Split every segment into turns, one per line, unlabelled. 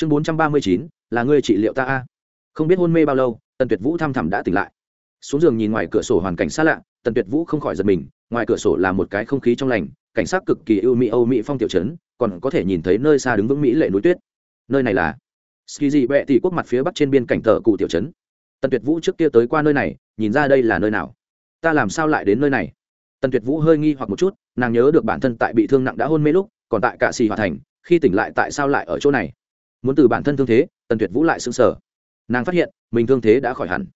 chương bốn trăm ba mươi chín, là ngươi trị liệu ta a? Không biết hôn mê bao lâu, tần tuyệt vũ thăm thẳm đã tỉnh lại. Xuống giường nhìn ngoài cửa sổ hoàn cảnh xa lạ, tần tuyệt vũ không khỏi giật mình, ngoài cửa sổ là một cái không khí trong lành, cảnh sát cực kỳ ưu mỹ, âu mỹ phong tiểu trấn, còn có thể nhìn thấy nơi xa đứng vững mỹ lệ núi tuyết. Nơi này là ski dị bệ tỷ quốc mặt phía bắc trên biên cảnh thờ cụ tiểu trấn. Tần tuyệt vũ trước kia tới qua nơi này, nhìn ra đây là nơi nào? Ta làm sao lại đến nơi này? Tần tuyệt vũ hơi nghi hoặc một chút, nàng nhớ được bản thân tại bị thương nặng đã hôn mê lúc, còn tại cạ xì hòa thành, khi tỉnh lại tại sao lại ở chỗ này? Muốn từ bản thân thương thế, tần tuyệt vũ lại xứng sở nàng phát hiện, mình thương thế đã khỏi hẳn.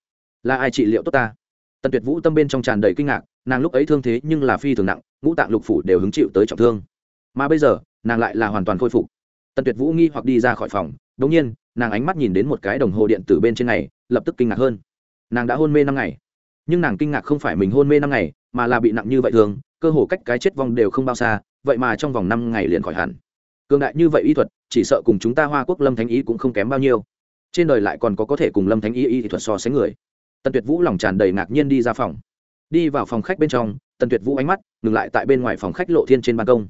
Là ai trị liệu tốt ta? Tần tuyệt vũ tâm bên trong tràn đầy kinh ngạc, nàng lúc ấy thương thế nhưng là phi thường nặng, ngũ tạng lục phủ đều hứng chịu tới trọng thương. Mà bây giờ, nàng lại là hoàn toàn khôi phục. Tần tuyệt vũ nghi hoặc đi ra khỏi phòng đ ỗ n g nhiên, nàng ánh mắt nhìn đến một cái đồng hồ điện tử bên trên này, lập tức kinh ngạc hơn. Nàng đã hôn mê năm ngày. Nhưng nàng kinh ngạc không phải mình hôn mê năm ngày, mà là bị nặng như vậy thường, cơ hồ cách cái chết vong đều không bao xa, vậy mà trong vòng năm ngày liền khỏi hẳn cường đại như vậy y thuật, chỉ sợ cùng chúng ta hoa quốc lâm thánh ý cũng không kém bao nhiêu. Trên đời lại còn có có thể cùng lâm thánh ý y thuật so sánh người. Tần tuyệt vũ lòng tràn đầy ngạc nhiên đi ra phòng. Đi vào phòng khách bên trong, tần tuyệt vũ ánh mắt ngừng lại tại bên ngoài phòng khách lộ thiên trên ban công.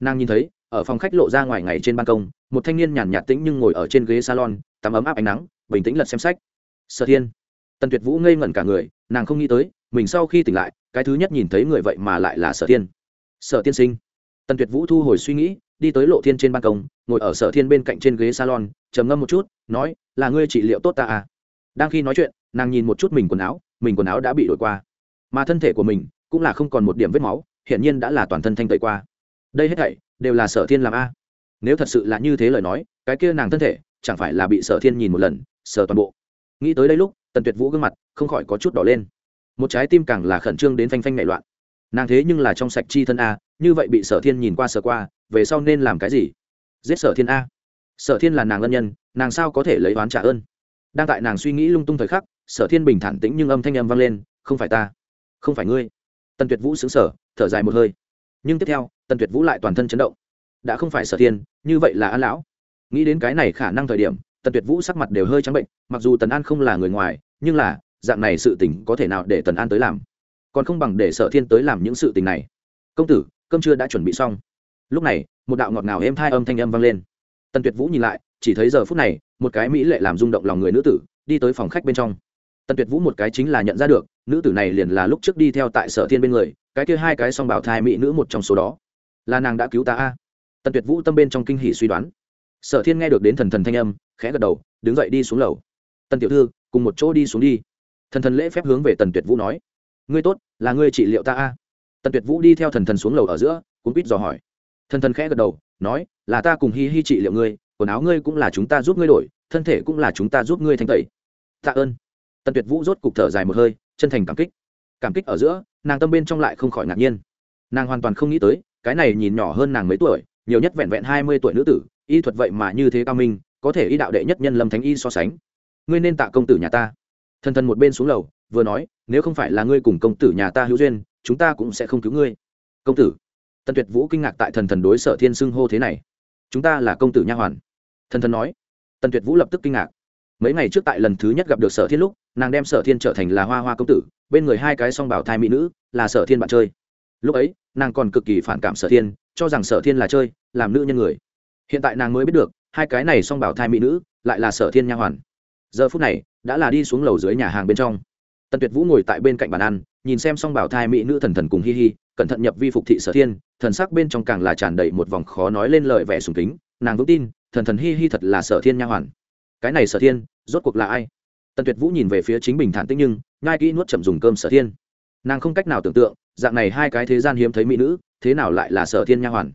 Nàng nhìn thấy, ở phòng khách lộ ra ngoài ngày trên ban công, một thanh niên nhàn nhạt tĩnh nhưng ngồi ở trên ghế salon, tắm ấm áp ánh nắng, bình tĩnh lật xem sách. Sở thiên. Tần tuyệt vũ ngây ngẩn cả người, nàng không nghĩ tới, mình sau khi tỉnh lại, cái thứ nhất nhìn thấy người vậy mà lại là sở thiên. Sở tiên sinh. Tần tuyệt vũ thu hồi suy nghĩ đi tới lộ thiên trên ban công, ngồi ở sở thiên bên cạnh trên ghế salon, trầm ngâm một chút, nói, là ngươi trị liệu tốt ta à? Đang khi nói chuyện, nàng nhìn một chút mình quần áo, mình quần áo đã bị đổi qua. Mà thân thể của mình cũng là không còn một điểm vết máu, hiển nhiên đã là toàn thân thanh tẩy qua. Đây hết thảy đều là sở thiên làm a. Nếu thật sự là như thế lời nói, cái kia nàng thân thể chẳng phải là bị sở thiên nhìn một lần sở toàn bộ. Nghĩ tới đây lúc, tần tuyệt vũ gương mặt không khỏi có chút đỏ lên. Một trái tim càng là khẩn trương đến phanh phanh nảy loạn. Nàng thế nhưng là trong sạch chi thân a, như vậy bị sở thiên nhìn qua sở qua về sau nên làm cái gì? Giết sở thiên a. Sở thiên là nàng ân nhân, nàng sao có thể lấy oán trả ơn? Đang tại nàng suy nghĩ lung tung thời khắc, sở thiên bình thản tĩnh nhưng âm thanh âm vang lên, không phải ta, không phải ngươi. Tần tuyệt vũ xứng sở thở dài một hơi. Nhưng tiếp theo, tần tuyệt vũ lại toàn thân chấn động. Đã không phải sở thiên, như vậy là an lão. Nghĩ đến cái này khả năng thời điểm, tần tuyệt vũ sắc mặt đều hơi trắng bệnh, mặc dù tần an không là người ngoài, nhưng là, dạng này sự tình có thể nào để tần an tới làm? Còn không bằng để sở thiên tới làm những sự tình này. Công tử, cơm chưa đã chuẩn bị xong lúc này, một đạo ngọt ngào êm thai âm thanh âm vang lên. Tần tuyệt vũ nhìn lại, chỉ thấy giờ phút này, một cái mỹ lệ làm rung động lòng người nữ tử, đi tới phòng khách bên trong. Tần tuyệt vũ một cái chính là nhận ra được, nữ tử này liền là lúc trước đi theo tại sở thiên bên người, cái kia hai cái song bảo thai mỹ nữ một trong số đó. Là nàng đã cứu ta a. Tần tuyệt vũ tâm bên trong kinh hỷ suy đoán. Sở thiên nghe được đến thần thần thanh âm, khẽ gật đầu, đứng dậy đi xuống lầu. Tần tiểu thư, cùng một chỗ đi xuống đi. Thần thần lễ phép hướng về tần tuyệt vũ nói. Ngươi tốt, là ngươi trị liệu ta a. Tần tuyệt vũ đi theo thần thần xuống lầu ở giữa cũng quýt dò hỏi thần thần khẽ gật đầu, nói, là ta cùng hi hi trị liệu ngươi, quần áo ngươi cũng là chúng ta giúp ngươi đổi, thân thể cũng là chúng ta giúp ngươi thanh tẩy. Tạ ơn. Tần tuyệt vũ rốt cục thở dài một hơi, chân thành cảm kích. Cảm kích ở giữa, nàng tâm bên trong lại không khỏi ngạc nhiên. Nàng hoàn toàn không nghĩ tới, cái này nhìn nhỏ hơn nàng mấy tuổi, nhiều nhất vẹn vẹn hai mươi tuổi nữ tử, y thuật vậy mà như thế cao minh, có thể y đạo đệ nhất nhân lâm thánh y so sánh. Ngươi nên tạ công tử nhà ta. Thần thần một bên xuống lầu, vừa nói, nếu không phải là ngươi cùng công tử nhà ta hữu duyên, chúng ta cũng sẽ không cứu ngươi. Công tử tần tuyệt vũ kinh ngạc tại thần thần đối sở thiên xưng hô thế này. Chúng ta là công tử nha hoàn. Thần thần nói. Tần tuyệt vũ lập tức kinh ngạc. Mấy ngày trước tại lần thứ nhất gặp được sở thiên lúc, nàng đem sở thiên trở thành là hoa hoa công tử, bên người hai cái song bảo thai mỹ nữ, là sở thiên bạn chơi. Lúc ấy, nàng còn cực kỳ phản cảm sở thiên, cho rằng sở thiên là chơi, làm nữ nhân người. Hiện tại nàng mới biết được, hai cái này song bảo thai mỹ nữ, lại là sở thiên nha hoàn. Giờ phút này, đã là đi xuống lầu dưới nhà hàng bên trong. Tần tuyệt vũ ngồi tại bên cạnh bàn ăn, nhìn xem song bảo thai mỹ nữ thần thần cùng hi hi cẩn thận nhập vi phục thị sở thiên, thần sắc bên trong càng là tràn đầy một vòng khó nói lên lời vẻ sùng kính, nàng vững tin, thần thần hi hi thật là sở thiên nha hoàn. Cái này sở thiên, rốt cuộc là ai? Tần tuyệt vũ nhìn về phía chính bình thản tĩnh nhưng ngai kỹ nuốt chậm dùng cơm sở thiên. Nàng không cách nào tưởng tượng, dạng này hai cái thế gian hiếm thấy mỹ nữ, thế nào lại là sở thiên nha hoàn?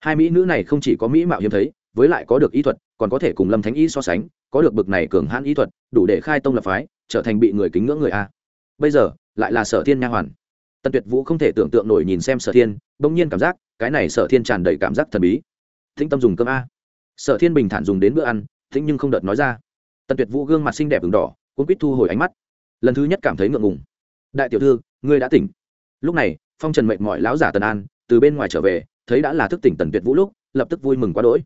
Hai mỹ nữ này không chỉ có mỹ mạo hiếm thấy, với lại có được ý thuật, còn có thể cùng lâm thánh y so sánh, có được bực này cường hãn ý thuật, đủ để khai tông lập phái, trở thành bị người kính ngưỡng người a. Bây giờ, lại là sở thiên nha hoàn tần tuyệt vũ không thể tưởng tượng nổi nhìn xem sở thiên, bỗng nhiên cảm giác, cái này sở thiên tràn đầy cảm giác thần bí. Thính tâm dùng cơm a. Sở thiên bình thản dùng đến bữa ăn thính nhưng không đợt nói ra. Tần tuyệt vũ gương mặt xinh đẹp v đỏ, cuốn quýt thu hồi ánh mắt. Lần thứ nhất cảm thấy ngượng ngùng. Đại tiểu thư, ngươi đã tỉnh. Lúc này, phong trần mệnh mọi lão giả tần an, từ bên ngoài trở về, thấy đã là thức tỉnh tần tuyệt vũ lúc, lập tức vui mừng quá đỗi.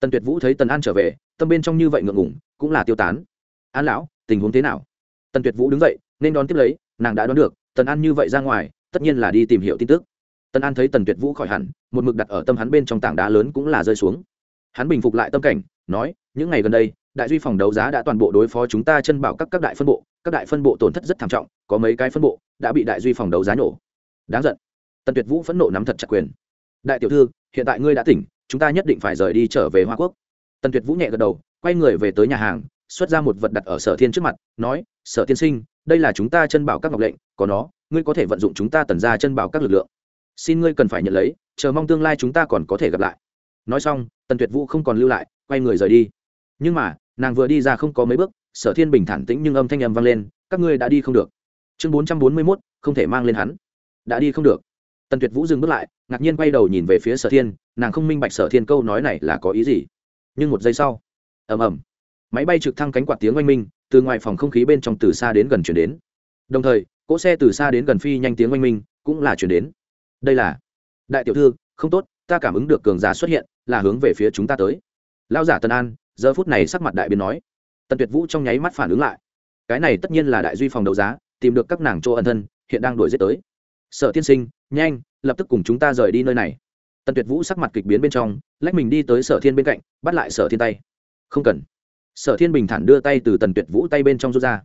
Tần tuyệt vũ thấy tần an trở về, tâm bên trong như vậy ngượng ngùng, cũng là tiêu tán. An lão, tình huống thế nào? Tần tuyệt vũ đứng dậy, nên đón tiếp lấy, nàng đã đoán được tần an như vậy ra ngoài, tất nhiên là đi tìm hiểu tin tức. Tần an thấy tần tuyệt vũ khỏi hẳn, một mực đặt ở tâm hắn bên trong tảng đá lớn cũng là rơi xuống. Hắn bình phục lại tâm cảnh, nói, những ngày gần đây, đại duy phòng đấu giá đã toàn bộ đối phó chúng ta chân bảo các các đại phân bộ, các đại phân bộ tổn thất rất thảm trọng, có mấy cái phân bộ đã bị đại duy phòng đấu giá nổ. Đáng giận. Tần tuyệt vũ phẫn nộ nắm thật chặt quyền. Đại tiểu thư, hiện tại ngươi đã tỉnh, chúng ta nhất định phải rời đi trở về hoa quốc. Tần tuyệt vũ nhẹ gật đầu, quay người về tới nhà hàng, xuất ra một vật đặt ở sở thiên trước mặt, nói, sở tiên sinh đây là chúng ta chân bảo các ngọc lệnh, có nó, ngươi có thể vận dụng chúng ta tần ra chân bảo các lực lượng. Xin ngươi cần phải nhận lấy, chờ mong tương lai chúng ta còn có thể gặp lại. Nói xong, tần tuyệt vũ không còn lưu lại, quay người rời đi. Nhưng mà, nàng vừa đi ra không có mấy bước, sở thiên bình thản tĩnh nhưng âm thanh âm vang lên, các ngươi đã đi không được. Chương bốn trăm bốn mươi mốt, không thể mang lên hắn. Đã đi không được. Tần tuyệt vũ dừng bước lại, ngạc nhiên quay đầu nhìn về phía sở thiên, nàng không minh bạch sở thiên câu nói này là có ý gì. Nhưng một giây sau, ầm ầm, máy bay trực thăng cánh quạt tiếng oanh minh từ ngoài phòng không khí bên trong từ xa đến gần chuyển đến. Đồng thời, cỗ xe từ xa đến gần phi nhanh tiếng oanh minh cũng là chuyển đến. Đây là, đại tiểu thư, không tốt, ta cảm ứng được cường giả xuất hiện, là hướng về phía chúng ta tới. Lao giả tân an, giờ phút này sắc mặt đại biến nói. Tần tuyệt vũ trong nháy mắt phản ứng lại. Cái này tất nhiên là đại duy phòng đấu giá, tìm được các nàng chỗ ân thân, hiện đang đuổi giết tới. Sở tiên sinh, nhanh, lập tức cùng chúng ta rời đi nơi này. Tần tuyệt vũ sắc mặt kịch biến bên trong, lách mình đi tới sở thiên bên cạnh, bắt lại sở thiên tay. Không cần sở thiên bình thản đưa tay từ tần tuyệt vũ tay bên trong rút ra.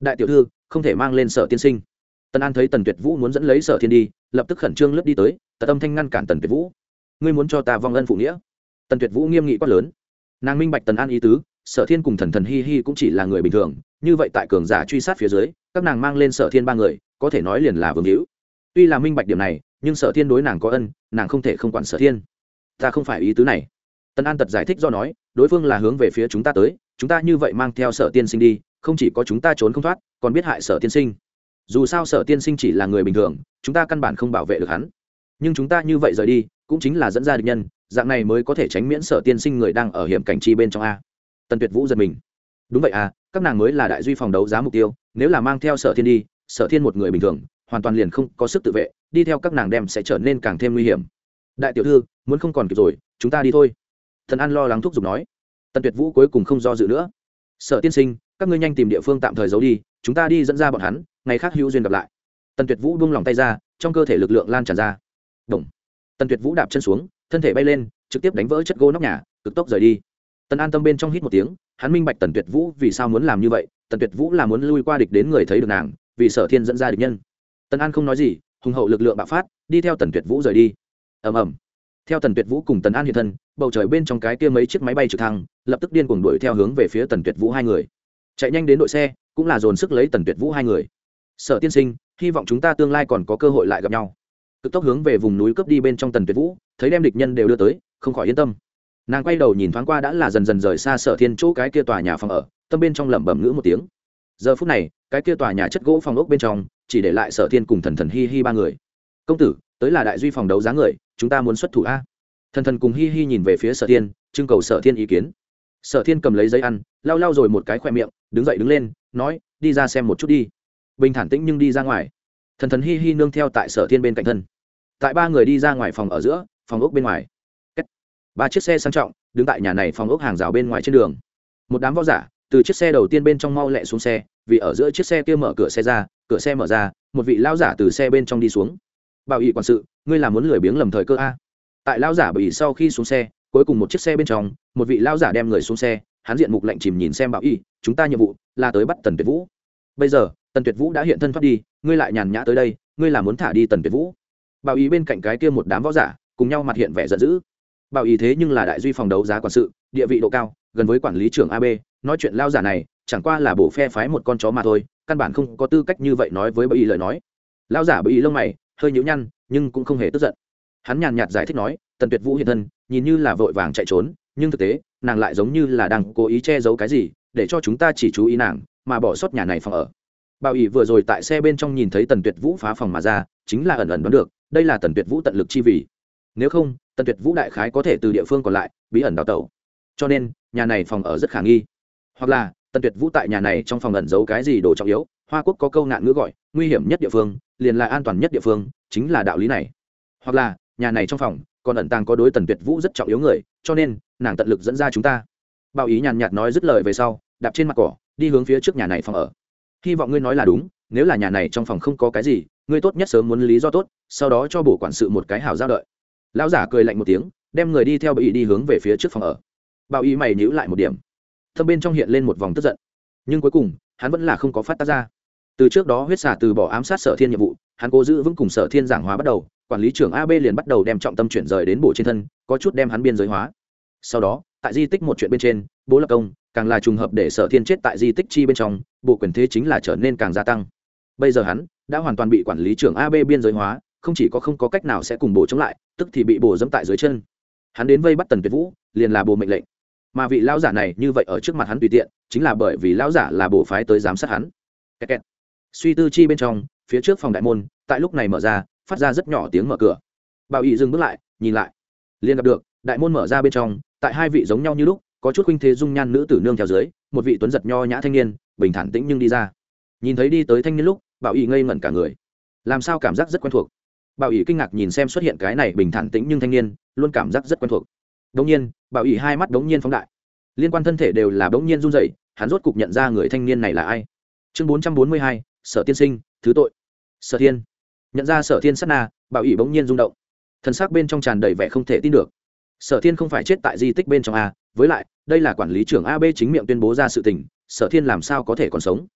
Đại tiểu thư, không thể mang lên sở tiên sinh. Tần an thấy tần tuyệt vũ muốn dẫn lấy sở thiên đi, lập tức khẩn trương lướt đi tới tật âm thanh ngăn cản tần tuyệt vũ. Ngươi muốn cho ta vong ân phụ nghĩa? Tần tuyệt vũ nghiêm nghị quát lớn. Nàng minh bạch tần an ý tứ, sở thiên cùng thần thần hi hi cũng chỉ là người bình thường, như vậy tại cường giả truy sát phía dưới, các nàng mang lên sở thiên ba người, có thể nói liền là vương hữu. Tuy là minh bạch điểm này, nhưng sở thiên đối nàng có ân, nàng không thể không quản sở thiên. Ta không phải ý tứ này. Tần an tật giải thích do nói, đối phương là hướng về phía chúng ta tới chúng ta như vậy mang theo sở tiên sinh đi, không chỉ có chúng ta trốn không thoát, còn biết hại sở tiên sinh. Dù sao sở tiên sinh chỉ là người bình thường, chúng ta căn bản không bảo vệ được hắn. Nhưng chúng ta như vậy rời đi, cũng chính là dẫn ra địch nhân, dạng này mới có thể tránh miễn sở tiên sinh người đang ở hiểm cảnh chi bên trong a. Tần tuyệt vũ giật mình. Đúng vậy à các nàng mới là đại duy phòng đấu giá mục tiêu, nếu là mang theo sở thiên đi, sở thiên một người bình thường, hoàn toàn liền không có sức tự vệ, đi theo các nàng đem sẽ trở nên càng thêm nguy hiểm. Đại tiểu thư, muốn không còn kịp rồi, chúng ta đi thôi. Thần an lo lắng thúc giục nói tần tuyệt vũ cuối cùng không do dự nữa. Sở tiên sinh, các ngươi nhanh tìm địa phương tạm thời giấu đi, chúng ta đi dẫn ra bọn hắn, ngày khác hữu duyên gặp lại. Tần tuyệt vũ buông lòng tay ra, trong cơ thể lực lượng lan tràn ra. Động. tần tuyệt vũ đạp chân xuống, thân thể bay lên, trực tiếp đánh vỡ chất gỗ nóc nhà, cực tốc rời đi. Tần an tâm bên trong hít một tiếng, hắn minh bạch tần tuyệt vũ vì sao muốn làm như vậy, tần tuyệt vũ là muốn lui qua địch đến người thấy được nàng, vì sở thiên dẫn ra địch nhân. Tần an không nói gì, hùng hậu lực lượng bạo phát, đi theo tần tuyệt vũ rời đi. Ầm ầm. Theo tần tuyệt vũ cùng tần an hiện thân, bầu trời bên trong cái kia mấy chiếc máy bay trực thăng lập tức điên cuồng đuổi theo hướng về phía tần tuyệt vũ hai người. Chạy nhanh đến đội xe, cũng là dồn sức lấy tần tuyệt vũ hai người. Sở tiên sinh, hy vọng chúng ta tương lai còn có cơ hội lại gặp nhau. Cực tốc hướng về vùng núi cướp đi bên trong tần tuyệt vũ, thấy đem địch nhân đều đưa tới, không khỏi yên tâm. Nàng quay đầu nhìn thoáng qua đã là dần dần rời xa sở thiên chỗ cái kia tòa nhà phòng ở, tâm bên trong lẩm bẩm ngữ một tiếng. Giờ phút này, cái kia tòa nhà chất gỗ phòng ốc bên trong, chỉ để lại sở thiên cùng thần thần hi hi ba người. Công tử, tới là đại duy phòng đấu giá người, chúng ta muốn xuất thủ a. Thần thần cùng hi hi nhìn về phía sở thiên, trưng cầu sở thiên ý kiến sở thiên cầm lấy giấy ăn, lau lau rồi một cái khoe miệng, đứng dậy đứng lên, nói, đi ra xem một chút đi. Bình thản tĩnh nhưng đi ra ngoài. Thần thần hi hi nương theo tại sở thiên bên cạnh thân. Tại ba người đi ra ngoài phòng ở giữa, phòng ốc bên ngoài. Ba chiếc xe sang trọng, đứng tại nhà này phòng ốc hàng rào bên ngoài trên đường. Một đám võ giả, từ chiếc xe đầu tiên bên trong mau lẹ xuống xe, vì ở giữa chiếc xe kia mở cửa xe ra, cửa xe mở ra, một vị lao giả từ xe bên trong đi xuống. Bảo ỵ quản sự, ngươi là muốn lười biếng lầm thời cơ a? Tại lao giả bởi sau khi xuống xe cuối cùng một chiếc xe bên trong, một vị lao giả đem người xuống xe, hắn diện mục lạnh chìm nhìn xem bảo y, chúng ta nhiệm vụ là tới bắt tần tuyệt vũ. Bây giờ, tần tuyệt vũ đã hiện thân thoát đi, ngươi lại nhàn nhã tới đây, ngươi là muốn thả đi tần tuyệt vũ. Bảo y bên cạnh cái kia một đám võ giả, cùng nhau mặt hiện vẻ giận dữ. Bảo y thế nhưng là đại duy phòng đấu giá quản sự, địa vị độ cao, gần với quản lý trưởng ab nói chuyện lao giả này, chẳng qua là bổ phe phái một con chó mà thôi, căn bản không có tư cách như vậy nói với bảo y lời nói. Lao giả bảo y lông mày, hơi nhíu nhăn, nhưng cũng không hề tức giận. Hắn nhàn nhạt giải thích nói, tần tuyệt vũ hiện thân nhìn như là vội vàng chạy trốn, nhưng thực tế, nàng lại giống như là đang cố ý che giấu cái gì, để cho chúng ta chỉ chú ý nàng, mà bỏ sót nhà này phòng ở. Bảo ỷ vừa rồi tại xe bên trong nhìn thấy tần tuyệt vũ phá phòng mà ra, chính là ẩn ẩn đoán được, đây là tần tuyệt vũ tận lực chi vì. Nếu không, tần tuyệt vũ đại khái có thể từ địa phương còn lại, bí ẩn đào tẩu. Cho nên, nhà này phòng ở rất khả nghi. Hoặc là, tần tuyệt vũ tại nhà này trong phòng ẩn giấu cái gì đồ trọng yếu, hoa quốc có câu nạn ngữ gọi, nguy hiểm nhất địa phương, liền là an toàn nhất địa phương, chính là đạo lý này. Hoặc là, nhà này trong phòng còn ẩn tàng có đối tần tuyệt vũ rất trọng yếu người, cho nên, nàng tận lực dẫn ra chúng ta. Bảo ý nhàn nhạt nói dứt lời về sau, đạp trên mặt cỏ, đi hướng phía trước nhà này phòng ở. Hy vọng ngươi nói là đúng, nếu là nhà này trong phòng không có cái gì, ngươi tốt nhất sớm muốn lý do tốt, sau đó cho bổ quản sự một cái hảo giao đợi. Lão giả cười lạnh một tiếng, đem người đi theo bị đi hướng về phía trước phòng ở. Bảo ý mày nhữ lại một điểm. Thâm bên trong hiện lên một vòng tức giận. Nhưng cuối cùng, hắn vẫn là không có phát tác ra. Từ trước đó huyết xả từ bỏ ám sát sở thiên nhiệm vụ, hắn cố giữ vững cùng sở thiên giảng hóa bắt đầu quản lý trưởng ab liền bắt đầu đem trọng tâm chuyển rời đến bộ trên thân, có chút đem hắn biên giới hóa. Sau đó, tại di tích một chuyện bên trên, bố lập công càng là trùng hợp để sở thiên chết tại di tích chi bên trong, bộ quyền thế chính là trở nên càng gia tăng. Bây giờ hắn đã hoàn toàn bị quản lý trưởng ab biên giới hóa, không chỉ có không có cách nào sẽ cùng bộ chống lại, tức thì bị bổ dẫm tại dưới chân. Hắn đến vây bắt tần tuyệt vũ, liền là bồ mệnh lệnh. Mà vị lão giả này như vậy ở trước mặt hắn tùy tiện, chính là bởi vì lão giả là bộ phái tới giám sát hắn. Kẹt kẹt. suy tư chi bên trong, phía trước phòng đại môn, tại lúc này mở ra phát ra rất nhỏ tiếng mở cửa. Bảo ý dừng bước lại, nhìn lại. Liền gặp được, đại môn mở ra bên trong, tại hai vị giống nhau như lúc, có chút khuynh thế dung nhan nữ tử nương theo dưới, một vị tuấn giật nho nhã thanh niên, bình thản tĩnh nhưng đi ra. Nhìn thấy đi tới thanh niên lúc, bảo ý ngây ngẩn cả người. Làm sao cảm giác rất quen thuộc? Bảo ý kinh ngạc nhìn xem xuất hiện cái này bình thản tĩnh nhưng thanh niên, luôn cảm giác rất quen thuộc. Đống nhiên, bảo ý hai mắt đống nhiên phóng đại. Liên quan thân thể đều là đống nhiên run rẩy, hắn rốt cục nhận ra người thanh niên này là ai. Chương bốn trăm bốn mươi hai, sở tiên sinh, thứ tội. Sở thiên nhận ra sở thiên sát na, bảo ỷ bỗng nhiên rung động. Thân xác bên trong tràn đầy vẻ không thể tin được. Sở thiên không phải chết tại di tích bên trong a, với lại, đây là quản lý trưởng ab chính miệng tuyên bố ra sự tình, sở thiên làm sao có thể còn sống?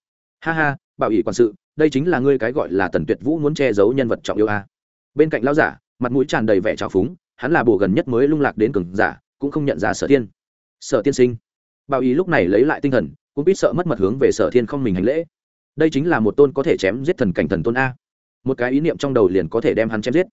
Ha ha, bảo ỷ quản sự, đây chính là ngươi cái gọi là tần tuyệt vũ muốn che giấu nhân vật trọng yêu a. Bên cạnh lao giả, mặt mũi tràn đầy vẻ trào phúng, hắn là bồ gần nhất mới lung lạc đến cường giả, cũng không nhận ra sở thiên. Sở tiên sinh. Bảo ý lúc này lấy lại tinh thần, cũng biết sợ mất mật hướng về sở thiên không mình hành lễ. Đây chính là một tôn có thể chém giết thần cảnh thần tôn a một cái ý niệm trong đầu liền có thể đem hắn chém giết.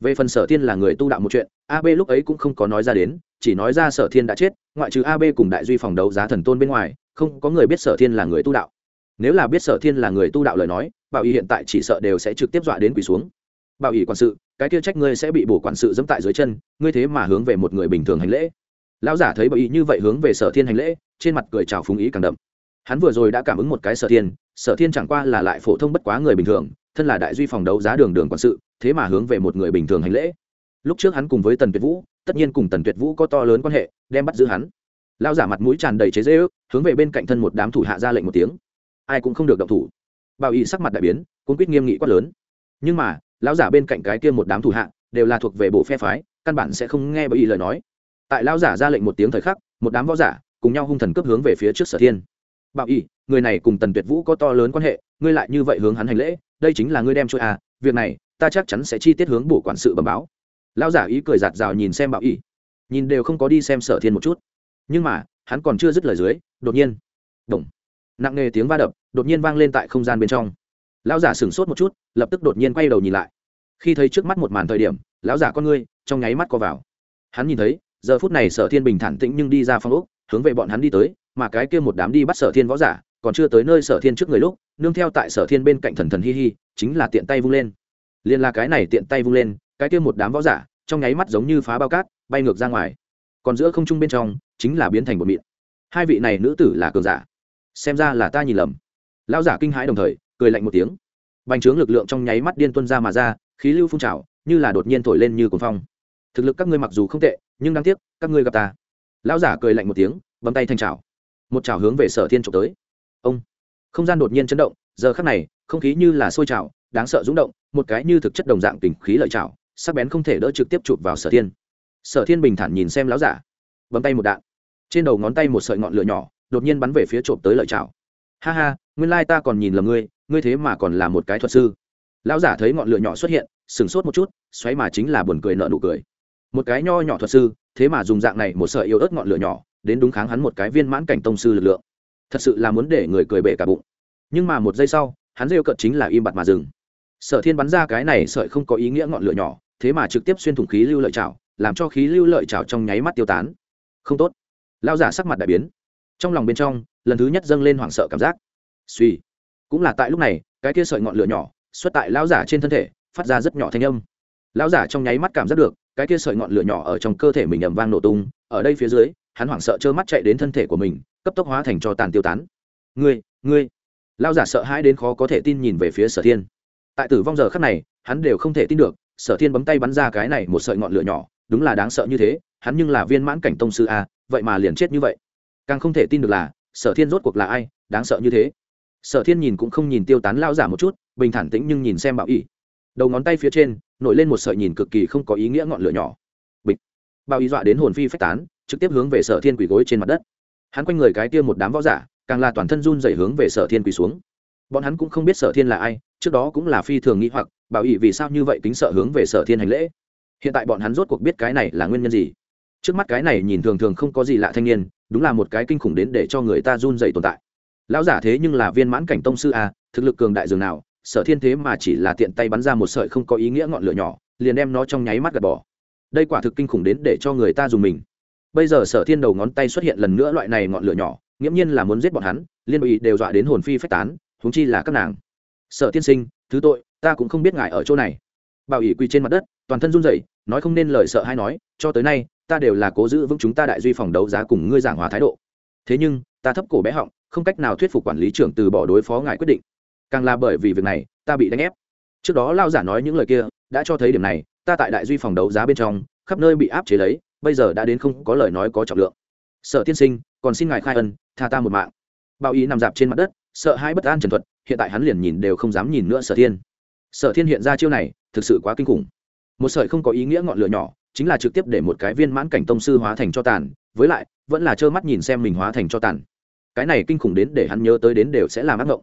Về phần sở thiên là người tu đạo một chuyện ab lúc ấy cũng không có nói ra đến, chỉ nói ra sở thiên đã chết, ngoại trừ ab cùng đại duy phòng đấu giá thần tôn bên ngoài, không có người biết sở thiên là người tu đạo. Nếu là biết sở thiên là người tu đạo lời nói, bảo y hiện tại chỉ sợ đều sẽ trực tiếp dọa đến quỳ xuống. Bảo y quản sự, cái kia trách ngươi sẽ bị bổ quản sự dẫm tại dưới chân, ngươi thế mà hướng về một người bình thường hành lễ. Lão giả thấy bảo y như vậy hướng về sở thiên hành lễ, trên mặt cười chào phúng ý càng đậm. Hắn vừa rồi đã cảm ứng một cái sở thiên sở thiên chẳng qua là lại phổ thông bất quá người bình thường thân là đại duy phòng đấu giá đường đường quản sự, thế mà hướng về một người bình thường hành lễ. Lúc trước hắn cùng với tần tuyệt vũ, tất nhiên cùng tần tuyệt vũ có to lớn quan hệ, đem bắt giữ hắn. Lao giả mặt mũi tràn đầy chế dễ ước hướng về bên cạnh thân một đám thủ hạ ra lệnh một tiếng. Ai cũng không được động thủ. Bảo y sắc mặt đại biến cũng quyết nghiêm nghị quát lớn. Nhưng mà, lão giả bên cạnh cái kia một đám thủ hạ, đều là thuộc về bộ phe phái, căn bản sẽ không nghe bảo y lời nói. Tại lão giả ra lệnh một tiếng thời khắc, một đám võ giả cùng nhau hung thần cấp hướng về phía trước sở thiên. Bảo y, người này cùng tần tuyệt vũ có to lớn quan hệ, ngươi lại như vậy hướng hắn hành lễ đây chính là ngươi đem cho à việc này, ta chắc chắn sẽ chi tiết hướng bổ quản sự bẩm báo. Lão giả ý cười giạt rào nhìn xem bảo y. Nhìn đều không có đi xem sở thiên một chút. Nhưng mà, hắn còn chưa dứt lời dưới, đột nhiên đồng nặng nề tiếng va đập, đột nhiên vang lên tại không gian bên trong. Lão giả sửng sốt một chút, lập tức đột nhiên quay đầu nhìn lại. Khi thấy trước mắt một màn thời điểm, lão giả con ngươi trong nháy mắt co vào. Hắn nhìn thấy, giờ phút này sở thiên bình thản tĩnh nhưng đi ra phong ốc, hướng về bọn hắn đi tới, mà cái kia một đám đi bắt sở thiên võ giả còn chưa tới nơi sở thiên trước người lúc, nương theo tại sở thiên bên cạnh thần thần hi hi, chính là tiện tay vung lên. Liên là cái này tiện tay vung lên, cái kia một đám võ giả, trong nháy mắt giống như phá bao cát, bay ngược ra ngoài. Còn giữa không trung bên trong, chính là biến thành một mịn. Hai vị này nữ tử là cường giả. Xem ra là ta nhìn lầm. Lão giả kinh hãi đồng thời, cười lạnh một tiếng. Bành trướng lực lượng trong nháy mắt điên tuân ra mà ra, khí lưu phun trào, như là đột nhiên thổi lên như cồn phong. Thực lực các ngươi mặc dù không tệ, nhưng đáng tiếc, các ngươi gặp ta. Lão giả cười lạnh một tiếng, bấm tay thanh trào một trào hướng về sở thiên trộm tới ông. Không gian đột nhiên chấn động, giờ khắc này, không khí như là sôi trào, đáng sợ rúng động, một cái như thực chất đồng dạng tình khí lợi trào sắc bén không thể đỡ trực tiếp chụp vào sở thiên. Sở thiên bình thản nhìn xem lão giả, bấm tay một đạn. Trên đầu ngón tay một sợi ngọn lửa nhỏ, đột nhiên bắn về phía trộm tới lợi trào ha ha, nguyên lai ta còn nhìn lầm ngươi ngươi thế mà còn là một cái thuật sư. Lão giả thấy ngọn lửa nhỏ xuất hiện, sửng sốt một chút, xoáy mà chính là buồn cười nợ nụ cười. Một cái nho nhỏ thuật sư, thế mà dùng dạng này một sợi yêu ớt ngọn lửa nhỏ, đến đúng kháng hắn một cái viên mãn cảnh tông sư lực lượng thật sự là muốn để người cười bể cả bụng. Nhưng mà một giây sau, hắn rêu cận chính là im bặt mà dừng. Sở thiên bắn ra cái này sợi không có ý nghĩa ngọn lửa nhỏ, thế mà trực tiếp xuyên thủng khí lưu lợi chảo làm cho khí lưu lợi chảo trong nháy mắt tiêu tán. Không tốt. Lao giả sắc mặt đại biến. Trong lòng bên trong, lần thứ nhất dâng lên hoảng sợ cảm giác. Suy. Cũng là tại lúc này, cái kia sợi ngọn lửa nhỏ, xuất tại lão giả trên thân thể, phát ra rất nhỏ thanh âm. Lão giả trong nháy mắt cảm giác được, cái kia sợi ngọn lửa nhỏ ở trong cơ thể mình ầm vang nổ tung, ở đây phía dưới hắn hoảng sợ trơ mắt chạy đến thân thể của mình, cấp tốc hóa thành cho tàn tiêu tán. Ngươi ngươi! Lão giả sợ hãi đến khó có thể tin nhìn về phía sở thiên. Tại tử vong giờ khắc này, hắn đều không thể tin được, sở thiên bấm tay bắn ra cái này một sợi ngọn lửa nhỏ, đúng là đáng sợ như thế, hắn nhưng là viên mãn cảnh tông sư a, vậy mà liền chết như vậy. Càng không thể tin được là, sở thiên rốt cuộc là ai, đáng sợ như thế. Sở thiên nhìn cũng không nhìn tiêu tán lao giả một chút, bình thản tĩnh nhưng nhìn xem bảo ỉ đầu ngón tay phía trên, nổi lên một sợi nhìn cực kỳ không có ý nghĩa ngọn lửa nhỏ. Bịch! Bảo ý dọa đến hồn phi phách tán trực tiếp hướng về sở thiên quỳ gối trên mặt đất. Hắn quanh người cái kia một đám võ giả, càng là toàn thân run dày hướng về sở thiên quỳ xuống. Bọn hắn cũng không biết sở thiên là ai, trước đó cũng là phi thường nghĩ hoặc, bảo ỵ vì sao như vậy kính sợ hướng về sở thiên hành lễ. Hiện tại bọn hắn rốt cuộc biết cái này là nguyên nhân gì. Trước mắt cái này nhìn thường thường không có gì lạ thanh niên, đúng là một cái kinh khủng đến để cho người ta run dày tồn tại. Lão giả thế nhưng là viên mãn cảnh tông sư a, thực lực cường đại dường nào, sở thiên thế mà chỉ là tiện tay bắn ra một sợi không có ý nghĩa ngọn lửa nhỏ, liền đem nó trong nháy mắt gạt bỏ. Đây quả thực kinh khủng đến để cho người ta dùng mình bây giờ sở thiên đầu ngón tay xuất hiện lần nữa loại này ngọn lửa nhỏ, nghiễm nhiên là muốn giết bọn hắn, liên ủy đều dọa đến hồn phi phách tán, huống chi là các nàng. Sở tiên sinh, thứ tội, ta cũng không biết ngài ở chỗ này. Bảo ỷ quỳ trên mặt đất, toàn thân run rẩy, nói không nên lời sợ hay nói, cho tới nay, ta đều là cố giữ vững chúng ta đại duy phòng đấu giá cùng ngươi giảng hòa thái độ. Thế nhưng, ta thấp cổ bé họng, không cách nào thuyết phục quản lý trưởng từ bỏ đối phó ngài quyết định. Càng là bởi vì việc này, ta bị đánh ép. Trước đó lao giả nói những lời kia, đã cho thấy điểm này, ta tại đại duy phòng đấu giá bên trong, khắp nơi bị áp chế lấy bây giờ đã đến không có lời nói có trọng lượng. Sở tiên sinh, còn xin ngài khai ân, tha ta một mạng. Bao ý nằm dạp trên mặt đất, sợ hãi bất an trần thuật, hiện tại hắn liền nhìn đều không dám nhìn nữa sở thiên. Sở thiên hiện ra chiêu này, thực sự quá kinh khủng. Một sợi không có ý nghĩa ngọn lửa nhỏ, chính là trực tiếp để một cái viên mãn cảnh tông sư hóa thành cho tàn, với lại, vẫn là trơ mắt nhìn xem mình hóa thành cho tàn. Cái này kinh khủng đến để hắn nhớ tới đến đều sẽ làm ác mộng.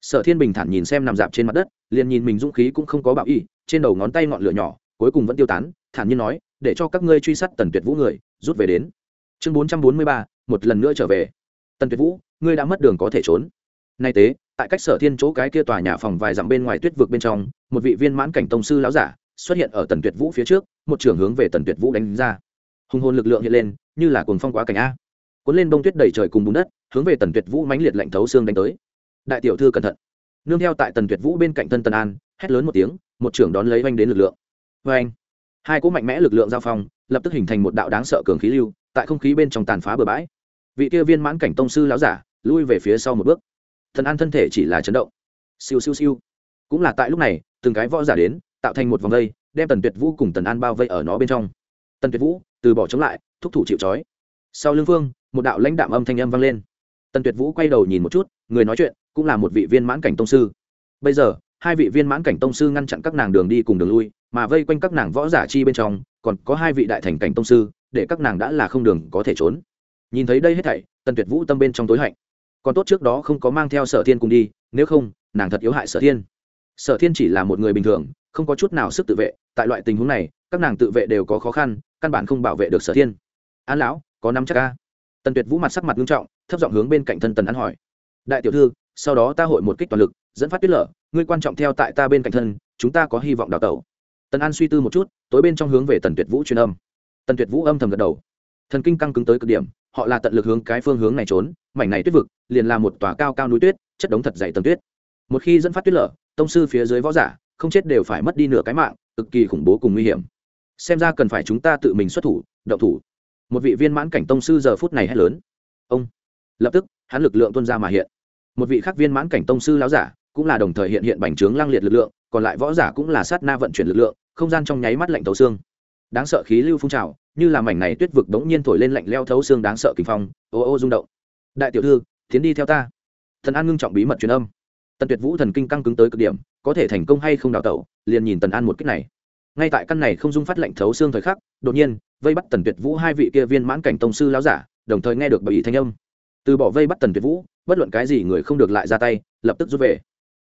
Sở thiên bình thản nhìn xem nằm dạp trên mặt đất, liền nhìn mình dũng khí cũng không có bạo y trên đầu ngón tay ngọn lửa nhỏ, cuối cùng vẫn tiêu tán, thản nhiên nói để cho các ngươi truy sát tần tuyệt vũ người, rút về đến. Chương bốn trăm bốn mươi ba, một lần nữa trở về. Tần tuyệt vũ, ngươi đã mất đường có thể trốn. Nay tế, tại cách sở thiên chỗ cái kia tòa nhà phòng vài dặm bên ngoài tuyết vực bên trong, một vị viên mãn cảnh tông sư lão giả xuất hiện ở tần tuyệt vũ phía trước, một trưởng hướng về tần tuyệt vũ đánh ra. Hùng hồn lực lượng hiện lên, như là cuồng phong quá cảnh a. Cuốn lên bông tuyết đầy trời cùng bùn đất, hướng về tần tuyệt vũ mãnh liệt lạnh thấu xương đánh tới. Đại tiểu thư cẩn thận. Nương theo tại tần tuyệt vũ bên cạnh thân tần an, hét lớn một tiếng, một trưởng đón lấy oanh đến lực lượng. Vê anh hai cỗ mạnh mẽ lực lượng giao phong, lập tức hình thành một đạo đáng sợ cường khí lưu, tại không khí bên trong tàn phá bừa bãi. Vị kia viên mãn cảnh tông sư láo giả lui về phía sau một bước. Thần an thân thể chỉ là chấn động. Siêu siêu siêu. Cũng là tại lúc này, từng cái võ giả đến, tạo thành một vòng vây, đem tần tuyệt vũ cùng tần an bao vây ở nó bên trong. Tần tuyệt vũ, từ bỏ chống lại, thúc thủ chịu trói. Sau lưng phương một đạo lãnh đạm âm thanh âm vang lên. Tần tuyệt vũ quay đầu nhìn một chút, người nói chuyện cũng là một vị viên mãn cảnh tông sư. Bây giờ, hai vị viên mãn cảnh tông sư ngăn chặn các nàng đường đi cùng đường lui mà vây quanh các nàng võ giả chi bên trong, còn có hai vị đại thành cảnh tông sư, để các nàng đã là không đường có thể trốn. Nhìn thấy đây hết thảy, tần tuyệt vũ tâm bên trong tối hạnh. Còn tốt trước đó không có mang theo sở thiên cùng đi, nếu không, nàng thật yếu hại sở thiên. Sở thiên chỉ là một người bình thường, không có chút nào sức tự vệ, tại loại tình huống này, các nàng tự vệ đều có khó khăn, căn bản không bảo vệ được sở thiên. An lão, có năm chắc ca tần tuyệt vũ mặt sắc mặt nghiêm trọng, thấp giọng hướng bên cạnh thân tần an hỏi. Đại tiểu thư, sau đó ta hội một kích toàn lực, dẫn phát tuyết lở, ngươi quan trọng theo tại ta bên cạnh thân, chúng ta có hy vọng đào tẩu tần an suy tư một chút, tối bên trong hướng về tần tuyệt vũ truyền âm. Tần tuyệt vũ âm thầm gật đầu. Thần kinh căng cứng tới cực điểm, họ là tận lực hướng cái phương hướng này trốn, mảnh này tuyết vực, liền là một tòa cao cao núi tuyết, chất đống thật dày tầng tuyết. Một khi dẫn phát tuyết lở, tông sư phía dưới võ giả, không chết đều phải mất đi nửa cái mạng, cực kỳ khủng bố cùng nguy hiểm. Xem ra cần phải chúng ta tự mình xuất thủ, động thủ. Một vị viên mãn cảnh tông sư giờ phút này hét lớn. Ông. Lập tức, hắn lực lượng tuân ra mà hiện. Một vị khác viên mãn cảnh tông sư láo giả, cũng là đồng thời hiện hiện bành trướng lang liệt lực lượng còn lại võ giả cũng là sát na vận chuyển lực lượng, không gian trong nháy mắt lạnh thấu xương. Đáng sợ khí lưu phun trào, như là mảnh này tuyết vực đống nhiên thổi lên lạnh leo thấu xương đáng sợ kinh phong, ô ô rung động. Đại tiểu thư, tiến đi theo ta. Thần an ngưng trọng bí mật truyền âm. Tần tuyệt vũ thần kinh căng cứng tới cực điểm, có thể thành công hay không đào tẩu, liền nhìn tần an một cách này. Ngay tại căn này không dung phát lệnh thấu xương thời khắc, đột nhiên, vây bắt tần tuyệt vũ hai vị kia viên mãn cảnh tông sư láo giả, đồng thời nghe được bởi ý thanh âm. Từ bỏ vây bắt tần tuyệt vũ, bất luận cái gì người không được lại ra tay, lập tức rút về.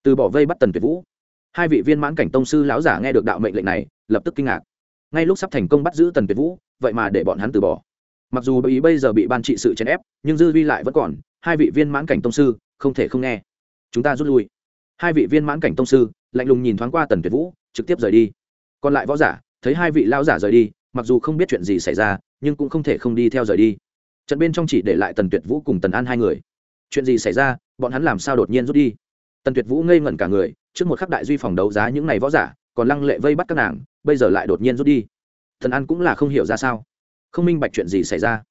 Từ bỏ vây bắt tần tuyệt vũ hai vị viên mãn cảnh tông sư lão giả nghe được đạo mệnh lệnh này, lập tức kinh ngạc. Ngay lúc sắp thành công bắt giữ tần tuyệt vũ, vậy mà để bọn hắn từ bỏ. Mặc dù ý bây giờ bị ban trị sự chèn ép, nhưng dư vi lại vẫn còn, hai vị viên mãn cảnh tông sư, không thể không nghe. Chúng ta rút lui. Hai vị viên mãn cảnh tông sư, lạnh lùng nhìn thoáng qua tần tuyệt vũ, trực tiếp rời đi. Còn lại võ giả, thấy hai vị lao giả rời đi, mặc dù không biết chuyện gì xảy ra, nhưng cũng không thể không đi theo rời đi. Trận bên trong chỉ để lại tần tuyệt vũ cùng tần an hai người. Chuyện gì xảy ra, bọn hắn làm sao đột nhiên rút đi? Tần tuyệt vũ ngây ngẩn cả người, trước một khắc đại duy phòng đấu giá những n à y võ giả, còn lăng lệ vây bắt các nàng, bây giờ lại đột nhiên rút đi. Thần an cũng là không hiểu ra sao. Không minh bạch chuyện gì xảy ra.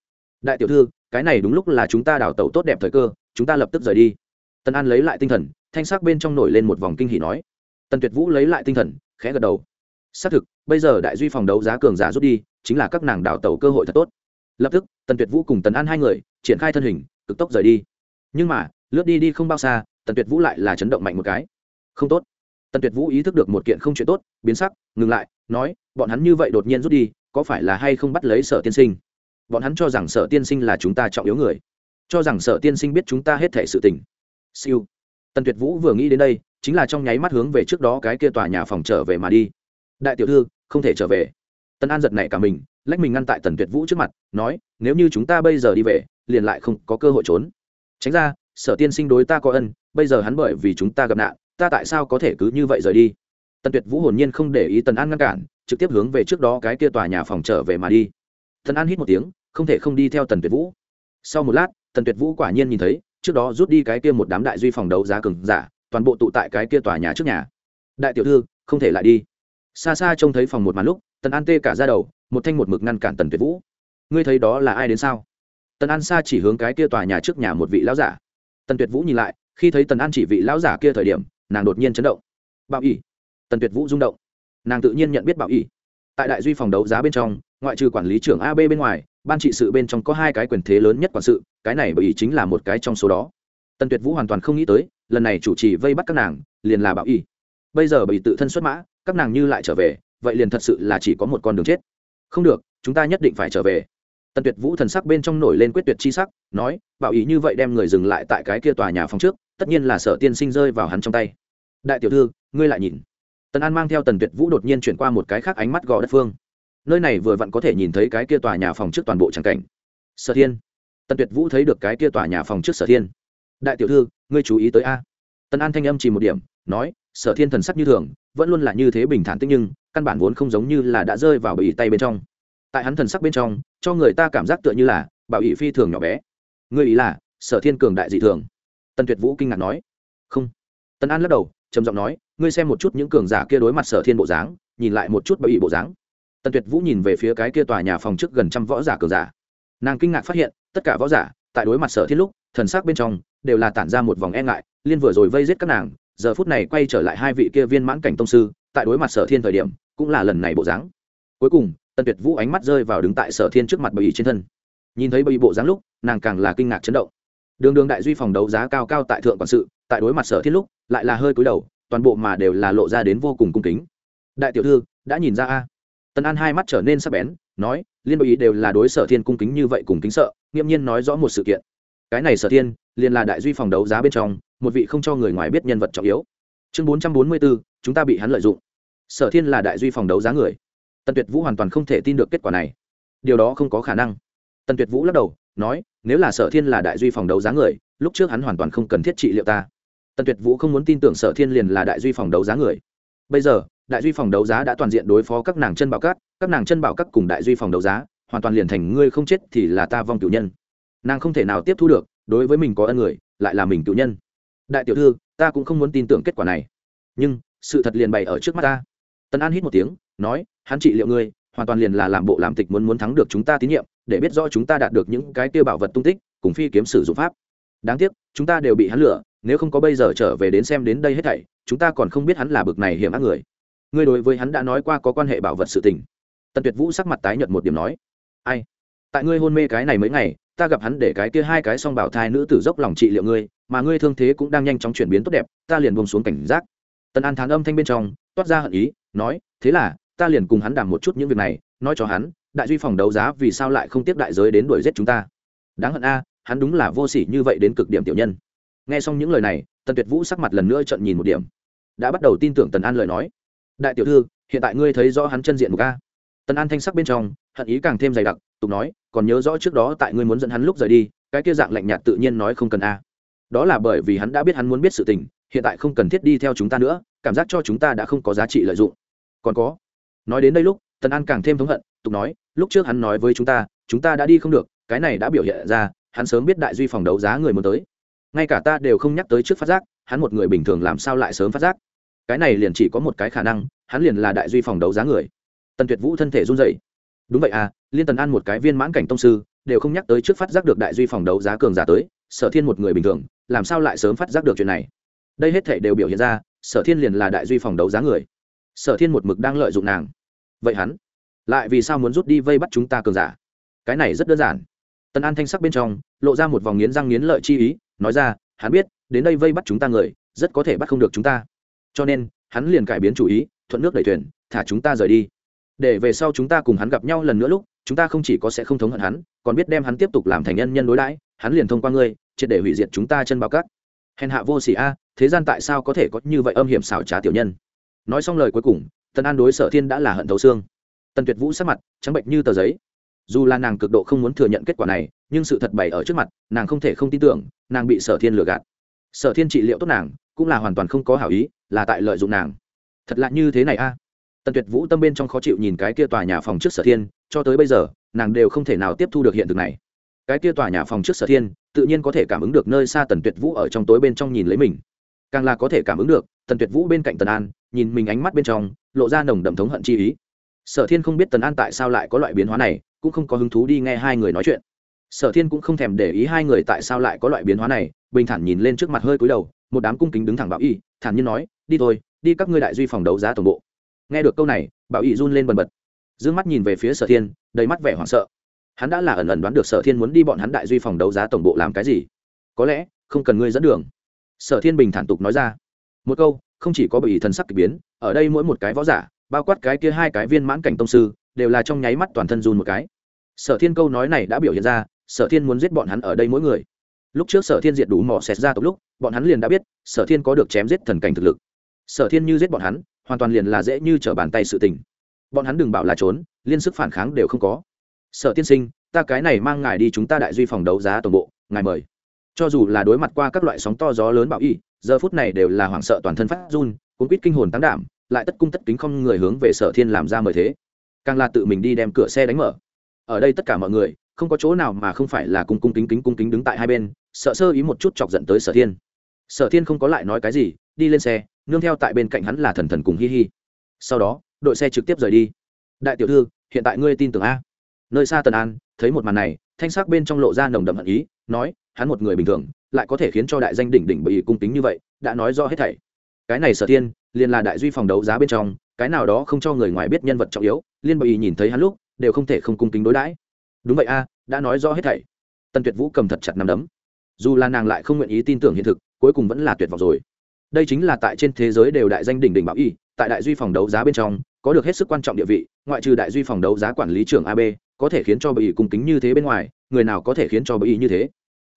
Đại tiểu thư, cái này đúng lúc là chúng ta đào tẩu tốt đẹp thời cơ, chúng ta lập tức rời đi. Tần an lấy lại tinh thần, thanh sắc bên trong nổi lên một vòng kinh hỉ nói. Tần tuyệt vũ lấy lại tinh thần, khẽ gật đầu. Xác thực, bây giờ đại duy phòng đấu giá cường giả rút đi, chính là các nàng đào tẩu cơ hội thật tốt. Lập tức, tần tuyệt vũ cùng tần an hai người, triển khai thân hình, cực tốc rời đi. Nhưng mà, lướt đi đi không bao xa tần tuyệt vũ lại là chấn động mạnh một cái. Không tốt. Tần tuyệt vũ ý thức được một kiện không chuyện tốt, biến sắc, ngừng lại, nói, bọn hắn như vậy đột nhiên rút đi, có phải là hay không bắt lấy sở tiên sinh? Bọn hắn cho rằng sở tiên sinh là chúng ta trọng yếu người, cho rằng sở tiên sinh biết chúng ta hết thể sự tình. Siêu. Tần tuyệt vũ vừa nghĩ đến đây, chính là trong nháy mắt hướng về trước đó cái kia tòa nhà phòng trở về mà đi. Đại tiểu thư, không thể trở về. Tần an giật nảy cả mình, lách mình ngăn tại tần tuyệt vũ trước mặt, nói, nếu như chúng ta bây giờ đi về, liền lại không có cơ hội trốn. Tránh ra, sở tiên sinh đối ta có ân bây giờ hắn bởi vì chúng ta gặp nạn, ta tại sao có thể cứ như vậy rời đi? Tần tuyệt vũ hồn nhiên không để ý tần an ngăn cản, trực tiếp hướng về trước đó cái kia tòa nhà phòng trở về mà đi. Tần an hít một tiếng, không thể không đi theo tần tuyệt vũ. Sau một lát, tần tuyệt vũ quả nhiên nhìn thấy, trước đó rút đi cái kia một đám đại duy phòng đấu giá cừng giả, toàn bộ tụ tại cái kia tòa nhà trước nhà. Đại tiểu thư, không thể lại đi. Xa xa trông thấy phòng một màn lúc, tần an tê cả ra đầu, một thanh một mực ngăn cản tần tuyệt vũ. Ngươi thấy đó là ai đến sao? Tần an xa chỉ hướng cái kia tòa nhà trước nhà một vị lão giả. Tần tuyệt vũ nhìn lại khi thấy tần an chỉ vị lão giả kia thời điểm, nàng đột nhiên chấn động. Bảo ỉ tần tuyệt vũ rung động. Nàng tự nhiên nhận biết bảo ỉ tại đại duy phòng đấu giá bên trong, ngoại trừ quản lý trưởng ab bên ngoài, ban trị sự bên trong có hai cái quyền thế lớn nhất quản sự, cái này bởi ý chính là một cái trong số đó. Tần tuyệt vũ hoàn toàn không nghĩ tới, lần này chủ trì vây bắt các nàng, liền là bảo y bây giờ bởi tự thân xuất mã, các nàng như lại trở về, vậy liền thật sự là chỉ có một con đường chết. Không được, chúng ta nhất định phải trở về. Tần tuyệt vũ thần sắc bên trong nổi lên quyết tuyệt chi sắc, nói bảo ý như vậy đem người dừng lại tại cái kia tòa nhà phòng trước tất nhiên là sở tiên sinh rơi vào hắn trong tay. Đại tiểu thư, ngươi lại nhìn. Tần an mang theo tần tuyệt vũ đột nhiên chuyển qua một cái khác ánh mắt gò đất phương. Nơi này vừa vặn có thể nhìn thấy cái kia tòa nhà phòng trước toàn bộ tràng cảnh. Sở thiên. Tần tuyệt vũ thấy được cái kia tòa nhà phòng trước sở thiên. Đại tiểu thư, ngươi chú ý tới a. Tần an thanh âm chỉ một điểm, nói, sở thiên thần sắc như thường, vẫn luôn là như thế bình thản tích nhưng, căn bản vốn không giống như là đã rơi vào bẫy tay bên trong. Tại hắn thần sắc bên trong, cho người ta cảm giác tựa như là, bảo ỷ phi thường nhỏ bé. Ngươi ý là, sở thiên cường đại dị thường tần tuyệt vũ kinh ngạc nói. Không. Tần an lắc đầu, trầm giọng nói, ngươi xem một chút những cường giả kia đối mặt sở thiên bộ dáng, nhìn lại một chút bởi ỷ bộ dáng. Tần tuyệt vũ nhìn về phía cái kia tòa nhà phòng trước gần trăm võ giả cường giả. Nàng kinh ngạc phát hiện, tất cả võ giả, tại đối mặt sở thiên lúc, thần sắc bên trong, đều là tản ra một vòng e ngại, liên vừa rồi vây giết các nàng, giờ phút này quay trở lại hai vị kia viên mãn cảnh tông sư, tại đối mặt sở thiên thời điểm, cũng là lần này bộ dáng. Cuối cùng, tần tuyệt vũ ánh mắt rơi vào đứng tại sở thiên trước mặt bầy trên thân. Nhìn thấy bầy bộ dáng lúc, nàng càng là kinh ngạc chấn động đường đường đại duy phòng đấu giá cao cao tại thượng quản sự, tại đối mặt sở thiên lúc, lại là hơi cúi đầu, toàn bộ mà đều là lộ ra đến vô cùng cung kính. Đại tiểu thư, đã nhìn ra a? Tần an hai mắt trở nên sắc bén, nói, liên đội ý đều là đối sở thiên cung kính như vậy cùng kính sợ, nghiêm nhiên nói rõ một sự kiện. Cái này sở thiên, liền là đại duy phòng đấu giá bên trong, một vị không cho người ngoài biết nhân vật trọng yếu. Chương bốn trăm bốn mươi bốn chúng ta bị hắn lợi dụng. Sở thiên là đại duy phòng đấu giá người. Tần tuyệt vũ hoàn toàn không thể tin được kết quả này. Điều đó không có khả năng. Tần tuyệt vũ lắc đầu nói, nếu là sở thiên là đại duy phòng đấu giá người, lúc trước hắn hoàn toàn không cần thiết trị liệu ta. Tần tuyệt vũ không muốn tin tưởng sở thiên liền là đại duy phòng đấu giá người. Bây giờ, đại duy phòng đấu giá đã toàn diện đối phó các nàng chân bảo cát các nàng chân bảo cát cùng đại duy phòng đấu giá, hoàn toàn liền thành ngươi không chết thì là ta vong cựu nhân. Nàng không thể nào tiếp thu được, đối với mình có ân người, lại là mình cựu nhân. Đại tiểu thư, ta cũng không muốn tin tưởng kết quả này. Nhưng, sự thật liền bày ở trước mắt ta. Tần an hít một tiếng, nói, hắn trị liệu ngươi hoàn toàn liền là làm bộ làm tịch muốn muốn thắng được chúng ta tín nhiệm, để biết rõ chúng ta đạt được những cái tiêu bảo vật tung tích, cùng phi kiếm sử dụng pháp. Đáng tiếc, chúng ta đều bị hắn lừa, nếu không có bây giờ trở về đến xem đến đây hết thảy, chúng ta còn không biết hắn là bực này hiểm ác người. Ngươi đối với hắn đã nói qua có quan hệ bảo vật sự tình. Tần tuyệt vũ sắc mặt tái nhợt một điểm nói, ai? Tại ngươi hôn mê cái này mấy ngày, ta gặp hắn để cái kia hai cái song bảo thai nữ tử dốc lòng trị liệu ngươi, mà ngươi thương thế cũng đang nhanh chóng chuyển biến tốt đẹp, ta liền buông xuống cảnh giác. Tần an thán âm thanh bên trong, toát ra hận ý, nói, thế là ta liền cùng hắn đàm một chút những việc này, nói cho hắn, đại duy phòng đấu giá vì sao lại không tiếp đại giới đến đuổi giết chúng ta. Đáng hận a, hắn đúng là vô sỉ như vậy đến cực điểm tiểu nhân. Nghe xong những lời này, tần tuyệt vũ sắc mặt lần nữa trận nhìn một điểm. Đã bắt đầu tin tưởng tần an lời nói. Đại tiểu thư, hiện tại ngươi thấy rõ hắn chân diện một ca tần an thanh sắc bên trong, hận ý càng thêm dày đặc, tục nói, còn nhớ rõ trước đó tại ngươi muốn dẫn hắn lúc rời đi, cái kia dạng lạnh nhạt tự nhiên nói không cần a. Đó là bởi vì hắn đã biết hắn muốn biết sự tình, hiện tại không cần thiết đi theo chúng ta nữa, cảm giác cho chúng ta đã không có giá trị lợi dụng. Còn có nói đến đây lúc, tần an càng thêm thống hận, tục nói, lúc trước hắn nói với chúng ta chúng ta đã đi không được, cái này đã biểu hiện ra, hắn sớm biết đại duy phòng đấu giá người muốn tới. Ngay cả ta đều không nhắc tới trước phát giác, hắn một người bình thường làm sao lại sớm phát giác? Cái này liền chỉ có một cái khả năng, hắn liền là đại duy phòng đấu giá người. Tần tuyệt vũ thân thể run dậy đúng vậy à liên tần an một cái viên mãn cảnh tông sư, đều không nhắc tới trước phát giác được đại duy phòng đấu giá cường giả tới, sở thiên một người bình thường, làm sao lại sớm phát giác được chuyện này? Đây hết thể đều biểu hiện ra, sở thiên liền là đại duy phòng đấu giá người sở thiên một mực đang lợi dụng nàng. Vậy hắn lại vì sao muốn rút đi vây bắt chúng ta cường giả? Cái này rất đơn giản. Tần an thanh sắc bên trong, lộ ra một vòng nghiến răng nghiến lợi chi ý, nói ra, hắn biết, đến đây vây bắt chúng ta người, rất có thể bắt không được chúng ta. Cho nên, hắn liền cải biến chủ ý, thuận nước đẩy thuyền, thả chúng ta rời đi. Để về sau chúng ta cùng hắn gặp nhau lần nữa lúc, chúng ta không chỉ có sẽ không thống hận hắn, còn biết đem hắn tiếp tục làm thành nhân nhân đối đãi, hắn liền thông qua ngươi, triệt để hủy diệt chúng ta chân bao cắt hèn hạ vô sỉ a, thế gian tại sao có thể có như vậy âm hiểm xảo trá tiểu nhân? Nói xong lời cuối cùng, tần an đối sở thiên đã là hận thấu xương. Tần tuyệt vũ sắc mặt, trắng bệnh như tờ giấy. Dù là nàng cực độ không muốn thừa nhận kết quả này, nhưng sự thật bày ở trước mặt, nàng không thể không tin tưởng, nàng bị sở thiên lừa gạt. Sở thiên trị liệu tốt nàng, cũng là hoàn toàn không có hảo ý, là tại lợi dụng nàng. Thật lạ như thế này a. Tần tuyệt vũ tâm bên trong khó chịu nhìn cái kia tòa nhà phòng trước sở thiên, cho tới bây giờ, nàng đều không thể nào tiếp thu được hiện thực này. Cái kia tòa nhà phòng trước sở thiên, tự nhiên có thể cảm ứng được nơi xa tần tuyệt vũ ở trong tối bên trong nhìn lấy mình càng là có thể cảm ứng được, tần tuyệt vũ bên cạnh tần an, nhìn mình ánh mắt bên trong, lộ ra nồng đậm thống hận chi ý. Sở thiên không biết tần an tại sao lại có loại biến hóa này, cũng không có hứng thú đi nghe hai người nói chuyện. Sở thiên cũng không thèm để ý hai người tại sao lại có loại biến hóa này, bình thản nhìn lên trước mặt hơi cúi đầu, một đám cung kính đứng thẳng bảo y, thản nhiên nói, đi thôi, đi các ngươi đại duy phòng đấu giá tổng bộ. Nghe được câu này, bảo y run lên bần bật d ư ơ n g mắt nhìn về phía sở thiên, đầy mắt vẻ hoảng sợ. Hắn đã là ẩn ẩn đoán được sở thiên muốn đi bọn hắn đại duy phòng đấu giá tổng bộ làm cái gì. Có lẽ không cần ngươi dẫn đường sở thiên bình thản tục nói ra. Một câu, không chỉ có bởi thần sắc k ỳ biến, ở đây mỗi một cái võ giả, bao quát cái kia hai cái viên mãn cảnh tông sư, đều là trong nháy mắt toàn thân run một cái. Sở thiên câu nói này đã biểu hiện ra, sở thiên muốn giết bọn hắn ở đây mỗi người. Lúc trước sở thiên diệt đủ mỏ xẹt ra tộc lúc, bọn hắn liền đã biết, sở thiên có được chém giết thần cảnh thực lực. Sở thiên như giết bọn hắn, hoàn toàn liền là dễ như t r ở bàn tay sự tình. Bọn hắn đừng bảo là trốn, liên sức phản kháng đều không có. Sở tiên sinh, ta cái này mang ngài đi chúng ta đại duy phòng đấu giá tổng bộ, ngài mời cho dù là đối mặt qua các loại sóng to gió lớn bạo y, giờ phút này đều là hoảng sợ toàn thân phát run, cuốn quýt kinh hồn tăng đảm, lại tất cung tất kính không người hướng về sở thiên làm ra mời thế. Càng là tự mình đi đem cửa xe đánh mở. Ở đây tất cả mọi người, không có chỗ nào mà không phải là cung cung kính kính cung kính đứng tại hai bên, sợ sơ ý một chút chọc giận tới sở thiên. Sở thiên không có lại nói cái gì, đi lên xe, nương theo tại bên cạnh hắn là thần thần cùng hi hi. Sau đó, đội xe trực tiếp rời đi. Đại tiểu thư, hiện tại ngươi tin tưởng a. Nơi xa tần an, thấy một màn này thanh sắc bên trong lộ ra nồng đậm hận ý, nói, hắn một người bình thường, lại có thể khiến cho đại danh đỉnh đỉnh bị cung tính như vậy, đã nói rõ hết thảy. Cái này sở thiên, liền là đại duy phòng đấu giá bên trong, cái nào đó không cho người ngoài biết nhân vật trọng yếu, liên bị nhìn thấy hắn lúc, đều không thể không cung kính đối đãi. Đúng vậy a, đã nói rõ hết thảy. Tần tuyệt vũ cầm thật chặt nằm đấm. Dù là nàng lại không nguyện ý tin tưởng hiện thực, cuối cùng vẫn là tuyệt vọng rồi. Đây chính là tại trên thế giới đều đại danh đỉnh đỉnh bảo y, tại đại duy phòng đấu giá bên trong, có được hết sức quan trọng địa vị, ngoại trừ đại duy phòng đấu giá quản lý trưởng ab có thể khiến cho bị cung kính như thế bên ngoài, người nào có thể khiến cho bị như thế?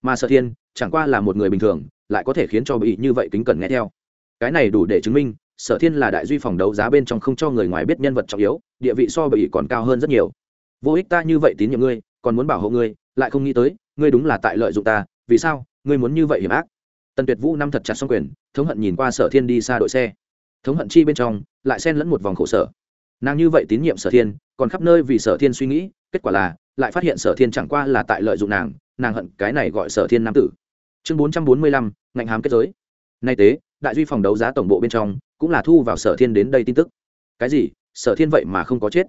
Mà sở thiên, chẳng qua là một người bình thường, lại có thể khiến cho bị như vậy kính cẩn nghe theo. Cái này đủ để chứng minh, sở thiên là đại duy phòng đấu giá bên trong không cho người ngoài biết nhân vật trọng yếu, địa vị so bị còn cao hơn rất nhiều. Vô ích ta như vậy tín nhiệm ngươi, còn muốn bảo hộ ngươi, lại không nghĩ tới, ngươi đúng là tại lợi dụng ta, vì sao, ngươi muốn như vậy hiểm ác? Tần tuyệt vũ năm thật chặt xong quyền, thống hận nhìn qua sở thiên đi xa đội xe. Thống hận chi bên trong, lại xen lẫn một vòng khổ sở nàng như vậy tín nhiệm sở thiên, còn khắp nơi vì sở thiên suy nghĩ, kết quả là, lại phát hiện sở thiên chẳng qua là tại lợi dụng nàng nàng hận cái này gọi sở thiên nam tử. Chương bốn trăm bốn mươi lăm, ngạnh hám kết giới. Nay tế, đại duy phòng đấu giá tổng bộ bên trong, cũng là thu vào sở thiên đến đây tin tức. Cái gì? Sở thiên vậy mà không có chết?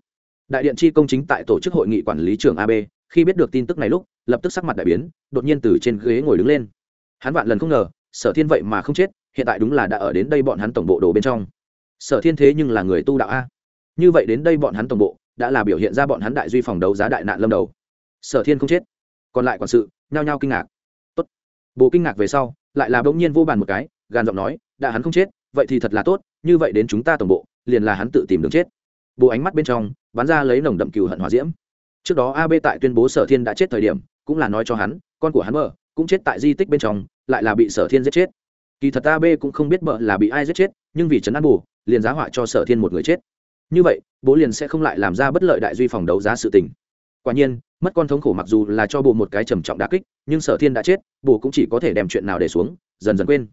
Đại điện chi công chính tại tổ chức hội nghị quản lý trưởng ab khi biết được tin tức này lúc, lập tức sắc mặt đại biến, đột nhiên từ trên ghế ngồi đứng lên. Hắn vạn lần không ngờ, sở thiên vậy mà không chết, hiện tại đúng là đã ở đến đây bọn hắn tổng bộ đồ bên trong. Sở thiên thế nhưng là người tu đạo a như vậy đến đây bọn hắn tổng bộ, đã là biểu hiện ra bọn hắn đại duy phòng đấu giá đại nạn lâm đầu. Sở thiên không chết. Còn lại quản sự, nhao nhao kinh ngạc. Tốt. Bộ kinh ngạc về sau, lại là bỗng nhiên vô bàn một cái, gàn giọng nói, đã hắn không chết, vậy thì thật là tốt, như vậy đến chúng ta tổng bộ, liền là hắn tự tìm đường chết. Bộ ánh mắt bên trong, bắn ra lấy nồng đậm cừu hận hòa diễm. Trước đó ab tại tuyên bố sở thiên đã chết thời điểm, cũng là nói cho hắn, con của hắn mờ, cũng chết tại di tích bên trong, lại là bị sở thiên giết chết. Kỳ thật ab cũng không biết mờ là bị ai giết chết, nhưng vì trấn an bù, liền giá họa cho sở thiên một người chết như vậy, bố liền sẽ không lại làm ra bất lợi đại duy phòng đấu giá sự tình. Quả nhiên, mất con thống khổ mặc dù là cho bộ một cái trầm trọng đà kích, nhưng sở thiên đã chết, bố cũng chỉ có thể đem chuyện nào để xuống, dần dần quên.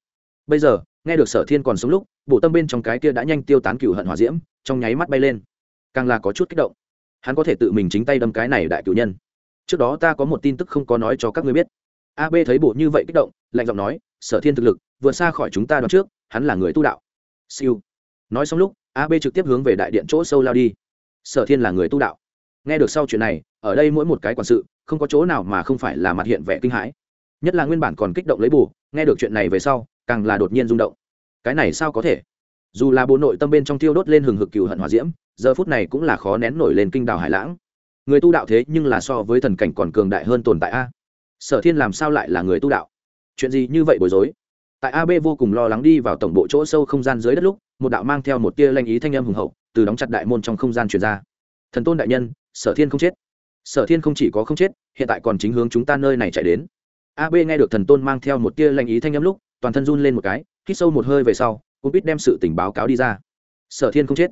Bây giờ, nghe được sở thiên còn sống lúc bộ tâm bên trong cái kia đã nhanh tiêu tán cựu hận hòa diễm, trong nháy mắt bay lên. Càng là có chút kích động. Hắn có thể tự mình chính tay đâm cái này đại cựu nhân. Trước đó ta có một tin tức không có nói cho các ngươi biết. Ab thấy bộ như vậy kích động, lạnh giọng nói, sở thiên thực lực, vượt xa khỏi chúng ta đoán trước, hắn là người tu đạo. Siêu nói xong lúc ab trực tiếp hướng về đại điện chỗ sâu lao đi. Sở thiên là người tu đạo. Nghe được sau chuyện này, ở đây mỗi một cái quản sự, không có chỗ nào mà không phải là mặt hiện vẻ kinh hãi. Nhất là nguyên bản còn kích động lấy bù, nghe được chuyện này về sau, càng là đột nhiên rung động. Cái này sao có thể? Dù là bộ nội tâm bên trong tiêu đốt lên hừng hực cừu hận hòa diễm, giờ phút này cũng là khó nén nổi lên kinh đào hải lãng. Người tu đạo thế nhưng là so với thần cảnh còn cường đại hơn tồn tại a. Sở thiên làm sao lại là người tu đạo? Chuyện gì như vậy bối rối? Tại ab vô cùng lo lắng đi vào tổng bộ chỗ sâu không gian dưới đất lúc một đạo mang theo một tia lanh ý thanh âm hùng hậu, từ đóng chặt đại môn trong không gian truyền ra. Thần tôn đại nhân, sở thiên không chết. Sở thiên không chỉ có không chết, hiện tại còn chính hướng chúng ta nơi này chạy đến. Ab nghe được thần tôn mang theo một tia lanh ý thanh âm lúc, toàn thân run lên một cái, hít sâu một hơi về sau, cũng biết đem sự tình báo cáo đi ra. Sở thiên không chết.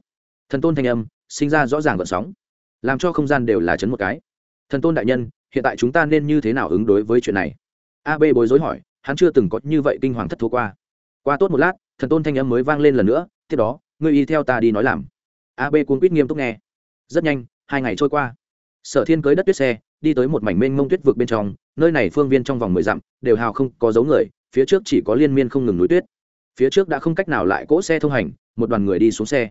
Thần tôn thanh âm, sinh ra rõ ràng vận sóng, làm cho không gian đều là chấn một cái. Thần tôn đại nhân, hiện tại chúng ta nên như thế nào ứng đối với chuyện này? Ab bối rối hỏi, hắn chưa từng có như vậy kinh hoàng thất thố qua. Qua tốt một lát, thần tôn thanh âm mới vang lên lần nữa tiếp đó, ngươi y theo ta đi nói làm. Ab cuốn quýt nghiêm túc nghe. Rất nhanh, hai ngày trôi qua. Sở thiên cưới đất tuyết xe, đi tới một mảnh mênh mông tuyết vực bên trong, nơi này phương viên trong vòng mười dặm, đều hào không có dấu người, phía trước chỉ có liên miên không ngừng núi tuyết. Phía trước đã không cách nào lại cỗ xe thông hành, một đoàn người đi xuống xe.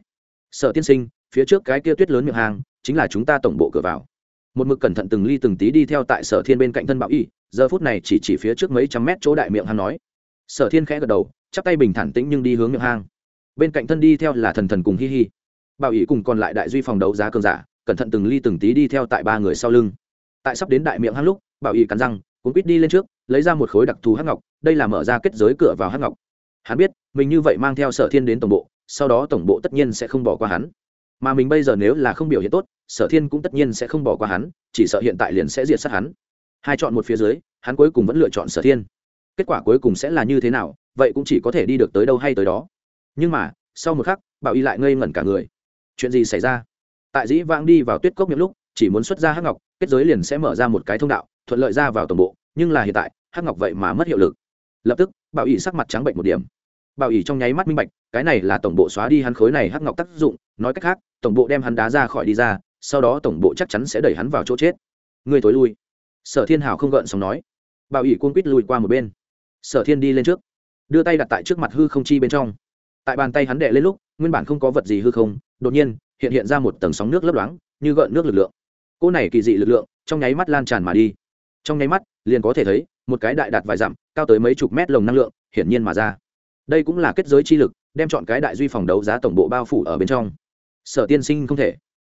Sở tiên sinh, phía trước cái kia tuyết lớn miệng hàng, chính là chúng ta tổng bộ cửa vào. Một mực cẩn thận từng ly từng tí đi theo tại sở thiên bên cạnh thân bảo y, giờ phút này chỉ chỉ phía trước mấy trăm mét chỗ đại miệng hang nói. Sở thiên khẽ gật đầu, chắp tay bình thản tĩnh nhưng đi hướng miệng hang bên cạnh thân đi theo là thần thần cùng hi hi. Bảo ỷ cùng còn lại đại duy phòng đấu giá cường giả, cẩn thận từng ly từng tí đi theo tại ba người sau lưng. Tại sắp đến đại miệng hang lúc, bảo ỷ cắn răng cũng quýt đi lên trước, lấy ra một khối đặc thù hắc ngọc, đây là mở ra kết giới cửa vào hắc ngọc. Hắn biết, mình như vậy mang theo sở thiên đến tổng bộ, sau đó tổng bộ tất nhiên sẽ không bỏ qua hắn. Mà mình bây giờ nếu là không biểu hiện tốt, sở thiên cũng tất nhiên sẽ không bỏ qua hắn, chỉ sợ hiện tại liền sẽ diệt sát hắn. Hai chọn một phía dưới, hắn cuối cùng vẫn lựa chọn sở thiên. Kết quả cuối cùng sẽ là như thế nào, vậy cũng chỉ có thể đi được tới đâu hay tới đó nhưng mà, sau một khắc, bảo y lại ngây ngẩn cả người. Chuyện gì xảy ra? Tại dĩ vãng đi vào tuyết cốc những lúc, chỉ muốn xuất ra hắc ngọc, kết giới liền sẽ mở ra một cái thông đạo, thuận lợi ra vào tổng bộ, nhưng là hiện tại, hắc ngọc vậy mà mất hiệu lực. Lập tức, bảo Y sắc mặt trắng bệnh một điểm. Bảo Y trong nháy mắt minh bạch, cái này là tổng bộ xóa đi hắn khối này hắc ngọc tác dụng, nói cách khác, tổng bộ đem hắn đá ra khỏi đi ra, sau đó tổng bộ chắc chắn sẽ đẩy hắn vào chỗ chết. Người tối lui. Sở thiên hào không gợn sóng nói. Bảo y cuông quýt lùi qua một bên. Sở thiên đi lên trước, đưa tay đặt tại trước mặt hư không chi bên trong tại bàn tay hắn đệ lên lúc, nguyên bản không có vật gì hư không, đột nhiên, hiện hiện ra một tầng sóng nước lấp loáng, như gợn nước lực lượng. Cỗ này kỳ dị lực lượng, trong nháy mắt lan tràn mà đi. Trong nháy mắt, liền có thể thấy, một cái đại đạt vài dặm, cao tới mấy chục mét lồng năng lượng, hiển nhiên mà ra. Đây cũng là kết giới chi lực, đem chọn cái đại duy phòng đấu giá tổng bộ bao phủ ở bên trong. Sở tiên sinh không thể.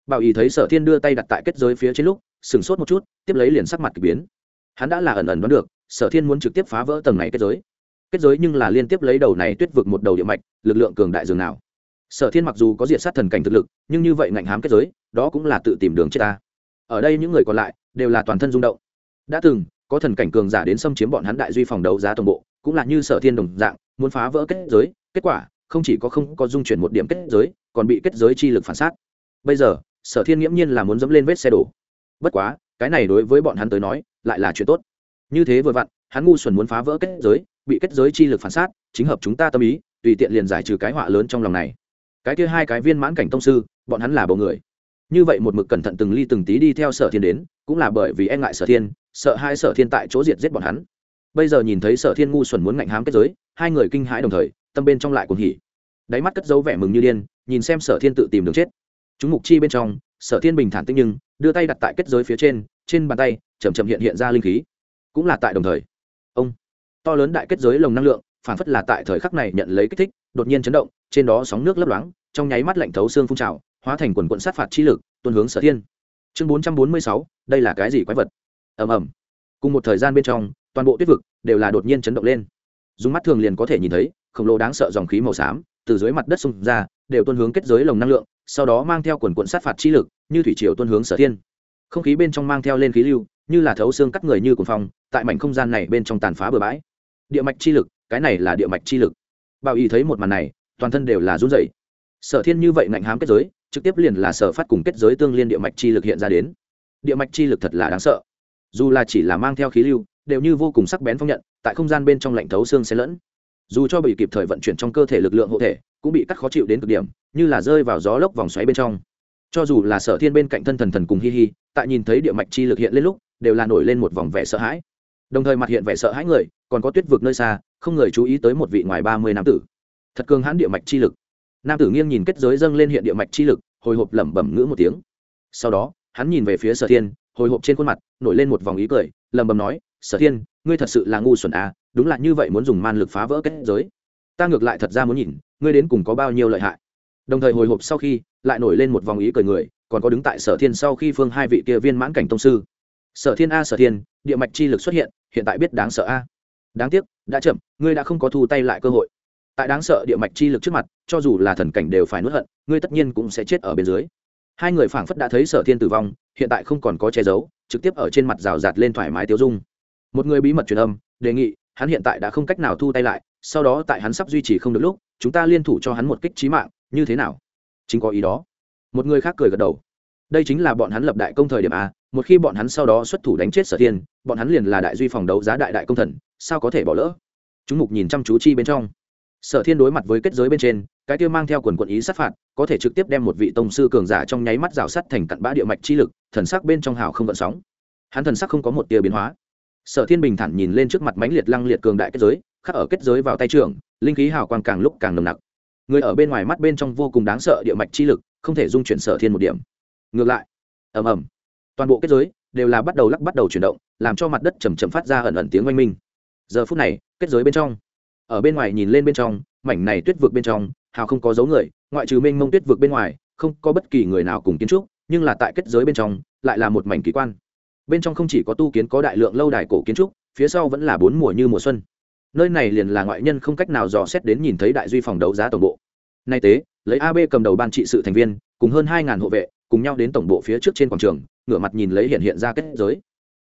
Bảo ý thấy sở thiên đưa tay đặt tại kết giới phía trên lúc, sửng sốt một chút, tiếp lấy liền sắc mặt k ỳ biến. Hắn đã là ẩn ẩn đoán được, sở thiên muốn trực tiếp phá vỡ tầng này kết giới kết giới nhưng là liên tiếp lấy đầu này tuyết vực một đầu địa mạch, lực lượng cường đại dường nào. Sở thiên mặc dù có diệt sát thần cảnh thực lực, nhưng như vậy ngạnh hám kết giới, đó cũng là tự tìm đường chết ta. Ở đây những người còn lại đều là toàn thân rung động. Đã từng, có thần cảnh cường giả đến xâm chiếm bọn hắn đại duy phòng đấu giá toàn bộ, cũng là như sở thiên đồng dạng, muốn phá vỡ kết giới, kết quả, không chỉ có không có dung chuyển một điểm kết giới, còn bị kết giới chi lực phản xác bây giờ, sở thiên nghiễm nhiên là muốn dẫm lên vết xe đổ. Bất quá, cái này đối với bọn hắn tới nói, lại là chuyện tốt. Như thế vừa vặn, hắn ngu xuẩn muốn phá vỡ kết giới bị kết giới chi lực phản sát, chính hợp chúng ta tâm ý, tùy tiện liền giải trừ cái họa lớn trong lòng này. Cái kia hai cái viên mãn cảnh tông sư, bọn hắn là bầu người. Như vậy một mực cẩn thận từng ly từng tí đi theo sở thiên đến, cũng là bởi vì e ngại sở thiên, sợ hai sở thiên tại chỗ diệt giết bọn hắn. Bây giờ nhìn thấy sở thiên ngu xuẩn muốn ngạnh hám kết giới, hai người kinh hãi đồng thời, tâm bên trong lại cuồng hỉ. Đáy mắt cất dấu vẻ mừng như điên, nhìn xem sở thiên tự tìm đường chết. Chúng mục chi bên trong, sở thiên bình thản tinh nhưng, đưa tay đặt tại kết giới phía trên trên bàn tay chầm chậm hiện hiện ra linh khí. Cũng là tại đồng thời to lớn đại kết giới lồng năng lượng, phản phất là tại thời khắc này nhận lấy kích thích, đột nhiên chấn động, trên đó sóng nước lấp loáng, trong nháy mắt lạnh thấu xương phun trào, hóa thành quần quận sát phạt chi lực, tuôn hướng sở thiên. Chương bốn trăm bốn mươi sáu, đây là cái gì quái vật? Ầm ầm. Cùng một thời gian bên trong, toàn bộ tuyết vực đều là đột nhiên chấn động lên. Dùng mắt thường liền có thể nhìn thấy, khổng lồ đáng sợ dòng khí màu xám từ dưới mặt đất xung ra, đều tuôn hướng kết giới lồng năng lượng, sau đó mang theo quần quận sát phạt chi lực, như thủy triều tuôn hướng sở thiên. Không khí bên trong mang theo lên khí lưu, như là thấu xương cắt người như cuồng phong, tại mảnh không gian này bên trong tàn phá bừa bãi địa mạch chi lực, cái này là địa mạch chi lực. Bảo y thấy một màn này, toàn thân đều là run rẩy. Sở thiên như vậy ngạnh hám kết giới, trực tiếp liền là sở phát cùng kết giới tương liên địa mạch chi lực hiện ra đến. Địa mạch chi lực thật là đáng sợ. Dù là chỉ là mang theo khí lưu, đều như vô cùng sắc bén phong nhận, tại không gian bên trong lạnh thấu xương xen lẫn. Dù cho bị kịp thời vận chuyển trong cơ thể lực lượng hộ thể, cũng bị cắt khó chịu đến cực điểm, như là rơi vào gió lốc vòng xoáy bên trong. Cho dù là sở thiên bên cạnh thân thần thần cùng hi hi, tại nhìn thấy địa mạch chi lực hiện lên lúc, đều là nổi lên một vòng vẻ sợ hãi đồng thời mặt hiện vẻ sợ hãi người, còn có tuyết vực nơi xa, không người chú ý tới một vị ngoài ba mươi nam tử. Thật cường hãn địa mạch chi lực. Nam tử nghiêng nhìn kết giới dâng lên hiện địa mạch chi lực, hồi hộp lẩm bẩm ngữ một tiếng. Sau đó, hắn nhìn về phía sở thiên, hồi hộp trên khuôn mặt, nổi lên một vòng ý cười, lẩm bẩm nói, sở thiên, ngươi thật sự là ngu xuẩn à đúng là như vậy muốn dùng man lực phá vỡ kết giới. Ta ngược lại thật ra muốn nhìn, ngươi đến cùng có bao nhiêu lợi hại. Đồng thời hồi hộp sau khi, lại nổi lên một vòng ý cười người, còn có đứng tại sở thiên sau khi phương hai vị kia viên mãn cảnh tông sư. Sở thiên a, sở thiên, địa mạch chi lực xuất hiện hiện tại biết đáng sợ a. Đáng tiếc, đã chậm, ngươi đã không có thu tay lại cơ hội. Tại đáng sợ địa mạch chi lực trước mặt, cho dù là thần cảnh đều phải nuốt hận, ngươi tất nhiên cũng sẽ chết ở bên dưới. Hai người phảng phất đã thấy sở thiên tử vong, hiện tại không còn có che giấu, trực tiếp ở trên mặt rào rạt lên thoải mái tiêu dung. Một người bí mật truyền âm, đề nghị, hắn hiện tại đã không cách nào thu tay lại, sau đó tại hắn sắp duy trì không được lúc, chúng ta liên thủ cho hắn một kích trí mạng, như thế nào? Chính có ý đó. Một người khác cười gật đầu. Đây chính là bọn hắn lập đại công thời điểm a một khi bọn hắn sau đó xuất thủ đánh chết sở thiên, bọn hắn liền là đại duy phòng đấu giá đại đại công thần, sao có thể bỏ lỡ? Chúng mục nhìn chăm chú chi bên trong. Sở thiên đối mặt với kết giới bên trên, cái kia mang theo quần quận ý sát phạt, có thể trực tiếp đem một vị tông sư cường giả trong nháy mắt rào sắt thành cặn bã địa mạch chi lực, thần sắc bên trong hào không vận sóng. Hắn thần sắc không có một tia biến hóa. Sở thiên bình thản nhìn lên trước mặt mãnh liệt lăng liệt cường đại kết giới, khắc ở kết giới vào tay trưởng, linh khí hào quang càng lúc càng nồng nặc. Người ở bên ngoài mắt bên trong vô cùng đáng sợ địa mạch chi lực, không thể dung chuyển sở thiên một điểm. Ngược lại, ầm ầm toàn bộ kết giới đều là bắt đầu lắc bắt đầu chuyển động, làm cho mặt đất chầm chậm phát ra ẩn ẩn tiếng oanh minh. Giờ phút này, kết giới bên trong, ở bên ngoài nhìn lên bên trong, mảnh này tuyết vực bên trong, hào không có dấu người, ngoại trừ mênh mông tuyết vực bên ngoài, không có bất kỳ người nào cùng kiến trúc, nhưng là tại kết giới bên trong, lại là một mảnh kỳ quan. Bên trong không chỉ có tu kiến có đại lượng lâu đài cổ kiến trúc, phía sau vẫn là bốn mùa như mùa xuân. Nơi này liền là ngoại nhân không cách nào dò xét đến nhìn thấy đại duy phòng đấu giá tổng bộ. Nay tế, lấy ab cầm đầu ban trị sự thành viên, cùng hơn hai ngàn hộ vệ cùng nhau đến tổng bộ phía trước trên quảng trường, ngửa mặt nhìn lấy hiện hiện ra kết giới.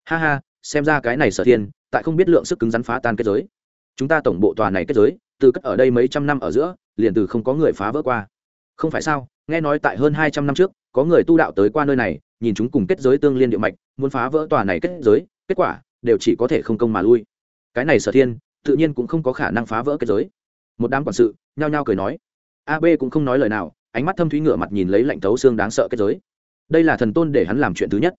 Ha ha, xem ra cái này sở thiên, tại không biết lượng sức cứng rắn phá tan kết giới. Chúng ta tổng bộ tòa này kết giới, từ cất ở đây mấy trăm năm ở giữa, liền từ không có người phá vỡ qua. Không phải sao, nghe nói tại hơn hai trăm năm trước, có người tu đạo tới qua nơi này, nhìn chúng cùng kết giới tương liên địa mạch, muốn phá vỡ tòa này kết giới, kết quả, đều chỉ có thể không công mà lui. Cái này sở thiên, tự nhiên cũng không có khả năng phá vỡ kết giới. Một đám quản sự, nhao nhao cười nói. Ab cũng không nói lời nào ánh mắt thâm thúy ngựa mặt nhìn lấy lạnh thấu xương đáng sợ kết giới. Đây là thần tôn để hắn làm chuyện thứ nhất.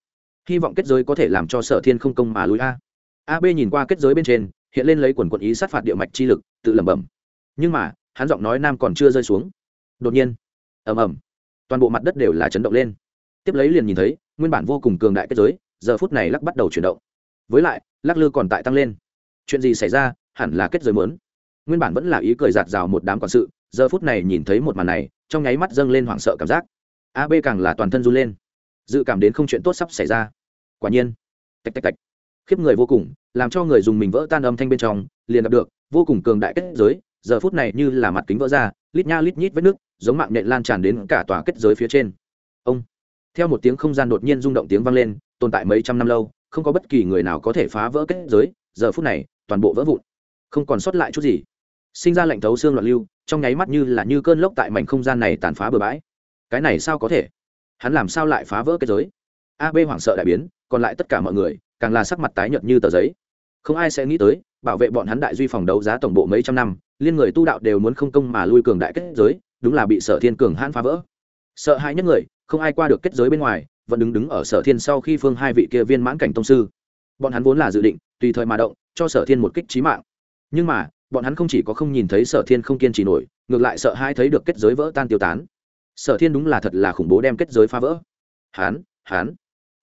Hy vọng kết giới có thể làm cho sở thiên không công mà lùi a. Ab nhìn qua kết giới bên trên, hiện lên lấy quần quần ý sát phạt địa mạch chi lực, tự lẩm bẩm. Nhưng mà, hắn giọng nói nam còn chưa rơi xuống. Đột nhiên, ầm ầm, toàn bộ mặt đất đều là chấn động lên. Tiếp lấy liền nhìn thấy, nguyên bản vô cùng cường đại kết giới, giờ phút này lắc bắt đầu chuyển động. Với lại, lắc lư còn tại tăng lên. Chuyện gì xảy ra, hẳn là kết giới mớn nguyên bản vẫn là ý cười giạt rào một đám quản sự, giờ phút này nhìn thấy một màn này trong nháy mắt dâng lên hoảng sợ cảm giác. Ab càng là toàn thân run lên. Dự cảm đến không chuyện tốt sắp xảy ra. Quả nhiên, tạch tạch tạch. Khiếp người vô cùng, làm cho người dùng mình vỡ tan âm thanh bên trong, liền gặp được, vô cùng cường đại kết giới, giờ phút này như là mặt kính vỡ ra, lít nha lít nhít vết nước, giống mạng nện lan tràn đến cả tòa kết giới phía trên. Ông, theo một tiếng không gian đột nhiên rung động tiếng vang lên, tồn tại mấy trăm năm lâu, không có bất kỳ người nào có thể phá vỡ kết giới, giờ phút này, toàn bộ vỡ vụn. Không còn sót lại chút gì sinh ra lệnh thấu xương loạn lưu, trong nháy mắt như là như cơn lốc tại mảnh không gian này tàn phá bừa bãi. Cái này sao có thể? Hắn làm sao lại phá vỡ kết giới? Ab hoảng sợ đại biến, còn lại tất cả mọi người, càng là sắc mặt tái nhợt như tờ giấy. Không ai sẽ nghĩ tới, bảo vệ bọn hắn đại duy phòng đấu giá tổng bộ mấy trăm năm, liên người tu đạo đều muốn không công mà lui cường đại kết giới, đúng là bị sở thiên cường hãn phá vỡ. Sợ hãi nhất người, không ai qua được kết giới bên ngoài, vẫn đứng đứng ở sở thiên sau khi phương hai vị kia viên mãn cảnh tông sư. Bọn hắn vốn là dự định, tùy thời mà động, cho sở thiên một kích trí mạng. Nhưng mà bọn hắn không chỉ có không nhìn thấy sở thiên không kiên trì nổi, ngược lại sợ hai thấy được kết giới vỡ tan tiêu tán. Sở thiên đúng là thật là khủng bố đem kết giới phá vỡ. Hán hán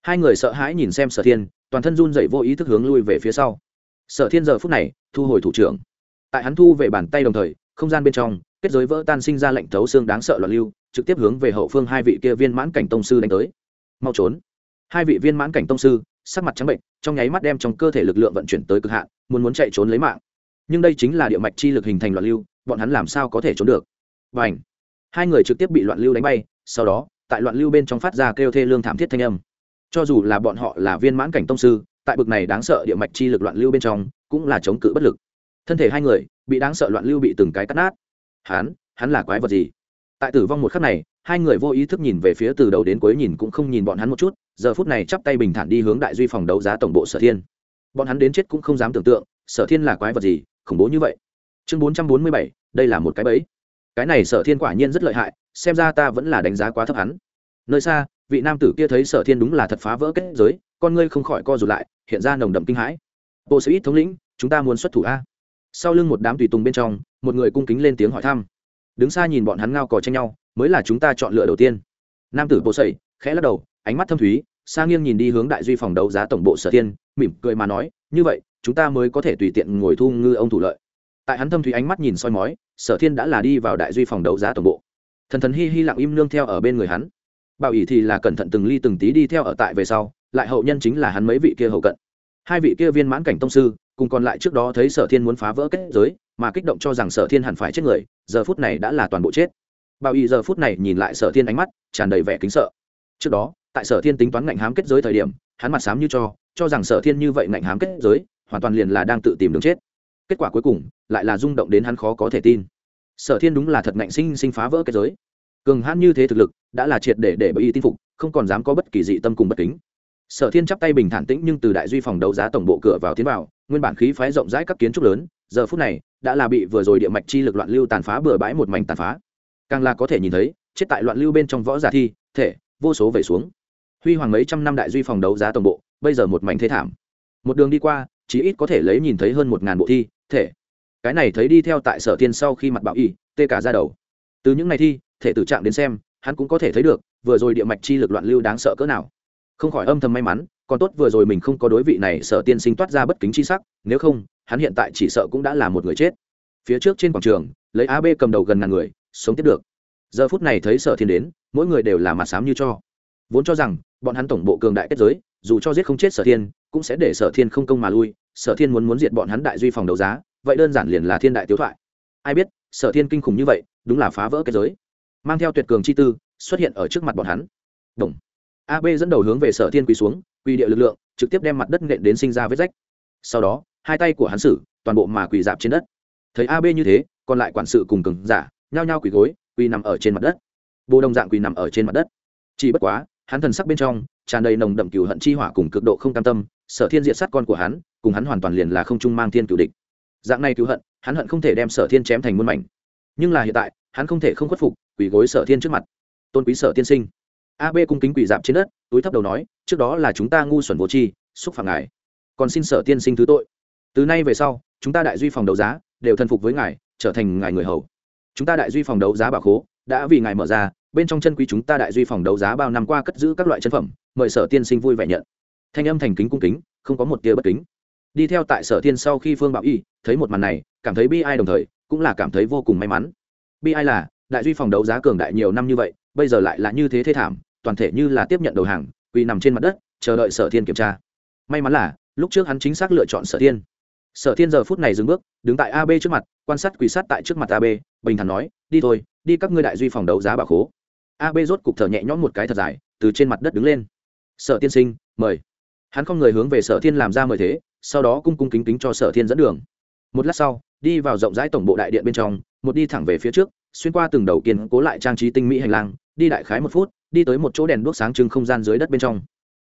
hai người sợ hãi nhìn xem sở thiên, toàn thân run dậy vô ý thức hướng lui về phía sau. Sở thiên giờ phút này, thu hồi thủ trưởng. Tại hắn thu về bàn tay đồng thời, không gian bên trong, kết giới vỡ tan sinh ra lệnh thấu xương đáng sợ loạn lưu, trực tiếp hướng về hậu phương hai vị kia viên mãn cảnh tông sư đánh tới. Mau trốn. Hai vị viên mãn cảnh tông sư, sắc mặt trắng bệnh trong nháy mắt đem trong cơ thể lực lượng vận chuyển tới cực hạn, muốn muốn chạy trốn lấy mạng nhưng đây chính là địa mạch chi lực hình thành loạn lưu, bọn hắn làm sao có thể trốn được? Và ảnh hai người trực tiếp bị loạn lưu đánh bay, sau đó, tại loạn lưu bên trong phát ra kêu thê lương thảm thiết thanh âm. Cho dù là bọn họ là viên mãn cảnh tông sư, tại bực này đáng sợ địa mạch chi lực loạn lưu bên trong, cũng là chống cự bất lực. Thân thể hai người, bị đáng sợ loạn lưu bị từng cái cắt nát. Hắn hắn là quái vật gì? Tại tử vong một khắc này, hai người vô ý thức nhìn về phía từ đầu đến cuối nhìn cũng không nhìn bọn hắn một chút, giờ phút này chắp tay bình thản đi hướng đại duy phòng đấu giá tổng bộ sở thiên. Bọn hắn đến chết cũng không dám tưởng tượng, sở thiên là quái vật gì khủng bố như vậy. Chương bốn trăm bốn mươi bảy đây là một cái bẫy. Cái này sở thiên quả nhiên rất lợi hại xem ra ta vẫn là đánh giá quá thấp hắn. Nơi xa vị nam tử kia thấy sở thiên đúng là thật phá vỡ kết giới con ngươi không khỏi co rụt lại hiện ra nồng đậm kinh hãi. Bộ sĩ ít thống lĩnh chúng ta muốn xuất thủ a. Sau lưng một đám tùy tùng bên trong một người cung kính lên tiếng hỏi thăm. Đứng xa nhìn bọn hắn ngao cò tranh nhau mới là chúng ta chọn lựa đầu tiên. Nam tử bộ sẩy khẽ lắc đầu ánh mắt thâm thúy xa nghiêng nhìn đi hướng đại duy phòng đấu giá tổng bộ sở thiên, mỉm cười mà nói như vậy chúng ta mới có thể tùy tiện ngồi thu ngư ông thủ lợi. Tại hắn thâm thúy ánh mắt nhìn soi mói, sở thiên đã là đi vào đại duy phòng đấu giá tổng bộ. Thần thần hi hi lặng im nương theo ở bên người hắn. Bảo ỷ thì là cẩn thận từng ly từng tí đi theo ở tại về sau, lại hậu nhân chính là hắn mấy vị kia hậu cận. Hai vị kia viên mãn cảnh tông sư, cùng còn lại trước đó thấy sở thiên muốn phá vỡ kết giới, mà kích động cho rằng sở thiên hẳn phải chết người, giờ phút này đã là toàn bộ chết. Bảo ỷ giờ phút này nhìn lại sở thiên ánh mắt, tràn đầy vẻ kính sợ. Trước đó, tại sở thiên tính toán ngạnh hám kết giới thời điểm, hắn mặt sám như cho cho rằng sở thiên như vậy ngạnh hám kết giới hoàn toàn liền là đang tự tìm đường chết. Kết quả cuối cùng, lại là rung động đến hắn khó có thể tin. Sở thiên đúng là thật ngạnh sinh sinh phá vỡ cái giới. Cường hãn như thế thực lực, đã là triệt để để bởi y tin phục, không còn dám có bất kỳ dị tâm cùng bất kính. Sở thiên chắp tay bình thản tĩnh nhưng từ đại duy phòng đấu giá tổng bộ cửa vào tiến vào, nguyên bản khí phái rộng rãi các kiến trúc lớn, giờ phút này, đã là bị vừa rồi địa mạch chi lực loạn lưu tàn phá bừa bãi một mảnh tàn phá. Càng là có thể nhìn thấy, chết tại loạn lưu bên trong võ giả thi, thể, vô số về xuống. Huy hoàng mấy trăm năm đại duy phòng đấu giá tổng bộ, bây giờ một mảnh thế thảm. Một đường đi qua chỉ ít có thể lấy nhìn thấy hơn một ngàn bộ thi, thể. Cái này thấy đi theo tại sở thiên sau khi mặt bạo y, tê cả ra đầu. Từ những ngày thi, thể tử trạng đến xem, hắn cũng có thể thấy được, vừa rồi địa mạch chi lực loạn lưu đáng sợ cỡ nào. Không khỏi âm thầm may mắn, còn tốt vừa rồi mình không có đối vị này sở tiên sinh toát ra bất kính chi sắc, nếu không, hắn hiện tại chỉ sợ cũng đã là một người chết. Phía trước trên quảng trường, lấy ab cầm đầu gần ngàn người, sống tiếp được. Giờ phút này thấy sở thiên đến, mỗi người đều là mặt xám như cho. Vốn cho rằng, bọn hắn tổng bộ cường đại kết giới, dù cho giết không chết sở thiên, cũng sẽ để sở thiên không công mà lui sở thiên muốn muốn diệt bọn hắn đại duy phòng đấu giá, vậy đơn giản liền là thiên đại tiếu thoại. Ai biết, sở thiên kinh khủng như vậy, đúng là phá vỡ cái giới. Mang theo tuyệt cường chi tư, xuất hiện ở trước mặt bọn hắn. Đồng. Ab dẫn đầu hướng về sở thiên quỳ xuống, quỳ địa lực lượng, trực tiếp đem mặt đất nện đến sinh ra vết rách. Sau đó, hai tay của hắn xử toàn bộ mà quỳ dạp trên đất. Thấy ab như thế, còn lại quản sự cùng cường giả, nhao nhao quỳ gối, quỳ nằm ở trên mặt đất. Bồ đồng dạng quỳ nằm ở trên mặt đất. Chỉ bất quá, hắn thần sắc bên trong, tràn đầy nồng đậm cừu hận chi hỏa cùng cực độ không cam tâm sở thiên diệt sát con của hắn, cùng hắn hoàn toàn liền là không trung mang thiên cựu địch. Dạng này cứu hận, hắn hận không thể đem sở thiên chém thành muôn mảnh. Nhưng là hiện tại, hắn không thể không khuất phục, quỳ gối sở thiên trước mặt. Tôn quý sở tiên sinh. Ab cung kính quỳ dạp trên đất, túi thấp đầu nói, trước đó là chúng ta ngu xuẩn vô tri, xúc phạm ngài. Còn xin sở tiên sinh thứ tội. Từ nay về sau, chúng ta đại duy phòng đấu giá, đều thần phục với ngài, trở thành ngài người hầu. Chúng ta đại duy phòng đấu giá bảo khố, đã vì ngài mở ra, bên trong chân quý chúng ta đại duy phòng đấu giá bao năm qua cất giữ các loại chân phẩm, mời sở tiên sinh vui vẻ nhận thanh âm thành kính cung kính, không có một tia bất kính. Đi theo tại sở thiên sau khi phương bảo y, thấy một màn này, cảm thấy bi ai đồng thời, cũng là cảm thấy vô cùng may mắn. Bi ai là, đại duy phòng đấu giá cường đại nhiều năm như vậy, bây giờ lại là như thế thê thảm, toàn thể như là tiếp nhận đầu hàng, quỳ nằm trên mặt đất, chờ đợi sở thiên kiểm tra. May mắn là, lúc trước hắn chính xác lựa chọn sở thiên. Sở thiên giờ phút này dừng bước, đứng tại ab trước mặt, quan sát quỳ sát tại trước mặt ab bình thản nói, đi thôi, đi các ngươi đại duy phòng đấu giá bà khố. Ab rốt cục thở nhẹ nhõm một cái thật dài, từ trên mặt đất đứng lên. Sở tiên sinh, mời hắn không người hướng về sở thiên làm ra mời thế, sau đó cung cung kính kính cho sở thiên dẫn đường. Một lát sau, đi vào rộng rãi tổng bộ đại điện bên trong, một đi thẳng về phía trước, xuyên qua từng đầu kiên cố lại trang trí tinh mỹ hành lang, đi đại khái một phút, đi tới một chỗ đèn đuốc sáng trưng không gian dưới đất bên trong.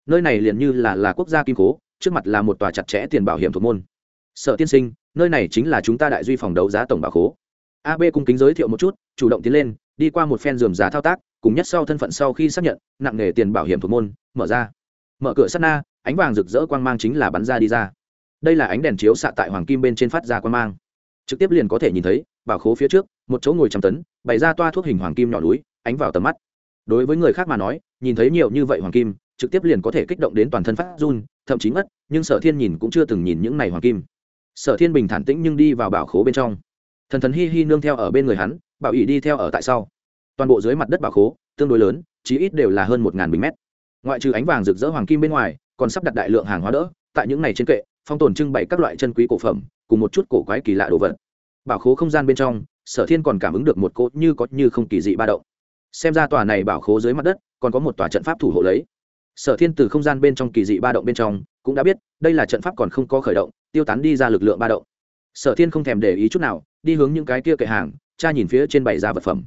Nơi này liền như là là quốc gia kim cố, trước mặt là một tòa chặt chẽ tiền bảo hiểm thuộc môn. Sở tiên sinh, nơi này chính là chúng ta đại duy phòng đấu giá tổng bảo khố. Ab cung kính giới thiệu một chút, chủ động tiến lên, đi qua một phen dườm giá thao tác, cùng nhất sau thân phận sau khi xác nhận, nặng nề tiền bảo hiểm thuộc môn, mở ra mở cửa sắt na, ánh vàng rực rỡ quang mang chính là bắn ra đi ra. Đây là ánh đèn chiếu xạ tại hoàng kim bên trên phát ra quang mang. Trực tiếp liền có thể nhìn thấy, bảo khố phía trước, một chỗ ngồi trăm tấn, bày ra toa thuốc hình hoàng kim nhỏ núi, ánh vào tầm mắt. Đối với người khác mà nói, nhìn thấy nhiều như vậy hoàng kim, trực tiếp liền có thể kích động đến toàn thân phát run, thậm chí ngất, nhưng sở thiên nhìn cũng chưa từng nhìn những này hoàng kim. Sở thiên bình thản tĩnh nhưng đi vào bảo khố bên trong. Thần thần hi hi nương theo ở bên người hắn, bảo ỷ đi theo ở tại sau. Toàn bộ dưới mặt đất bảo khố, tương đối lớn, chí ít đều là hơn một ngàn bình mét ngoại trừ ánh vàng rực rỡ hoàng kim bên ngoài, còn sắp đặt đại lượng hàng hóa đỡ, tại những này trên kệ, phong tồn trưng bày các loại chân quý cổ phẩm, cùng một chút cổ quái kỳ lạ đồ vật. Bảo khố không gian bên trong, sở thiên còn cảm ứng được một cỗ như có như không kỳ dị ba động. Xem ra tòa này bảo khố dưới mặt đất, còn có một tòa trận pháp thủ hộ lấy. Sở thiên từ không gian bên trong kỳ dị ba động bên trong, cũng đã biết, đây là trận pháp còn không có khởi động, tiêu tán đi ra lực lượng ba động. Sở thiên không thèm để ý chút nào, đi hướng những cái kia kệ hàng cha nhìn phía trên bày ra vật phẩm.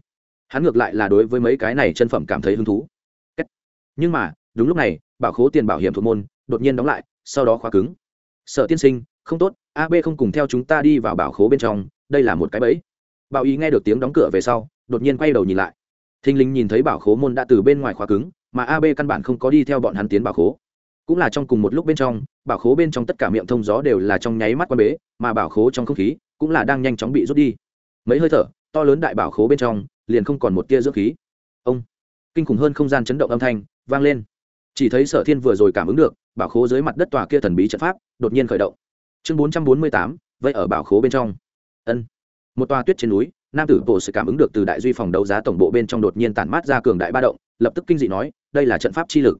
Hắn ngược lại là đối với mấy cái này chân phẩm cảm thấy hứng thú. Nhưng mà đúng lúc này, bảo khố tiền bảo hiểm thuộc môn đột nhiên đóng lại, sau đó khóa cứng. Sở tiên sinh, không tốt ab không cùng theo chúng ta đi vào bảo khố bên trong, đây là một cái bẫy. Bảo ý nghe được tiếng đóng cửa về sau, đột nhiên quay đầu nhìn lại. Thinh linh nhìn thấy bảo khố môn đã từ bên ngoài khóa cứng, mà ab căn bản không có đi theo bọn hắn tiến bảo khố. Cũng là trong cùng một lúc bên trong, bảo khố bên trong tất cả miệng thông gió đều là trong nháy mắt quan bế, mà bảo khố trong không khí cũng là đang nhanh chóng bị rút đi. Mấy hơi thở, to lớn đại bảo khố bên trong liền không còn một tia dưỡng khí. Ông! Kinh khủng hơn không gian chấn động âm thanh vang lên chỉ thấy sở thiên vừa rồi cảm ứng được, bảo khố dưới mặt đất tòa kia thần bí trận pháp, đột nhiên khởi động. Chương bốn trăm bốn mươi tám vậy ở bảo khố bên trong. Ân. Một tòa tuyết trên núi, nam tử bộ sự cảm ứng được từ đại duy phòng đấu giá tổng bộ bên trong đột nhiên tản mát ra cường đại ba động, lập tức kinh dị nói, đây là trận pháp chi lực.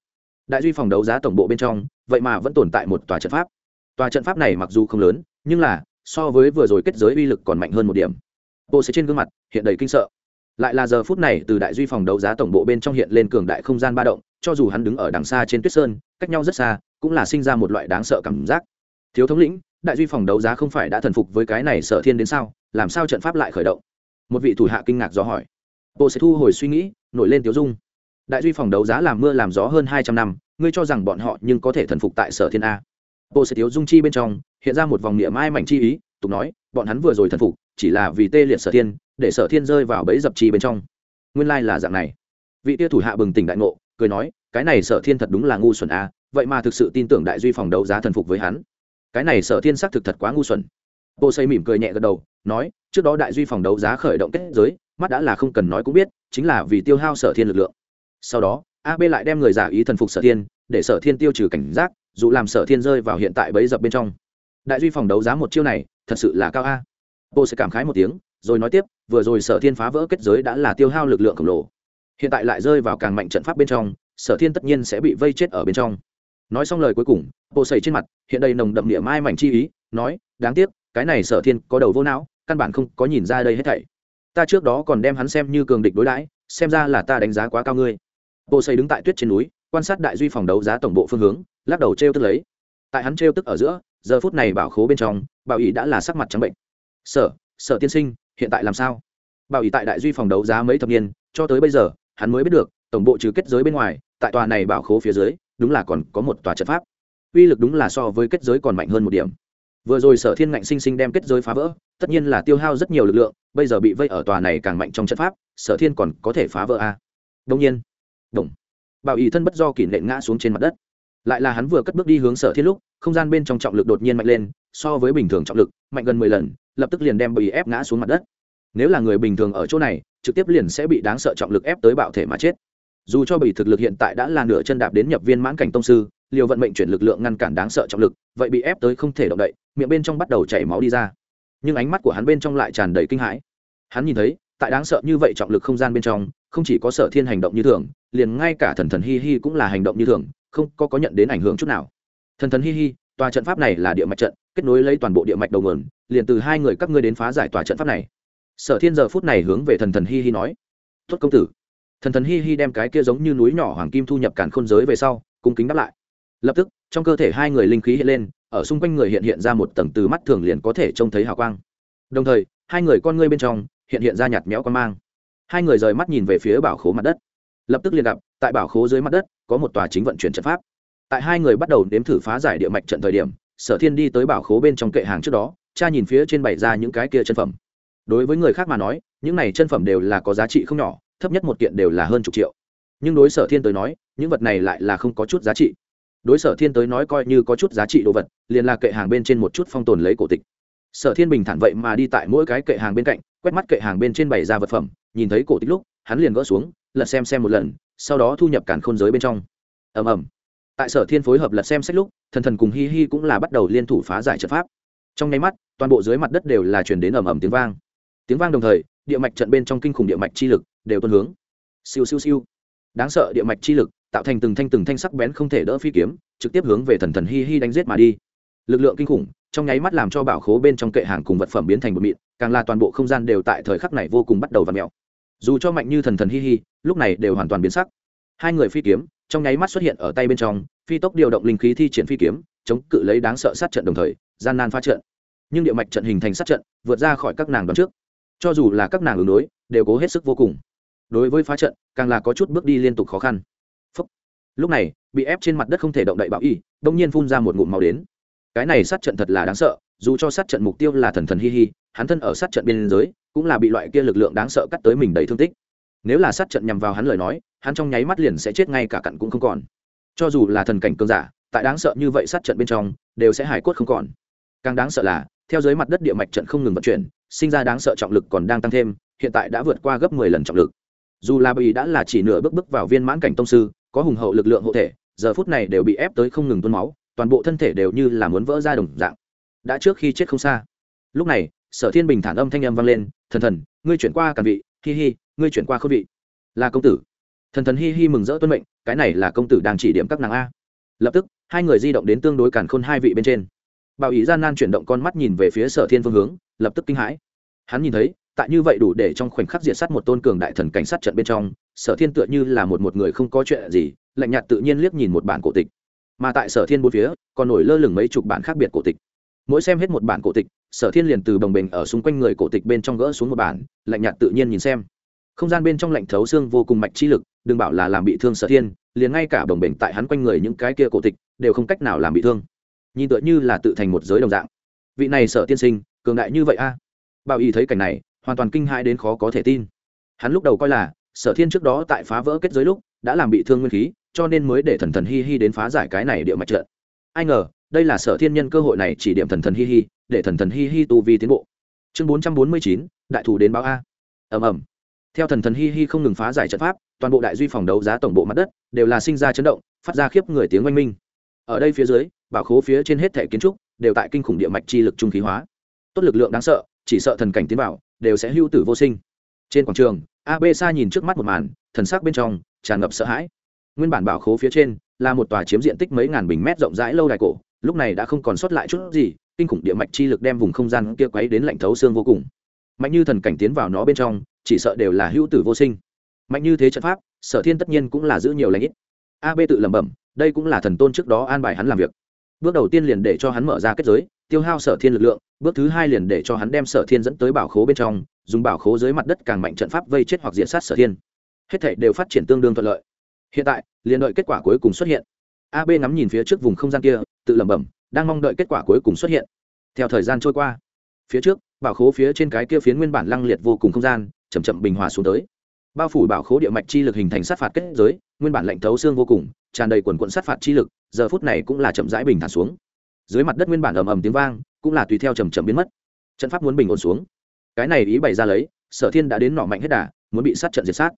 Đại duy phòng đấu giá tổng bộ bên trong, vậy mà vẫn tồn tại một tòa trận pháp. Tòa trận pháp này mặc dù không lớn, nhưng là, so với vừa rồi kết giới uy lực còn mạnh hơn một điểm. Bộ sẽ trên gương mặt hiện đầy kinh sợ. Lại là giờ phút này từ đại duy phòng đấu giá tổng bộ bên trong hiện lên cường đại không gian ba động cho dù hắn đứng ở đằng xa trên tuyết sơn, cách nhau rất xa, cũng là sinh ra một loại đáng sợ cảm giác. Thiếu thống lĩnh, đại duy phòng đấu giá không phải đã thần phục với cái này sở thiên đến sao? Làm sao trận pháp lại khởi động? Một vị thủ hạ kinh ngạc do hỏi. Bộ sẽ thu hồi suy nghĩ, nổi lên tiếu dung. Đại duy phòng đấu giá làm mưa làm gió hơn hai trăm năm, ngươi cho rằng bọn họ nhưng có thể thần phục tại sở thiên a. Bộ sẽ tiếu dung chi bên trong, hiện ra một vòng niệm mai mảnh chi ý, tục nói, bọn hắn vừa rồi thần phục, chỉ là vì tê liệt sở thiên, để sở thiên rơi vào bẫy dập chi bên trong. Nguyên lai là dạng này. Vị tia thủ hạ bừng tỉnh đại ngộ cười nói, cái này sở thiên thật đúng là ngu xuẩn a vậy mà thực sự tin tưởng đại duy phòng đấu giá thần phục với hắn. Cái này sở thiên xác thực thật quá ngu xuẩn. Bộ xây mỉm cười nhẹ gật đầu, nói, trước đó đại duy phòng đấu giá khởi động kết giới, mắt đã là không cần nói cũng biết, chính là vì tiêu hao sở thiên lực lượng. Sau đó ab lại đem người giả ý thần phục sở thiên, để sở thiên tiêu trừ cảnh giác, dù làm sở thiên rơi vào hiện tại bấy dập bên trong. Đại duy phòng đấu giá một chiêu này, thật sự là cao a. Bộ sẽ cảm khái một tiếng, rồi nói tiếp, vừa rồi sở thiên phá vỡ kết giới đã là tiêu hao lực lượng khổng lồ hiện tại lại rơi vào càng mạnh trận pháp bên trong, sở thiên tất nhiên sẽ bị vây chết ở bên trong. Nói xong lời cuối cùng bộ sầy trên mặt hiện đây nồng đậm địa mai mảnh chi ý, nói, đáng tiếc, cái này sở thiên có đầu vô não, căn bản không có nhìn ra đây hết thảy. Ta trước đó còn đem hắn xem như cường địch đối đãi, xem ra là ta đánh giá quá cao ngươi. Bộ xây đứng tại tuyết trên núi, quan sát đại duy phòng đấu giá tổng bộ phương hướng, lắc đầu t r e o tức lấy. Tại hắn t r e o tức ở giữa, giờ phút này bảo khố bên trong, bảo ỷ đã là sắc mặt trắng bệnh. Sở sở tiên sinh, hiện tại làm sao? Bảo ỷ tại đại duy phòng đấu giá mấy thập niên, cho tới bây giờ hắn mới biết được, tổng bộ trừ kết giới bên ngoài, tại tòa này bảo khố phía dưới, đúng là còn có một tòa trận pháp. Uy lực đúng là so với kết giới còn mạnh hơn một điểm. Vừa rồi sở thiên ngạnh sinh sinh đem kết giới phá vỡ, tất nhiên là tiêu hao rất nhiều lực lượng, bây giờ bị vây ở tòa này càng mạnh trong trận pháp, sở thiên còn có thể phá vỡ à? a đông nhiên. Đồng bảo ý thân bất do kỷ nện ngã xuống trên mặt đất. Lại là hắn vừa cất bước đi hướng sở thiên lúc, không gian bên trong trọng lực đột nhiên mạnh lên, so với bình thường trọng lực, mạnh gần mười lần, lập tức liền đem bị ép ngã xuống mặt đất nếu là người bình thường ở chỗ này, trực tiếp liền sẽ bị đáng sợ trọng lực ép tới bạo thể mà chết. Dù cho bị thực lực hiện tại đã là nửa chân đạp đến nhập viên mãn cảnh tông sư, liều vận mệnh chuyển lực lượng ngăn cản đáng sợ trọng lực, vậy bị ép tới không thể động đậy, miệng bên trong bắt đầu chảy máu đi ra. Nhưng ánh mắt của hắn bên trong lại tràn đầy kinh hãi. Hắn nhìn thấy, tại đáng sợ như vậy trọng lực không gian bên trong, không chỉ có sở thiên hành động như thường, liền ngay cả thần thần hi hi cũng là hành động như thường, không có có nhận đến ảnh hưởng chút nào. Thần thần hi hi, tòa trận pháp này là địa mạch trận, kết nối lấy toàn bộ địa mạch đầu nguồn, liền từ hai người các ngươi đến phá giải tòa trận pháp này sở thiên giờ phút này hướng về thần thần hi hi nói tuất công tử. Thần thần hi hi đem cái kia giống như núi nhỏ hoàng kim thu nhập cản khôn giới về sau, cung kính đáp lại. Lập tức, trong cơ thể hai người linh khí hiện lên, ở xung quanh người hiện hiện ra một tầng từ mắt thường liền có thể trông thấy hào quang. Đồng thời, hai người con ngươi bên trong hiện hiện ra nhạt méo quan mang. Hai người rời mắt nhìn về phía bảo khố mặt đất. Lập tức liền gặp, tại bảo khố dưới mặt đất, có một tòa chính vận chuyển trận pháp. Tại hai người bắt đầu đếm thử phá giải địa mạch trận thời điểm, sở thiên đi tới bảo khố bên trong kệ hàng trước đó, cha nhìn phía trên bày ra những cái kia chân phẩm đối với người khác mà nói, những này chân phẩm đều là có giá trị không nhỏ, thấp nhất một kiện đều là hơn chục triệu. Nhưng đối sở thiên tới nói, những vật này lại là không có chút giá trị. Đối sở thiên tới nói coi như có chút giá trị đồ vật, liền là kệ hàng bên trên một chút phong tồn lấy cổ tịch. Sở thiên bình thản vậy mà đi tại mỗi cái kệ hàng bên cạnh, quét mắt kệ hàng bên trên bày ra vật phẩm, nhìn thấy cổ tịch lúc, hắn liền gỡ xuống, lật xem xem một lần, sau đó thu nhập cản khôn giới bên trong. Ầm ầm. Tại sở thiên phối hợp lật xem sách lúc, thần thần cùng hi hi cũng là bắt đầu liên thủ phá giải trận pháp. Trong nháy mắt, toàn bộ dưới mặt đất đều là chuyển đến ầm ầm tiếng vang tiếng vang đồng thời, địa mạch trận bên trong kinh khủng địa mạch chi lực đều tuân hướng. Siêu siêu siêu. Đáng sợ địa mạch chi lực tạo thành từng thanh từng thanh sắc bén không thể đỡ phi kiếm, trực tiếp hướng về thần thần hi hi đánh giết mà đi. Lực lượng kinh khủng, trong nháy mắt làm cho bảo khố bên trong kệ hàng cùng vật phẩm biến thành bột mịn, càng là toàn bộ không gian đều tại thời khắc này vô cùng bắt đầu v ặ mẹo dù cho mạnh như thần thần hi hi, lúc này đều hoàn toàn biến sắc. Hai người phi kiếm, trong nháy mắt xuất hiện ở tay bên trong, phi tốc điều động linh khí thi triển phi kiếm, chống cự lấy đáng sợ sát trận đồng thời, gian nan phá trận. Nhưng địa mạch trận hình thành sát trận, vượt ra khỏi các nàng đón trước cho dù là các nàng ứng đối, đều cố hết sức vô cùng. Đối với phá trận, càng là có chút bước đi liên tục khó khăn. Phúc. lúc này, bị ép trên mặt đất không thể động đậy bảo y, đông nhiên phun ra một ngụm màu đến. Cái này sát trận thật là đáng sợ, dù cho sát trận mục tiêu là thần thần hi hi, hắn thân ở sát trận biên giới, cũng là bị loại kia lực lượng đáng sợ cắt tới mình đầy thương tích. Nếu là sát trận nhằm vào hắn lời nói, hắn trong nháy mắt liền sẽ chết ngay cả cặn cũng không còn. Cho dù là thần cảnh cơn giả, tại đáng sợ như vậy sát trận bên trong, đều sẽ hải cốt không còn. Càng đáng sợ là theo dưới mặt đất địa mạch trận không ngừng vận chuyển, sinh ra đáng sợ trọng lực còn đang tăng thêm, hiện tại đã vượt qua gấp mười lần trọng lực. Dù là bởi đã là chỉ nửa bước bước vào viên mãn cảnh tông sư, có hùng hậu lực lượng hộ thể, giờ phút này đều bị ép tới không ngừng tuôn máu, toàn bộ thân thể đều như là muốn vỡ ra đồng dạng. Đã trước khi chết không xa. Lúc này, sở thiên bình thản âm thanh âm vang lên, thần thần, ngươi chuyển qua càn vị, hi hi, ngươi chuyển qua khôn vị. Là công tử. Thần thần hi hi mừng rỡ tuân mệnh, cái này là công tử đang chỉ điểm các nàng a. Lập tức, hai người di động đến tương đối càn khôn hai vị bên trên bảo ý gian nan chuyển động con mắt nhìn về phía sở thiên phương hướng, lập tức kinh hãi. Hắn nhìn thấy, tại như vậy đủ để trong khoảnh khắc diệt sát một tôn cường đại thần cảnh sát trận bên trong, sở thiên tựa như là một một người không có chuyện gì, lạnh nhạt tự nhiên liếc nhìn một bản cổ tịch. Mà tại sở thiên bốn phía, còn nổi lơ lửng mấy chục bản khác biệt cổ tịch. Mỗi xem hết một bản cổ tịch, sở thiên liền từ bồng bềnh ở xung quanh người cổ tịch bên trong gỡ xuống một bản, lạnh nhạt tự nhiên nhìn xem. Không gian bên trong lạnh thấu xương vô cùng mạch chi lực, đừng bảo là làm bị thương sở thiên, liền ngay cả bồng bềnh tại hắn quanh người những cái kia cổ tịch, đều không cách nào làm bị thương nhìn tựa như là tự thành một giới đồng dạng. Vị này sở tiên sinh, cường đại như vậy a? À? bảo y thấy cảnh này, hoàn toàn kinh hãi đến khó có thể tin. Hắn lúc đầu coi là, sở thiên trước đó tại phá vỡ kết giới lúc, đã làm bị thương nguyên khí, cho nên mới để thần thần hi hi đến phá giải cái này địa mạch trận. Ai ngờ, đây là sở thiên nhân cơ hội này chỉ điểm thần thần hi hi, để thần thần hi hi tu vi tiến bộ. Chương bốn trăm bốn mươi chín, đại thủ đến báo a. Ầm ầm. Theo thần thần hi hi không ngừng phá giải trận pháp, toàn bộ đại duy phòng đấu giá tổng bộ mặt đất, đều là sinh ra chấn động, phát ra khiếp người tiếng oanh minh. Ở đây phía dưới bảo khố phía trên hết thể kiến trúc đều tại kinh khủng địa mạch chi lực trung khí hóa. Tốt lực lượng đáng sợ, chỉ sợ thần cảnh tiến bảo đều sẽ hưu tử vô sinh. Trên quảng trường ab sa nhìn trước mắt một màn, thần sắc bên trong tràn ngập sợ hãi. Nguyên bản bảo khố phía trên là một tòa chiếm diện tích mấy ngàn bình mét rộng rãi lâu đài cổ, lúc này đã không còn sót lại chút gì, kinh khủng địa mạch chi lực đem vùng không gian kia quấy đến lạnh thấu xương vô cùng. Mạnh như thần cảnh tiến vào nó bên trong, chỉ sợ đều là hữu tử vô sinh. Mạnh như thế trận pháp, sở thiên tất nhiên cũng là giữ nhiều lãnh ít. Ab tự lẩm bẩm, đây cũng là thần tôn trước đó an bài hắn làm việc bước đầu tiên liền để cho hắn mở ra kết giới, tiêu hao sở thiên lực lượng, bước thứ hai liền để cho hắn đem sở thiên dẫn tới bảo khố bên trong, dùng bảo khố dưới mặt đất càng mạnh trận pháp vây chết hoặc diện sát sở thiên. Hết thảy đều phát triển tương đương thuận lợi. Hiện tại, liền đợi kết quả cuối cùng xuất hiện. Ab ngắm nhìn phía trước vùng không gian kia, tự lẩm bẩm, đang mong đợi kết quả cuối cùng xuất hiện. Theo thời gian trôi qua, phía trước, bảo khố phía trên cái kia phiến nguyên bản lăng liệt vô cùng không gian, chậm chậm bình hòa xuống tới. Bao phủ bảo khố địa mạch chi lực hình thành sát phạt kết giới, nguyên bản lạnh thấu xương vô cùng tràn đầy quần quận sát phạt chi lực, giờ phút này cũng là chậm rãi bình thản xuống. Dưới mặt đất nguyên bản ầm ầm tiếng vang, cũng là tùy theo chầm chậm biến mất. Trận pháp muốn bình ổn xuống. Cái này ý bày ra lấy, sở thiên đã đến nọ mạnh hết đà, muốn bị sát trận diệt sát.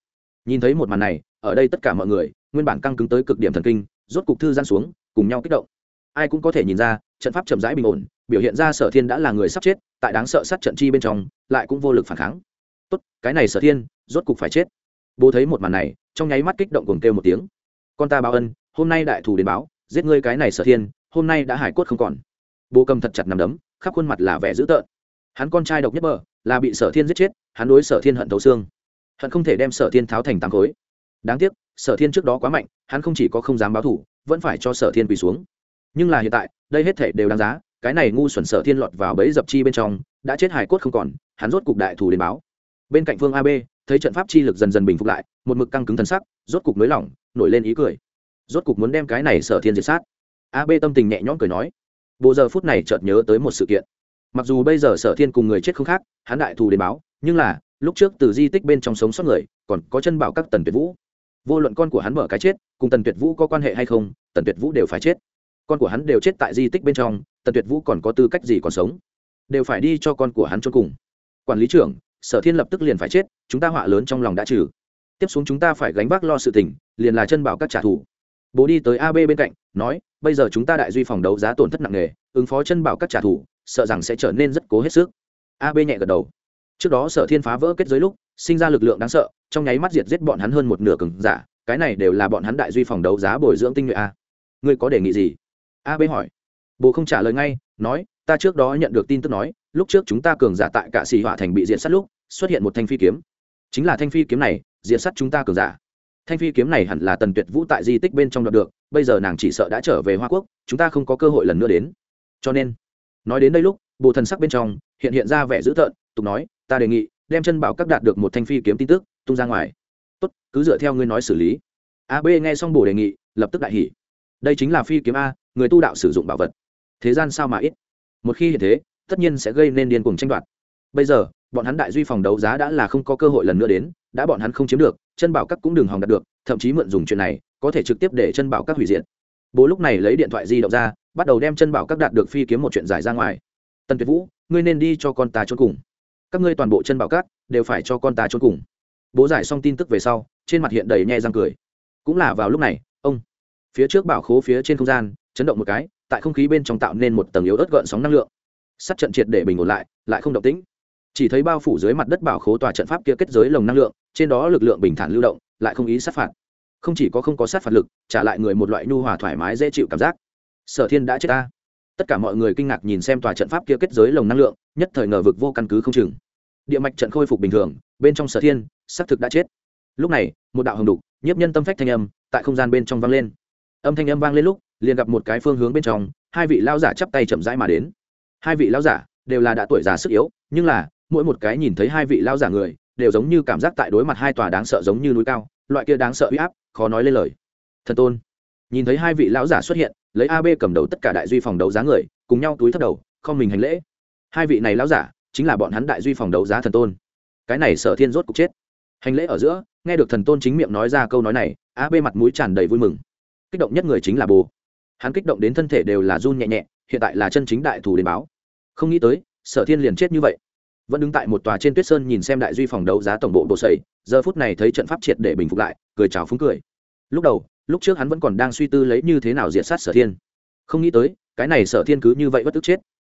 Nhìn thấy một màn này, ở đây tất cả mọi người, nguyên bản căng cứng tới cực điểm thần kinh, rốt cục thư gian xuống, cùng nhau kích động. Ai cũng có thể nhìn ra, trận pháp chậm rãi bình ổn, biểu hiện ra sở thiên đã là người sắp chết, tại đáng sợ sát trận chi bên trong, lại cũng vô lực phản kháng. Tốt, cái này sở thiên, rốt cục phải chết. Bố thấy một màn này, trong nháy mắt kích động cùng kêu một tiếng con ta báo ân, hôm nay đại thù đến báo, giết ngươi cái này sở thiên, hôm nay đã hải cốt không còn. Bố cầm thật chặt nằm đấm, khắp khuôn mặt là vẻ dữ tợn. Hắn con trai độc nhất bờ, là bị sở thiên giết chết, hắn đối sở thiên hận thấu xương. Hận không thể đem sở thiên tháo thành tám khối. Đáng tiếc, sở thiên trước đó quá mạnh, hắn không chỉ có không dám báo thủ, vẫn phải cho sở thiên quỳ xuống. Nhưng là hiện tại, đây hết thể đều đáng giá, cái này ngu xuẩn sở thiên lọt vào bẫy dập chi bên trong, đã chết hải cốt không còn, hắn rốt cục đại thủ đến báo. Bên cạnh phương ab thấy trận pháp chi lực dần dần bình phục lại, một mực căng cứng thần sắc, rốt cục nới lỏng nổi lên ý cười. Rốt cục muốn đem cái này sở thiên diệt sát. Ab tâm tình nhẹ nhõm cười nói, bộ giờ phút này chợt nhớ tới một sự kiện. Mặc dù bây giờ sở thiên cùng người chết không khác, hắn đại thù đến báo, nhưng là, lúc trước từ di tích bên trong sống sót người, còn có chân bảo các tần tuyệt vũ. Vô luận con của hắn mở cái chết, cùng tần tuyệt vũ có quan hệ hay không, tần tuyệt vũ đều phải chết. Con của hắn đều chết tại di tích bên trong, tần tuyệt vũ còn có tư cách gì còn sống? Đều phải đi cho con của hắn cho cùng. Quản lý trưởng, sở thiên lập tức liền phải chết, chúng ta họa lớn trong lòng đã trừ tiếp xuống chúng ta phải gánh vác lo sự tình, liền là chân bảo các trả thù. Bố đi tới ab bên cạnh, nói, bây giờ chúng ta đại duy phòng đấu giá tổn thất nặng nề, ứng phó chân bảo các trả thù, sợ rằng sẽ trở nên rất cố hết sức. Ab nhẹ gật đầu. Trước đó sở thiên phá vỡ kết giới lúc, sinh ra lực lượng đáng sợ, trong nháy mắt diệt giết bọn hắn hơn một nửa cừng giả, cái này đều là bọn hắn đại duy phòng đấu giá bồi dưỡng tinh nhuệ a. Ngươi có đề nghị gì? AB hỏi. Bố không trả lời ngay, nói, ta trước đó nhận được tin tức nói, lúc trước chúng ta cường giả tại cả xì hỏa thành bị diện sát lúc, xuất hiện một thanh phi kiếm. Chính là thanh phi kiếm này diện sắt chúng ta cường giả. Thanh phi kiếm này hẳn là tần tuyệt vũ tại di tích bên trong đoạt được, bây giờ nàng chỉ sợ đã trở về hoa quốc, chúng ta không có cơ hội lần nữa đến. Cho nên, nói đến đây lúc bộ thần sắc bên trong hiện hiện ra vẻ dữ tợn, tục nói, ta đề nghị, đem chân bảo các đạt được một thanh phi kiếm tin tức, tung ra ngoài. Tốt, cứ dựa theo ngươi nói xử lý. Ab nghe xong bổ đề nghị, lập tức đại hỉ. Đây chính là phi kiếm a, người tu đạo sử dụng bảo vật. Thế gian sao mà ít? Một khi hiện thế, tất nhiên sẽ gây nên điên cuồng tranh đoạt. Bây giờ bọn hắn đại duy phòng đấu giá đã là không có cơ hội lần nữa đến, đã bọn hắn không chiếm được, chân bảo các cũng đừng hòng đạt được, thậm chí mượn dùng chuyện này, có thể trực tiếp để chân bảo các hủy diệt. Bố lúc này lấy điện thoại di động ra, bắt đầu đem chân bảo các đạt được phi kiếm một chuyện giải ra ngoài. Tần tuyệt vũ, ngươi nên đi cho con ta trốn cùng. Các ngươi toàn bộ chân bảo các đều phải cho con ta trốn cùng. Bố giải xong tin tức về sau, trên mặt hiện đầy nhe răng cười. Cũng là vào lúc này, ông, phía trước bảo khố phía trên không gian, chấn động một cái, tại không khí bên trong tạo nên một tầng yếu ớt gợn sóng năng lượng. Sắt trận triệt để bình ổn lại lại không động tĩnh chỉ thấy bao phủ dưới mặt đất bảo khố tòa trận pháp kia kết giới lồng năng lượng, trên đó lực lượng bình thản lưu động, lại không ý sát phạt. Không chỉ có không có sát phạt lực, trả lại người một loại nhu hòa thoải mái dễ chịu cảm giác. Sở thiên đã chết ta. Tất cả mọi người kinh ngạc nhìn xem tòa trận pháp kia kết giới lồng năng lượng, nhất thời ngờ vực vô căn cứ không chừng. Địa mạch trận khôi phục bình thường, bên trong sở thiên, xác thực đã chết. Lúc này, một đạo hồng đục, nhiếp nhân tâm phách thanh âm, tại không gian bên trong vang lên. Âm thanh âm vang lên lúc, liền gặp một cái phương hướng bên trong, hai vị lao giả chắp tay chậm rãi mà đến. Hai vị lao giả đều là đã tuổi già sức yếu, nhưng là mỗi một cái nhìn thấy hai vị lao giả người, đều giống như cảm giác tại đối mặt hai tòa đáng sợ giống như núi cao, loại kia đáng sợ uy áp, khó nói lên lời. Thần tôn, nhìn thấy hai vị lão giả xuất hiện, lấy ab cầm đầu tất cả đại duy phòng đấu giá người, cùng nhau túi thất đầu, không mình hành lễ. Hai vị này lão giả, chính là bọn hắn đại duy phòng đấu giá thần tôn. Cái này sở thiên rốt cục chết. Hành lễ ở giữa, nghe được thần tôn chính miệng nói ra câu nói này ab mặt mũi tràn đầy vui mừng. Kích động nhất người chính là bồ. Hắn kích động đến thân thể đều là run nhẹ nhẹ, hiện tại là chân chính đại thù đến báo. Không nghĩ tới, sở thiên liền chết như vậy vẫn đứng tại một tòa trên tuyết sơn nhìn xem đại duy phòng đấu giá tổng bộ bộ sầy. Giờ phút này thấy trận pháp triệt để bình phục lại, cười chào phúng cười. Lúc đầu, lúc trước hắn vẫn còn đang suy tư lấy như thế nào diệt sát sở thiên. Không nghĩ tới, cái này sở thiên cứ như vậy bất tức chết.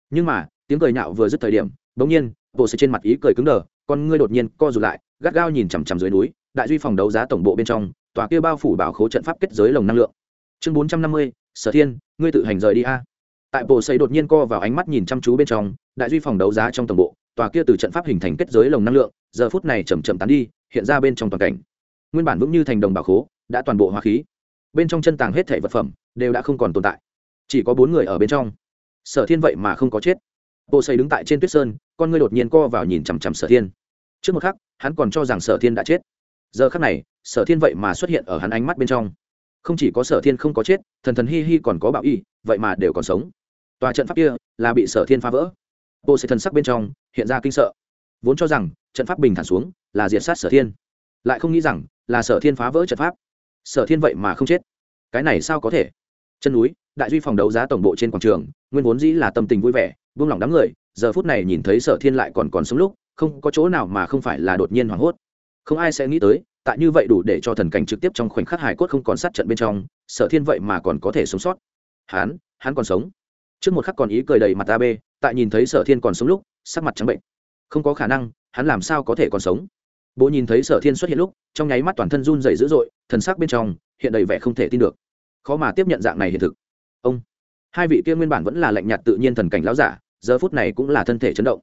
Nhưng mà, tiếng cười nhạo vừa dứt thời điểm, bỗng nhiên bộ sầy trên mặt ý cười cứng đờ, con ngươi đột nhiên co rụt lại, gắt gao nhìn chằm chằm dưới núi, đại duy phòng đấu giá tổng bộ bên trong, tòa kia bao phủ bảo khố trận pháp kết giới lồng năng lượng. Chương bốn trăm năm mươi, sở thiên, ngươi tự hành rời đi a. Tại bộ xây đột nhiên co vào ánh mắt nhìn chăm chú bên trong, đại duy phòng đấu giá trong tổng bộ tòa kia từ trận pháp hình thành kết giới lồng năng lượng, giờ phút này chầm chậm tán đi, hiện ra bên trong toàn cảnh. Nguyên bản vững như thành đồng bảo khố, đã toàn bộ hóa khí. Bên trong chân tàng hết thể vật phẩm, đều đã không còn tồn tại. Chỉ có bốn người ở bên trong. Sở thiên vậy mà không có chết. Bộ xây đứng tại trên tuyết sơn, con ngươi đột nhiên co vào nhìn chằm chằm sở thiên. Trước một khắc, hắn còn cho rằng sở thiên đã chết. Giờ khắc này, sở thiên vậy mà xuất hiện ở hắn ánh mắt bên trong. Không chỉ có sở thiên không có chết, thần thần hi hi còn có bạo y, vậy mà đều còn sống. Tòa trận pháp kia là bị sở thiên phá vỡ bộ sẽ thần sắc bên trong, hiện ra kinh sợ. Vốn cho rằng, trận pháp bình thản xuống, là diệt sát sở thiên. Lại không nghĩ rằng, là sở thiên phá vỡ trận pháp. Sở thiên vậy mà không chết. Cái này sao có thể? Chân núi, đại duy phòng đấu giá tổng bộ trên quảng trường, nguyên vốn dĩ là tâm tình vui vẻ, buông lỏng đám người, giờ phút này nhìn thấy sở thiên lại còn còn sống lúc, không có chỗ nào mà không phải là đột nhiên hoảng hốt. Không ai sẽ nghĩ tới, tại như vậy đủ để cho thần cảnh trực tiếp trong khoảnh khắc hải cốt không còn sát trận bên trong, sở thiên vậy mà còn có thể sống sót. Hắn hắn còn sống trước một khắc còn ý cười đầy mặt ab tại nhìn thấy sở thiên còn sống lúc, sắc mặt trắng bệnh. Không có khả năng, hắn làm sao có thể còn sống? Bố nhìn thấy sở thiên xuất hiện lúc, trong nháy mắt toàn thân run dày dữ dội, thần sắc bên trong hiện đầy vẻ không thể tin được. Khó mà tiếp nhận dạng này hiện thực. Ông, hai vị kia nguyên bản vẫn là lạnh nhạt tự nhiên thần cảnh láo giả, giờ phút này cũng là thân thể chấn động.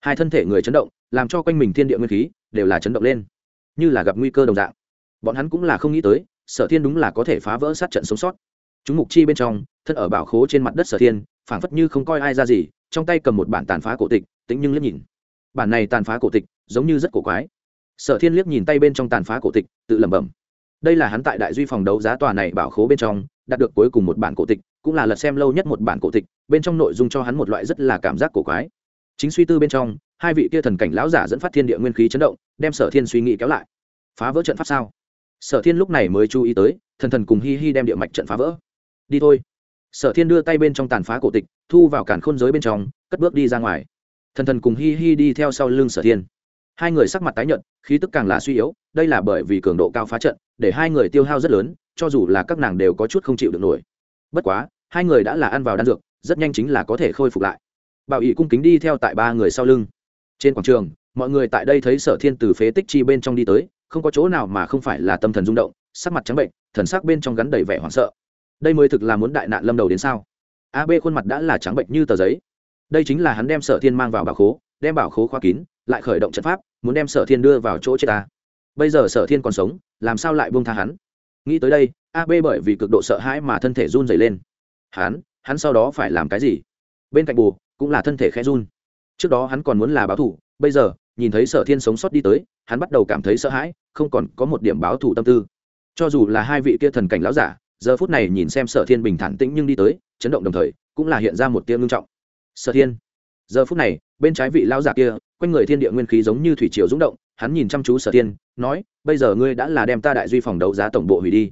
Hai thân thể người chấn động, làm cho quanh mình thiên địa nguyên khí đều là chấn động lên. Như là gặp nguy cơ đồng dạng. Bọn hắn cũng là không nghĩ tới, sở thiên đúng là có thể phá vỡ sát trận sống sót. Chúng mục chi bên trong, thân ở bảo khố trên mặt đất sở thiên phảng phất như không coi ai ra gì, trong tay cầm một bản tàn phá cổ tịch tính nhưng liếc nhìn. Bản này tàn phá cổ tịch, giống như rất cổ quái. Sở thiên liếc nhìn tay bên trong tàn phá cổ tịch, tự lẩm bẩm. Đây là hắn tại đại duy phòng đấu giá tòa này bảo khố bên trong, đạt được cuối cùng một bản cổ tịch, cũng là lật xem lâu nhất một bản cổ tịch, bên trong nội dung cho hắn một loại rất là cảm giác cổ quái. Chính suy tư bên trong, hai vị kia thần cảnh lão giả dẫn phát thiên địa nguyên khí chấn động, đem sở thiên suy nghĩ kéo lại. Phá vỡ trận pháp sao? Sở thiên lúc này mới chú ý tới, thần thần cùng hi hi đem địa mạch trận phá vỡ. Đi thôi sở thiên đưa tay bên trong tàn phá cổ tịch, thu vào cản khôn giới bên trong, cất bước đi ra ngoài. Thần thần cùng hi hi đi theo sau lưng sở thiên. Hai người sắc mặt tái nhợt, khí tức càng là suy yếu, đây là bởi vì cường độ cao phá trận, để hai người tiêu hao rất lớn, cho dù là các nàng đều có chút không chịu được nổi. Bất quá, hai người đã là ăn vào đan dược, rất nhanh chính là có thể khôi phục lại. Bảo ỷ cung kính đi theo tại ba người sau lưng. Trên quảng trường, mọi người tại đây thấy sở thiên từ phế tích chi bên trong đi tới, không có chỗ nào mà không phải là tâm thần rung động, sắc mặt trắng bệnh, thần sắc bên trong gắn đầy vẻ hoảng sợ đây mới thực là muốn đại nạn lâm đầu đến sao? A b khuôn mặt đã là trắng bệnh như tờ giấy. Đây chính là hắn đem sở thiên mang vào bảo khố, đem bảo khố khóa kín, lại khởi động trận pháp, muốn đem sở thiên đưa vào chỗ chết ta. Bây giờ sở thiên còn sống, làm sao lại buông tha hắn? Nghĩ tới đây, a b bởi vì cực độ sợ hãi mà thân thể run dày lên. Hắn hắn sau đó phải làm cái gì? Bên cạnh bù, cũng là thân thể khẽ run. Trước đó hắn còn muốn là báo thủ, bây giờ, nhìn thấy sở thiên sống sót đi tới, hắn bắt đầu cảm thấy sợ hãi, không còn có một điểm báo thủ tâm tư. Cho dù là hai vị kia thần cảnh lão giả giờ phút này nhìn xem sở thiên bình thản tĩnh nhưng đi tới, chấn động đồng thời, cũng là hiện ra một tiếng ngưng trọng. Sở thiên, giờ phút này, bên trái vị lão giả kia, quanh người thiên địa nguyên khí giống như thủy triều rung động, hắn nhìn chăm chú sở thiên, nói, bây giờ ngươi đã là đem ta đại duy phòng đấu giá tổng bộ hủy đi.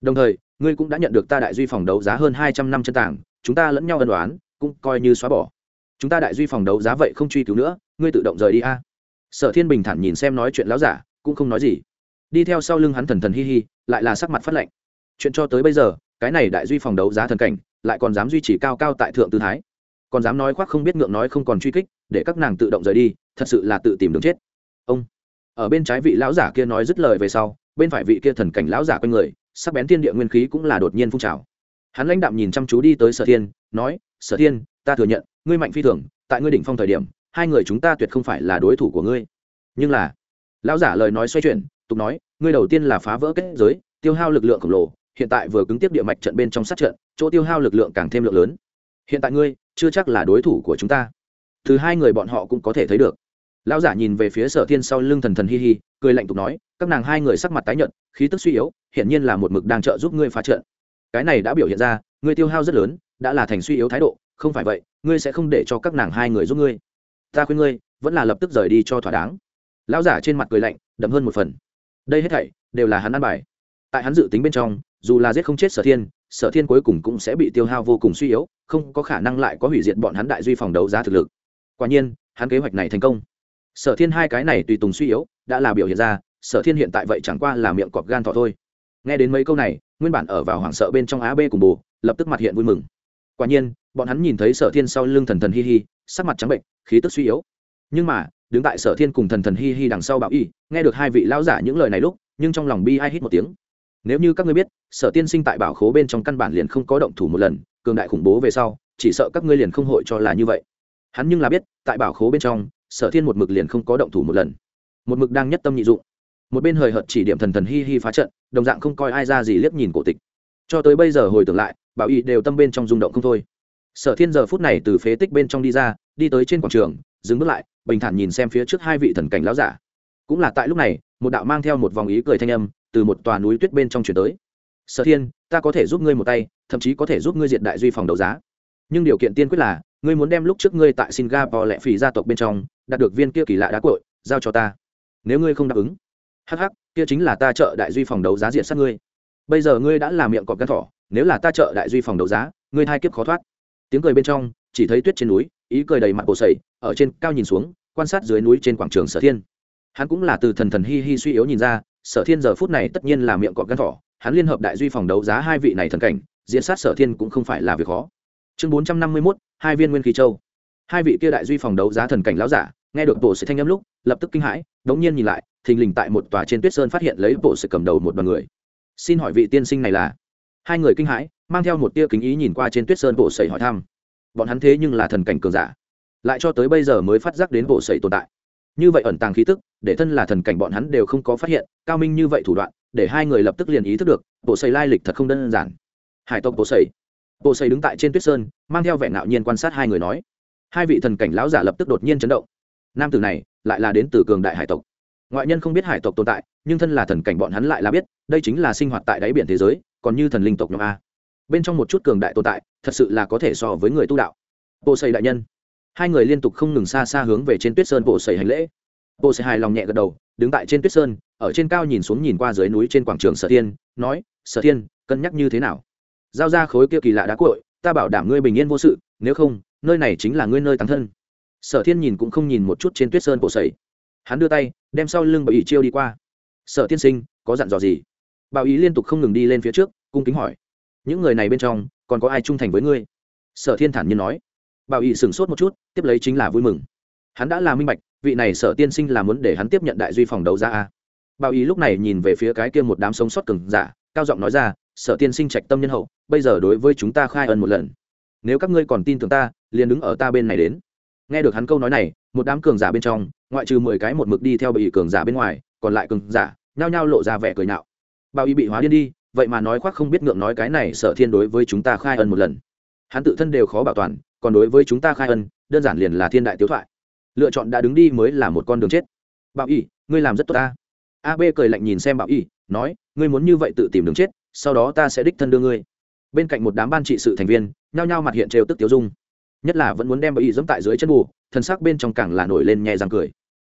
Đồng thời, ngươi cũng đã nhận được ta đại duy phòng đấu giá hơn hai trăm năm chân tảng chúng ta lẫn nhau ân đoán cũng coi như xóa bỏ. Chúng ta đại duy phòng đấu giá vậy không truy cứu nữa, ngươi tự động rời đi a. Sở thiên bình thản nhìn xem nói chuyện láo giả, cũng không nói gì. Đi theo sau lưng hắn thần thần hi hi, lại là sắc mặt phát lệnh chuyện cho tới bây giờ, cái này đại duy phòng đấu giá thần cảnh, lại còn dám duy trì cao cao tại thượng tư thái. Còn dám nói khoác không biết ngượng nói không còn truy kích, để các nàng tự động rời đi, thật sự là tự tìm đường chết. Ông, ở bên trái vị lão giả kia nói dứt lời về sau, bên phải vị kia thần cảnh lão giả quanh người, sắc bén thiên địa nguyên khí cũng là đột nhiên phun trào. Hắn lãnh đạm nhìn chăm chú đi tới sở thiên, nói, sở thiên, ta thừa nhận, ngươi mạnh phi thường, tại ngươi đỉnh phong thời điểm, hai người chúng ta tuyệt không phải là đối thủ của ngươi. Nhưng là, lão giả lời nói xoay chuyển, tục nói, ngươi đầu tiên là phá vỡ kết giới, tiêu hao lực lượng khổng lồ hiện tại vừa cứng tiếp địa mạch trận bên trong sát trận, chỗ tiêu hao lực lượng càng thêm lượng lớn. Hiện tại ngươi, chưa chắc là đối thủ của chúng ta. Thứ hai người bọn họ cũng có thể thấy được. Lão giả nhìn về phía sở thiên sau lưng thần thần hi hi, cười lạnh tục nói, các nàng hai người sắc mặt tái nhợt, khí tức suy yếu, hiển nhiên là một mực đang trợ giúp ngươi phá trận. Cái này đã biểu hiện ra, ngươi tiêu hao rất lớn, đã là thành suy yếu thái độ, không phải vậy, ngươi sẽ không để cho các nàng hai người giúp ngươi. Ta khuyên ngươi, vẫn là lập tức rời đi cho thỏa đáng. Lão giả trên mặt cười lạnh, đậm hơn một phần. Đây hết thảy đều là hắn ăn bài. Tại hắn dự tính bên trong dù là giết không chết sở thiên sở thiên cuối cùng cũng sẽ bị tiêu hao vô cùng suy yếu, không có khả năng lại có hủy diệt bọn hắn đại duy phòng đấu giá thực lực. Quả nhiên, hắn kế hoạch này thành công. Sở thiên hai cái này tùy tùng suy yếu, đã là biểu hiện ra, sở thiên hiện tại vậy chẳng qua là miệng cọp gan thọ thôi. Nghe đến mấy câu này, nguyên bản ở vào hoảng sợ bên trong á b cùng bồ, lập tức mặt hiện vui mừng. Quả nhiên, bọn hắn nhìn thấy sở thiên sau lưng thần thần hi hi, sắc mặt trắng bệnh, khí tức suy yếu. Nhưng mà, đứng tại sở thiên cùng thần thần hi hi đằng sau bảo y, nghe được hai vị lão giả những lời này lúc, nhưng trong lòng bi ai hít một tiếng nếu như các ngươi biết, sở tiên sinh tại bảo khố bên trong căn bản liền không có động thủ một lần, cường đại khủng bố về sau, chỉ sợ các ngươi liền không hội cho là như vậy. Hắn nhưng là biết, tại bảo khố bên trong, sở thiên một mực liền không có động thủ một lần. Một mực đang nhất tâm nhị dụng. Một bên hời hợt chỉ điểm thần thần hi hi phá trận, đồng dạng không coi ai ra gì liếc nhìn cổ tịch. Cho tới bây giờ hồi tưởng lại, bảo y đều tâm bên trong rung động không thôi. Sở thiên giờ phút này từ phế tích bên trong đi ra, đi tới trên quảng trường, dừng bước lại, bình thản nhìn xem phía trước hai vị thần cảnh lão giả. Cũng là tại lúc này, một đạo mang theo một vòng ý cười thanh âm từ một tòa núi tuyết bên trong chuyển tới. Sở thiên, ta có thể giúp ngươi một tay, thậm chí có thể giúp ngươi diệt đại duy phòng đấu giá. Nhưng điều kiện tiên quyết là, ngươi muốn đem lúc trước ngươi tại singapore lệ phì gia tộc bên trong, đạt được viên kia kỳ lạ đá cội, giao cho ta. Nếu ngươi không đáp ứng hh kia chính là ta trợ đại duy phòng đấu giá diện sát ngươi. Bây giờ ngươi đã làm miệng cọp gắn thỏ, nếu là ta trợ đại duy phòng đấu giá, ngươi hai kiếp khó thoát. Tiếng cười bên trong, chỉ thấy tuyết trên núi, ý cười đầy mặt bồ sầy ở trên cao nhìn xuống, quan sát dưới núi trên quảng trường sở thiên. Hắn cũng là từ thần thần hi hi suy yếu nhìn ra sở thiên giờ phút này tất nhiên là miệng cọp gan thỏ, hắn liên hợp đại duy phòng đấu giá hai vị này thần cảnh, diễn sát sở thiên cũng không phải là việc khó. Chương bốn trăm năm mươi mốt, hai viên nguyên khí châu. Hai vị kia đại duy phòng đấu giá thần cảnh lão giả, nghe được bộ sự thanh âm lúc, lập tức kinh hãi, đống nhiên nhìn lại, thình lình tại một tòa trên tuyết sơn phát hiện lấy bộ sự cầm đầu một đoàn người. Xin hỏi vị tiên sinh này là? Hai người kinh hãi, mang theo một tia kính ý nhìn qua trên tuyết sơn bộ sẩy hỏi thăm. Bọn hắn thế nhưng là thần cảnh cường giả. Lại cho tới bây giờ mới phát giác đến bộ sẩy tồn tại như vậy ẩn tàng khí tức, để thân là thần cảnh bọn hắn đều không có phát hiện, cao minh như vậy thủ đoạn, để hai người lập tức liền ý thức được, bộ xây lai lịch thật không đơn giản. Hải tộc bộ xây bộ xây đứng tại trên tuyết sơn, mang theo vẻ ngạo nhiên quan sát hai người nói. Hai vị thần cảnh lão giả lập tức đột nhiên chấn động. Nam tử này, lại là đến từ cường đại hải tộc. Ngoại nhân không biết hải tộc tồn tại, nhưng thân là thần cảnh bọn hắn lại là biết, đây chính là sinh hoạt tại đáy biển thế giới, còn như thần linh tộc nhóm a. Bên trong một chút cường đại tồn tại, thật sự là có thể so với người tu đạo. Bộ xây đại nhân hai người liên tục không ngừng xa xa hướng về trên tuyết sơn bộ xây hành lễ. Bộ xây hài lòng nhẹ gật đầu, đứng tại trên tuyết sơn, ở trên cao nhìn xuống nhìn qua dưới núi trên quảng trường sở thiên, nói, sở thiên, cân nhắc như thế nào? Giao ra khối kia kỳ lạ đá cội ta bảo đảm ngươi bình yên vô sự, nếu không, nơi này chính là ngươi nơi tán thân. Sở thiên nhìn cũng không nhìn một chút trên tuyết sơn bộ sầy. Hắn đưa tay, đem sau lưng bảo ý chiêu đi qua. Sở tiên sinh, có dặn dò gì? Bảo ý liên tục không ngừng đi lên phía trước, cung kính hỏi. Những người này bên trong, còn có ai trung thành với ngươi? Sở thiên thản nhiên nói bảo Y sửng sốt một chút, tiếp lấy chính là vui mừng. Hắn đã là minh bạch, vị này sở tiên sinh là muốn để hắn tiếp nhận đại duy phòng đấu ra a. Bảo Y lúc này nhìn về phía cái kia một đám sống sót cừng giả, cao giọng nói ra, sở tiên sinh trạch tâm nhân hậu, bây giờ đối với chúng ta khai ân một lần. Nếu các ngươi còn tin tưởng ta, liền đứng ở ta bên này đến. Nghe được hắn câu nói này, một đám cường giả bên trong, ngoại trừ mười cái một mực đi theo bị cường giả bên ngoài, còn lại cường giả nhao nhao lộ ra vẻ cười nhạo. Bao y bị hóa điên đi, vậy mà nói khoác không biết ngượng nói cái này, sở thiên đối với chúng ta khai ân một lần. Hắn tự thân đều khó bảo toàn còn đối với chúng ta khai ân, đơn giản liền là thiên đại tiếu thoại. Lựa chọn đã đứng đi mới là một con đường chết. Bảo y, ngươi làm rất tốt ta. Ab cười lạnh nhìn xem bảo y, nói, ngươi muốn như vậy tự tìm đường chết, sau đó ta sẽ đích thân đưa ngươi. Bên cạnh một đám ban trị sự thành viên, nhao nhao mặt hiện trêu tức tiêu dung. Nhất là vẫn muốn đem bảo y dẫm tại dưới chân bù, thân xác bên trong càng là nổi lên nhẹ răng cười.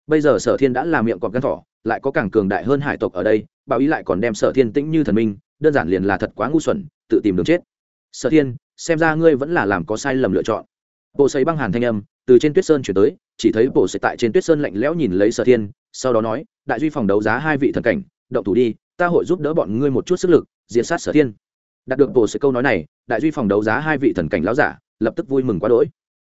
Bây giờ sở thiên đã làm miệng cọp căn thỏ, lại có càng cường đại hơn hải tộc ở đây, bảo y lại còn đem sở thiên tĩnh như thần minh, đơn giản liền là thật quá ngu xuẩn, tự tìm đường chết. Sở thiên xem ra ngươi vẫn là làm có sai lầm lựa chọn. Bộ xây băng hàn thanh âm từ trên tuyết sơn chuyển tới, chỉ thấy bộ xây tại trên tuyết sơn lạnh lẽo nhìn lấy sở thiên, sau đó nói, đại duy phòng đấu giá hai vị thần cảnh, động thủ đi, ta hội giúp đỡ bọn ngươi một chút sức lực, diệt sát sở thiên. Đạt được bộ xây câu nói này, đại duy phòng đấu giá hai vị thần cảnh láo giả lập tức vui mừng quá đỗi.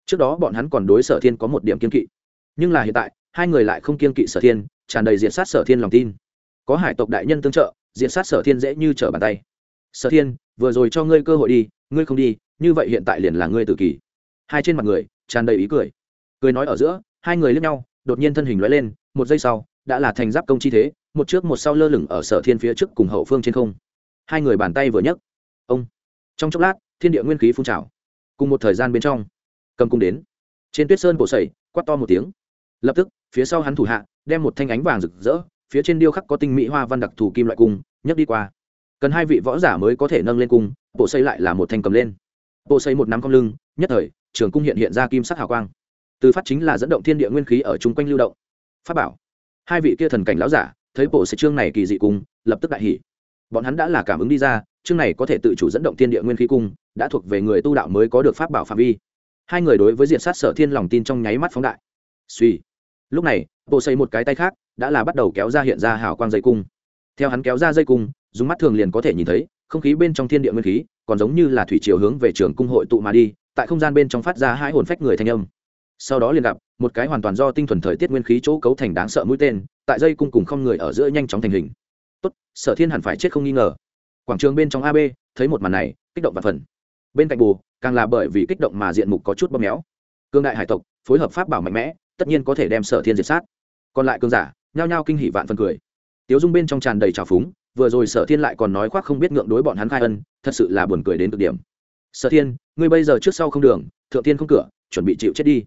Trước đó bọn hắn còn đối sở thiên có một điểm kiên kỵ. Nhưng là hiện tại, hai người lại không kiên kỵ sở thiên, tràn đầy diện sát sở thiên lòng tin. Có hải tộc đại nhân tương trợ diện sát sở thiên dễ như trở bàn tay. Sở thiên, vừa rồi cho ngươi cơ hội đi ngươi không đi, như vậy hiện tại liền là ngươi tự kỷ hai trên mặt người, tràn đầy ý cười. Cười nói ở giữa, hai người lướt nhau, đột nhiên thân hình lóe lên, một giây sau, đã là thành giáp công chi thế, một trước một sau lơ lửng ở sở thiên phía trước cùng hậu phương trên không. Hai người bàn tay vừa nhấc. Ông. Trong chốc lát, thiên địa nguyên khí phun trào. Cùng một thời gian bên trong, cầm cung đến. Trên tuyết sơn bộ sẩy quát to một tiếng. Lập tức, phía sau hắn thủ hạ, đem một thanh ánh vàng rực rỡ, phía trên điêu khắc có tinh mỹ hoa văn đặc thù kim loại cung, nhấc đi qua. Cần hai vị võ giả mới có thể nâng lên cung bộ xây lại là một thanh cầm lên. Bộ xây một nắm cong lưng, nhất thời, trường cung hiện hiện ra kim sắc hào quang. Từ phát chính là dẫn động thiên địa nguyên khí ở chung quanh lưu động. Phát bảo. Hai vị kia thần cảnh lão giả, thấy bộ xây chương này kỳ dị cung, lập tức đại hỉ. Bọn hắn đã là cảm ứng đi ra, chương này có thể tự chủ dẫn động thiên địa nguyên khí cung, đã thuộc về người tu đạo mới có được pháp bảo phạm vi. Hai người đối với diện sát sở thiên lòng tin trong nháy mắt phóng đại. Suy. Lúc này, bộ xây một cái tay khác, đã là bắt đầu kéo ra hiện ra hào quang dây cung. Theo hắn kéo ra dây cung, dùng mắt thường liền có thể nhìn thấy không khí bên trong thiên địa nguyên khí, còn giống như là thủy chiều hướng về trường cung hội tụ mà đi, tại không gian bên trong phát ra hai hồn phách người thanh âm. Sau đó liền gặp, một cái hoàn toàn do tinh thuần thời tiết nguyên khí chỗ cấu thành đáng sợ mũi tên, tại dây cung cùng không người ở giữa nhanh chóng thành hình. Tốt, sở thiên hẳn phải chết không nghi ngờ. Quảng trường bên trong ab thấy một màn này, kích động và phần. Bên cạnh bù, càng là bởi vì kích động mà diện mục có chút bóp méo. Cương đại hải tộc, phối hợp pháp bảo mạnh mẽ, tất nhiên có thể đem sở thiên diệt sát. Còn lại cương giả, nhao nhao kinh hỉ vạn phần cười. Tiếu dung bên trong tràn đầy trào phúng vừa rồi sở thiên lại còn nói khoác không biết ngượng đối bọn hắn khai ân, thật sự là buồn cười đến cực điểm. Sở thiên, ngươi bây giờ trước sau không đường, thượng thiên không cửa, chuẩn bị chịu chết đi.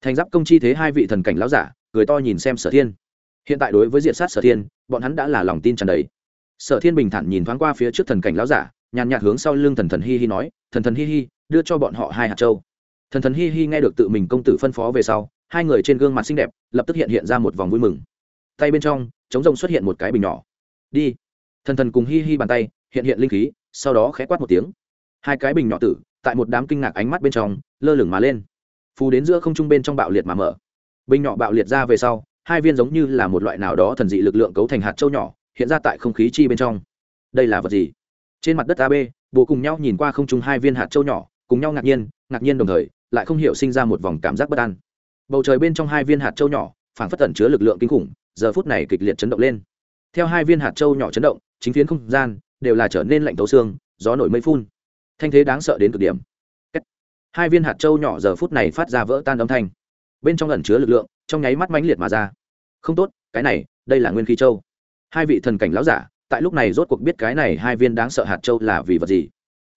Thành giáp công chi thế hai vị thần cảnh lão giả, cười to nhìn xem sở thiên. Hiện tại đối với diện sát sở thiên, bọn hắn đã là lòng tin tràn đầy. Sở thiên bình thản nhìn thoáng qua phía trước thần cảnh lão giả, nhàn nhạt hướng sau lưng thần thần hi hi nói, thần thần hi hi, đưa cho bọn họ hai hạt châu. Thần thần hi hi nghe được tự mình công tử phân phó về sau, hai người trên gương mặt xinh đẹp, lập tức hiện hiện ra một vòng vui mừng. Tay bên trong, chống rồng xuất hiện một cái bình nhỏ. Đi thần thần cùng hi hi bàn tay, hiện hiện linh khí, sau đó khẽ quát một tiếng. Hai cái bình nhỏ tử, tại một đám kinh ngạc ánh mắt bên trong, lơ lửng mà lên. Phù đến giữa không trung bên trong bạo liệt mà mở. Bình nhỏ bạo liệt ra về sau, hai viên giống như là một loại nào đó thần dị lực lượng cấu thành hạt châu nhỏ, hiện ra tại không khí chi bên trong. Đây là vật gì? Trên mặt đất ab bố cùng nhau nhìn qua không trung hai viên hạt châu nhỏ, cùng nhau ngạc nhiên ngạc nhiên đồng thời, lại không hiểu sinh ra một vòng cảm giác bất an. Bầu trời bên trong hai viên hạt châu nhỏ, phảng phất tẩn chứa lực lượng kinh khủng, giờ phút này kịch liệt chấn động lên theo hai viên hạt châu nhỏ chấn động, chính phiến không gian đều là trở nên lạnh tấu xương, gió nổi mây phun. Thanh thế đáng sợ đến cực điểm. Hai viên hạt châu nhỏ giờ phút này phát ra vỡ tan âm thanh. Bên trong ẩn chứa lực lượng, trong nháy mắt mãnh liệt mà ra. Không tốt, cái này, đây là nguyên khí châu. Hai vị thần cảnh lão giả, tại lúc này rốt cuộc biết cái này hai viên đáng sợ hạt châu là vì vật gì.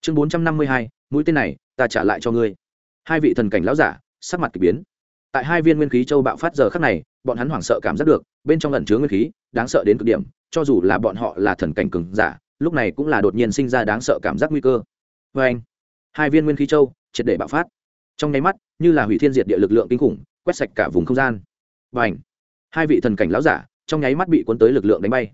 Chương bốn trăm năm mươi hai, mũi tên này, ta trả lại cho ngươi. Hai vị thần cảnh lão giả, sắc mặt k ỳ biến. Tại hai viên nguyên khí châu bạo phát giờ khắc này, bọn hắn hoảng sợ cảm giác được, bên trong ẩn chứa nguyên khí đáng sợ đến cực điểm, cho dù là bọn họ là thần cảnh cừng giả, lúc này cũng là đột nhiên sinh ra đáng sợ cảm giác nguy cơ. Vê anh, hai viên nguyên khí châu, triệt để bạo phát. Trong nháy mắt, như là hủy thiên diệt địa lực lượng kinh khủng, quét sạch cả vùng không gian. Và ảnh hai vị thần cảnh lão giả, trong nháy mắt bị cuốn tới lực lượng đánh bay.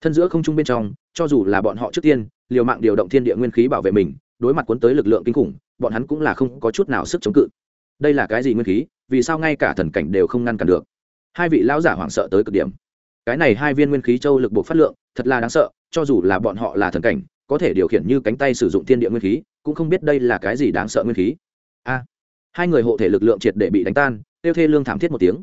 Thân giữa không trung bên trong, cho dù là bọn họ trước tiên, liều mạng điều động thiên địa nguyên khí bảo vệ mình, đối mặt cuốn tới lực lượng kinh khủng, bọn hắn cũng là không có chút nào sức chống cự. Đây là cái gì nguyên khí? Vì sao ngay cả thần cảnh đều không ngăn cản được? Hai vị lão giả hoảng sợ tới cực điểm cái này hai viên nguyên khí châu lực buộc phát lượng, thật là đáng sợ, cho dù là bọn họ là thần cảnh, có thể điều khiển như cánh tay sử dụng thiên địa nguyên khí, cũng không biết đây là cái gì đáng sợ nguyên khí. A, hai người hộ thể lực lượng triệt để bị đánh tan, tiêu thê lương thảm thiết một tiếng.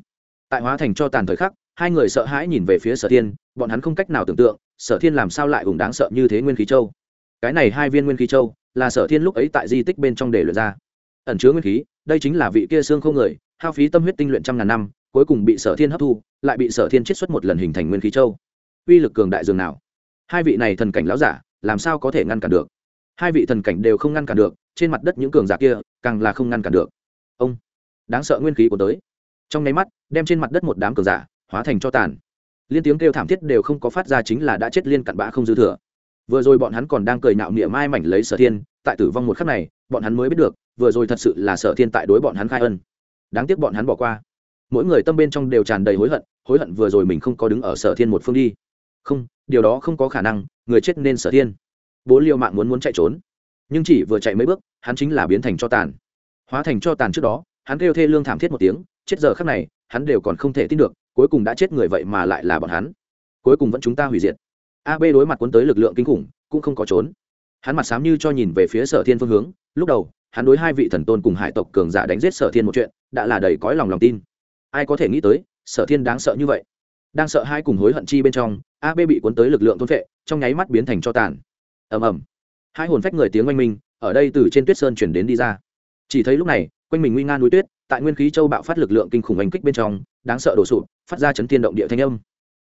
Tại hóa thành cho tàn thời khắc, hai người sợ hãi nhìn về phía sở thiên, bọn hắn không cách nào tưởng tượng, sở thiên làm sao lại hùng đáng sợ như thế nguyên khí châu. Cái này hai viên nguyên khí châu, là sở thiên lúc ấy tại di tích bên trong để luyện ra. Ẩn chứa nguyên khí, đây chính là vị kia xương không người, hao phí tâm huyết tinh luyện trăm ngàn năm cuối cùng bị sở thiên hấp thu, lại bị sở thiên chiết xuất một lần hình thành nguyên khí châu. Uy lực cường đại dường nào? Hai vị này thần cảnh lão giả, làm sao có thể ngăn cản được? Hai vị thần cảnh đều không ngăn cản được, trên mặt đất những cường giả kia, càng là không ngăn cản được. Ông, đáng sợ nguyên khí của tới. Trong nháy mắt, đem trên mặt đất một đám cường giả, hóa thành cho tàn. Liên tiếng kêu thảm thiết đều không có phát ra chính là đã chết liên cặn bã không dư thừa. Vừa rồi bọn hắn còn đang cười nạo niệm mai mảnh lấy sở thiên, tại tử vong một khắc này, bọn hắn mới biết được, vừa rồi thật sự là sở thiên tại đối bọn hắn khai ân. Đáng tiếc bọn hắn bỏ qua mỗi người tâm bên trong đều tràn đầy hối hận hối hận vừa rồi mình không có đứng ở sở thiên một phương đi. Không, điều đó không có khả năng, người chết nên sở thiên. Bố liêu mạng muốn muốn chạy trốn, nhưng chỉ vừa chạy mấy bước, hắn chính là biến thành cho tàn. Hóa thành cho tàn trước đó, hắn kêu thê lương thảm thiết một tiếng, chết giờ khắc này, hắn đều còn không thể tin được, cuối cùng đã chết người vậy mà lại là bọn hắn. Cuối cùng vẫn chúng ta hủy diệt. Ab đối mặt cuốn tới lực lượng kinh khủng, cũng không có trốn. Hắn mặt sám như cho nhìn về phía sở thiên phương hướng, lúc đầu, hắn đối hai vị thần tôn cùng hải tộc cường giả đánh giết sở thiên một chuyện, đã là đầy cõi lòng lòng tin ai có thể nghĩ tới, sở thiên đáng sợ như vậy. Đang sợ hai cùng hối hận chi bên trong ab bị cuốn tới lực lượng thôn vệ trong nháy mắt biến thành cho tàn. Ầm ầm. Hai hồn phách người tiếng oanh minh, ở đây từ trên tuyết sơn chuyển đến đi ra. Chỉ thấy lúc này, quanh mình nguy nga núi tuyết, tại nguyên khí châu bạo phát lực lượng kinh khủng oanh kích bên trong, đáng sợ đổ sụp, phát ra chấn thiên động địa thanh âm.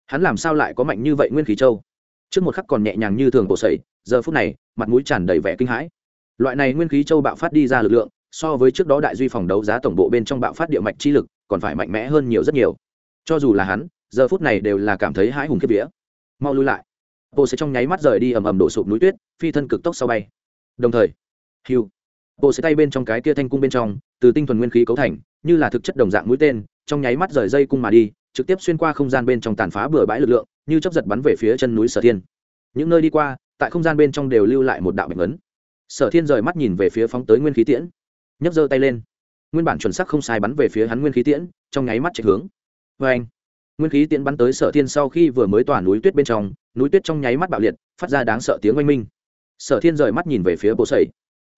Hắn làm sao lại có mạnh như vậy nguyên khí châu? Trước một khắc còn nhẹ nhàng như thường cổ sậy giờ phút này, mặt mũi tràn đầy vẻ kinh hãi. Loại này nguyên khí châu bạo phát đi ra lực lượng, so với trước đó đại duy phòng đấu giá tổng bộ bên trong bạo phát địa mạch chi lực còn phải mạnh mẽ hơn nhiều rất nhiều. Cho dù là hắn, giờ phút này đều là cảm thấy hãi hùng kiếp vía. Mau lui lại. Bộ sẽ trong nháy mắt rời đi ầm ầm đổ sụp núi tuyết, phi thân cực tốc sau bay. Đồng thời, hiu bộ sẽ tay bên trong cái kia thanh cung bên trong, từ tinh thuần nguyên khí cấu thành, như là thực chất đồng dạng mũi tên, trong nháy mắt rời dây cung mà đi, trực tiếp xuyên qua không gian bên trong tàn phá bừa bãi lực lượng, như chấp giật bắn về phía chân núi sở thiên. Những nơi đi qua, tại không gian bên trong đều lưu lại một đạo bệnh ấn sở thiên rời mắt nhìn về phía phóng tới nguyên khí tiễn, nhấc giơ tay lên nguyên bản chuẩn xác không sai bắn về phía hắn nguyên khí tiễn, trong nháy mắt chạy hướng. Vê anh, nguyên khí tiễn bắn tới sở thiên sau khi vừa mới tỏa núi tuyết bên trong, núi tuyết trong nháy mắt bạo liệt, phát ra đáng sợ tiếng oanh minh. Sở thiên rời mắt nhìn về phía bộ sầy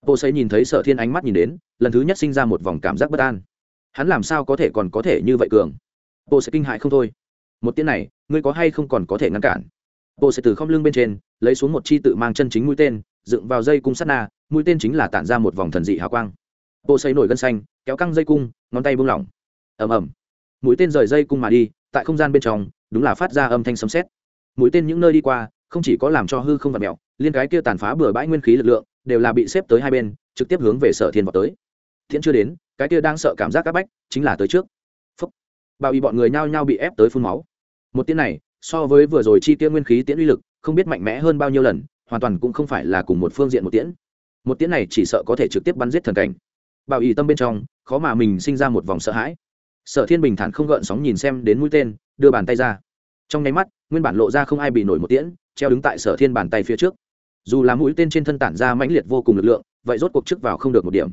bộ sầy nhìn thấy sở thiên ánh mắt nhìn đến, lần thứ nhất sinh ra một vòng cảm giác bất an. Hắn làm sao có thể còn có thể như vậy cường? Bộ sẽ kinh hại không thôi. Một tiếng này, ngươi có hay không còn có thể ngăn cản? Bộ sẽ từ không lưng bên trên, lấy xuống một chi tự mang chân chính mũi tên, dựng vào dây cung sắt na, mũi tên chính là tản ra một vòng thần dị hào quang cô xây nổi gân xanh, kéo căng dây cung, ngón tay buông lỏng. Ầm ầm. Mũi tên rời dây cung mà đi, tại không gian bên trong, đúng là phát ra âm thanh sấm sét. Mũi tên những nơi đi qua, không chỉ có làm cho hư không vật mèo, liên cái kia tàn phá bừa bãi nguyên khí lực lượng, đều là bị xếp tới hai bên, trực tiếp hướng về sở thiên vào tới. Thiện chưa đến, cái kia đang sợ cảm giác các bách, chính là tới trước. Phúc. Bạo y bọn người nhao nhao bị ép tới phun máu. Một tiếng này, so với vừa rồi chi tiêu nguyên khí tiễn uy lực, không biết mạnh mẽ hơn bao nhiêu lần, hoàn toàn cũng không phải là cùng một phương diện một tiễn. Một tiễn này chỉ sợ có thể trực tiếp bắn giết thần cảnh bảo ý tâm bên trong, khó mà mình sinh ra một vòng sợ hãi. Sở thiên bình thản không gợn sóng nhìn xem đến mũi tên, đưa bàn tay ra. Trong nháy mắt, nguyên bản lộ ra không ai bị nổi một tiễn, treo đứng tại sở thiên bàn tay phía trước. Dù là mũi tên trên thân tản ra mãnh liệt vô cùng lực lượng, vậy rốt cuộc trước vào không được một điểm.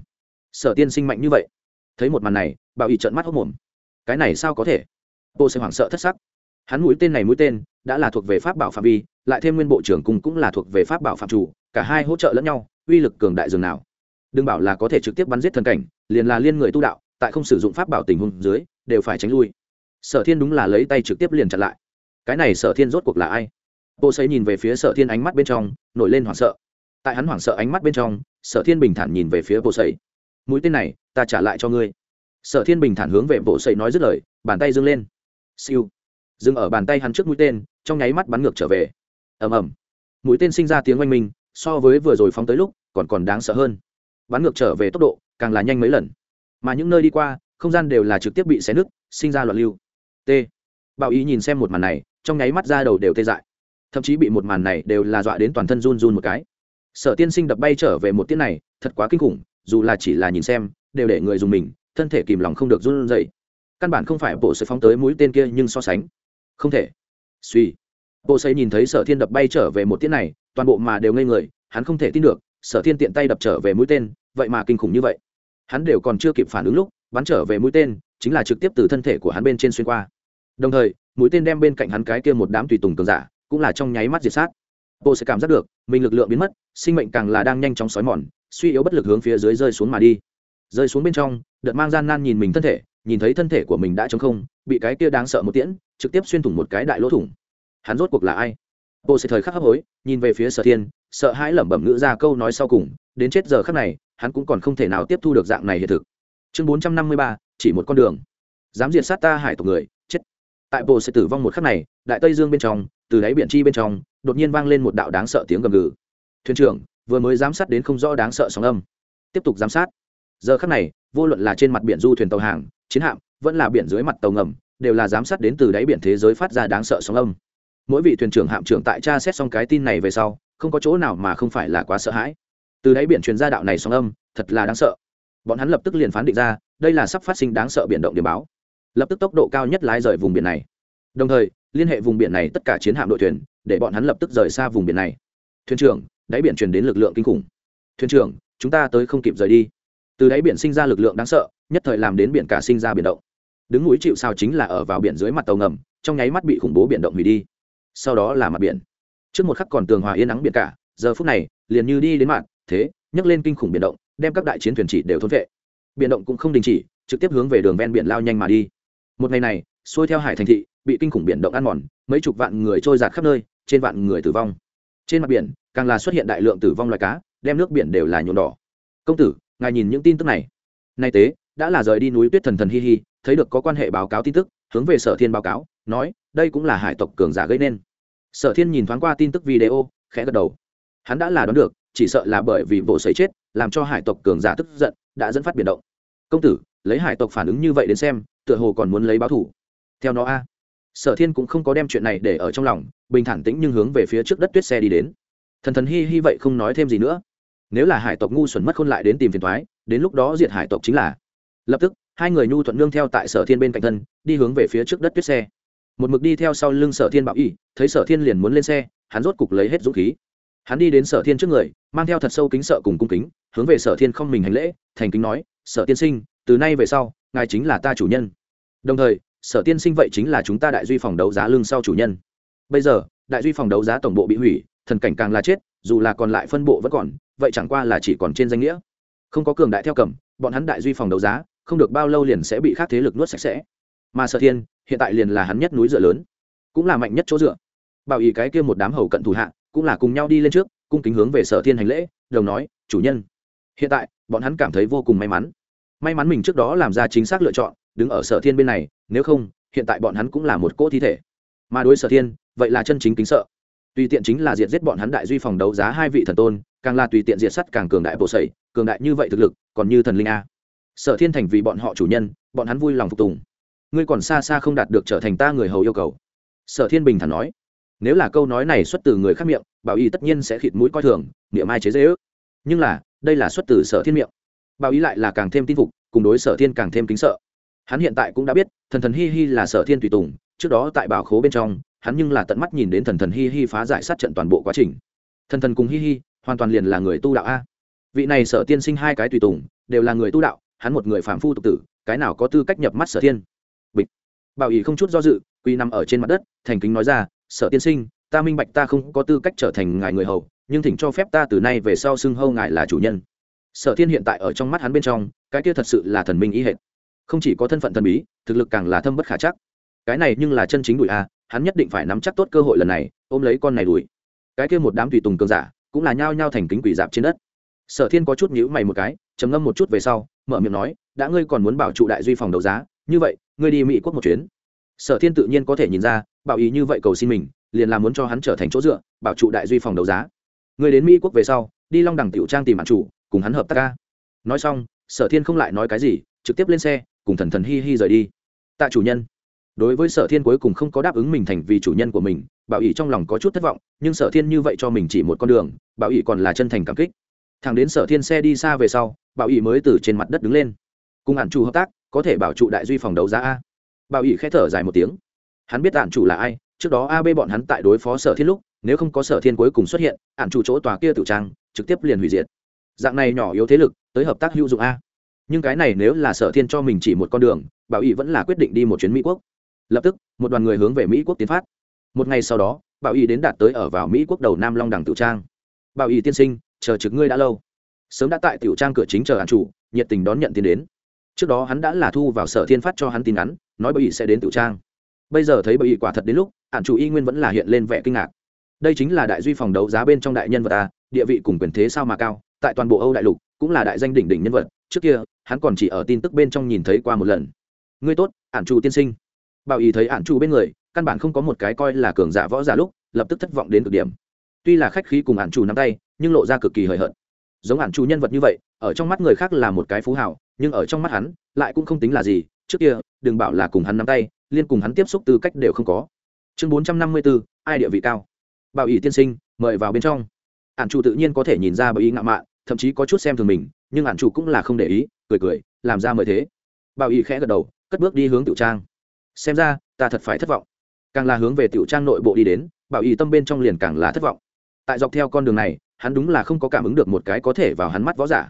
Sở tiên sinh mạnh như vậy. Thấy một màn này, bảo ý trợn mắt hốc mồm. Cái này sao có thể? Bộ sẽ hoảng sợ thất sắc. Hắn mũi tên này mũi tên đã là thuộc về pháp bảo phạm vi, lại thêm nguyên bộ trưởng cùng cũng là thuộc về pháp bảo phạm chủ, cả hai hỗ trợ lẫn nhau, uy lực cường đại dường nào đừng bảo là có thể trực tiếp bắn giết thần cảnh, liền là liên người tu đạo, tại không sử dụng pháp bảo tình huống dưới, đều phải tránh lui. Sở thiên đúng là lấy tay trực tiếp liền chặn lại. Cái này sở thiên rốt cuộc là ai? Bộ xây nhìn về phía sở thiên ánh mắt bên trong, nổi lên hoảng sợ. Tại hắn hoảng sợ ánh mắt bên trong, sở thiên bình thản nhìn về phía bộ xây mũi tên này, ta trả lại cho ngươi. Sở thiên bình thản hướng về bộ xây nói dứt lời, bàn tay dâng lên. Siêu. Dừng ở bàn tay hắn trước mũi tên, trong nháy mắt bắn ngược trở về. Ầm ầm. Mũi tên sinh ra tiếng oanh minh, so với vừa rồi phóng tới lúc, còn còn đáng sợ hơn bắn ngược trở về tốc độ, càng là nhanh mấy lần. Mà những nơi đi qua, không gian đều là trực tiếp bị xé nứt, sinh ra loạn lưu. T. Bảo ý nhìn xem một màn này, trong nháy mắt ra đầu đều tê dại. Thậm chí bị một màn này đều là dọa đến toàn thân run run một cái. Sở tiên sinh đập bay trở về một tiết này, thật quá kinh khủng, dù là chỉ là nhìn xem, đều để người dùng mình, thân thể kìm lòng không được run dậy căn bản không phải bộ sự phóng tới mũi tên kia nhưng so sánh. Không thể. Suy. Bộ xây nhìn thấy sở thiên đập bay trở về một tiết này, toàn bộ mà đều ngây người, hắn không thể tin được sở thiên tiện tay đập trở về mũi tên, vậy mà kinh khủng như vậy. Hắn đều còn chưa kịp phản ứng lúc, bắn trở về mũi tên, chính là trực tiếp từ thân thể của hắn bên trên xuyên qua. Đồng thời, mũi tên đem bên cạnh hắn cái kia một đám tùy tùng cường giả, cũng là trong nháy mắt diệt sát. Bộ sẽ cảm giác được, mình lực lượng biến mất, sinh mệnh càng là đang nhanh chóng xói mòn, suy yếu bất lực hướng phía dưới rơi xuống mà đi. Rơi xuống bên trong, đợt mang gian nan nhìn mình thân thể, nhìn thấy thân thể của mình đã t không, bị cái kia đáng sợ một tiễn, trực tiếp xuyên thủng một cái đại lỗ thủng. Hắn rốt cuộc là ai? Bộ sẽ thời khắc hấp hối, nhìn về phía sở thiên sợ hãi lẩm bẩm ngữ ra câu nói sau cùng, đến chết giờ khắc này, hắn cũng còn không thể nào tiếp thu được dạng này hiện thực. Chương bốn trăm năm mươi ba, chỉ một con đường. Dám diệt sát ta hải tộc người, chết. Tại bộ sẽ tử vong một khắc này, đại tây dương bên trong, từ đáy biển chi bên trong, đột nhiên vang lên một đạo đáng sợ tiếng gầm gừ. Thuyền trưởng, vừa mới giám sát đến không rõ đáng sợ sóng âm. Tiếp tục giám sát. Giờ khắc này, vô luận là trên mặt biển du thuyền tàu hàng, chiến hạm, vẫn là biển dưới mặt tàu ngầm, đều là giám sát đến từ đáy biển thế giới phát ra đáng sợ sóng âm mỗi vị thuyền trưởng hạm trưởng tại tra xét xong cái tin này về sau, không có chỗ nào mà không phải là quá sợ hãi. Từ đáy biển truyền ra đạo này sóng âm, thật là đáng sợ. Bọn hắn lập tức liền phán định ra, đây là sắp phát sinh đáng sợ biển động điểm báo. Lập tức tốc độ cao nhất lái rời vùng biển này. Đồng thời, liên hệ vùng biển này tất cả chiến hạm đội thuyền, để bọn hắn lập tức rời xa vùng biển này. Thuyền trưởng, đáy biển truyền đến lực lượng kinh khủng. Thuyền trưởng, chúng ta tới không kịp rời đi. Từ đáy biển sinh ra lực lượng đáng sợ, nhất thời làm đến biển cả sinh ra biển động. Đứng núi chịu sao chính là ở vào biển dưới mặt tàu ngầm, trong nháy mắt bị khủng bố biển động hủy đi sau đó là mặt biển. Trước một khắc còn tường hòa yên nắng biển cả, giờ phút này, liền như đi đến mạng thế, nhấc lên kinh khủng biển động, đem các đại chiến thuyền chỉ đều thôn vệ. Biển động cũng không đình chỉ, trực tiếp hướng về đường ven biển lao nhanh mà đi. Một ngày này, xuôi theo hải thành thị, bị kinh khủng biển động ăn mòn, mấy chục vạn người trôi giạt khắp nơi, trên vạn người tử vong. Trên mặt biển, càng là xuất hiện đại lượng tử vong loài cá, đem nước biển đều là nhuộm đỏ. Công tử, ngài nhìn những tin tức này. Nay tế, đã là rời đi núi tuyết thần thần hi hi, thấy được có quan hệ báo cáo tin tức, hướng về sở thiên báo cáo, nói đây cũng là hải tộc cường giả gây nên. Sở thiên nhìn thoáng qua tin tức video, khẽ gật đầu. Hắn đã là đoán được, chỉ sợ là bởi vì bộ sấy chết, làm cho hải tộc cường giả tức giận, đã dẫn phát biển động. Công tử, lấy hải tộc phản ứng như vậy đến xem, tựa hồ còn muốn lấy báo thủ. Theo nó a. Sở thiên cũng không có đem chuyện này để ở trong lòng, bình thản tĩnh nhưng hướng về phía trước đất tuyết xe đi đến. Thần thần hi hi vậy không nói thêm gì nữa. Nếu là hải tộc ngu xuẩn mất khôn lại đến tìm phiền thoái đến lúc đó diệt hải tộc chính là. Lập tức, hai người nhu thuận nương theo tại sở thiên bên cạnh thân, đi hướng về phía trước đất tuyết xe một mực đi theo sau lưng sở thiên bảo y, thấy sở thiên liền muốn lên xe, hắn rốt cục lấy hết dũng khí. Hắn đi đến sở thiên trước người, mang theo thật sâu kính sợ cùng cung kính, hướng về sở thiên không mình hành lễ, thành kính nói, sở tiên sinh, từ nay về sau, ngài chính là ta chủ nhân. Đồng thời, sở tiên sinh vậy chính là chúng ta đại duy phòng đấu giá lưng sau chủ nhân. Bây giờ, đại duy phòng đấu giá tổng bộ bị hủy, thần cảnh càng là chết, dù là còn lại phân bộ vẫn còn, vậy chẳng qua là chỉ còn trên danh nghĩa. Không có cường đại theo cầm, bọn hắn đại duy phòng đấu giá, không được bao lâu liền sẽ bị khác thế lực nuốt sạch sẽ. Mà sở thiên hiện tại liền là hắn nhất núi dựa lớn, cũng là mạnh nhất chỗ dựa. Bảo ý cái kia một đám hầu cận thủ hạ, cũng là cùng nhau đi lên trước, cung kính hướng về sở thiên hành lễ, đồng nói, chủ nhân. Hiện tại, bọn hắn cảm thấy vô cùng may mắn. May mắn mình trước đó làm ra chính xác lựa chọn, đứng ở sở thiên bên này, nếu không, hiện tại bọn hắn cũng là một cỗ thi thể. Mà đối sở thiên, vậy là chân chính kính sợ. Tùy tiện chính là diệt giết bọn hắn đại duy phòng đấu giá hai vị thần tôn, càng là tùy tiện diệt sắt càng cường đại bộ sẩy cường đại như vậy thực lực, còn như thần linh a. Sở thiên thành vì bọn họ chủ nhân, bọn hắn vui lòng phục tùng ngươi còn xa xa không đạt được trở thành ta người hầu yêu cầu. Sở thiên bình thản nói. Nếu là câu nói này xuất từ người khác miệng, bảo y tất nhiên sẽ khịt mũi coi thường, niệm ai chế dễ ước. Nhưng là, đây là xuất từ sở thiên miệng. Bảo y lại là càng thêm tin phục, cùng đối sở thiên càng thêm kính sợ. Hắn hiện tại cũng đã biết, thần thần hi hi là sở thiên tùy tùng, trước đó tại bảo khố bên trong, hắn nhưng là tận mắt nhìn đến thần thần hi hi phá giải sát trận toàn bộ quá trình. Thần thần cùng hi hi, hoàn toàn liền là người tu đạo a. Vị này sở tiên sinh hai cái tùy tùng, đều là người tu đạo, hắn một người phạm phu tục tử, cái nào có tư cách nhập mắt sở thiên? Bảo ý không chút do dự quy nằm ở trên mặt đất, thành kính nói ra, sở tiên sinh, ta minh bạch ta không có tư cách trở thành ngài người hầu, nhưng thỉnh cho phép ta từ nay về sau xưng hâu ngài là chủ nhân. Sở thiên hiện tại ở trong mắt hắn bên trong, cái kia thật sự là thần minh ý hệt. Không chỉ có thân phận thần bí, thực lực càng là thâm bất khả chắc. Cái này nhưng là chân chính đùi a, hắn nhất định phải nắm chắc tốt cơ hội lần này, ôm lấy con này đùi. Cái kia một đám tùy tùng cường giả, cũng là nhao nhao thành kính quỷ dạp trên đất. Sở thiên có chút nhữ mày một cái, trầm ngâm một chút về sau, mở miệng nói, đã ngươi còn muốn bảo trụ đại duy phòng đấu giá, như vậy ngươi đi mỹ quốc một chuyến sở thiên tự nhiên có thể nhìn ra bảo ý như vậy cầu xin mình liền là muốn cho hắn trở thành chỗ dựa bảo trụ đại duy phòng đấu giá ngươi đến mỹ quốc về sau đi long đẳng tiểu trang tìm bản chủ cùng hắn hợp tác ca nói xong sở thiên không lại nói cái gì trực tiếp lên xe cùng thần thần hi hi rời đi tạ chủ nhân đối với sở thiên cuối cùng không có đáp ứng mình thành vì chủ nhân của mình bảo ý trong lòng có chút thất vọng nhưng sở thiên như vậy cho mình chỉ một con đường bảo ý còn là chân thành cảm kích thằng đến sở thiên xe đi xa về sau bảo ý mới từ trên mặt đất đứng lên cùng ản chủ hợp tác có thể bảo trụ đại duy phòng đấu giá a? Bảo ỷ khẽ thở dài một tiếng. Hắn biết ạn chủ là ai, trước đó ab bọn hắn tại đối phó sở thiên lúc, nếu không có sở thiên cuối cùng xuất hiện, ạn chủ chỗ tòa kia tự trang, trực tiếp liền hủy diệt. Dạng này nhỏ yếu thế lực, tới hợp tác hữu dụng a. Nhưng cái này nếu là sở thiên cho mình chỉ một con đường, bảo ỷ vẫn là quyết định đi một chuyến mỹ quốc. Lập tức, một đoàn người hướng về mỹ quốc tiến phát. Một ngày sau đó, bảo ỷ đến đạt tới ở vào mỹ quốc đầu nam long đằng tự trang. Bảo ỷ tiên sinh, chờ trực ngươi đã lâu. Sớm đã tại tiểu trang cửa chính chờ ạn chủ, nhiệt tình đón nhận tiền đến trước đó hắn đã là thu vào sở thiên phát cho hắn tin ngắn nói bảo ý sẽ đến tiểu trang. Bây giờ thấy bảo ý quả thật đến lúc hạn chủ y nguyên vẫn là hiện lên vẻ kinh ngạc. Đây chính là đại duy phòng đấu giá bên trong đại nhân vật ta địa vị cùng quyền thế sao mà cao, tại toàn bộ âu đại lục, cũng là đại danh đỉnh đỉnh nhân vật. Trước kia, hắn còn chỉ ở tin tức bên trong nhìn thấy qua một lần. Ngươi tốt hạn chủ tiên sinh. Bảo ý thấy hạn chủ bên người, căn bản không có một cái coi là cường giả võ giả lúc, lập tức thất vọng đến cực điểm. Tuy là khách khí cùng hạn chủ nắm tay, nhưng lộ ra cực kỳ hời hợt. Giống hạn chủ nhân vật như vậy, ở trong mắt người khác là một cái phú hào nhưng ở trong mắt hắn, lại cũng không tính là gì, trước kia, đừng bảo là cùng hắn nắm tay, liên cùng hắn tiếp xúc tư cách đều không có. Chương bốn trăm năm mươi bốn, ai địa vị cao? Bảo ý tiên sinh, mời vào bên trong. Ạn chủ tự nhiên có thể nhìn ra bởi ý ngạo mạn, thậm chí có chút xem thường mình, nhưng ạn chủ cũng là không để ý, cười cười, làm ra mời thế. Bảo ý khẽ gật đầu, cất bước đi hướng tiểu trang. Xem ra, ta thật phải thất vọng. Càng là hướng về tiểu trang nội bộ đi đến, bảo ý tâm bên trong liền càng là thất vọng. Tại dọc theo con đường này, hắn đúng là không có cảm ứng được một cái có thể vào hắn mắt võ giả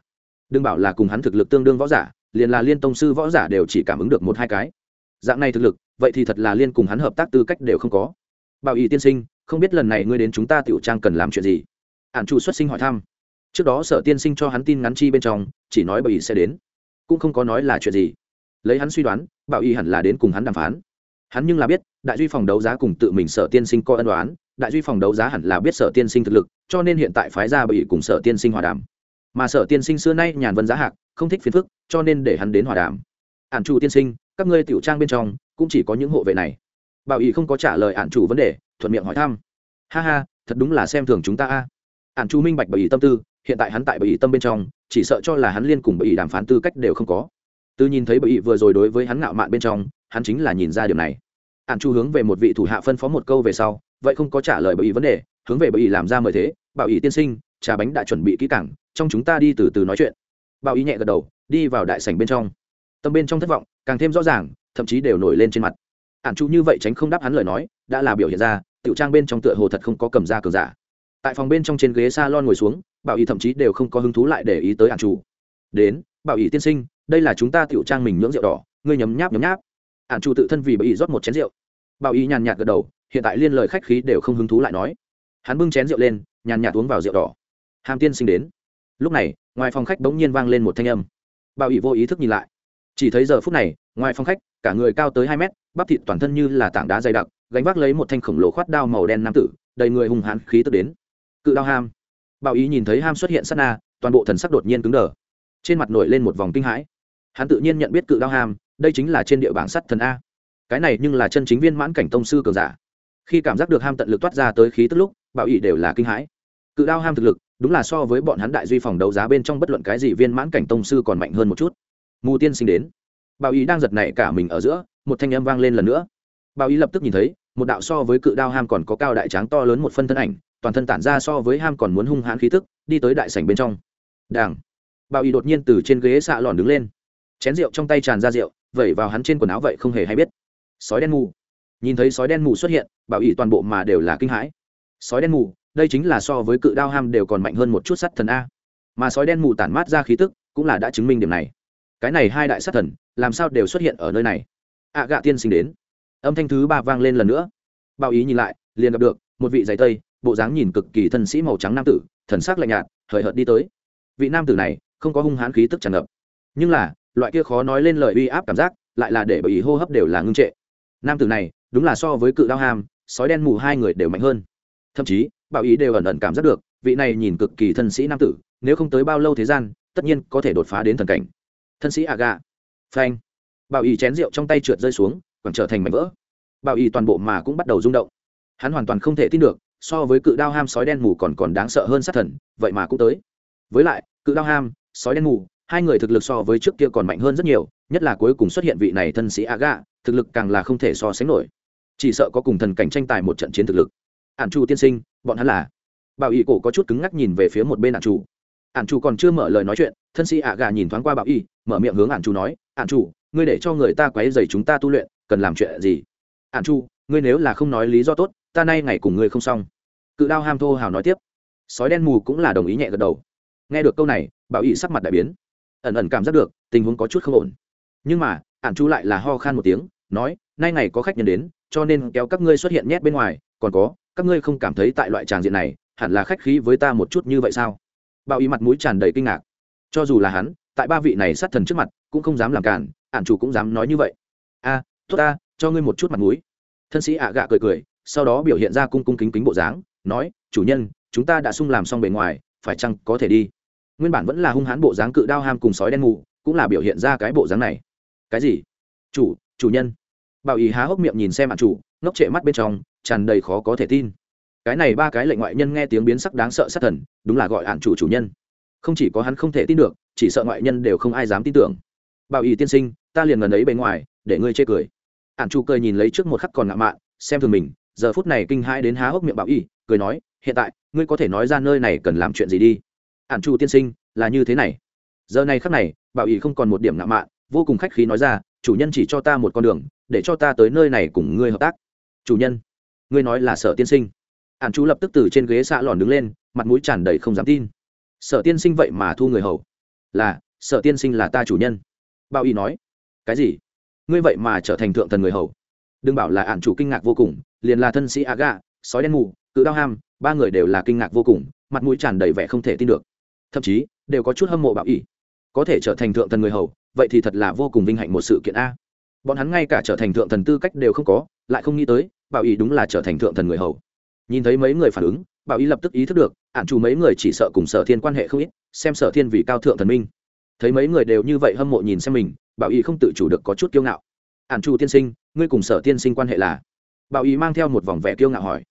đừng bảo là cùng hắn thực lực tương đương võ giả, liền là liên tông sư võ giả đều chỉ cảm ứng được một hai cái. Dạng này thực lực, vậy thì thật là liên cùng hắn hợp tác tư cách đều không có. Bảo ý tiên sinh, không biết lần này ngươi đến chúng ta tiểu trang cần làm chuyện gì? Ản chủ xuất sinh hỏi thăm. Trước đó sở tiên sinh cho hắn tin ngắn chi bên trong, chỉ nói bảo ý sẽ đến. Cũng không có nói là chuyện gì. Lấy hắn suy đoán, bảo y hẳn là đến cùng hắn đàm phán. Hắn nhưng là biết, đại duy phòng đấu giá cùng tự mình sở tiên sinh coi ân đoán đại duy phòng đấu giá hẳn là biết sở tiên sinh thực lực, cho nên hiện tại phái ra bảo ý cùng sở tiên sinh hòa đàm mà sở tiên sinh xưa nay nhàn vân giá hạc, không thích phiền phức, cho nên để hắn đến hòa đàm. Ản chủ tiên sinh, các ngươi tiểu trang bên trong, cũng chỉ có những hộ vệ này. Bảo ý không có trả lời ản chủ vấn đề, thuận miệng hỏi thăm. Ha ha, thật đúng là xem thường chúng ta a. Ạn chủ minh bạch bởi ý tâm tư, hiện tại hắn tại bởi ý tâm bên trong, chỉ sợ cho là hắn liên cùng bởi ý đàm phán tư cách đều không có. Từ nhìn thấy bởi ý vừa rồi đối với hắn ngạo mạn bên trong, hắn chính là nhìn ra điều này. Ạn chủ hướng về một vị thủ hạ phân phó một câu về sau, vậy không có trả lời bởi ý vấn đề, hướng về bởi ý làm ra mời thế. Bảo ý tiên sinh trà bánh đã chuẩn bị kỹ càng, trong chúng ta đi từ từ nói chuyện. Bảo ý nhẹ gật đầu, đi vào đại sảnh bên trong. Tâm bên trong thất vọng, càng thêm rõ ràng, thậm chí đều nổi lên trên mặt. Ạn chu như vậy tránh không đáp hắn lời nói, đã là biểu hiện ra, tiểu trang bên trong tựa hồ thật không có cầm ra cờ giả. Tại phòng bên trong trên ghế s a lon ngồi xuống, bảo ý thậm chí đều không có hứng thú lại để ý tới ạn chu. Đến, bảo ý tiên sinh, đây là chúng ta tiểu trang mình nhưỡng rượu đỏ, ngươi nhấm nháp nhấm nháp. Ạn chu tự thân vì bảo ý rót một chén rượu. Bảo ý nhàn nhạt gật đầu, hiện tại liên lời khách khí đều không hứng thú lại nói. Hắn bưng chén rượu lên, nhàn nhạt uống vào rượu đỏ hàm tiên sinh đến. Lúc này, ngoài phòng khách bỗng nhiên vang lên một thanh âm. Bảo ý vô ý thức nhìn lại. Chỉ thấy giờ phút này, ngoài phòng khách, cả người cao tới hai mét, bắp thịt toàn thân như là tảng đá dày đặc, gánh vác lấy một thanh khổng lồ khoát đao màu đen nam tử, đầy người hùng hãn khí tức đến. Cự đao ham bảo ý nhìn thấy ham xuất hiện sát na, toàn bộ thần sắc đột nhiên cứng đờ. Trên mặt nổi lên một vòng kinh hãi. Hắn tự nhiên nhận biết cự đao ham đây chính là trên địa bảng sắt thần a. Cái này nhưng là chân chính viên mãn cảnh tông sư cường giả. Khi cảm giác được ham tận lực toát ra tới khí tức lúc, bảo ý đều là kinh hãi. Cự đao ham thực lực đúng là so với bọn hắn đại duy phòng đấu giá bên trong bất luận cái gì viên mãn cảnh tông sư còn mạnh hơn một chút. Mù tiên sinh đến. Bảo ý đang giật nảy cả mình ở giữa, một thanh âm vang lên lần nữa. Bảo ý lập tức nhìn thấy, một đạo so với cự đao ham còn có cao đại tráng to lớn một phân thân ảnh, toàn thân tản ra so với ham còn muốn hung hãn khí tức, đi tới đại sảnh bên trong. Đảng bảo ý đột nhiên từ trên ghế xạ lòn đứng lên. Chén rượu trong tay tràn ra rượu, vẩy vào hắn trên quần áo vậy không hề hay biết. Sói đen mù. Nhìn thấy sói đen mù xuất hiện, bảo ý toàn bộ mà đều là kinh hãi. Sói đen mù đây chính là so với cự đao ham đều còn mạnh hơn một chút sắt thần a. Mà sói đen mù tản mát ra khí tức, cũng là đã chứng minh điểm này. Cái này hai đại sát thần, làm sao đều xuất hiện ở nơi này? Ạ gạ tiên sinh đến. Âm thanh thứ ba vang lên lần nữa. Bao ý nhìn lại, liền gặp được, một vị giày tây, bộ dáng nhìn cực kỳ thân sĩ màu trắng nam tử, thần sắc lạnh nhạt, hời hợt đi tới. Vị nam tử này, không có hung hãn khí tức tràn ngập. Nhưng là, loại kia khó nói lên lời uy áp cảm giác, lại là để bởi ý hô hấp đều là ngưng trệ. Nam tử này, đúng là so với cự đao ham, sói đen mù hai người đều mạnh hơn. Thậm chí bảo ý đều ẩn ẩn cảm giác được, vị này nhìn cực kỳ thân sĩ nam tử, nếu không tới bao lâu thế gian, tất nhiên có thể đột phá đến thần cảnh. Thân sĩ aga. Phanh. Bảo ý chén rượu trong tay trượt rơi xuống còn trở thành mảnh vỡ. Bảo ý toàn bộ mà cũng bắt đầu rung động. Hắn hoàn toàn không thể tin được, so với cự đao ham sói đen mù còn còn đáng sợ hơn sát thần, vậy mà cũng tới. Với lại, cự đao ham, sói đen mù, hai người thực lực so với trước kia còn mạnh hơn rất nhiều, nhất là cuối cùng xuất hiện vị này thân sĩ aga, thực lực càng là không thể so sánh nổi. Chỉ sợ có cùng thần cảnh tranh tài một trận chiến thực lực. Ản chu tiên sinh bọn hắn là. Bảo y cổ có chút cứng ngắc nhìn về phía một bên ản chủ. Ản chủ còn chưa mở lời nói chuyện, thân sĩ ạ gà nhìn thoáng qua bảo y, mở miệng hướng ản chủ nói, ản chủ, ngươi để cho người ta quấy dày chúng ta tu luyện, cần làm chuyện gì? Ản chủ, ngươi nếu là không nói lý do tốt, ta nay ngày cùng ngươi không xong. Cự đao ham thô hào nói tiếp. Sói đen mù cũng là đồng ý nhẹ gật đầu. Nghe được câu này, bảo y sắc mặt đại biến. Ẩn ẩn cảm giác được, tình huống có chút không ổn. Nhưng mà ạn chu lại là ho khan một tiếng, nói, nay ngày có khách nhân đến, cho nên kéo các ngươi xuất hiện nhét bên ngoài, còn có các ngươi không cảm thấy tại loại tràng diện này, hẳn là khách khí với ta một chút như vậy sao? Bao ý mặt mũi tràn đầy kinh ngạc. Cho dù là hắn, tại ba vị này sát thần trước mặt, cũng không dám làm cản, ản chủ cũng dám nói như vậy. A, tốt ta, cho ngươi một chút mặt mũi. Thân sĩ ạ gạ cười cười, sau đó biểu hiện ra cung cung kính kính bộ dáng, nói, chủ nhân, chúng ta đã sung làm xong bề ngoài, phải chăng có thể đi? Nguyên bản vẫn là hung hãn bộ dáng cự đao ham cùng sói đen mù, cũng là biểu hiện ra cái bộ dáng này. Cái gì? Chủ chủ nhân? Bảo ý há hốc miệng nhìn xem ạn chủ, ngốc trệ mắt bên trong tràn đầy khó có thể tin. Cái này ba cái lệnh ngoại nhân nghe tiếng biến sắc đáng sợ sát thần, đúng là gọi hạn chủ chủ nhân. Không chỉ có hắn không thể tin được, chỉ sợ ngoại nhân đều không ai dám tin tưởng. Bảo ý tiên sinh, ta liền gần ấy bề ngoài, để ngươi chê cười. Hạn chủ cười nhìn lấy trước một khắc còn ngạo mạn, xem thường mình, giờ phút này kinh hãi đến há hốc miệng bảo y, cười nói, hiện tại, ngươi có thể nói ra nơi này cần làm chuyện gì đi. Ản chủ tiên sinh, là như thế này. Giờ này khắc này, bảo y không còn một điểm ngạo mạn, vô cùng khách khí nói ra, chủ nhân chỉ cho ta một con đường, để cho ta tới nơi này cùng ngươi hợp tác. Chủ nhân? Ngươi nói là sở tiên sinh. Ạn chú lập tức từ trên ghế xạ lòn đứng lên, mặt mũi tràn đầy không dám tin. Sở tiên sinh vậy mà thu người hầu. Là, sở tiên sinh là ta chủ nhân. Bao y nói. Cái gì? Ngươi vậy mà trở thành thượng thần người hầu. Đừng bảo là ạn chủ kinh ngạc vô cùng, liền là thân sĩ aga sói đen mù, cự đao ham, ba người đều là kinh ngạc vô cùng, mặt mũi tràn đầy vẻ không thể tin được. Thậm chí, đều có chút hâm mộ bảo y. Có thể trở thành thượng thần người hầu, vậy thì thật là vô cùng vinh hạnh một sự kiện a. Bọn hắn ngay cả trở thành thượng thần tư cách đều không có, lại không nghĩ tới bảo ý đúng là trở thành thượng thần người hầu. Nhìn thấy mấy người phản ứng, bảo ý lập tức ý thức được ạn chủ mấy người chỉ sợ cùng sở thiên quan hệ không ít, xem sở thiên vì cao thượng thần minh. Thấy mấy người đều như vậy hâm mộ nhìn xem mình, bảo ý không tự chủ được có chút kiêu ngạo. Ạn chủ tiên sinh, ngươi cùng sở tiên sinh quan hệ là? Bảo ý mang theo một vòng vẻ kiêu ngạo hỏi.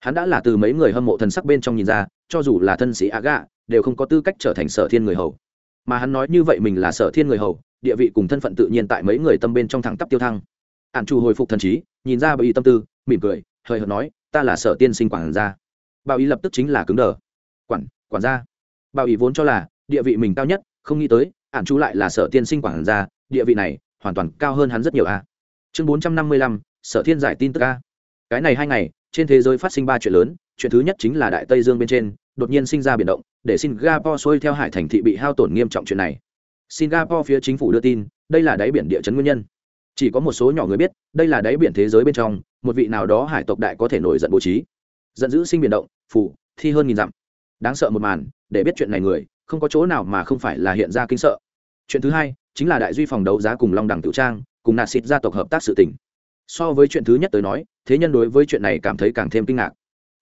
Hắn đã là từ mấy người hâm mộ thần sắc bên trong nhìn ra, cho dù là thân sĩ a gà đều không có tư cách trở thành sở thiên người hầu. Mà hắn nói như vậy mình là sở thiên người hầu, địa vị cùng thân phận tự nhiên tại mấy người tâm bên trong thẳng tắp tiêu thăng. Ạn chủ hồi phục thần trí, nhìn ra bảo y tâm tư mỉm cười, hời hợt nói, ta là sở tiên sinh quản gia. Bảo y lập tức chính là cứng đờ. Quản quản gia? Bảo y vốn cho là, địa vị mình cao nhất, không nghĩ tới ạn chú lại là sở tiên sinh quản gia, địa vị này hoàn toàn cao hơn hắn rất nhiều a. Chương bốn trăm năm mươi lăm, sở thiên giải tin tức a. Cái này hai ngày, trên thế giới phát sinh ba chuyện lớn, chuyện thứ nhất chính là đại tây dương bên trên, đột nhiên sinh ra biển động, để singapore xuôi theo hải thành thị bị hao tổn nghiêm trọng chuyện này. Singapore phía chính phủ đưa tin, đây là đáy biển địa chấn nguyên nhân. Chỉ có một số nhỏ người biết, đây là đáy biển thế giới bên trong một vị nào đó hải tộc đại có thể nổi giận bố trí. Giận dữ sinh biển động phủ thi hơn nghìn dặm. Đáng sợ một màn, để biết chuyện này người, không có chỗ nào mà không phải là hiện ra kinh sợ. Chuyện thứ hai, chính là đại duy phòng đấu giá cùng long đẳng tiểu trang, cùng nạt xịt gia tộc hợp tác sự tỉnh so với chuyện thứ nhất tới nói, thế nhân đối với chuyện này cảm thấy càng thêm kinh ngạc.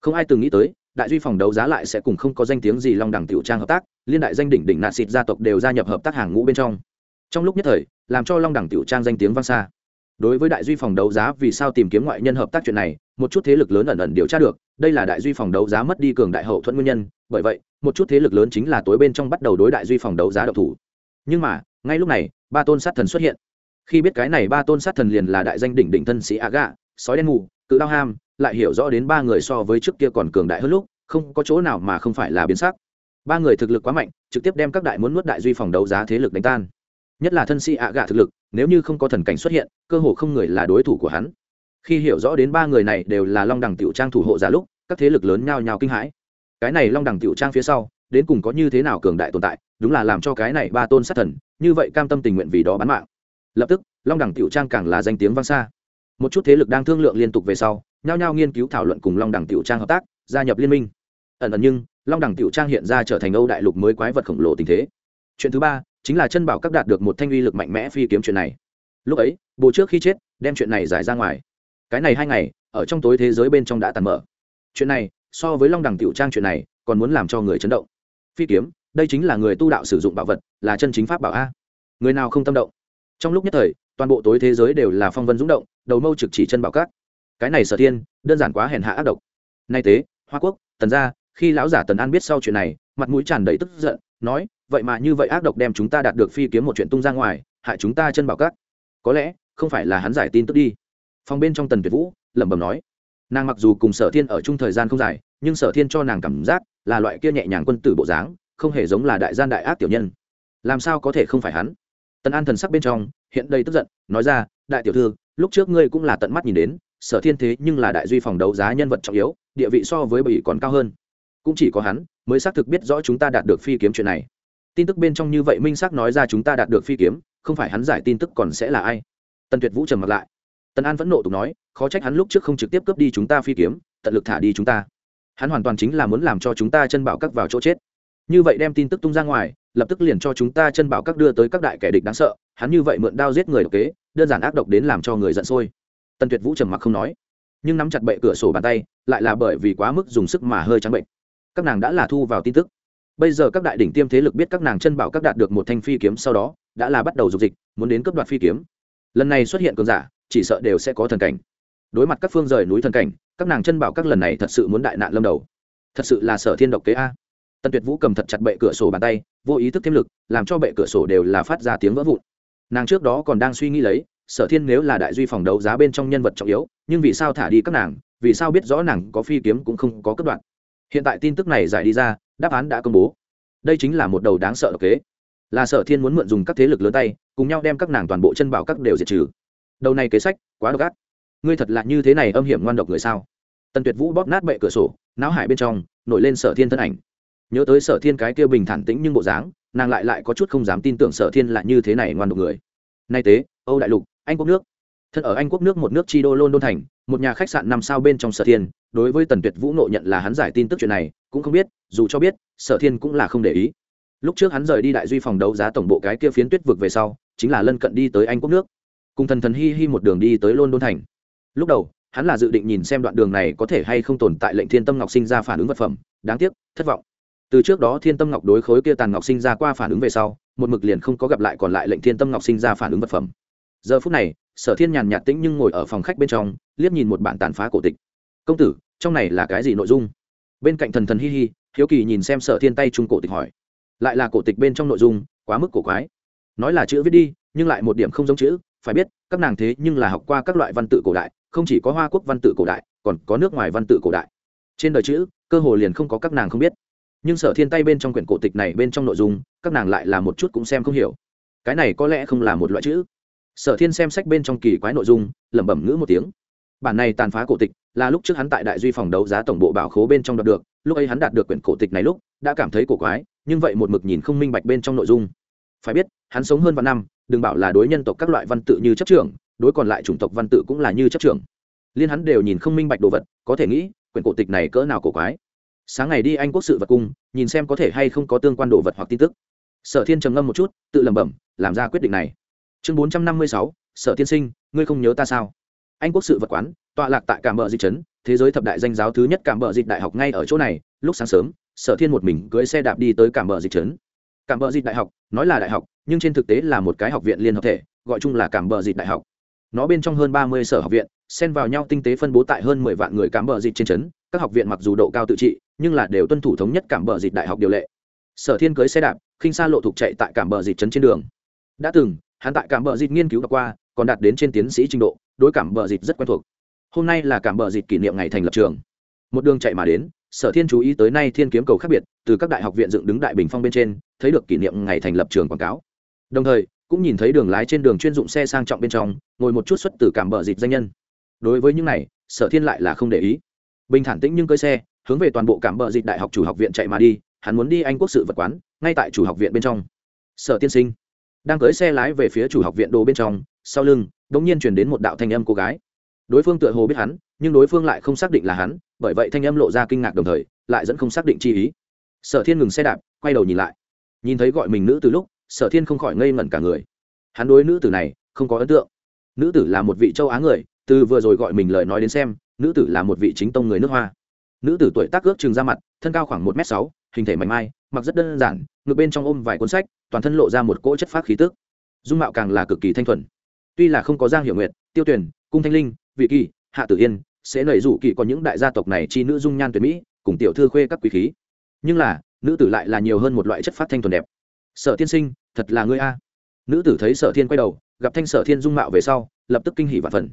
Không ai từng nghĩ tới, đại duy phòng đấu giá lại sẽ cùng không có danh tiếng gì long đẳng tiểu trang hợp tác, liên đại danh đỉnh đỉnh nạt xịt gia tộc đều gia nhập hợp tác hàng ngũ bên trong. Trong lúc nhất thời, làm cho long đẳng tiểu trang danh tiếng vang xa đối với đại duy phòng đấu giá vì sao tìm kiếm ngoại nhân hợp tác chuyện này, một chút thế lực lớn ẩn ẩn điều tra được, đây là đại duy phòng đấu giá mất đi cường đại hậu thuẫn nguyên nhân, bởi vậy, một chút thế lực lớn chính là tối bên trong bắt đầu đối đại duy phòng đấu giá độc thủ. Nhưng mà, ngay lúc này, ba tôn sát thần xuất hiện. Khi biết cái này ba tôn sát thần liền là đại danh đỉnh đỉnh thân sĩ aga gạ sói đen mù, cự đao ham, lại hiểu rõ đến ba người so với trước kia còn cường đại hơn lúc, không có chỗ nào mà không phải là biến sắc. Ba người thực lực quá mạnh, trực tiếp đem các đại muốn nuốt đại duy phòng đấu giá thế lực đánh tan nhất là thân sĩ ạ gạ thực lực, nếu như không có thần cảnh xuất hiện, cơ hồ không người là đối thủ của hắn. Khi hiểu rõ đến ba người này đều là long đẳng tiểu trang thủ hộ giả lúc, các thế lực lớn nhao nhao kinh hãi. Cái này long đẳng tiểu trang phía sau, đến cùng có như thế nào cường đại tồn tại, đúng là làm cho cái này ba tôn sát thần, như vậy cam tâm tình nguyện vì đó bán mạng. Lập tức, long đẳng tiểu trang càng là danh tiếng vang xa. Một chút thế lực đang thương lượng liên tục về sau, nhao nhao nghiên cứu thảo luận cùng long đẳng tiểu trang hợp tác, gia nhập liên minh. Ẩn ẩn nhưng, long đẳng tiểu trang hiện ra trở thành âu đại lục mới quái vật khổng lồ tình thế. Chuyện thứ ba chính là chân bảo các đạt được một thanh uy lực mạnh mẽ phi kiếm chuyện này. Lúc ấy bố trước khi chết, đem chuyện này giải ra ngoài. Cái này hai ngày, ở trong tối thế giới bên trong đã tàn mở. Chuyện này, so với long đẳng tiểu trang chuyện này, còn muốn làm cho người chấn động. Phi kiếm, đây chính là người tu đạo sử dụng bảo vật, là chân chính pháp bảo a. Người nào không tâm động? Trong lúc nhất thời, toàn bộ tối thế giới đều là phong vân rúng động, đầu mâu trực chỉ chân bảo cát cái này sở thiên, đơn giản quá hèn hạ ác độc. Nay tế, hoa quốc, tần gia, khi lão giả tần an biết sau chuyện này, mặt mũi tràn đầy tức giận, nói vậy mà như vậy ác độc đem chúng ta đạt được phi kiếm một chuyện tung ra ngoài, hại chúng ta chân bảo cát có lẽ, không phải là hắn giải tin tức đi. Phòng bên trong tần tuyệt vũ, lẩm bẩm nói. Nàng mặc dù cùng sở thiên ở chung thời gian không dài, nhưng sở thiên cho nàng cảm giác là loại kia nhẹ nhàng quân tử bộ dáng, không hề giống là đại gian đại ác tiểu nhân. Làm sao có thể không phải hắn? Tần an thần sắc bên trong, hiện đây tức giận, nói ra, đại tiểu thư, lúc trước ngươi cũng là tận mắt nhìn đến, sở thiên thế nhưng là đại duy phòng đấu giá nhân vật trọng yếu, địa vị so với bỉ còn cao hơn. Cũng chỉ có hắn mới xác thực biết rõ chúng ta đạt được phi kiếm chuyện này tin tức bên trong như vậy minh xác nói ra chúng ta đạt được phi kiếm, không phải hắn giải tin tức còn sẽ là ai? Tần tuyệt vũ trầm mặt lại. Tần an vẫn nộ tục nói, khó trách hắn lúc trước không trực tiếp cướp đi chúng ta phi kiếm, tận lực thả đi chúng ta. Hắn hoàn toàn chính là muốn làm cho chúng ta chân bảo các vào chỗ chết. Như vậy đem tin tức tung ra ngoài, lập tức liền cho chúng ta chân bảo các đưa tới các đại kẻ địch đáng sợ, hắn như vậy mượn đao giết người độc kế, đơn giản ác độc đến làm cho người giận sôi. Tần tuyệt vũ trầm mặc không nói, nhưng nắm chặt bệ cửa sổ bàn tay, lại là bởi vì quá mức dùng sức mà hơi trắng bệnh. Các nàng đã là thu vào tin tức bây giờ các đại đỉnh tiêm thế lực biết các nàng chân bảo các đạt được một thanh phi kiếm sau đó, đã là bắt đầu dục dịch, muốn đến cấp đoạt phi kiếm. Lần này xuất hiện cường giả, chỉ sợ đều sẽ có thần cảnh. Đối mặt các phương rời núi thần cảnh, các nàng chân bảo các lần này thật sự muốn đại nạn lâm đầu. Thật sự là sở thiên độc kế a. Tần tuyệt vũ cầm thật chặt bệ cửa sổ bàn tay, vô ý thức thêm lực, làm cho bệ cửa sổ đều là phát ra tiếng vỡ vụn. Nàng trước đó còn đang suy nghĩ lấy, sở thiên nếu là đại duy phòng đấu giá bên trong nhân vật trọng yếu, nhưng vì sao thả đi các nàng, vì sao biết rõ nàng có phi kiếm cũng không có cấp đoạn hiện tại tin tức này giải đi ra, đáp án đã công bố. Đây chính là một đầu đáng sợ độc kế. Là sở thiên muốn mượn dùng các thế lực lớn tay, cùng nhau đem các nàng toàn bộ chân bảo các đều diệt trừ. Đầu này kế sách, quá độc ác. Ngươi thật là như thế này âm hiểm ngoan độc người sao? Tần tuyệt vũ bóp nát bệ cửa sổ, não hải bên trong, nổi lên sở thiên thân ảnh. Nhớ tới sở thiên cái kia bình thản tĩnh nhưng bộ dáng, nàng lại lại có chút không dám tin tưởng sở thiên là như thế này ngoan độc người. Nay tế, âu đại lục, anh quốc nước thân ở anh quốc nước một nước chi đô london đôn thành, một nhà khách sạn năm sao bên trong sở thiên, đối với tần tuyệt vũ nộ nhận là hắn giải tin tức chuyện này, cũng không biết, dù cho biết, sở thiên cũng là không để ý. Lúc trước hắn rời đi đại duy phòng đấu giá tổng bộ cái kia phiến tuyết vực về sau, chính là lân cận đi tới anh quốc nước. Cùng thần thần hi hi một đường đi tới london đôn thành. Lúc đầu, hắn là dự định nhìn xem đoạn đường này có thể hay không tồn tại lệnh thiên tâm ngọc sinh ra phản ứng vật phẩm, đáng tiếc, thất vọng. Từ trước đó thiên tâm ngọc đối khối kia tàn ngọc sinh ra qua phản ứng về sau, một mực liền không có gặp lại còn lại lệnh thiên tâm ngọc sinh ra phản ứng vật phẩm. Giờ phút này sở thiên nhàn nhạt tĩnh nhưng ngồi ở phòng khách bên trong, liếc nhìn một bản tàn phá cổ tịch. Công tử, trong này là cái gì nội dung? Bên cạnh thần thần hi hi, hiếu kỳ nhìn xem sở thiên tay trung cổ tịch hỏi. Lại là cổ tịch bên trong nội dung, quá mức cổ quái. Nói là chữ viết đi, nhưng lại một điểm không giống chữ, phải biết, các nàng thế nhưng là học qua các loại văn tự cổ đại, không chỉ có hoa quốc văn tự cổ đại, còn có nước ngoài văn tự cổ đại. Trên đời chữ, cơ hồ liền không có các nàng không biết. Nhưng sở thiên tay bên trong quyển cổ tịch này bên trong nội dung, các nàng lại là một chút cũng xem không hiểu. Cái này có lẽ không là một loại chữ sở thiên xem sách bên trong kỳ quái nội dung, lẩm bẩm ngữ một tiếng. Bản này tàn phá cổ tịch là lúc trước hắn tại đại duy phòng đấu giá tổng bộ bảo khố bên trong đọc được, lúc ấy hắn đạt được quyển cổ tịch này lúc, đã cảm thấy cổ quái, nhưng vậy một mực nhìn không minh bạch bên trong nội dung. Phải biết, hắn sống hơn vạn năm, đừng bảo là đối nhân tộc các loại văn tự như chấp trưởng, đối còn lại chủng tộc văn tự cũng là như chấp trưởng. Liên hắn đều nhìn không minh bạch đồ vật, có thể nghĩ, quyển cổ tịch này cỡ nào cổ quái. Sáng ngày đi anh quốc sự vật cung, nhìn xem có thể hay không có tương quan đồ vật hoặc tin tức. Sở thiên trầm ngâm một chút, tự lẩm bẩm, làm ra quyết định này chương bốn trăm năm mươi sáu, sở tiên sinh, ngươi không nhớ ta sao? Anh quốc sự vật quán, tọa lạc tại cảm bờ dịch trấn, thế giới thập đại danh giáo thứ nhất cảm bờ dịch đại học ngay ở chỗ này. Lúc sáng sớm, sở thiên một mình cưỡi xe đạp đi tới cảm bờ dịch trấn. Cảm bờ dịch đại học, nói là đại học, nhưng trên thực tế là một cái học viện liên hợp thể, gọi chung là cảm bờ dịch đại học. Nó bên trong hơn ba mươi sở học viện, xen vào nhau tinh tế phân bố tại hơn mười vạn người cảm bờ dịch trên trấn. Các học viện mặc dù độ cao tự trị, nhưng là đều tuân thủ thống nhất cảm bờ dịch đại học điều lệ. Sở thiên cưới xe đạp, khinh xa lộ thục chạy tại cảm bờ dịch trấn trên đường. Đã từng hắn tại cảm bờ dịch nghiên cứu đọc qua, còn đạt đến trên tiến sĩ trình độ, đối cảm bờ dịch rất quen thuộc. Hôm nay là cảm bờ dịch kỷ niệm ngày thành lập trường. Một đường chạy mà đến, sở thiên chú ý tới nay thiên kiếm cầu khác biệt, từ các đại học viện dựng đứng đại bình phong bên trên, thấy được kỷ niệm ngày thành lập trường quảng cáo. Đồng thời, cũng nhìn thấy đường lái trên đường chuyên dụng xe sang trọng bên trong, ngồi một chút xuất từ cảm bờ dịch danh nhân. Đối với những này, sở thiên lại là không để ý. Bình thản tĩnh nhưng cưới xe, hướng về toàn bộ cảm bờ dịch đại học chủ học viện chạy mà đi, hắn muốn đi anh quốc sự vật quán, ngay tại chủ học viện bên trong. Sở tiên sinh đang cưới xe lái về phía chủ học viện đồ bên trong, sau lưng đ ỗ n g nhiên chuyển đến một đạo thanh âm cô gái. Đối phương tựa hồ biết hắn, nhưng đối phương lại không xác định là hắn, bởi vậy thanh âm lộ ra kinh ngạc đồng thời, lại dẫn không xác định chi ý. Sở thiên ngừng xe đạp, quay đầu nhìn lại. Nhìn thấy gọi mình nữ từ lúc, sở thiên không khỏi ngây ngẩn cả người. Hắn đối nữ tử này không có ấn tượng. Nữ tử là một vị châu á người, từ vừa rồi gọi mình lời nói đến xem, nữ tử là một vị chính tông người nước hoa. Nữ tử tuổi tác ước chừng ra mặt, thân cao khoảng một m sáu, hình thể mạnh mai, mặc rất đơn giản ngược bên trong ôm vài cuốn sách toàn thân lộ ra một cỗ chất phát khí tức. Dung mạo càng là cực kỳ thanh thuần. Tuy là không có giang hiệu nguyệt, tiêu tuyển cung thanh linh, vị kỳ, hạ tử yên, sẽ nảy rủ kỳ có những đại gia tộc này chi nữ dung nhan tuyệt mỹ, cùng tiểu thư khuê các quý khí. Nhưng là, nữ tử lại là nhiều hơn một loại chất phát thanh thuần đẹp. Sở tiên sinh, thật là ngươi a. Nữ tử thấy sở thiên quay đầu, gặp thanh sở thiên dung mạo về sau, lập tức kinh hỉ và phần.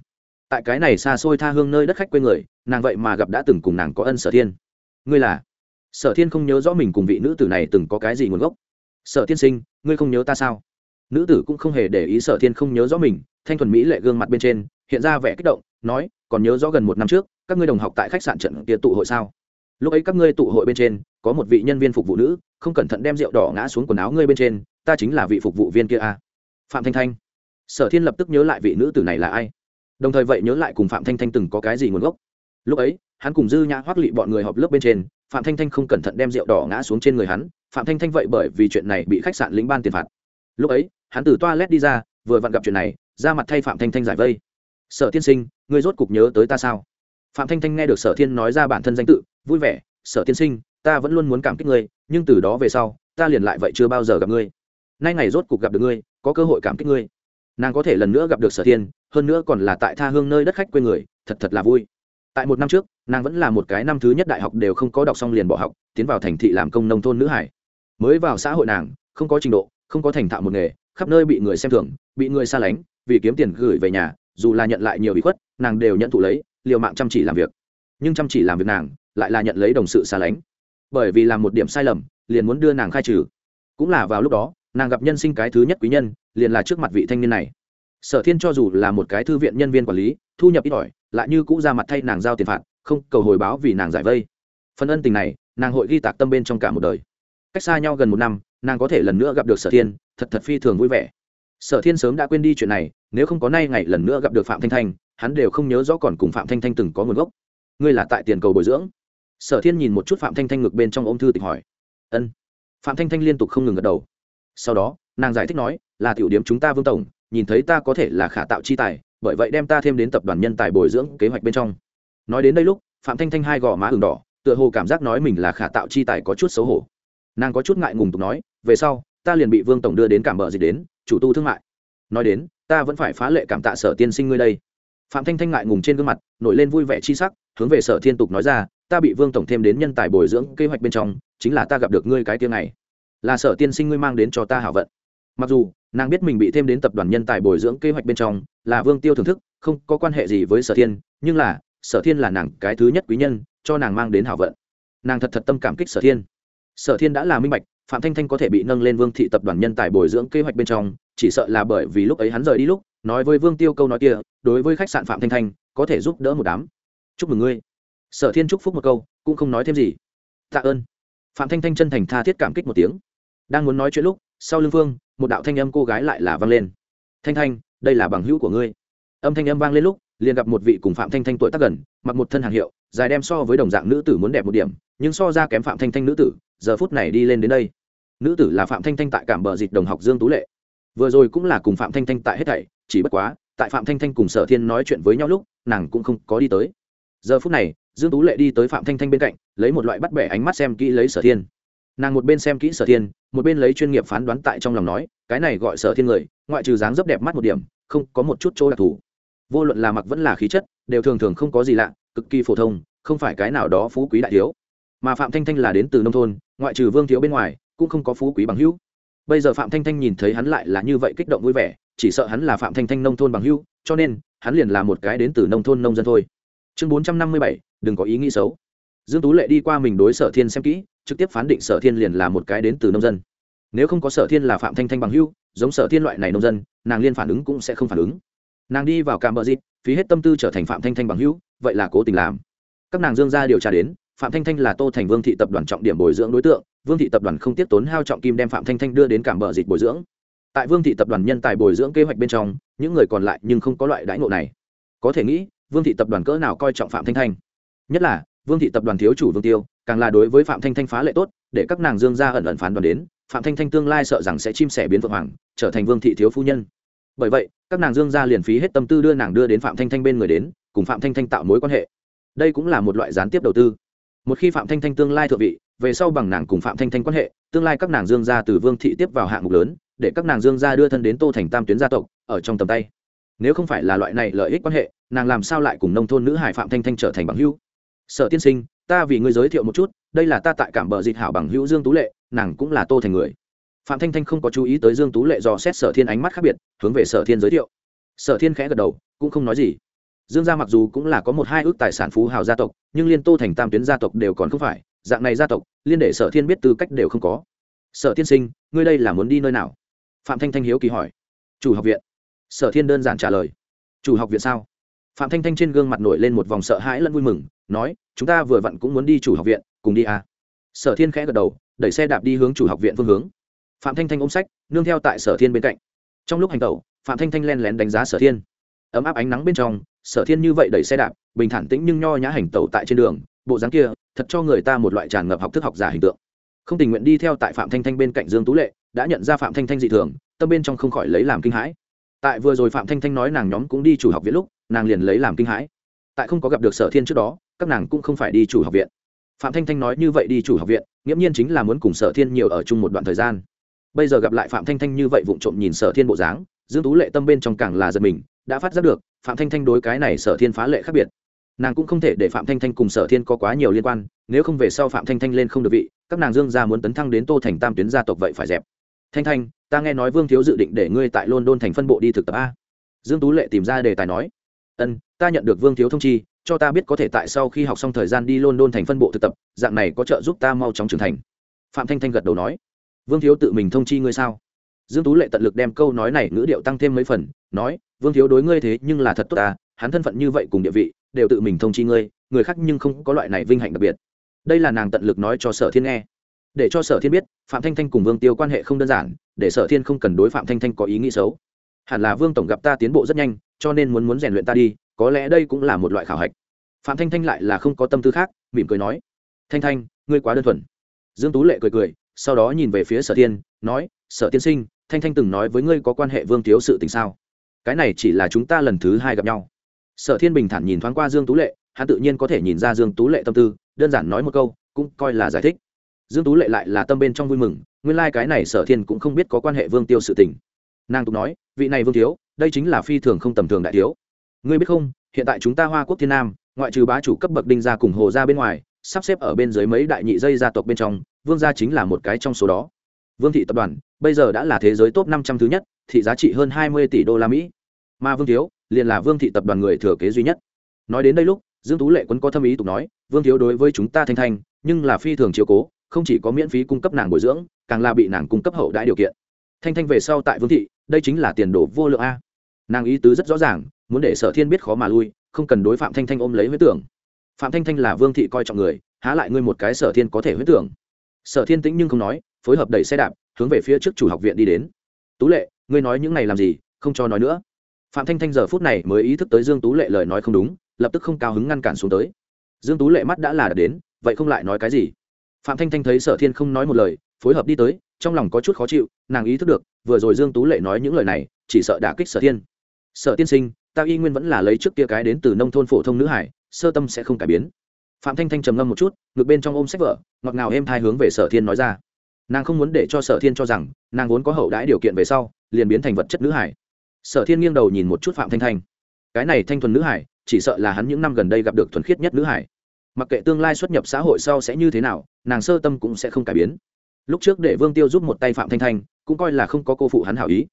Tại cái này xa xôi tha hương nơi đất khách quê người, nàng vậy mà gặp đã từng cùng nàng có ân sở thiên. Ngươi là? Sở thiên không nhớ rõ mình cùng vị nữ tử này từng có cái gì nguồn gốc sở tiên sinh, ngươi không nhớ ta sao? Nữ tử cũng không hề để ý sở thiên không nhớ rõ mình, thanh thuần mỹ lệ gương mặt bên trên, hiện ra vẻ kích động, nói, còn nhớ rõ gần một năm trước, các ngươi đồng học tại khách sạn trận kia tụ hội sao? Lúc ấy các ngươi tụ hội bên trên, có một vị nhân viên phục vụ nữ, không cẩn thận đem rượu đỏ ngã xuống quần áo ngươi bên trên, ta chính là vị phục vụ viên kia a. À? phạm thanh thanh. Sở thiên lập tức nhớ lại vị nữ tử này là ai. Đồng thời vậy nhớ lại cùng phạm thanh thanh từng có cái gì nguồn gốc. Lúc ấy, hắn cùng dư nhã hoác lị bọn người họp lớp bên trên, phạm thanh thanh không cẩn thận đem rượu đỏ ngã xuống trên người hắn phạm thanh thanh vậy bởi vì chuyện này bị khách sạn lĩnh ban tiền phạt. Lúc ấy, hắn từ toilet đi ra, vừa vặn gặp chuyện này, ra mặt thay phạm thanh thanh giải vây. Sở tiên sinh, ngươi rốt cục nhớ tới ta sao? Phạm thanh thanh nghe được sở thiên nói ra bản thân danh tự, vui vẻ, sở tiên sinh, ta vẫn luôn muốn cảm kích ngươi, nhưng từ đó về sau, ta liền lại vậy chưa bao giờ gặp ngươi. Nay ngày rốt cục gặp được ngươi, có cơ hội cảm kích ngươi. Nàng có thể lần nữa gặp được sở thiên, hơn nữa còn là tại tha hương nơi đất khách quê người, thật thật là vui. Tại một năm trước, nàng vẫn là một cái năm thứ nhất đại học đều không có đọc xong liền bỏ học, tiến vào thành thị làm công nông thôn nữ hải mới vào xã hội nàng, không có trình độ, không có thành thạo một nghề, khắp nơi bị người xem thường, bị người xa lánh, vì kiếm tiền gửi về nhà, dù là nhận lại nhiều bị khuất, nàng đều nhận thụ lấy, liều mạng chăm chỉ làm việc. Nhưng chăm chỉ làm việc nàng, lại là nhận lấy đồng sự xa lánh. Bởi vì làm một điểm sai lầm, liền muốn đưa nàng khai trừ. Cũng là vào lúc đó, nàng gặp nhân sinh cái thứ nhất quý nhân, liền là trước mặt vị thanh niên này. Sở thiên cho dù là một cái thư viện nhân viên quản lý, thu nhập ít ỏi, lại như cũ ra mặt thay nàng giao tiền phạt, không cầu hồi báo vì nàng giải vây. Phần ân tình này, nàng hội ghi tạc tâm bên trong cả một đời cách xa nhau gần một năm, nàng có thể lần nữa gặp được sở thiên, thật thật phi thường vui vẻ. Sở thiên sớm đã quên đi chuyện này, nếu không có nay ngày lần nữa gặp được phạm thanh thanh, hắn đều không nhớ rõ còn cùng phạm thanh thanh từng có nguồn gốc. Ngươi là tại tiền cầu bồi dưỡng. Sở thiên nhìn một chút phạm thanh thanh ngực bên trong ôm thư tịch hỏi. Ân. Phạm thanh thanh liên tục không ngừng gật đầu. Sau đó, nàng giải thích nói, là tiểu điểm chúng ta vương tổng, nhìn thấy ta có thể là khả tạo chi tài, bởi vậy đem ta thêm đến tập đoàn nhân tài bồi dưỡng kế hoạch bên trong. Nói đến đây lúc, phạm thanh thanh hai gò má ừng đỏ, tựa hồ cảm giác nói mình là khả tạo chi tài có chút xấu hổ nàng có chút ngại ngùng tục nói, về sau, ta liền bị vương tổng đưa đến cảm bờ dịch đến, chủ tu thương mại. Nói đến, ta vẫn phải phá lệ cảm tạ sở tiên sinh ngươi đây. Phạm thanh thanh ngại ngùng trên gương mặt, nổi lên vui vẻ chi sắc, hướng về sở thiên tục nói ra, ta bị vương tổng thêm đến nhân tài bồi dưỡng kế hoạch bên trong, chính là ta gặp được ngươi cái tiếng này là sở tiên sinh ngươi mang đến cho ta hảo vận. Mặc dù, nàng biết mình bị thêm đến tập đoàn nhân tài bồi dưỡng kế hoạch bên trong, là vương tiêu thưởng thức, không có quan hệ gì với sở thiên, nhưng là, sở thiên là nàng cái thứ nhất quý nhân, cho nàng mang đến hảo vận. Nàng thật thật tâm cảm kích sở thiên sở thiên đã là minh bạch, phạm thanh thanh có thể bị nâng lên vương thị tập đoàn nhân tài bồi dưỡng kế hoạch bên trong, chỉ sợ là bởi vì lúc ấy hắn rời đi lúc, nói với vương tiêu câu nói kia, đối với khách sạn phạm thanh thanh, có thể giúp đỡ một đám. Chúc mừng ngươi. Sở thiên chúc phúc một câu, cũng không nói thêm gì. Tạ ơn. Phạm thanh thanh chân thành tha thiết cảm kích một tiếng. Đang muốn nói chuyện lúc, sau lưng phương, một đạo thanh âm cô gái lại là vang lên. Thanh thanh, đây là bằng hữu của ngươi. Âm thanh âm vang lên lúc, liền gặp một vị cùng phạm thanh thanh tuổi tác gần, mặc một thân hàng hiệu, dài đem so với đồng dạng nữ tử muốn đẹp một điểm, nhưng so ra kém phạm thanh thanh nữ tử giờ phút này đi lên đến đây. Nữ tử là phạm thanh thanh tại cảm bờ dịch đồng học dương tú lệ. Vừa rồi cũng là cùng phạm thanh thanh tại hết thảy, chỉ bất quá, tại phạm thanh thanh cùng sở thiên nói chuyện với nhau lúc, nàng cũng không có đi tới. Giờ phút này, dương tú lệ đi tới phạm thanh thanh bên cạnh, lấy một loại bắt bẻ ánh mắt xem kỹ lấy sở thiên. Nàng một bên xem kỹ sở thiên, một bên lấy chuyên nghiệp phán đoán tại trong lòng nói, cái này gọi sở thiên người, ngoại trừ dáng dấp đẹp mắt một điểm, không có một chút chỗ đặc thù. Vô luận là mặc vẫn là khí chất, đều thường thường không có gì lạ, cực kỳ phổ thông, không phải cái nào đó phú quý đại thiếu mà phạm thanh thanh là đến từ nông thôn ngoại trừ vương thiếu bên ngoài cũng không có phú quý bằng hữu bây giờ phạm thanh thanh nhìn thấy hắn lại là như vậy kích động vui vẻ chỉ sợ hắn là phạm thanh thanh nông thôn bằng hữu cho nên hắn liền là một cái đến từ nông thôn nông dân thôi chương bốn trăm năm mươi bảy, đừng có ý nghĩ xấu dương tú lệ đi qua mình đối sở thiên xem kỹ trực tiếp phán định sở thiên liền là một cái đến từ nông dân nếu không có sở thiên là phạm thanh thanh bằng hưu giống sở thiên loại này nông dân nàng liên phản ứng cũng sẽ không phản ứng nàng đi vào cam bờ dịp phí hết tâm tư trở thành phạm thanh thanh bằng hưu vậy là cố tình làm các nàng dương ra điều tra đến phạm thanh thanh là tô thành vương thị tập đoàn trọng điểm bồi dưỡng đối tượng, vương thị tập đoàn không tiếp tốn hao trọng kim đem phạm thanh thanh đưa đến cảm bờ dịch bồi dưỡng. Tại vương thị tập đoàn nhân tài bồi dưỡng kế hoạch bên trong, những người còn lại nhưng không có loại đãi ngộ này. Có thể nghĩ, vương thị tập đoàn cỡ nào coi trọng phạm thanh thanh? Nhất là, vương thị tập đoàn thiếu chủ vương tiêu, càng là đối với phạm thanh thanh phá lệ tốt, để các nàng dương ra ẩn ẩn phán đoàn đến, phạm thanh thanh tương lai sợ rằng sẽ chim sẻ biến vượng hoàng, trở thành vương thị thiếu phu nhân. Bởi vậy, các nàng dương ra liền phí hết tâm tư đưa nàng đưa đến phạm thanh thanh bên người đến, cùng phạm thanh thanh tạo mối quan hệ. Đây cũng là một loại gián tiếp đầu tư một khi phạm thanh thanh tương lai thượng vị, về sau bằng nàng cùng phạm thanh thanh quan hệ, tương lai các nàng dương gia từ vương thị tiếp vào hạng mục lớn, để các nàng dương gia đưa thân đến tô thành tam tuyến gia tộc, ở trong tầm tay. Nếu không phải là loại này lợi ích quan hệ, nàng làm sao lại cùng nông thôn nữ hải phạm thanh thanh trở thành bằng hữu? Sở tiên sinh, ta vì ngươi giới thiệu một chút, đây là ta tại cảm bờ dịch hảo bằng hữu dương tú lệ, nàng cũng là tô thành người. Phạm thanh thanh không có chú ý tới dương tú lệ do xét sở thiên ánh mắt khác biệt, hướng về sở thiên giới thiệu. Sở thiên khẽ gật đầu, cũng không nói gì dương gia mặc dù cũng là có một hai ước tài sản phú hào gia tộc, nhưng liên tô thành tam tuyến gia tộc đều còn không phải, dạng này gia tộc, liên để sở thiên biết tư cách đều không có. Sở tiên sinh, ngươi đây là muốn đi nơi nào? Phạm thanh thanh hiếu kỳ hỏi. Chủ học viện. Sở thiên đơn giản trả lời. Chủ học viện sao? Phạm thanh thanh trên gương mặt nổi lên một vòng sợ hãi lẫn vui mừng, nói, chúng ta vừa vặn cũng muốn đi chủ học viện, cùng đi à. sở thiên khẽ gật đầu, đẩy xe đạp đi hướng chủ học viện phương hướng. Phạm thanh thanh ôm sách, nương theo tại sở thiên bên cạnh. Trong lúc hành tẩu, phạm thanh thanh len lén đánh giá sở thiên. Ấm áp ánh nắng bên trong sở thiên như vậy đẩy xe đạp, bình thản tĩnh nhưng nho nhã hành tẩu tại trên đường, bộ dáng kia, thật cho người ta một loại tràn ngập học thức học giả hình tượng. Không tình nguyện đi theo tại phạm thanh thanh bên cạnh dương tú lệ, đã nhận ra phạm thanh thanh dị thường, tâm bên trong không khỏi lấy làm kinh hãi. Tại vừa rồi phạm thanh thanh nói nàng nhóm cũng đi chủ học viện lúc, nàng liền lấy làm kinh hãi. Tại không có gặp được sở thiên trước đó, các nàng cũng không phải đi chủ học viện. Phạm thanh thanh nói như vậy đi chủ học viện, nghiễm nhiên chính là muốn cùng sở thiên nhiều ở chung một đoạn thời gian. Bây giờ gặp lại phạm thanh thanh như vậy vụng trộm nhìn sở thiên bộ dáng, dương tú lệ tâm bên trong càng là giật mình, đã phát giác được phạm thanh thanh đối cái này sở thiên phá lệ khác biệt. Nàng cũng không thể để phạm thanh thanh cùng sở thiên có quá nhiều liên quan, nếu không về sau phạm thanh thanh lên không được vị, các nàng dương gia muốn tấn thăng đến tô thành tam tuyến gia tộc vậy phải dẹp. Thanh thanh, ta nghe nói vương thiếu dự định để ngươi tại london thành phân bộ đi thực tập a. Dương tú lệ tìm ra đề tài nói, ân, ta nhận được vương thiếu thông chi, cho ta biết có thể tại sau khi học xong thời gian đi london thành phân bộ thực tập, dạng này có trợ giúp ta mau chóng trưởng thành. Phạm thanh thanh gật đầu nói, vương thiếu tự mình thông chi ngươi sao? Dương tú lệ tận lực đem câu nói này ngữ điệu tăng thêm mấy phần, nói, vương thiếu đối ngươi thế nhưng là thật tốt ta, hắn thân phận như vậy cùng địa vị, đều tự mình thông chi ngươi, người khác nhưng không có loại này vinh hạnh đặc biệt. Đây là nàng tận lực nói cho sở thiên nghe. Để cho sở thiên biết, phạm thanh thanh cùng vương tiêu quan hệ không đơn giản, để sở thiên không cần đối phạm thanh thanh có ý nghĩ xấu. Hẳn là vương tổng gặp ta tiến bộ rất nhanh, cho nên muốn muốn rèn luyện ta đi, có lẽ đây cũng là một loại khảo hạch. Phạm thanh thanh lại là không có tâm tư khác, mỉm cười nói, thanh thanh, ngươi quá đơn thuần. Dương tú lệ cười cười, sau đó nhìn về phía sở thiên, nói, sở tiên sinh thanh thanh từng nói với ngươi có quan hệ vương thiếu sự tình sao? Cái này chỉ là chúng ta lần thứ hai gặp nhau. Sở thiên bình thản nhìn thoáng qua dương tú lệ, hắn tự nhiên có thể nhìn ra dương tú lệ tâm tư, đơn giản nói một câu, cũng coi là giải thích. Dương tú lệ lại là tâm bên trong vui mừng, nguyên lai、like、cái này sở thiên cũng không biết có quan hệ vương tiêu sự tình. Nàng tục nói, vị này vương thiếu, đây chính là phi thường không tầm thường đại thiếu. Ngươi biết không, hiện tại chúng ta hoa quốc thiên nam, ngoại trừ bá chủ cấp bậc đinh gia cùng hồ gia bên ngoài, sắp xếp ở bên dưới mấy đại nhị dây gia tộc bên trong, vương gia chính là một cái trong số đó vương thị tập đoàn, bây giờ đã là thế giới top năm trăm thứ nhất, thị giá trị hơn hai mươi tỷ đô la mỹ. Mà vương thiếu, liền là vương thị tập đoàn người thừa kế duy nhất. Nói đến đây lúc, dương tú lệ quân có thâm ý tục nói, vương thiếu đối với chúng ta thanh thanh, nhưng là phi thường chiếu cố, không chỉ có miễn phí cung cấp nàng bồi dưỡng, càng là bị nàng cung cấp hậu đãi điều kiện. Thanh thanh về sau tại vương thị, đây chính là tiền đồ vô lượng a. Nàng ý tứ rất rõ ràng, muốn để sở thiên biết khó mà lui, không cần đối phạm thanh thanh ôm lấy huyết tưởng. Phạm thanh thanh là vương thị coi trọng người, há lại ngươi một cái sở thiên có thể huyết tưởng. Sở thiên tĩnh nhưng không nói phối hợp đẩy xe đạp, hướng về phía trước chủ học viện đi đến. Tú lệ, ngươi nói những này làm gì, không cho nói nữa. Phạm thanh thanh giờ phút này mới ý thức tới dương tú lệ lời nói không đúng, lập tức không cao hứng ngăn cản xuống tới. Dương tú lệ mắt đã là đến, vậy không lại nói cái gì? Phạm thanh thanh thấy sở thiên không nói một lời, phối hợp đi tới, trong lòng có chút khó chịu, nàng ý thức được, vừa rồi dương tú lệ nói những lời này, chỉ sợ đả kích sở thiên. Sở tiên sinh, ta y nguyên vẫn là lấy trước kia cái đến từ nông thôn phổ thông nữ hải, sơ tâm sẽ không cải biến. Phạm thanh thanh trầm ngâm một chút ngược bên trong ôm sách vở, ngọt ngào êm thai hướng về sở thiên nói ra nàng không muốn để cho sở thiên cho rằng nàng vốn có hậu đãi điều kiện về sau liền biến thành vật chất nữ hải. sở thiên nghiêng đầu nhìn một chút phạm thanh thanh. cái này thanh thuần nữ hải, chỉ sợ là hắn những năm gần đây gặp được thuần khiết nhất nữ hải. mặc kệ tương lai xuất nhập xã hội sau sẽ như thế nào, nàng sơ tâm cũng sẽ không cải biến. lúc trước để vương tiêu giúp một tay phạm thanh thanh, cũng coi là không có cô phụ hắn hảo ý.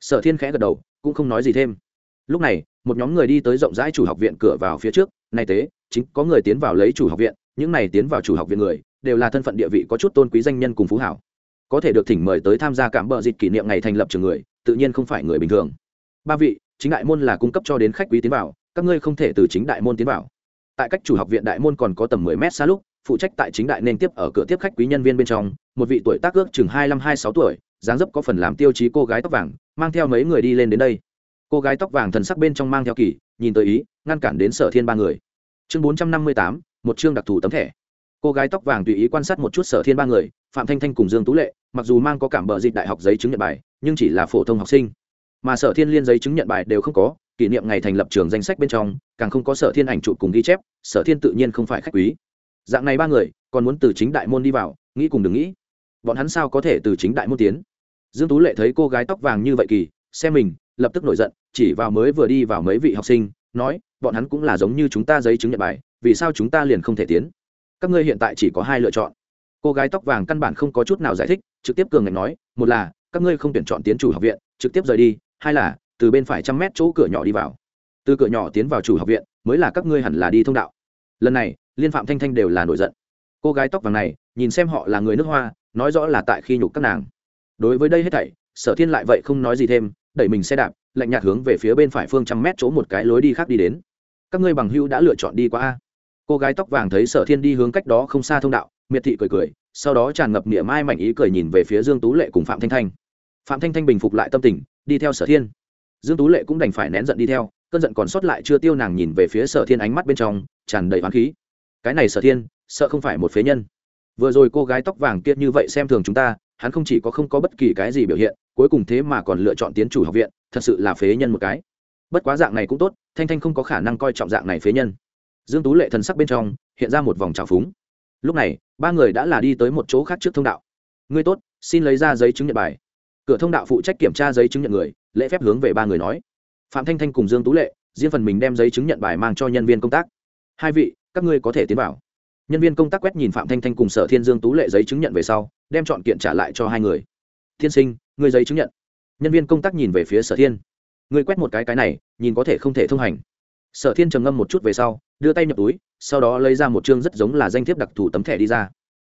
sở thiên khẽ gật đầu, cũng không nói gì thêm. lúc này, một nhóm người đi tới rộng rãi chủ học viện cửa vào phía trước. nay tế, chính có người tiến vào lấy chủ học viện, những này tiến vào chủ học viện người đều là thân phận địa vị có chút tôn quý danh nhân cùng phú hảo. Có thể được thỉnh mời tới tham gia cảm bờ dịp kỷ niệm ngày thành lập trường người, tự nhiên không phải người bình thường. Ba vị, chính đại môn là cung cấp cho đến khách quý tiến vào, các ngươi không thể từ chính đại môn tiến vào. Tại cách chủ học viện đại môn còn có tầm mười mét xa lúc, phụ trách tại chính đại nên tiếp ở cửa tiếp khách quý nhân viên bên trong, một vị tuổi tác ước chừng hai mươi hai sáu tuổi, dáng dấp có phần làm tiêu chí cô gái tóc vàng, mang theo mấy người đi lên đến đây. Cô gái tóc vàng thần sắc bên trong mang theo kỳ, nhìn tới ý, ngăn cản đến sở thiên ba người. Chương bốn trăm năm mươi tám, một chương đặc thù tấm thẻ cô gái tóc vàng tùy ý quan sát một chút sở thiên ba người, phạm thanh thanh cùng dương tú lệ, mặc dù mang có cảm bờ dịch đại học giấy chứng nhận bài, nhưng chỉ là phổ thông học sinh. Mà sở thiên liên giấy chứng nhận bài đều không có, kỷ niệm ngày thành lập trường danh sách bên trong, càng không có sở thiên ảnh trụ cùng ghi chép, sở thiên tự nhiên không phải khách quý. Dạng này ba người, còn muốn từ chính đại môn đi vào, nghĩ cùng đừng nghĩ. Bọn hắn sao có thể từ chính đại môn tiến? Dương tú lệ thấy cô gái tóc vàng như vậy kỳ, xem mình, lập tức nổi giận, chỉ vào mới vừa đi vào mấy vị học sinh, nói, bọn hắn cũng là giống như chúng ta giấy chứng nhận bài, vì sao chúng ta liền không thể tiến? Các ngươi hiện tại chỉ có hai lựa chọn. Cô gái tóc vàng căn bản không có chút nào giải thích, trực tiếp cường ngạch nói, một là, các ngươi không tuyển chọn tiến chủ học viện, trực tiếp rời đi, hai là, từ bên phải trăm mét chỗ cửa nhỏ đi vào. Từ cửa nhỏ tiến vào chủ học viện, mới là các ngươi hẳn là đi thông đạo. Lần này, liên phạm thanh thanh đều là nổi giận. Cô gái tóc vàng này, nhìn xem họ là người nước hoa, nói rõ là tại khi nhục các nàng. Đối với đây hết thảy, sở thiên lại vậy không nói gì thêm, đẩy mình xe đạp, lạnh nhạt hướng về phía bên phải phương trăm mét chỗ một cái lối đi khác đi đến. Các ngươi bằng hưu đã lựa chọn đi qua a cô gái tóc vàng thấy sở thiên đi hướng cách đó không xa thông đạo, miệt thị cười cười, sau đó tràn ngập niệm mai mảnh ý cười nhìn về phía dương tú lệ cùng phạm thanh thanh. Phạm thanh thanh bình phục lại tâm tình, đi theo sở thiên. Dương tú lệ cũng đành phải nén giận đi theo, cơn giận còn sót lại chưa tiêu nàng nhìn về phía sở thiên ánh mắt bên trong, tràn đầy hoán khí. Cái này sở thiên, sợ không phải một phế nhân. Vừa rồi cô gái tóc vàng kia như vậy xem thường chúng ta, hắn không chỉ có không có bất kỳ cái gì biểu hiện, cuối cùng thế mà còn lựa chọn tiến chủ học viện, thật sự là phế nhân một cái. Bất quá dạng này cũng tốt, thanh thanh không có khả năng coi trọng dạng này phế nhân dương tú lệ thần sắc bên trong hiện ra một vòng trào phúng. Lúc này, ba người đã là đi tới một chỗ khác trước thông đạo. Ngươi tốt, xin lấy ra giấy chứng nhận bài. Cửa thông đạo phụ trách kiểm tra giấy chứng nhận người, lễ phép hướng về ba người nói. Phạm thanh thanh cùng dương tú lệ, riêng phần mình đem giấy chứng nhận bài mang cho nhân viên công tác. Hai vị, các ngươi có thể tiến vào. Nhân viên công tác quét nhìn phạm thanh thanh cùng sở thiên dương tú lệ giấy chứng nhận về sau, đem chọn kiện trả lại cho hai người. Thiên sinh người giấy chứng nhận. Nhân viên công tác nhìn về phía sở thiên. Người quét một cái cái này, nhìn có thể không thể thông hành. Sở thiên trầm ngâm một chút về sau đưa tay nhập túi, sau đó lấy ra một chương rất giống là danh thiếp đặc thù tấm thẻ đi ra.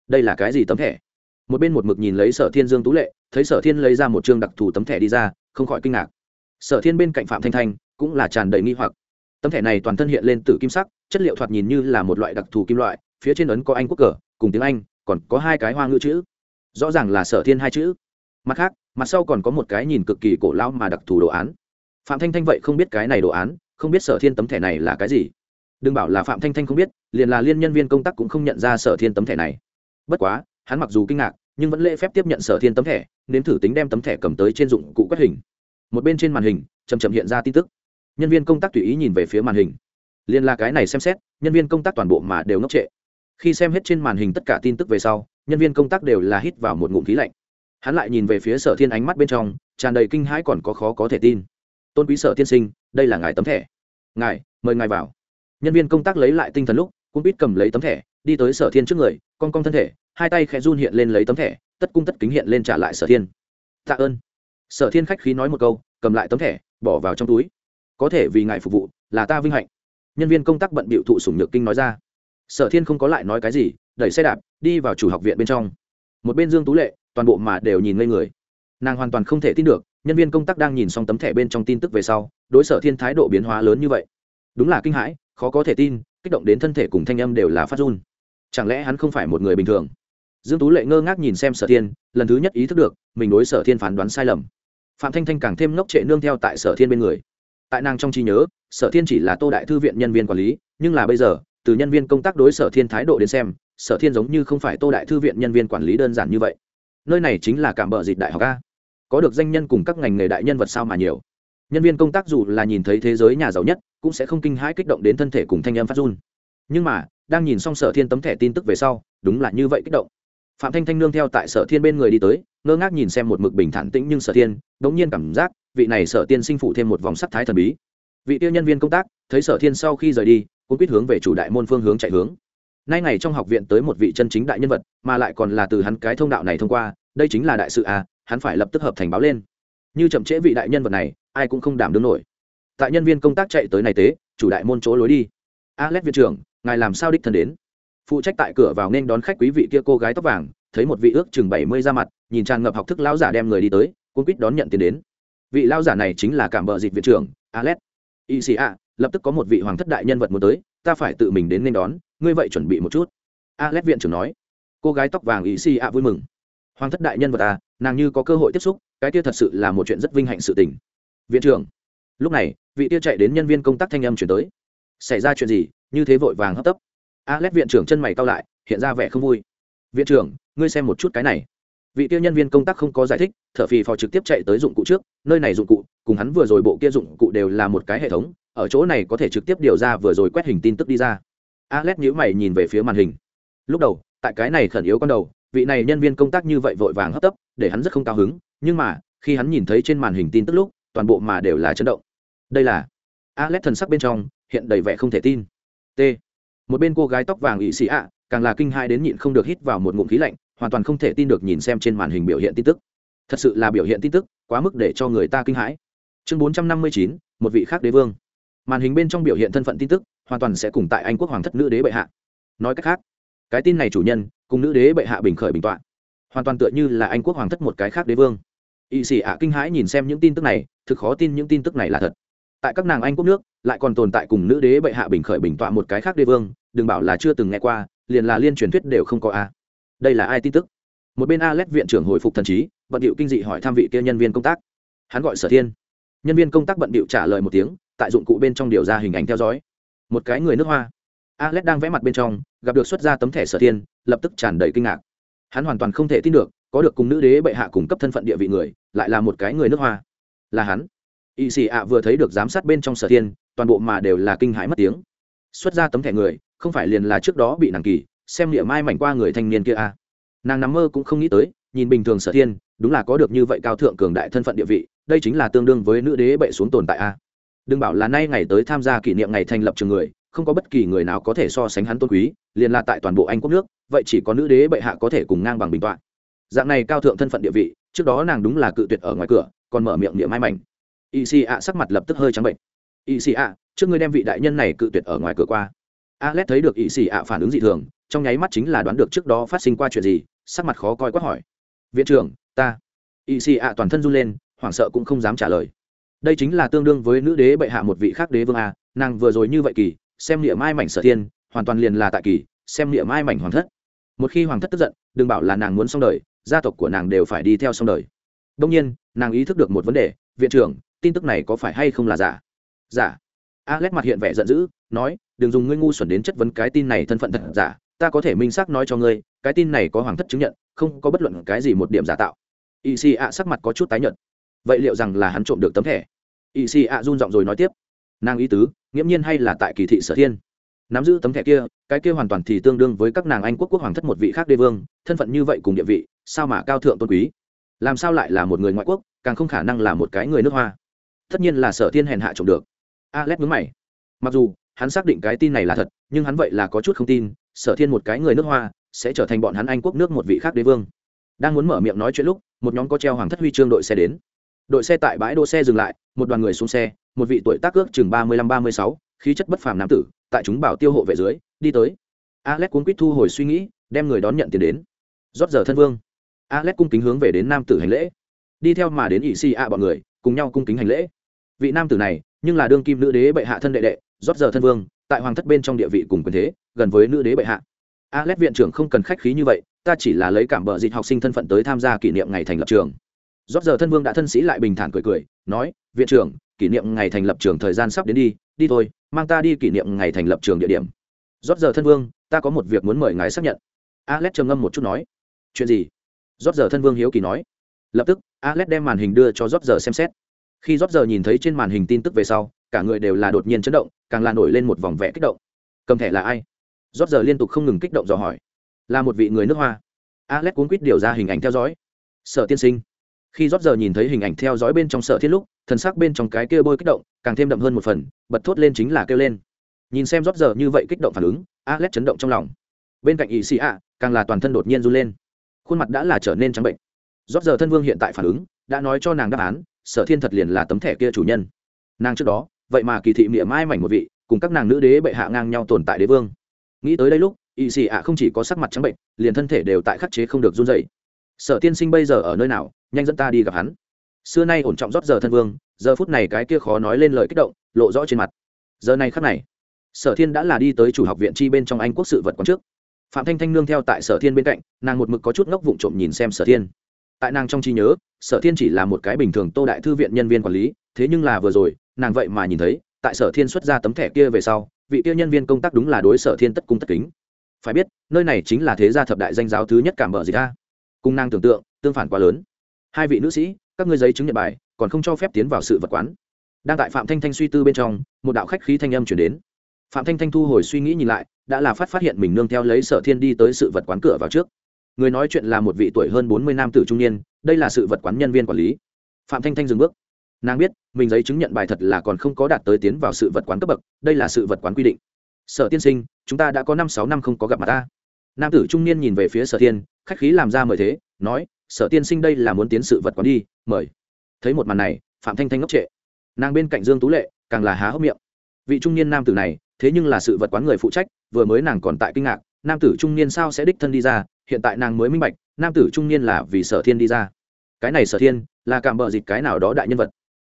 Đây là cái gì tấm thẻ? Một bên một mực nhìn lấy sở thiên dương tú lệ, thấy sở thiên lấy ra một chương đặc thù tấm thẻ đi ra, không khỏi kinh ngạc. Sở thiên bên cạnh phạm thanh thanh cũng là tràn đầy nghi hoặc. Tấm thẻ này toàn thân hiện lên từ kim sắc, chất liệu thoạt nhìn như là một loại đặc thù kim loại, phía trên ấn có anh quốc cờ, cùng tiếng anh, còn có hai cái hoa ngữ chữ. Rõ ràng là sở thiên hai chữ. Mặt khác, mặt sau còn có một cái nhìn cực kỳ cổ lão mà đặc thù đồ án. Phạm thanh thanh vậy không biết cái này đồ án, không biết sở thiên tấm thẻ này là cái gì đừng bảo là phạm thanh thanh không biết, liền là liên nhân viên công tác cũng không nhận ra sở thiên tấm thẻ này. Bất quá, hắn mặc dù kinh ngạc, nhưng vẫn lễ phép tiếp nhận sở thiên tấm thẻ, nếm thử tính đem tấm thẻ cầm tới trên dụng cụ quét hình. Một bên trên màn hình chầm chậm hiện ra tin tức. Nhân viên công tác tùy ý nhìn về phía màn hình. Liền là cái này xem xét, nhân viên công tác toàn bộ mà đều ngốc trệ. Khi xem hết trên màn hình tất cả tin tức về sau, nhân viên công tác đều là hít vào một ngụm khí lạnh. Hắn lại nhìn về phía sở thiên ánh mắt bên trong, tràn đầy kinh hãi còn có khó có thể tin. Tôn quý sở tiên sinh, đây là ngài tấm thẻ. Ngài, mời ngài vào nhân viên công tác lấy lại tinh thần lúc cung bít cầm lấy tấm thẻ, đi tới sở thiên trước người con con thân thể, hai tay khẽ run hiện lên lấy tấm thẻ, tất cung tất kính hiện lên trả lại sở thiên. Tạ ơn. Sở thiên khách khí nói một câu, cầm lại tấm thẻ, bỏ vào trong túi. Có thể vì ngài phục vụ, là ta vinh hạnh. Nhân viên công tác bận bịu thụ sủng nhược kinh nói ra. Sở thiên không có lại nói cái gì, đẩy xe đạp, đi vào chủ học viện bên trong. Một bên dương tú lệ, toàn bộ mà đều nhìn ngây người. Nàng hoàn toàn không thể tin được, nhân viên công tác đang nhìn xong tấm thẻ bên trong tin tức về sau, đối sở thiên thái độ biến hóa lớn như vậy. Đúng là kinh hãi khó có thể tin, kích động đến thân thể cùng thanh âm đều là phát run. Chẳng lẽ hắn không phải một người bình thường? Dương tú lệ ngơ ngác nhìn xem sở thiên, lần thứ nhất ý thức được, mình đối sở thiên phán đoán sai lầm. Phạm thanh thanh càng thêm ngốc trệ nương theo tại sở thiên bên người. Tại nàng trong trí nhớ, sở thiên chỉ là tô đại thư viện nhân viên quản lý, nhưng là bây giờ, từ nhân viên công tác đối sở thiên thái độ đến xem, sở thiên giống như không phải tô đại thư viện nhân viên quản lý đơn giản như vậy. Nơi này chính là cảm bờ dịch đại học a. Có được danh nhân cùng các ngành nghề đại nhân vật sao mà nhiều? Nhân viên công tác dù là nhìn thấy thế giới nhà giàu nhất, cũng sẽ không kinh hãi kích động đến thân thể cùng thanh âm phát run. Nhưng mà, đang nhìn xong sở thiên tấm thẻ tin tức về sau, đúng là như vậy kích động. Phạm thanh thanh nương theo tại sở thiên bên người đi tới, ngơ ngác nhìn xem một mực bình thản tĩnh nhưng sở thiên đ ỗ n g nhiên cảm giác, vị này sở tiên sinh phụ thêm một vòng sắc thái thần bí. Vị tiêu nhân viên công tác, thấy sở thiên sau khi rời đi cũng quyết hướng về chủ đại môn phương hướng chạy hướng. Nay ngày trong học viện tới một vị chân chính đại nhân vật, mà lại còn là từ hắn cái thông đạo này thông qua, đây chính là đại sự à hắn phải lập tức hợp thành báo lên. Như chậm trễ vị đại nhân vật này ai cũng không đảm đương nổi. Tại nhân viên công tác chạy tới này tế, chủ đại môn chỗ lối đi. Alex viện trưởng, ngài làm sao đích thân đến? Phụ trách tại cửa vào nên đón khách quý vị kia cô gái tóc vàng, thấy một vị ước chừng bảy mươi ra mặt, nhìn tràn ngập học thức lão giả đem người đi tới cũng quýt đón nhận tiền đến. Vị lão giả này chính là cảm bợ dịch viện trưởng, alex. Y sĩ a lập tức có một vị hoàng thất đại nhân vật muốn tới, ta phải tự mình đến nên đón, ngươi vậy chuẩn bị một chút. Alex viện trưởng nói. Cô gái tóc vàng y sĩ a vui mừng. Hoàng thất đại nhân vật à nàng như có cơ hội tiếp xúc, cái kia thật sự là một chuyện rất vinh hạnh sự tình viện trưởng. Lúc này, vị tiêu chạy đến nhân viên công tác thanh âm chuyển tới. Xảy ra chuyện gì? Như thế vội vàng hấp tấp. Alex viện trưởng chân mày cao lại, hiện ra vẻ không vui. Viện trưởng, ngươi xem một chút cái này. Vị tiêu nhân viên công tác không có giải thích thợ phì phò trực tiếp chạy tới dụng cụ trước, nơi này dụng cụ, cùng hắn vừa rồi bộ kia dụng cụ đều là một cái hệ thống, ở chỗ này có thể trực tiếp điều ra vừa rồi quét hình tin tức đi ra. Alex nhíu mày nhìn về phía màn hình. Lúc đầu, tại cái này khẩn yếu con đầu, vị này nhân viên công tác như vậy vội vàng hấp tấp, để hắn rất không cao hứng, nhưng mà, khi hắn nhìn thấy trên màn hình tin tức lúc toàn bộ mà đều là chấn động. Đây là alex thần sắc bên trong hiện đầy vẻ không thể tin. T. Một bên cô gái tóc vàng ỵ sĩ ạ, càng là kinh hai đến nhịn không được hít vào một ngụm khí lạnh, hoàn toàn không thể tin được nhìn xem trên màn hình biểu hiện tin tức. Thật sự là biểu hiện tin tức, quá mức để cho người ta kinh hãi. Chương bốn trăm năm mươi chín, một vị khác đế vương. Màn hình bên trong biểu hiện thân phận tin tức, hoàn toàn sẽ cùng tại anh quốc hoàng thất nữ đế bệ hạ. Nói cách khác, cái tin này chủ nhân, cùng nữ đế bệ hạ bình khởi bình tọa. Hoàn toàn tựa như là anh quốc hoàng thất một cái khác đế vương y sĩ ạ kinh hãi nhìn xem những tin tức này, thực khó tin những tin tức này là thật. Tại các nàng anh quốc nước, lại còn tồn tại cùng nữ đế bệ hạ bình khởi bình tọa một cái khác đế vương, đừng bảo là chưa từng nghe qua, liền là liên truyền thuyết đều không có a. Đây là ai tin tức? Một bên a lét viện trưởng hồi phục thần trí, bận điệu kinh dị hỏi tham vị kia nhân viên công tác. Hắn gọi sở thiên. Nhân viên công tác bận điệu trả lời một tiếng, tại dụng cụ bên trong điều ra hình ảnh theo dõi. Một cái người nước hoa. A lét đang vẽ mặt bên trong, gặp được xuất ra tấm thẻ sở thiên, lập tức tràn đầy kinh ngạc. Hắn hoàn toàn không thể tin được có được cùng nữ đế bệ hạ cung cấp thân phận địa vị người, lại là một cái người nước hoa là hắn y xì ạ vừa thấy được giám sát bên trong sở thiên, toàn bộ mà đều là kinh hãi mất tiếng xuất ra tấm thẻ người, không phải liền là trước đó bị nàng kỳ, xem địa mai mảnh qua người thanh niên kia à. nàng nằm mơ cũng không nghĩ tới, nhìn bình thường sở thiên, đúng là có được như vậy cao thượng cường đại thân phận địa vị, đây chính là tương đương với nữ đế bệ xuống tồn tại a à. đừng bảo là nay ngày tới tham gia kỷ niệm ngày thành lập trường người, không có bất kỳ người nào có thể so sánh hắn tôn quý, liền là tại toàn bộ anh quốc nước, vậy chỉ có nữ đế bệ hạ có thể cùng ngang bằng bình tọa dạng này cao thượng thân phận địa vị, trước đó nàng đúng là cự tuyệt ở ngoài cửa, còn mở miệng niệm mai mảnh. Y xì ạ sắc mặt lập tức hơi trắng bệnh. Y xì ạ trước ngươi đem vị đại nhân này cự tuyệt ở ngoài cửa qua. Alex thấy được y xì ạ phản ứng dị thường, trong nháy mắt chính là đoán được trước đó phát sinh qua chuyện gì, sắc mặt khó coi quát hỏi. Viện trưởng, ta. Y xì ạ toàn thân run lên, hoảng sợ cũng không dám trả lời. Đây chính là tương đương với nữ đế bệ hạ một vị khác đế vương a, nàng vừa rồi như vậy kỳ, xem niệm mai mảnh sở thiên, hoàn toàn liền là tại kỳ, xem niệm mai mảnh hoàng thất. Một khi hoàng thất tức giận, đừng bảo là nàng muốn xong đời gia tộc của nàng đều phải đi theo xong đời. Đông nhiên, nàng ý thức được một vấn đề, viện trưởng, tin tức này có phải hay không là giả? Giả. Alex mặt hiện vẻ giận dữ, nói, đừng dùng ngươi ngu xuẩn đến chất vấn cái tin này thân phận thật giả, ta có thể minh xác nói cho ngươi, cái tin này có hoàng thất chứng nhận, không có bất luận cái gì một điểm giả tạo. Y si ạ sắc mặt có chút tái nhợt. Vậy liệu rằng là hắn trộm được tấm thẻ? Y si ạ run giọng rồi nói tiếp, nàng ý tứ, nghiễm nhiên hay là tại kỳ thị sở thiên? Nắm giữ tấm thẻ kia, cái kia hoàn toàn thì tương đương với các nàng anh quốc quốc hoàng thất một vị khác đế vương, thân phận như vậy cùng địa vị sao mà cao thượng tôn quý? Làm sao lại là một người ngoại quốc, càng không khả năng là một cái người nước hoa? Tất nhiên là sở thiên hèn hạ trộm được. Alex mướn mày. Mặc dù, hắn xác định cái tin này là thật, nhưng hắn vậy là có chút không tin, sở thiên một cái người nước hoa, sẽ trở thành bọn hắn anh quốc nước một vị khác đế vương. Đang muốn mở miệng nói chuyện lúc, một nhóm có treo hoàng thất huy chương đội xe đến. Đội xe tại bãi đỗ xe dừng lại, một đoàn người xuống xe, một vị tuổi tác ước chừng ba mươi lăm ba mươi sáu, khí chất bất phàm nam tử, tại chúng bảo tiêu hộ vệ dưới, đi tới. Alex cuốn quýt thu hồi suy nghĩ, đem người đón nhận tiền đến. Rót giờ thân vương alex cung kính hướng về đến nam tử hành lễ. Đi theo mà đến ỵ si bọn người, cùng nhau cung kính hành lễ. Vị nam tử này, nhưng là đương kim nữ đế bệ hạ thân đệ đệ, rót giờ thân vương, tại hoàng thất bên trong địa vị cùng quyền thế, gần với nữ đế bệ hạ. Alex viện trưởng không cần khách khí như vậy, ta chỉ là lấy cảm bợ dịch học sinh thân phận tới tham gia kỷ niệm ngày thành lập trường. Rót giờ thân vương đã thân sĩ lại bình thản cười cười, nói, viện trưởng, kỷ niệm ngày thành lập trường thời gian sắp đến đi đi thôi, mang ta đi kỷ niệm ngày thành lập trường địa điểm. Rót giờ thân vương, ta có một việc muốn mời ngài xác nhận. Alex trầm ngâm một chút nói, chuyện gì? Rót giờ thân vương hiếu kỳ nói. Lập tức alex đem màn hình đưa cho rót giờ xem xét. Khi rót giờ nhìn thấy trên màn hình tin tức về sau, cả người đều là đột nhiên chấn động, càng là nổi lên một vòng vẽ kích động. Cầm thẻ là ai? Rót giờ liên tục không ngừng kích động dò hỏi. Là một vị người nước hoa. Alex cuốn quýt điều ra hình ảnh theo dõi. Sở tiên sinh. Khi rót giờ nhìn thấy hình ảnh theo dõi bên trong sở thiết lúc, thần sắc bên trong cái kia bôi kích động, càng thêm đậm hơn một phần, bật thốt lên chính là kêu lên. Nhìn xem rót giờ như vậy kích động phản ứng alex chấn động trong lòng. Bên cạnh ỵ sĩ ạ càng là toàn thân đột nhiên run lên khuôn mặt đã là trở nên trắng bệnh. Rót giờ thân vương hiện tại phản ứng, đã nói cho nàng đáp án, sở thiên thật liền là tấm thẻ kia chủ nhân. Nàng trước đó, vậy mà kỳ thị miệng mai mảnh một vị, cùng các nàng nữ đế bệ hạ ngang nhau tồn tại đế vương. Nghĩ tới đây lúc ỵ sĩ ạ không chỉ có sắc mặt trắng bệnh, liền thân thể đều tại khắc chế không được run dậy sở tiên sinh bây giờ ở nơi nào, nhanh dẫn ta đi gặp hắn. Xưa nay ổn trọng rót giờ thân vương, giờ phút này cái kia khó nói lên lời kích động, lộ rõ trên mặt. Giờ này khắc này, sở thiên đã là đi tới chủ học viện chi bên trong anh quốc sự vật quán trước phạm thanh thanh nương theo tại sở thiên bên cạnh, nàng một mực có chút ngốc vụng trộm nhìn xem sở thiên. Tại nàng trong trí nhớ, sở thiên chỉ là một cái bình thường tô đại thư viện nhân viên quản lý, thế nhưng là vừa rồi, nàng vậy mà nhìn thấy, tại sở thiên xuất ra tấm thẻ kia về sau, vị kia nhân viên công tác đúng là đối sở thiên tất cung tất kính. Phải biết, nơi này chính là thế gia thập đại danh giáo thứ nhất cảm bờ gì ta. Cung nàng tưởng tượng, tương phản quá lớn. Hai vị nữ sĩ, các ngươi giấy chứng nhận bài, còn không cho phép tiến vào sự vật quán. Đang tại phạm thanh thanh suy tư bên trong, một đạo khách khí thanh âm chuyển đến phạm thanh thanh thu hồi suy nghĩ nhìn lại, đã là phát phát hiện mình nương theo lấy sở thiên đi tới sự vật quán cửa vào trước. Người nói chuyện là một vị tuổi hơn bốn mươi nam tử trung niên, đây là sự vật quán nhân viên quản lý. Phạm thanh thanh dừng bước. Nàng biết, mình giấy chứng nhận bài thật là còn không có đạt tới tiến vào sự vật quán cấp bậc, đây là sự vật quán quy định. Sở tiên sinh, chúng ta đã có năm sáu năm không có gặp mặt ta. Nam tử trung niên nhìn về phía sở tiên khách khí làm ra mời thế, nói, sở tiên sinh đây là muốn tiến sự vật quán đi, mời. Thấy một màn này, phạm thanh thanh ngốc trệ. Nàng bên cạnh dương tú lệ, càng là há hốc miệng. Vị trung niên nam tử này thế nhưng là sự vật quán người phụ trách, vừa mới nàng còn tại kinh ngạc, nam tử trung niên sao sẽ đích thân đi ra, hiện tại nàng mới minh bạch, nam tử trung niên là vì sở thiên đi ra. Cái này sở thiên, là cảm bợ dịch cái nào đó đại nhân vật.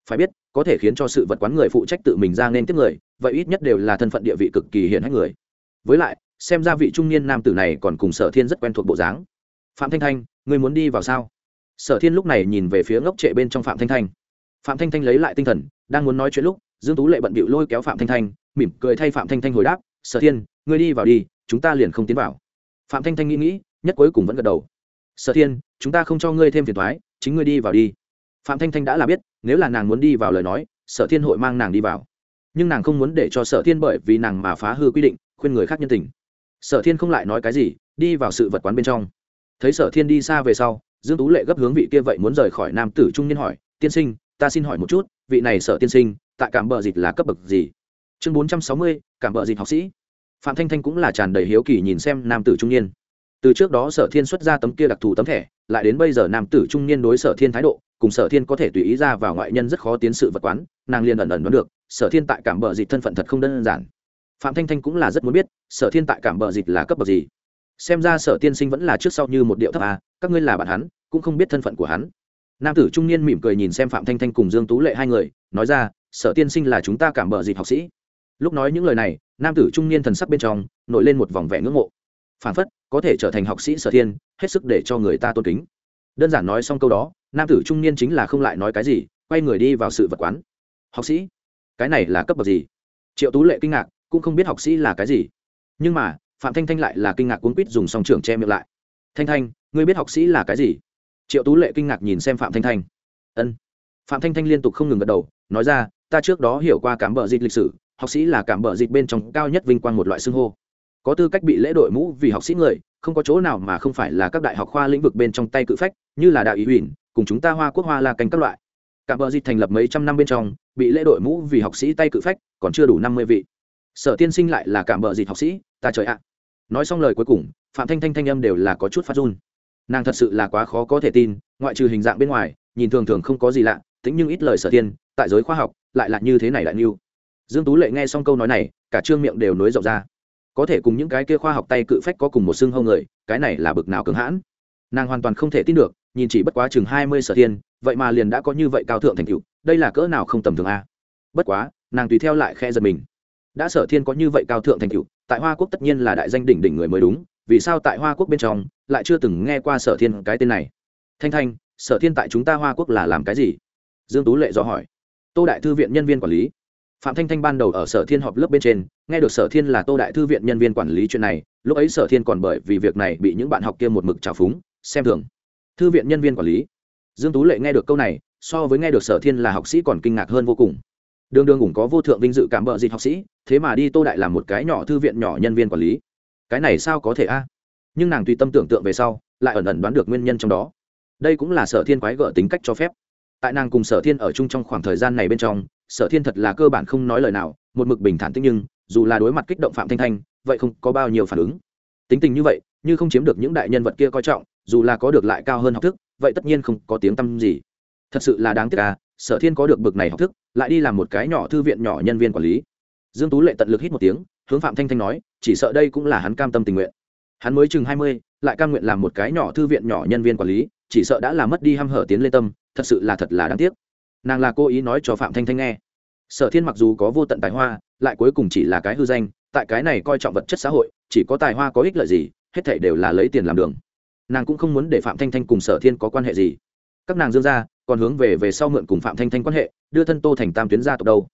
Phải biết, có thể khiến cho sự vật quán người phụ trách tự mình ra nên tiếp người, vậy ít nhất đều là thân phận địa vị cực kỳ hiển hách người. Với lại, xem ra vị trung niên nam tử này còn cùng sở thiên rất quen thuộc bộ dáng. Phạm thanh thanh, người muốn đi vào sao? Sở thiên lúc này nhìn về phía ngốc trệ bên trong phạm thanh thanh. Phạm thanh thanh lấy lại tinh thần, đang muốn nói chuyện lúc, dương tú lệ bận bịu lôi kéo phạm thanh thanh mỉm cười thay phạm thanh thanh hồi đáp, sở thiên, ngươi đi vào đi, chúng ta liền không tiến vào. Phạm thanh thanh nghĩ nghĩ, nhất cuối cùng vẫn gật đầu. Sở thiên, chúng ta không cho ngươi thêm phiền thoái chính ngươi đi vào đi. Phạm thanh thanh đã là biết, nếu là nàng muốn đi vào lời nói, sở thiên hội mang nàng đi vào. Nhưng nàng không muốn để cho sở thiên bởi vì nàng mà phá hư quy định, khuyên người khác nhân tình. Sở thiên không lại nói cái gì, đi vào sự vật quán bên trong. Thấy sở thiên đi xa về sau, dương tú lệ gấp hướng vị kia vậy muốn rời khỏi nam tử trung niên hỏi, tiên sinh, ta xin hỏi một chút, vị này sở tiên sinh, tại cảm bờ dịch là cấp bậc gì? Chương bốn trăm sáu mươi, cảm bợ dịch học sĩ. Phạm thanh thanh cũng là tràn đầy hiếu kỳ nhìn xem nam tử trung niên. Từ trước đó sở thiên xuất ra tấm kia đặc thù tấm thẻ, lại đến bây giờ nam tử trung niên đối sở thiên thái độ, cùng sở thiên có thể tùy ý ra vào ngoại nhân rất khó tiến sự vật quán, nàng liền ẩn ẩn đoán được, sở thiên tại cảm bờ dịch thân phận thật không đơn giản. Phạm thanh thanh cũng là rất muốn biết, sở thiên tại cảm bờ dịch là cấp bậc gì. Xem ra sở tiên sinh vẫn là trước sau như một điệu thấp à các ngươi là bạn hắn, cũng không biết thân phận của hắn. Nam tử trung niên mỉm cười nhìn xem phạm thanh thanh cùng dương tú lệ hai người, nói ra, sở tiên sinh là chúng ta cảm bờ dịch học sĩ lúc nói những lời này, nam tử trung niên thần sắc bên trong, nổi lên một vòng vẻ ngưỡng mộ. Phản phất, có thể trở thành học sĩ sở thiên, hết sức để cho người ta tôn kính. Đơn giản nói xong câu đó, nam tử trung niên chính là không lại nói cái gì, quay người đi vào sự vật quán. Học sĩ? Cái này là cấp bậc gì? Triệu tú lệ kinh ngạc, cũng không biết học sĩ là cái gì. Nhưng mà, phạm thanh thanh lại là kinh ngạc cuốn quýt dùng song trưởng che miệng lại. Thanh thanh, ngươi biết học sĩ là cái gì? Triệu tú lệ kinh ngạc nhìn xem phạm thanh thanh. Ân. Phạm thanh thanh liên tục không ngừng gật đầu, nói ra, ta trước đó hiểu qua cám bờ dịch lịch sử học sĩ là cảm bờ dịch bên trong cao nhất vinh quang một loại xưng hô. Có tư cách bị lễ đội mũ vì học sĩ người, không có chỗ nào mà không phải là các đại học khoa lĩnh vực bên trong tay cự phách, như là đạo ý huỳnh cùng chúng ta hoa quốc hoa la canh các loại. Cả bờ dịch thành lập mấy trăm năm bên trong, bị lễ đội mũ vì học sĩ tay cự phách, còn chưa đủ năm mươi vị. Sở tiên sinh lại là cảm bờ dịch học sĩ, ta trời ạ. Nói xong lời cuối cùng, phạm thanh thanh thanh âm đều là có chút phát run. Nàng thật sự là quá khó có thể tin, ngoại trừ hình dạng bên ngoài, nhìn thường thường không có gì lạ, tính nhưng ít lời sở tiên, tại giới khoa học, lại là như thế này lại như dương tú lệ nghe xong câu nói này, cả trương miệng đều nối rộng ra. Có thể cùng những cái kia khoa học tay cự phách có cùng một xương hông người, cái này là bực nào cứng hãn. Nàng hoàn toàn không thể tin được, nhìn chỉ bất quá chừng hai mươi sở thiên, vậy mà liền đã có như vậy cao thượng thành tựu, đây là cỡ nào không tầm thường a? Bất quá, nàng tùy theo lại khe giật mình. Đã sở thiên có như vậy cao thượng thành tựu, tại hoa quốc tất nhiên là đại danh đỉnh đỉnh người mới đúng, vì sao tại hoa quốc bên trong lại chưa từng nghe qua sở thiên cái tên này? Thanh thanh, sở thiên tại chúng ta hoa quốc là làm cái gì? Dương tú lệ do hỏi. Tô đại thư viện nhân viên quản lý phạm thanh thanh ban đầu ở sở thiên họp lớp bên trên, nghe được sở thiên là tô đại thư viện nhân viên quản lý chuyện này, lúc ấy sở thiên còn bởi vì việc này bị những bạn học kia một mực trào phúng, xem thường. Thư viện nhân viên quản lý. Dương tú lệ nghe được câu này, so với nghe được sở thiên là học sĩ còn kinh ngạc hơn vô cùng. Đường đường cũng có vô thượng vinh dự cảm bợ dịch học sĩ, thế mà đi tô đại làm một cái nhỏ thư viện nhỏ nhân viên quản lý. Cái này sao có thể a? Nhưng nàng tùy tâm tưởng tượng về sau, lại ẩn ẩn đoán được nguyên nhân trong đó. Đây cũng là sở thiên quái gở tính cách cho phép. Tại nàng cùng sở thiên ở chung trong khoảng thời gian này bên trong sở thiên thật là cơ bản không nói lời nào, một mực bình thản tích nhưng, dù là đối mặt kích động phạm thanh thanh, vậy không có bao nhiêu phản ứng. Tính tình như vậy, như không chiếm được những đại nhân vật kia coi trọng, dù là có được lại cao hơn học thức, vậy tất nhiên không có tiếng tăm gì. Thật sự là đáng tiếc à sở thiên có được bực này học thức, lại đi làm một cái nhỏ thư viện nhỏ nhân viên quản lý. Dương tú lệ tận lực hít một tiếng, hướng phạm thanh thanh nói, chỉ sợ đây cũng là hắn cam tâm tình nguyện. Hắn mới chừng hai mươi, lại cam nguyện làm một cái nhỏ thư viện nhỏ nhân viên quản lý, chỉ sợ đã làm mất đi ham hở tiến lên tâm, thật sự là thật là đáng tiếc nàng là cố ý nói cho phạm thanh thanh nghe. Sở thiên mặc dù có vô tận tài hoa, lại cuối cùng chỉ là cái hư danh, tại cái này coi trọng vật chất xã hội, chỉ có tài hoa có ích lợi gì, hết thể đều là lấy tiền làm đường. Nàng cũng không muốn để phạm thanh thanh cùng sở thiên có quan hệ gì. Các nàng dương ra còn hướng về về sau mượn cùng phạm thanh thanh quan hệ, đưa thân tô thành tam tuyến gia tộc đâu.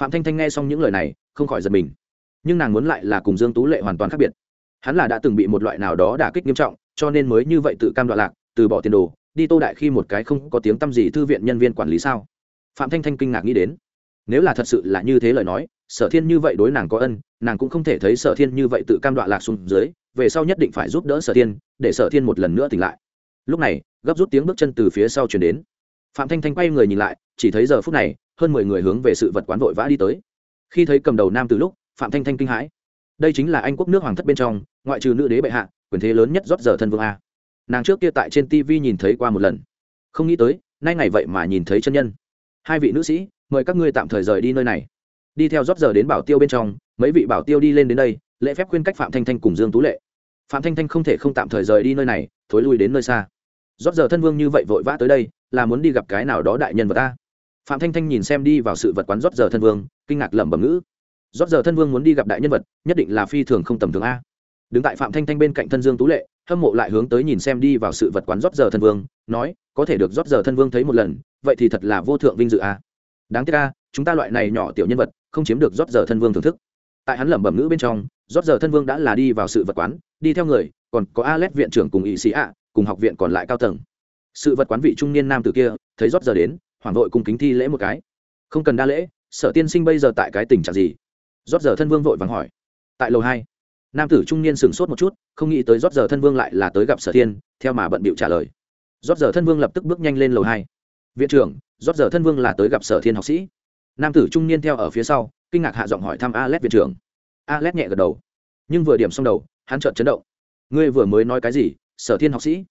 Phạm thanh thanh nghe xong những lời này, không khỏi giật mình. Nhưng nàng muốn lại là cùng dương tú lệ hoàn toàn khác biệt. Hắn là đã từng bị một loại nào đó đả kích nghiêm trọng, cho nên mới như vậy tự cam đoạn lạc, từ bỏ tiền đồ, đi tô đại khi một cái không có tiếng t â m gì thư viện nhân viên quản lý sao? Phạm thanh thanh kinh ngạc nghĩ đến. Nếu là thật sự là như thế lời nói, sở thiên như vậy đối nàng có ân, nàng cũng không thể thấy sở thiên như vậy tự cam đoạ lạc xuống dưới, về sau nhất định phải giúp đỡ sở thiên, để sở thiên một lần nữa tỉnh lại. Lúc này, gấp rút tiếng bước chân từ phía sau chuyển đến. Phạm thanh thanh quay người nhìn lại, chỉ thấy giờ phút này, hơn mười người hướng về sự vật quán vội vã đi tới. Khi thấy cầm đầu nam từ lúc, phạm thanh thanh kinh hãi. Đây chính là anh quốc nước hoàng thất bên trong, ngoại trừ nữ đế bệ hạ, quyền thế lớn nhất rót giờ thân vương a. Nàng trước kia tại trên tv nhìn thấy qua một lần. Không nghĩ tới, nay ngày vậy mà nhìn thấy chân nhân hai vị nữ sĩ, mời các ngươi tạm thời rời đi nơi này. Đi theo rót giờ đến bảo tiêu bên trong, mấy vị bảo tiêu đi lên đến đây, lễ phép khuyên cách phạm thanh thanh cùng dương tú lệ. Phạm thanh thanh không thể không tạm thời rời đi nơi này, thối lui đến nơi xa. Rót giờ thân vương như vậy vội vã tới đây, là muốn đi gặp cái nào đó đại nhân vật ta? Phạm thanh thanh nhìn xem đi vào sự vật quán rót giờ thân vương, kinh ngạc lẩm bẩm ngữ. Rót giờ thân vương muốn đi gặp đại nhân vật, nhất định là phi thường không tầm thường a. Đứng tại phạm thanh thanh bên cạnh thân dương tú lệ, hâm mộ lại hướng tới nhìn xem đi vào sự vật quán rót giờ thân vương, nói, có thể được rót giờ thân vương thấy một lần vậy thì thật là vô thượng vinh dự a đáng tiếc a chúng ta loại này nhỏ tiểu nhân vật, không chiếm được rót giờ thân vương thưởng thức. Tại hắn lẩm bẩm ngữ bên trong, rót giờ thân vương đã là đi vào sự vật quán, đi theo người, còn có alet viện trưởng cùng y sĩ ạ, cùng học viện còn lại cao tầng. Sự vật quán vị trung niên nam tử kia, thấy rót giờ đến hoàng đội cùng kính thi lễ một cái. Không cần đa lễ, sở tiên sinh bây giờ tại cái tình trạng gì? Rót giờ thân vương vội vàng hỏi. Tại lầu hai, nam tử trung niên sửng sốt một chút, không nghĩ tới rót giờ thân vương lại là tới gặp sở thiên theo mà bận bịu trả lời. Rót giờ thân vương lập tức bước nhanh lên lầu hai viện trưởng, rót giờ thân vương là tới gặp sở thiên học sĩ. Nam tử trung niên theo ở phía sau, kinh ngạc hạ giọng hỏi thăm alex viện trưởng. Alex nhẹ gật đầu. Nhưng vừa điểm xong đầu, hắn trợn chấn động. Ngươi vừa mới nói cái gì, sở thiên học sĩ?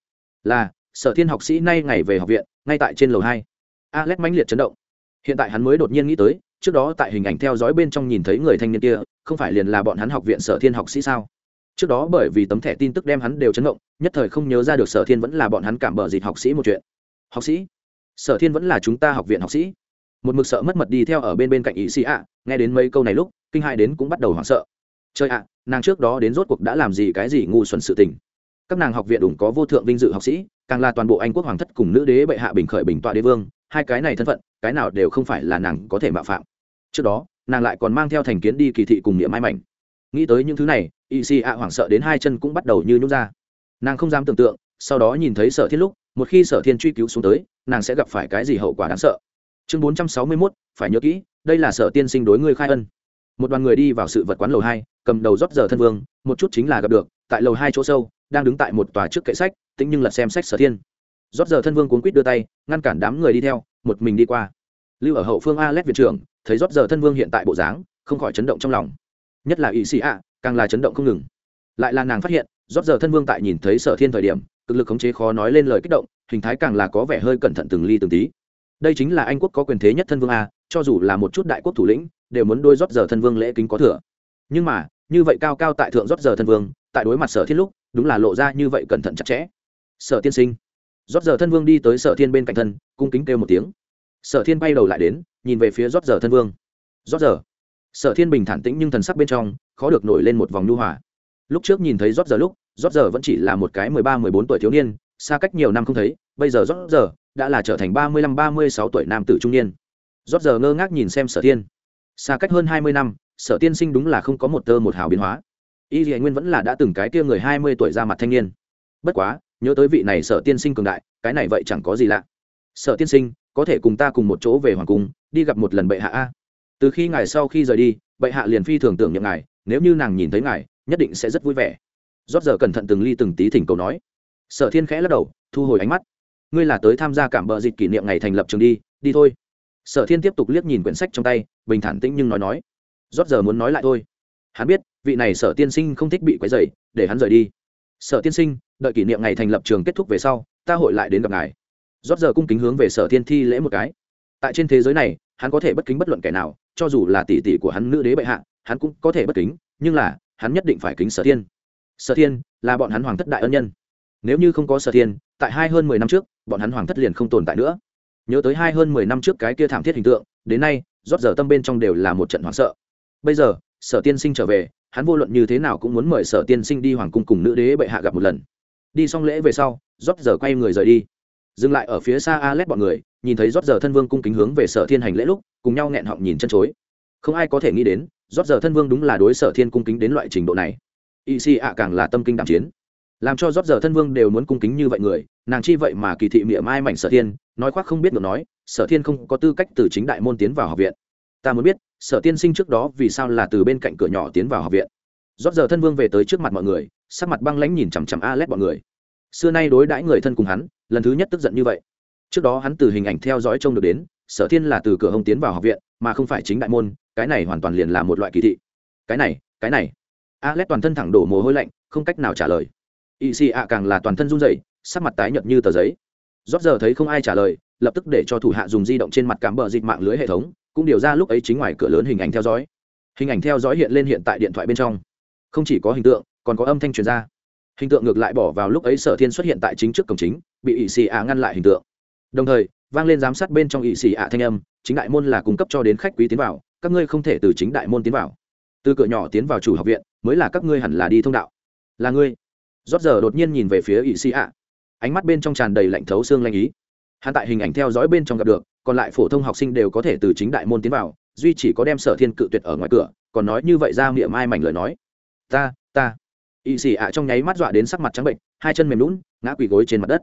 Là, sở thiên học sĩ nay ngày về học viện, ngay tại trên lầu hai. Alex mãnh liệt chấn động. Hiện tại hắn mới đột nhiên nghĩ tới, trước đó tại hình ảnh theo dõi bên trong nhìn thấy người thanh niên kia, không phải liền là bọn hắn học viện sở thiên học sĩ sao? Trước đó bởi vì tấm thẻ tin tức đem hắn đều chấn động, nhất thời không nhớ ra được sở thiên vẫn là bọn hắn cảm bờ dịt học sĩ một chuyện. Học sĩ? Sở thiên vẫn là chúng ta học viện học sĩ. Một mực sợ mất mật đi theo ở bên bên cạnh ý sĩ ạ, nghe đến mấy câu này lúc, kinh hai đến cũng bắt đầu hoảng sợ. Chơi ạ, nàng trước đó đến rốt cuộc đã làm gì cái gì ngu xuẩn sự tình. Các nàng học viện đủng có vô thượng vinh dự học sĩ, càng là toàn bộ anh quốc hoàng thất cùng nữ đế bệ hạ bình khởi bình tọa đế vương, hai cái này thân phận, cái nào đều không phải là nàng có thể mạo phạm. Trước đó, nàng lại còn mang theo thành kiến đi kỳ thị cùng niệm mai mảnh. Nghĩ tới những thứ này y si ạ hoảng sợ đến hai chân cũng bắt đầu như nhút ra. Nàng không dám tưởng tượng, sau đó nhìn thấy sở thiên lúc một khi sở thiên truy cứu xuống tới, nàng sẽ gặp phải cái gì hậu quả đáng sợ? Chương bốn trăm sáu mươi mốt, phải nhớ kỹ, đây là sở tiên sinh đối ngươi khai ân. Một đoàn người đi vào sự vật quán lầu hai, cầm đầu rót giờ thân vương, một chút chính là gặp được, tại lầu hai chỗ sâu, đang đứng tại một tòa trước kệ sách tính nhưng lật xem sách sở thiên. Rót giờ thân vương cuốn quýt đưa tay, ngăn cản đám người đi theo, một mình đi qua. Lưu ở hậu phương a lét viện trưởng, thấy rót giờ thân vương hiện tại bộ dáng, không khỏi chấn động trong lòng. Nhất là ỵ sĩ ạ, càng là chấn động không ngừng. Lại là nàng phát hiện, rót giờ thân vương tại nhìn thấy sở thiên thời điểm cực lực khống chế khó nói lên lời kích động, hình thái càng là có vẻ hơi cẩn thận từng ly từng tí. Đây chính là anh quốc có quyền thế nhất thân vương a, cho dù là một chút đại quốc thủ lĩnh, đều muốn đôi rót giờ thân vương lễ kính có thừa. Nhưng mà, như vậy cao cao tại thượng rót giờ thân vương, tại đối mặt sở thiên lúc, đúng là lộ ra như vậy cẩn thận chặt chẽ. Sở tiên sinh, rót giờ thân vương đi tới sở thiên bên cạnh thân, cung kính kêu một tiếng. Sở thiên bay đầu lại đến, nhìn về phía rót giờ thân vương. Rót giờ. Sở thiên bình thản tĩnh nhưng thần sắc bên trong, khó được nổi lên một vòng nhu hòa. Lúc trước nhìn thấy rót giờ lúc rót giờ vẫn chỉ là một cái mười ba, mười bốn tuổi thiếu niên, xa cách nhiều năm không thấy, bây giờ rót giờ đã là trở thành ba mươi lăm, ba mươi sáu tuổi nam tử trung niên. Rót giờ ngơ ngác nhìn xem sở thiên. Xa cách hơn hai mươi năm, sở tiên sinh đúng là không có một tơ một hào biến hóa. Y dì nguyên vẫn là đã từng cái kia người hai mươi tuổi ra mặt thanh niên. Bất quá, nhớ tới vị này sở tiên sinh cường đại, cái này vậy chẳng có gì lạ. Sở tiên sinh, có thể cùng ta cùng một chỗ về hoàng cung, đi gặp một lần bệ hạ a. Từ khi ngài sau khi rời đi, bệ hạ liền phi thường tưởng nhậm ngài, nếu như nàng nhìn thấy ngài, nhất định sẽ rất vui vẻ rót giờ cẩn thận từng ly từng tí thỉnh cầu nói. Sở thiên khẽ lắc đầu, thu hồi ánh mắt. Ngươi là tới tham gia cảm bờ dịch kỷ niệm ngày thành lập trường đi đi thôi. Sở thiên tiếp tục liếc nhìn quyển sách trong tay, bình thản tĩnh nhưng nói nói. Rót giờ muốn nói lại thôi. Hắn biết, vị này sở tiên sinh không thích bị quấy dày để hắn rời đi. Sở tiên sinh, đợi kỷ niệm ngày thành lập trường kết thúc về sau, ta hội lại đến gặp ngài. Rót giờ cung kính hướng về sở tiên thi lễ một cái. Tại trên thế giới này, hắn có thể bất kính bất luận kẻ nào, cho dù là tỷ tỷ của hắn nữ đế bệ hạ, hắn cũng có thể bất kính, nhưng là, hắn nhất định phải kính sở thiên sở thiên là bọn hắn hoàng thất đại ân nhân. Nếu như không có sở thiên, tại hai hơn mười năm trước, bọn hắn hoàng thất liền không tồn tại nữa. Nhớ tới hai hơn mười năm trước cái kia thảm thiết hình tượng, đến nay, rót giờ tâm bên trong đều là một trận hoảng sợ. Bây giờ, sở tiên sinh trở về, hắn vô luận như thế nào cũng muốn mời sở tiên sinh đi hoàng cung cùng nữ đế bệ hạ gặp một lần. Đi xong lễ về sau, rót giờ quay người rời đi. Dừng lại ở phía xa a lét bọn người, nhìn thấy rót giờ thân vương cung kính hướng về sở thiên hành lễ lúc, cùng nhau nghẹn họng nhìn chân chối. Không ai có thể nghĩ đến, rót giờ thân vương đúng là đối sở thiên cung kính đến loại trình độ này y si ạ càng là tâm kinh đạm chiến. Làm cho rót giờ thân vương đều muốn cung kính như vậy người, nàng chi vậy mà kỳ thị miệng mai mảnh sở thiên, nói khoác không biết được nói, sở thiên không có tư cách từ chính đại môn tiến vào học viện. Ta muốn biết, sở tiên sinh trước đó vì sao là từ bên cạnh cửa nhỏ tiến vào học viện? Rót giờ thân vương về tới trước mặt mọi người, sắc mặt băng lãnh nhìn chằm chằm a lét bọn người. Xưa nay đối đãi người thân cùng hắn, lần thứ nhất tức giận như vậy. Trước đó hắn từ hình ảnh theo dõi trông được đến, sở thiên là từ cửa hông tiến vào học viện, mà không phải chính đại môn, cái này hoàn toàn liền là một loại kỳ thị. Cái này cái này. Alex toàn thân thẳng đổ mồ hôi lạnh, không cách nào trả lời. Y si a càng là toàn thân run rẩy, sắc mặt tái nhợt như tờ giấy. Rót giờ thấy không ai trả lời, lập tức để cho thủ hạ dùng di động trên mặt cám bờ dịch mạng lưới hệ thống, cũng điều ra lúc ấy chính ngoài cửa lớn hình ảnh theo dõi. Hình ảnh theo dõi hiện lên hiện tại điện thoại bên trong. Không chỉ có hình tượng, còn có âm thanh truyền ra. Hình tượng ngược lại bỏ vào lúc ấy sở thiên xuất hiện tại chính trước cổng chính, bị ỵ xì ạ ngăn lại hình tượng. Đồng thời, vang lên giám sát bên trong ỵ xì ạ thanh âm, chính đại môn là cung cấp cho đến khách quý tiến vào, các ngươi không thể từ chính đại môn tiến vào. Từ cửa nhỏ tiến vào chủ học viện mới là các ngươi hẳn là đi thông đạo. Là ngươi. Rót giờ đột nhiên nhìn về phía ỵ Sĩ ạ ánh mắt bên trong tràn đầy lạnh thấu xương lanh ý. Hắn tại hình ảnh theo dõi bên trong gặp được, còn lại phổ thông học sinh đều có thể từ chính đại môn tiến vào, duy chỉ có đem sở thiên cự tuyệt ở ngoài cửa, còn nói như vậy ra miệng mai mảnh lời nói. Ta ta. Ỵ Sĩ ạ trong nháy mắt dọa đến sắc mặt trắng bệnh, hai chân mềm lún, ngã quỳ gối trên mặt đất.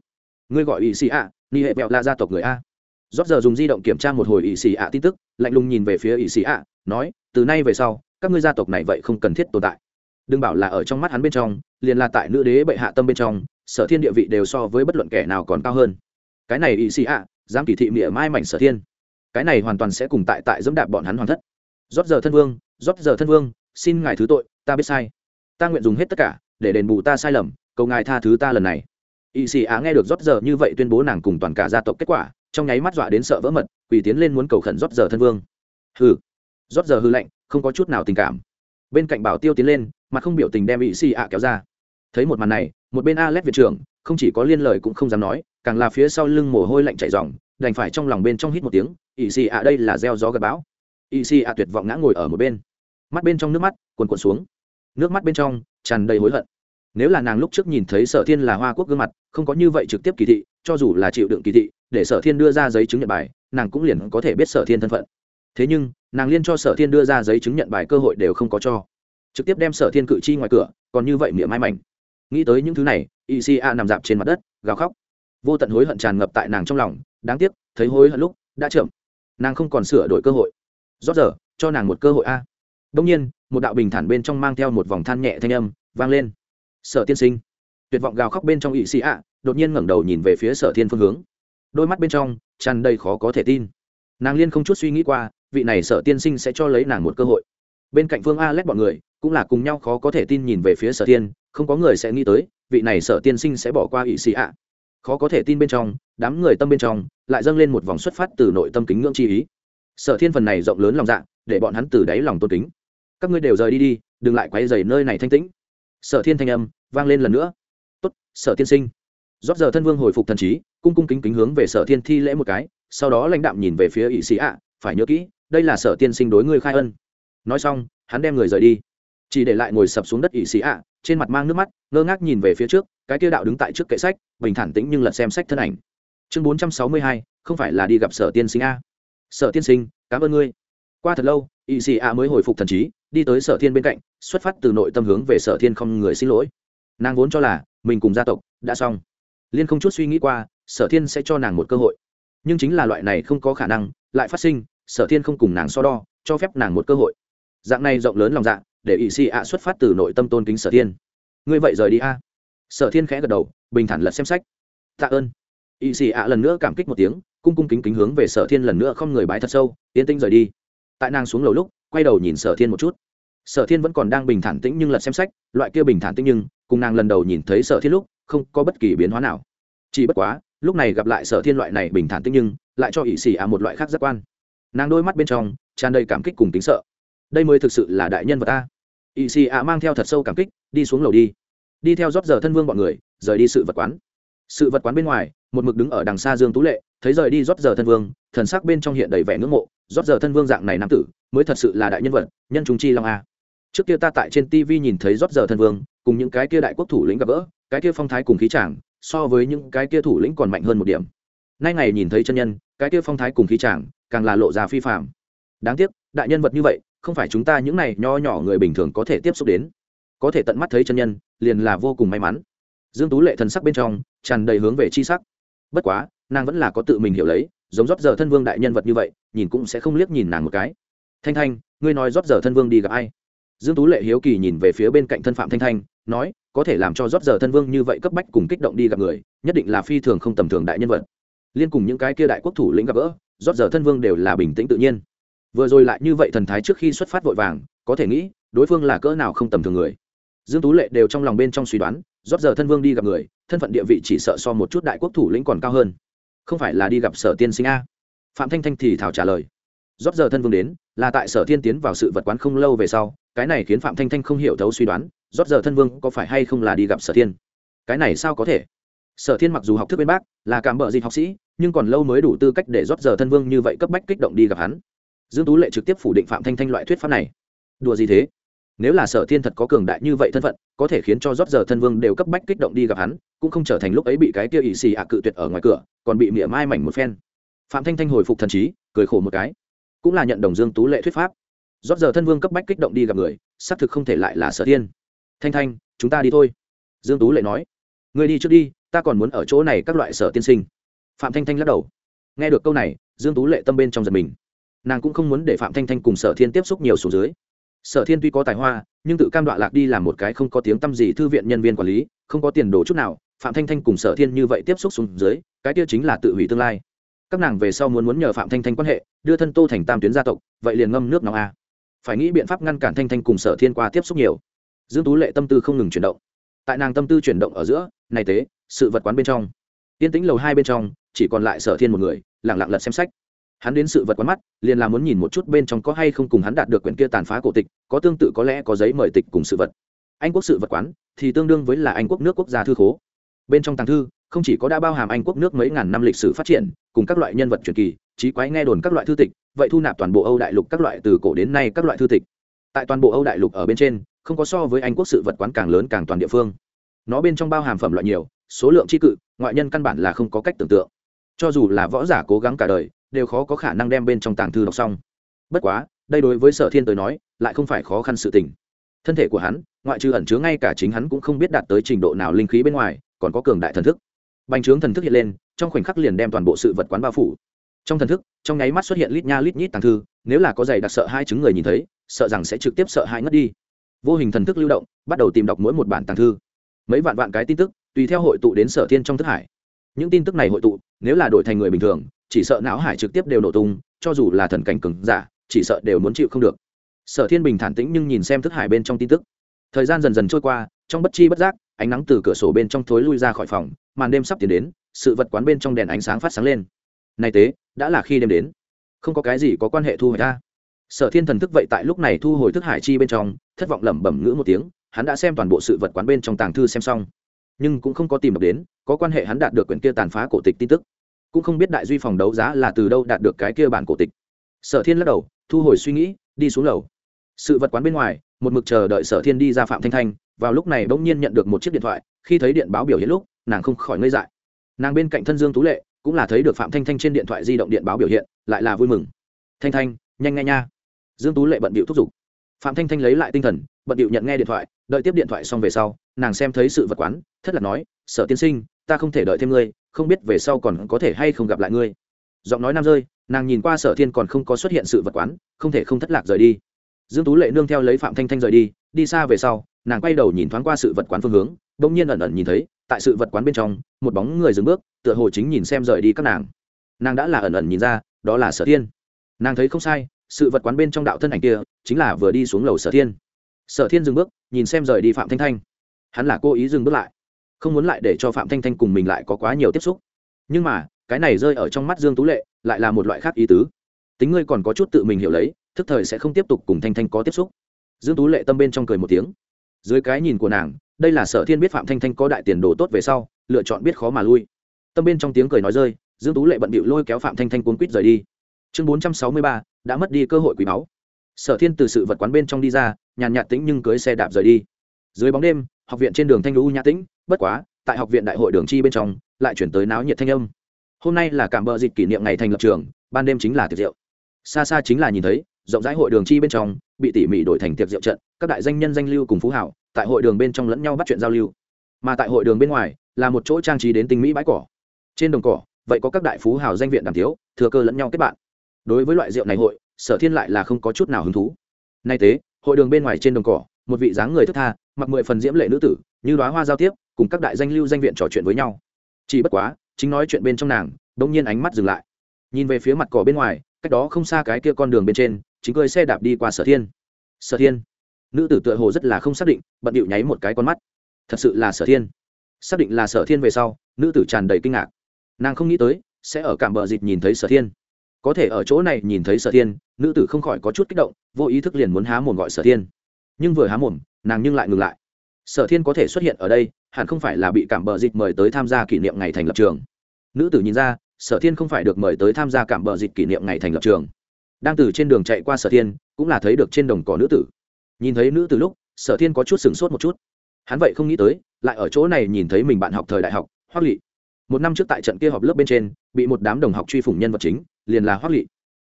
Ngươi gọi ỵ Sĩ ạ ni hệ vẹo là gia tộc người a. Rót giờ dùng di động kiểm tra một hồi ỵ Sĩ ạ tin tức, lạnh lùng nhìn về phía ỵ Sĩ ạ nói, từ nay về sau, các ngươi gia tộc này vậy không cần thiết tồn tại đừng bảo là ở trong mắt hắn bên trong, liền là tại nữ đế bệ hạ tâm bên trong, sở thiên địa vị đều so với bất luận kẻ nào còn cao hơn. Cái này ỵ sĩ ạ dám kỳ thị mỉa mai mảnh sở thiên. Cái này hoàn toàn sẽ cùng tại tại dẫm đạp bọn hắn hoàn thất. Rót giờ thân vương, rót giờ thân vương, xin ngài thứ tội, ta biết sai. Ta nguyện dùng hết tất cả, để đền bù ta sai lầm, cầu ngài tha thứ ta lần này. Ỵ sĩ á nghe được rót giờ như vậy tuyên bố nàng cùng toàn cả gia tộc kết quả, trong nháy mắt dọa đến sợ vỡ mật, quỳ tiến lên muốn cầu khẩn rót giờ thân vương. Hừ. Rót giờ hư lạnh không có chút nào tình cảm bên cạnh bảo tiêu tiến lên, mà không biểu tình đem ỵ xì ạ kéo ra. Thấy một màn này, một bên a lét viện trưởng, không chỉ có liên lời cũng không dám nói, càng là phía sau lưng mồ hôi lạnh chảy ròng, đành phải trong lòng bên trong hít một tiếng, ỵ xì ạ đây là gieo gió gặp bão. Ỵ xì ạ tuyệt vọng ngã ngồi ở một bên. Mắt bên trong nước mắt, cuồn cuộn xuống. Nước mắt bên trong, tràn đầy hối hận. Nếu là nàng lúc trước nhìn thấy sở thiên là hoa quốc gương mặt, không có như vậy trực tiếp kỳ thị, cho dù là chịu đựng kỳ thị, để sở thiên đưa ra giấy chứng nhận bài, nàng cũng liền có thể biết sở thiên thân phận thế nhưng, nàng liên cho sở thiên đưa ra giấy chứng nhận bài cơ hội đều không có cho. Trực tiếp đem sở thiên cự chi ngoài cửa, còn như vậy miệng mai mảnh. Nghĩ tới những thứ này y si a nằm dạp trên mặt đất, gào khóc. Vô tận hối hận tràn ngập tại nàng trong lòng, đáng tiếc, thấy hối hận lúc, đã chậm. Nàng không còn sửa đổi cơ hội. Rót giờ, cho nàng một cơ hội a. Đông nhiên, một đạo bình thản bên trong mang theo một vòng than nhẹ thanh âm, vang lên. Sở tiên sinh. Tuyệt vọng gào khóc bên trong ỵ sĩ ạ đột nhiên ngẩng đầu nhìn về phía sở thiên phương hướng. Đôi mắt bên trong, tràn đầy khó có thể tin. Nàng liên không chút suy nghĩ qua vị này sở tiên sinh sẽ cho lấy nàng một cơ hội. Bên cạnh phương a lét bọn người, cũng là cùng nhau khó có thể tin nhìn về phía sở tiên, không có người sẽ nghĩ tới, vị này sở tiên sinh sẽ bỏ qua ỵ sĩ ạ. Khó có thể tin bên trong, đám người tâm bên trong, lại dâng lên một vòng xuất phát từ nội tâm kính ngưỡng chi ý. Sở thiên phần này rộng lớn lòng dạ để bọn hắn từ đáy lòng tôn kính. Các ngươi đều rời đi đi, đừng lại quay dày nơi này thanh tĩnh. Sở thiên thanh âm, vang lên lần nữa. Tốt, sở tiên sinh. Rót giờ thân vương hồi phục thần trí, cung cung kính kính hướng về sở thiên thi lễ một cái, sau đó lãnh đạm nhìn về phía ỵ sĩ ạ, phải nhớ kỹ đây là sở tiên sinh đối ngươi khai ân. Nói xong, hắn đem người rời đi. Chỉ để lại ngồi sập xuống đất ỵ sĩ ạ, trên mặt mang nước mắt, ngơ ngác nhìn về phía trước, cái kia đạo đứng tại trước kệ sách, bình thản tĩnh nhưng lật xem sách thân ảnh. Chương bốn trăm sáu mươi hai, không phải là đi gặp sở tiên sinh a. Sở tiên sinh, cảm ơn ngươi. Qua thật lâu ỵ sĩ ạ mới hồi phục thần trí, đi tới sở thiên bên cạnh, xuất phát từ nội tâm hướng về sở thiên không người xin lỗi. Nàng vốn cho là, mình cùng gia tộc, đã xong. Liên không chút suy nghĩ qua, sở thiên sẽ cho nàng một cơ hội. Nhưng chính là loại này không có khả năng, lại phát sinh sở thiên không cùng nàng so đo, cho phép nàng một cơ hội. Dạng này rộng lớn lòng dạ để ỵ sĩ ạ xuất phát từ nội tâm tôn kính sở thiên. Ngươi vậy rời đi a? Sở thiên khẽ gật đầu, bình thản lật xem sách. Tạ ơn. Ỵ sĩ ạ lần nữa cảm kích một tiếng, cung cung kính kính hướng về sở thiên lần nữa không người bái thật sâu, yên tĩnh rời đi. Tại nàng xuống lầu lúc, quay đầu nhìn sở thiên một chút. Sở thiên vẫn còn đang bình thản tĩnh nhưng lật xem sách, loại kia bình thản tĩnh nhưng, cùng nàng lần đầu nhìn thấy sở thiên lúc, không có bất kỳ biến hóa nào. Chỉ bất quá, lúc này gặp lại sở thiên loại này bình thản tĩnh nhưng, lại cho ỵ sĩ ạ một loại khác giác quan nàng đôi mắt bên trong tràn đầy cảm kích cùng tính sợ. Đây mới thực sự là đại nhân vật ta ỵ xì ạ mang theo thật sâu cảm kích, đi xuống lầu đi. Đi theo rót giờ thân vương bọn người, rời đi sự vật quán. Sự vật quán bên ngoài, một mực đứng ở đằng xa dương tú lệ, thấy rời đi rót giờ thân vương, thần sắc bên trong hiện đầy vẻ ngưỡng mộ, rót giờ thân vương dạng này nam tử, mới thật sự là đại nhân vật, nhân chúng chi long a. Trước kia ta tại trên tv nhìn thấy rót giờ thân vương, cùng những cái kia đại quốc thủ lĩnh gặp gỡ, cái kia phong thái cùng khí chàng, so với những cái kia thủ lĩnh còn mạnh hơn một điểm. Nay ngày nhìn thấy chân nhân, cái kia phong thái cùng khí chàng càng là lộ ra phi phạm. Đáng tiếc, đại nhân vật như vậy, không phải chúng ta những này nho nhỏ người bình thường có thể tiếp xúc đến. Có thể tận mắt thấy chân nhân, liền là vô cùng may mắn. Dương tú lệ thần sắc bên trong, tràn đầy hướng về chi sắc. Bất quá, nàng vẫn là có tự mình hiểu lấy, giống rót giờ thân vương đại nhân vật như vậy, nhìn cũng sẽ không liếc nhìn nàng một cái. Thanh thanh, ngươi nói rót giờ thân vương đi gặp ai? Dương tú lệ hiếu kỳ nhìn về phía bên cạnh thân phạm thanh thanh, nói, có thể làm cho rót giờ thân vương như vậy cấp bách cùng kích động đi gặp người, nhất định là phi thường không tầm thường đại nhân vật. Liên cùng những cái kia đại quốc thủ lĩnh gặp gỡ rót giờ thân vương đều là bình tĩnh tự nhiên. Vừa rồi lại như vậy thần thái trước khi xuất phát vội vàng, có thể nghĩ, đối phương là cỡ nào không tầm thường người. Dương tú lệ đều trong lòng bên trong suy đoán, rót giờ thân vương đi gặp người, thân phận địa vị chỉ sợ so một chút đại quốc thủ lĩnh còn cao hơn. Không phải là đi gặp sở tiên sinh a? Phạm thanh thanh thì thảo trả lời. Rót giờ thân vương đến, là tại sở thiên tiến vào sự vật quán không lâu về sau, cái này khiến phạm thanh thanh không hiểu thấu suy đoán, rót giờ thân vương có phải hay không là đi gặp sở thiên cái này sao có thể? Sở thiên mặc dù học thức bên bác, là cảm bợ dịch học sĩ, nhưng còn lâu mới đủ tư cách để rót giờ thân vương như vậy cấp bách kích động đi gặp hắn. Dương tú lệ trực tiếp phủ định phạm thanh thanh loại thuyết pháp này. Đùa gì thế? Nếu là sở thiên thật có cường đại như vậy thân phận, có thể khiến cho rót giờ thân vương đều cấp bách kích động đi gặp hắn, cũng không trở thành lúc ấy bị cái kia ỵ xì ạ cự tuyệt ở ngoài cửa, còn bị mỉa mai mảnh một phen. Phạm thanh thanh hồi phục thần trí, cười khổ một cái. Cũng là nhận đồng dương tú lệ thuyết pháp. Rót giờ thân vương cấp bách kích động đi gặp người, xác thực không thể lại là sở thiên. Thanh thanh, chúng ta đi thôi. Dương tú lệ nói. Người đi trước đi ta còn muốn ở chỗ này các loại sở tiên sinh. Phạm thanh thanh lắc đầu. Nghe được câu này, dương tú lệ tâm bên trong giật mình. Nàng cũng không muốn để phạm thanh thanh cùng sở thiên tiếp xúc nhiều xuống dưới. Sở thiên tuy có tài hoa, nhưng tự cam đoạ lạc đi làm một cái không có tiếng tăm gì thư viện nhân viên quản lý, không có tiền đồ chút nào, phạm thanh thanh cùng sở thiên như vậy tiếp xúc xuống dưới, cái kia chính là tự hủy tương lai. Các nàng về sau muốn muốn nhờ phạm thanh thanh quan hệ, đưa thân tô thành tam tuyến gia tộc, vậy liền ngâm nước nóng a. Phải nghĩ biện pháp ngăn cản thanh thanh cùng sở thiên qua tiếp xúc nhiều. Dương tú lệ tâm tư không ngừng chuyển động. Tại nàng tâm tư chuyển động ở giữa này tế, sự vật quán bên trong. Tiên tĩnh lầu hai bên trong, chỉ còn lại sở thiên một người lẳng lặng lật xem sách. Hắn đến sự vật quán mắt, liền là muốn nhìn một chút bên trong có hay không cùng hắn đạt được quyển kia tàn phá cổ tịch, có tương tự có lẽ có giấy mời tịch cùng sự vật. Anh quốc sự vật quán thì tương đương với là anh quốc nước quốc gia thư khố. Bên trong tàng thư, không chỉ có đã bao hàm anh quốc nước mấy ngàn năm lịch sử phát triển, cùng các loại nhân vật truyền kỳ, trí quái nghe đồn các loại thư tịch, vậy thu nạp toàn bộ âu đại lục các loại từ cổ đến nay các loại thư tịch. Tại toàn bộ âu đại lục ở bên trên, không có so với anh quốc sự vật quán càng lớn càng toàn địa phương nó bên trong bao hàm phẩm loại nhiều, số lượng tri cự, ngoại nhân căn bản là không có cách tưởng tượng. Cho dù là võ giả cố gắng cả đời, đều khó có khả năng đem bên trong tàng thư đọc xong. Bất quá, đây đối với sở thiên tới nói, lại không phải khó khăn sự tình. Thân thể của hắn, ngoại trừ ẩn chứa ngay cả chính hắn cũng không biết đạt tới trình độ nào linh khí bên ngoài, còn có cường đại thần thức. Bành trướng thần thức hiện lên, trong khoảnh khắc liền đem toàn bộ sự vật quán bao phủ. Trong thần thức, trong nháy mắt xuất hiện lít nha lít nhít tàng thư, nếu là có giày đặc sợ hai chứng người nhìn thấy, sợ rằng sẽ trực tiếp sợ hai ngất đi. Vô hình thần thức lưu động, bắt đầu tìm đọc mỗi một bản tàng thư mấy vạn vạn cái tin tức, tùy theo hội tụ đến sở thiên trong thức hải. Những tin tức này hội tụ, nếu là đổi thành người bình thường, chỉ sợ não hải trực tiếp đều nổ tung, cho dù là thần cảnh cừng giả, chỉ sợ đều muốn chịu không được. Sở thiên bình thản tĩnh nhưng nhìn xem thức hải bên trong tin tức. Thời gian dần dần trôi qua, trong bất chi bất giác, ánh nắng từ cửa sổ bên trong thối lui ra khỏi phòng, màn đêm sắp tiến đến, sự vật quán bên trong đèn ánh sáng phát sáng lên. Này tế, đã là khi đêm đến. Không có cái gì có quan hệ thu hồi ta. Sở thiên thần thức vậy tại lúc này thu hồi thức hải chi bên trong, thất vọng lẩm bẩm ngữ một tiếng hắn đã xem toàn bộ sự vật quán bên trong tàng thư xem xong. Nhưng cũng không có tìm được đến, có quan hệ hắn đạt được quyển kia tàn phá cổ tịch tin tức. Cũng không biết đại duy phòng đấu giá là từ đâu đạt được cái kia bản cổ tịch. Sở thiên lắc đầu, thu hồi suy nghĩ, đi xuống lầu. Sự vật quán bên ngoài, một mực chờ đợi sở thiên đi ra phạm thanh thanh, vào lúc này bỗng nhiên nhận được một chiếc điện thoại, khi thấy điện báo biểu hiện lúc, nàng không khỏi ngây dại. Nàng bên cạnh thân dương tú lệ, cũng là thấy được phạm thanh thanh trên điện thoại di động điện báo biểu hiện, lại là vui mừng. Thanh thanh, nhanh ngay nha. Dương tú lệ bận bịu thúc giục phạm thanh thanh lấy lại tinh thần, bận điệu nhận nghe điện thoại, đợi tiếp điện thoại xong về sau, nàng xem thấy sự vật quán, thất lạc nói, sở tiên sinh, ta không thể đợi thêm ngươi, không biết về sau còn có thể hay không gặp lại ngươi. Giọng nói nam rơi, nàng nhìn qua sở thiên còn không có xuất hiện sự vật quán, không thể không thất lạc rời đi. Dương tú lệ nương theo lấy phạm thanh thanh rời đi đi xa về sau, nàng quay đầu nhìn thoáng qua sự vật quán phương hướng đ ỗ n g nhiên ẩn ẩn nhìn thấy, tại sự vật quán bên trong, một bóng người dừng bước, tựa hồ chính nhìn xem rời đi các nàng. Nàng đã là ẩn ẩn nhìn ra, đó là sở thiên. Nàng thấy không sai sự vật quán bên trong đạo thân ảnh kia chính là vừa đi xuống lầu sở thiên sở thiên dừng bước nhìn xem rời đi phạm thanh thanh hắn là cố ý dừng bước lại không muốn lại để cho phạm thanh thanh cùng mình lại có quá nhiều tiếp xúc nhưng mà cái này rơi ở trong mắt dương tú lệ lại là một loại khác ý tứ tính ngươi còn có chút tự mình hiểu lấy thức thời sẽ không tiếp tục cùng thanh thanh có tiếp xúc dương tú lệ tâm bên trong cười một tiếng dưới cái nhìn của nàng đây là sở thiên biết phạm thanh thanh có đại tiền đồ tốt về sau lựa chọn biết khó mà lui tâm bên trong tiếng cười nói rơi dương tú lệ bận bịu lôi kéo phạm thanh thanh cuốn quýt rời đi chương 463, đã mất đi cơ hội quý báu. Sở thiên từ sự vật quán bên trong đi ra, nhàn nhạt tĩnh nhưng cưới xe đạp rời đi. Dưới bóng đêm, học viện trên đường thanh lũ nhã tĩnh, bất quá, tại học viện đại hội đường chi bên trong, lại chuyển tới náo nhiệt thanh âm. Hôm nay là cảm bợ dịp kỷ niệm ngày thành lập trường, ban đêm chính là tiệc rượu. Xa xa chính là nhìn thấy, rộng rãi hội đường chi bên trong, bị tỉ mỉ đổi thành tiệc rượu trận, các đại danh nhân danh lưu cùng phú hảo, tại hội đường bên trong lẫn nhau bắt chuyện giao lưu. Mà tại hội đường bên ngoài, là một chỗ trang trí đến tinh mỹ bãi cỏ. Trên đồng cỏ, vậy có các đại phú hào danh viện đàm thiếu thừa cơ lẫn nhau kết bạn đối với loại rượu này hội, sở thiên lại là không có chút nào hứng thú. Nay tế hội đường bên ngoài trên đồng cỏ, một vị dáng người thức tha, mặc mười phần diễm lệ nữ tử, như đoá hoa giao tiếp, cùng các đại danh lưu danh viện trò chuyện với nhau. Chỉ bất quá, chính nói chuyện bên trong nàng đông nhiên ánh mắt dừng lại. Nhìn về phía mặt cỏ bên ngoài, cách đó không xa cái kia con đường bên trên, chính cười xe đạp đi qua sở thiên. Sở thiên. Nữ tử tựa hồ rất là không xác định, bận điệu nháy một cái con mắt. Thật sự là sở thiên. Xác định là sở thiên về sau, nữ tử tràn đầy kinh ngạc. Nàng không nghĩ tới, sẽ ở cảm bờ dịp nhìn thấy sở thiên có thể ở chỗ này nhìn thấy sở thiên, nữ tử không khỏi có chút kích động, vô ý thức liền muốn há mồm gọi sở thiên. Nhưng vừa há mồm, nàng nhưng lại ngừng lại. Sở thiên có thể xuất hiện ở đây, hẳn không phải là bị cảm bờ dịch mời tới tham gia kỷ niệm ngày thành lập trường. Nữ tử nhìn ra, sở thiên không phải được mời tới tham gia cảm bờ dịch kỷ niệm ngày thành lập trường. Đang từ trên đường chạy qua sở thiên, cũng là thấy được trên đồng cỏ nữ tử. Nhìn thấy nữ tử lúc, sở thiên có chút sửng sốt một chút. Hắn vậy không nghĩ tới, lại ở chỗ này nhìn thấy mình bạn học thời đại học, hoắc lị một năm trước tại trận kia họp lớp bên trên, bị một đám đồng học truy phủng nhân vật chính liền là Hoắc lị.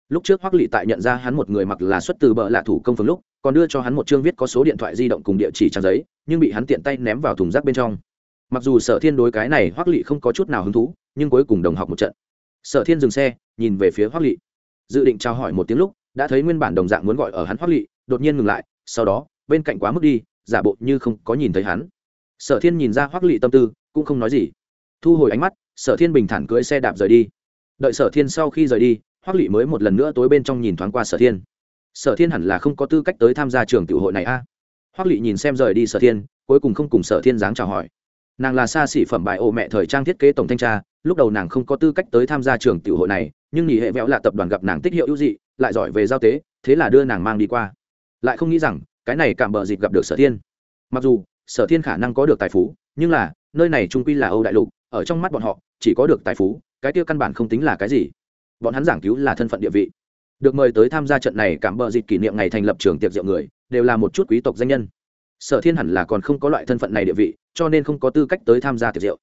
Lúc trước Hoắc lị tại nhận ra hắn một người mặc là xuất từ bờ lạ thủ công phương lúc, còn đưa cho hắn một chương viết có số điện thoại di động cùng địa chỉ trang giấy, nhưng bị hắn tiện tay ném vào thùng rác bên trong. Mặc dù sở thiên đối cái này Hoắc lị không có chút nào hứng thú, nhưng cuối cùng đồng học một trận. Sở thiên dừng xe, nhìn về phía Hoắc lị. Dự định trao hỏi một tiếng lúc, đã thấy nguyên bản đồng dạng muốn gọi ở hắn Hoắc lị, đột nhiên ngừng lại, sau đó, bên cạnh quá mức đi, giả bộ như không có nhìn thấy hắn. Sở thiên nhìn ra Hoắc lị tâm tư, cũng không nói gì. Thu hồi ánh mắt, sở thiên bình thản cưỡi xe đạp rời đi đợi sở thiên sau khi rời đi hoác lỵ mới một lần nữa tối bên trong nhìn thoáng qua sở thiên. Sở thiên hẳn là không có tư cách tới tham gia trường tiểu hội này a. À? hoác lỵ nhìn xem rời đi sở thiên, cuối cùng không cùng sở thiên dáng chào hỏi. Nàng là xa xỉ phẩm bài ô mẹ thời trang thiết kế tổng thanh tra, lúc đầu nàng không có tư cách tới tham gia trường tiểu hội này, nhưng nghỉ hệ vẽo là tập đoàn gặp nàng tích hiệu ưu dị, lại giỏi về giao tế, thế là đưa nàng mang đi qua. Lại không nghĩ rằng, cái này cảm bờ dịp gặp được sở thiên. Mặc dù, sở thiên khả năng có được tài phú, nhưng là, nơi này trung quy là âu đại lục, ở trong mắt bọn họ, chỉ có được tài phú cái tiêu căn bản không tính là cái gì. Bọn hắn giảng cứu là thân phận địa vị. Được mời tới tham gia trận này cảm bờ dịp kỷ niệm ngày thành lập trường tiệc rượu người, đều là một chút quý tộc danh nhân. Sở thiên hẳn là còn không có loại thân phận này địa vị, cho nên không có tư cách tới tham gia tiệc rượu.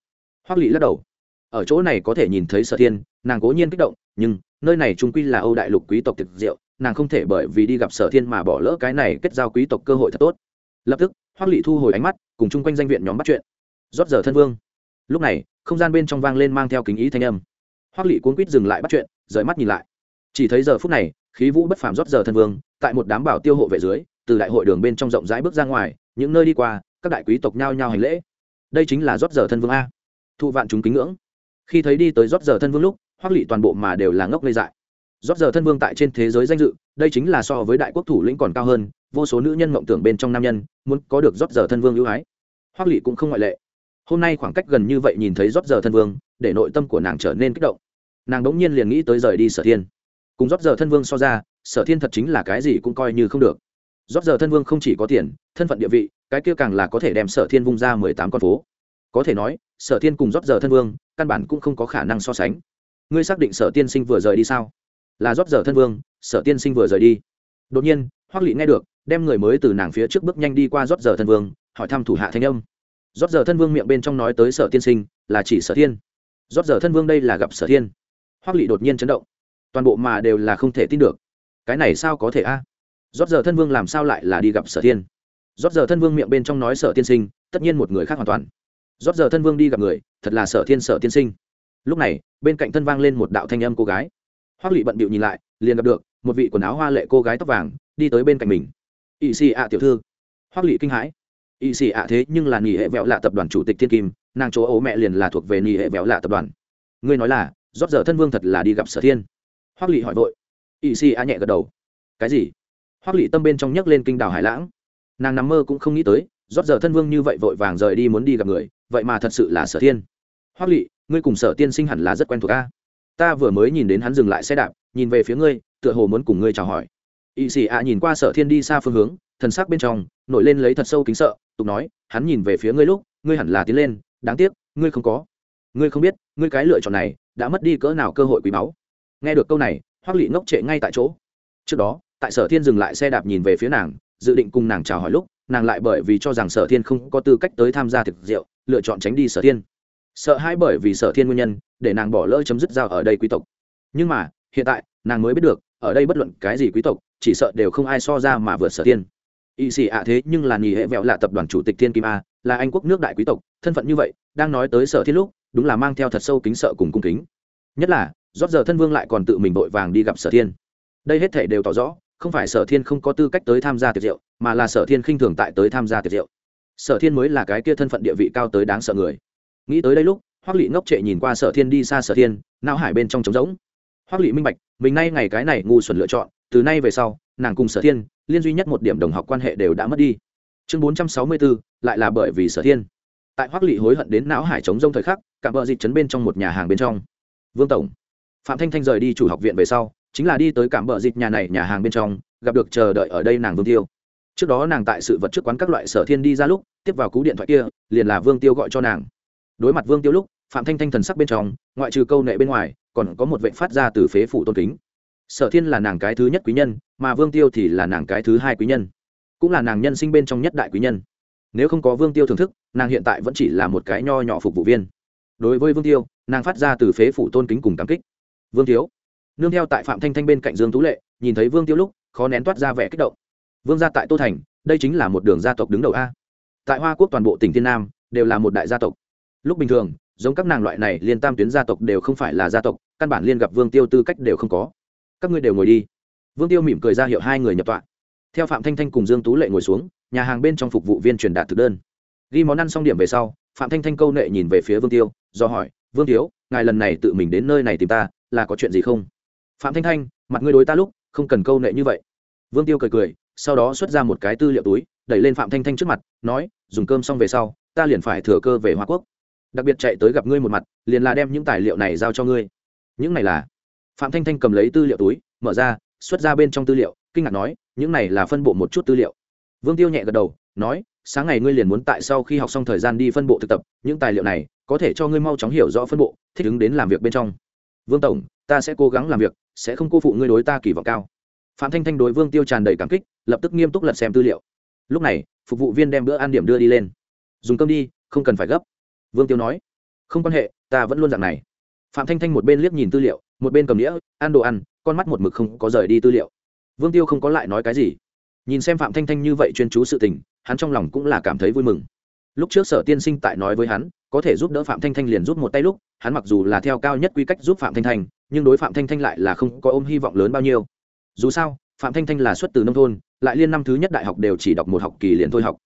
Hoắc lị lắc đầu. Ở chỗ này có thể nhìn thấy sở thiên, nàng cố nhiên kích động, nhưng nơi này trung quy là âu đại lục quý tộc tiệc rượu, nàng không thể bởi vì đi gặp sở thiên mà bỏ lỡ cái này kết giao quý tộc cơ hội thật tốt. Lập tức, Hoắc lị thu hồi ánh mắt, cùng chung quanh danh viện nhóm bắt chuyện. Rót giờ thân vương. Lúc này không gian bên trong vang lên mang theo kính ý thanh âm. Hoắc lị cuốn quýt dừng lại bắt chuyện, rời mắt nhìn lại. Chỉ thấy giờ phút này, khí vũ bất phàm rót giờ thân vương, tại một đám bảo tiêu hộ vệ dưới, từ đại hội đường bên trong rộng rãi bước ra ngoài, những nơi đi qua, các đại quý tộc nhao nhao hành lễ. Đây chính là rót giờ thân vương a. Thu vạn chúng kính ngưỡng. Khi thấy đi tới rót giờ thân vương lúc, hoắc lị toàn bộ mà đều là ngốc lây dại. Rót giờ thân vương tại trên thế giới danh dự, đây chính là so với đại quốc thủ lĩnh còn cao hơn, vô số nữ nhân mộng tưởng bên trong nam nhân, muốn có được rót giờ thân vương ưu ái. Hoắc lị cũng không ngoại lệ hôm nay khoảng cách gần như vậy nhìn thấy rót giờ thân vương, để nội tâm của nàng trở nên kích động. Nàng đống nhiên liền nghĩ tới rời đi sở thiên. Cùng rót giờ thân vương so ra, sở thiên thật chính là cái gì cũng coi như không được. Rót giờ thân vương không chỉ có tiền, thân phận địa vị, cái kia càng là có thể đem sở thiên vung ra mười tám con phố. Có thể nói, sở thiên cùng rót giờ thân vương, căn bản cũng không có khả năng so sánh. Ngươi xác định sở tiên sinh vừa rời đi sao? Là rót giờ thân vương, sở tiên sinh vừa rời đi. Đột nhiên hoác lị nghe được, đem người mới từ nàng phía trước bước nhanh đi qua rót giờ thân vương, hỏi thăm thủ hạ thanh âm rót giờ thân vương miệng bên trong nói tới sở tiên sinh, là chỉ sở thiên. Rót giờ thân vương đây là gặp sở thiên. Hoắc lị đột nhiên chấn động. Toàn bộ mà đều là không thể tin được. Cái này sao có thể a? À? rót giờ thân vương làm sao lại là đi gặp sở thiên? Rót giờ thân vương miệng bên trong nói sở tiên sinh, tất nhiên một người khác hoàn toàn. Rót giờ thân vương đi gặp người, thật là sở thiên sở tiên sinh. Lúc này, bên cạnh thân vang lên một đạo thanh âm cô gái. Hoắc lị bận bịu nhìn lại, liền gặp được một vị quần áo hoa lệ cô gái tóc vàng, đi tới bên cạnh mình. Ỵ xì ạ tiểu thư. Hoắc lị kinh hãi. Y xì ạ thế nhưng là nghỉ hệ vẹo lạ tập đoàn chủ tịch thiên kim, nàng chỗ ấu mẹ liền là thuộc về nghỉ hệ vẹo lạ tập đoàn. Ngươi nói là, rót giờ thân vương thật là đi gặp sở thiên. Hoắc lị hỏi vội. Y xì ạ nhẹ gật đầu. Cái gì? Hoắc lị tâm bên trong nhấc lên kinh đảo hải lãng. Nàng nằm mơ cũng không nghĩ tới, rót giờ thân vương như vậy vội vàng rời đi muốn đi gặp người, vậy mà thật sự là sở thiên. Hoắc lị, ngươi cùng sở tiên sinh hẳn là rất quen thuộc a. Ta vừa mới nhìn đến hắn dừng lại xe đạp, nhìn về phía ngươi, tựa hồ muốn cùng ngươi chào hỏi. Y xì ạ nhìn qua sở thiên đi xa phương hướng, thần sắc bên trong nổi lên lấy thật sâu kính sợ, tục nói, hắn nhìn về phía ngươi lúc, ngươi hẳn là tiến lên, đáng tiếc, ngươi không có. Ngươi không biết, ngươi cái lựa chọn này, đã mất đi cỡ nào cơ hội quý báu. Nghe được câu này, hoắc lị ngốc trệ ngay tại chỗ. Trước đó, tại sở thiên dừng lại xe đạp nhìn về phía nàng, dự định cùng nàng chào hỏi lúc, nàng lại bởi vì cho rằng sở thiên không có tư cách tới tham gia thực rượu, lựa chọn tránh đi sở thiên. Sợ hãi bởi vì sở thiên nguyên nhân, để nàng bỏ lỡ chấm dứt giao ở đây quý tộc. Nhưng mà, hiện tại, nàng mới biết được, ở đây bất luận cái gì quý tộc, chỉ sợ đều không ai so ra mà vượt sở thiên ỵ sĩ ạ thế nhưng là nghỉ hệ vẹo là tập đoàn chủ tịch thiên kim a, là anh quốc nước đại quý tộc, thân phận như vậy, đang nói tới sở thiên lúc, đúng là mang theo thật sâu kính sợ cùng cung kính. Nhất là, rót giờ thân vương lại còn tự mình vội vàng đi gặp sở thiên. Đây hết thể đều tỏ rõ, không phải sở thiên không có tư cách tới tham gia tiệc rượu, mà là sở thiên khinh thường tại tới tham gia tiệc rượu. Sở thiên mới là cái kia thân phận địa vị cao tới đáng sợ người. Nghĩ tới đây lúc hoác lị ngốc trệ nhìn qua sở thiên đi xa sở thiên, não hải bên trong trống rỗng. Hoác lị minh bạch, mình nay ngày cái này ngu xuẩn lựa chọn, từ nay về sau nàng cùng sở thiên, liên duy nhất một điểm đồng học quan hệ đều đã mất đi. Chương bốn trăm sáu mươi bốn lại là bởi vì sở thiên. Tại hoác lị hối hận đến não hải chống rông thời khắc, cả vợ dịch chấn bên trong một nhà hàng bên trong. Vương tổng. Phạm thanh thanh rời đi chủ học viện về sau, chính là đi tới cảm bờ dịch nhà này nhà hàng bên trong, gặp được chờ đợi ở đây nàng vương tiêu. Trước đó nàng tại sự vật trước quán các loại sở thiên đi ra lúc, tiếp vào cú điện thoại kia, liền là vương tiêu gọi cho nàng. Đối mặt vương tiêu lúc, phạm thanh thanh thần sắc bên trong, ngoại trừ câu nệ bên ngoài, còn có một vệ phát ra từ phế phủ tôn kính sở thiên là nàng cái thứ nhất quý nhân, mà vương tiêu thì là nàng cái thứ hai quý nhân. Cũng là nàng nhân sinh bên trong nhất đại quý nhân. Nếu không có vương tiêu thưởng thức, nàng hiện tại vẫn chỉ là một cái nho nhỏ phục vụ viên. Đối với vương tiêu, nàng phát ra từ phế phủ tôn kính cùng cảm kích. Vương tiêu, nương theo tại phạm thanh thanh bên cạnh dương tú lệ, nhìn thấy vương tiêu lúc, khó nén toát ra vẻ kích động. Vương gia tại tô thành, đây chính là một đường gia tộc đứng đầu a. Tại hoa quốc toàn bộ tỉnh thiên nam, đều là một đại gia tộc. Lúc bình thường, giống các nàng loại này liên tam tuyến gia tộc đều không phải là gia tộc, căn bản liên gặp vương tiêu tư cách đều không có các ngươi đều ngồi đi. Vương tiêu mỉm cười ra hiệu hai người nhập tọa. Theo phạm thanh thanh cùng dương tú lệ ngồi xuống, nhà hàng bên trong phục vụ viên truyền đạt thực đơn. Ghi món ăn xong điểm về sau, phạm thanh thanh câu nệ nhìn về phía vương tiêu, do hỏi, vương tiêu, ngài lần này tự mình đến nơi này tìm ta, là có chuyện gì không? Phạm thanh thanh, mặt ngươi đối ta lúc, không cần câu nệ như vậy. Vương tiêu cười cười, sau đó xuất ra một cái tư liệu túi, đẩy lên phạm thanh thanh trước mặt, nói, dùng cơm xong về sau, ta liền phải thừa cơ về hoa quốc. Đặc biệt chạy tới gặp ngươi một mặt, liền là đem những tài liệu này giao cho ngươi. Những này là phạm thanh thanh cầm lấy tư liệu túi, mở ra, xuất ra bên trong tư liệu, kinh ngạc nói, những này là phân bộ một chút tư liệu. Vương tiêu nhẹ gật đầu, nói, sáng ngày ngươi liền muốn tại sau khi học xong thời gian đi phân bộ thực tập, những tài liệu này có thể cho ngươi mau chóng hiểu rõ phân bộ, thích ứng đến làm việc bên trong. Vương tổng, ta sẽ cố gắng làm việc, sẽ không cô phụ ngươi đối ta kỳ vọng cao. Phạm thanh thanh đối vương tiêu tràn đầy cảm kích, lập tức nghiêm túc lật xem tư liệu. Lúc này, phục vụ viên đem bữa ăn điểm đưa đi lên. Dùng cơm đi, không cần phải gấp. Vương tiêu nói, không quan hệ, ta vẫn luôn dạng này. Phạm thanh thanh một bên liếc nhìn tư liệu một bên cầm đĩa, ăn đồ ăn, con mắt một mực không có rời đi tư liệu. Vương tiêu không có lại nói cái gì. Nhìn xem phạm thanh thanh như vậy chuyên chú sự tình, hắn trong lòng cũng là cảm thấy vui mừng. Lúc trước sở tiên sinh tại nói với hắn, có thể giúp đỡ phạm thanh thanh liền giúp một tay lúc, hắn mặc dù là theo cao nhất quy cách giúp phạm thanh thanh, nhưng đối phạm thanh thanh lại là không có ôm hy vọng lớn bao nhiêu. Dù sao, phạm thanh thanh là xuất từ nông thôn, lại liên năm thứ nhất đại học đều chỉ đọc một học kỳ liền thôi học.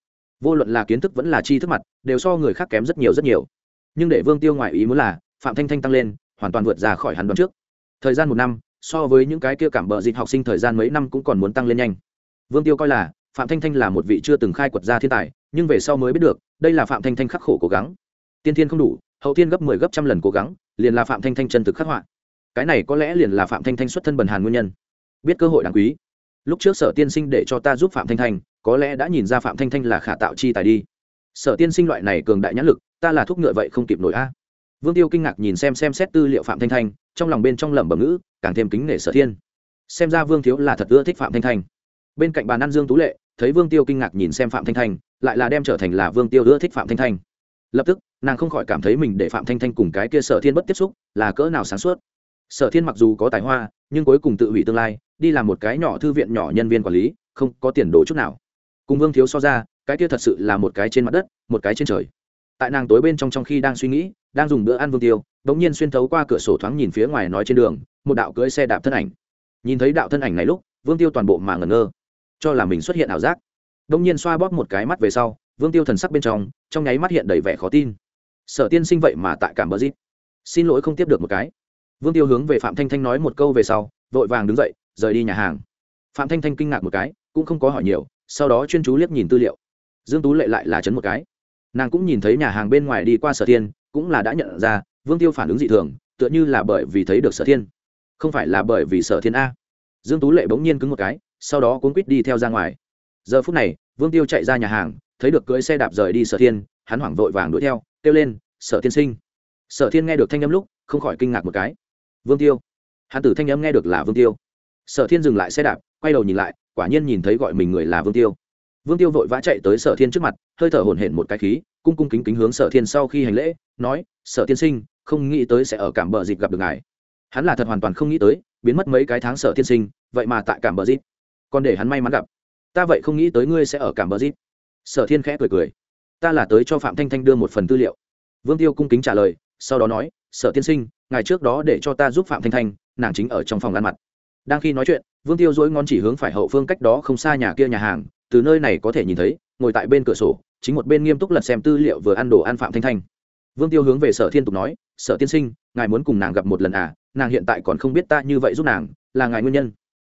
Vô luận là kiến thức vẫn là tri thức mặt, đều so người khác kém rất nhiều rất nhiều. Nhưng để vương tiêu ngoại ý muốn là, phạm thanh thanh tăng lên, hoàn toàn vượt ra khỏi hắn đoán trước thời gian một năm, so với những cái kia cảm bợ dịch học sinh thời gian mấy năm cũng còn muốn tăng lên nhanh. Vương tiêu coi là, phạm thanh thanh là một vị chưa từng khai quật ra thiên tài, nhưng về sau mới biết được, đây là phạm thanh thanh khắc khổ cố gắng. Tiên thiên không đủ, hậu thiên gấp mười 10 gấp trăm lần cố gắng, liền là phạm thanh thanh chân thực khắc họa. Cái này có lẽ liền là phạm thanh thanh xuất thân bần hàn nguyên nhân. Biết cơ hội đáng quý. Lúc trước sở tiên sinh để cho ta giúp phạm thanh thanh, có lẽ đã nhìn ra phạm thanh thanh là khả tạo chi tài đi. Sở tiên sinh loại này cường đại nhãn lực, ta là thuốc ngựa vậy không kịp nổi a vương tiêu kinh ngạc nhìn xem xem xét tư liệu phạm thanh thanh, trong lòng bên trong lẩm bẩm ngữ, càng thêm kính nể sở thiên. Xem ra vương thiếu là thật ưa thích phạm thanh thanh. Bên cạnh bàn ăn dương tú lệ, thấy vương tiêu kinh ngạc nhìn xem phạm thanh thanh, lại là đem trở thành là vương tiêu ưa thích phạm thanh thanh. Lập tức, nàng không khỏi cảm thấy mình để phạm thanh thanh cùng cái kia sở thiên bất tiếp xúc, là cỡ nào sáng suốt. Sở thiên mặc dù có tài hoa, nhưng cuối cùng tự hủy tương lai, đi làm một cái nhỏ thư viện nhỏ nhân viên quản lý, không có tiền đồ chút nào. Cùng vương thiếu so ra, cái kia thật sự là một cái trên mặt đất, một cái trên trời. Tại nàng tối bên trong trong khi đang suy nghĩ đang dùng bữa ăn vương tiêu, bỗng nhiên xuyên thấu qua cửa sổ thoáng nhìn phía ngoài nói trên đường, một đạo cưỡi xe đạp thân ảnh. Nhìn thấy đạo thân ảnh này lúc, vương tiêu toàn bộ mà ngẩn ngơ, cho là mình xuất hiện ảo giác. Bỗng nhiên xoa bóp một cái mắt về sau, vương tiêu thần sắc bên trong trong nháy mắt hiện đầy vẻ khó tin. Sở tiên sinh vậy mà tại cảm bờ dịp xin lỗi không tiếp được một cái. Vương tiêu hướng về phạm thanh thanh nói một câu về sau, vội vàng đứng dậy, rời đi nhà hàng. Phạm thanh thanh kinh ngạc một cái, cũng không có hỏi nhiều, sau đó chuyên chú liếc nhìn tư liệu. Dương tú lệ lại là chấn một cái. Nàng cũng nhìn thấy nhà hàng bên ngoài đi qua sở tiên cũng là đã nhận ra, vương tiêu phản ứng dị thường, tựa như là bởi vì thấy được sở thiên. Không phải là bởi vì sở thiên a. Dương tú lệ bỗng nhiên cứng một cái, sau đó cuốn quýt đi theo ra ngoài. Giờ phút này, vương tiêu chạy ra nhà hàng, thấy được cưỡi xe đạp rời đi sở thiên, hắn hoảng vội vàng đuổi theo, kêu lên, sở thiên sinh. Sở thiên nghe được thanh âm lúc, không khỏi kinh ngạc một cái. Vương tiêu. Hắn tử thanh âm nghe được là vương tiêu. Sở thiên dừng lại xe đạp, quay đầu nhìn lại, quả nhiên nhìn thấy gọi mình người là vương tiêu. Vương tiêu vội vã chạy tới sở thiên trước mặt, hơi thở hổn hển một cái khí cung cung kính kính hướng sở thiên sau khi hành lễ, nói, sở tiên sinh, không nghĩ tới sẽ ở cảm bờ dịp gặp được ngài. Hắn là thật hoàn toàn không nghĩ tới, biến mất mấy cái tháng sở tiên sinh, vậy mà tại cảm bờ dịp. Còn để hắn may mắn gặp. Ta vậy không nghĩ tới ngươi sẽ ở cảm bờ dịp. Sở thiên khẽ cười cười. Ta là tới cho phạm thanh thanh đưa một phần tư liệu. Vương tiêu cung kính trả lời, sau đó nói, sở tiên sinh ngày trước đó để cho ta giúp phạm thanh thanh, nàng chính ở trong phòng ăn mặt. Đang khi nói chuyện, vương tiêu dỗi ngon chỉ hướng phải hậu phương cách đó không xa nhà kia nhà hàng, từ nơi này có thể nhìn thấy, ngồi tại bên cửa sổ chính một bên nghiêm túc lật xem tư liệu vừa ăn đồ ăn phạm thanh thanh. Vương tiêu hướng về sở thiên tục nói, sở tiên sinh, ngài muốn cùng nàng gặp một lần à? Nàng hiện tại còn không biết ta như vậy giúp nàng, là ngài nguyên nhân.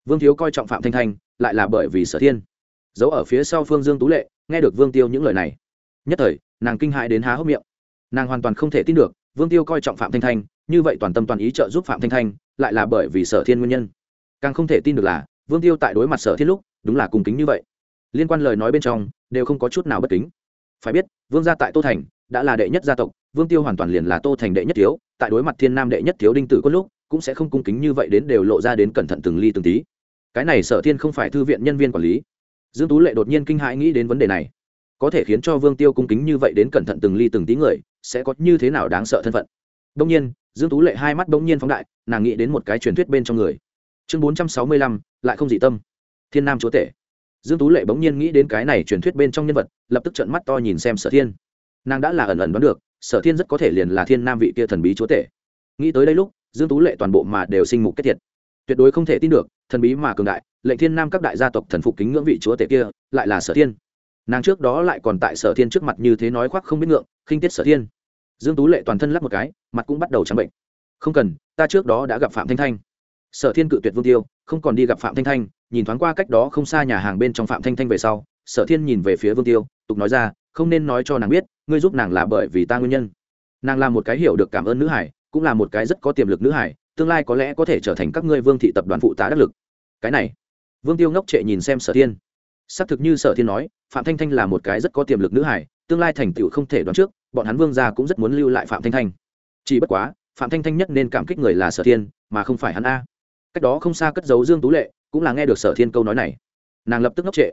Vương thiếu coi trọng phạm thanh thanh, lại là bởi vì sở thiên. Giấu ở phía sau phương dương tú lệ, nghe được vương tiêu những lời này, nhất thời, nàng kinh hại đến há hốc miệng. Nàng hoàn toàn không thể tin được, vương tiêu coi trọng phạm thanh thanh, như vậy toàn tâm toàn ý trợ giúp phạm thanh thanh, lại là bởi vì sở thiên nguyên nhân. Càng không thể tin được là, vương tiêu tại đối mặt sở thiên lúc, đúng là cùng kính như vậy. Liên quan lời nói bên trong đều không có chút nào bất kính. Phải biết, vương gia tại tô thành, đã là đệ nhất gia tộc, vương tiêu hoàn toàn liền là tô thành đệ nhất thiếu, tại đối mặt thiên nam đệ nhất thiếu đinh tử quân lúc, cũng sẽ không cung kính như vậy đến đều lộ ra đến cẩn thận từng ly từng tí. Cái này sở thiên không phải thư viện nhân viên quản lý. Dương tú lệ đột nhiên kinh hãi nghĩ đến vấn đề này. Có thể khiến cho vương tiêu cung kính như vậy đến cẩn thận từng ly từng tí người, sẽ có như thế nào đáng sợ thân phận? Đông nhiên, dương tú lệ hai mắt đông nhiên phóng đại, nàng nghĩ đến một cái truyền thuyết bên trong người. Chương bốn trăm sáu mươi lăm, lại không dị tâm. Thiên nam chúa tể dương tú lệ bỗng nhiên nghĩ đến cái này truyền thuyết bên trong nhân vật, lập tức trợn mắt to nhìn xem sở thiên. Nàng đã là ẩn ẩn đoán được, sở thiên rất có thể liền là thiên nam vị kia thần bí chúa tể. Nghĩ tới đây lúc, dương tú lệ toàn bộ mà đều sinh mục kết thiệt. Tuyệt đối không thể tin được, thần bí mà cường đại, lệnh thiên nam các đại gia tộc thần phục kính ngưỡng vị chúa tể kia, lại là sở thiên. Nàng trước đó lại còn tại sở thiên trước mặt như thế nói khoác không biết ngượng, khinh tiết sở thiên. Dương tú lệ toàn thân lắc một cái, mặt cũng bắt đầu trắng bệnh. Không cần, ta trước đó đã gặp phạm thanh thanh. Sở thiên cự tuyệt vương tiêu, không còn đi gặp phạm thanh thanh nhìn thoáng qua cách đó không xa nhà hàng bên trong phạm thanh thanh về sau, sở thiên nhìn về phía vương tiêu, tục nói ra, không nên nói cho nàng biết, ngươi giúp nàng là bởi vì ta nguyên nhân. Nàng là một cái hiểu được cảm ơn nữ hải, cũng là một cái rất có tiềm lực nữ hải, tương lai có lẽ có thể trở thành các ngươi vương thị tập đoàn phụ tá đắc lực. Cái này, vương tiêu ngốc trệ nhìn xem sở thiên. Xác thực như sở thiên nói, phạm thanh thanh là một cái rất có tiềm lực nữ hải, tương lai thành tựu không thể đoán trước, bọn hắn vương gia cũng rất muốn lưu lại phạm thanh thanh. Chỉ bất quá, phạm thanh thanh nhất nên cảm kích người là sở thiên, mà không phải hắn a. Cách đó không xa cất giấu dương tú lệ cũng là nghe được sở thiên câu nói này. Nàng lập tức ngốc trệ.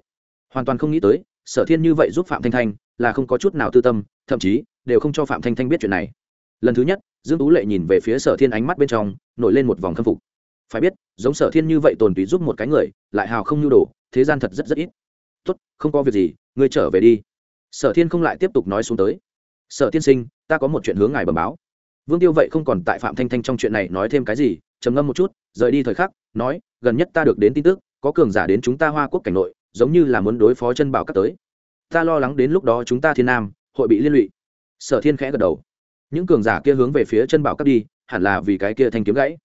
Hoàn toàn không nghĩ tới, sở thiên như vậy giúp phạm thanh thanh là không có chút nào tư tâm, thậm chí đều không cho phạm thanh thanh biết chuyện này. Lần thứ nhất, dương tú lệ nhìn về phía sở thiên ánh mắt bên trong, nổi lên một vòng khâm phục. Phải biết, giống sở thiên như vậy tồn tùy giúp một cái người, lại hào không nhu đồ, thế gian thật rất rất ít. Tốt, không có việc gì, ngươi trở về đi. Sở thiên không lại tiếp tục nói xuống tới. Sở tiên sinh, ta có một chuyện hướng ngài bẩm báo. Vương tiêu vậy không còn tại phạm thanh thanh trong chuyện này nói thêm cái gì trầm ngâm một chút, rời đi thời khắc, nói, gần nhất ta được đến tin tức, có cường giả đến chúng ta hoa quốc cảnh nội, giống như là muốn đối phó chân bảo các tới. Ta lo lắng đến lúc đó chúng ta thiên nam, hội bị liên lụy. Sở thiên khẽ gật đầu. Những cường giả kia hướng về phía chân bảo các đi, hẳn là vì cái kia thanh kiếm gãy.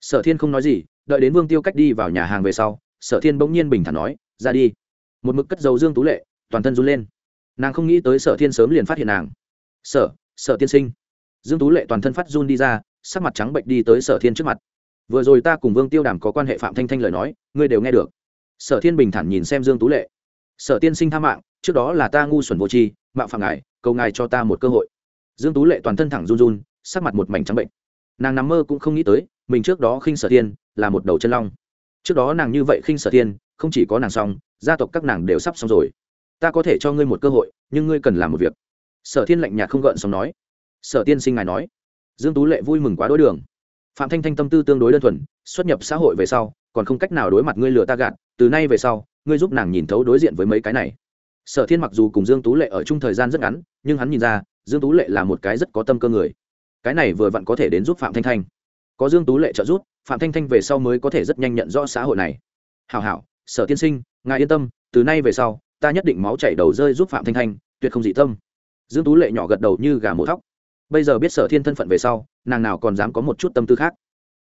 Sở thiên không nói gì, đợi đến vương tiêu cách đi vào nhà hàng về sau, sở thiên bỗng nhiên bình thản nói, ra đi. Một mực cất dầu dương tú lệ, toàn thân run lên. Nàng không nghĩ tới sở thiên sớm liền phát hiện nàng. Sở sở tiên sinh. Dương tú lệ toàn thân phát run đi ra, sắc mặt trắng bệnh đi tới sở thiên trước mặt vừa rồi ta cùng vương tiêu đàm có quan hệ phạm thanh thanh lời nói, ngươi đều nghe được. Sở thiên bình thản nhìn xem dương tú lệ. Sở tiên sinh tha mạng, trước đó là ta ngu xuẩn vô tri, mạo phạm ngài, cầu ngài cho ta một cơ hội. Dương tú lệ toàn thân thẳng run run, sắc mặt một mảnh trắng bệnh. Nàng nằm mơ cũng không nghĩ tới, mình trước đó khinh sở thiên, là một đầu chân long. Trước đó nàng như vậy khinh sở thiên, không chỉ có nàng xong, gia tộc các nàng đều sắp xong rồi. Ta có thể cho ngươi một cơ hội, nhưng ngươi cần làm một việc. Sở thiên lạnh nhạt không gợn xong nói. Sở tiên sinh ngài nói. Dương tú lệ vui mừng quá đối đường phạm thanh thanh tâm tư tương đối đơn thuần, xuất nhập xã hội về sau, còn không cách nào đối mặt ngươi lừa ta gạt, từ nay về sau, ngươi giúp nàng nhìn thấu đối diện với mấy cái này. Sở thiên mặc dù cùng dương tú lệ ở chung thời gian rất ngắn, nhưng hắn nhìn ra, dương tú lệ là một cái rất có tâm cơ người. Cái này vừa vặn có thể đến giúp phạm thanh thanh. Có dương tú lệ trợ giúp, phạm thanh thanh về sau mới có thể rất nhanh nhận rõ xã hội này. Hảo hảo, sở tiên sinh, ngài yên tâm, từ nay về sau, ta nhất định máu chảy đầu rơi giúp phạm thanh thanh, tuyệt không dị tâm. Dương tú lệ nhỏ gật đầu như gà mổ thóc bây giờ biết sở thiên thân phận về sau, nàng nào còn dám có một chút tâm tư khác?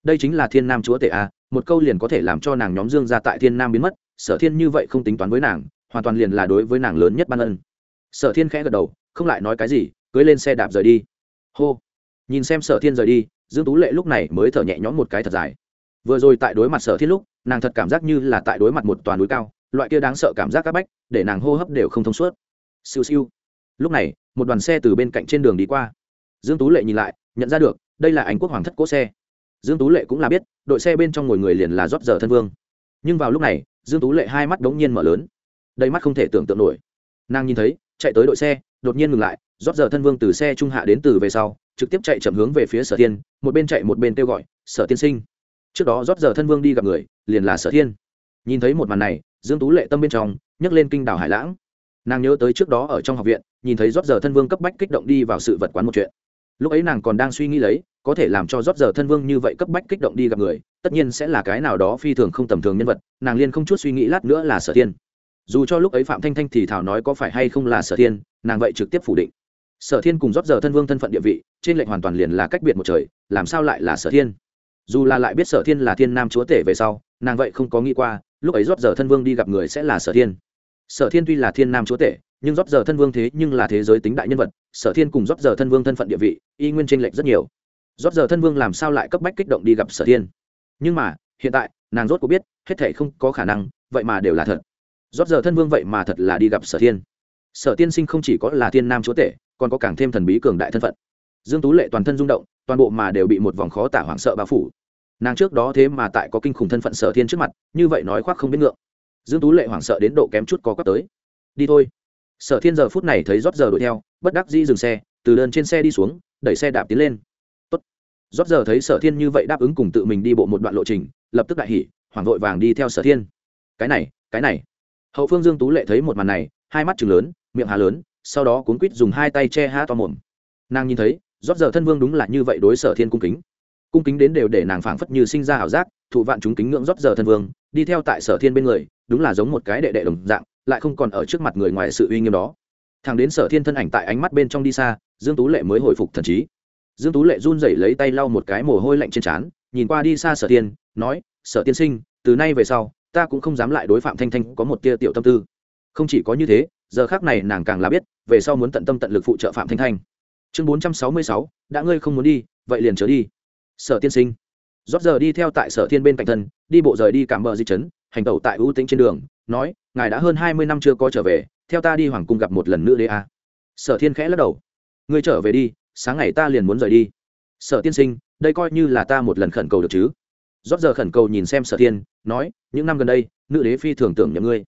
Đây chính là thiên nam chúa tể a, một câu liền có thể làm cho nàng nhóm dương ra tại thiên nam biến mất, sở thiên như vậy không tính toán với nàng, hoàn toàn liền là đối với nàng lớn nhất ban ân. Sở thiên khẽ gật đầu, không lại nói cái gì, cưới lên xe đạp rời đi. Hô. Nhìn xem sở thiên rời đi, dương tú lệ lúc này mới thở nhẹ nhõm một cái thật dài. Vừa rồi tại đối mặt sở thiên lúc, nàng thật cảm giác như là tại đối mặt một toàn núi cao, loại kia đáng sợ cảm giác các bách, để nàng hô hấp đều không thông suốt. Siêu siêu. Lúc này, một đoàn xe từ bên cạnh trên đường đi qua dương tú lệ nhìn lại, nhận ra được, đây là anh quốc hoàng thất cỗ xe. Dương tú lệ cũng là biết, đội xe bên trong ngồi người liền là rót giờ thân vương. Nhưng vào lúc này, dương tú lệ hai mắt đống nhiên mở lớn. Đầy mắt không thể tưởng tượng nổi. Nàng nhìn thấy, chạy tới đội xe, đột nhiên ngừng lại, rót giờ thân vương từ xe trung hạ đến từ về sau, trực tiếp chạy chậm hướng về phía sở thiên, một bên chạy một bên kêu gọi, sở tiên sinh. Trước đó rót giờ thân vương đi gặp người, liền là sở thiên. Nhìn thấy một màn này, dương tú lệ tâm bên trong, nhấc lên kinh đảo hải lãng. Nàng nhớ tới trước đó ở trong học viện, nhìn thấy rót giờ thân vương cấp bách kích động đi vào sự vật quán một chuyện lúc ấy nàng còn đang suy nghĩ lấy, có thể làm cho rót giờ thân vương như vậy cấp bách kích động đi gặp người, tất nhiên sẽ là cái nào đó phi thường không tầm thường nhân vật, nàng liên không chút suy nghĩ lát nữa là sở thiên. Dù cho lúc ấy phạm thanh thanh thì thảo nói có phải hay không là sở thiên, nàng vậy trực tiếp phủ định. Sở thiên cùng rót giờ thân vương thân phận địa vị, trên lệnh hoàn toàn liền là cách biệt một trời, làm sao lại là sở thiên? Dù là lại biết sở thiên là thiên nam chúa tể về sau, nàng vậy không có nghĩ qua, lúc ấy rót giờ thân vương đi gặp người sẽ là sở thiên. Sở thiên tuy là thiên nam chúa tể nhưng rót giờ thân vương thế nhưng là thế giới tính đại nhân vật, sở thiên cùng rót giờ thân vương thân phận địa vị, y nguyên tranh lệch rất nhiều. Rót giờ thân vương làm sao lại cấp bách kích động đi gặp sở thiên? Nhưng mà, hiện tại, nàng rốt có biết, hết thể không có khả năng, vậy mà đều là thật. Rót giờ thân vương vậy mà thật là đi gặp sở thiên. Sở tiên sinh không chỉ có là thiên nam chúa tể, còn có càng thêm thần bí cường đại thân phận. Dương tú lệ toàn thân rung động, toàn bộ mà đều bị một vòng khó tả hoảng sợ bao phủ. Nàng trước đó thế mà tại có kinh khủng thân phận sở thiên trước mặt, như vậy nói khoác không biết ngượng. Dương tú lệ hoảng sợ đến độ kém chút có quắp tới. Đi thôi sở thiên giờ phút này thấy rót giờ đuổi theo, bất đắc dĩ dừng xe, từ đơn trên xe đi xuống, đẩy xe đạp tiến lên. Tốt. rót giờ thấy sở thiên như vậy đáp ứng cùng tự mình đi bộ một đoạn lộ trình, lập tức đại hỉ, hoảng vội vàng đi theo sở thiên. Cái này cái này. Hậu phương dương tú lệ thấy một màn này, hai mắt chừng lớn, miệng hà lớn, sau đó cuốn quýt dùng hai tay che ha to mồm. Nàng nhìn thấy, rót giờ thân vương đúng là như vậy đối sở thiên cung kính. Cung kính đến đều để nàng phảng phất như sinh ra ảo giác, thụ vạn chúng kính ngưỡng rót giờ thân vương, đi theo tại sở thiên bên người, đúng là giống một cái đệ đệ đồng dạng lại không còn ở trước mặt người ngoài sự uy nghiêm đó. Thằng đến sở thiên thân ảnh tại ánh mắt bên trong đi xa, dương tú lệ mới hồi phục thần trí. Dương tú lệ run rẩy lấy tay lau một cái mồ hôi lạnh trên trán, nhìn qua đi xa sở thiên, nói, sở tiên sinh, từ nay về sau, ta cũng không dám lại đối phạm thanh thanh có một tia tiểu tâm tư. Không chỉ có như thế, giờ khác này nàng càng là biết, về sau muốn tận tâm tận lực phụ trợ phạm thanh thanh. Chương bốn trăm sáu mươi sáu, đã ngươi không muốn đi, vậy liền trở đi. Sở tiên sinh. Rót giờ đi theo tại sở thiên bên cạnh thân, đi bộ rời đi cảm bờ di chấn hành tẩu tại ưu tĩnh trên đường nói ngài đã hơn hai mươi năm chưa có trở về theo ta đi hoàng cung gặp một lần nữa đê a. Sở thiên khẽ lắc đầu. Ngươi trở về đi sáng ngày ta liền muốn rời đi. Sở tiên sinh đây coi như là ta một lần khẩn cầu được chứ? Rót giờ khẩn cầu nhìn xem sở thiên nói những năm gần đây nữ đế phi thường tưởng nhầm ngươi.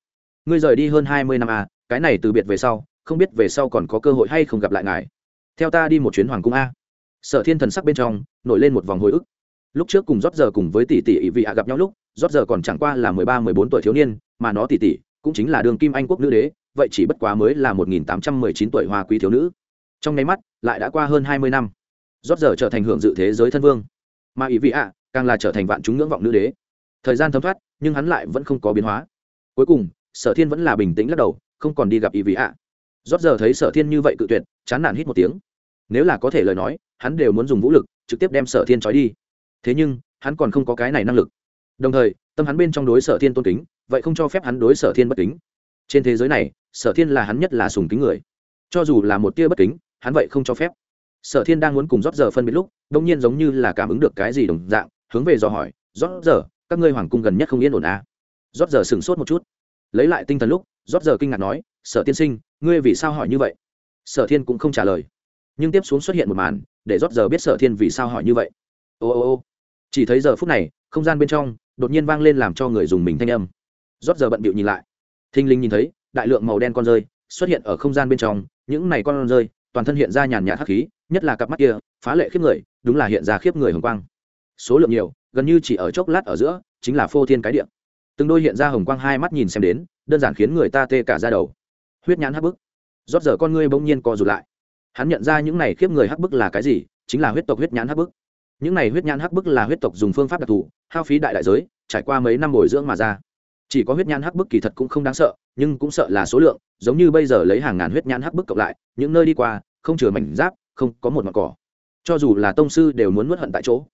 Ngươi rời đi hơn hai mươi năm à, cái này từ biệt về sau không biết về sau còn có cơ hội hay không gặp lại ngài. Theo ta đi một chuyến hoàng cung a. Sở thiên thần sắc bên trong nổi lên một vòng hồi ức. Lúc trước cùng rót giờ cùng với tỷ tỷ ỵ vị hạ gặp nhau lúc rót giờ còn chẳng qua là mười ba, mười bốn tuổi thiếu niên, mà nó tỷ tỷ cũng chính là đường kim anh quốc nữ đế, vậy chỉ bất quá mới là một nghìn tám trăm mười chín tuổi hoa quý thiếu nữ. Trong nháy mắt, lại đã qua hơn hai mươi năm. Rót giờ trở thành hưởng dự thế giới thân vương. Mà ý vị hạ càng là trở thành vạn chúng ngưỡng vọng nữ đế. Thời gian thấm thoát, nhưng hắn lại vẫn không có biến hóa. Cuối cùng, sở thiên vẫn là bình tĩnh lắc đầu, không còn đi gặp ý vị hạ rót giờ thấy sở thiên như vậy cự tuyệt, chán nản hít một tiếng. Nếu là có thể lời nói, hắn đều muốn dùng vũ lực, trực tiếp đem sở thiên trói đi. Thế nhưng, hắn còn không có cái này năng lực đồng thời, tâm hắn bên trong đối sở thiên tôn kính, vậy không cho phép hắn đối sở thiên bất kính. Trên thế giới này, sở thiên là hắn nhất là sùng kính người. Cho dù là một tia bất kính, hắn vậy không cho phép. Sở thiên đang muốn cùng rót giờ phân biệt lúc đông nhiên giống như là cảm ứng được cái gì đồng dạng, hướng về dò hỏi, rót giờ, các ngươi hoàng cung gần nhất không yên ổn à. rót giờ sửng sốt một chút. Lấy lại tinh thần lúc, rót giờ kinh ngạc nói, sở tiên sinh, ngươi vì sao hỏi như vậy? Sở thiên cũng không trả lời. Nhưng tiếp xuống xuất hiện một màn, để rót giờ biết sở thiên vì sao hỏi như vậy. Ô ô ô. Chỉ thấy giờ phút này, không gian bên trong đột nhiên vang lên làm cho người dùng mình thanh âm. Rót giờ bận bịu nhìn lại. Thinh linh nhìn thấy, đại lượng màu đen con rơi xuất hiện ở không gian bên trong. Những này con rơi, toàn thân hiện ra nhàn nhạt hắc khí, nhất là cặp mắt kia, phá lệ khiếp người, đúng là hiện ra khiếp người hồng quang. Số lượng nhiều, gần như chỉ ở chốc lát ở giữa, chính là phô thiên cái điện từng đôi hiện ra hồng quang hai mắt nhìn xem đến, đơn giản khiến người ta tê cả ra đầu. Huyết nhãn hắc bức. Rót giờ con ngươi bỗng nhiên co rụt lại. Hắn nhận ra những này khiếp người hắc bức là cái gì, chính là huyết tộc huyết nhãn hắc bức. Những này huyết nhãn hắc bức là huyết tộc dùng phương pháp đặc thù hao phí đại đại giới, trải qua mấy năm bồi dưỡng mà ra. Chỉ có huyết nhãn hắc bức kỳ thật cũng không đáng sợ, nhưng cũng sợ là số lượng, giống như bây giờ lấy hàng ngàn huyết nhãn hắc bức cộng lại, những nơi đi qua, không chừa mảnh giáp, không có một mặt cỏ. Cho dù là tông sư đều muốn nuốt hận tại chỗ.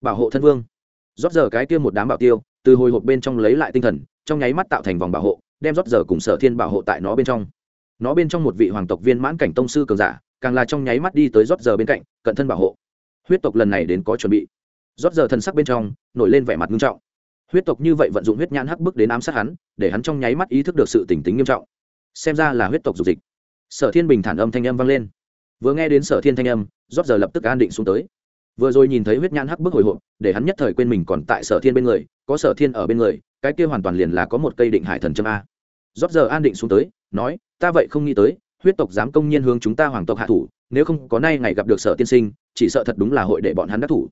Bảo hộ thân vương. Rót giờ cái kia một đám bảo tiêu, từ hồi hộp bên trong lấy lại tinh thần, trong nháy mắt tạo thành vòng bảo hộ, đem rót giờ cùng sở thiên bảo hộ tại nó bên trong. Nó bên trong một vị hoàng tộc viên mãn cảnh tông sư cường giả, càng là trong nháy mắt đi tới rót giờ bên cạnh, cận thân bảo hộ. Huyết tộc lần này đến có chuẩn bị rót giờ thần sắc bên trong, nổi lên vẻ mặt nghiêm trọng. Huyết tộc như vậy vận dụng huyết nhãn hắc bức đến ám sát hắn, để hắn trong nháy mắt ý thức được sự tỉnh tính nghiêm trọng. Xem ra là huyết tộc dục dịch. Sở thiên bình thản âm thanh âm vang lên. Vừa nghe đến sở thiên thanh âm, rót giờ lập tức an định xuống tới. Vừa rồi nhìn thấy huyết nhãn hắc bức hồi hộp, để hắn nhất thời quên mình còn tại sở thiên bên người, có sở thiên ở bên người, cái kia hoàn toàn liền là có một cây định hải thần châm a. Rót giờ an định xuống tới, nói, ta vậy không nghĩ tới, huyết tộc dám công nhiên hướng chúng ta hoàng tộc hạ thủ, nếu không có nay ngày gặp được sở tiên sinh, chỉ sợ thật đúng là hội để bọn hắn đắc thủ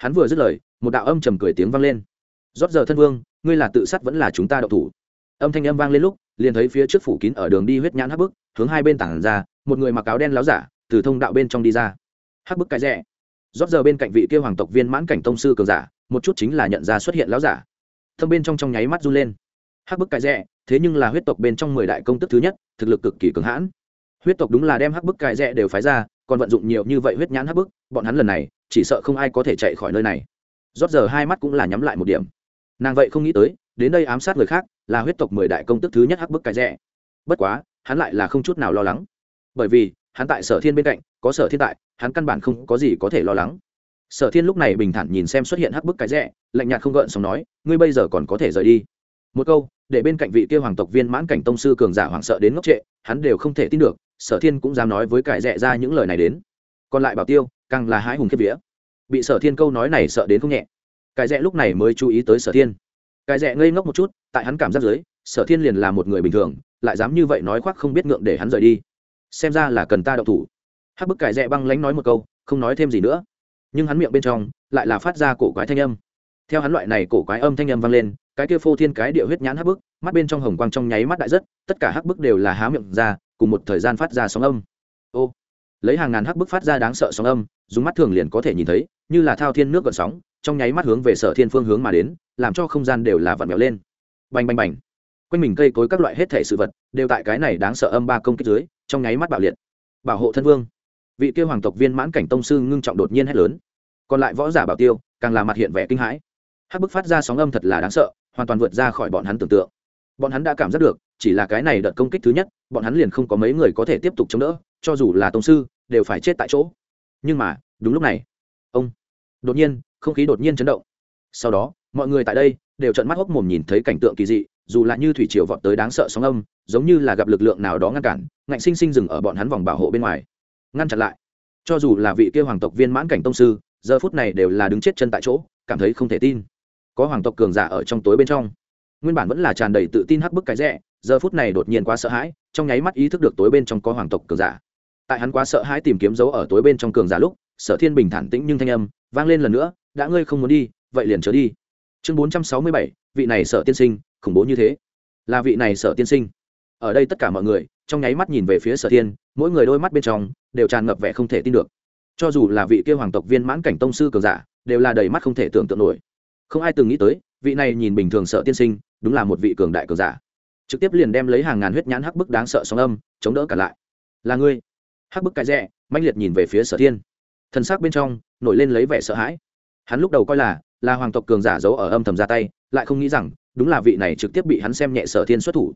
hắn vừa dứt lời, một đạo âm trầm cười tiếng vang lên. Rót giờ thân vương, ngươi là tự sát vẫn là chúng ta đậu thủ? Âm thanh âm vang lên lúc, liền thấy phía trước phủ kín ở đường đi huyết nhãn hắc bức, hướng hai bên tảng ra, một người mặc áo đen láo giả, từ thông đạo bên trong đi ra. Hắc bức cái rẻ rót giờ bên cạnh vị kia hoàng tộc viên mãn cảnh tông sư cường giả, một chút chính là nhận ra xuất hiện láo giả. Thâm bên trong trong nháy mắt run lên. Hắc bức cái rẻ thế nhưng là huyết tộc bên trong mười đại công tức thứ nhất, thực lực cực kỳ cường hãn. Huyết tộc đúng là đem hắc bức cái rẻ đều phái ra, còn vận dụng nhiều như vậy huyết nhãn hắc bức, bọn hắn lần này chỉ sợ không ai có thể chạy khỏi nơi này. Rót giờ hai mắt cũng là nhắm lại một điểm. Nàng vậy không nghĩ tới, đến đây ám sát người khác là huyết tộc mười đại công tức thứ nhất hắc bức cái rẻ bất quá, hắn lại là không chút nào lo lắng. Bởi vì, hắn tại sở thiên bên cạnh, có sở thiên tại, hắn căn bản không có gì có thể lo lắng. Sở thiên lúc này bình thản nhìn xem xuất hiện hắc bức cái rẻ lạnh nhạt không gợn xong nói, ngươi bây giờ còn có thể rời đi. Một câu, để bên cạnh vị kia hoàng tộc viên mãn cảnh tông sư cường giả hoảng sợ đến ngốc trệ, hắn đều không thể tin được, sở thiên cũng dám nói với cải rẽ ra những lời này đến. Còn lại bảo tiêu càng là hái hùng kiếp vía. Bị sở thiên câu nói này sợ đến không nhẹ. Cái rẽ lúc này mới chú ý tới sở thiên. Cái rẽ ngây ngốc một chút, tại hắn cảm giác dưới, sở thiên liền là một người bình thường, lại dám như vậy nói khoác không biết ngượng để hắn rời đi. Xem ra là cần ta đậu thủ. Hắc bức cải rẽ băng lánh nói một câu, không nói thêm gì nữa. Nhưng hắn miệng bên trong lại là phát ra cổ quái thanh âm. Theo hắn loại này cổ quái âm thanh âm vang lên, cái kia phô thiên cái địa huyết nhãn hắc bức, mắt bên trong hồng quang trong nháy mắt đại rất, tất cả hắc bức đều là há miệng ra, cùng một thời gian phát ra sóng âm. Ô lấy hàng ngàn hắc bức phát ra đáng sợ sóng âm, dùng mắt thường liền có thể nhìn thấy, như là thao thiên nước gợn sóng, trong nháy mắt hướng về sở thiên phương hướng mà đến, làm cho không gian đều là vặn vẹo lên. Bành bành bành. Quanh mình cây cối các loại hết thể sự vật, đều tại cái này đáng sợ âm ba công kích dưới, trong nháy mắt bạo liệt. Bảo hộ thân vương. Vị kia hoàng tộc viên mãn cảnh tông sư ngưng trọng đột nhiên hét lớn. Còn lại võ giả bảo tiêu, càng là mặt hiện vẻ kinh hãi. Hắc bức phát ra sóng âm thật là đáng sợ, hoàn toàn vượt ra khỏi bọn hắn tưởng tượng. Bọn hắn đã cảm giác được, chỉ là cái này đợt công kích thứ nhất, bọn hắn liền không có mấy người có thể tiếp tục chống đỡ cho dù là tông sư, đều phải chết tại chỗ. Nhưng mà, đúng lúc này, ông đột nhiên, không khí đột nhiên chấn động. Sau đó, mọi người tại đây đều trận mắt hốc mồm nhìn thấy cảnh tượng kỳ dị, dù là như thủy triều vọt tới đáng sợ sóng âm, giống như là gặp lực lượng nào đó ngăn cản, ngạnh sinh sinh dừng ở bọn hắn vòng bảo hộ bên ngoài. Ngăn chặn lại. Cho dù là vị kia hoàng tộc viên mãn cảnh tông sư, giờ phút này đều là đứng chết chân tại chỗ, cảm thấy không thể tin. Có hoàng tộc cường giả ở trong tối bên trong. Nguyên bản vẫn là tràn đầy tự tin hắc bức cái rẽ, giờ phút này đột nhiên quá sợ hãi, trong nháy mắt ý thức được tối bên trong có hoàng tộc cường giả tại hắn quá sợ hãi tìm kiếm dấu ở tối bên trong cường giả lúc, sở thiên bình thản tĩnh nhưng thanh âm vang lên lần nữa, đã ngươi không muốn đi, vậy liền trở đi. Chương bốn trăm sáu mươi bảy, vị này sở tiên sinh, khủng bố như thế. Là vị này sở tiên sinh. Ở đây tất cả mọi người, trong nháy mắt nhìn về phía sở thiên, mỗi người đôi mắt bên trong đều tràn ngập vẻ không thể tin được. Cho dù là vị kia hoàng tộc viên mãn cảnh tông sư cường giả, đều là đầy mắt không thể tưởng tượng nổi. Không ai từng nghĩ tới, vị này nhìn bình thường sợ tiên sinh, đúng là một vị cường đại cường giả. Trực tiếp liền đem lấy hàng ngàn huyết nhãn hắc bức đáng sợ sóng âm, chống đỡ cả lại. Là ngươi hắc bức cái rẽ, mãnh liệt nhìn về phía sở thiên. Thân xác bên trong, nổi lên lấy vẻ sợ hãi. Hắn lúc đầu coi là là hoàng tộc cường giả giấu ở âm thầm ra tay, lại không nghĩ rằng, đúng là vị này trực tiếp bị hắn xem nhẹ sở thiên xuất thủ.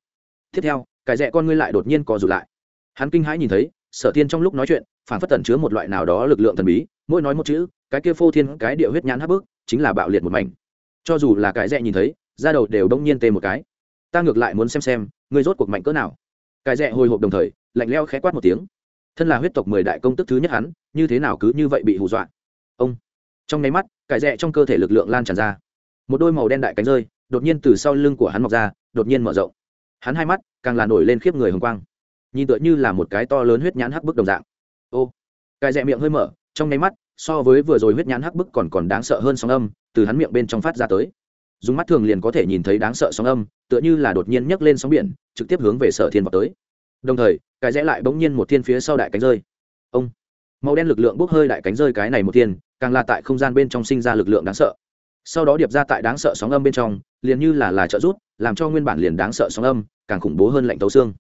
Tiếp theo cái rẽ con ngươi lại đột nhiên co rụt lại. Hắn kinh hãi nhìn thấy, sở thiên trong lúc nói chuyện, phản phất tẩn chứa một loại nào đó lực lượng thần bí, mỗi nói một chữ, cái kia phô thiên, cái địa huyết nhãn hấp bước chính là bạo liệt một mảnh. Cho dù là cái rẽ nhìn thấy ra đầu đều đông nhiên tê một cái. Ta ngược lại muốn xem xem, ngươi rốt cuộc mạnh cỡ nào. Cái rẽ hồi hộp đồng thời, lạnh leo khẽ quát một tiếng thân là huyết tộc mười đại công tức thứ nhất hắn, như thế nào cứ như vậy bị hù dọa? Ông. Trong nháy mắt, cải rẽ trong cơ thể lực lượng lan tràn ra. Một đôi màu đen đại cánh rơi, đột nhiên từ sau lưng của hắn mọc ra, đột nhiên mở rộng. Hắn hai mắt càng là nổi lên khiếp người hồng quang. Nhìn tựa như là một cái to lớn huyết nhãn hắc bức đồng dạng. Ô. Cải rẽ miệng hơi mở, trong nháy mắt, so với vừa rồi huyết nhãn hắc bức còn còn đáng sợ hơn sóng âm, từ hắn miệng bên trong phát ra tới. Dùng mắt thường liền có thể nhìn thấy đáng sợ sóng âm, tựa như là đột nhiên nhấc lên sóng biển, trực tiếp hướng về sở thiên vào tới. Đồng thời cái rẽ lại bỗng nhiên một thiên phía sau đại cánh rơi. Ông, màu đen lực lượng bốc hơi đại cánh rơi cái này một thiên, càng là tại không gian bên trong sinh ra lực lượng đáng sợ. Sau đó điệp ra tại đáng sợ sóng âm bên trong, liền như là là trợ rút làm cho nguyên bản liền đáng sợ sóng âm càng khủng bố hơn lạnh tấu xương.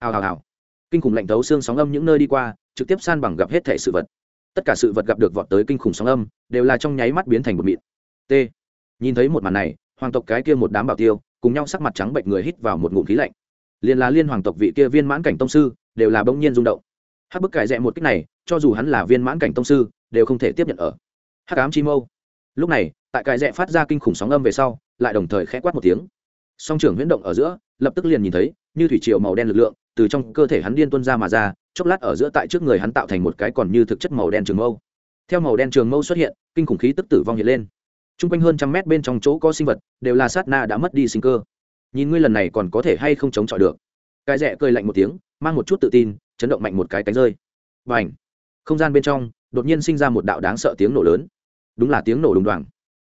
Hào hào hào. Kinh khủng lạnh tấu xương sóng âm những nơi đi qua, trực tiếp san bằng gặp hết thể sự vật. Tất cả sự vật gặp được vọt tới kinh khủng sóng âm, đều là trong nháy mắt biến thành một mịn. T. Nhìn thấy một màn này, hoàng tộc cái kia một đám bảo tiêu, cùng nhau sắc mặt trắng bệnh người hít vào một ngụm khí lạnh. Liền là liên hoàng tộc vị kia viên mãn cảnh tông sư đều là bỗng nhiên rung động. Hắc bức cải rẽ một cách này, cho dù hắn là viên mãn cảnh tông sư, đều không thể tiếp nhận ở. Hắc ám chi mâu. Lúc này, tại cải rẽ phát ra kinh khủng sóng âm về sau, lại đồng thời khẽ quát một tiếng. Song trưởng huyễn động ở giữa, lập tức liền nhìn thấy, như thủy triều màu đen lực lượng, từ trong cơ thể hắn điên tuân ra mà ra, chốc lát ở giữa tại trước người hắn tạo thành một cái còn như thực chất màu đen trường mâu. Theo màu đen trường mâu xuất hiện, kinh khủng khí tức tử vong hiện lên. T r u n g quanh hơn trăm mét bên trong chỗ có sinh vật, đều là sát na đã mất đi sinh cơ. Nhìn ngươi lần này còn có thể hay không chống chọi được. Cái rẽ cười lạnh một tiếng mang một chút tự tin, chấn động mạnh một cái cánh rơi. Và ảnh không gian bên trong, đột nhiên sinh ra một đạo đáng sợ tiếng nổ lớn. Đúng là tiếng nổ đùng đoàng.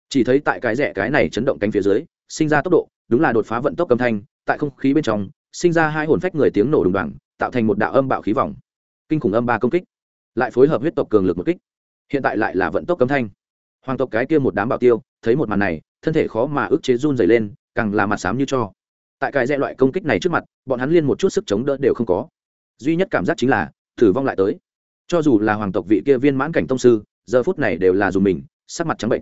Chỉ thấy tại cái rẻ cái này chấn động cánh phía dưới, sinh ra tốc độ, đúng là đột phá vận tốc âm thanh, tại không khí bên trong, sinh ra hai hồn phách người tiếng nổ đùng đoàng, tạo thành một đạo âm bạo khí vòng. Kinh khủng âm ba công kích. Lại phối hợp huyết tộc cường lực một kích. Hiện tại lại là vận tốc âm thanh. Hoàng tộc cái kia một đám bảo tiêu, thấy một màn này, thân thể khó mà ức chế run dày lên, càng là mặt xám như cho tại cái rẽ loại công kích này trước mặt, bọn hắn liên một chút sức chống đỡ đều không có. Duy nhất cảm giác chính là thử vong lại tới. Cho dù là hoàng tộc vị kia viên mãn cảnh tông sư, giờ phút này đều là dùng mình, sắc mặt trắng bệnh.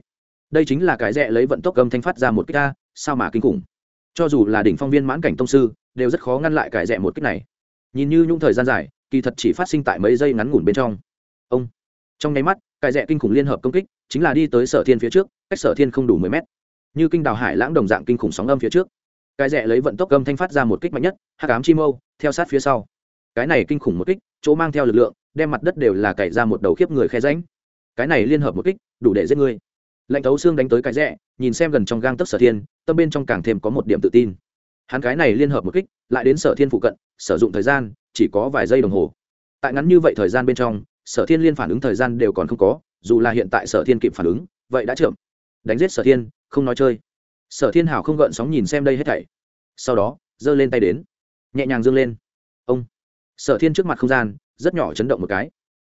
Đây chính là cái rẽ lấy vận tốc âm thanh phát ra một kích ca sao mà kinh khủng. Cho dù là đỉnh phong viên mãn cảnh tông sư, đều rất khó ngăn lại cái rẽ một kích này. Nhìn như nhung thời gian dài, kỳ thật chỉ phát sinh tại mấy giây ngắn ngủn bên trong. Ông. Trong nháy mắt, cái rẽ kinh khủng liên hợp công kích, chính là đi tới sở thiên phía trước, cách sở thiên không đủ mười mét. Như kinh đào hải lãng đồng dạng kinh khủng sóng âm phía trước cái rẽ lấy vận tốc âm thanh phát ra một kích mạnh nhất, hắc ám chi mâu, theo sát phía sau. Cái này kinh khủng một kích, chỗ mang theo lực lượng, đem mặt đất đều là cày ra một đầu khiếp người khe ránh cái này liên hợp một kích, đủ để giết ngươi. Lạnh thấu xương đánh tới cái rẽ, nhìn xem gần trong gang tấc sở thiên, tâm bên trong càng thêm có một điểm tự tin. Hắn cái này liên hợp một kích, lại đến sở thiên phụ cận, sử dụng thời gian, chỉ có vài giây đồng hồ. Tại ngắn như vậy thời gian bên trong, sở thiên liên phản ứng thời gian đều còn không có, dù là hiện tại sở thiên kịp phản ứng, vậy đã chậm. Đánh giết sở thiên, không nói chơi sở thiên hảo không gợn sóng nhìn xem đây hết thảy. Sau đó, giơ lên tay đến. Nhẹ nhàng dương lên. Ông. Sở thiên trước mặt không gian, rất nhỏ chấn động một cái.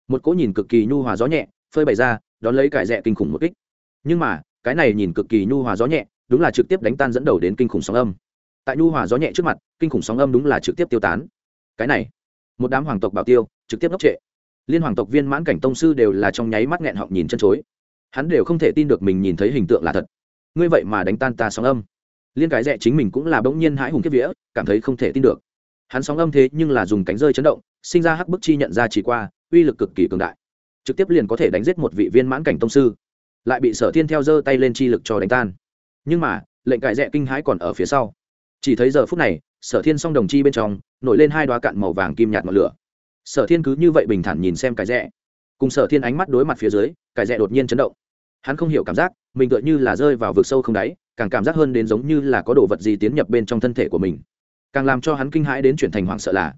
Một cỗ nhìn cực kỳ nhu hòa gió nhẹ, phơi bày ra, đón lấy cải rẽ kinh khủng một kích. Nhưng mà, cái này nhìn cực kỳ nhu hòa gió nhẹ, đúng là trực tiếp đánh tan dẫn đầu đến kinh khủng sóng âm. Tại nhu hòa gió nhẹ trước mặt, kinh khủng sóng âm đúng là trực tiếp tiêu tán. Cái này, một đám hoàng tộc bảo tiêu, trực tiếp ngốc trệ. Liên hoàng tộc viên mãn cảnh tông sư đều là trong nháy mắt nghẹn họng nhìn chân chối. Hắn đều không thể tin được mình nhìn thấy hình tượng là thật ngươi vậy mà đánh tan ta sóng âm. Liên cái rẽ chính mình cũng là bỗng nhiên hãi hùng kiếp vía, cảm thấy không thể tin được. Hắn sóng âm thế nhưng là dùng cánh rơi chấn động, sinh ra hắc bức chi nhận ra chỉ qua, uy lực cực kỳ cường đại. Trực tiếp liền có thể đánh giết một vị viên mãn cảnh tông sư, lại bị sở thiên theo giơ tay lên chi lực cho đánh tan. Nhưng mà, lệnh cải rẽ kinh hãi còn ở phía sau. Chỉ thấy giờ phút này, sở thiên song đồng chi bên trong, nổi lên hai đoá cạn màu vàng kim nhạt ngọn lửa. Sở thiên cứ như vậy bình thản nhìn xem cái rẽ. Cùng sở thiên ánh mắt đối mặt phía dưới, cái rẽ đột nhiên chấn động hắn không hiểu cảm giác, mình tựa như là rơi vào vực sâu không đáy, càng cảm giác hơn đến giống như là có đồ vật gì tiến nhập bên trong thân thể của mình. Càng làm cho hắn kinh hãi đến chuyển thành hoảng sợ là,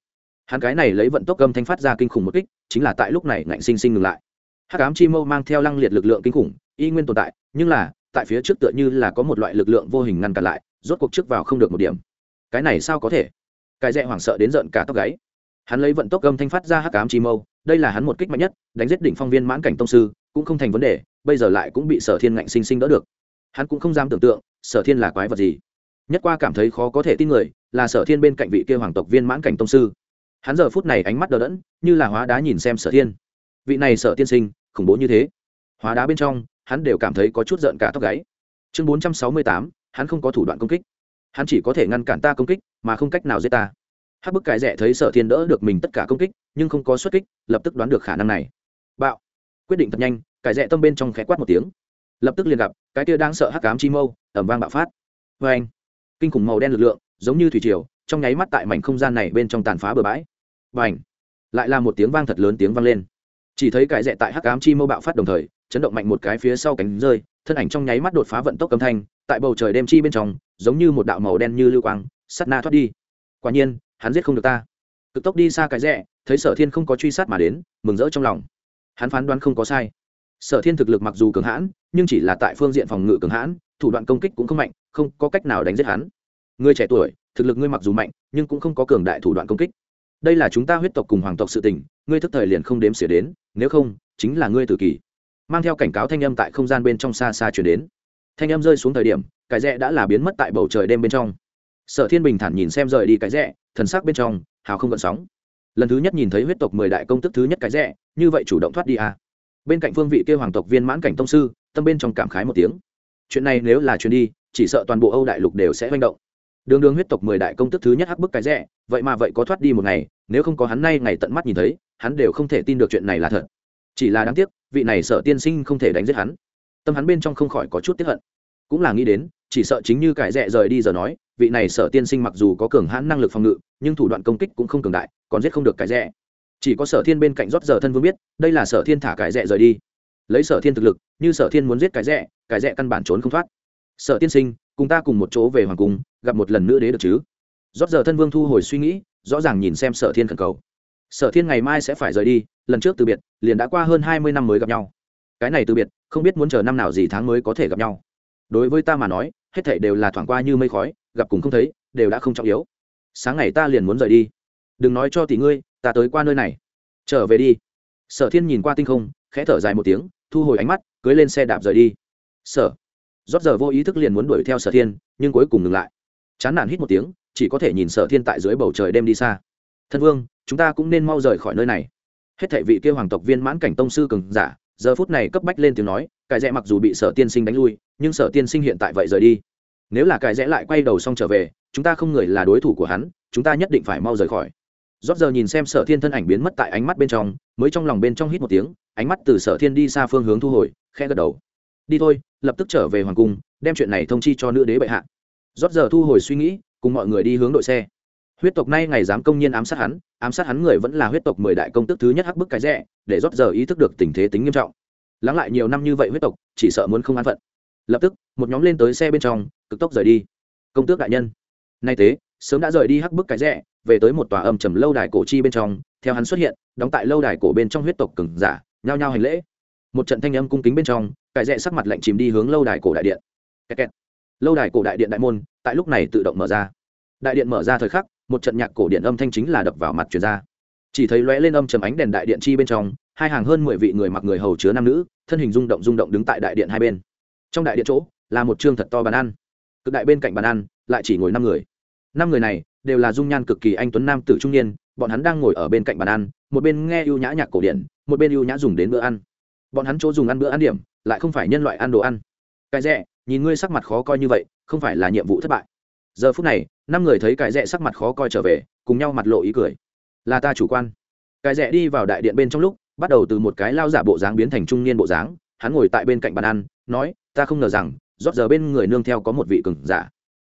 hắn cái này lấy vận tốc gâm thanh phát ra kinh khủng một kích, chính là tại lúc này ngạnh sinh sinh ngừng lại. Hắc ám chi mâu mang theo lăng liệt lực lượng kinh khủng, y nguyên tồn tại, nhưng là, tại phía trước tựa như là có một loại lực lượng vô hình ngăn cản lại, rốt cuộc trước vào không được một điểm. Cái này sao có thể? Cái dẹ hoảng sợ đến giận cả tóc gáy. Hắn lấy vận tốc gâm thanh phát ra hắc ám chi mâu, đây là hắn một kích mạnh nhất, đánh giết đỉnh phong viên mãn cảnh tông sư, cũng không thành vấn đề bây giờ lại cũng bị sở thiên ngạnh sinh sinh đỡ được. Hắn cũng không dám tưởng tượng, sở thiên là quái vật gì. Nhất qua cảm thấy khó có thể tin người, là sở thiên bên cạnh vị kia hoàng tộc viên mãn cảnh tông sư. Hắn giờ phút này ánh mắt đờ đẫn, như là hóa đá nhìn xem sở thiên. Vị này Sở tiên sinh, khủng bố như thế. Hóa đá bên trong, hắn đều cảm thấy có chút giận cả tóc gáy. Chương bốn trăm sáu mươi tám, hắn không có thủ đoạn công kích. Hắn chỉ có thể ngăn cản ta công kích, mà không cách nào giết ta. Hát bức cái rẻ thấy sở thiên đỡ được mình tất cả công kích, nhưng không có xuất kích, lập tức đoán được khả năng này. Bạo. Quyết định thật nhanh cái rẽ tâm bên trong khẽ quát một tiếng. Lập tức liền gặp, cái kia đang sợ hắc cám chi mâu ẩm vang bạo phát. Vê anh, kinh khủng màu đen lực lượng, giống như thủy triều, trong nháy mắt tại mảnh không gian này bên trong tàn phá bờ bãi. Và ảnh lại là một tiếng vang thật lớn tiếng vang lên. Chỉ thấy cái rẽ tại hắc cám chi mâu bạo phát đồng thời, chấn động mạnh một cái phía sau cánh rơi, thân ảnh trong nháy mắt đột phá vận tốc âm thanh, tại bầu trời đêm chi bên trong, giống như một đạo màu đen như lưu quang, sắt na thoát đi. Quả nhiên, hắn giết không được ta. Cực tốc đi xa cái rẽ, thấy sở thiên không có truy sát mà đến, mừng rỡ trong lòng. Hắn phán đoán không có sai sở thiên thực lực mặc dù cường hãn, nhưng chỉ là tại phương diện phòng ngự cường hãn, thủ đoạn công kích cũng không mạnh, không có cách nào đánh giết hắn. Người trẻ tuổi, thực lực ngươi mặc dù mạnh, nhưng cũng không có cường đại thủ đoạn công kích. Đây là chúng ta huyết tộc cùng hoàng tộc sự tình, ngươi thức thời liền không đếm xỉa đến, nếu không, chính là ngươi tự kỷ mang theo cảnh cáo thanh âm tại không gian bên trong xa xa chuyển đến. Thanh âm rơi xuống thời điểm, cái rẽ đã là biến mất tại bầu trời đêm bên trong. Sở thiên bình thản nhìn xem rời đi cái rẽ, thần sắc bên trong, hào không gợn sóng. Lần thứ nhất nhìn thấy huyết tộc mười đại công tức thứ nhất cái rẽ, như vậy chủ động thoát đi à bên cạnh phương vị kêu hoàng tộc viên mãn cảnh tông sư, tâm bên trong cảm khái một tiếng. Chuyện này nếu là chuyện đi, chỉ sợ toàn bộ âu đại lục đều sẽ manh động. Đường đường huyết tộc mười đại công tức thứ nhất hắc bức cái rẻ, vậy mà vậy có thoát đi một ngày, nếu không có hắn nay ngày tận mắt nhìn thấy, hắn đều không thể tin được chuyện này là thật. Chỉ là đáng tiếc, vị này sợ tiên sinh không thể đánh giết hắn. Tâm hắn bên trong không khỏi có chút tiếp hận. Cũng là nghĩ đến, chỉ sợ chính như cải rẽ rời đi giờ nói, vị này sợ tiên sinh mặc dù có cường hãn năng lực phòng ngự, nhưng thủ đoạn công kích cũng không cường đại, còn giết không được cải rẽ chỉ có sở thiên bên cạnh rót giờ thân vương biết, đây là sở thiên thả cải rẽ rời đi. Lấy sở thiên thực lực, như sở thiên muốn giết cải rẽ cải rẽ căn bản trốn không thoát. Sở tiên sinh, cùng ta cùng một chỗ về hoàng cung, gặp một lần nữa đế được chứ? Rót giờ thân vương thu hồi suy nghĩ, rõ ràng nhìn xem sở thiên khẩn cầu. Sở thiên ngày mai sẽ phải rời đi, lần trước từ biệt, liền đã qua hơn hai mươi năm mới gặp nhau. Cái này từ biệt, không biết muốn chờ năm nào gì tháng mới có thể gặp nhau. Đối với ta mà nói, hết thảy đều là thoảng qua như mây khói, gặp cùng không thấy, đều đã không trọng yếu. Sáng ngày ta liền muốn rời đi đừng nói cho tỷ ngươi, ta tới qua nơi này. Trở về đi. Sở thiên nhìn qua tinh không, khẽ thở dài một tiếng, thu hồi ánh mắt, cưới lên xe đạp rời đi. Sở. Rót giờ vô ý thức liền muốn đuổi theo sở thiên, nhưng cuối cùng ngừng lại. Chán nản hít một tiếng, chỉ có thể nhìn sở thiên tại dưới bầu trời đem đi xa. Thân vương, chúng ta cũng nên mau rời khỏi nơi này. Hết thệ vị kia hoàng tộc viên mãn cảnh tông sư cường giả, giờ phút này cấp bách lên tiếng nói cải rẽ mặc dù bị sở tiên sinh đánh lui, nhưng sở tiên sinh hiện tại vậy rời đi. Nếu là cải rẽ lại quay đầu xong trở về, chúng ta không người là đối thủ của hắn, chúng ta nhất định phải mau rời khỏi rót giờ nhìn xem sở thiên thân ảnh biến mất tại ánh mắt bên trong, mới trong lòng bên trong hít một tiếng, ánh mắt từ sở thiên đi xa phương hướng thu hồi khe gật đầu. Đi thôi, lập tức trở về hoàng cung, đem chuyện này thông chi cho nữ đế bệ hạ. Rót giờ thu hồi suy nghĩ, cùng mọi người đi hướng đội xe. Huyết tộc nay ngày dám công nhiên ám sát hắn, ám sát hắn người vẫn là huyết tộc mười đại công tức thứ nhất hắc bức cái rẽ, để rót giờ ý thức được tình thế tính nghiêm trọng. Lắng lại nhiều năm như vậy huyết tộc, chỉ sợ muốn không an phận. Lập tức, một nhóm lên tới xe bên trong, cực tốc rời đi. Công tước đại nhân. Nay tế sớm đã rời đi hắc bức cái rẽ, về tới một tòa âm trầm lâu đài cổ chi bên trong, theo hắn xuất hiện, đóng tại lâu đài cổ bên trong huyết tộc cừng giả, nhao nhao hành lễ. Một trận thanh âm cung kính bên trong, cái rẽ sắc mặt lạnh chìm đi hướng lâu đài cổ đại điện. Kẹt kẹt. lâu đài cổ đại điện đại môn, tại lúc này tự động mở ra. Đại điện mở ra thời khắc, một trận nhạc cổ điện âm thanh chính là đập vào mặt truyền ra. Chỉ thấy lóe lên âm trầm ánh đèn đại điện chi bên trong, hai hàng hơn mười vị người mặc người hầu chứa nam nữ, thân hình rung động rung động đứng tại đại điện hai bên. Trong đại điện chỗ, là một chương thật to bàn ăn. Cực đại bên cạnh bàn ăn, lại chỉ ngồi năm người năm người này đều là dung nhan cực kỳ anh tuấn nam tử trung niên, bọn hắn đang ngồi ở bên cạnh bàn ăn, một bên nghe ưu nhã nhạc cổ điển, một bên ưu nhã dùng đến bữa ăn. Bọn hắn chỗ dùng ăn bữa ăn điểm, lại không phải nhân loại ăn đồ ăn. Cái rẽ nhìn ngươi sắc mặt khó coi như vậy, không phải là nhiệm vụ thất bại. Giờ phút này, năm người thấy cái rẽ sắc mặt khó coi trở về, cùng nhau mặt lộ ý cười. Là ta chủ quan. Cái rẽ đi vào đại điện bên trong lúc, bắt đầu từ một cái lao giả bộ dáng biến thành trung niên bộ dáng, hắn ngồi tại bên cạnh bàn ăn, nói, ta không ngờ rằng, rót giờ bên người nương theo có một vị cường giả.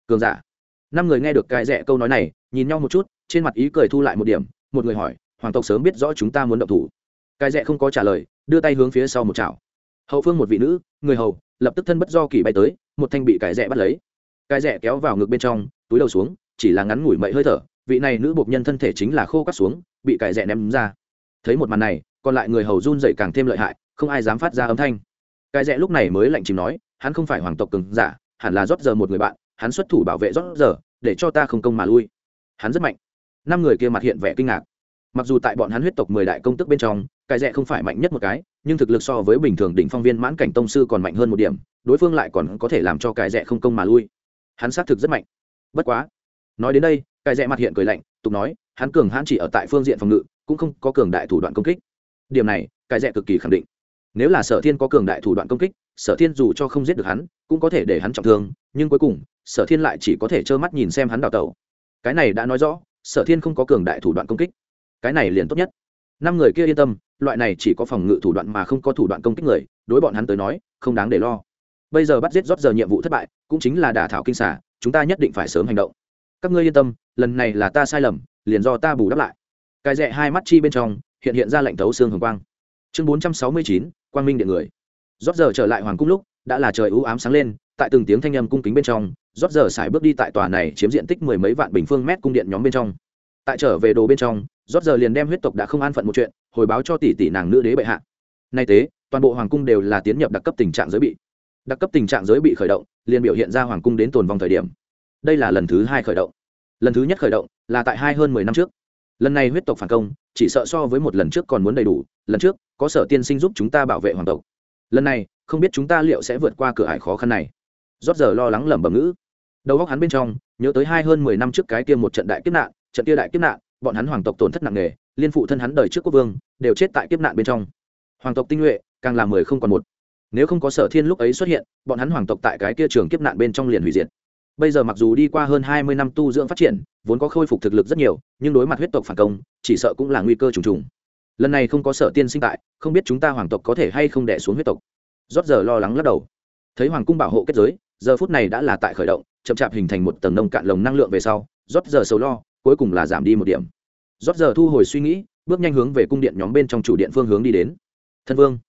Cường giả? Năm người nghe được cái rẽ câu nói này, nhìn nhau một chút, trên mặt ý cười thu lại một điểm, một người hỏi, hoàng tộc sớm biết rõ chúng ta muốn động thủ. Cái rẽ không có trả lời, đưa tay hướng phía sau một chảo. Hậu phương một vị nữ, người hầu, lập tức thân bất do kỳ bay tới, một thanh bị cái rẽ bắt lấy. Cái rẽ kéo vào ngực bên trong, túi đầu xuống, chỉ là ngắn ngủi mậy hơi thở, vị này nữ bộc nhân thân thể chính là khô cắt xuống, bị cai rẽ ném ra. Thấy một màn này, còn lại người hầu run dậy càng thêm lợi hại, không ai dám phát ra âm thanh. Cái rẽ lúc này mới lạnh chìm nói, hắn không phải hoàng tộc cứng giả, hẳn là rót giờ một người bạn hắn xuất thủ bảo vệ rót giờ, để cho ta không công mà lui. Hắn rất mạnh. Năm người kia mặt hiện vẻ kinh ngạc. Mặc dù tại bọn hắn huyết tộc mười đại công tức bên trong, cái rẽ không phải mạnh nhất một cái, nhưng thực lực so với bình thường đỉnh phong viên mãn cảnh tông sư còn mạnh hơn một điểm, đối phương lại còn có thể làm cho cái rẽ không công mà lui. Hắn xác thực rất mạnh. Bất quá, nói đến đây, cái rẽ mặt hiện cười lạnh, tục nói, hắn cường hắn chỉ ở tại phương diện phòng ngự, cũng không có cường đại thủ đoạn công kích. Điểm này, cái rẽ cực kỳ khẳng định nếu là sở thiên có cường đại thủ đoạn công kích, sở thiên dù cho không giết được hắn, cũng có thể để hắn trọng thương, nhưng cuối cùng, sở thiên lại chỉ có thể trơ mắt nhìn xem hắn đào tẩu. Cái này đã nói rõ, sở thiên không có cường đại thủ đoạn công kích. Cái này liền tốt nhất. Năm người kia yên tâm, loại này chỉ có phòng ngự thủ đoạn mà không có thủ đoạn công kích người, đối bọn hắn tới nói, không đáng để lo. Bây giờ bắt giết rót giờ nhiệm vụ thất bại, cũng chính là đả thảo kinh xả chúng ta nhất định phải sớm hành động. Các ngươi yên tâm, lần này là ta sai lầm, liền do ta bù đắp lại. Cái rẽ hai mắt chi bên trong, hiện hiện ra lệnh thấu xương hồng quang. Chương bốn trăm sáu mươi chín quang minh điện người. Rót giờ trở lại hoàng cung lúc, đã là trời ưu ám sáng lên, tại từng tiếng thanh âm cung kính bên trong, rót giờ xài bước đi tại tòa này chiếm diện tích mười mấy vạn bình phương mét cung điện nhóm bên trong. Tại trở về đồ bên trong, rót giờ liền đem huyết tộc đã không an phận một chuyện, hồi báo cho tỷ tỷ nàng nữ đế bệ hạ. Nay tế toàn bộ hoàng cung đều là tiến nhập đặc cấp tình trạng giới bị. Đặc cấp tình trạng giới bị khởi động, liền biểu hiện ra hoàng cung đến tồn vong thời điểm. Đây là lần thứ hai khởi động. Lần thứ nhất khởi động là tại hai hơn mười năm trước. Lần này huyết tộc phản công chỉ sợ so với một lần trước còn muốn đầy đủ, lần trước, có sở tiên sinh giúp chúng ta bảo vệ hoàng tộc. Lần này, không biết chúng ta liệu sẽ vượt qua cửa ải khó khăn này. Rót giờ lo lắng lẩm bẩm ngữ. Đầu góc hắn bên trong, nhớ tới hai hơn mười năm trước cái kia một trận đại kiếp nạn, trận kia đại kiếp nạn, bọn hắn hoàng tộc tổn thất nặng nề, liên phụ thân hắn đời trước quốc vương, đều chết tại kiếp nạn bên trong. Hoàng tộc tinh nhuệ, càng là mười không còn một. Nếu không có sở thiên lúc ấy xuất hiện, bọn hắn hoàng tộc tại cái kia trường kiếp nạn bên trong liền hủy diệt bây giờ mặc dù đi qua hơn hai mươi năm tu dưỡng phát triển, vốn có khôi phục thực lực rất nhiều, nhưng đối mặt huyết tộc phản công, chỉ sợ cũng là nguy cơ trùng trùng. Lần này không có sở tiên sinh tại, không biết chúng ta hoàng tộc có thể hay không đẻ xuống huyết tộc. Rót giờ lo lắng lắc đầu. Thấy hoàng cung bảo hộ kết giới, giờ phút này đã là tại khởi động, chậm chạp hình thành một tầng nông cạn lồng năng lượng về sau, rót giờ sầu lo, cuối cùng là giảm đi một điểm. Rót giờ thu hồi suy nghĩ, bước nhanh hướng về cung điện nhóm bên trong chủ điện phương hướng đi đến. Thân vương.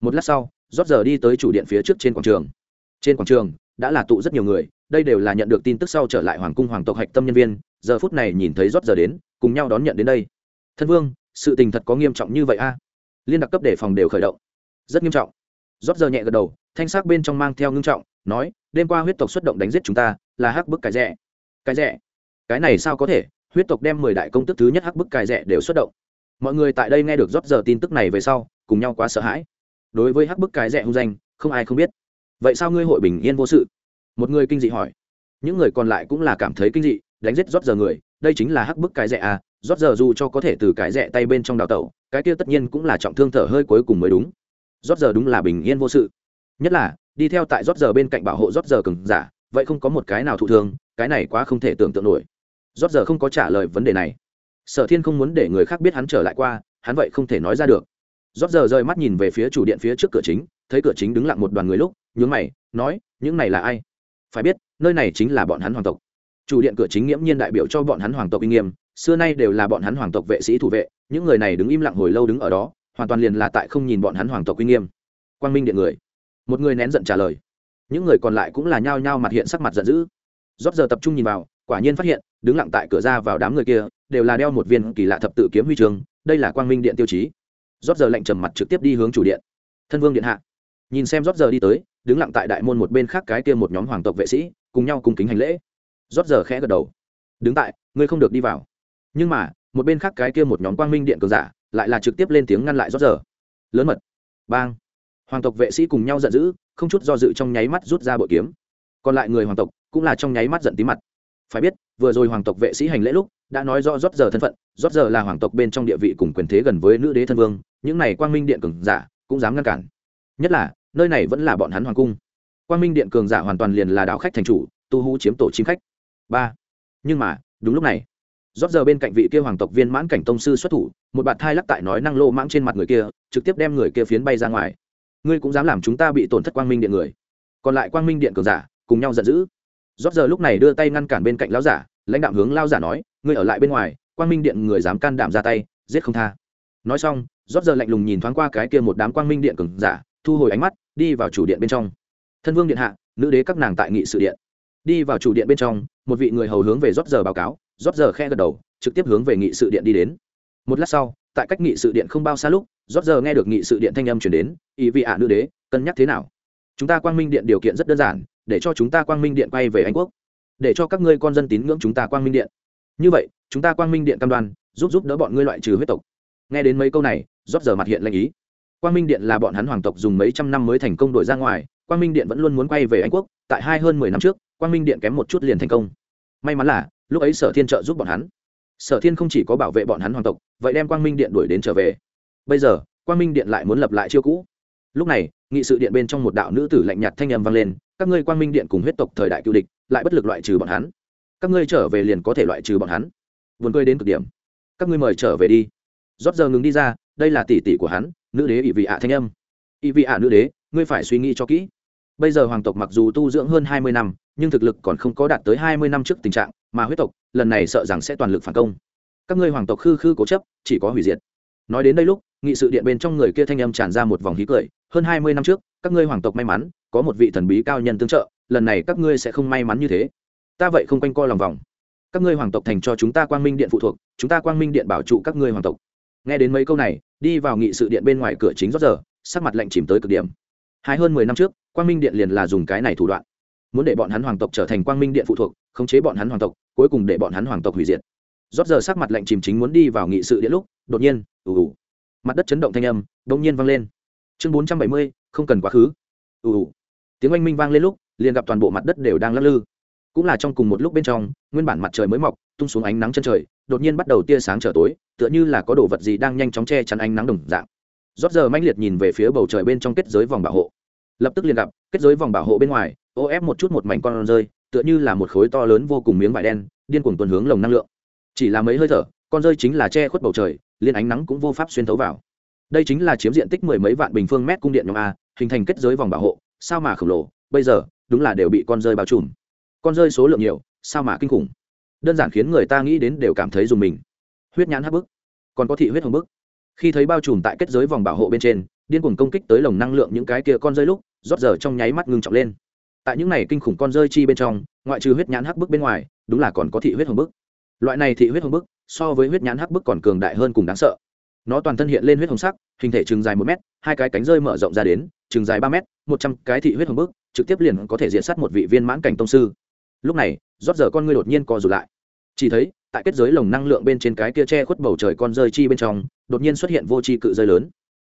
Một lát sau, rót giờ đi tới chủ điện phía trước trên quảng trường. Trên quảng trường, đã là tụ rất nhiều người đây đều là nhận được tin tức sau trở lại hoàng cung hoàng tộc hạch tâm nhân viên, giờ phút này nhìn thấy rót giờ đến, cùng nhau đón nhận đến đây. Thân vương, sự tình thật có nghiêm trọng như vậy a? Liên đặc cấp đề phòng đều khởi động. Rất nghiêm trọng. Rót giờ nhẹ gật đầu, thanh sắc bên trong mang theo ngưng trọng, nói, đêm qua huyết tộc xuất động đánh giết chúng ta, là hắc bức cái rẻ. Cái rẻ? Cái này sao có thể? Huyết tộc đem mười đại công tức thứ nhất hắc bức cài rẻ đều xuất động. Mọi người tại đây nghe được rót giờ tin tức này về sau, cùng nhau quá sợ hãi. Đối với hắc bức cái rẻ hung danh, không ai không biết. Vậy sao ngươi hội bình yên vô sự? Một người kinh dị hỏi. Những người còn lại cũng là cảm thấy kinh dị, đánh giết rót giờ người, đây chính là hắc bức cái rẻ à rót giờ dù cho có thể từ cái rẻ tay bên trong đào tẩu, cái kia tất nhiên cũng là trọng thương thở hơi cuối cùng mới đúng. Rót giờ đúng là bình yên vô sự. Nhất là, đi theo tại rót giờ bên cạnh bảo hộ rót giờ cừng giả, vậy không có một cái nào thụ thương, cái này quá không thể tưởng tượng nổi. Rót giờ không có trả lời vấn đề này. Sở thiên không muốn để người khác biết hắn trở lại qua, hắn vậy không thể nói ra được. Rót giờ rời mắt nhìn về phía chủ điện phía trước cửa chính, thấy cửa chính đứng lặng một đoàn người lúc, nhướng mày, nói, những này là ai? Phải biết, nơi này chính là bọn hắn hoàng tộc. Chủ điện cửa chính nghiễm nhiên đại biểu cho bọn hắn hoàng tộc uy nghiêm, xưa nay đều là bọn hắn hoàng tộc vệ sĩ thủ vệ, những người này đứng im lặng hồi lâu đứng ở đó, hoàn toàn liền là tại không nhìn bọn hắn hoàng tộc uy nghiêm. Quang minh điện người. Một người nén giận trả lời. Những người còn lại cũng là nhao nhao mặt hiện sắc mặt giận dữ. Rót giờ tập trung nhìn vào, quả nhiên phát hiện, đứng lặng tại cửa ra vào đám người kia, đều là đeo một viên kỳ lạ thập tự kiếm huy chương, đây là quang minh điện tiêu chí. Rót giờ lệnh trầm mặt trực tiếp đi hướng chủ điện. Thân vương điện hạ nhìn xem rót giờ đi tới, đứng lặng tại đại môn một bên khác cái kia một nhóm hoàng tộc vệ sĩ, cùng nhau cùng kính hành lễ. Rót giờ khẽ gật đầu. Đứng tại, ngươi không được đi vào. Nhưng mà, một bên khác cái kia một nhóm quang minh điện cường giả, lại là trực tiếp lên tiếng ngăn lại rót giờ. Lớn mật. Bang. Hoàng tộc vệ sĩ cùng nhau giận dữ, không chút do dự trong nháy mắt rút ra bội kiếm. Còn lại người hoàng tộc, cũng là trong nháy mắt giận tí mặt. Phải biết, vừa rồi hoàng tộc vệ sĩ hành lễ lúc, đã nói rõ rót giờ thân phận, rót giờ là hoàng tộc bên trong địa vị cùng quyền thế gần với nữ đế thân vương, những này quang minh điện cường giả, cũng dám ngăn cản. Nhất là nơi này vẫn là bọn hắn hoàng cung. Quang minh điện cường giả hoàn toàn liền là đạo khách thành chủ, tu hú chiếm tổ chim khách. Ba. Nhưng mà, đúng lúc này, rót giờ bên cạnh vị kia hoàng tộc viên mãn cảnh tông sư xuất thủ, một bạn thai lắc tại nói năng lô mãng trên mặt người kia, trực tiếp đem người kia phiến bay ra ngoài. Ngươi cũng dám làm chúng ta bị tổn thất quang minh điện người. Còn lại quang minh điện cường giả, cùng nhau giận dữ. Rót giờ lúc này đưa tay ngăn cản bên cạnh lão giả, lãnh đạo hướng lao giả nói, ngươi ở lại bên ngoài, quang minh điện người dám can đảm ra tay, giết không tha. Nói xong, rót giờ lạnh lùng nhìn thoáng qua cái kia một đám quang minh điện cường giả thu hồi ánh mắt, đi vào chủ điện bên trong. Thân vương điện hạ, nữ đế các nàng tại nghị sự điện. Đi vào chủ điện bên trong, một vị người hầu hướng về rót giờ báo cáo, rót giờ khe gật đầu, trực tiếp hướng về nghị sự điện đi đến. Một lát sau, tại cách nghị sự điện không bao xa lúc, rót giờ nghe được nghị sự điện thanh âm chuyển đến, ý vị ạ, nữ đế, cân nhắc thế nào? Chúng ta quang minh điện điều kiện rất đơn giản, để cho chúng ta quang minh điện quay về anh quốc. Để cho các ngươi con dân tín ngưỡng chúng ta quang minh điện. Như vậy, chúng ta quang minh điện cam đoan, giúp giúp đỡ bọn ngươi loại trừ huyết tộc. Nghe đến mấy câu này, rót giờ mặt hiện lệnh ý quang minh điện là bọn hắn hoàng tộc dùng mấy trăm năm mới thành công đổi ra ngoài, quang minh điện vẫn luôn muốn quay về anh quốc, tại hai hơn mười năm trước, quang minh điện kém một chút liền thành công. May mắn là, lúc ấy sở thiên trợ giúp bọn hắn. Sở thiên không chỉ có bảo vệ bọn hắn hoàng tộc, vậy đem quang minh điện đuổi đến trở về. Bây giờ, quang minh điện lại muốn lập lại chiêu cũ. Lúc này, nghị sự điện bên trong một đạo nữ tử lạnh nhạt thanh âm vang lên, các ngươi quang minh điện cùng huyết tộc thời đại cựu địch, lại bất lực loại trừ bọn hắn. Các ngươi trở về liền có thể loại trừ bọn hắn. Vườn cười đến cực điểm. Các ngươi mời trở về đi. Rót giờ ngừng đi ra, đây là tỷ tỷ của hắn nữ đế ỵ vị ạ thanh âm. Ỵ vị ạ nữ đế, ngươi phải suy nghĩ cho kỹ. Bây giờ hoàng tộc mặc dù tu dưỡng hơn hai mươi năm, nhưng thực lực còn không có đạt tới hai mươi năm trước tình trạng, mà huyết tộc, lần này sợ rằng sẽ toàn lực phản công. Các ngươi hoàng tộc khư khư cố chấp, chỉ có hủy diệt. Nói đến đây lúc, nghị sự điện bên trong người kia thanh âm tràn ra một vòng khí cười. Hơn hai mươi năm trước, các ngươi hoàng tộc may mắn, có một vị thần bí cao nhân tương trợ, lần này các ngươi sẽ không may mắn như thế. Ta vậy không quanh co lòng vòng. Các ngươi hoàng tộc thành cho chúng ta quang minh điện phụ thuộc, chúng ta quang minh điện bảo trụ các ngươi hoàng tộc nghe đến mấy câu này, đi vào nghị sự điện bên ngoài cửa chính rót giờ, sắc mặt lạnh chìm tới cực điểm. Hai hơn mười năm trước, quang minh điện liền là dùng cái này thủ đoạn. Muốn để bọn hắn hoàng tộc trở thành quang minh điện phụ thuộc, khống chế bọn hắn hoàng tộc, cuối cùng để bọn hắn hoàng tộc hủy diệt. Rót giờ sắc mặt lạnh chìm chính muốn đi vào nghị sự điện lúc, đột nhiên, ù ù, mặt đất chấn động thanh âm đột nhiên vang lên. Chương bốn trăm bảy mươi, không cần quá khứ. Ù ù, tiếng oanh minh vang lên lúc, liền gặp toàn bộ mặt đất đều đang lắc lư. Cũng là trong cùng một lúc bên trong, nguyên bản mặt trời mới mọc, tung xuống ánh nắng chân trời, đột nhiên bắt đầu tia sáng trở tối tựa như là có đồ vật gì đang nhanh chóng che chắn ánh nắng đồng dạng. Rót giờ manh liệt nhìn về phía bầu trời bên trong kết giới vòng bảo hộ. Lập tức liền gặp, kết giới vòng bảo hộ bên ngoài, ô ép một chút một mảnh con rơi, tựa như là một khối to lớn vô cùng miếng vải đen, điên cuồng tuần hướng lồng năng lượng. Chỉ là mấy hơi thở, con rơi chính là che khuất bầu trời liên ánh nắng cũng vô pháp xuyên thấu vào. Đây chính là chiếm diện tích mười mấy vạn bình phương mét cung điện nhóm a, hình thành kết giới vòng bảo hộ, sao mà khổng lồ, bây giờ, đúng là đều bị con rơi bao trùm. Con rơi số lượng nhiều, sao mà kinh khủng. Đơn giản khiến người ta nghĩ đến đều cảm thấy dùng mình huyết nhãn hấp bức, còn có thị huyết hồng bức. Khi thấy bao trùm tại kết giới vòng bảo hộ bên trên, điên cuồng công kích tới lồng năng lượng những cái kia con rơi lúc, rót giờ trong nháy mắt ngưng trọng lên. Tại những này kinh khủng con rơi chi bên trong, ngoại trừ huyết nhãn hắc bức bên ngoài, đúng là còn có thị huyết hồng bức. Loại này thị huyết hồng bức, so với huyết nhãn hắc bức còn cường đại hơn cùng đáng sợ. Nó toàn thân hiện lên huyết hồng sắc, hình thể chừng dài một mét, hai cái cánh rơi mở rộng ra đến, chừng dài ba mét, một trăm cái thị huyết hồng bức, trực tiếp liền có thể diện sát một vị viên mãn cảnh tông sư. Lúc này, rót giờ con ngươi đột nhiên co rụt lại. Chỉ thấy tại kết giới lồng năng lượng bên trên cái kia che khuất bầu trời con rơi chi bên trong, đột nhiên xuất hiện vô tri cự rơi lớn.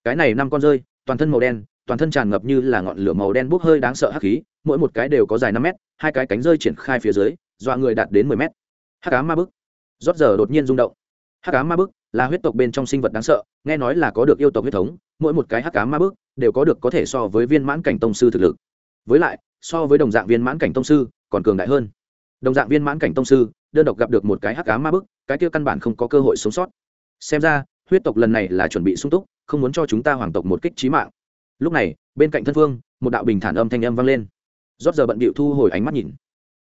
Cái này năm con rơi, toàn thân màu đen, toàn thân tràn ngập như là ngọn lửa màu đen bốc hơi đáng sợ hắc khí, mỗi một cái đều có dài năm mét, hai cái cánh rơi triển khai phía dưới, dọa người đạt đến mười mét. Hắc cá ma bức. Rót giờ đột nhiên rung động. Hắc cá ma bức là huyết tộc bên trong sinh vật đáng sợ, nghe nói là có được yêu tộc huyết thống, mỗi một cái hắc cá ma bức đều có được có thể so với viên mãn cảnh tông sư thực lực. Với lại, so với đồng dạng viên mãn cảnh tông sư còn cường đại hơn đồng dạng viên mãn cảnh tông sư, đơn độc gặp được một cái hắc cá ma bức, cái kia căn bản không có cơ hội sống sót. Xem ra, huyết tộc lần này là chuẩn bị sung túc, không muốn cho chúng ta hoàng tộc một kích trí mạng. Lúc này, bên cạnh thân phương một đạo bình thản âm thanh âm vang lên. Rót giờ bận bịu thu hồi ánh mắt nhìn.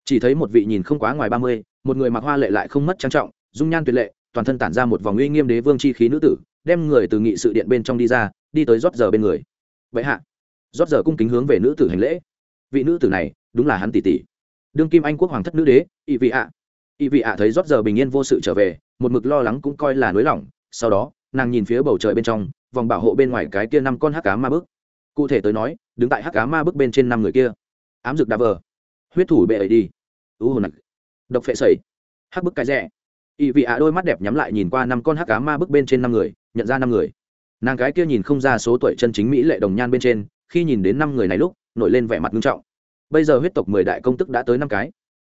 Chỉ thấy một vị nhìn không quá ngoài ba mươi, một người mặc hoa lệ lại không mất trang trọng, dung nhan tuyệt lệ, toàn thân tản ra một vòng uy nghiêm đế vương chi khí nữ tử, đem người từ nghị sự điện bên trong đi ra, đi tới rót giờ bên người. Vậy hạ rót giờ cung kính hướng về nữ tử hành lễ. Vị nữ tử này, đúng là hắn tỷ tỷ đương kim anh quốc hoàng thất nữ đế, ỵ vị ạ. Ỵ vị ạ thấy rót giờ bình yên vô sự trở về, một mực lo lắng cũng coi là nới lỏng sau đó, nàng nhìn phía bầu trời bên trong, vòng bảo hộ bên ngoài cái kia năm con hắc cá ma bức. Cụ thể tới nói, đứng tại hắc cá ma bức bên trên năm người kia. Ám dực đa vờ. Huyết thủ bệ ấy đi. U hồn nặc. Độc phệ sẩy. Hắc bức cái rẻ ỵ vị ạ đôi mắt đẹp nhắm lại nhìn qua năm con hắc cá ma bức bên trên năm người, nhận ra năm người. Nàng cái kia nhìn không ra số tuổi chân chính mỹ lệ đồng nhan bên trên, khi nhìn đến năm người này lúc, nổi lên vẻ mặt nghiêm trọng bây giờ huyết tộc mười đại công tức đã tới năm cái.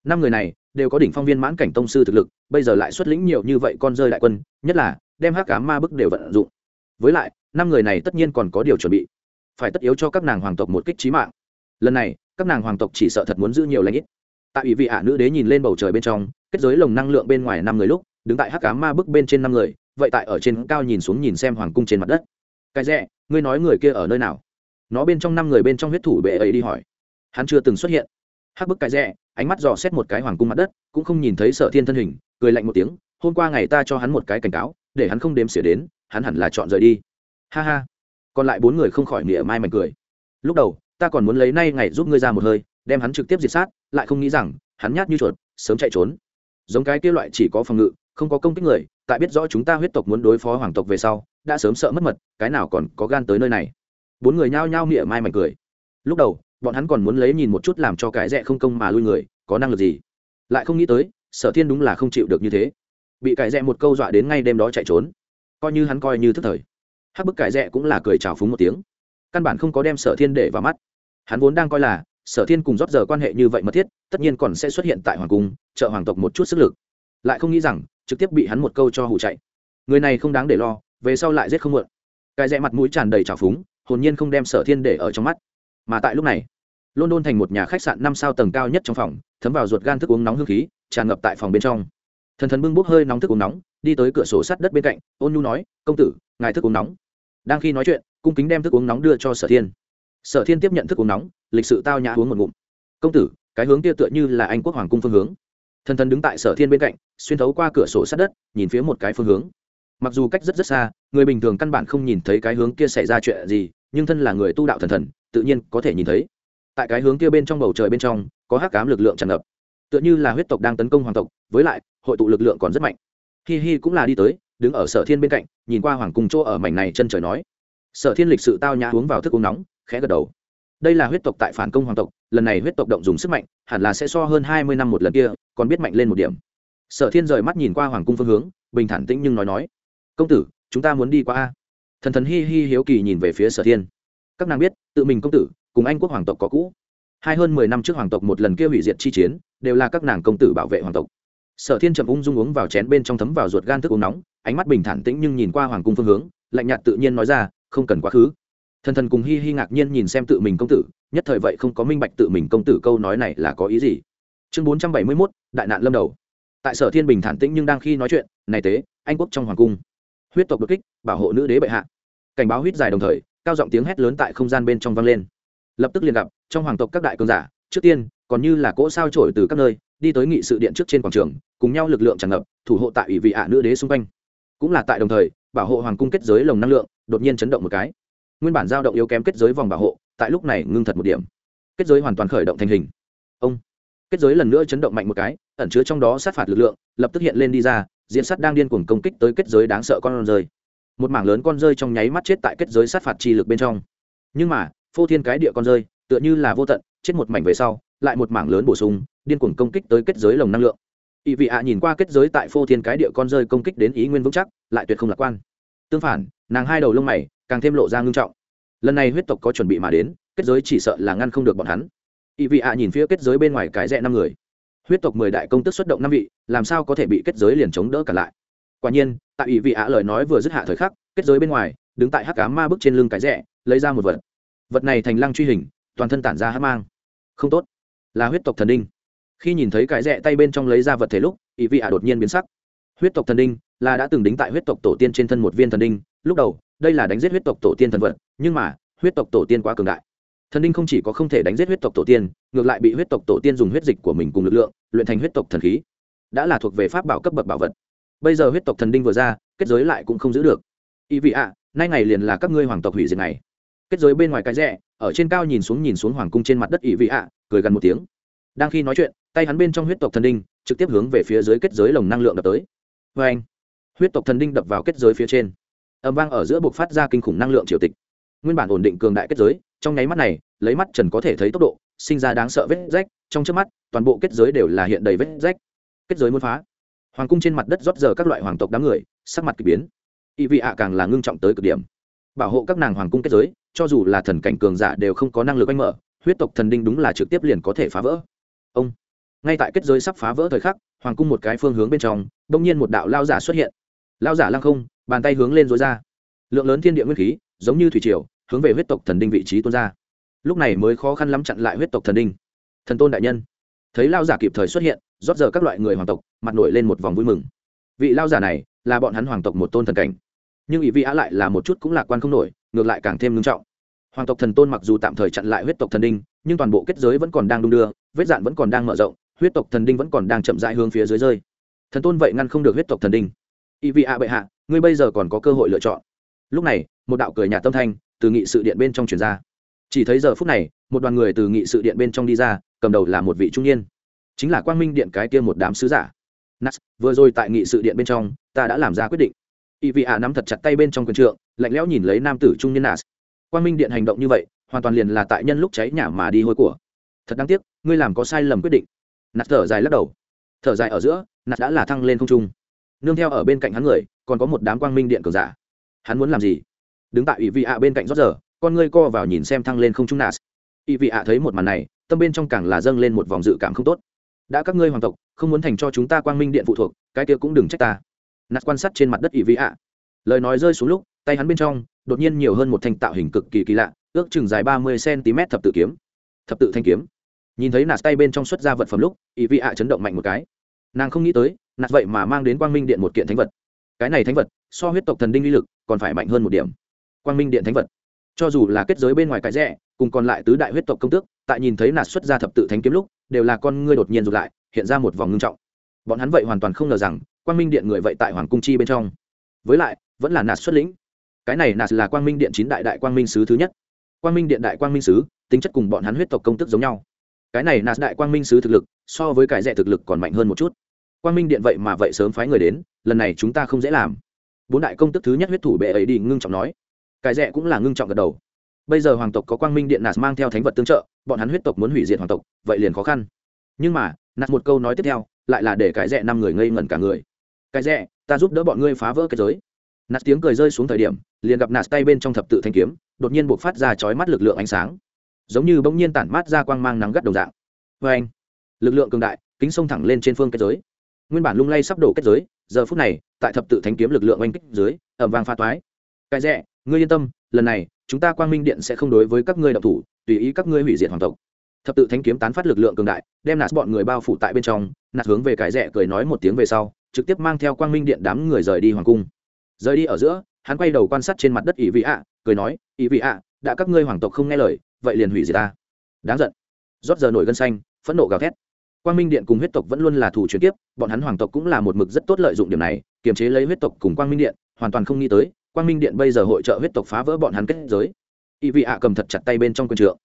Năm người này đều có đỉnh phong viên mãn cảnh tông sư thực lực, bây giờ lại xuất lĩnh nhiều như vậy con rơi đại quân, nhất là đem hắc cá ma bức đều vận dụng. Với lại, năm người này tất nhiên còn có điều chuẩn bị, phải tất yếu cho các nàng hoàng tộc một kích trí mạng. Lần này, các nàng hoàng tộc chỉ sợ thật muốn giữ nhiều lãnh ít. Tại ủy vị hạ nữ đế nhìn lên bầu trời bên trong, kết giới lồng năng lượng bên ngoài năm người lúc, đứng tại hắc cá ma bức bên trên năm người, vậy tại ở trên cao nhìn xuống nhìn xem hoàng cung trên mặt đất. Cái rẽ, ngươi nói người kia ở nơi nào? Nó bên trong năm người bên trong huyết thủ bệ ấy đi hỏi hắn chưa từng xuất hiện. Hắc bức cái rẽ, ánh mắt dò xét một cái hoàng cung mặt đất, cũng không nhìn thấy sở thiên thân hình, cười lạnh một tiếng, hôm qua ngày ta cho hắn một cái cảnh cáo, để hắn không đếm xỉa đến, hắn hẳn là chọn rời đi. Ha ha. Còn lại bốn người không khỏi nịa mai mảnh cười. Lúc đầu, ta còn muốn lấy nay ngày giúp ngươi ra một hơi, đem hắn trực tiếp diệt sát, lại không nghĩ rằng, hắn nhát như chuột, sớm chạy trốn. Giống cái kia loại chỉ có phòng ngự, không có công kích người, tại biết rõ chúng ta huyết tộc muốn đối phó hoàng tộc về sau, đã sớm sợ mất mật, cái nào còn có gan tới nơi này. Bốn người nhao nhao nịa mai mảnh cười. Lúc đầu bọn hắn còn muốn lấy nhìn một chút làm cho cái rẽ không công mà lui người, có năng lực gì? Lại không nghĩ tới, sở thiên đúng là không chịu được như thế. Bị cải rẽ một câu dọa đến ngay đêm đó chạy trốn. Coi như hắn coi như thức thời. Hắc bức cải rẽ cũng là cười trào phúng một tiếng. Căn bản không có đem sở thiên để vào mắt. Hắn vốn đang coi là, sở thiên cùng rót giờ quan hệ như vậy mật thiết, tất nhiên còn sẽ xuất hiện tại hoàng cung, trợ hoàng tộc một chút sức lực. Lại không nghĩ rằng, trực tiếp bị hắn một câu cho hụ chạy. Người này không đáng để lo, về sau lại giết không muộn. Cái rẽ mặt mũi tràn đầy trào phúng, hồn nhiên không đem sở thiên để ở trong mắt mà tại lúc này, london thành một nhà khách sạn năm sao tầng cao nhất trong phòng, thấm vào ruột gan thức uống nóng hương khí, tràn ngập tại phòng bên trong. Thần thần bưng bốc hơi nóng thức uống nóng, đi tới cửa sổ sắt đất bên cạnh, ôn nhu nói, công tử, ngài thức uống nóng. Đang khi nói chuyện, cung kính đem thức uống nóng đưa cho sở thiên. Sở thiên tiếp nhận thức uống nóng, lịch sự tao nhã uống một ngụm. Công tử, cái hướng kia tựa như là anh quốc hoàng cung phương hướng. Thần thần đứng tại sở thiên bên cạnh, xuyên thấu qua cửa sổ sát đất, nhìn phía một cái phương hướng. Mặc dù cách rất rất xa, người bình thường căn bản không nhìn thấy cái hướng kia xảy ra chuyện gì, nhưng thân là người tu đạo thần thần tự nhiên có thể nhìn thấy. Tại cái hướng kia bên trong bầu trời bên trong, có hắc cám lực lượng tràn ngập. Tựa như là huyết tộc đang tấn công hoàng tộc, với lại, hội tụ lực lượng còn rất mạnh. Hi hi cũng là đi tới, đứng ở sở thiên bên cạnh, nhìn qua hoàng cung chỗ ở mảnh này chân trời nói. Sở thiên lịch sự tao nhã uống vào thức uống nóng, khẽ gật đầu. Đây là huyết tộc tại phản công hoàng tộc, lần này huyết tộc động dùng sức mạnh, hẳn là sẽ so hơn hai mươi năm một lần kia, còn biết mạnh lên một điểm. Sở thiên rời mắt nhìn qua hoàng cung phương hướng, bình thản tĩnh nhưng nói nói. Công tử, chúng ta muốn đi qua a. Thần thần hi hi hiếu kỳ nhìn về phía sở thiên. Các nàng biết tự mình công tử, cùng anh quốc hoàng tộc có cũ. Hai hơn mười năm trước hoàng tộc một lần kia hủy diệt chi chiến, đều là các nàng công tử bảo vệ hoàng tộc. Sở thiên chậm ung dung uống vào chén bên trong thấm vào ruột gan thức uống nóng, ánh mắt bình thản tĩnh nhưng nhìn qua hoàng cung phương hướng, lạnh nhạt tự nhiên nói ra, không cần quá khứ. Thần thần cùng hi hi ngạc nhiên nhìn xem tự mình công tử, nhất thời vậy không có minh bạch tự mình công tử câu nói này là có ý gì. Chương bốn trăm bảy mươi mốt, đại nạn lâm đầu. Tại sở thiên bình thản tĩnh nhưng đang khi nói chuyện, này tế, anh quốc trong hoàng cung, huyết tộc đột kích, bảo hộ nữ đế bệ hạ. Cảnh báo huyết dài đồng thời cao giọng tiếng hét lớn tại không gian bên trong vang lên. Lập tức liền gặp, trong hoàng tộc các đại cường giả, trước tiên, còn như là cỗ sao trổi từ các nơi, đi tới nghị sự điện trước trên quảng trường, cùng nhau lực lượng tràn ngập, thủ hộ tại ủy vị ạ nữ đế xung quanh. Cũng là tại đồng thời, bảo hộ hoàng cung kết giới lồng năng lượng, đột nhiên chấn động một cái. Nguyên bản dao động yếu kém kết giới vòng bảo hộ, tại lúc này ngưng thật một điểm. Kết giới hoàn toàn khởi động thành hình. Ông, kết giới lần nữa chấn động mạnh một cái, ẩn chứa trong đó sát phạt lực lượng, lập tức hiện lên đi ra, diễn sát đang điên cuồng công kích tới kết giới đáng sợ con rơi một mảng lớn con rơi trong nháy mắt chết tại kết giới sát phạt chi lực bên trong. Nhưng mà, phô thiên cái địa con rơi, tựa như là vô tận, chết một mảnh về sau, lại một mảng lớn bổ sung, điên cuồng công kích tới kết giới lồng năng lượng. Ỵ vị ạ nhìn qua kết giới tại phô thiên cái địa con rơi công kích đến ý nguyên vững chắc, lại tuyệt không lạc quan. Tương phản, nàng hai đầu lông mày càng thêm lộ ra ngưng trọng. Lần này huyết tộc có chuẩn bị mà đến, kết giới chỉ sợ là ngăn không được bọn hắn. Ỵ vị ạ nhìn phía kết giới bên ngoài cái rẽ năm người. Huyết tộc mười đại công tức xuất động năm vị, làm sao có thể bị kết giới liền chống đỡ cả lại? Quả nhiên, tại ủy vị ạ lời nói vừa dứt hạ thời khắc, kết giới bên ngoài, đứng tại hắc cá ma bước trên lưng cái rẽ, lấy ra một vật. Vật này thành lăng truy hình, toàn thân tản ra hát mang. Không tốt. Là huyết tộc thần đinh. Khi nhìn thấy cái rẽ tay bên trong lấy ra vật thể lúc ý vị ạ đột nhiên biến sắc. Huyết tộc thần đinh, là đã từng đính tại huyết tộc tổ tiên trên thân một viên thần đinh. Lúc đầu, đây là đánh giết huyết tộc tổ tiên thần vật, nhưng mà, huyết tộc tổ tiên quá cường đại. Thần đinh không chỉ có không thể đánh giết huyết tộc tổ tiên, ngược lại bị huyết tộc tổ tiên dùng huyết dịch của mình cùng lực lượng, luyện thành huyết tộc thần khí. Đã là thuộc về pháp bảo cấp bậc bảo vật bây giờ huyết tộc thần đinh vừa ra, kết giới lại cũng không giữ được. Ý vị ạ, nay ngày liền là các ngươi hoàng tộc hủy diệt này kết giới bên ngoài cái rẽ, ở trên cao nhìn xuống nhìn xuống hoàng cung trên mặt đất ý vị ạ, cười gần một tiếng. Đang khi nói chuyện, tay hắn bên trong huyết tộc thần đinh, trực tiếp hướng về phía dưới kết giới lồng năng lượng đập tới. Vê anh, huyết tộc thần đinh đập vào kết giới phía trên. Âm vang ở giữa buộc phát ra kinh khủng năng lượng triều tịch. Nguyên bản ổn định cường đại kết giới, trong nháy mắt này, lấy mắt trần có thể thấy tốc độ, sinh ra đáng sợ vết rách. Trong trước mắt, toàn bộ kết giới đều là hiện đầy vết rách. Kết giới muốn phá hoàng cung trên mặt đất rót giờ các loại hoàng tộc đám người, sắc mặt k ỳ biến. Ỵ vị ạ càng là ngưng trọng tới cực điểm. Bảo hộ các nàng hoàng cung kết giới, cho dù là thần cảnh cường giả đều không có năng lực anh mở, huyết tộc thần đinh đúng là trực tiếp liền có thể phá vỡ. Ông, ngay tại kết giới sắp phá vỡ thời khắc, hoàng cung một cái phương hướng bên trong đ ỗ n g nhiên một đạo lao giả xuất hiện. Lao giả lăng không, bàn tay hướng lên dối ra. Lượng lớn thiên địa nguyên khí, giống như thủy triều, hướng về huyết tộc thần đinh vị trí tuôn ra. Lúc này mới khó khăn lắm chặn lại huyết tộc thần đinh. Thần tôn đại nhân, thấy lao giả kịp thời xuất hiện rót giờ các loại người hoàng tộc, mặt nổi lên một vòng vui mừng. Vị lao giả này là bọn hắn hoàng tộc một tôn thần cảnh. Nhưng ý vị á lại là một chút cũng lạc quan không nổi, ngược lại càng thêm ngưng trọng. Hoàng tộc thần tôn mặc dù tạm thời chặn lại huyết tộc thần đinh, nhưng toàn bộ kết giới vẫn còn đang đung đưa, vết dạn vẫn còn đang mở rộng, huyết tộc thần đinh vẫn còn đang chậm rãi hướng phía dưới rơi. Thần tôn vậy ngăn không được huyết tộc thần đinh. Ý vị á bệ hạ, ngươi bây giờ còn có cơ hội lựa chọn. Lúc này, một đạo cười nhà tâm thanh từ nghị sự điện bên trong truyền ra. Chỉ thấy giờ phút này, một đoàn người từ nghị sự điện bên trong đi ra, cầm đầu là một vị trung niên chính là quang minh điện cái kia một đám sứ giả. Nas, vừa rồi tại nghị sự điện bên trong, ta đã làm ra quyết định. Y vị ạ nắm thật chặt tay bên trong quyền trượng, lạnh lẽo nhìn lấy nam tử trung niên nas. Quang minh điện hành động như vậy, hoàn toàn liền là tại nhân lúc cháy nhà mà đi hôi của. Thật đáng tiếc, ngươi làm có sai lầm quyết định. Nas thở dài lắc đầu. Thở dài ở giữa, nas đã là thăng lên không trung. Nương theo ở bên cạnh hắn người, còn có một đám quang minh điện cường giả. Hắn muốn làm gì? Đứng tại ủy vị ạ bên cạnh rót giờ, con ngươi co vào nhìn xem thăng lên không trung nas. Ủy vị ạ thấy một màn này, tâm bên trong càng là dâng lên một vòng dự cảm không tốt đã các ngươi hoàng tộc, không muốn thành cho chúng ta quang minh điện phụ thuộc, cái kia cũng đừng trách ta. Nạt quan sát trên mặt đất ỷ vị ạ. Lời nói rơi xuống lúc, tay hắn bên trong, đột nhiên nhiều hơn một thanh tạo hình cực kỳ kỳ lạ, ước chừng dài ba mươi cm thập tự kiếm. Thập tự thanh kiếm. Nhìn thấy nạt tay bên trong xuất ra vật phẩm lúc ý vị ạ chấn động mạnh một cái. Nàng không nghĩ tới, nạt vậy mà mang đến quang minh điện một kiện thánh vật. Cái này thánh vật, so huyết tộc thần đinh uy lực, còn phải mạnh hơn một điểm. Quang minh điện thánh vật. Cho dù là kết giới bên ngoài cái rẻ cùng còn lại tứ đại huyết tộc công tước tại nhìn thấy nạt xuất ra thập tự thánh kiếm lúc, đều là con ngươi đột nhiên rụt lại, hiện ra một vòng ngưng trọng. Bọn hắn vậy hoàn toàn không ngờ rằng, quang minh điện người vậy tại hoàng cung chi bên trong. Với lại, vẫn là nạt xuất lĩnh. Cái này nạt là quang minh điện chín đại đại quang minh sứ thứ nhất. Quang minh điện đại quang minh sứ, tính chất cùng bọn hắn huyết tộc công tức giống nhau. Cái này nạt đại quang minh sứ thực lực, so với cái rẻ thực lực còn mạnh hơn một chút. Quang minh điện vậy mà vậy sớm phái người đến, lần này chúng ta không dễ làm. Bốn đại công tức thứ nhất huyết thủ bệ ấy đi ngưng trọng nói. Cái rẻ cũng là ngưng trọng gật đầu. Bây giờ hoàng tộc có quang minh điện nạt mang theo thánh vật tương trợ bọn hắn huyết tộc muốn hủy diệt hoàng tộc, vậy liền khó khăn. Nhưng mà, nạt một câu nói tiếp theo, lại là để cái rẽ năm người ngây ngẩn cả người. Cái rẽ, ta giúp đỡ bọn ngươi phá vỡ cái giới. Nạt tiếng cười rơi xuống thời điểm, liền gặp nạt tay bên trong thập tự thanh kiếm, đột nhiên buộc phát ra chói mắt lực lượng ánh sáng. Giống như bỗng nhiên tản mát ra quang mang nắng gắt đồng dạng. Vê anh, lực lượng cường đại, kính sông thẳng lên trên phương kết giới. Nguyên bản lung lay sắp đổ kết giới, giờ phút này, tại thập tự thánh kiếm lực lượng oanh kích dưới ẩm vàng pha toái. Cái rẽ, ngươi yên tâm, lần này, chúng ta quang minh điện sẽ không đối với các ngươi độc thủ tùy ý các ngươi hủy diệt hoàng tộc. Thập tự thánh kiếm tán phát lực lượng cường đại, đem nạt bọn người bao phủ tại bên trong, nạt hướng về cái rẽ cười nói một tiếng về sau, trực tiếp mang theo quang minh điện đám người rời đi hoàng cung. Rời đi ở giữa, hắn quay đầu quan sát trên mặt đất ỷ vị ạ, cười nói, ỷ vị ạ, đã các ngươi hoàng tộc không nghe lời, vậy liền hủy diệt ta. Đáng giận. Rót giờ nổi gân xanh, phẫn nộ gào thét. Quang minh điện cùng huyết tộc vẫn luôn là thủ chuyển tiếp bọn hắn hoàng tộc cũng là một mực rất tốt lợi dụng điểm này, kiềm chế lấy huyết tộc cùng quang minh điện, hoàn toàn không nghĩ tới, quang minh điện bây giờ hội trợ huyết tộc phá vỡ bọn hắn kết giới y vị ạ cầm thật chặt tay bên trong quân trượng.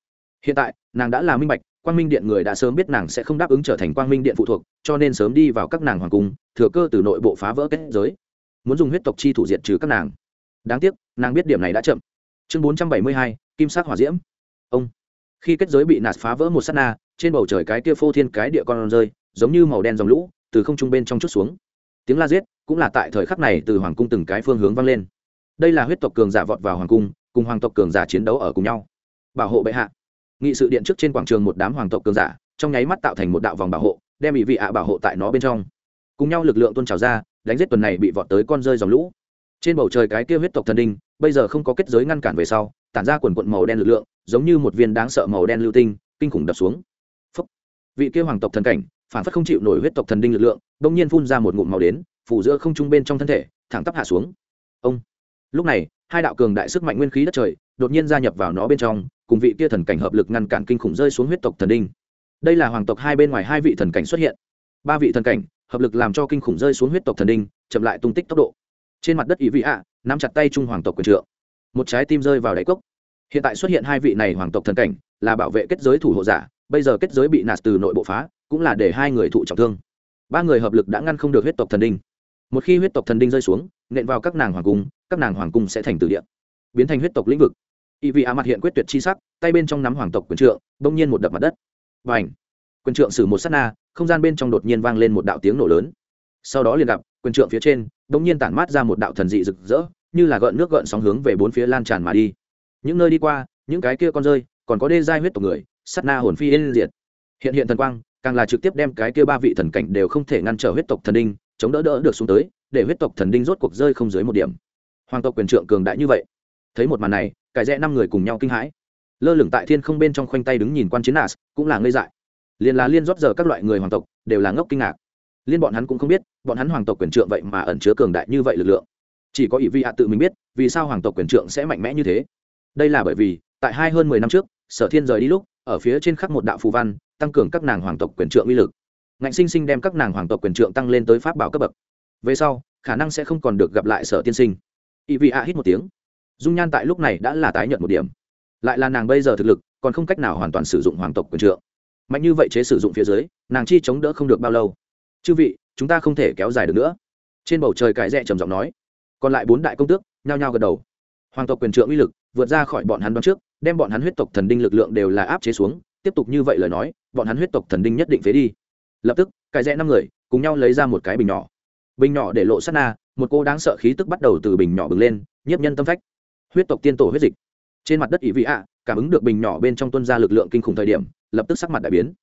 Hiện tại, nàng đã là minh bạch, quang minh điện người đã sớm biết nàng sẽ không đáp ứng trở thành quang minh điện phụ thuộc, cho nên sớm đi vào các nàng hoàng cung, thừa cơ từ nội bộ phá vỡ kết giới. Muốn dùng huyết tộc chi thủ diệt trừ các nàng. Đáng tiếc, nàng biết điểm này đã chậm. Chương bốn trăm bảy mươi hai, kim sắc hỏa diễm. Ông. Khi kết giới bị nạt phá vỡ một s á t na, trên bầu trời cái kia phô thiên cái địa con rơi, giống như màu đen dòng lũ, từ không trung bên trong chút xuống. Tiếng la giết, cũng là tại thời khắc này từ hoàng cung từng cái phương hướng vang lên. Đây là huyết tộc cường giả vọt vào hoàng cung cùng hoàng tộc cường giả chiến đấu ở cùng nhau. Bảo hộ bệ hạ. Nghị sự điện trước trên quảng trường một đám hoàng tộc cường giả, trong nháy mắt tạo thành một đạo vòng bảo hộ, đem bị vị ạ bảo hộ tại nó bên trong. Cùng nhau lực lượng tôn trào ra, đánh giết tuần này bị vọt tới con rơi dòng lũ. Trên bầu trời cái kia huyết tộc thần đinh, bây giờ không có kết giới ngăn cản về sau, tản ra quần quận màu đen lực lượng, giống như một viên đáng sợ màu đen lưu tinh, kinh khủng đập xuống. Phúc. vị kia hoàng tộc thần cảnh, phản phất không chịu nổi huyết tộc thần đinh lực lượng đông nhiên phun ra một ngụm màu đến, phủ giữa không trung bên trong thân thể, thẳng tắp hạ xuống. Ông lúc này, hai đạo cường đại sức mạnh nguyên khí đất trời đột nhiên gia nhập vào nó bên trong, cùng vị kia thần cảnh hợp lực ngăn cản kinh khủng rơi xuống huyết tộc thần đinh. Đây là hoàng tộc hai bên ngoài hai vị thần cảnh xuất hiện. Ba vị thần cảnh hợp lực làm cho kinh khủng rơi xuống huyết tộc thần đinh, chậm lại tung tích tốc độ. Trên mặt đất ý vị ạ, nắm chặt tay trung hoàng tộc quyền trượng. Một trái tim rơi vào đáy cốc. Hiện tại xuất hiện hai vị này hoàng tộc thần cảnh là bảo vệ kết giới thủ hộ giả, bây giờ kết giới bị nạt từ nội bộ phá, cũng là để hai người thụ trọng thương. Ba người hợp lực đã ngăn không được huyết tộc thần đinh. Một khi huyết tộc thần đinh rơi xuống, nện vào các nàng hoàng cung các nàng hoàng cung sẽ thành từ địa, biến thành huyết tộc lĩnh vực. Y vị ạ mặt hiện quyết tuyệt chi sắc, tay bên trong nắm hoàng tộc quyền trượng, bỗng nhiên một đập mặt đất. Và ảnh quyền trượng xử một s á t na, không gian bên trong đột nhiên vang lên một đạo tiếng nổ lớn. Sau đó liền gặp, quyền trượng phía trên đ ỗ n g nhiên tản mát ra một đạo thần dị rực rỡ, như là gợn nước gợn sóng hướng về bốn phía lan tràn mà đi. Những nơi đi qua, những cái kia con rơi, còn có đê giai huyết tộc người sắt na hồn phi yên diệt. Hiện hiện thần quang, càng là trực tiếp đem cái kia ba vị thần cảnh đều không thể ngăn trở huyết tộc thần đinh, chống đỡ đỡ được xuống tới, để huyết tộc thần đinh rốt cuộc rơi không dưới một điểm hoàng tộc quyền trượng cường đại như vậy. Thấy một màn này, cải rẽ năm người cùng nhau kinh hãi. Lơ lửng tại thiên không bên trong khoanh tay đứng nhìn quan chiến nas cũng là ngây dại. Liền là liên rót giờ các loại người hoàng tộc, đều là ngốc kinh ngạc. Liên bọn hắn cũng không biết, bọn hắn hoàng tộc quyền trượng vậy mà ẩn chứa cường đại như vậy lực lượng. Chỉ có ỷ vi hạ tự mình biết, vì sao hoàng tộc quyền trượng sẽ mạnh mẽ như thế. Đây là bởi vì, tại hai hơn mười năm trước, sở thiên rời đi lúc, ở phía trên khắc một đạo phù văn, tăng cường các nàng hoàng tộc quyền trượng uy lực. Ngạnh sinh sinh đem các nàng hoàng tộc quyền trượng tăng lên tới pháp bảo cấp bậc. Về sau, khả năng sẽ không còn được gặp lại sở tiên sinh. Y vị hạ hít một tiếng. Dung nhan tại lúc này đã là tái nhận một điểm. Lại là nàng bây giờ thực lực, còn không cách nào hoàn toàn sử dụng hoàng tộc quyền trượng. Mạnh như vậy chế sử dụng phía dưới, nàng chi chống đỡ không được bao lâu. Chư vị, chúng ta không thể kéo dài được nữa. Trên bầu trời cải rẽ trầm giọng nói. Còn lại bốn đại công tước nhao nhao gật đầu. Hoàng tộc quyền trượng uy lực vượt ra khỏi bọn hắn đoán trước, đem bọn hắn huyết tộc thần đinh lực lượng đều là áp chế xuống, tiếp tục như vậy lời nói, bọn hắn huyết tộc thần đinh nhất định phế đi. Lập tức, cải rẽ năm người, cùng nhau lấy ra một cái bình nhỏ. Bình nhỏ để lộ sát na một cô đáng sợ khí tức bắt đầu từ bình nhỏ bừng lên, nhiếp nhân tâm phách. Huyết tộc tiên tổ huyết dịch. Trên mặt đất ỷ vị ạ, cảm ứng được bình nhỏ bên trong tuân ra lực lượng kinh khủng thời điểm, lập tức sắc mặt đại biến.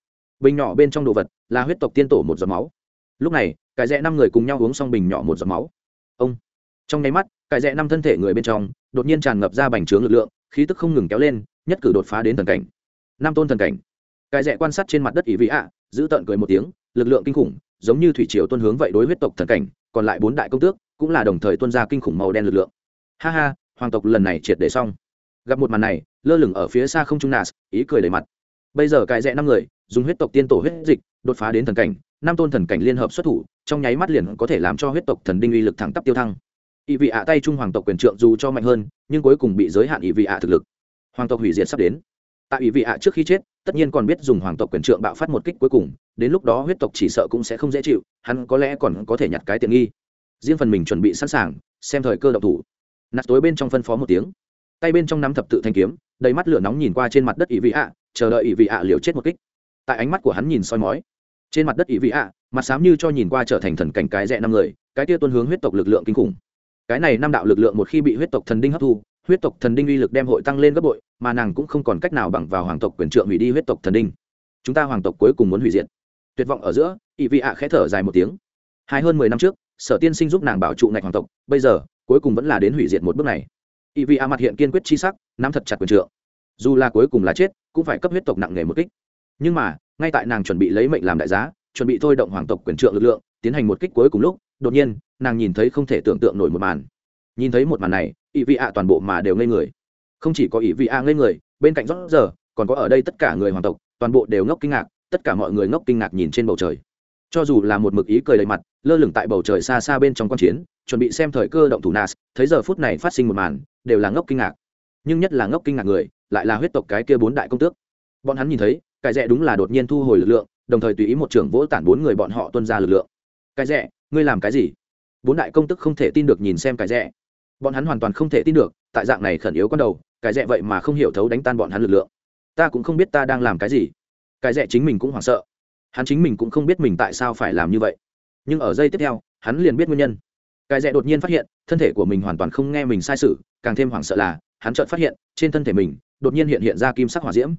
Bình nhỏ bên trong đồ vật là huyết tộc tiên tổ một giọt máu. Lúc này, cải rẽ năm người cùng nhau uống xong bình nhỏ một giọt máu. Ông. Trong nháy mắt, cải rẽ năm thân thể người bên trong, đột nhiên tràn ngập ra bành trướng lực lượng, khí tức không ngừng kéo lên, nhất cử đột phá đến thần cảnh. Năm tôn thần cảnh. Cải rẽ quan sát trên mặt đất ỷ vị ạ, giữ tợn cười một tiếng, lực lượng kinh khủng, giống như thủy triều tuân hướng vậy đối huyết tộc thần cảnh còn lại bốn đại công tước cũng là đồng thời tuân ra kinh khủng màu đen lực lượng. Ha ha, hoàng tộc lần này triệt để xong. Gặp một màn này, lơ lửng ở phía xa không trung nas, ý cười đầy mặt. Bây giờ cài rẽ năm người, dùng huyết tộc tiên tổ huyết dịch, đột phá đến thần cảnh, năm tôn thần cảnh liên hợp xuất thủ, trong nháy mắt liền có thể làm cho huyết tộc thần đinh uy lực thẳng tắp tiêu thăng. Ỵ vị ạ tay trung hoàng tộc quyền trượng dù cho mạnh hơn, nhưng cuối cùng bị giới hạn ỵ vị ạ thực lực. Hoàng tộc hủy diệt sắp đến. Tại ỵ vị ạ trước khi chết tất nhiên còn biết dùng hoàng tộc quyền trượng bạo phát một kích cuối cùng, đến lúc đó huyết tộc chỉ sợ cũng sẽ không dễ chịu, hắn có lẽ còn có thể nhặt cái tiện nghi. Riêng phần mình chuẩn bị sẵn sàng, xem thời cơ độc thủ. Nạt tối bên trong phân phó một tiếng. Tay bên trong nắm thập tự thanh kiếm, đầy mắt lửa nóng nhìn qua trên mặt đất ỷ vị ạ, chờ đợi ỷ vị ạ liều chết một kích. Tại ánh mắt của hắn nhìn soi mói, trên mặt đất ỷ vị ạ, mặt xám như cho nhìn qua trở thành thần cảnh cái rẽ năm người, cái tia tuân hướng huyết tộc lực lượng kinh khủng. Cái này năm đạo lực lượng một khi bị huyết tộc thần đinh hấp thu huyết tộc thần đinh uy lực đem hội tăng lên gấp bội, mà nàng cũng không còn cách nào bằng vào hoàng tộc quyền trượng hủy đi huyết tộc thần đinh. Chúng ta hoàng tộc cuối cùng muốn hủy diệt. Tuyệt vọng ở giữa ỵ vị ạ khẽ thở dài một tiếng. Hai hơn mười năm trước, sở tiên sinh giúp nàng bảo trụ ngạch hoàng tộc, bây giờ, cuối cùng vẫn là đến hủy diệt một bước này. Ỵ vị ạ mặt hiện kiên quyết chi sắc, nắm thật chặt quyền trượng. Dù là cuối cùng là chết, cũng phải cấp huyết tộc nặng nề một kích. Nhưng mà, ngay tại nàng chuẩn bị lấy mệnh làm đại giá, chuẩn bị thôi động hoàng tộc quyền trượng lực lượng, tiến hành một kích cuối cùng lúc, đột nhiên, nàng nhìn thấy không thể tưởng tượng nổi một màn nhìn thấy một màn này ỵ vị ạ toàn bộ mà đều ngây người. Không chỉ có ỵ vị ạ ngây người, bên cạnh rót giờ, còn có ở đây tất cả người hoàng tộc, toàn bộ đều ngốc kinh ngạc, tất cả mọi người ngốc kinh ngạc nhìn trên bầu trời. Cho dù là một mực ý cười đầy mặt, lơ lửng tại bầu trời xa xa bên trong quan chiến, chuẩn bị xem thời cơ động thủ nas, thấy giờ phút này phát sinh một màn, đều là ngốc kinh ngạc. Nhưng nhất là ngốc kinh ngạc người, lại là huyết tộc cái kia bốn đại công tước. Bọn hắn nhìn thấy, cái rẽ đúng là đột nhiên thu hồi lực lượng, đồng thời tùy ý một trưởng vỗ tản bốn người bọn họ tuân ra lực lượng. Cái rẽ, ngươi làm cái gì? Bốn đại công tức không thể tin được nhìn xem cái rẽ bọn hắn hoàn toàn không thể tin được, tại dạng này khẩn yếu con đầu, cái rẽ vậy mà không hiểu thấu đánh tan bọn hắn lực lượng. Ta cũng không biết ta đang làm cái gì. Cái rẽ chính mình cũng hoảng sợ. Hắn chính mình cũng không biết mình tại sao phải làm như vậy. Nhưng ở giây tiếp theo, hắn liền biết nguyên nhân. Cái rẽ đột nhiên phát hiện, thân thể của mình hoàn toàn không nghe mình sai sự, càng thêm hoảng sợ là, hắn chợt phát hiện, trên thân thể mình, đột nhiên hiện hiện ra kim sắc hỏa diễm.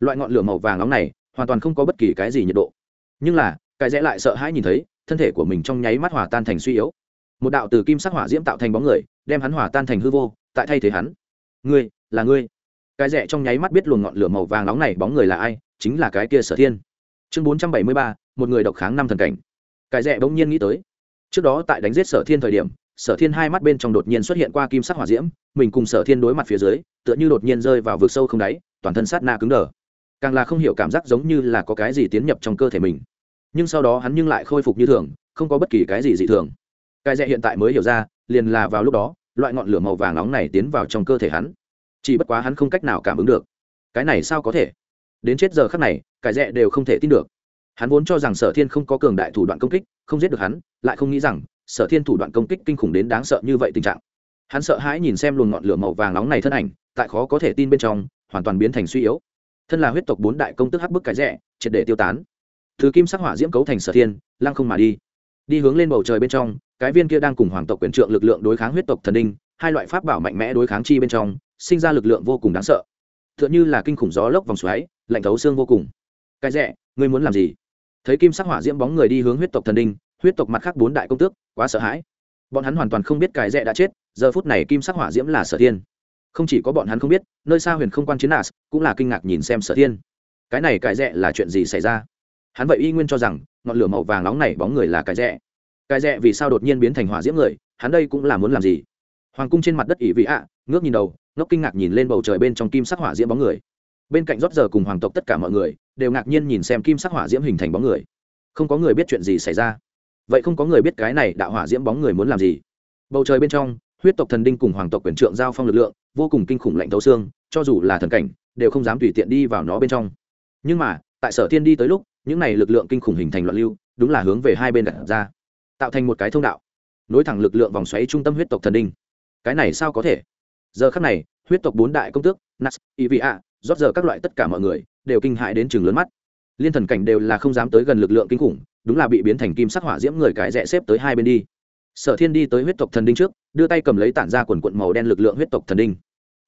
Loại ngọn lửa màu vàng nóng này, hoàn toàn không có bất kỳ cái gì nhiệt độ. Nhưng là, cái rẽ lại sợ hãi nhìn thấy, thân thể của mình trong nháy mắt hòa tan thành suy yếu. Một đạo từ kim sắc hỏa diễm tạo thành bóng người đem hắn hòa tan thành hư vô, tại thay thế hắn. Ngươi, là ngươi. Cái rẽ trong nháy mắt biết luồng ngọn lửa màu vàng nóng này bóng người là ai, chính là cái kia sở thiên. Chương bốn trăm bảy mươi ba, một người độc kháng năm thần cảnh. Cái rẽ bỗng nhiên nghĩ tới. Trước đó tại đánh giết sở thiên thời điểm, sở thiên hai mắt bên trong đột nhiên xuất hiện qua kim sắc hỏa diễm, mình cùng sở thiên đối mặt phía dưới, tựa như đột nhiên rơi vào vực sâu không đáy, toàn thân sát na cứng đờ. Càng là không hiểu cảm giác giống như là có cái gì tiến nhập trong cơ thể mình. Nhưng sau đó hắn nhưng lại khôi phục như thường, không có bất kỳ cái gì dị thường. Cái rẽ hiện tại mới hiểu ra liền là vào lúc đó, loại ngọn lửa màu vàng nóng này tiến vào trong cơ thể hắn. Chỉ bất quá hắn không cách nào cảm ứng được. Cái này sao có thể? Đến chết giờ khắc này, cái rẽ đều không thể tin được. Hắn vốn cho rằng sở thiên không có cường đại thủ đoạn công kích, không giết được hắn, lại không nghĩ rằng sở thiên thủ đoạn công kích kinh khủng đến đáng sợ như vậy tình trạng. Hắn sợ hãi nhìn xem luồng ngọn lửa màu vàng nóng này thân ảnh, tại khó có thể tin bên trong, hoàn toàn biến thành suy yếu. Thân là huyết tộc bốn đại công tức hắc bức cái rẽ, triệt để tiêu tán. Thứ kim sắc hỏa diễm cấu thành sở thiên, lăng không mà đi. Đi hướng lên bầu trời bên trong cái viên kia đang cùng hoàng tộc quyền trượng lực lượng đối kháng huyết tộc thần đinh, hai loại pháp bảo mạnh mẽ đối kháng chi bên trong, sinh ra lực lượng vô cùng đáng sợ. T h ư ợ n h ư là kinh khủng gió lốc vòng xoáy, lạnh thấu xương vô cùng. Cái rẽ ngươi muốn làm gì? Thấy kim sắc hỏa diễm bóng người đi hướng huyết tộc thần đinh, huyết tộc mặt khác bốn đại công tước, quá sợ hãi. Bọn hắn hoàn toàn không biết cái rẽ đã chết, giờ phút này kim sắc hỏa diễm là sở thiên. Không chỉ có bọn hắn không biết, nơi xa huyền không quan chiến nas cũng là kinh ngạc nhìn xem sở thiên. Cái này cái rẽ là chuyện gì xảy ra? Hắn vậy y nguyên cho rằng, ngọn lửa màu vàng nóng này bóng người là cái rẽ cái rẽ vì sao đột nhiên biến thành hỏa diễm người, hắn đây cũng là muốn làm gì? Hoàng cung trên mặt đất ỷ vị ạ, ngước nhìn đầu, ngốc kinh ngạc nhìn lên bầu trời bên trong kim sắc hỏa diễm bóng người. Bên cạnh rót giờ cùng hoàng tộc tất cả mọi người, đều ngạc nhiên nhìn xem kim sắc hỏa diễm hình thành bóng người. Không có người biết chuyện gì xảy ra. Vậy không có người biết cái này đạo hỏa diễm bóng người muốn làm gì? Bầu trời bên trong, huyết tộc thần đinh cùng hoàng tộc quyền trượng giao phong lực lượng, vô cùng kinh khủng lạnh thấu xương, cho dù là thần cảnh, đều không dám tùy tiện đi vào nó bên trong. Nhưng mà, tại sở thiên đi tới lúc, những này lực lượng kinh khủng hình thành loạn lưu, đúng là hướng về hai bên đặt ra tạo thành một cái thông đạo. Nối thẳng lực lượng vòng xoáy trung tâm huyết tộc thần đinh. Cái này sao có thể? Giờ khắc này, huyết tộc bốn đại công tước, nas, ivia rót giờ các loại tất cả mọi người đều kinh hại đến chừng lớn mắt. Liên thần cảnh đều là không dám tới gần lực lượng kinh khủng, đúng là bị biến thành kim sắc hỏa diễm người cái rẽ xếp tới hai bên đi. Sở thiên đi tới huyết tộc thần đinh trước, đưa tay cầm lấy tản ra quần quận màu đen lực lượng huyết tộc thần đinh.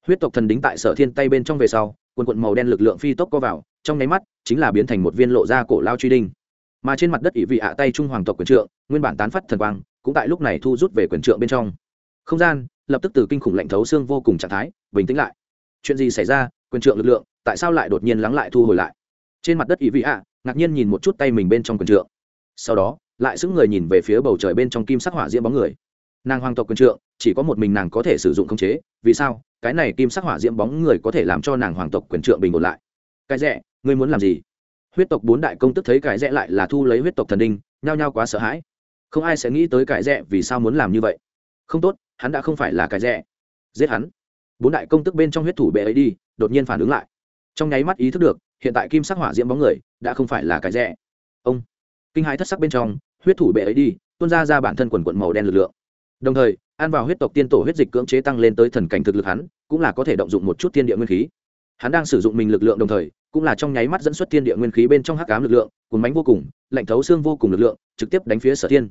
Huyết tộc thần đính tại sở thiên tay bên trong về sau, quần quận màu đen lực lượng phi tốc co vào, trong nháy mắt, chính là biến thành một viên lộ ra cổ lao truy đinh mà trên mặt đất ỷ vị hạ tay trung hoàng tộc quyền trượng, nguyên bản tán phát thần quang, cũng tại lúc này thu rút về quyền trượng bên trong. Không gian, lập tức từ kinh khủng lạnh thấu xương vô cùng trạng thái, bình tĩnh lại. Chuyện gì xảy ra? Quyền trượng lực lượng, tại sao lại đột nhiên lắng lại thu hồi lại? Trên mặt đất ỷ vị ạ, ngạc nhiên nhìn một chút tay mình bên trong quyền trượng. Sau đó, lại xứng người nhìn về phía bầu trời bên trong kim sắc hỏa diễm bóng người. Nàng hoàng tộc quyền trượng, chỉ có một mình nàng có thể sử dụng khống chế, vì sao? Cái này kim sắc hỏa diễm bóng người có thể làm cho nàng hoàng tộc quyền trượng bình ổn lại. Cái rẻ, ngươi muốn làm gì? Huyết tộc bốn đại công tức thấy cải rẽ lại là thu lấy huyết tộc thần đinh, nhao nhao quá sợ hãi. Không ai sẽ nghĩ tới cải rẽ vì sao muốn làm như vậy. Không tốt, hắn đã không phải là cải rẽ. Giết hắn. Bốn đại công tức bên trong huyết thủ bệ ấy đi, đột nhiên phản ứng lại. Trong nháy mắt ý thức được, hiện tại kim sắc hỏa diễm bóng người đã không phải là cải rẽ. Ông. Kinh hãi thất sắc bên trong, huyết thủ bệ ấy đi, tuôn ra ra bản thân quần quận màu đen lực lượng. Đồng thời, ăn vào huyết tộc tiên tổ huyết dịch cưỡng chế tăng lên tới thần cảnh thực lực hắn, cũng là có thể động dụng một chút tiên địa nguyên khí hắn đang sử dụng mình lực lượng đồng thời, cũng là trong nháy mắt dẫn xuất thiên địa nguyên khí bên trong hắc ám lực lượng cuốn bánh vô cùng, lạnh thấu xương vô cùng lực lượng, trực tiếp đánh phía sở thiên.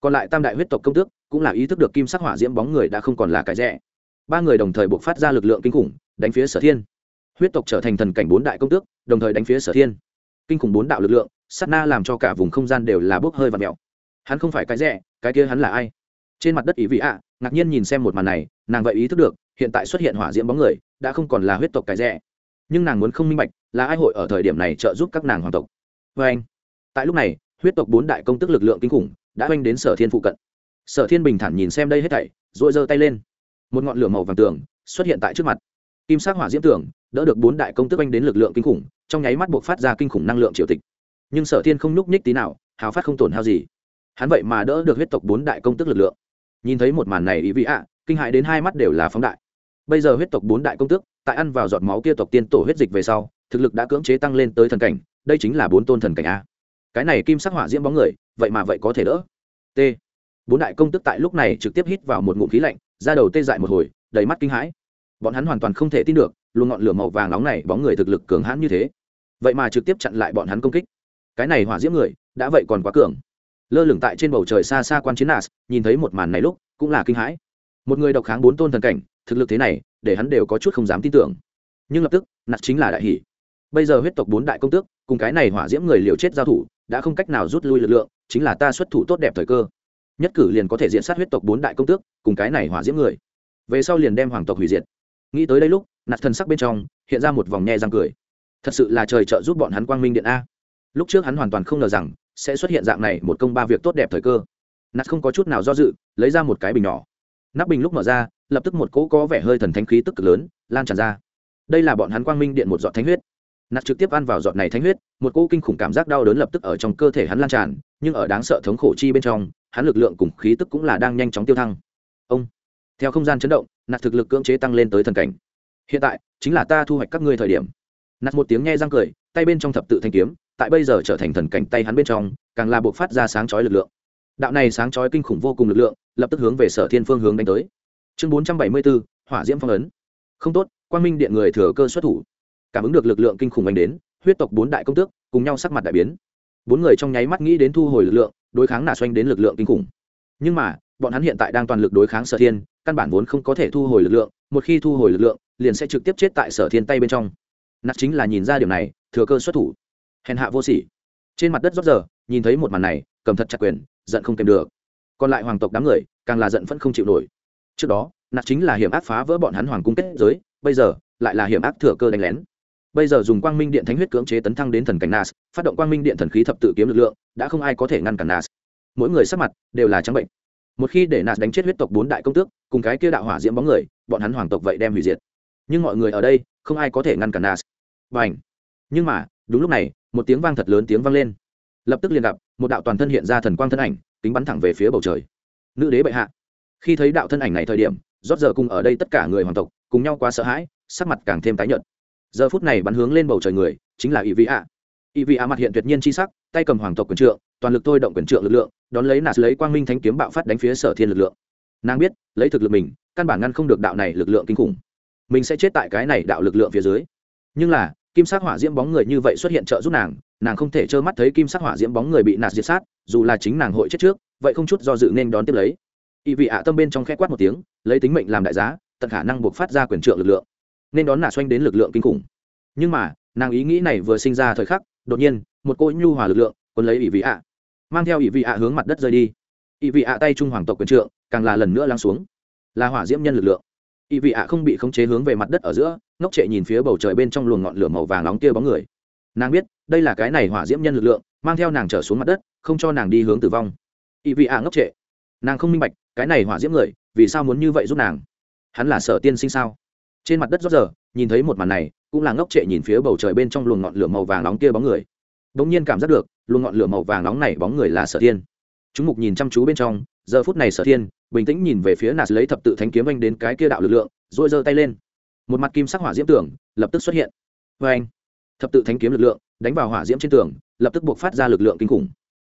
Còn lại tam đại huyết tộc công tước cũng là ý thức được kim sắc hỏa diễm bóng người đã không còn là cái rẻ ba người đồng thời buộc phát ra lực lượng kinh khủng, đánh phía sở thiên. Huyết tộc trở thành thần cảnh bốn đại công tước, đồng thời đánh phía sở thiên. Kinh khủng bốn đạo lực lượng, sát na làm cho cả vùng không gian đều là bốc hơi và mèo hắn không phải cái rẻ cái kia hắn là ai? Trên mặt đất ý vị ạ, ngạc nhiên nhìn xem một màn này, nàng vậy ý thức được, hiện tại xuất hiện hỏa diễm bóng người, đã không còn là huyết tộc cái rẻ nhưng nàng muốn không minh bạch, là ai hội ở thời điểm này trợ giúp các nàng hoàng tộc. Vê anh, tại lúc này, huyết tộc bốn đại công tức lực lượng kinh khủng đã oanh đến sở thiên phụ cận. Sở thiên bình thản nhìn xem đây hết thảy rồi giơ tay lên. Một ngọn lửa màu vàng tường xuất hiện tại trước mặt. Kim sắc hỏa diễm tường đỡ được bốn đại công tức oanh đến lực lượng kinh khủng, trong nháy mắt buộc phát ra kinh khủng năng lượng triều tịch. Nhưng sở thiên không nhúc nhích tí nào, hào phát không tổn hao gì. Hắn vậy mà đỡ được huyết tộc bốn đại công tức lực lượng. Nhìn thấy một màn này, ý vị ạ, kinh hại đến hai mắt đều là phóng đại bây giờ huyết tộc bốn đại công tước, tại ăn vào giọt máu kia tộc tiên tổ huyết dịch về sau, thực lực đã cưỡng chế tăng lên tới thần cảnh, đây chính là bốn tôn thần cảnh a. Cái này kim sắc hỏa diễm bóng người, vậy mà vậy có thể đỡ. T. Bốn đại công tức tại lúc này trực tiếp hít vào một ngụm khí lạnh ra đầu tê dại một hồi, đầy mắt kinh hãi. Bọn hắn hoàn toàn không thể tin được luôn ngọn lửa màu vàng nóng này bóng người thực lực cường hãn như thế. Vậy mà trực tiếp chặn lại bọn hắn công kích. Cái này hỏa diễm người, đã vậy còn quá cường. Lơ lửng tại trên bầu trời xa xa quan chiến nas, nhìn thấy một màn này lúc, cũng là kinh hãi. Một người độc kháng bốn tôn thần cảnh thực lực thế này, để hắn đều có chút không dám tin tưởng. Nhưng lập tức nạt chính là đại hỷ. Bây giờ huyết tộc bốn đại công tước, cùng cái này hỏa diễm người liều chết giao thủ, đã không cách nào rút lui lực lượng, chính là ta xuất thủ tốt đẹp thời cơ. Nhất cử liền có thể diện sát huyết tộc bốn đại công tước, cùng cái này hỏa diễm người. Về sau liền đem hoàng tộc hủy diệt. Nghĩ tới đây lúc nạt thân sắc bên trong, hiện ra một vòng nhe răng cười. Thật sự là trời trợ giúp bọn hắn quang minh điện a. Lúc trước hắn hoàn toàn không ngờ rằng, sẽ xuất hiện dạng này một công ba việc tốt đẹp thời cơ. Nạt không có chút nào do dự, lấy ra một cái bình nhỏ nắp bình lúc mở ra, lập tức một cỗ có vẻ hơi thần thánh khí tức cực lớn, lan tràn ra. Đây là bọn hắn quang minh điện một giọt thánh huyết. Nạt trực tiếp ăn vào giọt này thánh huyết, một cỗ kinh khủng cảm giác đau đớn lập tức ở trong cơ thể hắn lan tràn, nhưng ở đáng sợ thống khổ chi bên trong, hắn lực lượng cùng khí tức cũng là đang nhanh chóng tiêu thăng. Ông! Theo không gian chấn động nạt thực lực cưỡng chế tăng lên tới thần cảnh. Hiện tại, chính là ta thu hoạch các ngươi thời điểm. Nạt một tiếng nghe răng cười, tay bên trong thập tự thanh kiếm, tại bây giờ trở thành thần cảnh tay hắn bên trong, càng là buộc phát ra sáng chói lực lượng. Đạo này sáng chói kinh khủng vô cùng lực lượng lập tức hướng về sở thiên phương hướng đánh tới. Chương bốn trăm bảy mươi bốn, hỏa diễm phong ấn. Không tốt, quang minh điện người thừa cơ xuất thủ. Cảm ứng được lực lượng kinh khủng anh đến, huyết tộc bốn đại công tước cùng nhau sắc mặt đại biến. Bốn người trong nháy mắt nghĩ đến thu hồi lực lượng, đối kháng nạ xoanh đến lực lượng kinh khủng. Nhưng mà, bọn hắn hiện tại đang toàn lực đối kháng sở thiên, căn bản vốn không có thể thu hồi lực lượng, một khi thu hồi lực lượng, liền sẽ trực tiếp chết tại sở thiên tay bên trong. Nặc chính là nhìn ra điều này, thừa cơ xuất thủ. Hèn hạ vô sỉ. Trên mặt đất rót giờ, nhìn thấy một màn này, cầm thật chặt quyền, giận không kèm được còn lại hoàng tộc đám người, càng là giận vẫn không chịu nổi. Trước đó nạt chính là hiểm ác phá vỡ bọn hắn hoàng cung kết giới, bây giờ, lại là hiểm ác thừa cơ đánh lén. Bây giờ dùng quang minh điện thánh huyết cưỡng chế tấn thăng đến thần cảnh nas, phát động quang minh điện thần khí thập tự kiếm lực lượng, đã không ai có thể ngăn cản nas. Mỗi người sắc mặt đều là trắng bệnh. Một khi để nas đánh chết huyết tộc bốn đại công tước, cùng cái kia đạo hỏa diễm bóng người, bọn hắn hoàng tộc vậy đem hủy diệt. Nhưng mọi người ở đây, không ai có thể ngăn cản nas. Và nhưng mà, đúng lúc này, một tiếng vang thật lớn tiếng vang lên. Lập tức liền gặp, một đạo toàn thân hiện ra thần quang thân ảnh kính bắn thẳng về phía bầu trời. Nữ đế bệ hạ, khi thấy đạo thân ảnh này thời điểm, rót giờ cùng ở đây tất cả người hoàng tộc, cùng nhau quá sợ hãi, sắc mặt càng thêm tái nhợt. Giờ phút này bắn hướng lên bầu trời người, chính là ý vị ạ ý vị ạ mặt hiện tuyệt nhiên chi sắc, tay cầm hoàng tộc quyền trượng, toàn lực thôi động quyền trượng lực lượng, đón lấy nạt lấy quang minh thanh kiếm bạo phát đánh phía sở thiên lực lượng. Nàng biết, lấy thực lực mình, căn bản ngăn không được đạo này lực lượng kinh khủng. Mình sẽ chết tại cái này đạo lực lượng phía dưới. Nhưng là kim sắc hỏa diễm bóng người như vậy xuất hiện trợ giúp nàng nàng không thể trơ mắt thấy kim sắc hỏa diễm bóng người bị nạt diệt sát, dù là chính nàng hội chết trước, vậy không chút do dự nên đón tiếp lấy. Ý vị ạ tâm bên trong khẽ quát một tiếng, lấy tính mệnh làm đại giá, tận khả năng buộc phát ra quyền trượng lực lượng, nên đón nạt xoanh đến lực lượng kinh khủng. Nhưng mà, nàng ý nghĩ này vừa sinh ra thời khắc, đột nhiên, một cô nhu hòa lực lượng quân lấy ý vị ạ, mang theo ý vị ạ hướng mặt đất rơi đi. Ý vị ạ tay trung hoàng tộc quyền trượng, càng là lần nữa lắng xuống. Là hỏa diễm nhân lực lượng y vị ạ không bị khống chế hướng về mặt đất ở giữa, ngốc trệ nhìn phía bầu trời bên trong luồng ngọn lửa màu vàng nóng kia bóng người. Nàng biết, đây là cái này hỏa diễm nhân lực lượng, mang theo nàng trở xuống mặt đất, không cho nàng đi hướng tử vong. Y vị ạ ngốc trệ. Nàng không minh bạch, cái này hỏa diễm người, vì sao muốn như vậy giúp nàng? Hắn là sở tiên sinh sao? Trên mặt đất rót giờ, nhìn thấy một màn này, cũng là ngốc trệ nhìn phía bầu trời bên trong luồng ngọn lửa màu vàng nóng kia bóng người. Đ ỗ n g nhiên cảm giác được, luồng ngọn lửa màu vàng nóng này bóng người là sở tiên chúng mục nhìn chăm chú bên trong, giờ phút này sở thiên, bình tĩnh nhìn về phía nạt lấy thập tự thánh kiếm anh đến cái kia đạo lực lượng, rồi giơ tay lên. Một mặt kim sắc hỏa diễm tường lập tức xuất hiện. Vê anh, thập tự thánh kiếm lực lượng, đánh vào hỏa diễm trên tường, lập tức buộc phát ra lực lượng kinh khủng.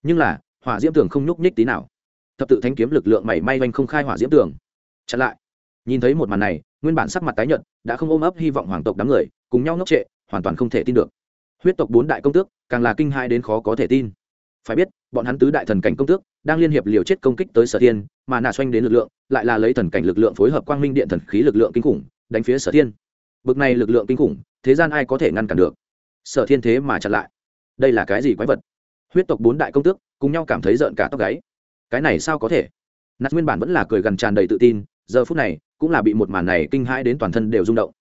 Nhưng là, hỏa diễm tường không nhúc nhích tí nào. Thập tự thánh kiếm lực lượng mảy may oanh không khai hỏa diễm tường chặn lại. Nhìn thấy một màn này, nguyên bản sắc mặt tái nhợt, đã không ôm ấp hy vọng hoàng tộc đám người, cùng nhau ngốc trệ, hoàn toàn không thể tin được. Huyết tộc bốn đại công tước, càng là kinh hai đến khó có thể tin phải biết, bọn hắn tứ đại thần cảnh công tước, đang liên hiệp liều chết công kích tới sở thiên, mà nạ xoanh đến lực lượng, lại là lấy thần cảnh lực lượng phối hợp quang minh điện thần khí lực lượng kinh khủng, đánh phía sở thiên. Bực này lực lượng kinh khủng, thế gian ai có thể ngăn cản được? Sở thiên thế mà chặn lại. Đây là cái gì quái vật? Huyết tộc bốn đại công tước, cùng nhau cảm thấy rợn cả tóc gáy. Cái này sao có thể? Nạt nguyên bản vẫn là cười gần tràn đầy tự tin, giờ phút này, cũng là bị một màn này kinh hãi đến toàn thân đều rung động.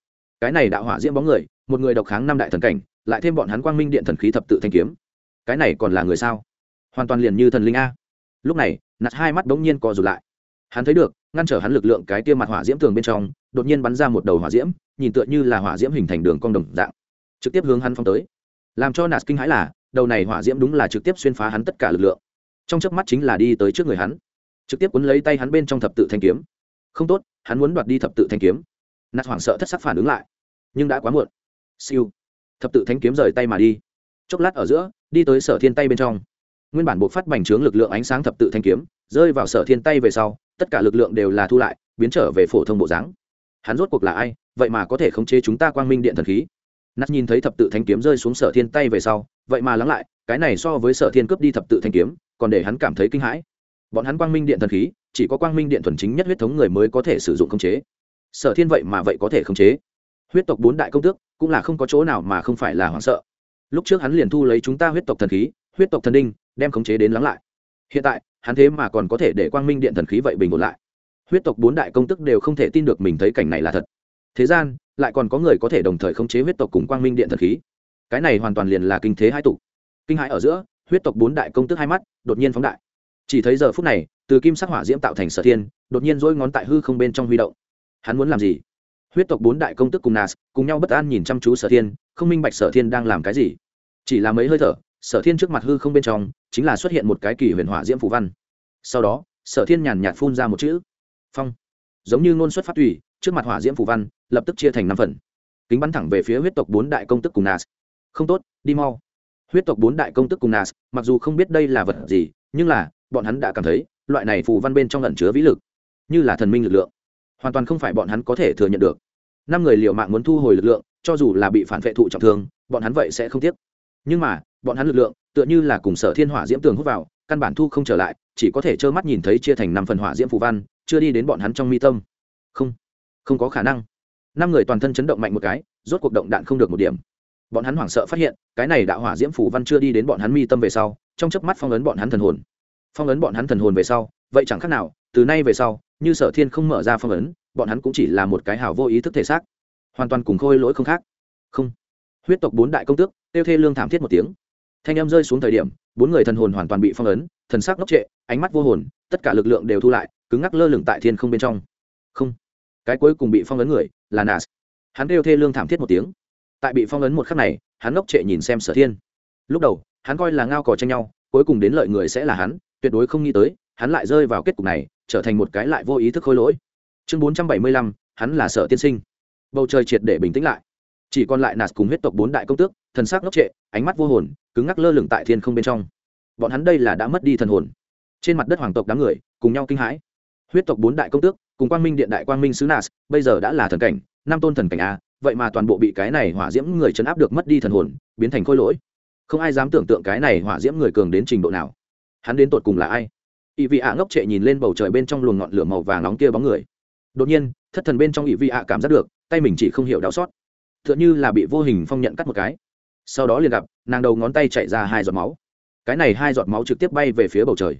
Cái này đạo hỏa diễm bóng người, một người độc kháng năm đại thần cảnh, lại thêm bọn hắn quang minh điện thần khí thập tự thanh kiếm. Cái này còn là người sao? Hoàn toàn liền như thần linh a. Lúc này, nạt hai mắt bỗng nhiên co rụt lại. Hắn thấy được, ngăn trở hắn lực lượng cái tia mặt hỏa diễm tường bên trong, đột nhiên bắn ra một đầu hỏa diễm, nhìn tựa như là hỏa diễm hình thành đường cong đồng dạng. Trực tiếp hướng hắn phong tới. Làm cho nạt kinh hãi là, đầu này hỏa diễm đúng là trực tiếp xuyên phá hắn tất cả lực lượng. Trong chớp mắt chính là đi tới trước người hắn. Trực tiếp cuốn lấy tay hắn bên trong thập tự thanh kiếm. Không tốt, hắn muốn đoạt đi thập tự thanh kiếm. Nạt hoảng sợ thất sắc phản ứng lại. Nhưng đã quá muộn. Siêu. Thập tự thanh kiếm rời tay mà đi. Chốc lát ở giữa, đi tới sở thiên tay bên trong nguyên bản buộc phát bành trướng lực lượng ánh sáng thập tự thanh kiếm, rơi vào sở thiên tay về sau, tất cả lực lượng đều là thu lại, biến trở về phổ thông bộ dáng. Hắn rốt cuộc là ai? Vậy mà có thể khống chế chúng ta quang minh điện thần khí. Nát nhìn thấy thập tự thanh kiếm rơi xuống sở thiên tay về sau, vậy mà lắng lại, cái này so với sở thiên cướp đi thập tự thanh kiếm, còn để hắn cảm thấy kinh hãi. Bọn hắn quang minh điện thần khí, chỉ có quang minh điện thuần chính nhất huyết thống người mới có thể sử dụng khống chế. Sở thiên vậy mà vậy có thể khống chế. Huyết tộc bốn đại công tước, cũng là không có chỗ nào mà không phải là hoảng sợ. Lúc trước hắn liền thu lấy chúng ta huyết tộc thần khí, huyết tộc thần đinh đem khống chế đến lắng lại. Hiện tại, hắn thế mà còn có thể để quang minh điện thần khí vậy bình ổn lại. Huyết tộc bốn đại công tức đều không thể tin được mình thấy cảnh này là thật. Thế gian, lại còn có người có thể đồng thời khống chế huyết tộc cùng quang minh điện thần khí. Cái này hoàn toàn liền là kinh thế hai tục kinh hãi ở giữa, huyết tộc bốn đại công tức hai mắt đột nhiên phóng đại. Chỉ thấy giờ phút này, từ kim sắc hỏa diễm tạo thành sở thiên, đột nhiên dỗi ngón tại hư không bên trong huy động. Hắn muốn làm gì? Huyết tộc bốn đại công tức cùng nas, cùng nhau bất an nhìn chăm chú sở thiên, không minh bạch sở thiên đang làm cái gì. Chỉ là mấy hơi thở, sở thiên trước mặt hư không bên trong chính là xuất hiện một cái kỳ huyền hỏa diễm phù văn. Sau đó, sở thiên nhàn nhạt phun ra một chữ. Phong. Giống như ngôn xuất phát tùy, trước mặt hỏa diễm phù văn lập tức chia thành năm phần. Kính bắn thẳng về phía huyết tộc bốn đại công tức cùng nas. Không tốt, đi mau. Huyết tộc bốn đại công tức cùng nas, mặc dù không biết đây là vật gì, nhưng là, bọn hắn đã cảm thấy, loại này phù văn bên trong lẩn chứa vĩ lực, như là thần minh lực lượng. Hoàn toàn không phải bọn hắn có thể thừa nhận được. Năm người liệu mạng muốn thu hồi lực lượng, cho dù là bị phản vệ thụ trọng thương, bọn hắn vậy sẽ không tiếc. Nhưng mà, bọn hắn lực lượng tựa như là cùng sở thiên hỏa diễm tường hút vào, căn bản thu không trở lại, chỉ có thể trơ mắt nhìn thấy chia thành năm phần hỏa diễm phù văn, chưa đi đến bọn hắn trong mi tâm. Không không có khả năng. Năm người toàn thân chấn động mạnh một cái, rốt cuộc động đạn không được một điểm. Bọn hắn hoảng sợ phát hiện, cái này đạo hỏa diễm phù văn chưa đi đến bọn hắn mi tâm về sau, trong chớp mắt phong ấn bọn hắn thần hồn. Phong ấn bọn hắn thần hồn về sau, vậy chẳng khác nào, từ nay về sau, như sở thiên không mở ra phong ấn, bọn hắn cũng chỉ là một cái hào vô ý thức thể xác. Hoàn toàn cùng khôi lỗi không khác. Không. Huyết tộc bốn đại công tước, tiêu thê lương thảm thiết một tiếng thanh em rơi xuống thời điểm, bốn người thần hồn hoàn toàn bị phong ấn, thần sắc ngốc trệ, ánh mắt vô hồn, tất cả lực lượng đều thu lại, cứng ngắc lơ lửng tại thiên không bên trong. Không, cái cuối cùng bị phong ấn người là nas. Hắn kêu thê lương thảm thiết một tiếng. Tại bị phong ấn một khắc này, hắn ngốc trệ nhìn xem sở thiên. Lúc đầu, hắn coi là ngao cò tranh nhau, cuối cùng đến lợi người sẽ là hắn, tuyệt đối không nghĩ tới, hắn lại rơi vào kết cục này, trở thành một cái lại vô ý thức khôi lỗi. Chương bốn trăm bảy mươi lăm, hắn là sở tiên sinh. Bầu trời triệt để bình tĩnh lại chỉ còn lại nạt cùng huyết tộc bốn đại công tước, thần sắc ngốc trệ, ánh mắt vô hồn, cứng ngắc lơ lửng tại thiên không bên trong. Bọn hắn đây là đã mất đi thần hồn. Trên mặt đất hoàng tộc đám người, cùng nhau kinh hãi. Huyết tộc bốn đại công tước, cùng quang minh điện đại quang minh sứ nas bây giờ đã là thần cảnh, năm tôn thần cảnh a, vậy mà toàn bộ bị cái này hỏa diễm người chấn áp được mất đi thần hồn, biến thành khôi lỗi. Không ai dám tưởng tượng cái này hỏa diễm người cường đến trình độ nào. Hắn đến tột cùng là ai? Ỵ vị ạ ngốc trệ nhìn lên bầu trời bên trong luồng ngọn lửa màu vàng nóng kia bóng người. Đột nhiên, thất thần bên trong ỵ vị ạ cảm giác được, tay mình chỉ không hiểu đau xót t h ư ợ n như là bị vô hình phong nhận cắt một cái. Sau đó liền gặp, nàng đầu ngón tay chạy ra hai giọt máu. Cái này hai giọt máu trực tiếp bay về phía bầu trời.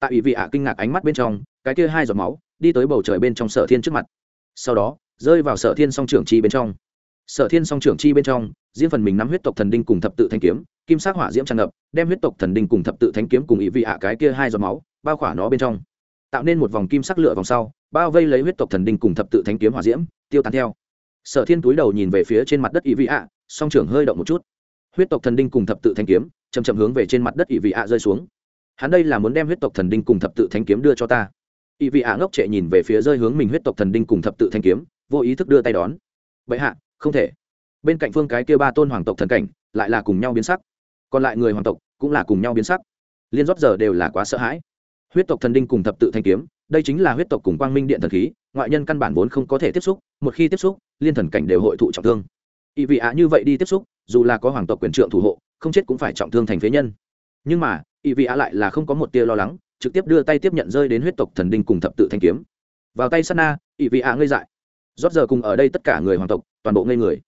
Tại ủy vị ạ kinh ngạc ánh mắt bên trong, cái kia hai giọt máu, đi tới bầu trời bên trong sở thiên trước mặt. Sau đó, rơi vào sở thiên song trưởng chi bên trong. Sở thiên song trưởng chi bên trong riêng phần mình nắm huyết tộc thần đinh cùng thập tự thanh kiếm, kim sắc hỏa diễm tràn ngập, đem huyết tộc thần đinh cùng thập tự thanh kiếm cùng ý vị ạ cái kia hai giọt máu, bao khỏa nó bên trong. Tạo nên một vòng kim sắc lửa vòng sau, bao vây lấy huyết tộc thần đinh cùng thập tự thanh kiếm hỏa diễm, tiêu tán theo sở thiên túi đầu nhìn về phía trên mặt đất ỷ vị ạ, song trưởng hơi động một chút. Huyết tộc thần đinh cùng thập tự thanh kiếm chầm chậm hướng về trên mặt đất ỷ vị ạ rơi xuống. Hắn đây là muốn đem huyết tộc thần đinh cùng thập tự thanh kiếm đưa cho ta. Ỷ vị ạ ngốc trệ nhìn về phía rơi hướng mình huyết tộc thần đinh cùng thập tự thanh kiếm, vô ý thức đưa tay đón. Vậy hạ, không thể. Bên cạnh phương cái kia ba tôn hoàng tộc thần cảnh, lại là cùng nhau biến sắc. Còn lại người hoàng tộc cũng là cùng nhau biến sắc. Liên rót giờ đều là quá sợ hãi huyết tộc thần đinh cùng thập tự thanh kiếm, đây chính là huyết tộc cùng quang minh điện thần khí, ngoại nhân căn bản vốn không có thể tiếp xúc, một khi tiếp xúc, liên thần cảnh đều hội thụ trọng thương. Ỵ vị ạ như vậy đi tiếp xúc, dù là có hoàng tộc quyền trượng thủ hộ, không chết cũng phải trọng thương thành phế nhân. Nhưng mà ỵ vị ạ lại là không có một tia lo lắng, trực tiếp đưa tay tiếp nhận rơi đến huyết tộc thần đinh cùng thập tự thanh kiếm. Vào tay sana ỵ vị ạ ngây dại. Rót giờ cùng ở đây tất cả người hoàng tộc, toàn bộ ngây người.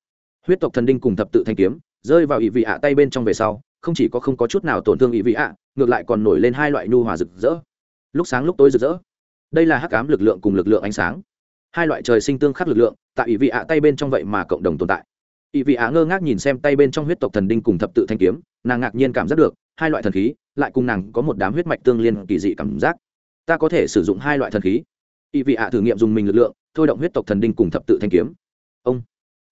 Huyết tộc thần đinh cùng thập tự thanh kiếm, rơi vào ỵ vị ạ tay bên trong về sau, không chỉ có không có chút nào tổn thương ỵ vị ạ, ngược lại còn nổi lên hai loại nhu hòa rực rỡ lúc sáng lúc tối rực rỡ. Đây là hắc ám lực lượng cùng lực lượng ánh sáng. Hai loại trời sinh tương khắc lực lượng, tại ý vị ạ tay bên trong vậy mà cộng đồng tồn tại. Ý vị ạ ngơ ngác nhìn xem tay bên trong huyết tộc thần đinh cùng thập tự thanh kiếm, nàng ngạc nhiên cảm giác được, hai loại thần khí, lại cùng nàng có một đám huyết mạch tương liên kỳ dị cảm giác. Ta có thể sử dụng hai loại thần khí. Ý vị ạ thử nghiệm dùng mình lực lượng, thôi động huyết tộc thần đinh cùng thập tự thanh kiếm. Ông.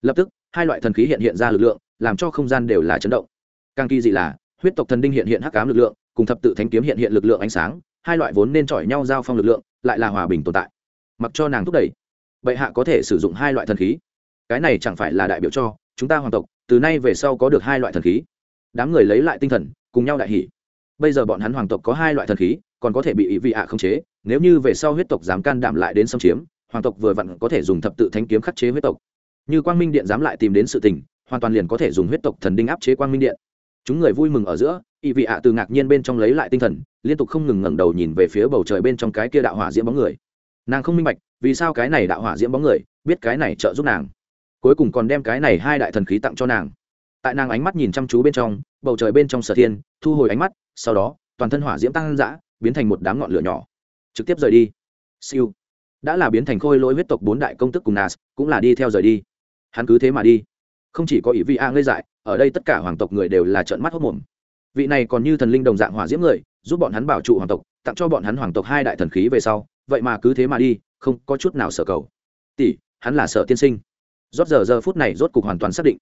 Lập tức, hai loại thần khí hiện hiện ra lực lượng, làm cho không gian đều là chấn động. Càng kỳ dị là, huyết tộc thần đinh hiện hiện hắc ám lực lượng, cùng thập tự thanh kiếm hiện hiện lực lượng ánh sáng hai loại vốn nên chọi nhau giao phong lực lượng, lại là hòa bình tồn tại. Mặc cho nàng thúc đẩy, bệ hạ có thể sử dụng hai loại thần khí. Cái này chẳng phải là đại biểu cho, chúng ta hoàng tộc, từ nay về sau có được hai loại thần khí. Đám người lấy lại tinh thần, cùng nhau đại hỷ bây giờ bọn hắn hoàng tộc có hai loại thần khí, còn có thể bị ý vị ạ khống chế, nếu như về sau huyết tộc dám can đảm lại đến xâm chiếm, hoàng tộc vừa vặn có thể dùng thập tự thanh kiếm khắc chế huyết tộc. Như quang minh điện dám lại tìm đến sự tình, hoàn toàn liền có thể dùng huyết tộc thần đinh áp chế quang minh điện. Chúng người vui mừng ở giữa ỵ vị ạ từ ngạc nhiên bên trong lấy lại tinh thần, liên tục không ngừng ngẩng đầu nhìn về phía bầu trời bên trong cái kia đạo hỏa diễm bóng người. Nàng không minh bạch, vì sao cái này đạo hỏa diễm bóng người, biết cái này trợ giúp nàng. Cuối cùng còn đem cái này hai đại thần khí tặng cho nàng. Tại nàng ánh mắt nhìn chăm chú bên trong, bầu trời bên trong sở thiên, thu hồi ánh mắt, sau đó, toàn thân hỏa diễm tăng dã, biến thành một đám ngọn lửa nhỏ. Trực tiếp rời đi. Siêu. Đã là biến thành khôi lỗi huyết tộc bốn đại công tức cùng nas, cũng là đi theo rời đi. Hắn cứ thế mà đi. Không chỉ có ỷ vị a ngây dại, ở đây tất cả hoàng tộc người đều là trợn mắt hốc mồm vị này còn như thần linh đồng dạng hỏa diễm người giúp bọn hắn bảo trụ hoàng tộc tặng cho bọn hắn hoàng tộc hai đại thần khí về sau vậy mà cứ thế mà đi không có chút nào sở cầu. Tỷ hắn là sở tiên sinh. Rốt giờ giờ phút này rốt cục hoàn toàn xác định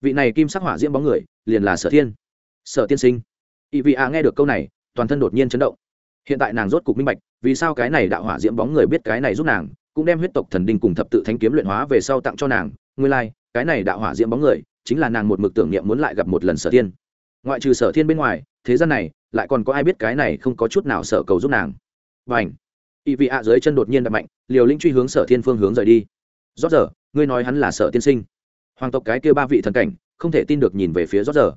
vị này kim sắc hỏa diễm bóng người liền là sở thiên. Sở tiên sinh. Ỵ vị a nghe được câu này toàn thân đột nhiên chấn động. Hiện tại nàng rốt cục minh bạch vì sao cái này đạo hỏa diễm bóng người biết cái này giúp nàng cũng đem huyết tộc thần đình cùng thập tự thanh kiếm luyện hóa về sau tặng cho nàng. Nguyên lai、like, cái này đạo hỏa diễm bóng người chính là nàng một mực tưởng niệm muốn lại gặp một lần sở tiên ngoại trừ sở thiên bên ngoài, thế gian này, lại còn có ai biết cái này không có chút nào sở cầu giúp nàng? Và ảnh ỵ vị ạ dưới chân đột nhiên đập mạnh, liều linh truy hướng sở thiên phương hướng rời đi. Rót giờ, ngươi nói hắn là sở tiên sinh. Hoàng tộc cái kia ba vị thần cảnh, không thể tin được nhìn về phía rót giờ.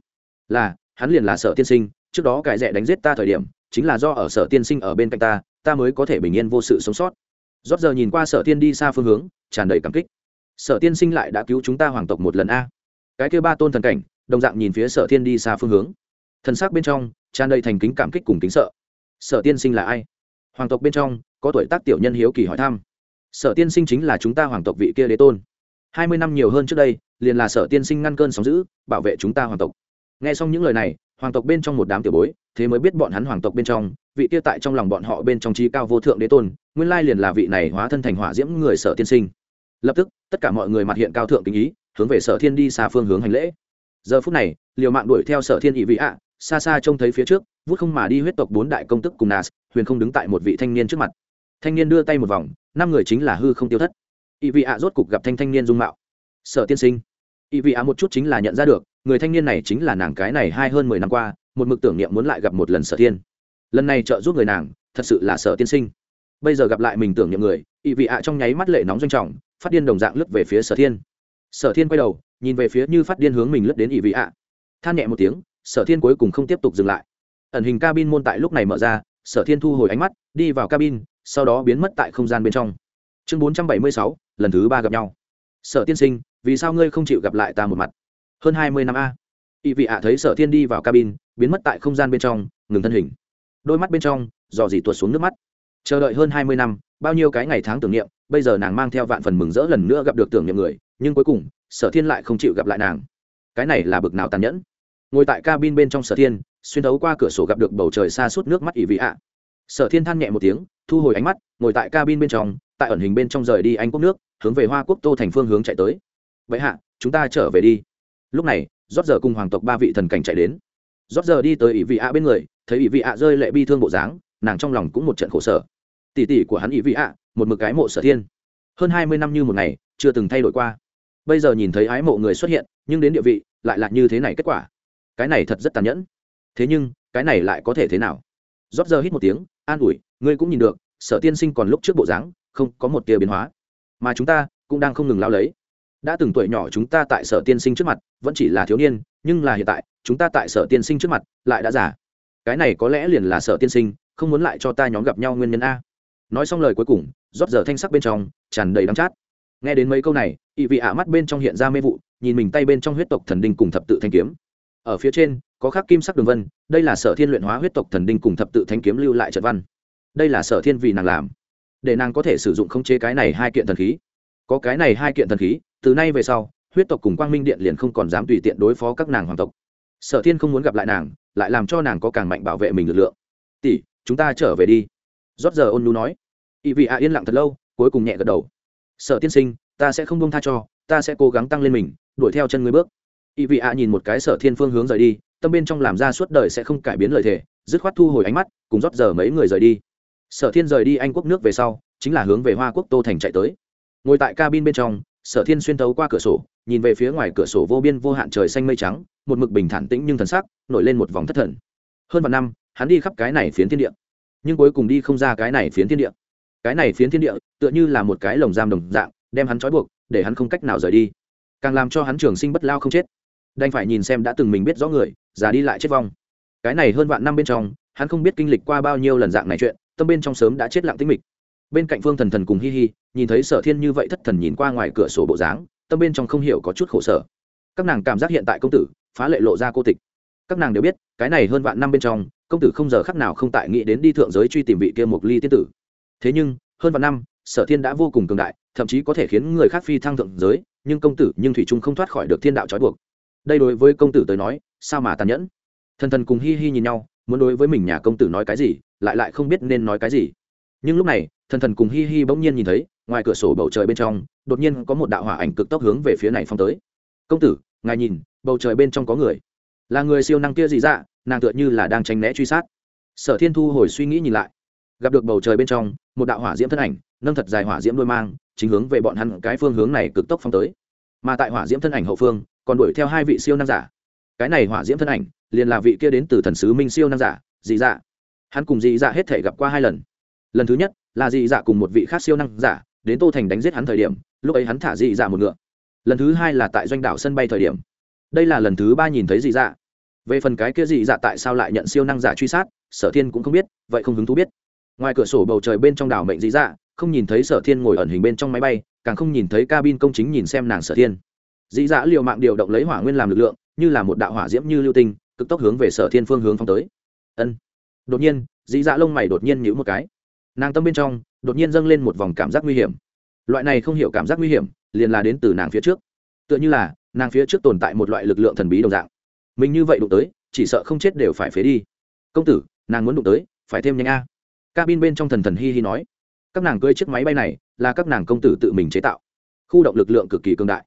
Là, hắn liền là sở tiên sinh, trước đó cải rẽ đánh giết ta thời điểm, chính là do ở sở tiên sinh ở bên cạnh ta ta mới có thể bình yên vô sự sống sót. Rót giờ nhìn qua sở tiên đi xa phương hướng, tràn đầy cảm kích. Sở tiên sinh lại đã cứu chúng ta hoàng tộc một lần a. Cái kia ba tôn thần cảnh đồng dạng nhìn phía sở thiên đi xa phương hướng. Thần sắc bên trong, tràn đầy thành kính cảm kích cùng kính sợ. Sở tiên sinh là ai? Hoàng tộc bên trong, có tuổi tác tiểu nhân hiếu kỳ hỏi thăm. Sở tiên sinh chính là chúng ta hoàng tộc vị kia đế tôn. Hai mươi năm nhiều hơn trước đây, liền là sở tiên sinh ngăn cơn sóng giữ bảo vệ chúng ta hoàng tộc. Nghe xong những lời này, hoàng tộc bên trong một đám tiểu bối, thế mới biết bọn hắn hoàng tộc bên trong, vị kia tại trong lòng bọn họ bên trong trí cao vô thượng đế tôn, nguyên lai liền là vị này hóa thân thành hỏa diễm người sở tiên sinh. Lập tức, tất cả mọi người mặt hiện cao thượng kính ý, hướng về sở thiên đi xa phương hướng hành lễ giờ phút này, liều mạng đuổi theo sở thiên ỵ vị ạ, xa xa trông thấy phía trước, vút không mà đi huyết tộc bốn đại công tức cùng nas, huyền không đứng tại một vị thanh niên trước mặt. Thanh niên đưa tay một vòng, năm người chính là hư không tiêu thất. Ỵ vị ạ rốt cục gặp thanh thanh niên dung mạo. Sở tiên sinh. Ỵ vị ạ một chút chính là nhận ra được, người thanh niên này chính là nàng cái này hai hơn mười năm qua, một mực tưởng niệm muốn lại gặp một lần sở thiên. Lần này trợ giúp người nàng, thật sự là sở tiên sinh. Bây giờ gặp lại mình tưởng niệm người ỵ vị ạ trong nháy mắt lệ nóng doanh trọng, phát điên đồng dạng lướt về phía sở thiên. Sở thiên quay đầu nhìn về phía như phát điên hướng mình lướt đến ỷ vị ạ. Than nhẹ một tiếng, sở thiên cuối cùng không tiếp tục dừng lại. Ẩn hình cabin môn tại lúc này mở ra, sở thiên thu hồi ánh mắt, đi vào cabin, sau đó biến mất tại không gian bên trong. Chương bốn trăm bảy mươi sáu, lần thứ ba gặp nhau. Sở tiên sinh, vì sao ngươi không chịu gặp lại ta một mặt? Hơn hai mươi năm a. Y vị ạ thấy sở thiên đi vào cabin, biến mất tại không gian bên trong, ngừng thân hình. Đôi mắt bên trong, dò dỉ tuột xuống nước mắt. Chờ đợi hơn hai mươi năm, bao nhiêu cái ngày tháng tưởng niệm, bây giờ nàng mang theo vạn phần mừng rỡ lần nữa gặp được tưởng niệm người, nhưng cuối cùng sở thiên lại không chịu gặp lại nàng. Cái này là bực nào tàn nhẫn. Ngồi tại cabin bên trong sở thiên, xuyên thấu qua cửa sổ gặp được bầu trời xa suốt nước mắt ỷ vị ạ. Sở thiên than nhẹ một tiếng, thu hồi ánh mắt, ngồi tại cabin bên trong, tại ẩn hình bên trong rời đi anh quốc nước, hướng về hoa quốc tô thành phương hướng chạy tới. Vậy hạ, chúng ta trở về đi. Lúc này rót giờ cùng hoàng tộc ba vị thần cảnh chạy đến. Rót giờ đi tới ỷ vị ạ bên người, thấy ỷ vị ạ rơi lệ bi thương bộ dáng, nàng trong lòng cũng một trận khổ sở. Tỷ tỷ của hắn ỷ vị ạ, một mực cái mộ sở thiên. Hơn hai mươi năm như một ngày, chưa từng thay đổi qua bây giờ nhìn thấy ái mộ người xuất hiện, nhưng đến địa vị, lại là như thế này kết quả. Cái này thật rất tàn nhẫn. Thế nhưng, cái này lại có thể thế nào? Rót giờ hít một tiếng, an ủi, ngươi cũng nhìn được, sở tiên sinh còn lúc trước bộ dáng, không có một tia biến hóa. Mà chúng ta, cũng đang không ngừng lao lấy. Đã từng tuổi nhỏ chúng ta tại sở tiên sinh trước mặt, vẫn chỉ là thiếu niên, nhưng là hiện tại, chúng ta tại sở tiên sinh trước mặt, lại đã giả cái này có lẽ liền là sở tiên sinh, không muốn lại cho ta nhóm gặp nhau nguyên nhân a. Nói xong lời cuối cùng, rót giờ thanh sắc bên trong, tràn đầy đắng chát nghe đến mấy câu này ỵ vị ạ mắt bên trong hiện ra mê vụ, nhìn mình tay bên trong huyết tộc thần đinh cùng thập tự thanh kiếm. Ở phía trên, có khắc kim sắc đường vân, đây là sở thiên luyện hóa huyết tộc thần đinh cùng thập tự thanh kiếm lưu lại trận văn. Đây là sở thiên vì nàng làm, để nàng có thể sử dụng khống chế cái này hai kiện thần khí. Có cái này hai kiện thần khí, từ nay về sau, huyết tộc cùng quang minh điện liền không còn dám tùy tiện đối phó các nàng hoàng tộc. Sở thiên không muốn gặp lại nàng, lại làm cho nàng có càng mạnh bảo vệ mình lực lượng. Tỷ, chúng ta trở về đi. Rót giờ ôn nu nói. ỵ vị ạ yên lặng thật lâu, cuối cùng nhẹ gật đầu sở tiên sinh, ta sẽ không bông tha cho, ta sẽ cố gắng tăng lên mình, đuổi theo chân người bước. Ỵ vị ạ nhìn một cái sở thiên phương hướng rời đi, tâm bên trong làm ra suốt đời sẽ không cải biến lời thề, dứt khoát thu hồi ánh mắt, cùng rót giờ mấy người rời đi. Sở thiên rời đi anh quốc nước về sau, chính là hướng về hoa quốc tô thành chạy tới. Ngồi tại cabin bên trong, sở thiên xuyên thấu qua cửa sổ, nhìn về phía ngoài cửa sổ vô biên vô hạn trời xanh mây trắng, một mực bình thản tĩnh nhưng thần sắc, nổi lên một vòng thất thần. Hơn vài năm, hắn đi khắp cái này phiến thiên địa, nhưng cuối cùng đi không ra cái này phiến thiên địa cái này phiến thiên địa, tựa như là một cái lồng giam đồng dạng, đem hắn trói buộc, để hắn không cách nào rời đi. Càng làm cho hắn trường sinh bất lao không chết. Đành phải nhìn xem đã từng mình biết rõ người, già đi lại chết vong. Cái này hơn vạn năm bên trong, hắn không biết kinh lịch qua bao nhiêu lần dạng này chuyện, tâm bên trong sớm đã chết lặng tĩnh mịch. Bên cạnh phương thần thần cùng hi hi, nhìn thấy sở thiên như vậy thất thần nhìn qua ngoài cửa sổ bộ dáng, tâm bên trong không hiểu có chút khổ sở. Các nàng cảm giác hiện tại công tử, phá lệ lộ ra cô tịch. Các nàng đều biết, cái này hơn vạn năm bên trong, công tử không giờ khắc nào không tại nghĩ đến đi thượng giới truy tìm vị kia mục ly tiên tử thế nhưng, hơn vạn năm, sở thiên đã vô cùng cường đại, thậm chí có thể khiến người khác phi thăng thượng giới, nhưng công tử, nhưng thủy trung không thoát khỏi được thiên đạo trói buộc. Đây đối với công tử tới nói, sao mà tàn nhẫn? Thần thần cùng hi hi nhìn nhau, muốn đối với mình nhà công tử nói cái gì, lại lại không biết nên nói cái gì. Nhưng lúc này, thần thần cùng hi hi bỗng nhiên nhìn thấy, ngoài cửa sổ bầu trời bên trong, đột nhiên có một đạo hỏa ảnh cực tốc hướng về phía này phong tới. Công tử, ngài nhìn, bầu trời bên trong có người. Là người siêu năng kia gì dạ nàng tựa như là đang tránh né truy sát. Sở thiên thu hồi suy nghĩ nhìn lại gặp được bầu trời bên trong, một đạo hỏa diễm thân ảnh, nâng thật dài hỏa diễm đôi mang, chính hướng về bọn hắn cái phương hướng này cực tốc phong tới. Mà tại hỏa diễm thân ảnh hậu phương, còn đuổi theo hai vị siêu năng giả. Cái này hỏa diễm thân ảnh, liền là vị kia đến từ thần sứ minh siêu năng giả, dị dạ. Hắn cùng dị dạ hết thể gặp qua hai lần. Lần thứ nhất, là dị dạ cùng một vị khác siêu năng giả, đến tô thành đánh giết hắn thời điểm, lúc ấy hắn thả dị dạ một ngựa. Lần thứ hai là tại doanh đảo sân bay thời điểm. Đây là lần thứ ba nhìn thấy dị dạ. Về phần cái kia dị dạ tại sao lại nhận siêu năng giả truy sát, sở thiên cũng không biết, vậy không hứng thú biết ngoài cửa sổ bầu trời bên trong đảo mệnh dị dạ không nhìn thấy sở thiên ngồi ẩn hình bên trong máy bay, càng không nhìn thấy cabin công chính nhìn xem nàng sở thiên. Dị dạ liều mạng điều động lấy hỏa nguyên làm lực lượng, như là một đạo hỏa diễm như lưu tinh, cực tốc hướng về sở thiên phương hướng phong tới. Ân. Đột nhiên dị dạ lông mày đột nhiên nhữ một cái. Nàng tâm bên trong, đột nhiên dâng lên một vòng cảm giác nguy hiểm. Loại này không hiểu cảm giác nguy hiểm, liền là đến từ nàng phía trước. Tựa như là, nàng phía trước tồn tại một loại lực lượng thần bí đồng dạng. Mình như vậy đụng tới, chỉ sợ không chết đều phải phế đi. Công tử, nàng muốn đụng tới, phải thêm nhanh a cabin bên trong thần thần hi hi nói, các nàng cưỡi chiếc máy bay này là các nàng công tử tự mình chế tạo. Khu động lực lượng cực kỳ cường đại.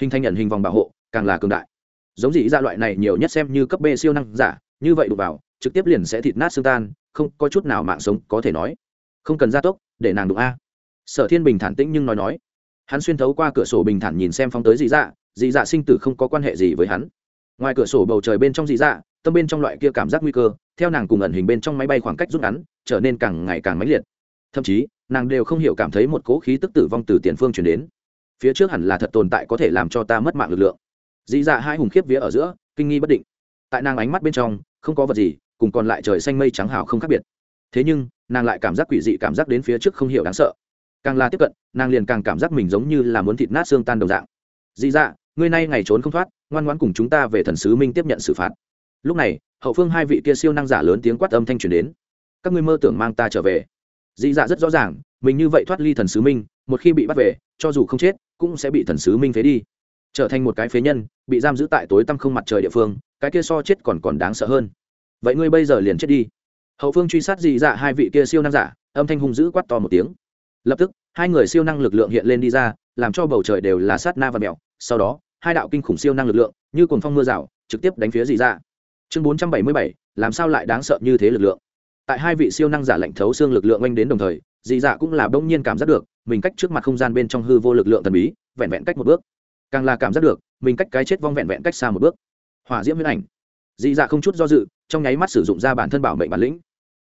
Hình thành nhận hình vòng bảo hộ càng là cường đại. Giống dĩ ra dạ loại này nhiều nhất xem như cấp b siêu năng giả, như vậy đụng vào, trực tiếp liền sẽ thịt nát xương tan, không có chút nào mạng sống có thể nói. Không cần gia tốc, để nàng đụng a. Sở thiên bình thản tĩnh nhưng nói nói. Hắn xuyên thấu qua cửa sổ bình thản nhìn xem phong tới dị dạ dị dạ sinh tử không có quan hệ gì với hắn. Ngoài cửa sổ bầu trời bên trong dị dạ tâm bên trong loại kia cảm giác nguy cơ, theo nàng cùng ẩn hình bên trong máy bay khoảng cách rút ngắn, trở nên càng ngày càng mãnh liệt. Thậm chí, nàng đều không hiểu cảm thấy một cố khí tức tử vong từ tiền phương chuyển đến. Phía trước hẳn là thật tồn tại có thể làm cho ta mất mạng lực lượng. Dị dạ hai hùng khiếp vía ở giữa, kinh nghi bất định. Tại nàng ánh mắt bên trong, không có vật gì, cùng còn lại trời xanh mây trắng hào không khác biệt. Thế nhưng, nàng lại cảm giác quỷ dị cảm giác đến phía trước không hiểu đáng sợ. Càng là tiếp cận, nàng liền càng cảm giác mình giống như là muốn thịt nát xương tan đồng dạng. Dị dạ ngươi nay ngày trốn không thoát, ngoan ngoãn cùng chúng ta về thần sứ minh tiếp nhận xử phạt lúc này, hậu phương hai vị kia siêu năng giả lớn tiếng quát âm thanh truyền đến. Các ngươi mơ tưởng mang ta trở về. Dị dạ rất rõ ràng, mình như vậy thoát ly thần sứ minh, một khi bị bắt về, cho dù không chết, cũng sẽ bị thần sứ minh phế đi. Trở thành một cái phế nhân, bị giam giữ tại tối tăm không mặt trời địa phương, cái kia so chết còn còn đáng sợ hơn. Vậy ngươi bây giờ liền chết đi. Hậu phương truy sát dị dạ hai vị kia siêu năng giả, âm thanh hung dữ quát to một tiếng. Lập tức, hai người siêu năng lực lượng hiện lên đi ra, làm cho bầu trời đều là sát na và mẹo. Sau đó, hai đạo kinh khủng siêu năng lực lượng, như cồn phong mưa rào, trực tiếp đánh phía dị dạ chương bốn trăm bảy mươi bảy, làm sao lại đáng sợ như thế lực lượng? Tại hai vị siêu năng giả lệnh thấu xương lực lượng oanh đến đồng thời, dị dạ cũng là bỗng nhiên cảm giác được, mình cách trước mặt không gian bên trong hư vô lực lượng thần bí, vẹn vẹn cách một bước. Càng là cảm giác được, mình cách cái chết vong vẹn vẹn cách xa một bước. Hỏa diễm huyết ảnh. Dị dạ không chút do dự, trong nháy mắt sử dụng ra bản thân bảo mệnh bản lĩnh.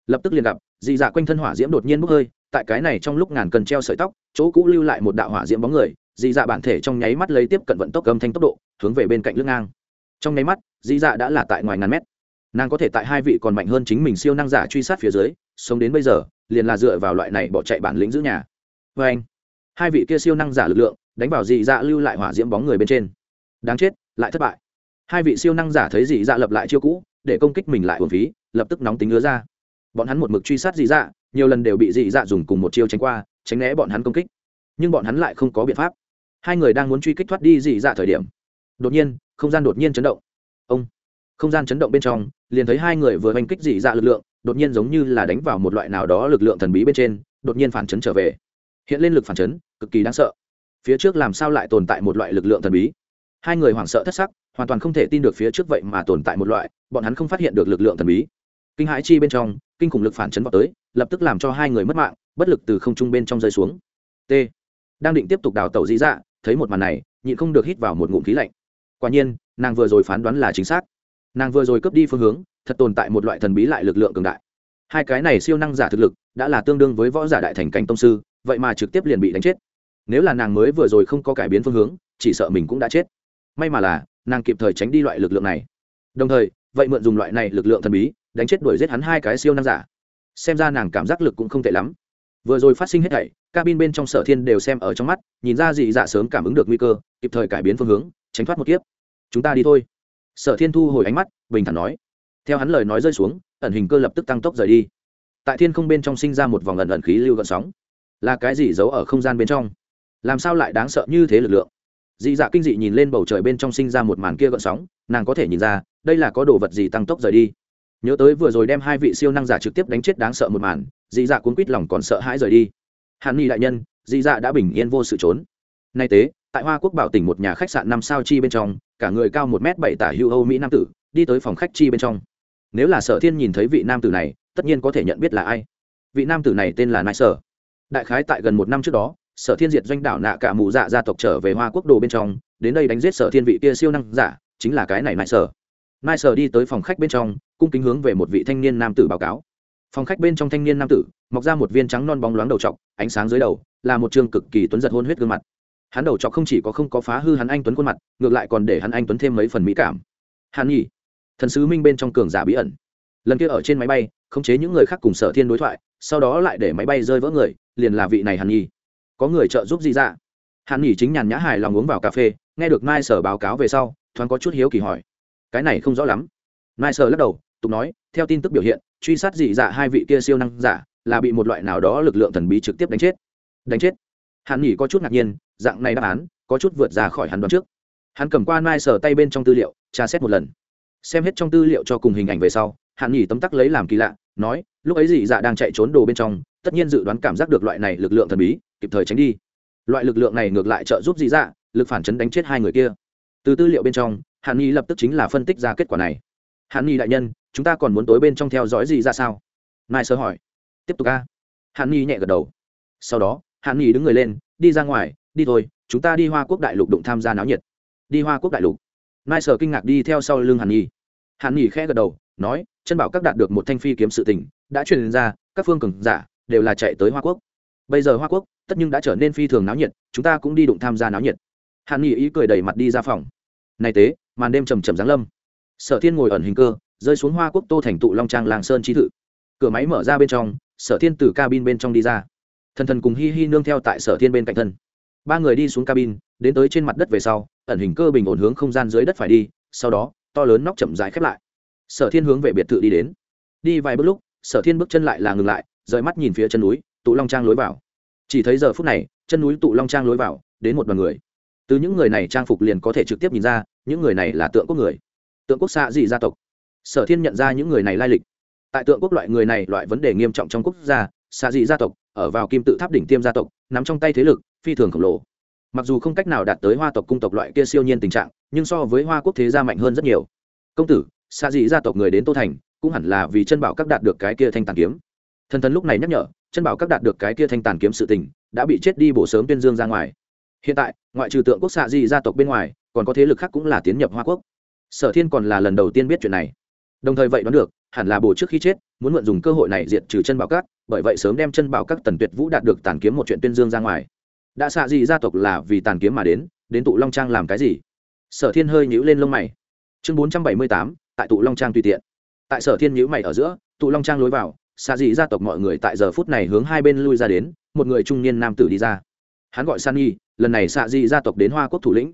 Lập tức liền gặp, dị dạ quanh thân hỏa diễm đột nhiên bốc hơi, tại cái này trong lúc ngàn cần treo sợi tóc, chỗ cũ lưu lại một đạo hỏa diễm bóng người, dị dạ bản thể trong nháy mắt lấy tiếp cận vận tốc âm thanh tốc độ, hướng về bên cạnh lưng ngang. Trong nháy mắt dị dạ đã là tại ngoài ngàn mét. Nàng có thể tại hai vị còn mạnh hơn chính mình siêu năng giả truy sát phía dưới, sống đến bây giờ, liền là dựa vào loại này bỏ chạy bản lĩnh giữ nhà. Vê anh, hai vị kia siêu năng giả lực lượng, đánh vào dị dạ lưu lại hỏa diễm bóng người bên trên. Đáng chết, lại thất bại. Hai vị siêu năng giả thấy dị dạ lập lại chiêu cũ, để công kích mình lại hồn phí, lập tức nóng tính ngứa ra. Bọn hắn một mực truy sát dị dạ nhiều lần đều bị dị dạ dùng cùng một chiêu tránh qua, tránh né bọn hắn công kích. Nhưng bọn hắn lại không có biện pháp. Hai người đang muốn truy kích thoát đi dị dạ thời điểm, đột nhiên, không gian đột nhiên chấn động ông. Không gian chấn động bên trong, liền thấy hai người vừa hành kích dị dạ lực lượng, đột nhiên giống như là đánh vào một loại nào đó lực lượng thần bí bên trên, đột nhiên phản chấn trở về. Hiện lên lực phản chấn, cực kỳ đáng sợ. Phía trước làm sao lại tồn tại một loại lực lượng thần bí? Hai người hoảng sợ thất sắc, hoàn toàn không thể tin được phía trước vậy mà tồn tại một loại, bọn hắn không phát hiện được lực lượng thần bí. Kinh hãi chi bên trong, kinh khủng lực phản chấn vào tới, lập tức làm cho hai người mất mạng, bất lực từ không trung bên trong rơi xuống. T. Đang định tiếp tục đào tẩu dĩ dạ thấy một màn này, nhịn không được hít vào một ngụm khí lạnh. Quả nhiên nàng vừa rồi phán đoán là chính xác. Nàng vừa rồi cướp đi phương hướng, thật tồn tại một loại thần bí lại lực lượng cường đại. Hai cái này siêu năng giả thực lực, đã là tương đương với võ giả đại thành cảnh tông sư, vậy mà trực tiếp liền bị đánh chết. Nếu là nàng mới vừa rồi không có cải biến phương hướng, chỉ sợ mình cũng đã chết. May mà là, nàng kịp thời tránh đi loại lực lượng này. Đồng thời, vậy mượn dùng loại này lực lượng thần bí, đánh chết đuổi giết hắn hai cái siêu năng giả. Xem ra nàng cảm giác lực cũng không tệ lắm. Vừa rồi phát sinh hết thảy, cabin bên trong sở thiên đều xem ở trong mắt, nhìn ra dị dạ sớm cảm ứng được nguy cơ, kịp thời cải biến phương hướng, tránh thoát một kiếp chúng ta đi thôi. Sở thiên thu hồi ánh mắt, bình thản nói. Theo hắn lời nói rơi xuống, ẩn hình cơ lập tức tăng tốc rời đi. Tại thiên không bên trong sinh ra một vòng ẩn ẩn khí lưu gợn sóng. Là cái gì giấu ở không gian bên trong? Làm sao lại đáng sợ như thế lực lượng? Dị dạ kinh dị nhìn lên bầu trời bên trong sinh ra một màn kia gợn sóng, nàng có thể nhìn ra, đây là có đồ vật gì tăng tốc rời đi. Nhớ tới vừa rồi đem hai vị siêu năng giả trực tiếp đánh chết đáng sợ một màn, dị dạ cuốn quít lòng còn sợ hãi rời đi. Hàn ni đại nhân, dị dạ đã bình yên vô sự trốn. Nay tế, tại hoa quốc bảo tỉnh một nhà khách sạn năm sao chi bên trong cả người cao một m bảy tả hưu âu mỹ nam tử, đi tới phòng khách chi bên trong. Nếu là sở thiên nhìn thấy vị nam tử này, tất nhiên có thể nhận biết là ai. Vị nam tử này tên là nai sở. Đại khái tại gần một năm trước đó, sở thiên diệt doanh đảo nạ cả mù dạ gia tộc trở về hoa quốc đồ bên trong, đến đây đánh giết sở thiên vị kia siêu năng giả, chính là cái này nai sở. Nai sở đi tới phòng khách bên trong, cung kính hướng về một vị thanh niên nam tử báo cáo. Phòng khách bên trong thanh niên nam tử, mọc ra một viên trắng non bóng loáng đầu t ánh sáng dưới đầu, là một trường cực kỳ tuấn giật hôn huyết gương mặt hắn đầu chọc không chỉ có không có phá hư hắn anh tuấn khuôn mặt, ngược lại còn để hắn anh tuấn thêm mấy phần mỹ cảm. Hàn nhi, thần sứ minh bên trong cường giả bí ẩn. Lần kia ở trên máy bay, khống chế những người khác cùng sở thiên đối thoại, sau đó lại để máy bay rơi vỡ người, liền là vị này hàn nhi. Có người trợ giúp gì ra hàn nhi chính nhàn nhã hài lòng uống vào cà phê, nghe được mai sở báo cáo về sau, thoáng có chút hiếu kỳ hỏi. Cái này không rõ lắm. Mai sở lắc đầu, tục nói, theo tin tức biểu hiện, truy sát dị dạ hai vị kia siêu năng giả, là bị một loại nào đó lực lượng thần bí trực tiếp đánh chết. Đánh chết? Hàn nhi có chút ngạc nhiên, dạng này đáp án, có chút vượt ra khỏi hắn đoán trước. Hắn cầm qua mai sờ tay bên trong tư liệu, tra xét một lần. Xem hết trong tư liệu cho cùng hình ảnh về sau hắn nhỉ tấm tắc lấy làm kỳ lạ, nói, lúc ấy dị dạ đang chạy trốn đồ bên trong, tất nhiên dự đoán cảm giác được loại này lực lượng thần bí, kịp thời tránh đi. Loại lực lượng này ngược lại trợ giúp dị dạ lực phản chấn đánh chết hai người kia. Từ tư liệu bên trong, hàn nhi lập tức chính là phân tích ra kết quả này. Hàn nhi đại nhân, chúng ta còn muốn tối bên trong theo dõi gì ra dạ sao? Mai sơ hỏi. Tiếp tục a. Hàn nhi nhẹ gật đầu. Sau đó hàn nghỉ đứng người lên, đi ra ngoài, đi thôi, chúng ta đi hoa quốc đại lục đụng tham gia náo nhiệt. Đi hoa quốc đại lục? Nai sở kinh ngạc đi theo sau lưng hàn nhi hàn nhi khẽ gật đầu, nói, chân bảo các đạt được một thanh phi kiếm sự tình, đã truyền ra, các phương cường giả đều là chạy tới hoa quốc. Bây giờ hoa quốc, tất nhưng đã trở nên phi thường náo nhiệt, chúng ta cũng đi đụng tham gia náo nhiệt. Hàn nhi ý cười đầy mặt đi ra phòng. Này tế, màn đêm trầm trầm giáng lâm. Sở thiên ngồi ẩn hình cơ, rơi xuống hoa quốc tô thành tụ long trang làng sơn trí thự. Cửa máy mở ra bên trong, sở thiên từ cabin bên trong đi ra thần thần cùng hi hi nương theo tại sở thiên bên cạnh thân. Ba người đi xuống cabin, đến tới trên mặt đất về sau, ẩn hình cơ bình ổn hướng không gian dưới đất phải đi, sau đó, to lớn nóc chậm rãi khép lại. Sở thiên hướng về biệt thự đi đến. Đi vài bước lúc, sở thiên bước chân lại là ngừng lại, rời mắt nhìn phía chân núi, tụ long trang lối vào. Chỉ thấy giờ phút này, chân núi tụ long trang lối vào, đến một đoàn người. Từ những người này trang phục liền có thể trực tiếp nhìn ra, những người này là tượng quốc người. Tượng quốc xạ dị gia tộc? Sở thiên nhận ra những người này lai lịch. Tại tượng quốc loại người này, loại vấn đề nghiêm trọng trong quốc gia xạ dị gia tộc, ở vào kim tự tháp đỉnh tiêm gia tộc, nắm trong tay thế lực, phi thường khổng lồ. Mặc dù không cách nào đạt tới hoa tộc cung tộc loại kia siêu nhiên tình trạng, nhưng so với hoa quốc thế gia mạnh hơn rất nhiều. Công tử, xạ dị gia tộc người đến tô thành, cũng hẳn là vì chân bảo các đạt được cái kia thanh tàn kiếm. Thần thần lúc này nhắc nhở, chân bảo các đạt được cái kia thanh tàn kiếm sự tình, đã bị chết đi bổ sớm tuyên dương ra ngoài. Hiện tại, ngoại trừ tượng quốc xạ dị gia tộc bên ngoài, còn có thế lực khác cũng là tiến nhập hoa quốc. Sở thiên còn là lần đầu tiên biết chuyện này. Đồng thời vậy đoán được, hẳn là bổ trước khi chết, muốn mượn dùng cơ hội này diệt trừ chân bảo các bởi vậy sớm đem chân bảo các tần tuyệt vũ đạt được tàn kiếm một chuyện tuyên dương ra ngoài. Đã xạ dị gia tộc là vì tàn kiếm mà đến đến tụ long trang làm cái gì? Sở thiên hơi nhữ lên lông mày. Chương bốn trăm bảy mươi tám tại tụ long trang tùy tiện. Tại sở thiên nhữ mày ở giữa tụ long trang lối vào xạ dị gia tộc mọi người tại giờ phút này hướng hai bên lui ra đến một người trung niên nam tử đi ra. Hắn gọi san y lần này xạ dị gia tộc đến hoa quốc thủ lĩnh.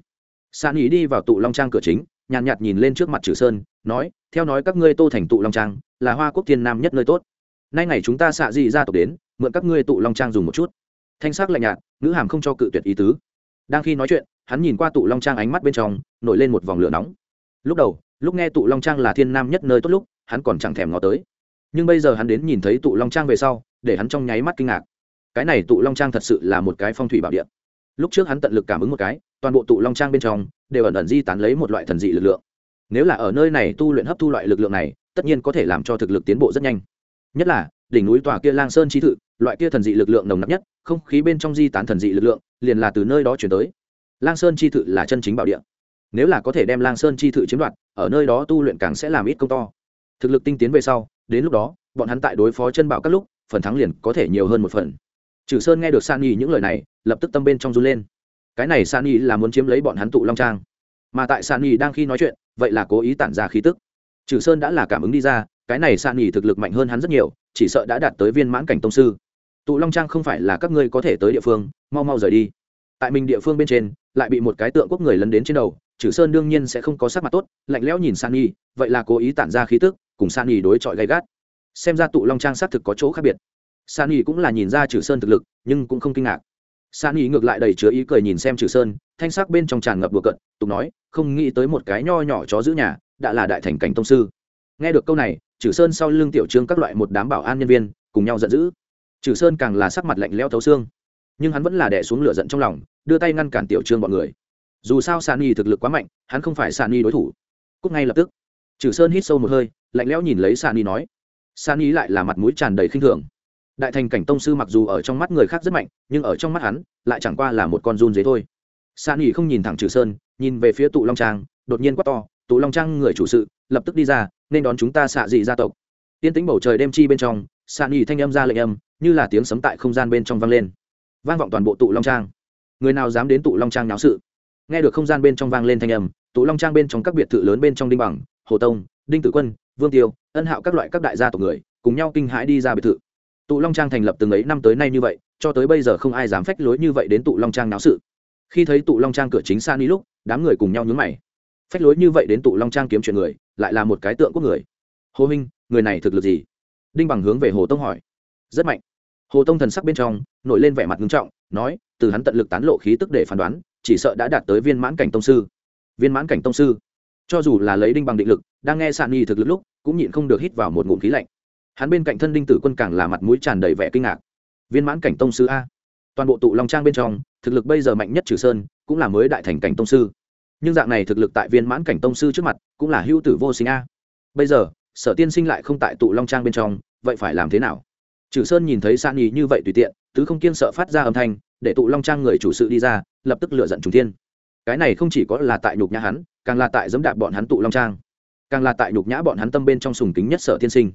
San y đi vào tụ long trang cửa chính nhàn nhạt, nhạt nhìn lên trước mặt trừ sơn nói theo nói các ngươi tô thành tụ long trang là hoa quốc thiên nam nhất nơi tốt nay ngày chúng ta xạ dị gia tộc đến, mượn các ngươi tụ long trang dùng một chút. Thanh sắc lạnh nhạt, ngữ hàm không cho cự tuyệt ý tứ. Đang khi nói chuyện, hắn nhìn qua tụ long trang ánh mắt bên trong, nổi lên một vòng lửa nóng. Lúc đầu, lúc nghe tụ long trang là thiên nam nhất nơi tốt lúc, hắn còn chẳng thèm ngó tới. Nhưng bây giờ hắn đến nhìn thấy tụ long trang về sau, để hắn trong nháy mắt kinh ngạc. Cái này tụ long trang thật sự là một cái phong thủy bảo địa. Lúc trước hắn tận lực cảm ứng một cái, toàn bộ tụ long trang bên trong, đều ẩn ẩn di tán lấy một loại thần dị lực lượng. Nếu là ở nơi này tu luyện hấp thu loại lực lượng này, tất nhiên có thể làm cho thực lực tiến bộ rất nhanh nhất là, đỉnh núi tòa kia lang sơn chi thự, loại kia thần dị lực lượng nồng nặc nhất, không khí bên trong di tán thần dị lực lượng, liền là từ nơi đó chuyển tới. Lang sơn chi thự là chân chính bảo địa. Nếu là có thể đem lang sơn chi thự chiếm đoạt, ở nơi đó tu luyện càng sẽ làm ít công to. Thực lực tinh tiến về sau, đến lúc đó, bọn hắn tại đối phó chân bảo các lúc, phần thắng liền có thể nhiều hơn một phần. Trừ sơn nghe được san nhi những lời này, lập tức tâm bên trong run lên. Cái này san nhi là muốn chiếm lấy bọn hắn tụ long trang. Mà tại san nhi đang khi nói chuyện, vậy là cố ý tản ra khí tức. Trừ sơn đã là cảm ứng đi ra cái này san nhi thực lực mạnh hơn hắn rất nhiều, chỉ sợ đã đạt tới viên mãn cảnh tông sư. Tụ long trang không phải là các ngươi có thể tới địa phương, mau mau rời đi. Tại mình địa phương bên trên, lại bị một cái tượng quốc người lấn đến trên đầu Chử sơn đương nhiên sẽ không có sắc mặt tốt, lạnh lẽo nhìn san nhi vậy là cố ý tản ra khí tức, cùng san nhi đối chọi gay gắt. Xem ra tụ long trang xác thực có chỗ khác biệt. San nhi cũng là nhìn ra Chử sơn thực lực, nhưng cũng không kinh ngạc. San nhi ngược lại đầy chứa ý cười nhìn xem Chử sơn, thanh sắc bên trong tràn ngập đùa cận tục nói, không nghĩ tới một cái nho nhỏ chó giữ nhà, đã là đại thành cảnh tông sư. Nghe được câu này trừ sơn sau lưng tiểu trương các loại một đám bảo an nhân viên, cùng nhau giận dữ. Trừ sơn càng là sắc mặt lạnh leo thấu xương, nhưng hắn vẫn là đẻ xuống lửa giận trong lòng, đưa tay ngăn cản tiểu trương bọn người. Dù sao sàn nhi thực lực quá mạnh, hắn không phải sàn nhi đối thủ. Cúc ngay lập tức. Trừ sơn hít sâu một hơi, lạnh lẽo nhìn lấy sàn nhi nói, sàn nhi lại là mặt mũi tràn đầy khinh thường. Đại thành cảnh tông sư mặc dù ở trong mắt người khác rất mạnh, nhưng ở trong mắt hắn, lại chẳng qua là một con run dế thôi. Sàn nhi không nhìn thẳng trừ sơn, nhìn về phía tụ long trang, đột nhiên quát to, tụ long trang người chủ sự, lập tức đi ra nên đón chúng ta xạ dị gia tộc. Tiên tính bầu trời đêm chi bên trong, xạ nghỉ thanh âm ra lệnh âm, như là tiếng sấm tại không gian bên trong vang lên. Vang vọng toàn bộ tụ long trang. Người nào dám đến tụ long trang náo sự? Nghe được không gian bên trong vang lên thanh âm, tụ long trang bên trong các biệt thự lớn bên trong đinh bằng, hồ tông, đinh tử quân, vương tiêu, ân hạo các loại các đại gia tộc người, cùng nhau kinh hãi đi ra biệt thự. Tụ long trang thành lập từng ấy năm tới nay như vậy, cho tới bây giờ không ai dám phách lối như vậy đến tụ long trang náo sự. Khi thấy tụ long trang cửa chính san đi lúc, đám người cùng nhau nhướng mày. Phách lối như vậy đến tụ long trang kiếm chuyện người lại là một cái tượng quốc người. Hồ minh người này thực lực gì? Đinh bằng hướng về hồ tông hỏi. Rất mạnh. Hồ tông thần sắc bên trong, nổi lên vẻ mặt nghiêm trọng, nói, từ hắn tận lực tán lộ khí tức để phán đoán, chỉ sợ đã đạt tới viên mãn cảnh tông sư. Viên mãn cảnh tông sư? Cho dù là lấy đinh bằng định lực, đang nghe sạn nhi thực lực lúc, cũng nhịn không được hít vào một ngụm khí lạnh. Hắn bên cạnh thân đinh tử quân càng là mặt mũi tràn đầy vẻ kinh ngạc. Viên mãn cảnh tông sư a. Toàn bộ tụ long trang bên trong, thực lực bây giờ mạnh nhất trừ sơn, cũng là mới đại thành cảnh tông sư nhưng dạng này thực lực tại viên mãn cảnh tông sư trước mặt cũng là hữu tử vô sinh a. Bây giờ, sở tiên sinh lại không tại tụ long trang bên trong, vậy phải làm thế nào? Trừ sơn nhìn thấy san nhì như vậy tùy tiện, tứ không kiên sợ phát ra âm thanh, để tụ long trang người chủ sự đi ra, lập tức lựa giận trùng thiên. Cái này không chỉ có là tại nhục nhã hắn, càng là tại dẫm đạp bọn hắn tụ long trang. Càng là tại nhục nhã bọn hắn tâm bên trong sùng kính nhất sở tiên sinh.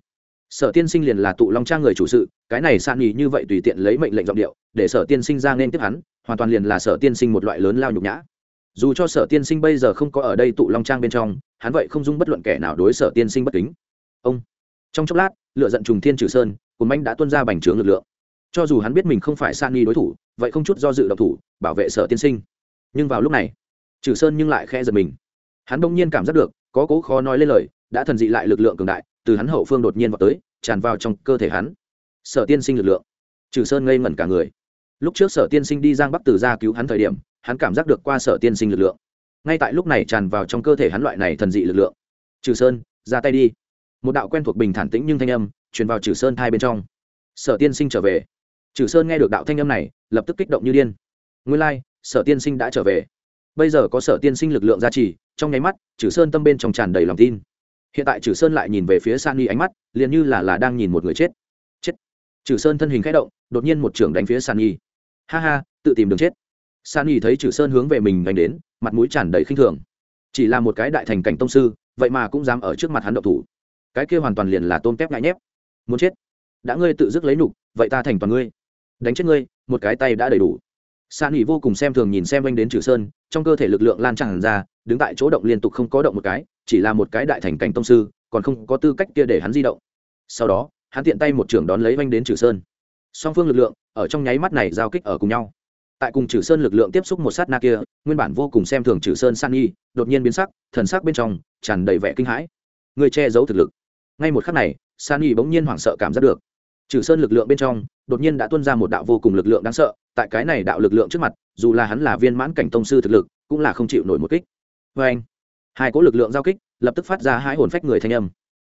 Sở tiên sinh liền là tụ long trang người chủ sự, cái này san nhì như vậy tùy tiện lấy mệnh lệnh giọng điệu, để sở tiên sinh ra nên tiếp hắn, hoàn toàn liền là sở tiên sinh một loại lớn lao nhục nhã dù cho sở tiên sinh bây giờ không có ở đây tụ long trang bên trong, hắn vậy không dung bất luận kẻ nào đối sở tiên sinh bất kính. Ông. Trong chốc lát lựa giận trùng thiên trừ sơn cồn manh đã tuân ra bành trướng lực lượng. Cho dù hắn biết mình không phải san nghi đối thủ, vậy không chút do dự độc thủ, bảo vệ sở tiên sinh. Nhưng vào lúc này, trừ sơn nhưng lại khe giật mình. Hắn bỗng nhiên cảm giác được, có cố khó nói lên lời, đã thần dị lại lực lượng cường đại, từ hắn hậu phương đột nhiên vào tới, tràn vào trong cơ thể hắn. Sở tiên sinh lực lượng. Trừ sơn ngây ngẩn cả người. Lúc trước sở tiên sinh đi giang bắc từ ra cứu hắn thời điểm hắn cảm giác được qua sở tiên sinh lực lượng. Ngay tại lúc này tràn vào trong cơ thể hắn loại này thần dị lực lượng. Trừ sơn ra tay đi. Một đạo quen thuộc bình thản tĩnh nhưng thanh âm truyền vào trừ sơn thai bên trong. Sở tiên sinh trở về. Trừ sơn nghe được đạo thanh âm này lập tức kích động như điên. Nguyên lai、like, sở tiên sinh đã trở về. Bây giờ có sở tiên sinh lực lượng gia trì trong nháy mắt trừ sơn tâm bên trong tràn đầy lòng tin. Hiện tại trừ sơn lại nhìn về phía san y ánh mắt liền như là là đang nhìn một người chết. Chết. Trừ sơn thân hình k h ẽ động đột nhiên một trưởng đánh phía san y ha ha tự tìm đường chết san y thấy trừ sơn hướng về mình đánh đến, mặt mũi tràn đầy khinh thường. Chỉ là một cái đại thành cảnh tông sư, vậy mà cũng dám ở trước mặt hắn độc thủ. Cái kia hoàn toàn liền là tôm tép ngại nhép. Muốn chết? Đã ngươi tự dứt lấy nục vậy ta thành toàn ngươi. Đánh chết ngươi, một cái tay đã đầy đủ. San ỉ vô cùng xem thường nhìn xem anh đến trừ sơn, trong cơ thể lực lượng lan tràn ra, đứng tại chỗ động liên tục không có động một cái, chỉ là một cái đại thành cảnh tông sư, còn không có tư cách kia để hắn di động. Sau đó, hắn tiện tay một trưởng đón lấy anh đến trừ sơn. Song phương lực lượng, ở trong nháy mắt này giao kích ở cùng nhau tại cùng trừ sơn lực lượng tiếp xúc một sát na kia, nguyên bản vô cùng xem thường trừ sơn san y đột nhiên biến sắc, thần sắc bên trong tràn đầy vẻ kinh hãi. Người che giấu thực lực. Ngay một khắc này, san y bỗng nhiên hoảng sợ cảm giác được. Trừ sơn lực lượng bên trong, đột nhiên đã tuân ra một đạo vô cùng lực lượng đáng sợ, tại cái này đạo lực lượng trước mặt, dù là hắn là viên mãn cảnh tông sư thực lực, cũng là không chịu nổi một kích. Vê anh, hai cỗ lực lượng giao kích, lập tức phát ra hai hồn phách người thanh âm.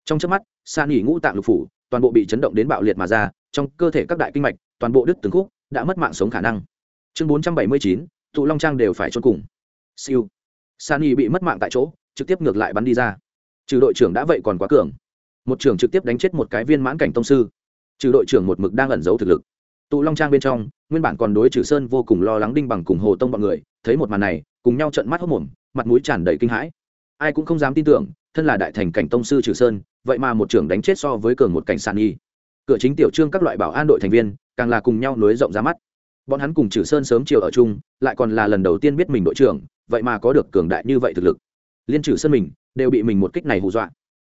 Trong trước mắt, san nghỉ ngũ tạng lục phủ, toàn bộ bị chấn động đến bạo liệt mà ra, trong cơ thể các đại kinh mạch, toàn bộ đứt từng khúc, đã mất mạng sống khả năng chương bốn trăm bảy mươi chín, tụ long trang đều phải trốn cùng. Siêu. Sani bị mất mạng tại chỗ, trực tiếp ngược lại bắn đi ra. Trừ đội trưởng đã vậy còn quá cường. Một trưởng trực tiếp đánh chết một cái viên mãn cảnh tông sư. Trừ đội trưởng một mực đang ẩn giấu thực lực. Tụ long trang bên trong, nguyên bản còn đối trừ sơn vô cùng lo lắng đinh bằng cùng hồ tông b ọ n người, thấy một màn này, cùng nhau trận mắt hốc mồm, mặt mũi tràn đầy kinh hãi. Ai cũng không dám tin tưởng, thân là đại thành cảnh tông sư trừ sơn, vậy mà một trưởng đánh chết so với cường một cảnh sàn y cửa chính tiểu trương các loại bảo an đội thành viên, càng là cùng nhau nối rộng ra mắt bọn hắn cùng trừ sơn sớm chiều ở chung, lại còn là lần đầu tiên biết mình đội trưởng, vậy mà có được cường đại như vậy thực lực. Liên trừ sơn mình, đều bị mình một kích này hù dọa.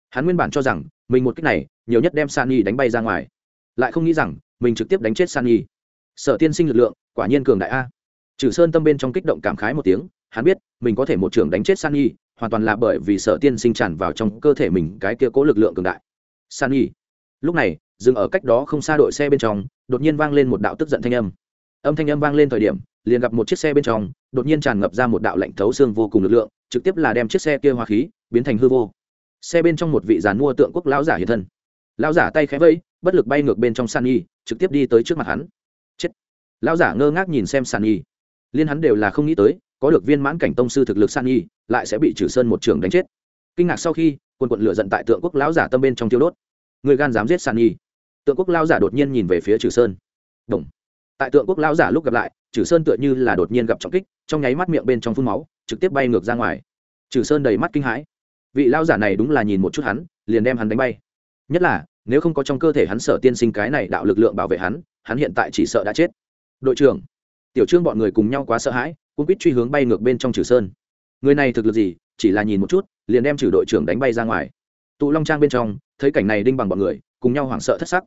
Hắn nguyên bản cho rằng, mình một kích này, nhiều nhất đem san y đánh bay ra ngoài. Lại không nghĩ rằng, mình trực tiếp đánh chết san y sở tiên sinh lực lượng, quả nhiên cường đại a. Trừ sơn tâm bên trong kích động cảm khái một tiếng, hắn biết, mình có thể một trưởng đánh chết san y hoàn toàn là bởi vì sở tiên sinh tràn vào trong cơ thể mình cái kia cố lực lượng cường đại. San y lúc này, dừng ở cách đó không xa đội xe bên trong, đột nhiên vang lên một đạo tức giận thanh âm âm thanh âm vang lên thời điểm, liền gặp một chiếc xe bên trong, đột nhiên tràn ngập ra một đạo lạnh thấu xương vô cùng lực lượng, trực tiếp là đem chiếc xe kia hóa khí, biến thành hư vô. Xe bên trong một vị giàn mua tượng quốc lão giả hiện thân. Lão giả tay khẽ vẫy, bất lực bay ngược bên trong san y trực tiếp đi tới trước mặt hắn. Chết. Lão giả ngơ ngác nhìn xem san y liên hắn đều là không nghĩ tới, có được viên mãn cảnh tông sư thực lực san y lại sẽ bị trừ sơn một trường đánh chết. Kinh ngạc sau khi quân quận lựa giận tại tượng quốc lão giả tâm bên trong tiêu đốt. Người gan dám giết san y tượng quốc lão giả đột nhiên nhìn về phía trừ sơn. Đồng tại tượng quốc lão giả lúc gặp lại trừ sơn tựa như là đột nhiên gặp trọng kích, trong nháy mắt miệng bên trong phun máu, trực tiếp bay ngược ra ngoài. Trừ sơn đầy mắt kinh hãi. Vị lão giả này đúng là nhìn một chút hắn, liền đem hắn đánh bay. Nhất là, nếu không có trong cơ thể hắn sở tiên sinh cái này đạo lực lượng bảo vệ hắn hắn hiện tại chỉ sợ đã chết. Đội trưởng, tiểu trương bọn người cùng nhau quá sợ hãi cũng biết truy hướng bay ngược bên trong trừ sơn. Người này thực lực gì, chỉ là nhìn một chút, liền đem trừ đội trưởng đánh bay ra ngoài. Tụ long trang bên trong, thấy cảnh này đinh bằng bọn người, cùng nhau hoảng sợ thất sắc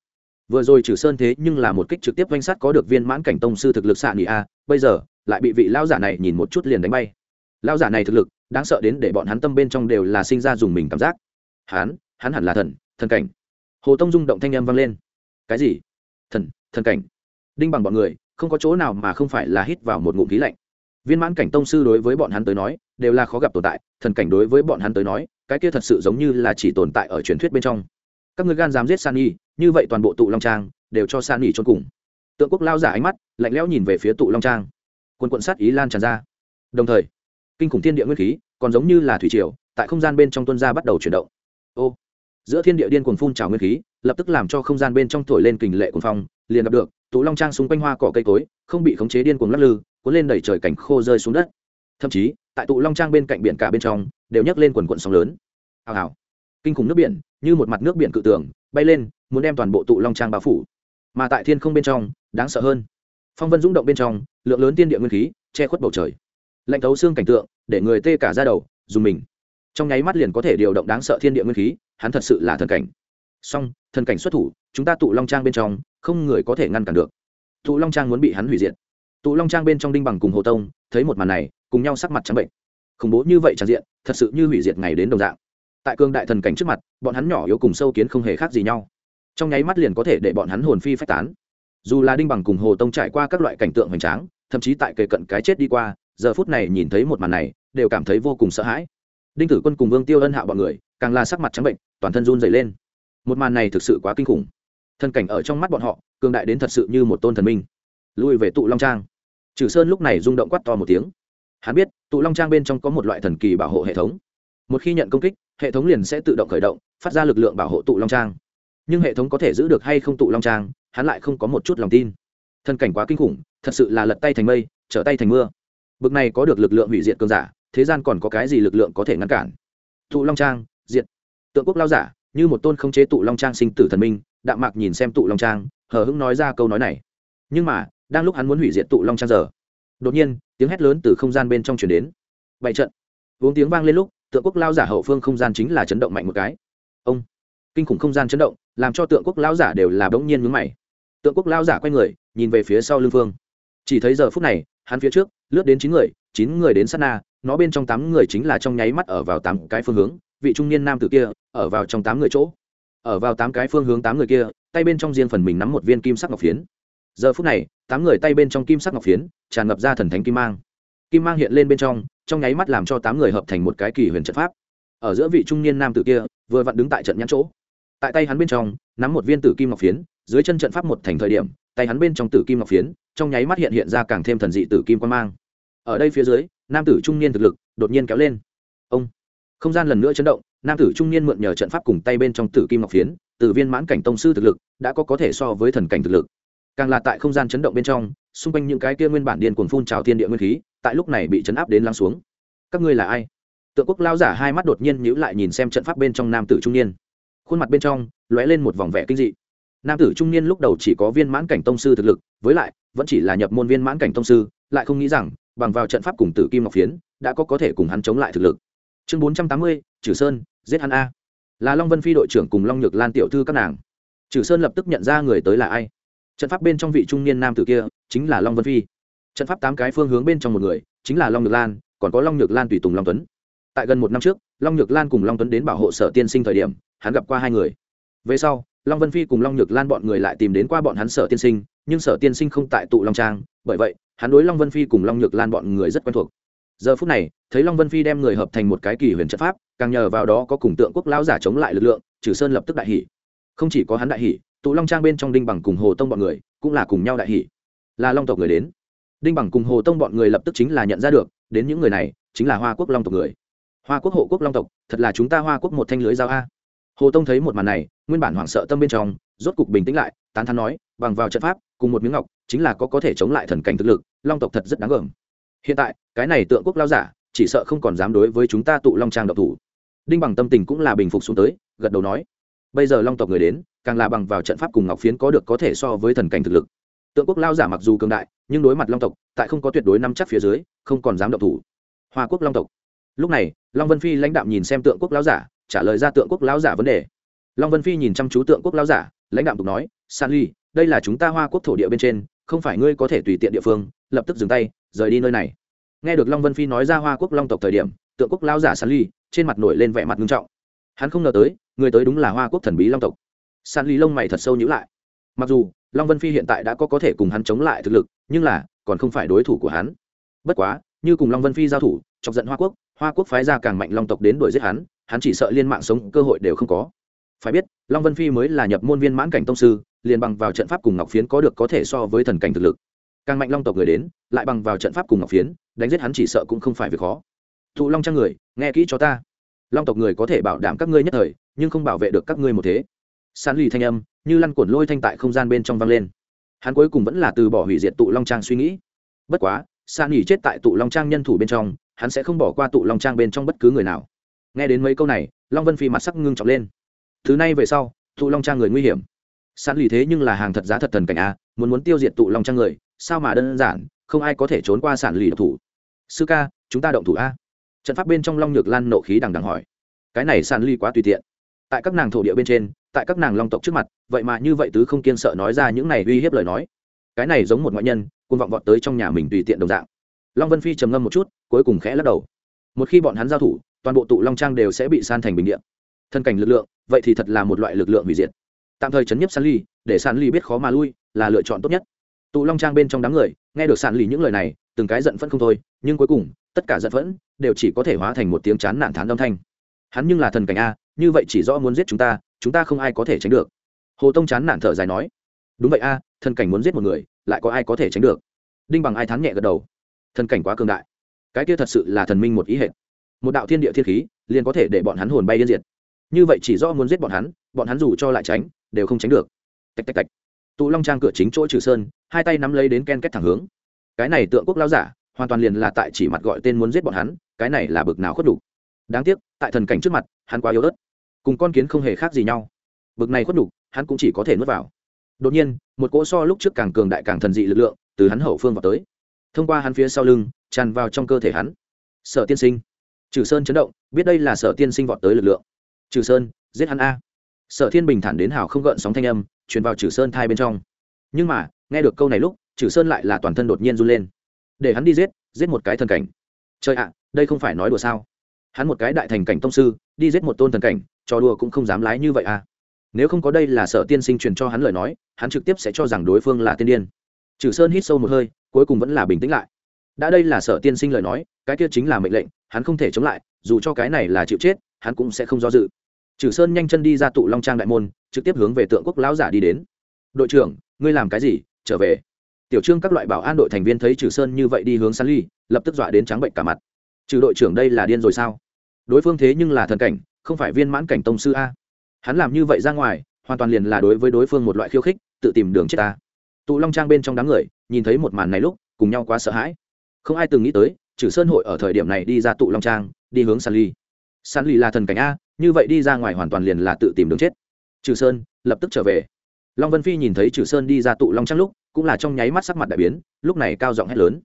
vừa rồi trừ sơn thế nhưng là một kích trực tiếp danh sát có được viên mãn cảnh tông sư thực lực xạ nghỉ a, bây giờ lại bị vị lao giả này nhìn một chút liền đánh bay. Lao giả này thực lực, đáng sợ đến để bọn hắn tâm bên trong đều là sinh ra dùng mình cảm giác. Hắn hắn hẳn là thần thần cảnh. Hồ tông rung động thanh âm vang lên. Cái gì? Thần thần cảnh. Đinh bằng bọn người, không có chỗ nào mà không phải là hít vào một ngụm khí lạnh. Viên mãn cảnh tông sư đối với bọn hắn tới nói, đều là khó gặp tồn tại. Thần cảnh đối với bọn hắn tới nói, cái kia thật sự giống như là chỉ tồn tại ở truyền thuyết bên trong. Các người gan dám giết san y như vậy toàn bộ tụ long trang đều cho san nghỉ trốn cùng. Tượng quốc lao giả ánh mắt lạnh lẽo nhìn về phía tụ long trang. Quân quận sát ý lan tràn ra. Đồng thời, kinh khủng thiên địa nguyên khí còn giống như là thủy triều, tại không gian bên trong tuân gia bắt đầu chuyển động. Ô, giữa thiên địa điên cuồng phun trào nguyên khí, lập tức làm cho không gian bên trong thổi lên kình lệ cuồng phong, liền gặp được tụ long trang xung quanh hoa cỏ cây cối, không bị khống chế điên cuồng lắc lư, cuốn lên đẩy trời cảnh khô rơi xuống đất. Thậm chí, tại tụ long trang bên cạnh biển cả bên trong, đều nhấc lên quần quận sóng lớn. Hào hào. Kinh khủng nước biển, như một mặt nước biển cự tường, bay lên muốn đem toàn bộ tụ long trang bao phủ. Mà tại thiên không bên trong, đáng sợ hơn. Phong vân rung động bên trong, lượng lớn tiên địa nguyên khí, che khuất bầu trời. Lạnh thấu xương cảnh tượng, để người tê cả ra đầu, dùng mình. Trong nháy mắt liền có thể điều động đáng sợ thiên địa nguyên khí, hắn thật sự là thần cảnh. Song, thần cảnh xuất thủ, chúng ta tụ long trang bên trong, không người có thể ngăn cản được. Tụ long trang muốn bị hắn hủy diệt. Tụ long trang bên trong đinh bằng cùng hồ tông, thấy một màn này, cùng nhau sắc mặt trắng bệnh. Khủng bố như vậy tràn diện, thật sự như hủy diệt ngày đến đồng dạng. Tại cương đại thần cảnh trước mặt, bọn hắn nhỏ yếu cùng sâu kiến không hề khác gì nhau trong nháy mắt liền có thể để bọn hắn hồn phi phách tán. Dù là đinh bằng cùng hồ tông trải qua các loại cảnh tượng hoành tráng, thậm chí tại kề cận cái chết đi qua, giờ phút này nhìn thấy một màn này, đều cảm thấy vô cùng sợ hãi. Đinh tử quân cùng vương tiêu ân hạ bọn người, càng là sắc mặt trắng bệnh, toàn thân run dày lên. Một màn này thực sự quá kinh khủng. Thân cảnh ở trong mắt bọn họ, cường đại đến thật sự như một tôn thần minh. Lui về tụ long trang. Trừ sơn lúc này rung động quắt to một tiếng. Hắn biết, tụ long trang bên trong có một loại thần kỳ bảo hộ hệ thống. Một khi nhận công kích, hệ thống liền sẽ tự động khởi động, phát ra lực lượng bảo hộ tụ long trang nhưng hệ thống có thể giữ được hay không tụ long trang, hắn lại không có một chút lòng tin. Thân cảnh quá kinh khủng, thật sự là lật tay thành mây, trở tay thành mưa. Bực này có được lực lượng hủy diệt cường giả, thế gian còn có cái gì lực lượng có thể ngăn cản? Tụ long trang, diệt. Tượng quốc lao giả, như một tôn không chế tụ long trang sinh tử thần minh, đạm mạc nhìn xem tụ long trang, hờ hững nói ra câu nói này. Nhưng mà, đang lúc hắn muốn hủy diệt tụ long trang giờ, đột nhiên, tiếng hét lớn từ không gian bên trong chuyển đến. Bảy trận. Vốn tiếng vang lên lúc, tượng quốc lao giả hậu phương không gian chính là chấn động mạnh một cái. Ông kinh khủng không gian chấn động, làm cho tượng quốc Lão giả đều là bỗng nhiên mướn mày. Tượng quốc Lão giả quay người, nhìn về phía sau lưng phương. Chỉ thấy giờ phút này, hắn phía trước, lướt đến chín người chín người đến sát na, nó bên trong tám người chính là trong nháy mắt ở vào tám cái phương hướng, vị trung niên nam tử kia, ở vào trong tám người chỗ. Ở vào tám cái phương hướng tám người kia, tay bên trong riêng phần mình nắm một viên kim sắc ngọc phiến. Giờ phút này, tám người tay bên trong kim sắc ngọc phiến, tràn ngập ra thần thánh kim mang. Kim mang hiện lên bên trong trong nháy mắt làm cho tám người hợp thành một cái kỳ huyền trận pháp. Ở giữa vị trung niên nam tử kia, vừa vặn đứng tại trận nhãn chỗ tại tay hắn bên trong, nắm một viên tử kim ngọc phiến, dưới chân trận pháp một thành thời điểm, tay hắn bên trong tử kim ngọc phiến, trong nháy mắt hiện hiện ra càng thêm thần dị tử kim quan mang. Ở đây phía dưới, nam tử trung niên thực lực đột nhiên kéo lên. Ông! Không gian lần nữa chấn động, nam tử trung niên mượn nhờ trận pháp cùng tay bên trong tử kim ngọc phiến, từ viên mãn cảnh tông sư thực lực, đã có có thể so với thần cảnh thực lực. Càng là tại không gian chấn động bên trong, xung quanh những cái kia nguyên bản điên cuồng phun trào thiên địa nguyên khí, tại lúc này bị chấn áp đến lắng xuống. Các ngươi là ai? Tượng quốc lao giả hai mắt đột nhiên nhíu lại nhìn xem trận pháp bên trong nam tử trung niên khuôn mặt bên trong lóe lên một vòng vẻ kinh dị. Nam tử trung niên lúc đầu chỉ có viên mãn cảnh tông sư thực lực, với lại vẫn chỉ là nhập môn viên mãn cảnh tông sư, lại không nghĩ rằng bằng vào trận pháp cùng tử kim ngọc phiến đã có có thể cùng hắn chống lại thực lực. Chương bốn trăm tám mươi trừ sơn, giết hắn a. Là long vân phi đội trưởng cùng long nhược lan tiểu thư các nàng. Trừ sơn lập tức nhận ra người tới là ai. Trận pháp bên trong vị trung niên nam tử kia chính là long vân phi. Trận pháp tám cái phương hướng bên trong một người, chính là long nhược lan, còn có long nhược lan tùy tùng long tuấn. Tại gần một năm trước, long nhược lan cùng long tuấn đến bảo hộ sở tiên sinh thời điểm hắn gặp qua hai người. Về sau, long vân phi cùng long nhược lan bọn người lại tìm đến qua bọn hắn sở tiên sinh, nhưng sở tiên sinh không tại tụ long trang, bởi vậy, hắn đối long vân phi cùng long nhược lan bọn người rất quen thuộc. Giờ phút này, thấy long vân phi đem người hợp thành một cái kỳ huyền trận pháp, càng nhờ vào đó có cùng tượng quốc lão giả chống lại lực lượng, trừ sơn lập tức đại hỷ không chỉ có hắn đại hỷ tụ long trang bên trong đinh bằng cùng hồ tông bọn người cũng là cùng nhau đại hỷ là long tộc người đến. Đinh bằng cùng hồ tông bọn người lập tức chính là nhận ra được, đến những người này chính là hoa quốc long tộc người. Hoa quốc hộ quốc long tộc, thật là chúng ta hoa quốc một thanh lưới giao a hồ tông thấy một màn này, nguyên bản hoảng sợ tâm bên trong, rốt cục bình tĩnh lại, tán thán nói, bằng vào trận pháp, cùng một miếng ngọc, chính là có có thể chống lại thần cảnh thực lực, long tộc thật rất đáng gờm hiện tại, cái này tượng quốc lao giả, chỉ sợ không còn dám đối với chúng ta tụ long trang độc thủ. Đinh bằng tâm tình cũng là bình phục xuống tới, gật đầu nói, bây giờ long tộc người đến, càng là bằng vào trận pháp cùng ngọc phiến có được có thể so với thần cảnh thực lực. Tượng quốc lao giả mặc dù cường đại, nhưng đối mặt long tộc, tại không có tuyệt đối nắm chắc phía dưới, không còn dám độc thủ. Hoa quốc long tộc. Lúc này, long vân phi lãnh đạo nhìn xem tượng quốc lao giả trả lời ra tượng quốc lão giả vấn đề. Long vân phi nhìn chăm chú tượng quốc lão giả, lãnh đạo tục nói san ly, đây là chúng ta hoa quốc thổ địa bên trên, không phải ngươi có thể tùy tiện địa phương, lập tức dừng tay, rời đi nơi này. Nghe được long vân phi nói ra hoa quốc long tộc thời điểm, tượng quốc lão giả san ly, trên mặt nổi lên vẻ mặt nghiêm trọng. Hắn không ngờ tới, người tới đúng là hoa quốc thần bí long tộc. San ly lông mày thật sâu nhữ lại. Mặc dù, long vân phi hiện tại đã có có thể cùng hắn chống lại thực lực, nhưng là, còn không phải đối thủ của hắn. Bất quá, như cùng long vân phi giao thủ, chọc giận hoa quốc hoa quốc phái ra càng mạnh long tộc đến đuổi giết hắn hắn chỉ sợ liên mạng sống cơ hội đều không có. Phải biết, long vân phi mới là nhập môn viên mãn cảnh tông sư, liền bằng vào trận pháp cùng ngọc phiến có được có thể so với thần cảnh thực lực. Càng mạnh long tộc người đến, lại bằng vào trận pháp cùng ngọc phiến, đánh giết hắn chỉ sợ cũng không phải việc khó. Thụ long trang người, nghe kỹ cho ta. Long tộc người có thể bảo đảm các ngươi nhất thời, nhưng không bảo vệ được các ngươi một thế. Sán lì thanh âm, như lăn cuộn lôi thanh tại không gian bên trong vang lên. Hắn cuối cùng vẫn là từ bỏ hủy diệt tụ long trang suy nghĩ. Bất quá san lì chết tại tụ long trang nhân thủ bên trong, hắn sẽ không bỏ qua tụ long trang bên trong bất cứ người nào nghe đến mấy câu này, long vân phi mặt sắc ngưng trọng lên. Thứ này về sau, tụ long trang người nguy hiểm. Sẵn lì thế nhưng là hàng thật giá thật thần cảnh a, muốn muốn tiêu diệt tụ long trang người, sao mà đơn giản, không ai có thể trốn qua sản lì độc thủ. Sư ca, chúng ta động thủ a. Trận pháp bên trong long nhược lan nộ khí đằng đằng hỏi. Cái này sản Lì quá tùy tiện. Tại các nàng thổ địa bên trên, tại các nàng long tộc trước mặt, vậy mà như vậy tứ không kiên sợ nói ra những này uy hiếp lời nói. Cái này giống một ngoại nhân cùng vọng vọt tới trong nhà mình tùy tiện đồng dạng. Long vân phi trầm ngâm một chút, cuối cùng khẽ lắc đầu. Một khi bọn hắn giao thủ toàn bộ tụ long trang đều sẽ bị san thành bình điện thân cảnh lực lượng, vậy thì thật là một loại lực lượng hủy diệt. Tạm thời chấn nhấp san ly, để san ly biết khó mà lui, là lựa chọn tốt nhất. Tụ long trang bên trong đám người, nghe được san ly những lời này, từng cái giận phẫn không thôi, nhưng cuối cùng, tất cả giận phẫn đều chỉ có thể hóa thành một tiếng chán nản thán âm thanh. Hắn nhưng là thần cảnh a, như vậy chỉ rõ muốn giết chúng ta chúng ta không ai có thể tránh được. Hồ tông chán nản thở dài nói, đúng vậy a, thần cảnh muốn giết một người, lại có ai có thể tránh được? Đinh bằng ai thán nhẹ gật đầu, thần cảnh quá cường đại, cái kia thật sự là thần minh một ý hệ một đạo thiên địa thiên khí, liền có thể để bọn hắn hồn bay yên diệt. Như vậy chỉ do muốn giết bọn hắn bọn hắn dù cho lại tránh, đều không tránh được. Tạch tạch tạch. Tụ long trang cửa chính chỗ trừ sơn, hai tay nắm lấy đến ken kết thẳng hướng. Cái này tượng quốc lao giả, hoàn toàn liền là tại chỉ mặt gọi tên muốn giết bọn hắn, cái này là bực nào khuất đủ đáng tiếc, tại thần cảnh trước mặt, hắn quá yếu ớt. Cùng con kiến không hề khác gì nhau. Bực này khuất đủ hắn cũng chỉ có thể nuốt vào. Đột nhiên, một cỗ so lúc trước càng cường đại càng thần dị lực lượng, từ hắn hậu phương vào tới. Thông qua hắn phía sau lưng, tràn vào trong cơ thể hắn. Sợ tiên sinh trừ sơn chấn động, biết đây là sở tiên sinh vọt tới lực lượng. Trừ sơn, giết hắn a. Sở thiên bình thản đến hào không gợn sóng thanh âm, truyền vào trừ sơn thai bên trong. Nhưng mà, nghe được câu này lúc, trừ sơn lại là toàn thân đột nhiên run lên. Để hắn đi giết giết một cái thần cảnh. Trời ạ, đây không phải nói đùa sao? Hắn một cái đại thành cảnh tông sư, đi giết một tôn thần cảnh, trò đùa cũng không dám lái như vậy à? Nếu không có đây là sở tiên sinh truyền cho hắn lời nói, hắn trực tiếp sẽ cho rằng đối phương là tiên điên. Trừ sơn hít sâu một hơi, cuối cùng vẫn là bình tĩnh lại đã đây là sở tiên sinh lời nói, cái kia chính là mệnh lệnh, hắn không thể chống lại, dù cho cái này là chịu chết, hắn cũng sẽ không do dự. Trừ sơn nhanh chân đi ra tụ long trang đại môn, trực tiếp hướng về tượng quốc lão giả đi đến. Đội trưởng, ngươi làm cái gì? Trở về. Tiểu trương các loại bảo an đội thành viên thấy trừ sơn như vậy đi hướng san ly, lập tức dọa đến trắng bệnh cả mặt. Trừ đội trưởng đây là điên rồi sao? Đối phương thế nhưng là thần cảnh, không phải viên mãn cảnh tông sư a. Hắn làm như vậy ra ngoài, hoàn toàn liền là đối với đối phương một loại khiêu khích, tự tìm đường chết ta. Tụ long trang bên trong đám người, nhìn thấy một màn này lúc, cùng nhau quá sợ hãi không ai từng nghĩ tới trừ sơn hội ở thời điểm này đi ra tụ long trang, đi hướng san ly. San ly là thần cảnh a, như vậy đi ra ngoài hoàn toàn liền là tự tìm đường chết. Trừ sơn, lập tức trở về. Long vân phi nhìn thấy trừ sơn đi ra tụ long trang lúc, cũng là trong nháy mắt sắc mặt đại biến, lúc này cao giọng hét lớn.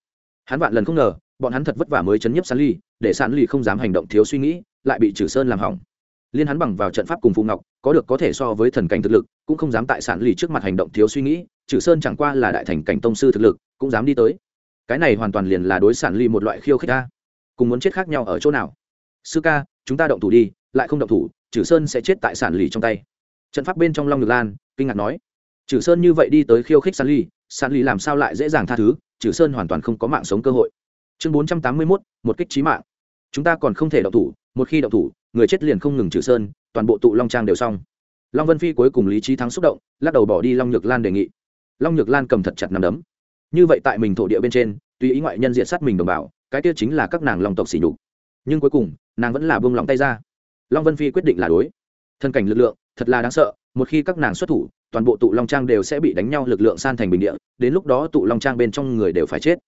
Hắn vạn lần không ngờ, bọn hắn thật vất vả mới chấn nhấp san ly, để san ly không dám hành động thiếu suy nghĩ, lại bị trừ sơn làm hỏng. Liên hắn bằng vào trận pháp cùng phù ngọc, có được có thể so với thần cảnh thực lực, cũng không dám tại sản ly trước mặt hành động thiếu suy nghĩ trừ sơn chẳng qua là đại thành cảnh tông sư thực lực, cũng dám đi tới cái này hoàn toàn liền là đối sản ly một loại khiêu khích ta. Cùng muốn chết khác nhau ở chỗ nào? Sư ca, chúng ta động thủ đi, lại không động thủ trừ sơn sẽ chết tại sản lì trong tay. Trận pháp bên trong long ngực lan, kinh ngạc nói. Trừ sơn như vậy đi tới khiêu khích sản ly sản ly làm sao lại dễ dàng tha thứ? Trừ sơn hoàn toàn không có mạng sống cơ hội. Chương bốn trăm tám mươi mốt, một kích trí mạng. Chúng ta còn không thể động thủ, một khi động thủ, người chết liền không ngừng trừ sơn, toàn bộ tụ long trang đều xong. Long vân phi cuối cùng lý trí thắng xúc động, lắc đầu bỏ đi long nhược lan đề nghị. Long nhược lan cầm thật chặt nằm đấm như vậy tại mình thổ địa bên trên, tùy ý ngoại nhân diện sát mình đồng bào, cái kia chính là các nàng long tộc xỉ nhục. Nhưng cuối cùng, nàng vẫn là buông lòng tay ra. Long vân phi quyết định là đối. Thân cảnh lực lượng, thật là đáng sợ, một khi các nàng xuất thủ, toàn bộ tụ long trang đều sẽ bị đánh nhau lực lượng san thành bình địa, đến lúc đó tụ long trang bên trong người đều phải chết.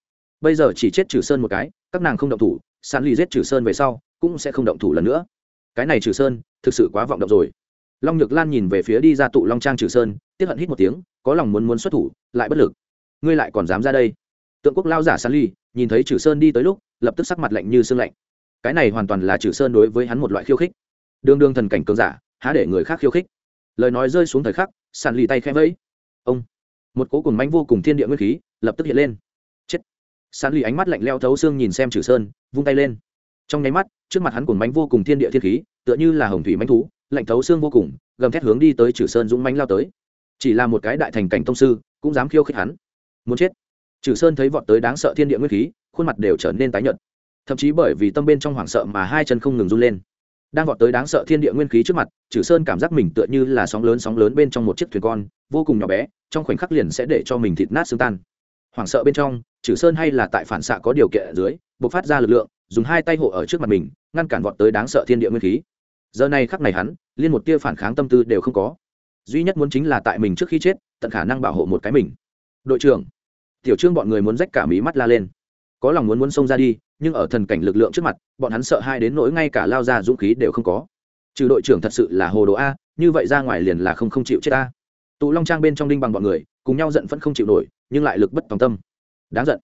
Bây giờ chỉ chết trừ sơn một cái, các nàng không động thủ san ly giết trừ sơn về sau, cũng sẽ không động thủ lần nữa. Cái này trừ sơn, thực sự quá vọng động rồi. Long nhược lan nhìn về phía đi ra tụ long trang trừ sơn tiếp hận hít một tiếng, có lòng muốn muốn xuất thủ, lại bất lực ngươi lại còn dám ra đây. Tượng quốc lao giả san ly, nhìn thấy trừ sơn đi tới lúc, lập tức sắc mặt lạnh như sương lạnh. Cái này hoàn toàn là trừ sơn đối với hắn một loại khiêu khích. Đương đương thần cảnh cường giả, há để người khác khiêu khích. Lời nói rơi xuống thời khắc, san ly tay khẽ vẫy. Ông! Một cố cùng mánh vô cùng thiên địa nguyên khí, lập tức hiện lên. Chết! San ly ánh mắt lạnh leo thấu xương nhìn xem trừ sơn, vung tay lên. Trong nháy mắt, trước mặt hắn cùng mánh vô cùng thiên địa thiên khí, tựa như là hồng thủy mánh thú, lạnh thấu xương vô cùng, gầm thét hướng đi tới trừ sơn dũng mánh lao tới. Chỉ là một cái đại thành cảnh tông sư, cũng dám khiêu khích hắn muốn chết. Trừ sơn thấy vọt tới đáng sợ thiên địa nguyên khí, khuôn mặt đều trở nên tái nhợt. Thậm chí bởi vì tâm bên trong hoảng sợ mà hai chân không ngừng run lên. Đang vọt tới đáng sợ thiên địa nguyên khí trước mặt, trừ sơn cảm giác mình tựa như là sóng lớn sóng lớn bên trong một chiếc thuyền con, vô cùng nhỏ bé, trong khoảnh khắc liền sẽ để cho mình thịt nát xương tan. Hoảng sợ bên trong, trừ sơn hay là tại phản xạ có điều kiện ở dưới c phát ra lực lượng, dùng hai tay hộ ở trước mặt mình, ngăn cản vọt tới đáng sợ thiên địa nguyên khí. Giờ này khắc này hắn, liên một tia phản kháng tâm tư đều không có. Duy nhất muốn chính là tại mình trước khi chết, tận khả năng bảo hộ một cái mình đội trưởng, tiểu trương bọn người muốn rách cả mí mắt la lên. Có lòng muốn muốn xông ra đi, nhưng ở thần cảnh lực lượng trước mặt, bọn hắn sợ hai đến nỗi ngay cả lao ra dũng khí đều không có. Trừ đội trưởng thật sự là hồ đồ a, như vậy ra ngoài liền là không không chịu chết a. Tụ long trang bên trong đinh bằng bọn người, cùng nhau giận vẫn không chịu nổi, nhưng lại lực bất tòng tâm. Đáng giận.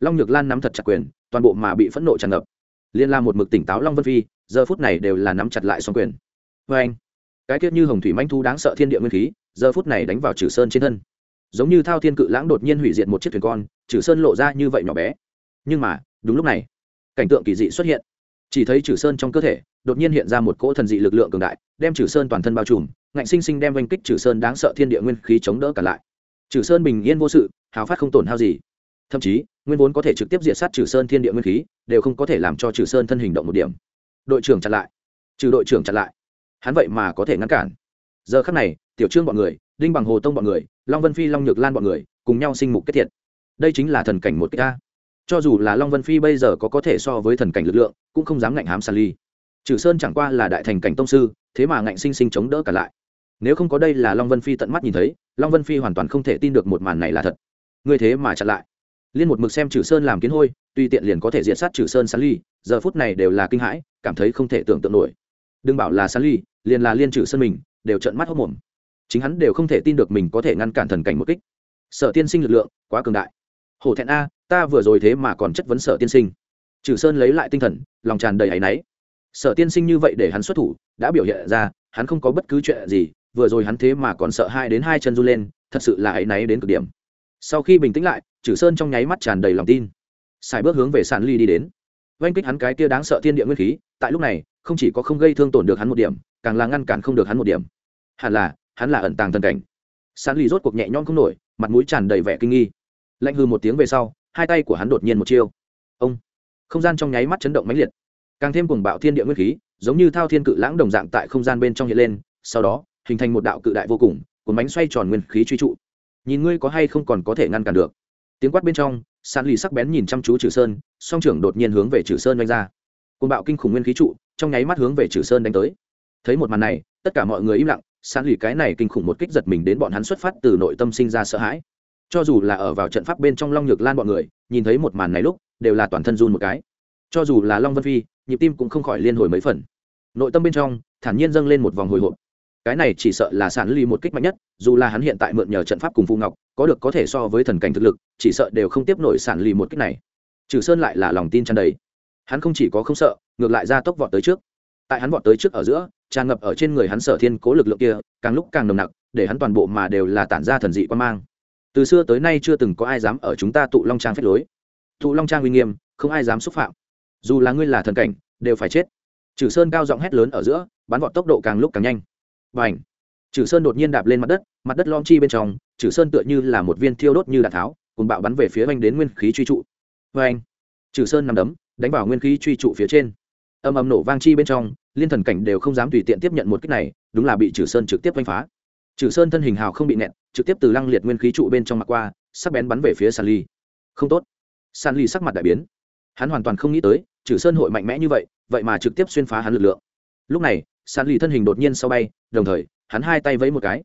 Long nhược lan nắm thật chặt quyền, toàn bộ mà bị phẫn nộ tràn ngập. Liên la một mực tỉnh táo long vân phi, giờ phút này đều là nắm chặt lại xong quyền. Vê anh cái tiết như hồng thủy manh thu đáng sợ thiên địa nguyên khí, giờ phút này đánh vào trừ sơn trên thân giống như thao thiên cự lãng đột nhiên hủy diệt một chiếc thuyền con, trừ sơn lộ ra như vậy nhỏ bé. Nhưng mà, đúng lúc này, cảnh tượng kỳ dị xuất hiện. Chỉ thấy trừ sơn trong cơ thể, đột nhiên hiện ra một cỗ thần dị lực lượng cường đại, đem trừ sơn toàn thân bao trùm, ngạnh sinh sinh đem oanh kích trừ sơn đáng sợ thiên địa nguyên khí chống đỡ cả lại. Trừ sơn bình yên vô sự, hào phát không tổn hao gì. Thậm chí, nguyên vốn có thể trực tiếp diệt sát trừ sơn thiên địa nguyên khí, đều không có thể làm cho trừ sơn thân hình động một điểm. Đội trưởng chặn lại. Trừ đội trưởng chặn lại. Hắn vậy mà có thể ngăn cản. Giờ khắc này, tiểu trương bọn người đinh bằng hồ tông bọn người, long vân phi, long nhược lan bọn người, cùng nhau sinh mục kết thiện đây chính là thần cảnh một cái ca cho dù là long vân phi bây giờ có có thể so với thần cảnh lực lượng, cũng không dám ngạnh hám sàn ly. Trừ sơn chẳng qua là đại thành cảnh tông sư, thế mà ngạnh sinh sinh chống đỡ cả lại. Nếu không có đây là long vân phi tận mắt nhìn thấy, long vân phi hoàn toàn không thể tin được một màn này là thật. Ngươi thế mà chặn lại. Liên một mực xem trừ sơn làm kiến hôi, tuy tiện liền có thể diện sát trừ sơn sán ly, giờ phút này đều là kinh hãi, cảm thấy không thể tưởng tượng nổi. Đừng bảo là sán ly, liền là liên trừ sơn mình, đều trợn mắt hốc mồm chính hắn đều không thể tin được mình có thể ngăn cản thần cảnh một kích. Sở tiên sinh lực lượng quá cường đại. Hổ thẹn a, ta vừa rồi thế mà còn chất vấn sở tiên sinh. Trừ sơn lấy lại tinh thần, lòng tràn đầy áy náy. Sở tiên sinh như vậy để hắn xuất thủ, đã biểu hiện ra, hắn không có bất cứ chuyện gì, vừa rồi hắn thế mà còn sợ hai đến hai chân run lên, thật sự là áy náy đến cực điểm. Sau khi bình tĩnh lại, trừ sơn trong nháy mắt tràn đầy lòng tin. Xài bước hướng về sàn ly đi đến. Oanh kích hắn cái kia đáng sợ thiên địa nguyên khí, tại lúc này, không chỉ có không gây thương tổn được hắn một điểm, càng là ngăn cản không được hắn một điểm. Hẳn là hắn là ẩn tàng thần cảnh. Sàn lì rốt cuộc nhẹ nhõm không nổi, mặt mũi tràn đầy vẻ kinh nghi. Lạnh hư một tiếng về sau, hai tay của hắn đột nhiên một chiêu. Ông! Không gian trong nháy mắt chấn động mãnh liệt. Càng thêm cuồng bạo thiên địa nguyên khí, giống như thao thiên cự lãng đồng dạng tại không gian bên trong hiện lên, sau đó, hình thành một đạo cự đại vô cùng, cuốn bánh xoay tròn nguyên khí truy trụ. Nhìn ngươi có hay không còn có thể ngăn cản được. Tiếng quát bên trong sàn lì sắc bén nhìn chăm chú trừ sơn, song trưởng đột nhiên hướng về trừ sơn đánh ra. Cuồng bạo kinh khủng nguyên khí trụ, trong nháy mắt hướng về trừ sơn đánh tới. Thấy một màn này, tất cả mọi người im lặng sàn lì cái này kinh khủng một kích giật mình đến bọn hắn xuất phát từ nội tâm sinh ra sợ hãi. Cho dù là ở vào trận pháp bên trong long nhược lan bọn người, nhìn thấy một màn này lúc, đều là toàn thân run một cái. Cho dù là long vân phi, nhịp tim cũng không khỏi liên hồi mấy phần. Nội tâm bên trong, thản nhiên dâng lên một vòng hồi hộp. Cái này chỉ sợ là sản ly một kích mạnh nhất, dù là hắn hiện tại mượn nhờ trận pháp cùng phù ngọc, có được có thể so với thần cảnh thực lực, chỉ sợ đều không tiếp nổi sản ly một kích này. Trừ sơn lại là lòng tin tràn đầy. Hắn không chỉ có không sợ, ngược lại ra tốc vọt tới trước tại hắn vọt tới trước ở giữa, tràn ngập ở trên người hắn sở thiên cố lực lượng kia, càng lúc càng nồng nặc, để hắn toàn bộ mà đều là tản ra thần dị quan mang. Từ xưa tới nay chưa từng có ai dám ở chúng ta tụ long trang phép lối. Tụ long trang uy nghiêm, không ai dám xúc phạm. Dù là ngươi là thần cảnh, đều phải chết. Trừ sơn cao giọng hét lớn ở giữa, bắn vọt tốc độ càng lúc càng nhanh. Và ảnh trừ sơn đột nhiên đạp lên mặt đất mặt đất lom chi bên trong trừ sơn tựa như là một viên thiêu đốt như đạn tháo cùng bạo bắn về phía anh đến nguyên khí truy trụ. Vê anh trừ sơn nằm đấm, đánh vào nguyên khí truy trụ phía trên. Âm âm nổ vang chi bên trong liên thần cảnh đều không dám tùy tiện tiếp nhận một kích này, đúng là bị trừ sơn trực tiếp vanh phá. Trừ sơn thân hình hào không bị nẹt trực tiếp từ lăng liệt nguyên khí trụ bên trong mặt qua, sắc bén bắn về phía sàn ly. Không tốt. Sàn ly sắc mặt đại biến. Hắn hoàn toàn không nghĩ tới trừ sơn hội mạnh mẽ như vậy vậy mà trực tiếp xuyên phá hắn lực lượng. Lúc này sàn ly thân hình đột nhiên sau bay, đồng thời, hắn hai tay vẫy một cái.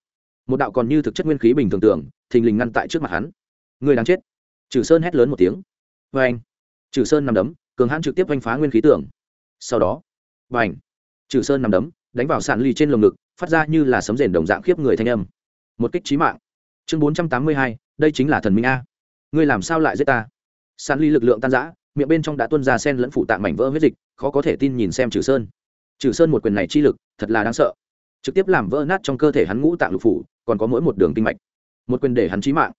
Một đạo còn như thực chất nguyên khí bình thường tưởng, thình lình ngăn tại trước mặt hắn. Người đang chết. Trừ sơn hét lớn một tiếng. Vâng. Vê anh trừ sơn nằm đấm, cường hãn trực tiếp vanh phá nguyên khí tưởng. Sau đó b à n h trừ sơn nằm đấm, đánh vào sàn ly trên lồng ngực, phát ra như là sấm rền đồng dạng khiếp người thanh âm. Một kích trí mạng. Chương bốn trăm tám mươi hai, đây chính là thần minh a. Ngươi làm sao lại giết ta? Sàn ly lực lượng tan giã miệng bên trong đã tuân ra sen lẫn phụ tạng mảnh vỡ huyết dịch, khó có thể tin nhìn xem trừ sơn. Trừ sơn một quyền này chi lực, thật là đáng sợ. Trực tiếp làm vỡ nát trong cơ thể hắn ngũ tạng lục phủ, còn có mỗi một đường kinh mạch. Một quyền để hắn trí mạng.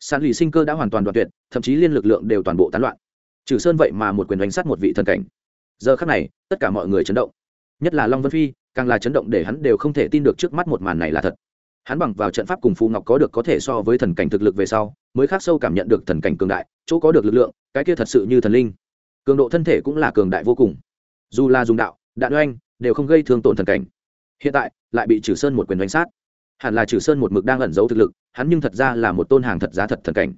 Sàn lì sinh cơ đã hoàn toàn đoạn tuyệt, thậm chí liên lực lượng đều toàn bộ tán loạn. Trừ sơn vậy mà một quyền đánh sát một vị thần cảnh. Giờ khắc này, tất cả mọi người chấn động nhất là long vân phi, càng là chấn động để hắn đều không thể tin được trước mắt một màn này là thật. Hắn bằng vào trận pháp cùng phù ngọc có được có thể so với thần cảnh thực lực về sau, mới khác sâu cảm nhận được thần cảnh cường đại, chỗ có được lực lượng, cái kia thật sự như thần linh. Cường độ thân thể cũng là cường đại vô cùng. Dù là dùng đạo, đạn oanh, đều không gây thương tổn thần cảnh. Hiện tại, lại bị trừ sơn một quyền đánh sát. Hẳn là trừ sơn một mực đang ẩn giấu thực lực, hắn nhưng thật ra là một tôn hàng thật giá thật thần cảnh.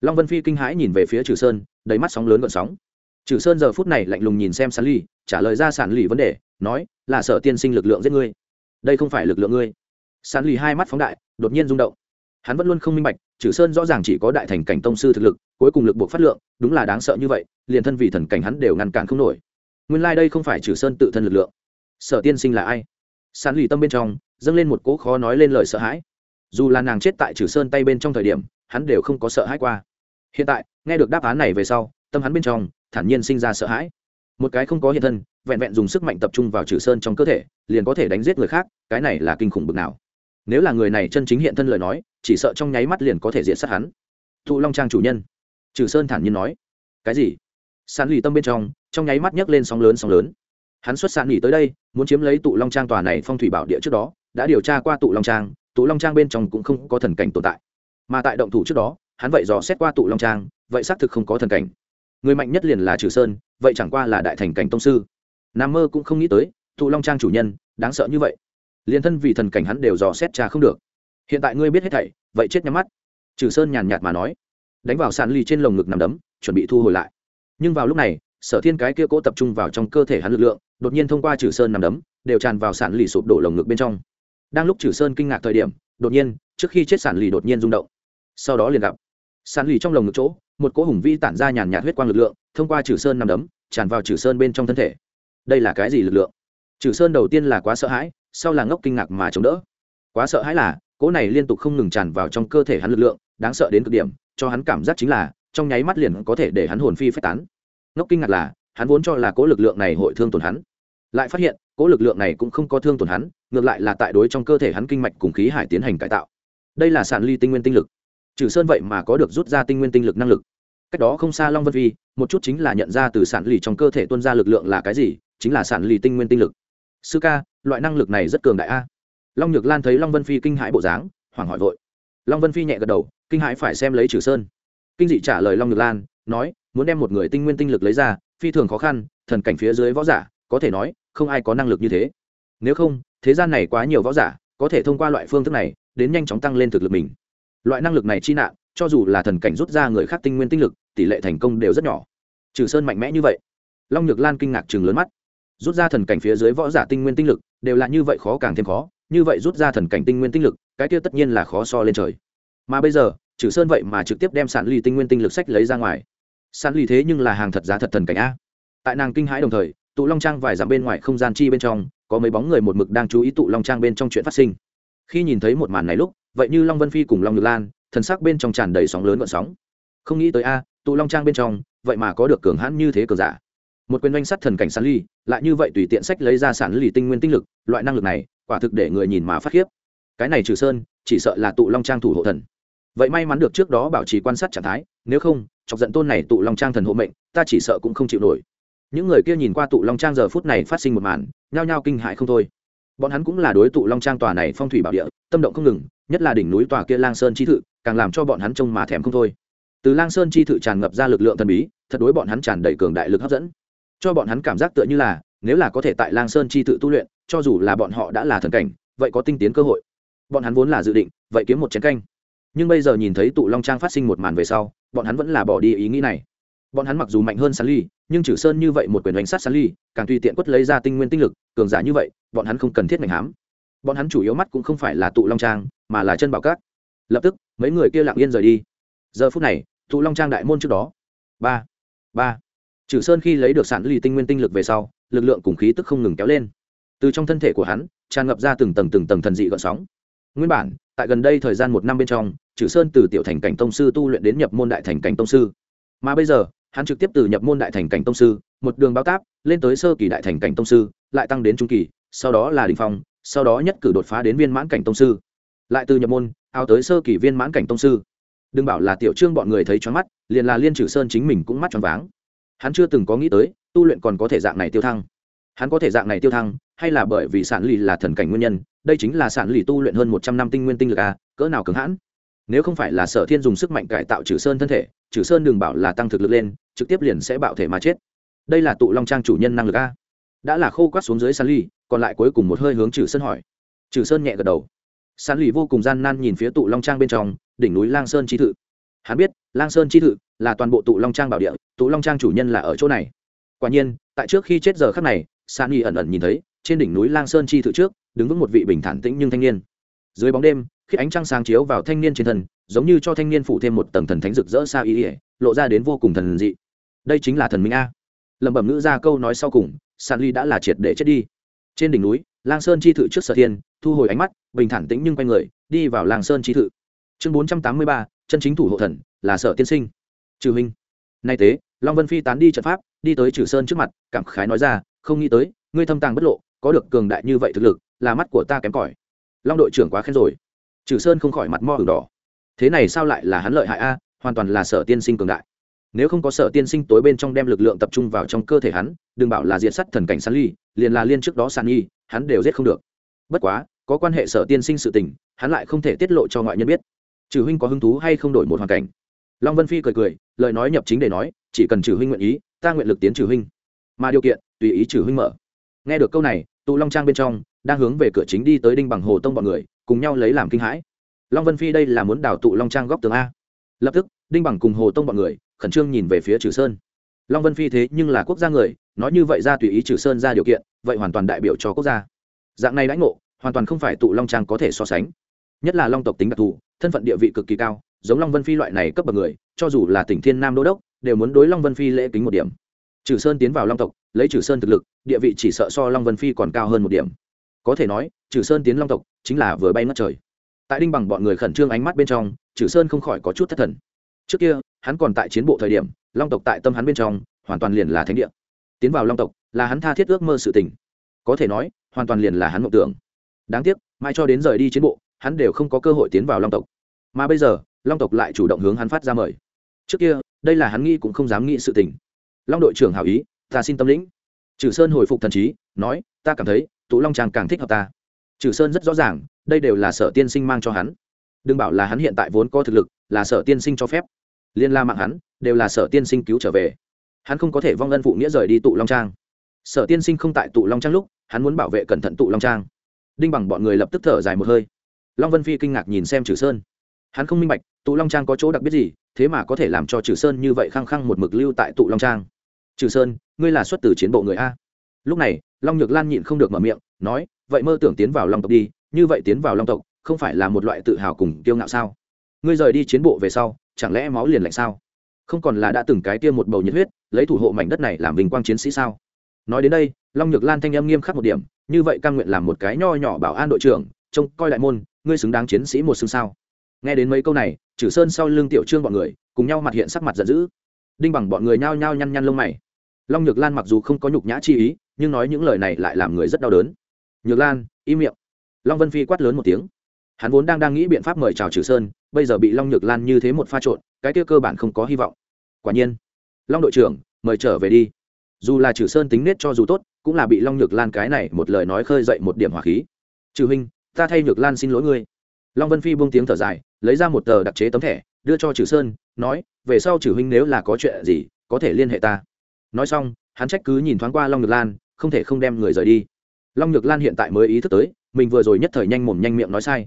Long vân phi kinh hãi nhìn về phía trừ sơn, đầy mắt sóng lớn gợn sóng. Trừ sơn giờ phút này lạnh lùng nhìn xem Sally ly trả lời ra sản lì vấn đề, nói, là sợ tiên sinh lực lượng giết ngươi. Đây không phải lực lượng ngươi. Sản lì hai mắt phóng đại, đột nhiên rung động. Hắn vẫn luôn không minh bạch trừ sơn rõ ràng chỉ có đại thành cảnh tông sư thực lực, cuối cùng lực buộc phát lượng, đúng là đáng sợ như vậy, liền thân vì thần cảnh hắn đều ngăn cản không nổi. Nguyên lai、like、đây không phải trừ sơn tự thân lực lượng. Sở tiên sinh là ai? Sản lì tâm bên trong, dâng lên một cỗ khó nói lên lời sợ hãi. Dù là nàng chết tại trừ sơn tay bên trong thời điểm, hắn đều không có sợ hãi qua. Hiện tại, nghe được đáp án này về sau, tâm hắn bên trong, thản nhiên sinh ra sợ hãi một cái không có hiện thân, vẹn vẹn dùng sức mạnh tập trung vào trừ sơn trong cơ thể, liền có thể đánh giết người khác, cái này là kinh khủng bực nào. Nếu là người này chân chính hiện thân lời nói, chỉ sợ trong nháy mắt liền có thể diện sát hắn. Thụ long trang chủ nhân, trừ sơn thản nhiên nói. Cái gì? Sàn lì tâm bên trong trong nháy mắt nhấc lên sóng lớn sóng lớn. Hắn xuất sàn nghỉ tới đây, muốn chiếm lấy tụ long trang tòa này phong thủy bảo địa trước đó, đã điều tra qua tụ long trang, tụ long trang bên trong cũng không có thần cảnh tồn tại. Mà tại động thủ trước đó, hắn vậy dò xét qua tụ long trang, vậy xác thực không có thần cảnh. Người mạnh nhất liền là trừ sơn vậy chẳng qua là đại thành cảnh tông sư. Nam mơ cũng không nghĩ tới, thụ long trang chủ nhân, đáng sợ như vậy. Liền thân vì thần cảnh hắn đều dò xét tra không được. Hiện tại ngươi biết hết thảy, vậy chết nhắm mắt. Trừ sơn nhàn nhạt mà nói. Đánh vào sàn ly trên lồng ngực nằm đấm, chuẩn bị thu hồi lại. Nhưng vào lúc này, sở thiên cái kia cố tập trung vào trong cơ thể hắn lực lượng, đột nhiên thông qua trừ sơn nằm đấm, đều tràn vào sàn lì sụp đổ lồng ngực bên trong. Đang lúc trừ sơn kinh ngạc thời điểm, đột nhiên, trước khi chết sàn lì đột nhiên rung động. Sau đó liền gặp Sàn lì trong lồng ngực chỗ, một cỗ hùng vi tản ra nhàn nhạt huyết quang lực lượng, thông qua trừ sơn nằm đấm, tràn vào trừ sơn bên trong thân thể. Đây là cái gì lực lượng? Trừ sơn đầu tiên là quá sợ hãi, sau là ngốc kinh ngạc mà chống đỡ. Quá sợ hãi là, cỗ này liên tục không ngừng tràn vào trong cơ thể hắn lực lượng, đáng sợ đến cực điểm, cho hắn cảm giác chính là, trong nháy mắt liền có thể để hắn hồn phi phách tán. Ngốc kinh ngạc là, hắn vốn cho là cỗ lực lượng này hội thương tổn hắn. Lại phát hiện, cỗ lực lượng này cũng không có thương tổn hắn, ngược lại là tại đối trong cơ thể hắn kinh mạch cùng khí hải tiến hành cải tạo. Đây là sản ly tinh nguyên tinh lực trừ sơn vậy mà có được rút ra tinh nguyên tinh lực năng lực. Cách đó không xa long vân Vi, một chút chính là nhận ra từ sản lì trong cơ thể tuân ra lực lượng là cái gì chính là sản lì tinh nguyên tinh lực. Sư ca loại năng lực này rất cường đại a. Long nhược lan thấy long vân phi kinh hãi bộ dáng hoảng hỏi vội. Long vân phi nhẹ gật đầu kinh hãi phải xem lấy trừ sơn. Kinh dị trả lời long nhược lan nói muốn đem một người tinh nguyên tinh lực lấy ra phi thường khó khăn thần cảnh phía dưới võ giả có thể nói không ai có năng lực như thế. Nếu không thế gian này quá nhiều võ giả có thể thông qua loại phương thức này đến nhanh chóng tăng lên thực lực mình loại năng lực này chi nạn, cho dù là thần cảnh rút ra người khác tinh nguyên tinh lực, tỷ lệ thành công đều rất nhỏ. Trừ sơn mạnh mẽ như vậy, long nhược lan kinh ngạc chừng lớn mắt. Rút ra thần cảnh phía dưới võ giả tinh nguyên tinh lực, đều là như vậy khó càng thêm khó, như vậy rút ra thần cảnh tinh nguyên tinh lực, cái kia tất nhiên là khó so lên trời. Mà bây giờ, trừ sơn vậy mà trực tiếp đem sản ly tinh nguyên tinh lực sách lấy ra ngoài. Sản ly thế nhưng là hàng thật giá thật thần cảnh a. Tại nàng kinh hãi đồng thời, tụ long trang vài dặm bên ngoài không gian chi bên trong, có mấy bóng người một mực đang chú ý tụ long trang bên trong chuyện phát sinh. Khi nhìn thấy một màn này lúc vậy như long vân phi cùng long nhược lan, thần sắc bên trong tràn đầy sóng lớn vận sóng. Không nghĩ tới a, tụ long trang bên trong, vậy mà có được cường hãn như thế cờ giả. Một quyền doanh sắt thần cảnh sản ly, lại như vậy tùy tiện sách lấy ra sản lì tinh nguyên tinh lực, loại năng lực này, quả thực để người nhìn mà phát khiếp. Cái này trừ sơn, chỉ sợ là tụ long trang thủ hộ thần. Vậy may mắn được trước đó bảo trì quan sát trạng thái, nếu không, chọc giận tôn này tụ long trang thần hộ mệnh, ta chỉ sợ cũng không chịu nổi. Những người kia nhìn qua tụ long trang giờ phút này phát sinh một màn, nhao nhao kinh hại không thôi bọn hắn cũng là đối tụ long trang tòa này phong thủy bảo địa, tâm động không ngừng, nhất là đỉnh núi tòa kia lang sơn chi thự, càng làm cho bọn hắn trông mà thèm không thôi. Từ lang sơn chi thự tràn ngập ra lực lượng thần bí, thật đối bọn hắn tràn đầy cường đại lực hấp dẫn. Cho bọn hắn cảm giác tựa như là, nếu là có thể tại lang sơn chi thự tu luyện, cho dù là bọn họ đã là thần cảnh, vậy có tinh tiến cơ hội. Bọn hắn vốn là dự định, vậy kiếm một chén canh. Nhưng bây giờ nhìn thấy tụ long trang phát sinh một màn về sau, bọn hắn vẫn là bỏ đi ý nghĩ này bọn hắn mặc dù mạnh hơn sán ly nhưng trừ sơn như vậy một quyền đánh sát sán ly càng tùy tiện quất lấy ra tinh nguyên tinh lực, cường giả như vậy, bọn hắn không cần thiết mạnh hám. Bọn hắn chủ yếu mắt cũng không phải là tụ long trang, mà là chân bảo cát lập tức, mấy người kia lặng yên rời đi. Giờ phút này, tụ long trang đại môn trước đó. Ba ba. Trừ sơn khi lấy được sản ly tinh nguyên tinh lực về sau, lực lượng cùng khí tức không ngừng kéo lên. Từ trong thân thể của hắn, tràn ngập ra từng tầng từng tầng thần dị gợn sóng. Nguyên bản, tại gần đây thời gian một năm bên trong, trừ sơn từ tiểu thành cảnh tông sư tu luyện đến nhập môn đại thành cảnh tông sư. Mà bây giờ hắn trực tiếp từ nhập môn đại thành cảnh tông sư, một đường báo táp, lên tới sơ kỳ đại thành cảnh tông sư, lại tăng đến trung kỳ, sau đó là đình phong, sau đó nhất cử đột phá đến viên mãn cảnh tông sư. Lại từ nhập môn ao tới sơ kỳ viên mãn cảnh tông sư. Đừng bảo là tiểu trương bọn người thấy choáng mắt, liền là liên trừ sơn chính mình cũng mắt choáng váng. Hắn chưa từng có nghĩ tới, tu luyện còn có thể dạng này tiêu thăng. Hắn có thể dạng này tiêu thăng, hay là bởi vì sản lì là thần cảnh nguyên nhân, đây chính là sản lì tu luyện hơn một trăm năm tinh nguyên tinh lực a cỡ nào cứng hãn nếu không phải là sở thiên dùng sức mạnh cải tạo trừ sơn thân thể trừ sơn đừng bảo là tăng thực lực lên, trực tiếp liền sẽ bạo thể mà chết. Đây là tụ long trang chủ nhân năng lực a. Đã là khô quát xuống dưới san ly, còn lại cuối cùng một hơi hướng trừ sơn hỏi. Trừ sơn nhẹ gật đầu. San ly vô cùng gian nan nhìn phía tụ long trang bên trong, đỉnh núi lang sơn chi thự. Hắn biết, lang sơn chi thự là toàn bộ tụ long trang bảo địa, tụ long trang chủ nhân là ở chỗ này. Quả nhiên, tại trước khi chết giờ khắc này, san ly ẩn ẩn nhìn thấy, trên đỉnh núi lang sơn chi thự trước, đứng vững một vị bình thản tĩnh nhưng thanh niên dưới bóng đêm, khi ánh trăng sáng chiếu vào thanh niên trên thân, giống như cho thanh niên phụ thêm một tầng thần thánh rực rỡ xa ý ỉa lộ ra đến vô cùng thần dị. Đây chính là thần minh a. Lẩm bẩm ngữ ra câu nói sau cùng san ly đã là triệt để chết đi. Trên đỉnh núi, lang sơn chi thự trước sở thiên, thu hồi ánh mắt, bình thản tĩnh nhưng quay người, đi vào lang sơn chi thự. Chương bốn trăm tám mươi ba, chân chính thủ hộ thần, là sở tiên sinh. Trừ huynh. Nay tế long vân phi tán đi trận pháp, đi tới trừ sơn trước mặt, cảm khái nói ra, không nghĩ tới, ngươi thâm tàng bất lộ, có được cường đại như vậy thực lực, là mắt của ta kém cỏi long đội trưởng quá khen rồi. Trừ sơn không khỏi mặt mo hừng đỏ. Thế này sao lại là hắn lợi hại a? Hoàn toàn là sở tiên sinh cường đại. Nếu không có sở tiên sinh tối bên trong đem lực lượng tập trung vào trong cơ thể hắn, đừng bảo là diệt sắt thần cảnh san ly, liền là liên trước đó san nhi hắn đều giết không được. Bất quá, có quan hệ sở tiên sinh sự tình, hắn lại không thể tiết lộ cho ngoại nhân biết. Trừ huynh có hứng thú hay không đổi một hoàn cảnh? Long vân phi cười cười, lời nói nhập chính để nói, chỉ cần trừ huynh nguyện ý, ta nguyện lực tiến trừ huynh. Mà điều kiện, tùy ý trừ huynh mở. Nghe được câu này, tụ long trang bên trong đang hướng về cửa chính đi tới đinh bằng hồ tông bọn người, cùng nhau lấy làm kinh hãi. Long vân phi đây là muốn đào tụ long trang góc tường a. Lập tức, đinh bằng cùng hồ tông bọn người, khẩn trương nhìn về phía trừ sơn. Long vân phi thế nhưng là quốc gia người, nói như vậy ra tùy ý trừ sơn ra điều kiện, vậy hoàn toàn đại biểu cho quốc gia. Dạng này lãnh ngộ, hoàn toàn không phải tụ long trang có thể so sánh. Nhất là long tộc tính đặc thù, thân phận địa vị cực kỳ cao, giống long vân phi loại này cấp bậc người, cho dù là tỉnh thiên nam đô đốc, đều muốn đối long vân phi lễ kính một điểm. Trừ sơn tiến vào long tộc, lấy trừ sơn thực lực, địa vị chỉ sợ so long vân phi còn cao hơn một điểm có thể nói trừ sơn tiến long tộc chính là vừa bay ngất trời. Tại đinh bằng bọn người khẩn trương ánh mắt bên trong trừ sơn không khỏi có chút thất thần. Trước kia, hắn còn tại chiến bộ thời điểm, long tộc tại tâm hắn bên trong, hoàn toàn liền là thánh địa. Tiến vào long tộc là hắn tha thiết ước mơ sự tình. Có thể nói, hoàn toàn liền là hắn mộng tưởng. Đáng tiếc, mãi cho đến rời đi chiến bộ, hắn đều không có cơ hội tiến vào long tộc. Mà bây giờ, long tộc lại chủ động hướng hắn phát ra mời. Trước kia, đây là hắn nghĩ cũng không dám nghĩ sự tình. Long đội trưởng hảo ý, ta xin tâm lĩnh. Trừ sơn hồi phục thần trí, nói, ta cảm thấy tụ long tràng càng thích hợp ta. Trừ sơn rất rõ ràng, đây đều là sở tiên sinh mang cho hắn. Đừng bảo là hắn hiện tại vốn có thực lực, là sở tiên sinh cho phép. Liên la mạng hắn, đều là sở tiên sinh cứu trở về. Hắn không có thể vong ân phụ nghĩa rời đi tụ long trang. Sở tiên sinh không tại tụ long trang lúc, hắn muốn bảo vệ cẩn thận tụ long trang. Đinh bằng bọn người lập tức thở dài một hơi. Long vân phi kinh ngạc nhìn xem trừ sơn. Hắn không minh bạch, tụ long trang có chỗ đặc biệt gì, thế mà có thể làm cho trừ sơn như vậy khăng khăng một mực lưu tại tụ long trang. Trừ sơn, ngươi là xuất từ chiến bộ người a lúc này, long nhược lan nhịn không được mở miệng, nói, vậy mơ tưởng tiến vào long tộc đi, như vậy tiến vào long tộc, không phải là một loại tự hào cùng kiêu ngạo sao? Ngươi rời đi chiến bộ về sau, chẳng lẽ máu liền lạnh sao? Không còn là đã từng cái tiêm một bầu nhiệt huyết, lấy thủ hộ mảnh đất này làm vinh quang chiến sĩ sao? Nói đến đây, long nhược lan thanh âm nghiêm khắc một điểm, như vậy căn nguyện làm một cái nho nhỏ bảo an đội trưởng, trông coi đại môn, ngươi xứng đáng chiến sĩ một xương sao? Nghe đến mấy câu này chử sơn sau lưng tiểu trương bọn người, cùng nhau mặt hiện sắc mặt giận dữ. Đinh bằng bọn người nhao nhao nhăn nhăn lông mày. Long nhược lan mặc dù không có nhục nhã chi ý nhưng nói những lời này lại làm người rất đau đớn. Nhược lan, im miệng. Long vân phi quát lớn một tiếng. Hắn vốn đang đang nghĩ biện pháp mời chào trừ sơn, bây giờ bị long nhược lan như thế một pha trộn, cái kia cơ bản không có hy vọng. Quả nhiên, long đội trưởng, mời trở về đi. Dù là trừ sơn tính nết cho dù tốt, cũng là bị long nhược lan cái này một lời nói khơi dậy một điểm hỏa khí. Trừ huynh, ta thay nhược lan xin lỗi ngươi. Long vân phi buông tiếng thở dài, lấy ra một tờ đặc chế tấm thẻ, đưa cho trừ sơn, nói, về sau trừ huynh nếu là có chuyện gì, có thể liên hệ ta. Nói xong, hắn trách cứ nhìn thoáng qua long nhược lan không thể không đem người rời đi. Long nhược lan hiện tại mới ý thức tới, mình vừa rồi nhất thời nhanh mồm nhanh miệng nói sai.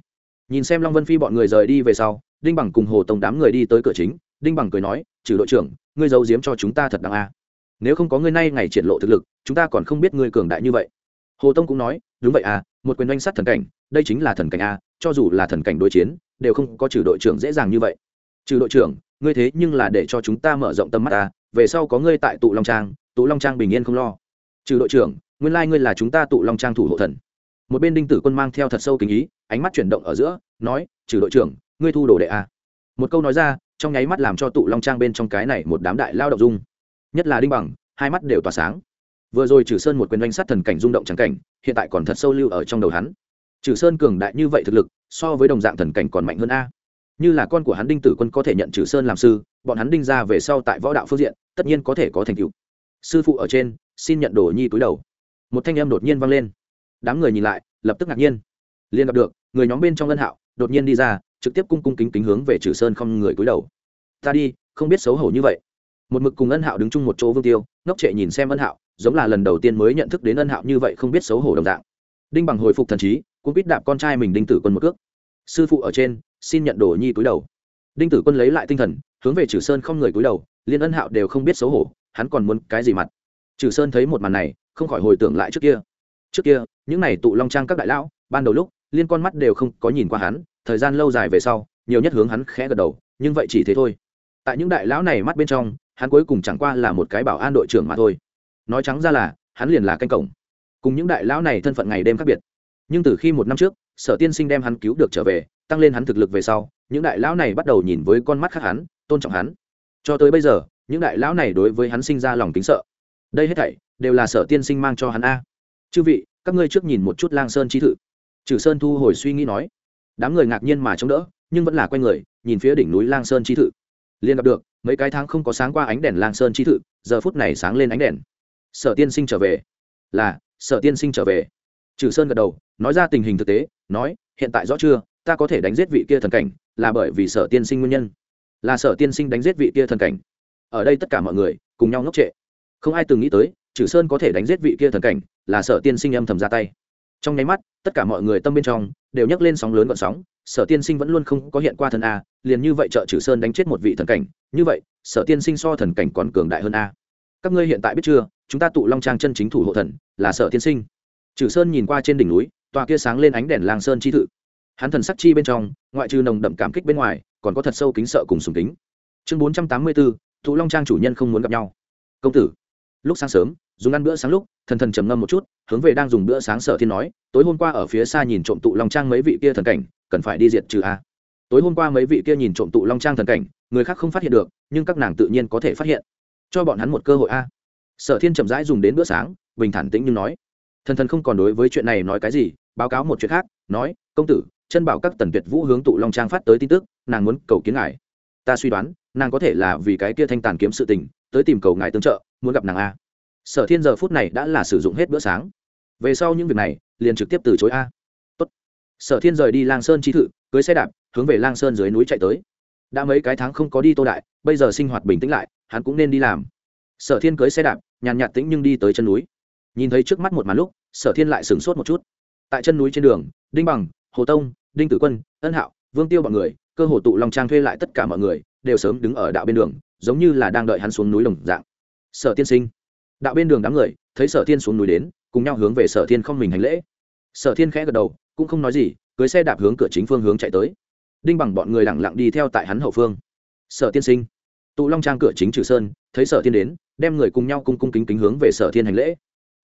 Nhìn xem long vân phi bọn người rời đi về sau, đinh bằng cùng hồ tông đám người đi tới cửa chính, đinh bằng cười nói, trừ đội trưởng, ngươi giấu giếm cho chúng ta thật đáng a. Nếu không có ngươi nay ngày triển lộ thực lực, chúng ta còn không biết ngươi cường đại như vậy. Hồ tông cũng nói, đúng vậy à một quyền oanh sát thần cảnh, đây chính là thần cảnh a, cho dù là thần cảnh đối chiến, đều không có trừ đội trưởng dễ dàng như vậy. Trừ đội trưởng, ngươi thế nhưng là để cho chúng ta mở rộng tầm mắt ta về sau có ngươi tại tụ long trang, tụ long trang bình yên không lo trừ đội trưởng, nguyên lai ngươi là chúng ta tụ long trang thủ hộ thần. Một bên đinh tử quân mang theo thật sâu kính ý, ánh mắt chuyển động ở giữa, nói, trừ đội trưởng, ngươi thu đồ đệ a một câu nói ra, trong nháy mắt làm cho tụ long trang bên trong cái này một đám đại lao động dung nhất là đinh bằng, hai mắt đều tỏa sáng. Vừa rồi trừ sơn một quyền doanh sát thần cảnh rung động trắng cảnh, hiện tại còn thật sâu lưu ở trong đầu hắn. Trừ sơn cường đại như vậy thực lực, so với đồng dạng thần cảnh còn mạnh hơn a. Như là con của hắn đinh tử quân có thể nhận trừ sơn làm sư, bọn hắn đinh ra về sau tại võ đạo phương diện, tất nhiên có thể có thành tựu. Sư phụ ở trên xin nhận đồ nhi túi đầu. Một thanh em đột nhiên vang lên. Đám người nhìn lại, lập tức ngạc nhiên. Liền gặp được, người nhóm bên trong ân hạo đột nhiên đi ra, trực tiếp cung cung kính kính hướng về trừ sơn không người cúi đầu. Ta đi, không biết xấu hổ như vậy. Một mực cùng ân hạo đứng chung một chỗ vương tiêu, ngốc trệ nhìn xem ân hạo, giống là lần đầu tiên mới nhận thức đến ân hạo như vậy không biết xấu hổ đồng dạng. Đinh bằng hồi phục thần trí cũng biết đạp con trai mình đinh tử quân một cước. Sư phụ ở trên, xin nhận đồ nhi cúi đầu. Đinh tử quân lấy lại tinh thần, hướng về trừ sơn không người cúi đầu, liên ân hạo đều không biết xấu hổ, hắn còn muốn cái gì mặt? Trừ sơn thấy một màn này, không khỏi hồi tưởng lại trước kia. Trước kia, những n à y tụ long trang các đại lão, ban đầu lúc, liên con mắt đều không có nhìn qua hắn, thời gian lâu dài về sau, nhiều nhất hướng hắn khẽ gật đầu, nhưng vậy chỉ thế thôi. Tại những đại lão này mắt bên trong, hắn cuối cùng chẳng qua là một cái bảo an đội trưởng mà thôi. Nói trắng ra là, hắn liền là canh cổng. Cùng những đại lão này thân phận ngày đêm khác biệt. Nhưng từ khi một năm trước, sở tiên sinh đem hắn cứu được trở về, tăng lên hắn thực lực về sau, những đại lão này bắt đầu nhìn với con mắt khác hắn, tôn trọng hắn. Cho tới bây giờ, những đại lão này đối với hắn sinh ra lòng kính sợ đây hết thảy đều là sở tiên sinh mang cho hắn a. Chư vị, các ngươi trước nhìn một chút lang sơn chi thự. Trừ sơn thu hồi suy nghĩ nói. Đám người ngạc nhiên mà chống đỡ, nhưng vẫn là quay người, nhìn phía đỉnh núi lang sơn chi thự. Liên gặp được, mấy cái tháng không có sáng qua ánh đèn lang sơn chi thự, giờ phút này sáng lên ánh đèn. Sở tiên sinh trở về. Là, sở tiên sinh trở về. Trừ sơn gật đầu, nói ra tình hình thực tế, nói, hiện tại rõ chưa, ta có thể đánh giết vị kia thần cảnh, là bởi vì sở tiên sinh nguyên nhân. Là sở tiên sinh đánh giết vị kia thần cảnh. Ở đây tất cả mọi người, cùng nhau ngốc trệ không ai từng nghĩ tới trừ sơn có thể đánh giết vị kia thần cảnh, là sở tiên sinh âm thầm ra tay. Trong nháy mắt, tất cả mọi người tâm bên trong đều nhấc lên sóng lớn gọn sóng, sở tiên sinh vẫn luôn không có hiện qua thần a, liền như vậy trợ trừ sơn đánh chết một vị thần cảnh, như vậy, sở tiên sinh so thần cảnh còn cường đại hơn a. Các ngươi hiện tại biết chưa, chúng ta tụ long trang chân chính thủ hộ thần, là sở tiên sinh. Trừ sơn nhìn qua trên đỉnh núi, tòa kia sáng lên ánh đèn lang sơn chi thự. Hắn thần sắc chi bên trong, ngoại trừ nồng đậm cảm kích bên ngoài, còn có thật sâu kính sợ cùng sùng kính. Chương bốn trăm tám mươi bốn thụ long trang chủ nhân không muốn gặp nhau. Công tử lúc sáng sớm, dùng ăn bữa sáng lúc, thần thần trầm ngâm một chút, hướng về đang dùng bữa sáng sở thiên nói, tối hôm qua ở phía xa nhìn trộm tụ long trang mấy vị kia thần cảnh, cần phải đi diệt trừ a tối hôm qua mấy vị kia nhìn trộm tụ long trang thần cảnh, người khác không phát hiện được, nhưng các nàng tự nhiên có thể phát hiện. Cho bọn hắn một cơ hội a sở thiên chậm rãi dùng đến bữa sáng, bình thản tĩnh nhưng nói, thần thần không còn đối với chuyện này nói cái gì, báo cáo một chuyện khác, nói, công tử, chân bảo các tần tuyệt vũ hướng tụ long trang phát tới tin tức, nàng muốn cầu kiến ngài. Ta suy đoán, nàng có thể là vì cái kia thanh tàn kiếm sự tình, tới tìm cầu ngài tương trợ muốn gặp nàng a. Sở thiên giờ phút này đã là sử dụng hết bữa sáng. Về sau những việc này, liền trực tiếp từ chối a. Tốt. sở thiên rời đi lang sơn chi thự, cưới xe đạp, hướng về lang sơn dưới núi chạy tới. Đã mấy cái tháng không có đi tô đại, bây giờ sinh hoạt bình tĩnh lại, hắn cũng nên đi làm. Sở thiên cưới xe đạp, nhàn nhạt tĩnh nhưng đi tới chân núi. Nhìn thấy trước mắt một màn lúc, sở thiên lại sửng sốt một chút. Tại chân núi trên đường, đinh bằng, hồ tông, đinh tử quân, ân hạo, vương tiêu b ọ n người, cơ hồ tụ lòng trang thuê lại tất cả mọi người, đều sớm đứng ở đạo bên đường, giống như là đang đợi hắn xuống núi lồng dạng sở tiên sinh đạo bên đường đám người thấy sở thiên xuống núi đến cùng nhau hướng về sở thiên không mình hành lễ sở thiên khẽ gật đầu cũng không nói gì cưới xe đạp hướng cửa chính phương hướng chạy tới đinh bằng bọn người lẳng lặng đi theo tại hắn hậu phương sở tiên sinh tụ long trang cửa chính trừ sơn thấy sở thiên đến đem người cùng nhau cung cung kính kính hướng về sở thiên hành lễ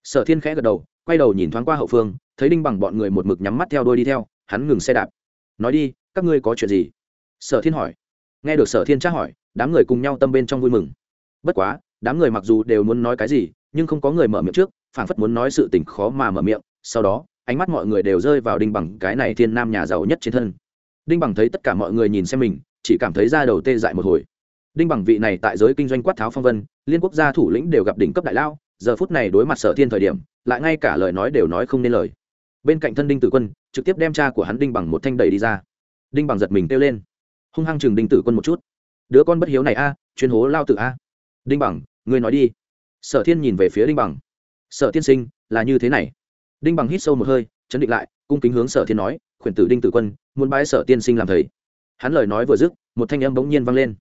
sở thiên khẽ gật đầu quay đầu nhìn thoáng qua hậu phương thấy đinh bằng bọn người một mực nhắm mắt theo đôi đi theo hắn ngừng xe đạp nói đi các ngươi có chuyện gì sở thiên hỏi nghe được sở thiên tra hỏi đám người cùng nhau tâm bên trong vui mừng bất quá đám người mặc dù đều muốn nói cái gì, nhưng không có người mở miệng trước, phảng phất muốn nói sự tình khó mà mở miệng. Sau đó, ánh mắt mọi người đều rơi vào đinh bằng, cái này thiên nam nhà giàu nhất trên thân. Đinh bằng thấy tất cả mọi người nhìn xem mình, chỉ cảm thấy da đầu tê dại một hồi. Đinh bằng vị này tại giới kinh doanh quát tháo phong vân, liên quốc gia thủ lĩnh đều gặp đỉnh cấp đại lao, giờ phút này đối mặt sở thiên thời điểm, lại ngay cả lời nói đều nói không nên lời. Bên cạnh thân đinh tử quân, trực tiếp đem cha của hắn đinh bằng một thanh đầy đi ra. Đinh bằng giật mình kêu lên. Hung hăng chừng đinh tử quân một chút. Đứa con bất hiếu này a, chuyên hố lao tử a đinh bằng, ngươi nói đi. Sở thiên nhìn về phía đinh bằng. Sở tiên sinh, là như thế này. Đinh bằng hít sâu một hơi, chấn định lại, cung kính hướng sở thiên nói, khuyển tử đinh tử quân, muốn bái sở tiên sinh làm thầy. Hắn lời nói vừa dứt, một thanh âm bỗng nhiên vang lên.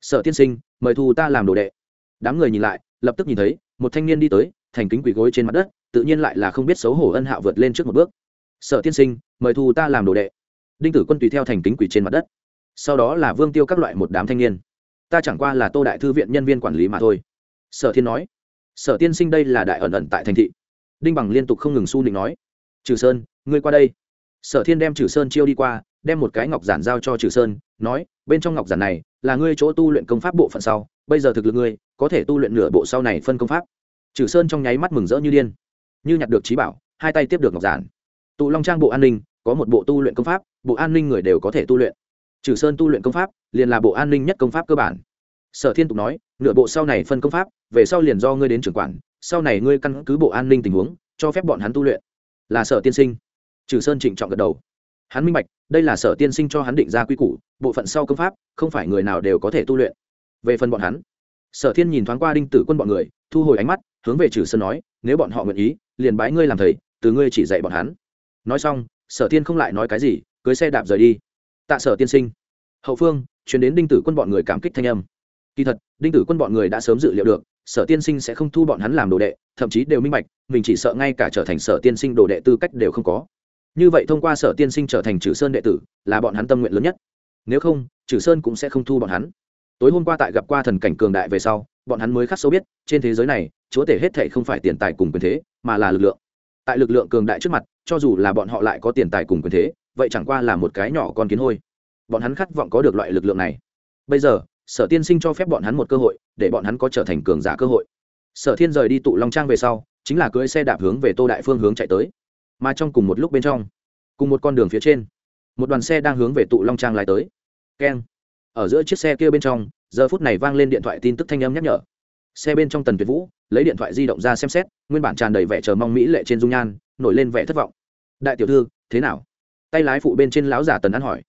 Sở tiên sinh, mời thu ta làm đồ đệ. Đám người nhìn lại, lập tức nhìn thấy, một thanh niên đi tới, thành kính quỳ gối trên mặt đất, tự nhiên lại là không biết xấu hổ ân hạo vượt lên trước một bước. Sở tiên sinh, mời thu ta làm đồ đệ. Đinh tử quân tùy theo thành kính quỳ trên mặt đất. Sau đó là vương tiêu các loại một đám thanh niên ta chẳng qua là tô đại thư viện nhân viên quản lý mà thôi. Sở thiên nói. Sở tiên sinh đây là đại ẩn ẩn tại thành thị. Đinh bằng liên tục không ngừng su nịnh nói. Trừ sơn, ngươi qua đây. Sở thiên đem trừ sơn chiêu đi qua, đem một cái ngọc giản giao cho trừ sơn, nói, bên trong ngọc giản này là ngươi chỗ tu luyện công pháp bộ phận sau, bây giờ thực lực ngươi có thể tu luyện nửa bộ sau này phân công pháp. Trừ sơn trong nháy mắt mừng rỡ như điên. Như nhặt được trí bảo, hai tay tiếp được ngọc giản. Tụ long trang bộ an ninh, có một bộ tu luyện công pháp, bộ an ninh người đều có thể tu luyện trừ sơn tu luyện công pháp, liền là bộ an ninh nhất công pháp cơ bản. Sở thiên tục nói, nửa bộ sau này phân công pháp, về sau liền do ngươi đến trưởng quản, sau này ngươi căn cứ bộ an ninh tình huống, cho phép bọn hắn tu luyện. Là sở tiên sinh. Trừ sơn trịnh trọng gật đầu. Hắn minh bạch, đây là sở tiên sinh cho hắn định ra quy củ, bộ phận sau công pháp, không phải người nào đều có thể tu luyện. Về phần bọn hắn, sở thiên nhìn thoáng qua đinh tử quân bọn người, thu hồi ánh mắt, hướng về trừ sơn nói, nếu bọn họ nguyện ý, liền bái ngươi làm thầy, từ ngươi chỉ dạy bọn hắn. Nói xong, sở thiên không lại nói cái gì, cưới xe đạp rời đi tạ sở tiên sinh. Hậu phương chuyển đến đinh tử quân bọn người cảm kích thanh âm. Kỳ thật, đinh tử quân bọn người đã sớm dự liệu được, sở tiên sinh sẽ không thu bọn hắn làm đồ đệ, thậm chí đều minh bạch, mình chỉ sợ ngay cả trở thành sở tiên sinh đồ đệ tư cách đều không có. Như vậy thông qua sở tiên sinh trở thành trừ sơn đệ tử, là bọn hắn tâm nguyện lớn nhất. Nếu không trừ sơn cũng sẽ không thu bọn hắn. Tối hôm qua tại gặp qua thần cảnh cường đại về sau, bọn hắn mới khắc sâu biết, trên thế giới này, chúa tể hết thệ không phải tiền tài cùng quyền thế, mà là lực lượng. Tại lực lượng cường đại trước mặt, cho dù là bọn họ lại có tiền tài cùng quyền thế vậy chẳng qua là một cái nhỏ con kiến hôi. Bọn hắn khát vọng có được loại lực lượng này. Bây giờ, sở tiên sinh cho phép bọn hắn một cơ hội, để bọn hắn có trở thành cường giả cơ hội. Sở thiên rời đi tụ long trang về sau, chính là cưỡi xe đạp hướng về tô đại phương hướng chạy tới. Mà trong cùng một lúc bên trong, cùng một con đường phía trên, một đoàn xe đang hướng về tụ long trang lại tới. Keng. Ở giữa chiếc xe kia bên trong, giờ phút này vang lên điện thoại tin tức thanh âm nhắc nhở. Xe bên trong tần tuyệt vũ, lấy điện thoại di động ra xem xét, nguyên bản tràn đầy vẻ chờ mong mỹ lệ trên dung nhan, nổi lên vẻ thất vọng. Đại tiểu thư, thế nào? Tay lái phụ bên trên lão giả tần ăn hỏi.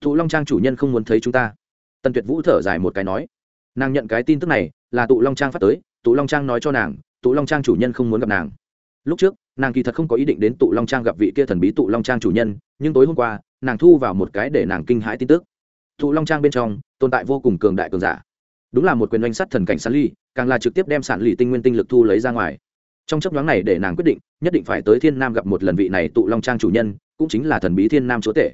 Thụ long trang chủ nhân không muốn thấy chúng ta. Tần tuyệt vũ thở dài một cái nói. Nàng nhận cái tin tức này, là tụ long trang phát tới tụ long trang nói cho nàng tụ long trang chủ nhân không muốn gặp nàng. Lúc trước, nàng kỳ thật không có ý định đến tụ long trang gặp vị kia thần bí tụ long trang chủ nhân, nhưng tối hôm qua, nàng thu vào một cái để nàng kinh hãi tin tức. Tụ long trang bên trong, tồn tại vô cùng cường đại cường giả. Đúng là một quyền oanh sắt thần cảnh sản ly, càng là trực tiếp đem sản lì tinh nguyên tinh lực thu lấy ra ngoài. Trong chấp nhoáng này để nàng quyết định, nhất định phải tới thiên nam gặp một lần vị này tụ long trang chủ nhân cũng chính là thần bí thiên nam chúa tể.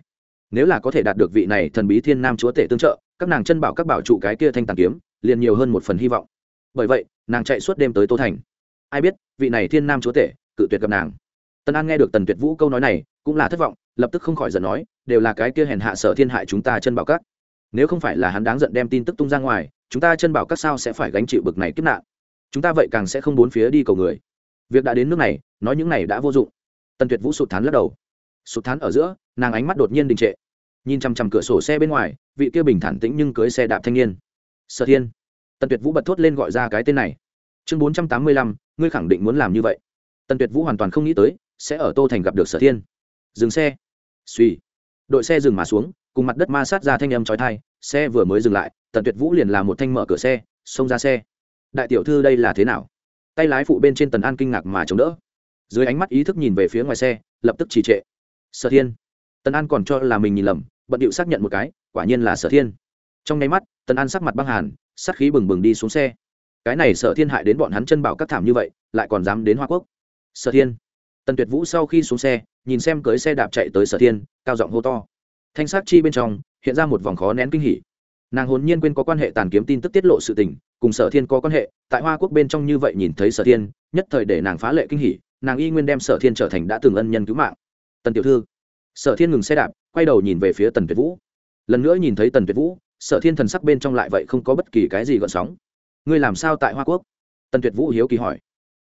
Nếu là có thể đạt được vị này thần bí thiên nam chúa tể tương trợ, các nàng chân bảo các bảo trụ cái kia thanh tàn kiếm, liền nhiều hơn một phần hy vọng. Bởi vậy, nàng chạy suốt đêm tới tô thành. Ai biết, vị này thiên nam chúa tể, cự tuyệt gặp nàng. Tân an nghe được tần tuyệt vũ câu nói này, cũng là thất vọng, lập tức không khỏi giận nói, đều là cái kia hèn hạ sở thiên hại chúng ta chân bảo các. Nếu không phải là hắn đáng giận đem tin tức tung ra ngoài, chúng ta chân bảo các sao sẽ phải gánh chịu bực này kiếp nạn? Chúng ta vậy càng sẽ không bốn phía đi cầu người. Việc đã đến nước này, nói những này đã vô dụng. Tần tuyệt vũ sụt thán lắc đầu sụt thán ở giữa, nàng ánh mắt đột nhiên đình trệ. Nhìn chằm chằm cửa sổ xe bên ngoài, vị kia bình thản tĩnh nhưng cưới xe đạp thanh niên. Sở thiên, tần tuyệt vũ bật thốt lên gọi ra cái tên này. Chương bốn trăm tám mươi lăm, ngươi khẳng định muốn làm như vậy. Tần tuyệt vũ hoàn toàn không nghĩ tới, sẽ ở tô thành gặp được sở thiên. Dừng xe. Suy đội xe dừng mà xuống, cùng mặt đất ma sát ra thanh âm trói thai xe vừa mới dừng lại, tần tuyệt vũ liền làm một thanh mở cửa xe, xông ra xe. Đại tiểu thư đây là thế nào? Tay lái phụ bên trên tần an kinh ngạc mà chống đỡ. Dưới ánh mắt ý thức nhìn về phía ngoài xe, lập tức trì trệ sở thiên. Tần an còn cho là mình nhìn lầm, bận điệu xác nhận một cái, quả nhiên là sở thiên. Trong nháy mắt, tần an sắc mặt băng hàn sắc khí bừng bừng đi xuống xe. Cái này sở thiên hại đến bọn hắn chân bảo các thảm như vậy, lại còn dám đến hoa quốc. Sở thiên. Tần tuyệt vũ sau khi xuống xe, nhìn xem cưới xe đạp chạy tới sở thiên, cao giọng hô to. Thanh sắc chi bên trong, hiện ra một vòng khó nén kinh hỉ. Nàng hồn nhiên quên có quan hệ tàn kiếm tin tức tiết lộ sự tình, cùng sở thiên có quan hệ, tại hoa quốc bên trong như vậy nhìn thấy sở thiên, nhất thời để nàng phá lệ kinh hỉ, nàng y nguyên đem sở thiên trở thành đã từng ân nhân cứu mạng tần tiểu thư. Sở thiên ngừng xe đạp, quay đầu nhìn về phía tần tuyệt vũ. Lần nữa nhìn thấy tần tuyệt vũ, sở thiên thần sắc bên trong lại vậy không có bất kỳ cái gì gợn sóng. Ngươi làm sao tại hoa quốc? Tần tuyệt vũ hiếu kỳ hỏi.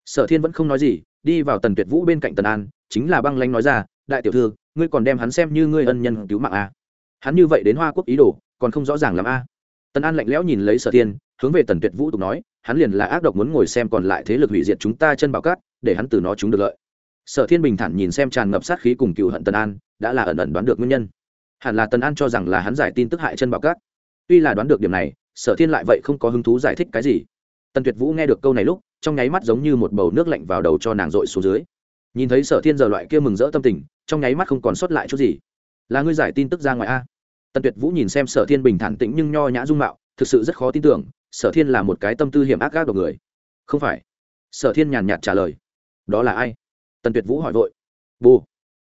Sở thiên vẫn không nói gì, đi vào tần tuyệt vũ bên cạnh tần an, chính là băng lanh nói ra, đại tiểu thư, ngươi còn đem hắn xem như ngươi ân nhân cứu mạng à. hắn như vậy đến hoa quốc ý đồ, còn không rõ ràng làm a à. tần an lạnh lẽo nhìn lấy sở thiên, hướng về tần tuyệt vũ tục nói, hắn liền là ác độc muốn ngồi xem còn lại thế lực hủy diệt chúng ta chân bảo cát, để hắn từ nó chúng được lợi sở thiên bình thản nhìn xem tràn ngập sát khí cùng cựu hận tần an, đã là ẩn ẩn đoán được nguyên nhân. Hẳn là tần an cho rằng là hắn giải tin tức hại chân bảo cát. Tuy là đoán được điểm này, sở thiên lại vậy không có hứng thú giải thích cái gì. Tần tuyệt vũ nghe được câu này lúc, trong nháy mắt giống như một bầu nước lạnh vào đầu cho nàng dội xuống dưới. Nhìn thấy sở thiên giờ loại kia mừng rỡ tâm tình, trong nháy mắt không còn sót lại chút gì. Là ngươi giải tin tức ra ngoài a? Tần tuyệt vũ nhìn xem sở thiên bình thản tĩnh nhưng nho nhã dung mạo, thực sự rất khó tin tưởng, sở thiên là một cái tâm tư hiểm ác gác độc người. Không phải. Sở thiên nhàn nhạt trả lời. Đó là ai? Tần tuyệt vũ hỏi vội. Bù.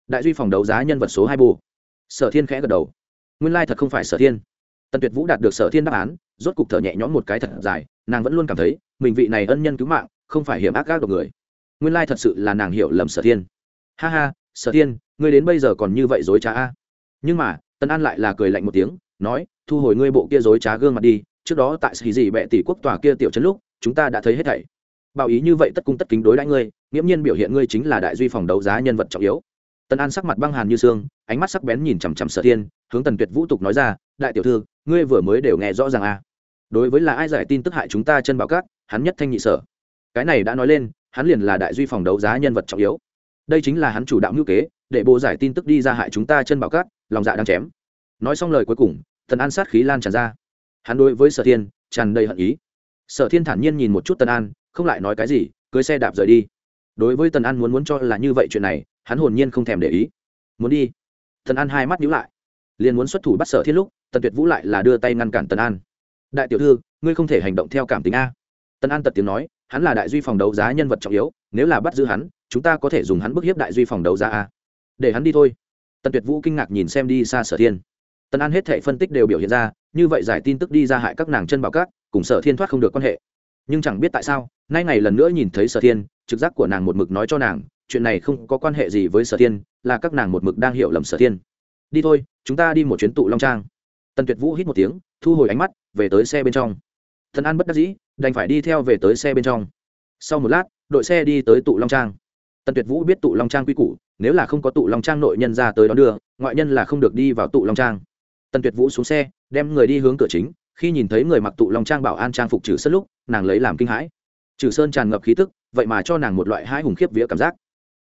Đại duy phòng đấu giá nhân vật số hai bù. Sở thiên khẽ gật đầu. Nguyên lai thật không phải sở thiên. Tần tuyệt vũ đạt được sở thiên đáp án, rốt cục thở nhẹ nhõm một cái thật dài, nàng vẫn luôn cảm thấy, mình vị này ân nhân cứu mạng, không phải hiểm ác gác độc người. Nguyên lai thật sự là nàng hiểu lầm sở thiên. Ha ha, sở thiên, ngươi đến bây giờ còn như vậy dối trá a? Nhưng mà, Tần an lại là cười lạnh một tiếng, nói, thu hồi ngươi bộ kia dối trá gương mặt đi, trước đó tại sĩ gì bệ tỷ quốc tòa kia tiểu trấn lúc, chúng ta đã thấy hết thảy. Bảo ý như vậy tất cung tất kính đối đãi ngươi nghiễm nhiên biểu hiện ngươi chính là đại duy phòng đấu giá nhân vật trọng yếu. Tần an sắc mặt băng hàn như xương ánh mắt sắc bén nhìn chằm chằm sở thiên, hướng tần tuyệt vũ tục nói ra, đại tiểu thư, ngươi vừa mới đều nghe rõ ràng a đối với là ai giải tin tức hại chúng ta chân bảo cát hắn nhất thanh nhị sở. Cái này đã nói lên, hắn liền là đại duy phòng đấu giá nhân vật trọng yếu. Đây chính là hắn chủ đạo ngữ kế, để bộ giải tin tức đi ra hại chúng ta chân bảo cát lòng dạ đang chém. Nói xong lời cuối cùng, tần an sát khí lan tràn ra. Hắn đối với sở thiên tràn đầy hận ý. Sở thiên thản nhiên nhìn một chút tần an, không lại nói cái gì, cưới xe đạp rời đi đối với tần an muốn muốn cho là như vậy chuyện này, hắn hồn nhiên không thèm để ý. Muốn đi. Tần an hai mắt nhíu lại. Liền muốn xuất thủ bắt sở thiên lúc, tần tuyệt vũ lại là đưa tay ngăn cản tần an. Đại tiểu thư, ngươi không thể hành động theo cảm tính a. Tần an tật tiếng nói, hắn là đại duy phòng đấu giá nhân vật trọng yếu, nếu là bắt giữ hắn, chúng ta có thể dùng hắn bức hiếp đại duy phòng đấu giá a. Để hắn đi thôi. Tần tuyệt vũ kinh ngạc nhìn xem đi xa sở thiên. Tần an hết thể phân tích đều biểu hiện ra, như vậy giải tin tức đi ra hại các nàng chân bảo cát cùng sở thiên thoát không được quan hệ. Nhưng chẳng biết tại sao, nay ngày lần nữa nhìn thấy sở thiên trực giác của nàng một mực nói cho nàng, chuyện này không có quan hệ gì với sở thiên, là các nàng một mực đang hiểu lầm sở thiên. Đi thôi, chúng ta đi một chuyến tụ long trang. Tần tuyệt vũ hít một tiếng, thu hồi ánh mắt, về tới xe bên trong. Thần an bất đắc dĩ, đành phải đi theo về tới xe bên trong. Sau một lát, đội xe đi tới tụ long trang. Tần tuyệt vũ biết tụ long trang quy củ, nếu là không có tụ long trang nội nhân ra tới đón đưa, ngoại nhân là không được đi vào tụ long trang. Tần tuyệt vũ xuống xe, đem người đi hướng cửa chính, khi nhìn thấy người mặc tụ long trang bảo an trang phục trừ sơn lúc, nàng lấy làm kinh hãi. Trừ sơn tràn ngập khí tức vậy mà cho nàng một loại hãi hùng khiếp vía cảm giác.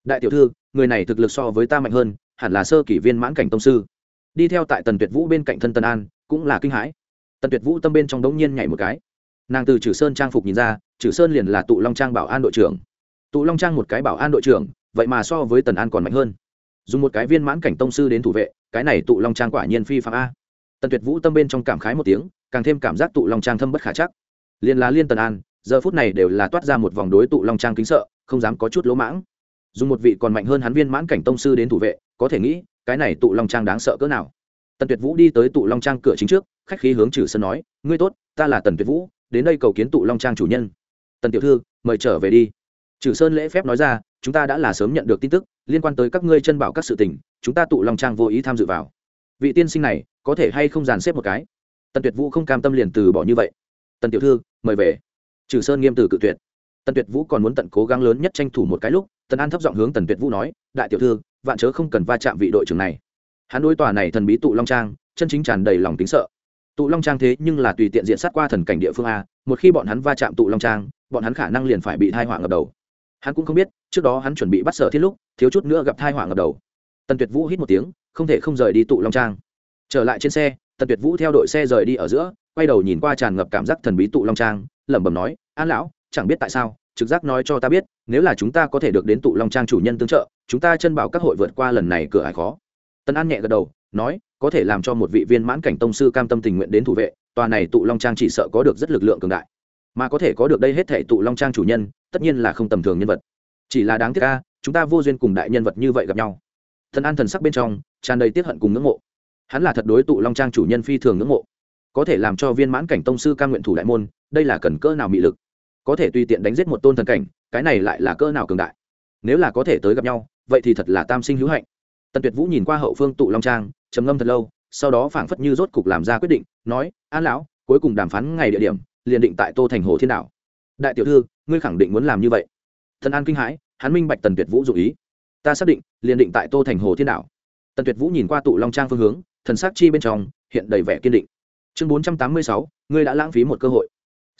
Đại tiểu thư, người này thực lực so với ta mạnh hơn, hẳn là sơ kỷ viên mãn cảnh tông sư. Đi theo tại tần tuyệt vũ bên cạnh thân tân an, cũng là kinh hãi. Tần tuyệt vũ tâm bên trong đống nhiên nhảy một cái. Nàng từ trừ sơn trang phục nhìn ra trừ sơn liền là tụ long trang bảo an đội trưởng. Tụ long trang một cái bảo an đội trưởng, vậy mà so với tần an còn mạnh hơn. Dùng một cái viên mãn cảnh tông sư đến thủ vệ, cái này tụ long trang quả nhiên phi phạm a. Tần tuyệt vũ tâm bên trong cảm khái một tiếng, càng thêm cảm giác tụ long trang thâm bất khả chắc. Liền là liên tần an giờ phút này đều là toát ra một vòng đối tụ long trang kính sợ, không dám có chút lỗ mãng. Dùng một vị còn mạnh hơn hắn viên mãn cảnh tông sư đến thủ vệ, có thể nghĩ, cái này tụ long trang đáng sợ cỡ nào. Tần tuyệt vũ đi tới tụ long trang cửa chính trước, khách khí hướng trừ sân nói, ngươi tốt, ta là tần tuyệt vũ, đến đây cầu kiến tụ long trang chủ nhân. Tần tiểu thư, mời trở về đi. Trừ sơn lễ phép nói ra, chúng ta đã là sớm nhận được tin tức, liên quan tới các ngươi chân bảo các sự tình, chúng ta tụ long trang vô ý tham dự vào. Vị tiên sinh này, có thể hay không dàn xếp một cái? Tần tuyệt vũ không cam tâm liền từ bỏ như vậy. Tần tiểu thư, mời về trừ sơn nghiêm từ cự tuyệt. Tần tuyệt vũ còn muốn tận cố gắng lớn nhất tranh thủ một cái lúc, tần an thấp giọng hướng tần tuyệt vũ nói, đại tiểu thư, vạn chớ không cần va chạm vị đội trưởng này. Hắn đối tòa này thần bí tụ long trang, chân chính tràn đầy lòng tính sợ. Tụ long trang thế nhưng là tùy tiện diện sát qua thần cảnh địa phương a, một khi bọn hắn va chạm tụ long trang, bọn hắn khả năng liền phải bị thai họa ngập đầu. Hắn cũng không biết, trước đó hắn chuẩn bị bắt sở thiết lúc, thiếu chút nữa gặp thai họa ngập đầu. Tần tuyệt vũ hít một tiếng, không thể không rời đi tụ long trang. Trở lại trên xe, tần tuyệt vũ theo đội xe rời đi ở giữa, quay đầu nhìn qua tràn ngập cảm giác thần bí tụ long trang lẩm bẩm nói, an lão, chẳng biết tại sao, trực giác nói cho ta biết, nếu là chúng ta có thể được đến tụ long trang chủ nhân tương trợ, chúng ta chân bảo các hội vượt qua lần này cửa ải khó. Tân an nhẹ gật đầu, nói, có thể làm cho một vị viên mãn cảnh tông sư cam tâm tình nguyện đến thủ vệ, tòa này tụ long trang chỉ sợ có được rất lực lượng cường đại. Mà có thể có được đây hết thể tụ long trang chủ nhân, tất nhiên là không tầm thường nhân vật. Chỉ là đáng tiếc ca chúng ta vô duyên cùng đại nhân vật như vậy gặp nhau. Thần an thần sắc bên trong, tràn đầy tiết hận cùng ngưỡng mộ. Hắn là thật đối tụ long trang chủ nhân phi thường ngưỡng mộ. Có thể làm cho viên mãn cảnh tông sư ca nguyện thủ đại môn đây là cần cỡ nào mị lực? Có thể tùy tiện đánh giết một tôn thần cảnh, cái này lại là cỡ nào cường đại? Nếu là có thể tới gặp nhau, vậy thì thật là tam sinh hữu hạnh. Tần tuyệt vũ nhìn qua hậu phương tụ long trang, trầm ngâm thật lâu, sau đó phảng phất như rốt cục làm ra quyết định, nói, an lão, cuối cùng đàm phán ngày địa điểm, liền định tại tô thành hồ thiên đảo. Đại tiểu thư, ngươi khẳng định muốn làm như vậy? Thần an kinh hãi, hắn minh bạch tần tuyệt vũ dụ ý. Ta xác định, liền định tại tô thành hồ thiên đảo. Tần tuyệt vũ nhìn qua tụ long trang phương hướng, thần sắc chi bên trong, hiện đầy vẻ kiên định. Chương bốn trăm tám mươi sáu, ngươi đã lãng phí một cơ hội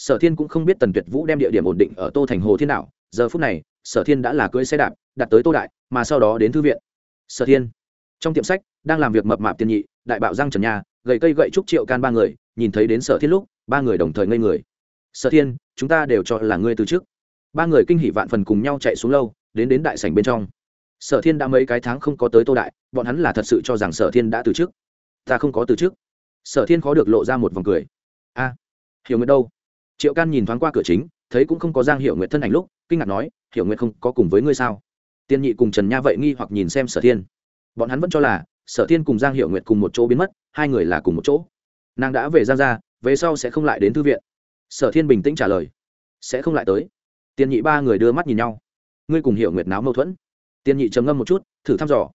sở thiên cũng không biết tần tuyệt vũ đem địa điểm ổn định ở tô thành hồ thiên đảo. Giờ phút này, sở thiên đã là cưỡi xe đạp, đặt tới tô đại, mà sau đó đến thư viện. Sở thiên, trong tiệm sách, đang làm việc mập mạp tiên nhị, đại bạo răng trần nhà gậy cây gậy trúc triệu can ba người, nhìn thấy đến sở thiên lúc, ba người đồng thời ngây người. Sở thiên, chúng ta đều cho là ngươi từ trước. Ba người kinh hỷ vạn phần cùng nhau chạy xuống lâu, đến đến đại sảnh bên trong. Sở thiên đã mấy cái tháng không có tới tô đại, bọn hắn là thật sự cho rằng sở thiên đã từ trước. Ta không có từ trước. Sở thiên khó được lộ ra một vòng cười. A, hiểu người đâu? Triệu can nhìn thoáng qua cửa chính, thấy cũng không có giang Hiệu nguyệt thân ảnh lúc, kinh ngạc nói Hiệu nguyệt không có cùng với ngươi sao? Tiên nhị cùng trần nha vậy nghi hoặc nhìn xem sở thiên. Bọn hắn vẫn cho là, sở thiên cùng giang Hiệu nguyệt cùng một chỗ biến mất, hai người là cùng một chỗ. Nàng đã về giang ra về sau sẽ không lại đến thư viện. Sở thiên bình tĩnh trả lời, sẽ không lại tới. Tiên nhị ba người đưa mắt nhìn nhau. Ngươi cùng Hiệu nguyệt náo mâu thuẫn. Tiên nhị trầm ngâm một chút, thử thăm dò.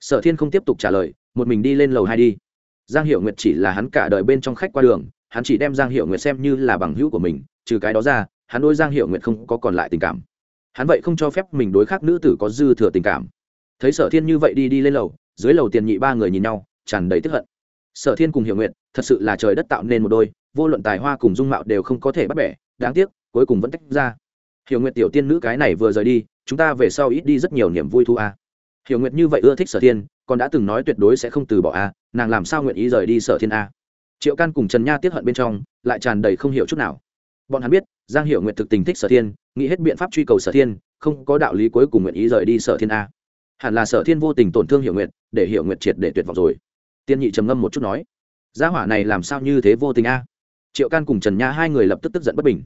Sở thiên không tiếp tục trả lời, một mình đi lên lầu hai đi. Giang Hiệu nguyệt chỉ là hắn cả đời bên trong khách qua đường hắn chỉ đem giang hiểu nguyệt xem như là bằng hữu của mình, trừ cái đó ra, hắn đối giang hiểu nguyệt không có còn lại tình cảm. Hắn vậy không cho phép mình đối khác nữ tử có dư thừa tình cảm. Thấy sở thiên như vậy đi đi lên lầu, dưới lầu tiền nhị ba người nhìn nhau, tràn đầy tức hận. Sở thiên cùng hiểu nguyện thật sự là trời đất tạo nên một đôi, vô luận tài hoa cùng dung mạo đều không có thể bắt bẻ, đáng tiếc, cuối cùng vẫn tách ra. Hiểu nguyện tiểu tiên nữ cái này vừa rời đi, chúng ta về sau ít đi rất nhiều niềm vui thu a. Hiểu nguyện như vậy ưa thích sở thiên, còn đã từng nói tuyệt đối sẽ không từ bỏ a, nàng làm sao nguyện ý rời đi sở thiên a? Triệu can cùng trần nha tiếp hận bên trong, lại tràn đầy không hiểu chút nào. Bọn hắn biết, giang hiểu nguyện thực tình thích sở thiên, nghĩ hết biện pháp truy cầu sở thiên, không có đạo lý cuối cùng nguyện ý rời đi sở thiên a. Hẳn là sở thiên vô tình tổn thương hiểu nguyện để hiểu nguyện triệt để tuyệt vọng rồi. Tiên nhị trầm ngâm một chút nói, gia hỏa này làm sao như thế vô tình a? Triệu can cùng trần nha hai người lập tức tức giận bất bình.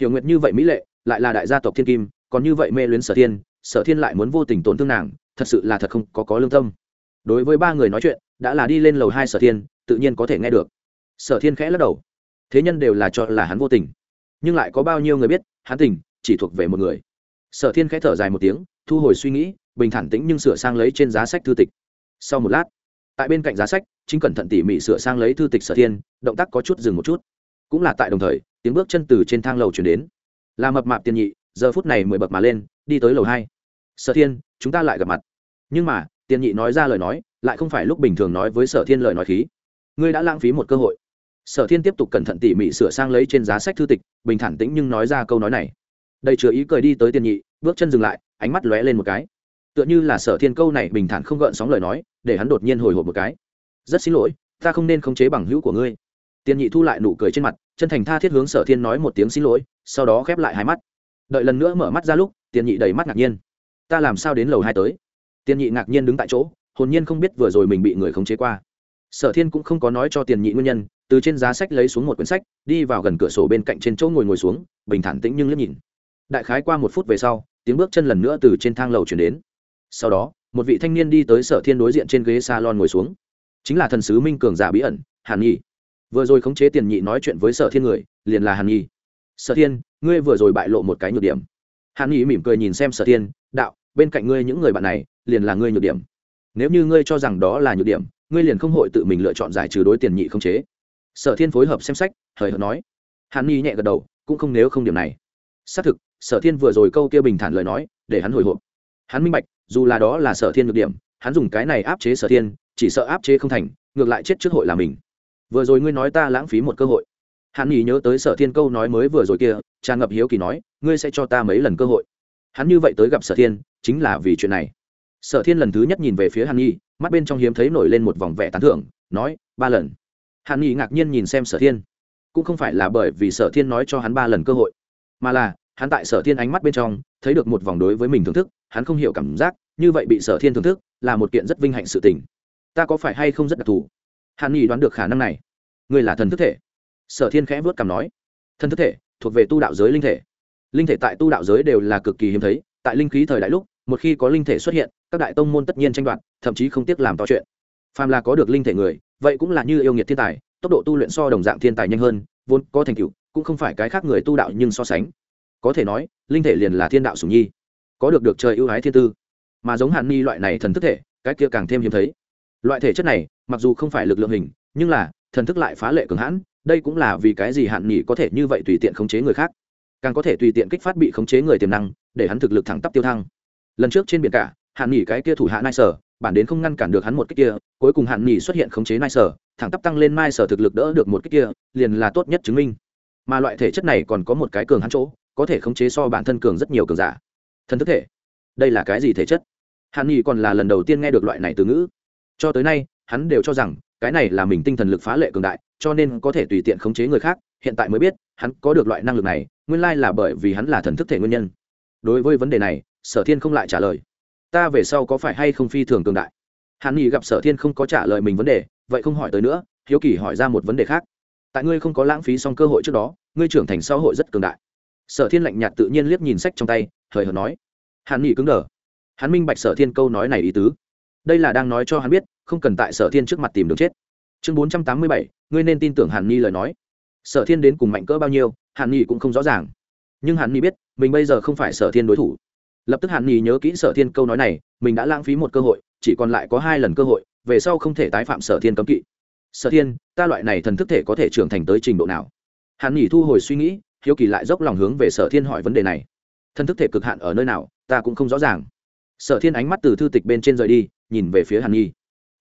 Hiểu nguyện như vậy mỹ lệ, lại là đại gia tộc thiên kim, còn như vậy mê luyến sở thiên sở thiên lại muốn vô tình tổn thương nàng, thật sự là thật không có có lương tâm. Đối với ba người nói chuyện, đã là đi lên lầu hai sở thiên, tự nhiên có thể nghe được sở thiên khẽ lắc đầu. Thế nhân đều là cho là hắn vô tình, nhưng lại có bao nhiêu người biết, hắn tình chỉ thuộc về một người. Sở thiên khẽ thở dài một tiếng, thu hồi suy nghĩ, bình thản tĩnh nhưng sửa sang lấy trên giá sách thư tịch. Sau một lát, tại bên cạnh giá sách, chính cẩn thận tỉ mỉ sửa sang lấy thư tịch sở thiên, động tác có chút dừng một chút. Cũng là tại đồng thời, tiếng bước chân từ trên thang lầu chuyển đến. Là mập mạp tiền nhị, giờ phút này mười bậc mà lên, đi tới lầu hai. Sở thiên, chúng ta lại gặp mặt. Nhưng mà tiền nhị nói ra lời nói, lại không phải lúc bình thường nói với sở thiên lời nói khí. Ngươi đã lãng phí một cơ hội sở thiên tiếp tục cẩn thận tỉ mỉ sửa sang lấy trên giá sách thư tịch, bình thản tĩnh nhưng nói ra câu nói này. Đây chứa ý cười đi tới tiền nhị, bước chân dừng lại, ánh mắt lóe lên một cái. Tựa như là sở thiên câu này bình thản không gợn sóng lời nói, để hắn đột nhiên hồi hộp một cái. Rất xin lỗi, ta không nên khống chế bằng hữu của ngươi. Tiền nhị thu lại nụ cười trên mặt, chân thành tha thiết hướng sở thiên nói một tiếng xin lỗi, sau đó khép lại hai mắt. Đợi lần nữa mở mắt ra lúc, tiền nhị đầy mắt ngạc nhiên. Ta làm sao đến lầu hai tới? Tiền nhị ngạc nhiên đứng tại chỗ, hồn nhiên không biết vừa rồi mình bị người khống chế qua. Sở thiên cũng không có nói cho tiền nhị nguyên nhân từ trên giá sách lấy xuống một quyển sách, đi vào gần cửa sổ bên cạnh trên chỗ ngồi ngồi xuống, bình thản tĩnh nhưng liếc nhìn. Đại khái qua một phút về sau, tiếng bước chân lần nữa từ trên thang lầu chuyển đến. Sau đó, một vị thanh niên đi tới sở thiên đối diện trên ghế salon ngồi xuống. Chính là thần sứ minh cường giả bí ẩn, hàn nhi. Vừa rồi khống chế tiền nhị nói chuyện với sở thiên người, liền là hàn nhi. Sở thiên, ngươi vừa rồi bại lộ một cái nhược điểm. Hàn nhi mỉm cười nhìn xem sở thiên, đạo, bên cạnh ngươi những người bạn này, liền là ngươi nhược điểm. Nếu như ngươi cho rằng đó là nhược điểm, ngươi liền không hội tự mình lựa chọn giải trừ đối tiền nhị khống chế sở thiên phối hợp xem sách, hời hợt nói. Hàn ni nhẹ gật đầu, cũng không nếu không điểm này. Xác thực, sở thiên vừa rồi câu kia bình thản lời nói, để hắn hồi hộp. Hắn minh bạch, dù là đó là sở thiên nhược điểm, hắn dùng cái này áp chế sở thiên, chỉ sợ áp chế không thành, ngược lại chết trước hội là mình. Vừa rồi ngươi nói ta lãng phí một cơ hội. Hắn nghĩ nhớ tới sở thiên câu nói mới vừa rồi kia, tràn ngập hiếu kỳ nói, ngươi sẽ cho ta mấy lần cơ hội. Hắn như vậy tới gặp sở thiên, chính là vì chuyện này. Sở thiên lần thứ nhất nhìn về phía hàn nhi, mắt bên trong hiếm thấy nổi lên một vòng vẻ tán thưởng, nói, ba lần hàn nhi ngạc nhiên nhìn xem sở thiên. Cũng không phải là bởi vì sở thiên nói cho hắn ba lần cơ hội, mà là, hắn tại sở thiên ánh mắt bên trong, thấy được một vòng đối với mình thưởng thức, hắn không hiểu cảm giác, như vậy bị sở thiên thưởng thức, là một kiện rất vinh hạnh sự tình. Ta có phải hay không rất đặc thù? Hàn nhi đoán được khả năng này. Ngươi là thần thức thể. Sở thiên khẽ vớt cằm nói. Thần thức thể, thuộc về tu đạo giới linh thể. Linh thể tại tu đạo giới đều là cực kỳ hiếm thấy, tại linh khí thời đại lúc, một khi có linh thể xuất hiện, các đại tông môn tất nhiên tranh đoạt, thậm chí không tiếc làm to chuyện. Phàm là có được linh thể người vậy cũng là như yêu nghiệt thiên tài, tốc độ tu luyện so đồng dạng thiên tài nhanh hơn, vốn có thành tựu, cũng không phải cái khác người tu đạo nhưng so sánh. Có thể nói, linh thể liền là thiên đạo sủng nhi, có được được trời ưu ái thiên tư. Mà giống hàn ni loại này thần thức thể, cái kia càng thêm hiếm thấy. Loại thể chất này, mặc dù không phải lực lượng hình, nhưng là, thần thức lại phá lệ cường hãn, đây cũng là vì cái gì hạn nghỉ có thể như vậy tùy tiện khống chế người khác. Càng có thể tùy tiện kích phát bị khống chế người tiềm năng, để hắn thực lực thẳng tắp tiêu thăng. Lần trước trên biển cả hạn nghỉ cái kia thủ hạ nai sở bản đến không ngăn cản được hắn một cách kia, cuối cùng hạn nghỉ xuất hiện khống chế nai sở, thẳng tắp tăng lên mai sở thực lực đỡ được một cách kia, liền là tốt nhất chứng minh. Mà loại thể chất này còn có một cái cường hắn chỗ, có thể khống chế so bản thân cường rất nhiều cường giả. Thần thức thể. Đây là cái gì thể chất? Hạn nghỉ còn là lần đầu tiên nghe được loại này từ ngữ. Cho tới nay, hắn đều cho rằng, cái này là mình tinh thần lực phá lệ cường đại, cho nên có thể tùy tiện khống chế người khác, hiện tại mới biết, hắn có được loại năng lực này, nguyên lai là bởi vì hắn là thần thức thể nguyên nhân. Đối với vấn đề này, sở thiên không lại trả lời ta về sau có phải hay không phi thường cường đại? Hàn nghị gặp sở thiên không có trả lời mình vấn đề, vậy không hỏi tới nữa, hiếu kỳ hỏi ra một vấn đề khác. Tại ngươi không có lãng phí xong cơ hội trước đó, ngươi trưởng thành xã hội rất cường đại. Sở thiên lạnh nhạt tự nhiên liếc nhìn sách trong tay, hời hợt nói. Hàn nghị cứng đờ. Hắn minh bạch sở thiên câu nói này ý tứ. Đây là đang nói cho hắn biết, không cần tại sở thiên trước mặt tìm đường chết. Chương bốn trăm tám mươi bảy, ngươi nên tin tưởng hàn ni lời nói. Sở thiên đến cùng mạnh cỡ bao nhiêu, hàn ni cũng không rõ ràng. Nhưng hàn ni biết, mình bây giờ không phải sở thiên đối thủ lập tức hàn ni nhớ kỹ sở thiên câu nói này, mình đã lãng phí một cơ hội, chỉ còn lại có hai lần cơ hội, về sau không thể tái phạm sở thiên cấm kỵ. Sở thiên, ta loại này thần thức thể có thể trưởng thành tới trình độ nào? Hàn ni thu hồi suy nghĩ, hiếu kỳ lại dốc lòng hướng về sở thiên hỏi vấn đề này. Thần thức thể cực hạn ở nơi nào, ta cũng không rõ ràng. Sở thiên ánh mắt từ thư tịch bên trên rời đi, nhìn về phía hàn nhi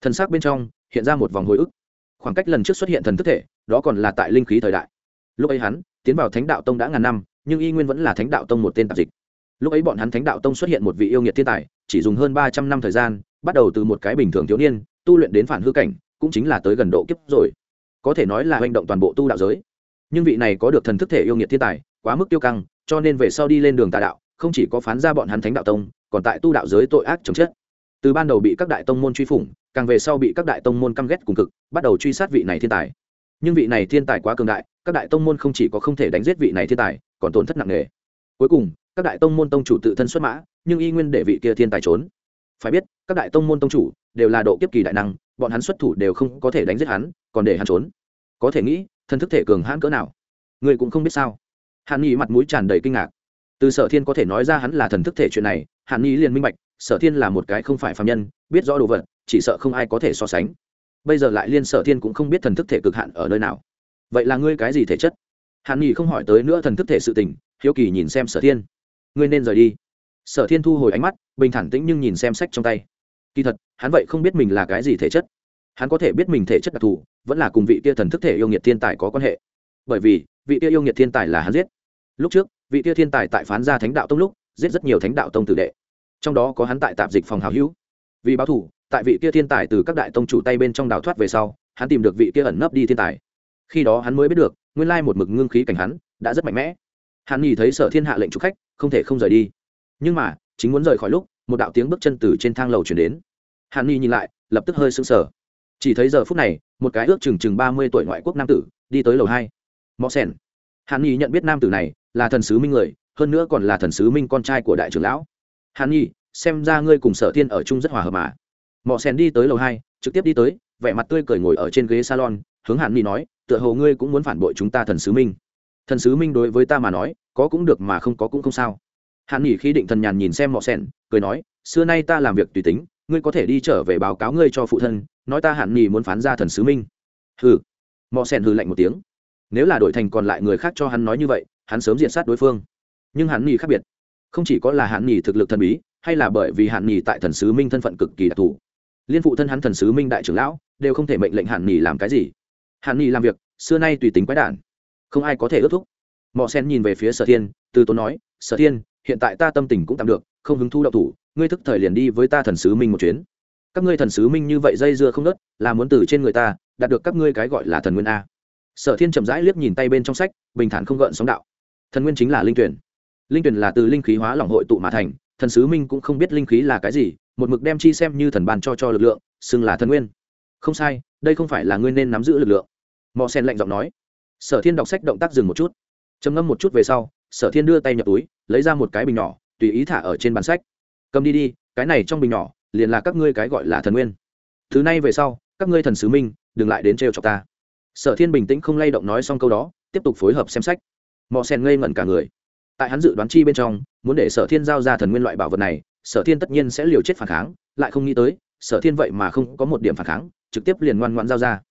thần xác bên trong, hiện ra một vòng hồi ức. Khoảng cách lần trước xuất hiện thần thức thể, đó còn là tại linh khí thời đại. Lúc ấy hắn, tiến vào thánh đạo tông đã ngàn năm, nhưng y nguyên vẫn là thánh đạo tông một tên tạp dịch lúc ấy bọn hắn thánh đạo tông xuất hiện một vị yêu nghiệt thiên tài, chỉ dùng hơn ba trăm năm thời gian, bắt đầu từ một cái bình thường thiếu niên, tu luyện đến phản hư cảnh, cũng chính là tới gần độ kiếp rồi. Có thể nói là hành động toàn bộ tu đạo giới. Nhưng vị này có được thần thức thể yêu nghiệt thiên tài, quá mức tiêu căng, cho nên về sau đi lên đường tà đạo, không chỉ có phán ra bọn hắn thánh đạo tông, còn tại tu đạo giới tội ác chồng chết. Từ ban đầu bị các đại tông môn truy phủng, càng về sau bị các đại tông môn căm ghét cùng cực, bắt đầu truy sát vị này thiên tài. Nhưng vị này thiên tài quá cường đại, các đại tông môn không chỉ có không thể đánh giết vị này thiên tài, còn tổn thất nặng nề. Cuối cùng các đại tông môn tông chủ tự thân xuất mã, nhưng y nguyên để vị kia thiên tài trốn. Phải biết, các đại tông môn tông chủ đều là độ kiếp kỳ đại năng, bọn hắn xuất thủ đều không có thể đánh giết hắn, còn để hắn trốn. Có thể nghĩ, thân thức thể cường hãn cỡ nào? Người cũng không biết sao. Hàn nhi mặt mũi tràn đầy kinh ngạc. Từ sở thiên có thể nói ra hắn là thần thức thể chuyện này, hàn nhi liền minh bạch, sở thiên là một cái không phải phạm nhân, biết rõ đồ vật, chỉ sợ không ai có thể so sánh. Bây giờ lại liên sở thiên cũng không biết thần thức thể cực hạn ở nơi nào. Vậy là ngươi cái gì thể chất? Hàn nhi không hỏi tới nữa thần thức thể sự tình, hiếu kỳ nhìn xem sở thiên ngươi nên rời đi. Sở thiên thu hồi ánh mắt, bình thản tĩnh nhưng nhìn xem sách trong tay. Kỳ thật, hắn vậy không biết mình là cái gì thể chất. Hắn có thể biết mình thể chất đặc thù, vẫn là cùng vị tia thần thức thể yêu nghiệt thiên tài có quan hệ. Bởi vì, vị tia yêu nghiệt thiên tài là hắn giết. Lúc trước, vị tia thiên tài tại phán gia thánh đạo tông lúc, giết rất nhiều thánh đạo tông tử đệ. Trong đó có hắn tại tạp dịch phòng hào hữu. Vì báo thủ tại vị kia thiên tài từ các đại tông chủ tay bên trong đào thoát về sau, hắn tìm được vị kia ẩn nấp đi thiên tài. Khi đó hắn mới biết được, nguyên lai một mực ngưng khí cảnh hắn, đã rất mạnh mẽ. Hắn nhìn thấy sở thiên hạ lệnh chủ khách không thể không rời đi. Nhưng mà, chính muốn rời khỏi lúc, một đạo tiếng bước chân từ trên thang lầu chuyển đến. Hắn nhìn lại, lập tức hơi sững sờ. Chỉ thấy giờ phút này, một cái ước chừng chừng ba mươi tuổi ngoại quốc nam tử, đi tới lầu hai. Mọ sen hàn nhi nhận biết nam tử này là thần sứ minh người, hơn nữa còn là thần sứ minh con trai của đại trưởng lão. Hàn nhi xem ra ngươi cùng sở thiên ở chung rất hòa hợp mà. Mọ sen đi tới lầu hai, trực tiếp đi tới, vẻ mặt tươi cười ngồi ở trên ghế salon, hướng hàn nhi nói, tựa hồ ngươi cũng muốn phản bội chúng ta thần sứ minh thần sứ minh đối với ta mà nói, có cũng được mà không có cũng không sao. Hàn nghỉ khi định thần nhàn nhìn xem mọ sen cười nói, xưa nay ta làm việc tùy tính, ngươi có thể đi trở về báo cáo ngươi cho phụ thân, nói ta hàn nghỉ muốn phán ra thần sứ minh. Hừ. Mọ sen hừ lạnh một tiếng. Nếu là đổi thành còn lại người khác cho hắn nói như vậy, hắn sớm diện sát đối phương. Nhưng hắn nghỉ khác biệt. Không chỉ có là hắn nghỉ thực lực thần bí, hay là bởi vì hắn nghỉ tại thần sứ minh thân phận cực kỳ đặc thù. Liên phụ thân hắn thần sứ minh đại trưởng lão, đều không thể mệnh lệnh hắn nghỉ làm cái gì. Hắn nghỉ làm việc, xưa nay tùy tính quái đản không ai có thể ước thúc. Mọ sen nhìn về phía sở thiên, từ tốn nói, sở thiên, hiện tại ta tâm tình cũng tạm được, không hứng thu đậu thủ, ngươi thức thời liền đi với ta thần sứ minh một chuyến. Các ngươi thần sứ minh như vậy dây dưa không nớt, là muốn từ trên người ta, đạt được các ngươi cái gọi là thần nguyên a. Sở thiên chậm rãi liếc nhìn tay bên trong sách, bình thản không gợn sóng đạo. Thần nguyên chính là linh tuyển. Linh tuyển là từ linh khí hóa lỏng hội tụ mà thành, thần sứ minh cũng không biết linh khí là cái gì, một mực đem chi xem như thần bàn cho cho lực lượng, xưng là thần nguyên. Không sai, đây không phải là ngươi nên nắm giữ lực lượng. Mò sen lạnh giọng nói sở thiên đọc sách động tác dừng một chút. Trầm ngâm một chút về sau, sở thiên đưa tay nhập túi, lấy ra một cái bình nhỏ, tùy ý thả ở trên bàn sách. Cầm đi đi, cái này trong bình nhỏ, liền là các ngươi cái gọi là thần nguyên. Thứ này về sau, các ngươi thần sứ minh, đừng lại đến trêu chọc ta. Sở thiên bình tĩnh không lay động nói xong câu đó, tiếp tục phối hợp xem sách. Mò sen ngây ngẩn cả người. Tại hắn dự đoán chi bên trong, muốn để sở thiên giao ra thần nguyên loại bảo vật này, sở thiên tất nhiên sẽ liều chết phản kháng, lại không nghĩ tới, sở thiên vậy mà không có một điểm phản kháng, trực tiếp liền ngoan ngoãn giao ra.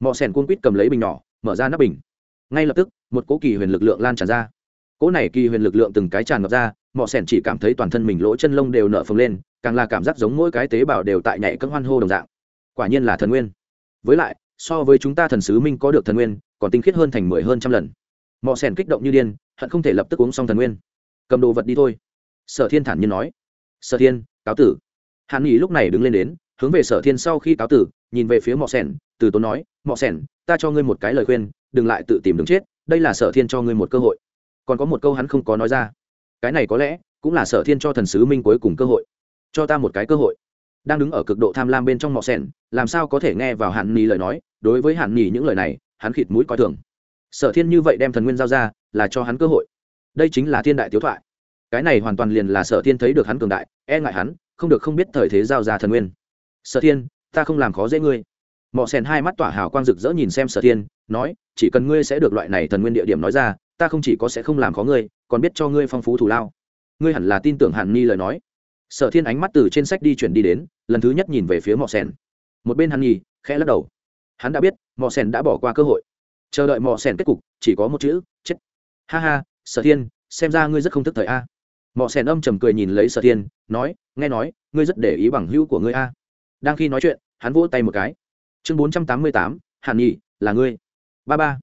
Mò sen cuông quýt cầm lấy bình nhỏ, mở ra nắp bình ngay lập tức, một cỗ kỳ huyền lực lượng lan tràn ra. Cỗ này kỳ huyền lực lượng từng cái tràn ngập ra, mọ sẻn chỉ cảm thấy toàn thân mình lỗ chân lông đều nở phồng lên, càng là cảm giác giống mỗi cái tế bào đều tại nhảy cân hoan hô đồng dạng. Quả nhiên là thần nguyên. Với lại, so với chúng ta thần sứ minh có được thần nguyên, còn tinh khiết hơn thành mười hơn trăm lần. Mọ sẻn kích động như điên, hận không thể lập tức uống xong thần nguyên. Cầm đồ vật đi thôi. Sở thiên thản nhiên nói. Sở thiên, cáo tử. Hàn nghỉ lúc này đứng lên đến, hướng về sở thiên sau khi cáo tử, nhìn về phía mọ sẻn, từ tốn nói, mọ sẻn, ta cho ngươi một cái lời khuyên đừng lại tự tìm đường chết, đây là sở thiên cho ngươi một cơ hội. Còn có một câu hắn không có nói ra. Cái này có lẽ cũng là sở thiên cho thần sứ minh cuối cùng cơ hội. Cho ta một cái cơ hội. Đang đứng ở cực độ tham lam bên trong mọ sen làm sao có thể nghe vào hạn nỉ lời nói, đối với hạn nỉ những lời này, hắn khịt mũi coi thường. Sở thiên như vậy đem thần nguyên giao ra, là cho hắn cơ hội. Đây chính là thiên đại tiếu thoại. Cái này hoàn toàn liền là sở thiên thấy được hắn cường đại e ngại hắn, không được không biết thời thế giao ra thần nguyên. Sở thiên, ta không làm khó dễ ngươi mọ sen hai mắt tỏa hào quang rực rỡ nhìn xem sở thiên, nói, chỉ cần ngươi sẽ được loại này thần nguyên địa điểm nói ra, ta không chỉ có sẽ không làm khó ngươi, còn biết cho ngươi phong phú thủ lao. Ngươi hẳn là tin tưởng hàn ni lời nói. Sở thiên ánh mắt từ trên sách đi chuyển đi đến, lần thứ nhất nhìn về phía mọ sen một bên hàn nhi, khẽ lắc đầu. Hắn đã biết, mọ sen đã bỏ qua cơ hội. Chờ đợi mọ sen kết cục, chỉ có một chữ, chết. Ha ha, sở thiên, xem ra ngươi rất không thức thời a. Mọ sen âm trầm cười nhìn lấy sở thiên, nói, nghe nói, ngươi rất để ý bằng hữu của ngươi a. Đang khi nói chuyện, hắn vỗ tay một cái chương bốn trăm tám mươi tám, hàn nhi, là ngươi. Ba ba.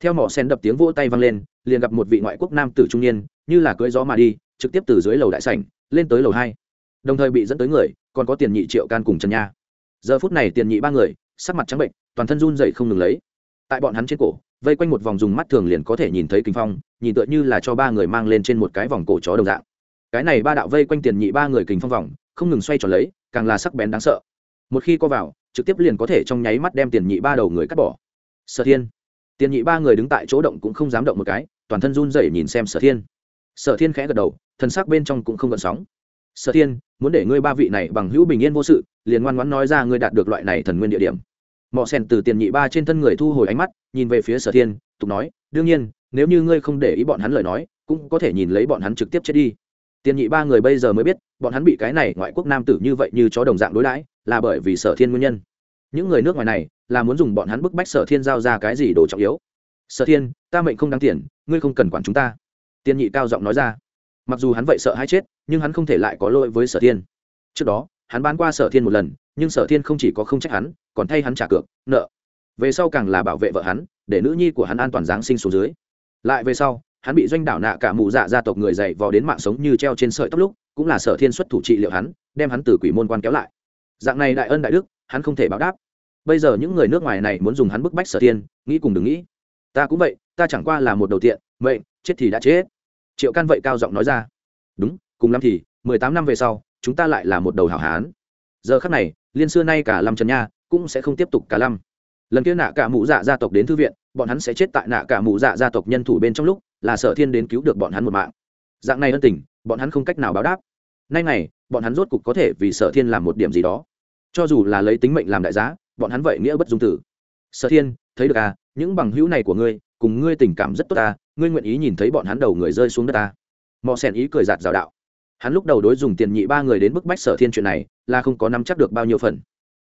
Theo mỏ sen đập tiếng vỗ tay vang lên, liền gặp một vị ngoại quốc nam tử trung niên, như là cưỡi gió mà đi, trực tiếp từ dưới lầu đại sảnh, lên tới lầu hai. Đồng thời bị dẫn tới người, còn có tiền nhị triệu can cùng trần nha. Giờ phút này tiền nhị ba người, sắc mặt trắng bệnh, toàn thân run dậy không ngừng lấy. Tại bọn hắn trên cổ, vây quanh một vòng dùng mắt thường liền có thể nhìn thấy kinh phong, nhìn tựa như là cho ba người mang lên trên một cái vòng cổ chó đồng dạng. Cái này ba đạo vây quanh tiền nhị ba người kình phong vòng, không ngừng xoay tròn lấy, càng là sắc bén đáng sợ. Một khi co vào trực tiếp liền có thể trong nháy mắt đem tiền nhị ba đầu người cắt bỏ. Sở thiên. Tiền nhị ba người đứng tại chỗ động cũng không dám động một cái, toàn thân run rẩy nhìn xem sở thiên. Sở thiên khẽ gật đầu, thân xác bên trong cũng không gợn sóng. Sở thiên, muốn để ngươi ba vị này bằng hữu bình yên vô sự, liền ngoan ngoãn nói ra ngươi đạt được loại này thần nguyên địa điểm. Mọ sen từ tiền nhị ba trên thân người thu hồi ánh mắt, nhìn về phía sở thiên, tục nói, đương nhiên, nếu như ngươi không để ý bọn hắn lời nói, cũng có thể nhìn lấy bọn hắn trực tiếp chết đi. Tiền nhị ba người bây giờ mới biết, bọn hắn bị cái này ngoại quốc nam tử như vậy như chó đồng dạng đối đãi là bởi vì sở thiên nguyên nhân. Những người nước ngoài này là muốn dùng bọn hắn bức bách sở thiên giao ra cái gì đồ trọng yếu. Sở thiên, ta mệnh không đáng tiền, ngươi không cần quản chúng ta. Tiên nhị cao giọng nói ra. Mặc dù hắn vậy sợ hay chết, nhưng hắn không thể lại có lỗi với sở thiên. Trước đó, hắn bán qua sở thiên một lần, nhưng sở thiên không chỉ có không trách hắn, còn thay hắn trả cược, nợ. Về sau càng là bảo vệ vợ hắn, để nữ nhi của hắn an toàn giáng sinh xuống dưới. Lại về sau, hắn bị doanh đảo nạ cả mụ dạ gia tộc người dày vò đến mạng sống như treo trên sợi tóc lúc, cũng là sở thiên xuất thủ trị liệu hắn, đem hắn từ quỷ môn quan kéo lại dạng này đại ân đại đức, hắn không thể báo đáp. Bây giờ những người nước ngoài này muốn dùng hắn bức bách sở thiên, nghĩ cùng đừng nghĩ. Ta cũng vậy, ta chẳng qua là một đầu tiện vậy chết thì đã chết triệu can vậy cao giọng nói ra. Đúng, cùng lắm thì, mười tám năm về sau, chúng ta lại là một đầu hảo hán. Giờ khắc này, liên xưa nay cả lâm trần nha cũng sẽ không tiếp tục cả lâm. Lần kia nạ cả mụ dạ gia tộc đến thư viện, bọn hắn sẽ chết tại nạ cả mụ dạ gia tộc nhân thủ bên trong lúc, là sở thiên đến cứu được bọn hắn một mạng. Dạng này ân tình, bọn hắn không cách nào báo đáp. Nay này bọn hắn rốt cục có thể vì sở thiên làm một điểm gì đó cho dù là lấy tính mệnh làm đại giá, bọn hắn vậy nghĩa bất dung tử. Sở thiên, thấy được à những bằng hữu này của ngươi, cùng ngươi tình cảm rất tốt ta, ngươi nguyện ý nhìn thấy bọn hắn đầu người rơi xuống đất ta. Mò sen ý cười giạt rào đạo. Hắn lúc đầu đối dùng tiền nhị ba người đến bức bách sở thiên chuyện này, là không có nắm chắc được bao nhiêu phần.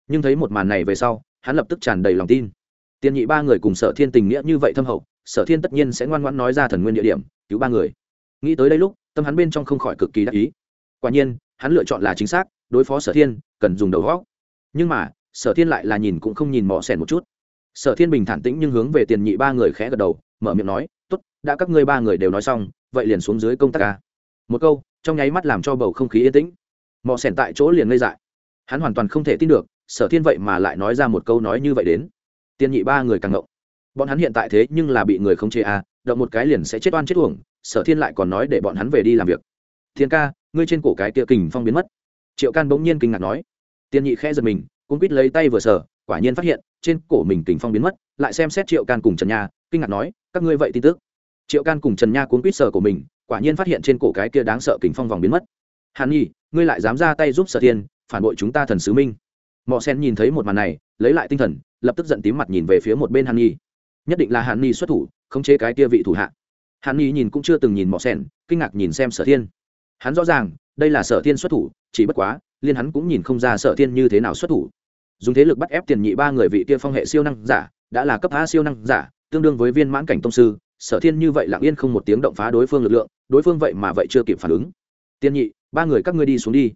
Nhưng thấy một màn này về sau, hắn lập tức tràn đầy lòng tin. Tiền nhị ba người cùng sở thiên tình nghĩa như vậy thâm hậu, sở thiên tất nhiên sẽ ngoan ngoãn nói ra thần nguyên địa điểm, cứu ba người. Nghĩ tới đây lúc, tâm hắn bên trong không khỏi cực kỳ đắc ý. Quả nhiên, hắn lựa chọn là chính xác, đối phó sở thiên, cần dùng đầu góc nhưng mà, sở thiên lại là nhìn cũng không nhìn mỏ sẻn một chút. Sở thiên bình thản tĩnh nhưng hướng về tiền nhị ba người khẽ gật đầu, mở miệng nói t ố t đã các ngươi ba người đều nói xong, vậy liền xuống dưới công tác ca một câu, trong nháy mắt làm cho bầu không khí yên tĩnh. Mỏ sẻn tại chỗ liền ngây dại. Hắn hoàn toàn không thể tin được, sở thiên vậy mà lại nói ra một câu nói như vậy đến. Tiền nhị ba người càng ngộng. Bọn hắn hiện tại thế nhưng là bị người không chê à động một cái liền sẽ chết oan chết uổng, sở thiên lại còn nói để bọn hắn về đi làm việc. Thiên ca, ngươi trên cổ cái kia kình phong biến mất. Triệu can bỗng nhiên kinh ngạc nói tiên nhị khẽ giật mình cũng quýt lấy tay vừa sở quả nhiên phát hiện, trên cổ mình kình phong biến mất, lại xem xét triệu can cùng trần nha, kinh ngạc nói, các ngươi vậy tin tức? Triệu can cùng trần nha cuốn quýt sở của mình, quả nhiên phát hiện trên cổ cái kia đáng sợ kình phong vòng biến mất. Hàn nhi, ngươi lại dám ra tay giúp sở thiên, phản bội chúng ta thần sứ minh. Mọ sen nhìn thấy một màn này, lấy lại tinh thần, lập tức giận tím mặt nhìn về phía một bên hàn nhi. Nhất định là hàn nhi xuất thủ, khống chế cái kia vị thủ hạ. Hàn nhi nhìn cũng chưa từng nhìn mọ sen, kinh ngạc nhìn xem sở thiên. Hắn rõ ràng đây là sở thiên xuất thủ, chỉ bất quá, liên hắn cũng nhìn không ra sở thiên như thế nào xuất thủ. Dùng thế lực bắt ép tiền nhị ba người vị kia phong hệ siêu năng giả, đã là cấp a siêu năng giả, tương đương với viên mãn cảnh tông sư, sở thiên như vậy lặng yên không một tiếng động phá đối phương lực lượng, đối phương vậy mà vậy chưa kịp phản ứng. Tiền nhị, ba người các ngươi đi xuống đi.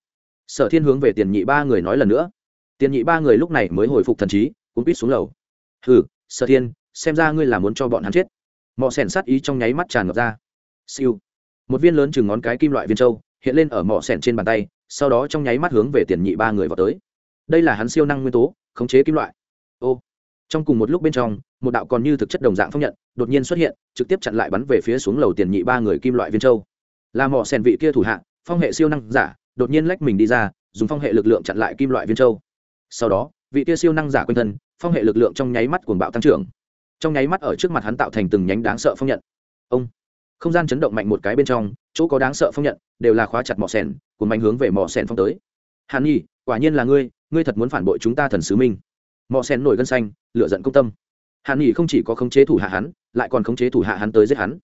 Sở thiên hướng về tiền nhị ba người nói lần nữa. Tiền nhị ba người lúc này mới hồi phục thần trí, cũng quýt xuống lầu. Hừ, sở thiên, xem ra ngươi là muốn cho bọn hắn chết. Mọ sẻn sát ý trong nháy mắt tràn ngập ra. Siêu. Một viên lớn chừng ngón cái kim loại viên châu hiện lên ở mỏ sẻn trên bàn tay sau đó trong nháy mắt hướng về tiền nhị ba người vào tới. Đây là hắn siêu năng nguyên tố khống chế kim loại. Ô trong cùng một lúc bên trong một đạo còn như thực chất đồng dạng phong nhận đột nhiên xuất hiện trực tiếp chặn lại bắn về phía xuống lầu tiền nhị ba người kim loại viên châu. Là mỏ sẻn vị kia thủ hạng, phong hệ siêu năng giả đột nhiên lách mình đi ra dùng phong hệ lực lượng chặn lại kim loại viên châu. Sau đó vị kia siêu năng giả quanh thân phong hệ lực lượng trong nháy mắt cuồng bạo tăng trưởng. Trong nháy mắt ở trước mặt hắn tạo thành từng nhánh đáng sợ phong nhận. Ông không gian chấn động mạnh một cái bên trong, chỗ có đáng sợ phong nhận, đều là khóa chặt mỏ sẻn cùng mạnh hướng về mỏ sẻn phong tới. Hàn nhi, quả nhiên là ngươi ngươi thật muốn phản bội chúng ta thần sứ minh. Mỏ sẻn nổi gân xanh lựa giận công tâm. Hàn nhi không chỉ có khống chế thủ hạ hắn, lại còn khống chế thủ hạ hắn tới giết hắn.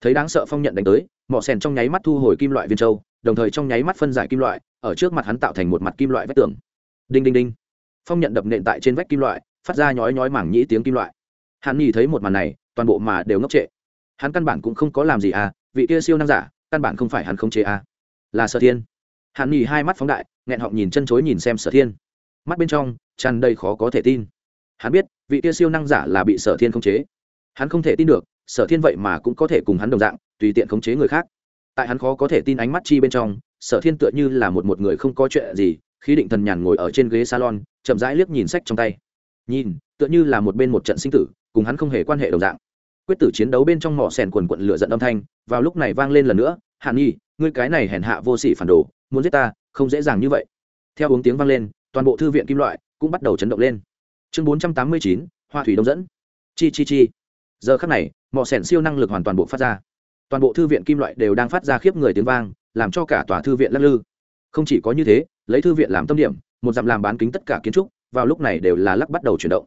Thấy đáng sợ phong nhận đánh tới, mỏ sẻn trong nháy mắt thu hồi kim loại viên châu, đồng thời trong nháy mắt phân giải kim loại, ở trước mặt hắn tạo thành một mặt kim loại vách tường. Đinh đinh đinh. Phong nhận đập nện tại trên vách kim loại, phát ra nhói nhói mảng nhĩ tiếng kim loại. Hàn nhi thấy một màn này, toàn bộ mà đều ngốc trệ hắn căn bản cũng không có làm gì à vị kia siêu năng giả, căn bản không phải hắn không chế à. Là sở thiên. Hắn nhì hai mắt phóng đại, nghẹn họng nhìn chân chối nhìn xem sở thiên. Mắt bên trong, tràn đầy khó có thể tin. Hắn biết, vị kia siêu năng giả là bị sở thiên không chế. Hắn không thể tin được, sở thiên vậy mà cũng có thể cùng hắn đồng dạng, tùy tiện khống chế người khác. Tại hắn khó có thể tin ánh mắt chi bên trong, sở thiên tựa như là một một người không có chuyện gì khi định thần nhàn ngồi ở trên ghế salon, chậm rãi liếc nhìn sách trong tay. Nhìn, tựa như là một bên một trận sinh tử, cùng hắn không hề quan hệ đồng dạng quyết tử chiến đấu bên trong mỏ sèn quần quận lửa giận âm thanh, vào lúc này vang lên lần nữa, hàn nhi, ngươi cái này hèn hạ vô sỉ phản đồ, muốn giết ta, không dễ dàng như vậy. Theo uống tiếng vang lên, toàn bộ thư viện kim loại cũng bắt đầu chấn động lên. Chương bốn trăm tám mươi chín, hoa thủy đông dẫn. Chi chi chi. Giờ khắc này, mỏ sèn siêu năng lực hoàn toàn bộ phát ra. Toàn bộ thư viện kim loại đều đang phát ra khiếp người tiếng vang, làm cho cả tòa thư viện lắc lư. Không chỉ có như thế, lấy thư viện làm tâm điểm, một dặm làm bán kính tất cả kiến trúc, vào lúc này đều là lắc bắt đầu chuyển động.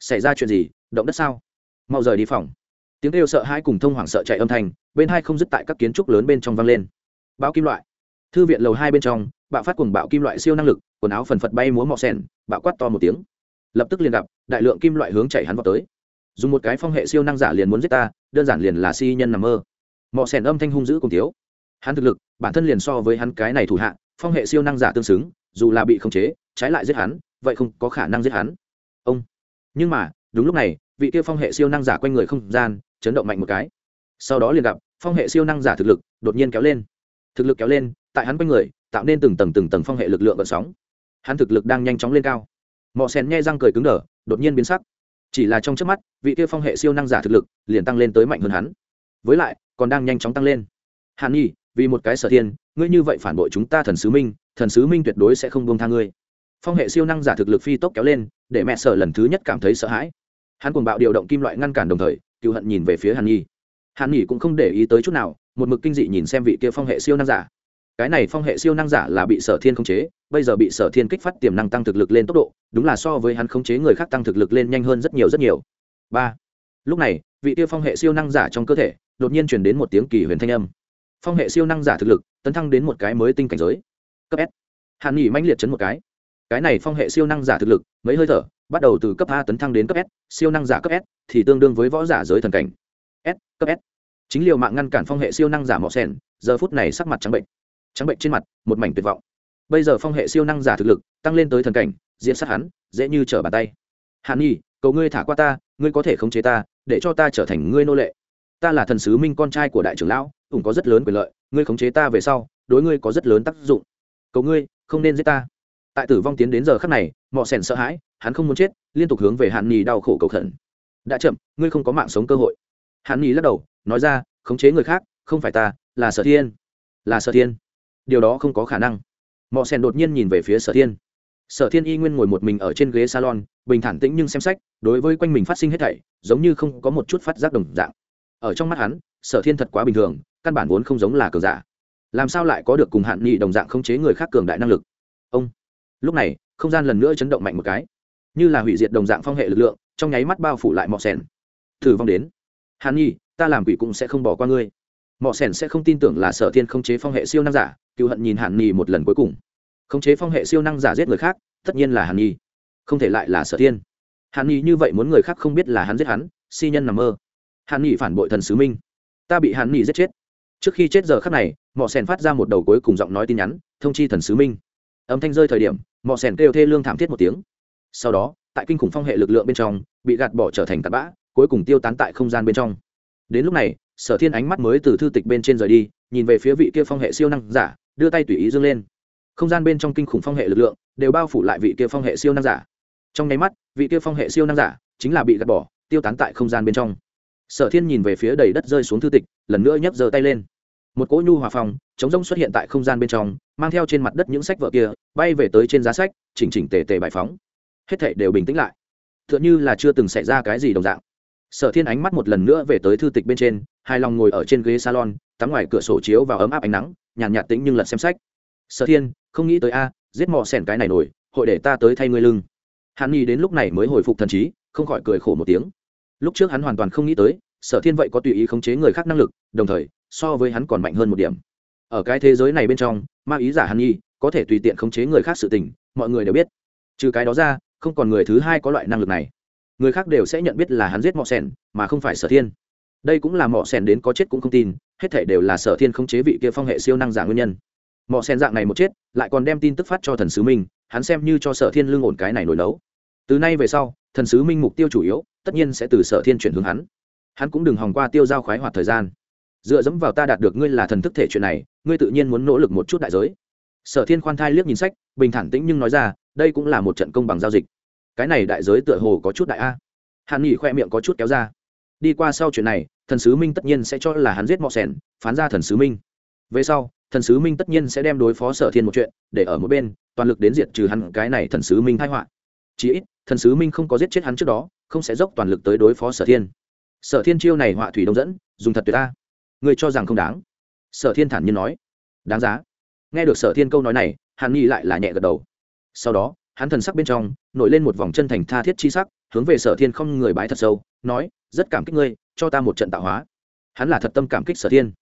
Xảy ra chuyện gì? Động đất sao? Mau rời đi phòng tiếng kêu sợ hai cùng thông hoảng sợ chạy âm thanh, bên hai không dứt tại các kiến trúc lớn bên trong vang lên. Bão kim loại. Thư viện lầu hai bên trong, bạo phát cùng bạo kim loại siêu năng lực, quần áo phần phật bay múa mọ sen bạo quát to một tiếng. Lập tức liền gặp, đại lượng kim loại hướng chạy hắn vào tới. Dùng một cái phong hệ siêu năng giả liền muốn giết ta, đơn giản liền là si nhân nằm mơ. Mọ sen âm thanh hung dữ cùng thiếu. Hắn thực lực, bản thân liền so với hắn cái này thủ hạ, phong hệ siêu năng giả tương xứng, dù là bị khống chế, trái lại giết hắn, vậy không có khả năng giết hắn. Ông. Nhưng mà, đúng lúc này, vị kia phong hệ siêu năng giả quanh người không gian chấn động mạnh một cái. Sau đó liền gặp, phong hệ siêu năng giả thực lực đột nhiên kéo lên. Thực lực kéo lên, tại hắn quanh người, tạo nên từng tầng từng tầng phong hệ lực lượng vận sóng. Hắn thực lực đang nhanh chóng lên cao. Mọ sen nghe răng cười cứng đờ, đột nhiên biến sắc. Chỉ là trong trước mắt, vị kia phong hệ siêu năng giả thực lực liền tăng lên tới mạnh hơn hắn. Với lại, còn đang nhanh chóng tăng lên. Hàn nhi, vì một cái sở thiên, ngươi như vậy phản bội chúng ta thần sứ minh, thần sứ minh tuyệt đối sẽ không buông tha ngươi. Phong hệ siêu năng giả thực lực phi tốc kéo lên, để mẹ sở lần thứ nhất cảm thấy sợ hãi. Hắn cùng bạo điều động kim loại ngăn cản đồng thời cựu hận nhìn về phía hàn nhi. hàn nhi cũng không để ý tới chút nào, một mực kinh dị nhìn xem vị kia phong hệ siêu năng giả. cái này phong hệ siêu năng giả là bị sở thiên khống chế, bây giờ bị sở thiên kích phát tiềm năng tăng thực lực lên tốc độ, đúng là so với hắn khống chế người khác tăng thực lực lên nhanh hơn rất nhiều rất nhiều. ba. lúc này, vị kia phong hệ siêu năng giả trong cơ thể, đột nhiên chuyển đến một tiếng kỳ huyền thanh âm. phong hệ siêu năng giả thực lực, tấn thăng đến một cái mới tinh cảnh giới. cấp s. hàn nghỉ mãnh liệt chấn một cái. cái này phong hệ siêu năng giả thực lực, mấy hơi thở, bắt đầu từ cấp a tấn thăng đến cấp s, siêu năng giả cấp s thì tương đương với võ giả giới thần cảnh. S, cấp s. Chính liều mạng ngăn cản phong hệ siêu năng giả mọ sen giờ phút này sắc mặt trắng bệnh. Trắng bệnh trên mặt, một mảnh tuyệt vọng. Bây giờ phong hệ siêu năng giả thực lực tăng lên tới thần cảnh, diễn sát hắn, dễ như trở bàn tay. Hàn nhi, cầu ngươi thả qua ta, ngươi có thể khống chế ta, để cho ta trở thành ngươi nô lệ. Ta là thần sứ minh con trai của đại trưởng lão, ủng có rất lớn quyền lợi, ngươi khống chế ta về sau, đối ngươi có rất lớn tác dụng. Cầu ngươi, không nên giết ta. Tại tử vong tiến đến giờ khắc này, mọ sẻn sợ hãi, hắn không muốn chết, liên tục hướng về Hàn nhi đau khổ cầu khẩn đã chậm, ngươi không có mạng sống cơ hội. Hắn nhi lắc đầu, nói ra, khống chế người khác, không phải ta, là sở thiên. Là sở thiên. Điều đó không có khả năng. Mọ Sen đột nhiên nhìn về phía sở thiên. Sở thiên y nguyên ngồi một mình ở trên ghế salon, bình thản tĩnh nhưng xem sách, đối với quanh mình phát sinh hết thảy, giống như không có một chút phát giác đồng dạng. Ở trong mắt hắn, sở thiên thật quá bình thường, căn bản vốn không giống là cường giả. Làm sao lại có được cùng hạn nghị đồng dạng khống chế người khác cường đại năng lực? Ông. Lúc này, không gian lần nữa chấn động mạnh một cái. Như là hủy diệt đồng dạng phong hệ lực lượng trong nháy mắt bao phủ lại mọ sẻn. Thử vong đến. Hàn nhi, ta làm quỷ cũng sẽ không bỏ qua ngươi. Mọ sẻn sẽ không tin tưởng là sở thiên không chế phong hệ siêu năng giả, cựu hận nhìn hàn nhi một lần cuối cùng. Khống chế phong hệ siêu năng giả giết người khác, tất nhiên là hàn nhi. Không thể lại là sở thiên. Hàn nhi như vậy muốn người khác không biết là hắn giết hắn, si nhân nằm mơ. Hàn nhi phản bội thần sứ minh. Ta bị hàn nhi giết chết. Trước khi chết giờ khắc này, mọ sèn phát ra một đầu cuối cùng giọng nói tin nhắn, thông chi thần sứ minh. Âm thanh rơi thời điểm, mọ sèn kêu thê lương thảm thiết một tiếng. Sau đó tại kinh khủng phong hệ lực lượng bên trong, bị gạt bỏ trở thành tạt bã, cuối cùng tiêu tán tại không gian bên trong. Đến lúc này, sở thiên ánh mắt mới từ thư tịch bên trên rời đi, nhìn về phía vị kia phong hệ siêu năng giả, đưa tay tùy ý dâng lên. Không gian bên trong kinh khủng phong hệ lực lượng, đều bao phủ lại vị kia phong hệ siêu năng giả. Trong nháy mắt, vị kia phong hệ siêu năng giả chính là bị gạt bỏ, tiêu tán tại không gian bên trong. Sở thiên nhìn về phía đầy đất rơi xuống thư tịch, lần nữa nhấc giơ tay lên. Một cỗ nhu hòa phòng, chống rông xuất hiện tại không gian bên trong, mang theo trên mặt đất những sách vợ kia, bay về tới trên giá sách, chỉnh chỉnh tề tề bài phóng hết thảy đều bình tĩnh lại. Tựa như là chưa từng xảy ra cái gì đồng dạng. Sở thiên ánh mắt một lần nữa về tới thư tịch bên trên hai lòng ngồi ở trên ghế salon tắm ngoài cửa sổ chiếu vào ấm áp ánh nắng nhàn nhạt, tĩnh nhưng lật xem sách. Sở thiên không nghĩ tới a giết mò sẻn cái này nổi hội để ta tới thay ngươi lưng. Hàn nhi đến lúc này mới hồi phục thần trí không khỏi cười khổ một tiếng. Lúc trước hắn hoàn toàn không nghĩ tới sở thiên vậy có tùy ý khống chế người khác năng lực đồng thời so với hắn còn mạnh hơn một điểm. Ở cái thế giới này bên trong ma ý giả hàn nhi có thể tùy tiện khống chế người khác sự tình mọi người đều biết. Trừ cái đó ra không còn người thứ hai có loại năng lực này. Người khác đều sẽ nhận biết là hắn giết mọ sẻn mà không phải sở thiên. Đây cũng là mọ sẻn đến có chết cũng không tin, hết thể đều là sở thiên không chế vị kia phong hệ siêu năng giả nguyên nhân. Mọ sẻn dạng này một chết, lại còn đem tin tức phát cho thần sứ minh, hắn xem như cho sở thiên lương ổn cái này nổi nấu. Từ nay về sau, thần sứ minh mục tiêu chủ yếu, tất nhiên sẽ từ sở thiên chuyển hướng hắn. Hắn cũng đừng hòng qua tiêu giao khoái hoạt thời gian. Dựa dẫm vào ta đạt được ngươi là thần thức thể chuyện này, ngươi tự nhiên muốn nỗ lực một chút đại giới. Sở thiên khoan thai liếc nhìn sách, bình thản tĩnh nhưng nói ra đây cũng là một trận công bằng giao dịch. Cái này đại giới tựa hồ có chút đại a. Hàn nghỉ khoe miệng có chút kéo ra. Đi qua sau chuyện này, thần sứ minh tất nhiên sẽ cho là hắn giết mọ sẻn phán ra thần sứ minh. Về sau, thần sứ minh tất nhiên sẽ đem đối phó sở thiên một chuyện, để ở một bên, toàn lực đến diệt trừ hắn cái này thần sứ minh thái họa. Chí ít, thần sứ minh không có giết chết hắn trước đó, không sẽ dốc toàn lực tới đối phó sở thiên. Sở thiên chiêu này họa thủy đông dẫn, dùng thật tuyệt ta người cho rằng không đáng. Sở thiên thản nhiên nói. Đáng giá. Nghe được sở thiên câu nói này, hàn nghi lại là nhẹ gật đầu sau đó, hắn thần sắc bên trong, nổi lên một vòng chân thành tha thiết chi sắc, hướng về sở thiên không người bái thật sâu, nói, rất cảm kích ngươi, cho ta một trận tạo hóa. Hắn là thật tâm cảm kích sở thiên.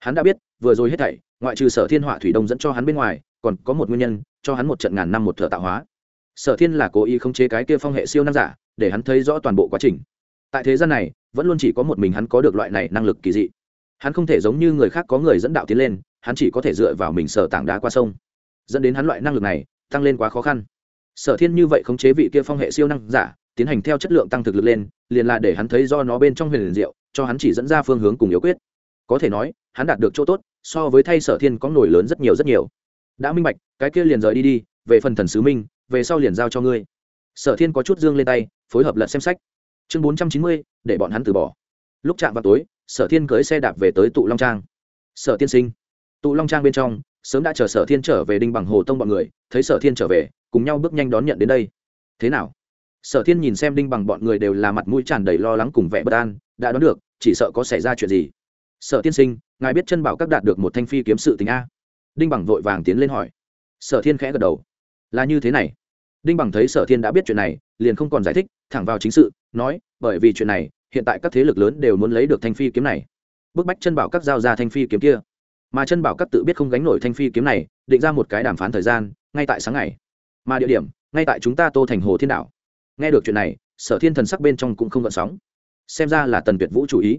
Hắn đã biết, vừa rồi hết thảy, ngoại trừ sở thiên họa thủy đông dẫn cho hắn bên ngoài, còn có một nguyên nhân, cho hắn một trận ngàn năm một thợ tạo hóa. Sở thiên là cố ý khống chế cái kia phong hệ siêu năng giả, để hắn thấy rõ toàn bộ quá trình. Tại thế gian này, vẫn luôn chỉ có một mình hắn có được loại này năng lực kỳ dị. Hắn không thể giống như người khác có người dẫn đạo tiến lên, hắn chỉ có thể dựa vào mình sở tảng đá qua sông. Dẫn đến hắn loại năng lực này tăng lên quá khó khăn. Sở thiên như vậy khống chế vị kia phong hệ siêu năng giả, tiến hành theo chất lượng tăng thực lực lên, liền là để hắn thấy do nó bên trong huyền liền diệu, cho hắn chỉ dẫn ra phương hướng cùng yếu quyết. Có thể nói, hắn đạt được chỗ tốt, so với thay sở thiên có nổi lớn rất nhiều rất nhiều. Đã minh bạch, cái kia liền rời đi đi, về phần thần sứ minh, về sau liền giao cho ngươi. Sở thiên có chút dương lên tay, phối hợp lật xem sách. Chương bốn trăm chín mươi, để bọn hắn từ bỏ. Lúc chạm vào tối, sở thiên cưới xe đạp về tới tụ long trang. Sở tiên sinh, tụ long trang bên trong sớm đã chờ sở thiên trở về đinh bằng hồ tông bọn người, thấy sở thiên trở về, cùng nhau bước nhanh đón nhận đến đây. Thế nào? Sở thiên nhìn xem đinh bằng bọn người đều là mặt mũi tràn đầy lo lắng cùng vẻ bất an, đã đoán được, chỉ sợ có xảy ra chuyện gì. Sở tiên sinh, ngài biết chân bảo các đạt được một thanh phi kiếm sự tình a. Đinh bằng vội vàng tiến lên hỏi. Sở thiên khẽ gật đầu. Là như thế này. Đinh bằng thấy sở thiên đã biết chuyện này, liền không còn giải thích, thẳng vào chính sự, nói, bởi vì chuyện này, hiện tại các thế lực lớn đều muốn lấy được thanh phi kiếm này. Bức bách chân bảo các giao ra thanh phi kiếm kia mà chân bảo các tự biết không gánh nổi thanh phi kiếm này, định ra một cái đàm phán thời gian, ngay tại sáng ngày. Mà địa điểm, ngay tại chúng ta tô thành hồ thiên đảo. Nghe được chuyện này, sở thiên thần sắc bên trong cũng không gợn sóng. Xem ra là tần tuyệt vũ chủ ý.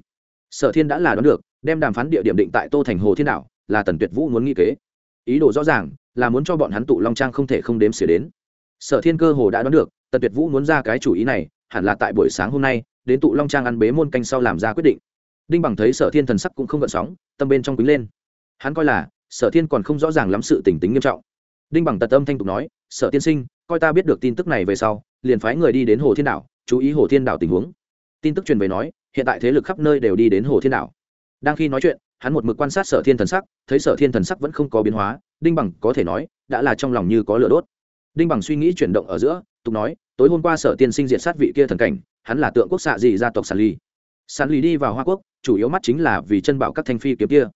Sở thiên đã là đoán được, đem đàm phán địa điểm định tại tô thành hồ thiên đảo, là tần tuyệt vũ muốn nghĩ kế. Ý đồ rõ ràng, là muốn cho bọn hắn tụ long trang không thể không đếm xỉa đến. Sở thiên cơ hồ đã đoán được, tần tuyệt vũ muốn ra cái chủ ý này, hẳn là tại buổi sáng hôm nay, đến tụ long trang ăn bế môn canh sau làm ra quyết định. Đinh bằng thấy sở thiên thần sắc cũng không gợn sóng, tâm bên trong quý lên hắn coi là, sở thiên còn không rõ ràng lắm sự tình tính nghiêm trọng. Đinh bằng tật âm thanh tục nói, sở tiên sinh, coi ta biết được tin tức này về sau, liền phái người đi đến hồ thiên đảo, chú ý hồ thiên đảo tình huống. Tin tức truyền về nói, hiện tại thế lực khắp nơi đều đi đến hồ thiên đảo. Đang khi nói chuyện, hắn một mực quan sát sở thiên thần sắc, thấy sở thiên thần sắc vẫn không có biến hóa, đinh bằng có thể nói, đã là trong lòng như có lửa đốt. Đinh bằng suy nghĩ chuyển động ở giữa, tục nói, tối hôm qua sở tiên sinh diệt sát vị kia thần cảnh, hắn là tượng quốc xạ dị gia tộc sản ly sản ly đi vào hoa quốc, chủ yếu mắt chính là vì chân bảo các thanh phi kiếm kia.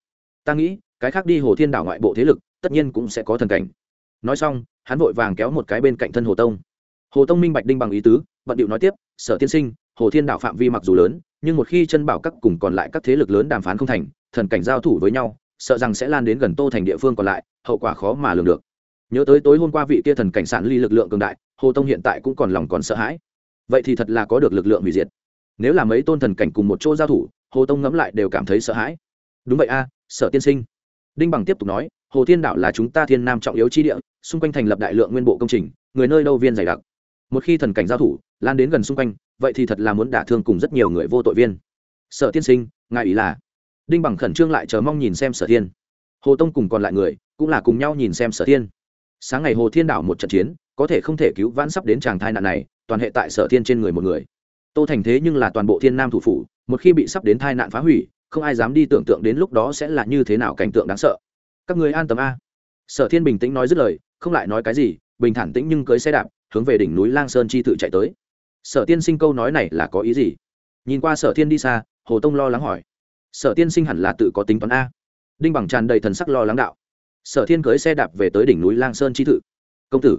Ta nghĩ cái khác đi hồ thiên đảo ngoại bộ thế lực, tất nhiên cũng sẽ có thần cảnh. Nói xong, hắn vội vàng kéo một cái bên cạnh thân hồ tông. Hồ tông minh bạch đinh bằng ý tứ vận điệu nói tiếp, sở tiên sinh, hồ thiên đảo phạm vi mặc dù lớn, nhưng một khi chân bảo các cùng còn lại các thế lực lớn đàm phán không thành, thần cảnh giao thủ với nhau, sợ rằng sẽ lan đến gần tô thành địa phương còn lại, hậu quả khó mà lường được. Nhớ tới tối hôm qua vị kia thần cảnh sản ly lực lượng cường đại, hồ tông hiện tại cũng còn lòng còn sợ hãi. Vậy thì thật là có được lực lượng hủy diệt. Nếu là mấy tôn thần cảnh cùng một chỗ giao thủ, hồ tông ngẫm lại đều cảm thấy sợ hãi. Đúng vậy a, sở tiên sinh đinh bằng tiếp tục nói, hồ thiên đạo là chúng ta thiên nam trọng yếu chi địa, xung quanh thành lập đại lượng nguyên bộ công trình, người nơi đâu viên dày đặc. Một khi thần cảnh giao thủ, lan đến gần xung quanh, vậy thì thật là muốn đả thương cùng rất nhiều người vô tội viên. Sở tiên sinh, ngài ý là? Đinh bằng khẩn trương lại chờ mong nhìn xem sở thiên. Hồ tông cùng còn lại người, cũng là cùng nhau nhìn xem sở thiên. Sáng ngày hồ thiên đảo một trận chiến, có thể không thể cứu vãn sắp đến tràng thai nạn này, toàn hệ tại sở thiên trên người một người. Tô thành thế nhưng là toàn bộ thiên nam thủ phủ, một khi bị sắp đến thai nạn phá hủy không ai dám đi tưởng tượng đến lúc đó sẽ là như thế nào cảnh tượng đáng sợ. Các người an tâm a. Sở thiên bình tĩnh nói dứt lời, không lại nói cái gì, bình thản tĩnh nhưng cưới xe đạp, hướng về đỉnh núi lang sơn chi tự chạy tới. Sở tiên sinh câu nói này là có ý gì? Nhìn qua sở thiên đi xa, hồ tông lo lắng hỏi. Sở tiên sinh hẳn là tự có tính toán a. Đinh bằng tràn đầy thần sắc lo lắng đạo. Sở thiên cưới xe đạp về tới đỉnh núi lang sơn chi tự. Công tử,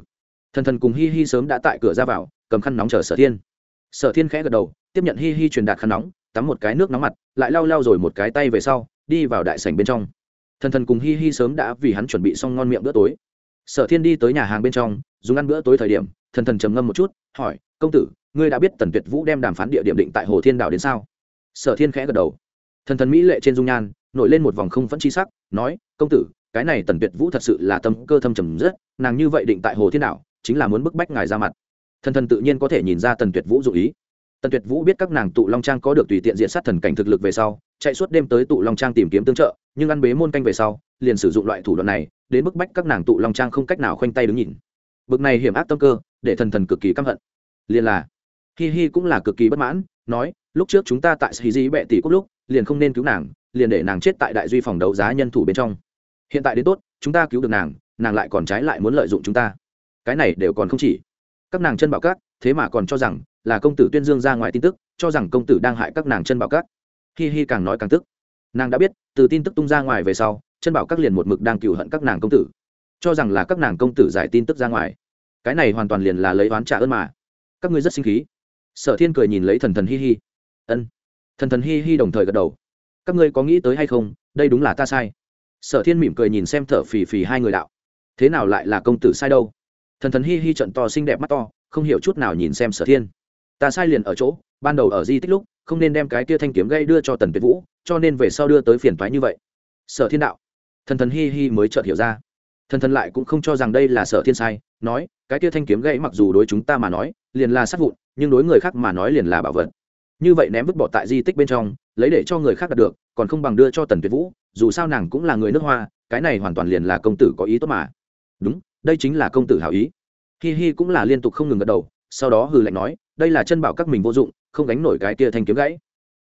thần thần cùng hi hi sớm đã tại cửa ra vào, cầm khăn nóng chờ sở thiên. Sở thiên khẽ gật đầu, tiếp nhận hi hi truyền đạt khăn nóng tắm một cái nước nóng mặt, lại lau lau rồi một cái tay về sau, đi vào đại sảnh bên trong. Thần thần cùng hi hi sớm đã vì hắn chuẩn bị xong ngon miệng bữa tối. Sở thiên đi tới nhà hàng bên trong, dùng ăn bữa tối thời điểm, thần thần trầm ngâm một chút, hỏi, công tử, ngươi đã biết tần tuyệt vũ đem đàm phán địa điểm định tại hồ thiên đảo đến sao? Sở thiên khẽ gật đầu. Thần thần mỹ lệ trên dung nhan, nổi lên một vòng không phẫn chi sắc, nói, công tử, cái này tần tuyệt vũ thật sự là tâm cơ thâm trầm rất, nàng như vậy định tại hồ thiên đảo, chính là muốn bức bách ngài ra mặt. Thần thần tự nhiên có thể nhìn ra tần tuyệt vũ dụ ý tần tuyệt vũ biết các nàng tụ long trang có được tùy tiện diện sát thần cảnh thực lực về sau, chạy suốt đêm tới tụ long trang tìm kiếm tương trợ, nhưng ăn bế môn canh về sau, liền sử dụng loại thủ đoạn này, đến bức bách các nàng tụ long trang không cách nào khoanh tay đứng nhìn. Bực này hiểm ác tâm cơ, để thần thần cực kỳ căm hận. Liền là, hi hi cũng là cực kỳ bất mãn, nói, lúc trước chúng ta tại sĩ di bệ tỷ quốc lúc, liền không nên cứu nàng, liền để nàng chết tại đại duy phòng đấu giá nhân thủ bên trong. Hiện tại đến tốt, chúng ta cứu được nàng nàng lại còn trái lại muốn lợi dụng chúng ta. Cái này đều còn không chỉ. Các nàng chân bảo cát thế mà còn cho rằng là công tử tuyên dương ra ngoài tin tức, cho rằng công tử đang hại các nàng chân bảo các. hi hi càng nói càng tức. Nàng đã biết, từ tin tức tung ra ngoài về sau, chân bảo các liền một mực đang cựu hận các nàng công tử. Cho rằng là các nàng công tử giải tin tức ra ngoài. Cái này hoàn toàn liền là lấy oán trả ơn mà. Các ngươi rất sinh khí. Sở thiên cười nhìn lấy thần thần hi hi. Ân. Thần thần hi hi đồng thời gật đầu. Các ngươi có nghĩ tới hay không? Đây đúng là ta sai. Sở thiên mỉm cười nhìn xem thở phì phì hai người đạo. Thế nào lại là công tử sai đâu? Thần thần hi hi trận to xinh đẹp mắt to không hiểu chút nào nhìn xem sở thiên. Ta sai liền ở chỗ, ban đầu ở di tích lúc, không nên đem cái tia thanh kiếm gây đưa cho tần tuyệt vũ, cho nên về sau đưa tới phiền thoái như vậy. Sở thiên đạo. Thần thần hi hi mới chợt hiểu ra. Thần thần lại cũng không cho rằng đây là sở thiên sai, nói, cái tia thanh kiếm gãy mặc dù đối chúng ta mà nói, liền là sát vụn, nhưng đối người khác mà nói liền là bảo vật. Như vậy ném vứt bỏ tại di tích bên trong, lấy để cho người khác đạt được, còn không bằng đưa cho tần tuyệt vũ, dù sao nàng cũng là người nước hoa, cái này hoàn toàn liền là công tử có ý tốt mà. Đúng, đây chính là công tử hảo ý hi hi cũng là liên tục không ngừng gật đầu, sau đó hừ lạnh nói, đây là chân bảo các mình vô dụng, không gánh nổi cái kia thanh kiếm gãy.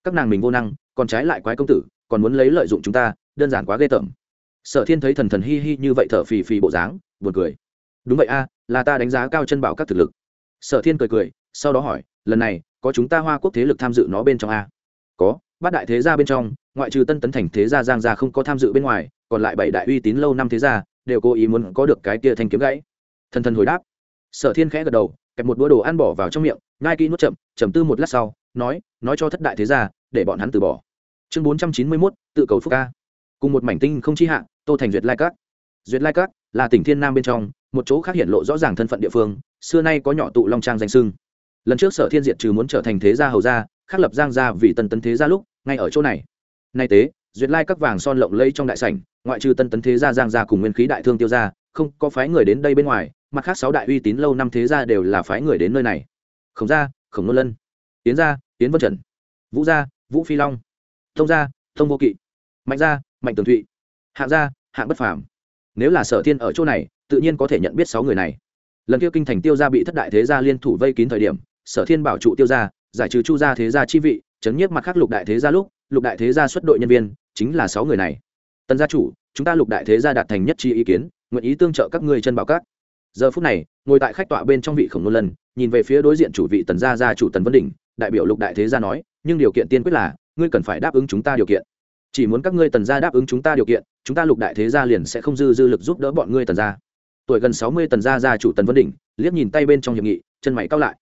Các nàng mình vô năng, còn trái lại quái công tử, còn muốn lấy lợi dụng chúng ta, đơn giản quá ghê tởm. Sở thiên thấy thần thần hi hi như vậy thở phì phì bộ dáng, buồn cười. Đúng vậy a, là ta đánh giá cao chân bảo các thực lực. Sở thiên cười cười, sau đó hỏi, lần này, có chúng ta hoa quốc thế lực tham dự nó bên trong a? Có, bát đại thế gia bên trong, ngoại trừ tân tấn thành thế gia giang gia không có tham dự bên ngoài, còn lại bảy đại uy tín lâu năm thế gia, đều cố ý muốn có được cái kia thanh kiếm gãy. Thần thần hồi đáp sở thiên khẽ gật đầu, kẹp một đũa đồ ăn bỏ vào trong miệng ngai kỹ nuốt chậm chầm tư một lát sau, nói nói cho thất đại thế gia, để bọn hắn từ bỏ. Chương bốn trăm chín mươi mốt, tự cầu phúc ca. Cùng một mảnh tinh không chi hạ, tô thành duyệt lai cát duyệt lai cát là tỉnh thiên nam bên trong, một chỗ khác hiện lộ rõ ràng thân phận địa phương, xưa nay có nhỏ tụ long trang danh sưng lần trước sở thiên diệt trừ muốn trở thành thế gia hầu gia khắc lập giang gia vì tân tấn thế gia lúc, ngay ở chỗ này. Nay tế, duyệt lai các vàng son lộng lây trong đại sảnh, ngoại trừ tân tấn thế gia giang gia cùng nguyên khí đại thương tiêu gia, không có phái người đến đây bên ngoài mặt khác sáu đại uy tín lâu năm thế gia đều là phái người đến nơi này. Khổng gia, khổng nôn lân tiến gia tiến vân trần, vũ gia, vũ phi long, thông gia, thông vô kỵ, mạnh gia, mạnh tường thụy, hạng gia, hạng bất phàm. Nếu là sở thiên ở chỗ này, tự nhiên có thể nhận biết sáu người này. Lần kia kinh thành tiêu gia bị thất đại thế gia liên thủ vây kín thời điểm, sở thiên bảo trụ tiêu gia, giải trừ chu gia thế gia chi vị, chấn nhiếp mặt khác lục đại thế gia lúc, lục đại thế gia xuất đội nhân viên, chính là sáu người này. Tân gia chủ, chúng ta lục đại thế gia đạt thành nhất chi ý kiến, nguyện ý tương trợ các ngươi chân bảo các giờ phút này, ngồi tại khách tọa bên trong vị khổng nô lần, nhìn về phía đối diện chủ vị tần gia gia chủ tần vân đình đại biểu lục đại thế gia nói, nhưng điều kiện tiên quyết là, ngươi cần phải đáp ứng chúng ta điều kiện. Chỉ muốn các ngươi tần gia đáp ứng chúng ta điều kiện, chúng ta lục đại thế gia liền sẽ không dư dư lực giúp đỡ bọn ngươi tần gia. Tuổi gần sáu mươi tần gia gia chủ tần vân đình liếc nhìn tay bên trong hiệp nghị, chân mày cao lại.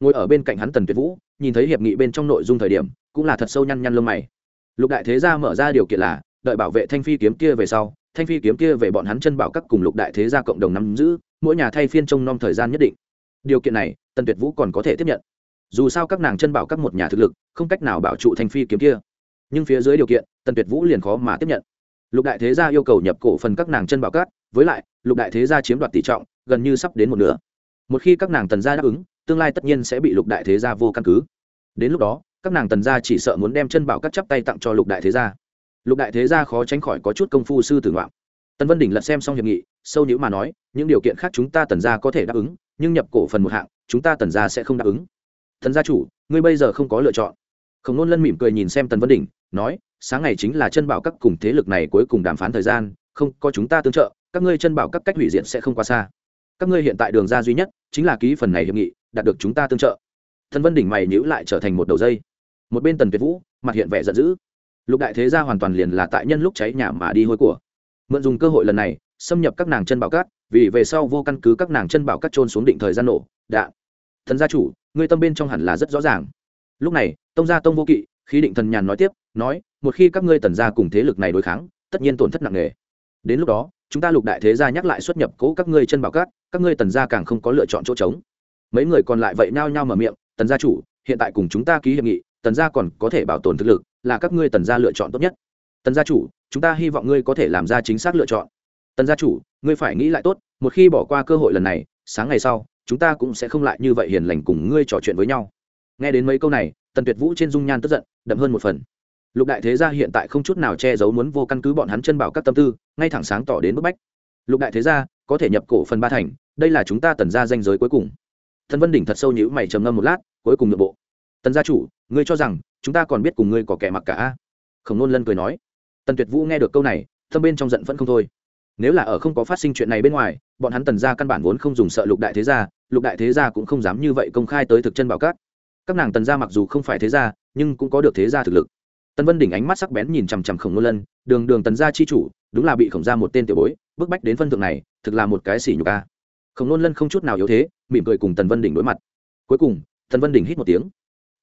Ngồi ở bên cạnh hắn tần tuyệt vũ, nhìn thấy hiệp nghị bên trong nội dung thời điểm, cũng là thật sâu nhăn nhăn lông mày. Lục đại thế gia mở ra điều kiện là, đợi bảo vệ thanh phi kiếm kia về sau, thanh phi kiếm kia về bọn hắn chân bảo các cùng lục đại thế gia cộng đồng nắm giữ mỗi nhà thay phiên trông nom thời gian nhất định. Điều kiện này, tần tuyệt vũ còn có thể tiếp nhận. Dù sao các nàng chân bảo các một nhà thực lực, không cách nào bảo trụ thành phi kiếm kia. Nhưng phía dưới điều kiện, tần tuyệt vũ liền khó mà tiếp nhận. Lục đại thế gia yêu cầu nhập cổ phần các nàng chân bảo các, với lại, lục đại thế gia chiếm đoạt tỷ trọng, gần như sắp đến một nửa. Một khi các nàng tần gia đáp ứng, tương lai tất nhiên sẽ bị lục đại thế gia vô căn cứ. Đến lúc đó, các nàng tần gia chỉ sợ muốn đem chân bảo các chắp tay tặng cho lục đại thế gia. Lục đại thế gia khó tránh khỏi có chút công phu sư tử ngoạm tần vân đỉnh lật xem xong hiệp nghị, sâu nhữ mà nói, những điều kiện khác chúng ta tần gia có thể đáp ứng, nhưng nhập cổ phần một hạng, chúng ta tần gia sẽ không đáp ứng. Thần gia chủ, ngươi bây giờ không có lựa chọn. Khổng nôn lân mỉm cười nhìn xem tần vân đỉnh nói, sáng ngày chính là chân bảo các cùng thế lực này cuối cùng đàm phán thời gian, không, có chúng ta tương trợ, các ngươi chân bảo các cách hủy diện sẽ không quá xa. Các ngươi hiện tại đường ra duy nhất, chính là ký phần này hiệp nghị, đạt được chúng ta tương trợ. Thần vân đỉnh mày nhữ lại trở thành một đầu dây. Một bên tần tuyệt vũ, mặt hiện vẻ giận dữ. Lục đại thế gia hoàn toàn liền là tại nhân lúc cháy nhà mà đi hôi của mượn dùng cơ hội lần này, xâm nhập các nàng chân bảo cát, vì về sau vô căn cứ các nàng chân bảo cát trôn xuống định thời gian nổ đạn thần gia chủ, ngươi tâm bên trong hẳn là rất rõ ràng. Lúc này, tông gia tông vô kỵ, khí định thần nhàn nói tiếp, nói, một khi các ngươi tần gia cùng thế lực này đối kháng, tất nhiên tổn thất nặng nề. Đến lúc đó, chúng ta lục đại thế gia nhắc lại xuất nhập cố các ngươi chân bảo cát, các ngươi tần gia càng không có lựa chọn chỗ trống. Mấy người còn lại vậy nhao nhao mở miệng, tần gia chủ, hiện tại cùng chúng ta ký hiệp nghị, tần gia còn có thể bảo tồn thực lực, là các ngươi tần gia lựa chọn tốt nhất. Tần gia chủ chúng ta hy vọng ngươi có thể làm ra chính xác lựa chọn. Tần gia chủ, ngươi phải nghĩ lại tốt, một khi bỏ qua cơ hội lần này, sáng ngày sau, chúng ta cũng sẽ không lại như vậy hiền lành cùng ngươi trò chuyện với nhau. Nghe đến mấy câu này, tần tuyệt vũ trên dung nhan tức giận, đậm hơn một phần. Lục đại thế gia hiện tại không chút nào che giấu muốn vô căn cứ bọn hắn chân bảo các tâm tư, ngay thẳng sáng tỏ đến bức bách. Lục đại thế gia, có thể nhập cổ phần ba thành, đây là chúng ta tần gia danh giới cuối cùng. Thần vân đỉnh thật sâu nhữ mày trầm ngâm một lát, cuối cùng nội bộ. Tần gia chủ, ngươi cho rằng, chúng ta còn biết cùng ngươi có kẻ mặc cả khổng nôn lân cười nói tần tuyệt vũ nghe được câu này thâm bên trong giận vẫn không thôi. Nếu là ở không có phát sinh chuyện này bên ngoài, bọn hắn tần gia căn bản vốn không dùng sợ lục đại thế gia, lục đại thế gia cũng không dám như vậy công khai tới thực chân bảo cát các nàng tần gia mặc dù không phải thế gia, nhưng cũng có được thế gia thực lực. Tần vân đỉnh ánh mắt sắc bén nhìn chằm chằm khổng ngô lân, đường đường tần gia chi chủ, đúng là bị khổng gia một tên tiểu bối, bức bách đến phân thượng này, thực là một cái xỉ nhục a. Khổng ngô lân không chút nào yếu thế, mỉm cười cùng tần vân đỉnh đối mặt. Cuối cùng, tần vân đỉnh hít một tiếng.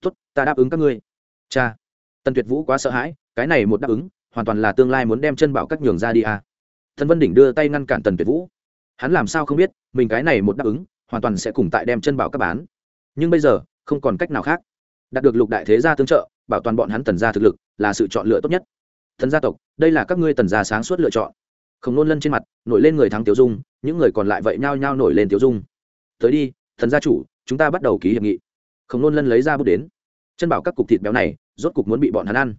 Tốt, ta đáp ứng các ngươi. Cha. Tần tuyệt vũ quá sợ hãi, cái này một đáp ứng hoàn toàn là tương lai muốn đem chân bảo các nhường ra đi à. Thân vân đỉnh đưa tay ngăn cản tần tuyệt vũ. Hắn làm sao không biết, mình cái này một đáp ứng, hoàn toàn sẽ cùng tại đem chân bảo các bán. Nhưng bây giờ, không còn cách nào khác. Đạt được lục đại thế gia tương trợ, bảo toàn bọn hắn tần gia thực lực, là sự chọn lựa tốt nhất. Thần gia tộc, đây là các ngươi tần gia sáng suốt lựa chọn. Không nôn lân trên mặt, nổi lên người thắng tiêu dung, những người còn lại vậy nhao nhao nổi lên tiêu dung. Tới đi, thần gia chủ, chúng ta bắt đầu ký hiệp nghị. Không nôn lân lấy ra bút đến. Chân bảo các cục thịt béo này, rốt cục muốn bị bọn hắn ăn.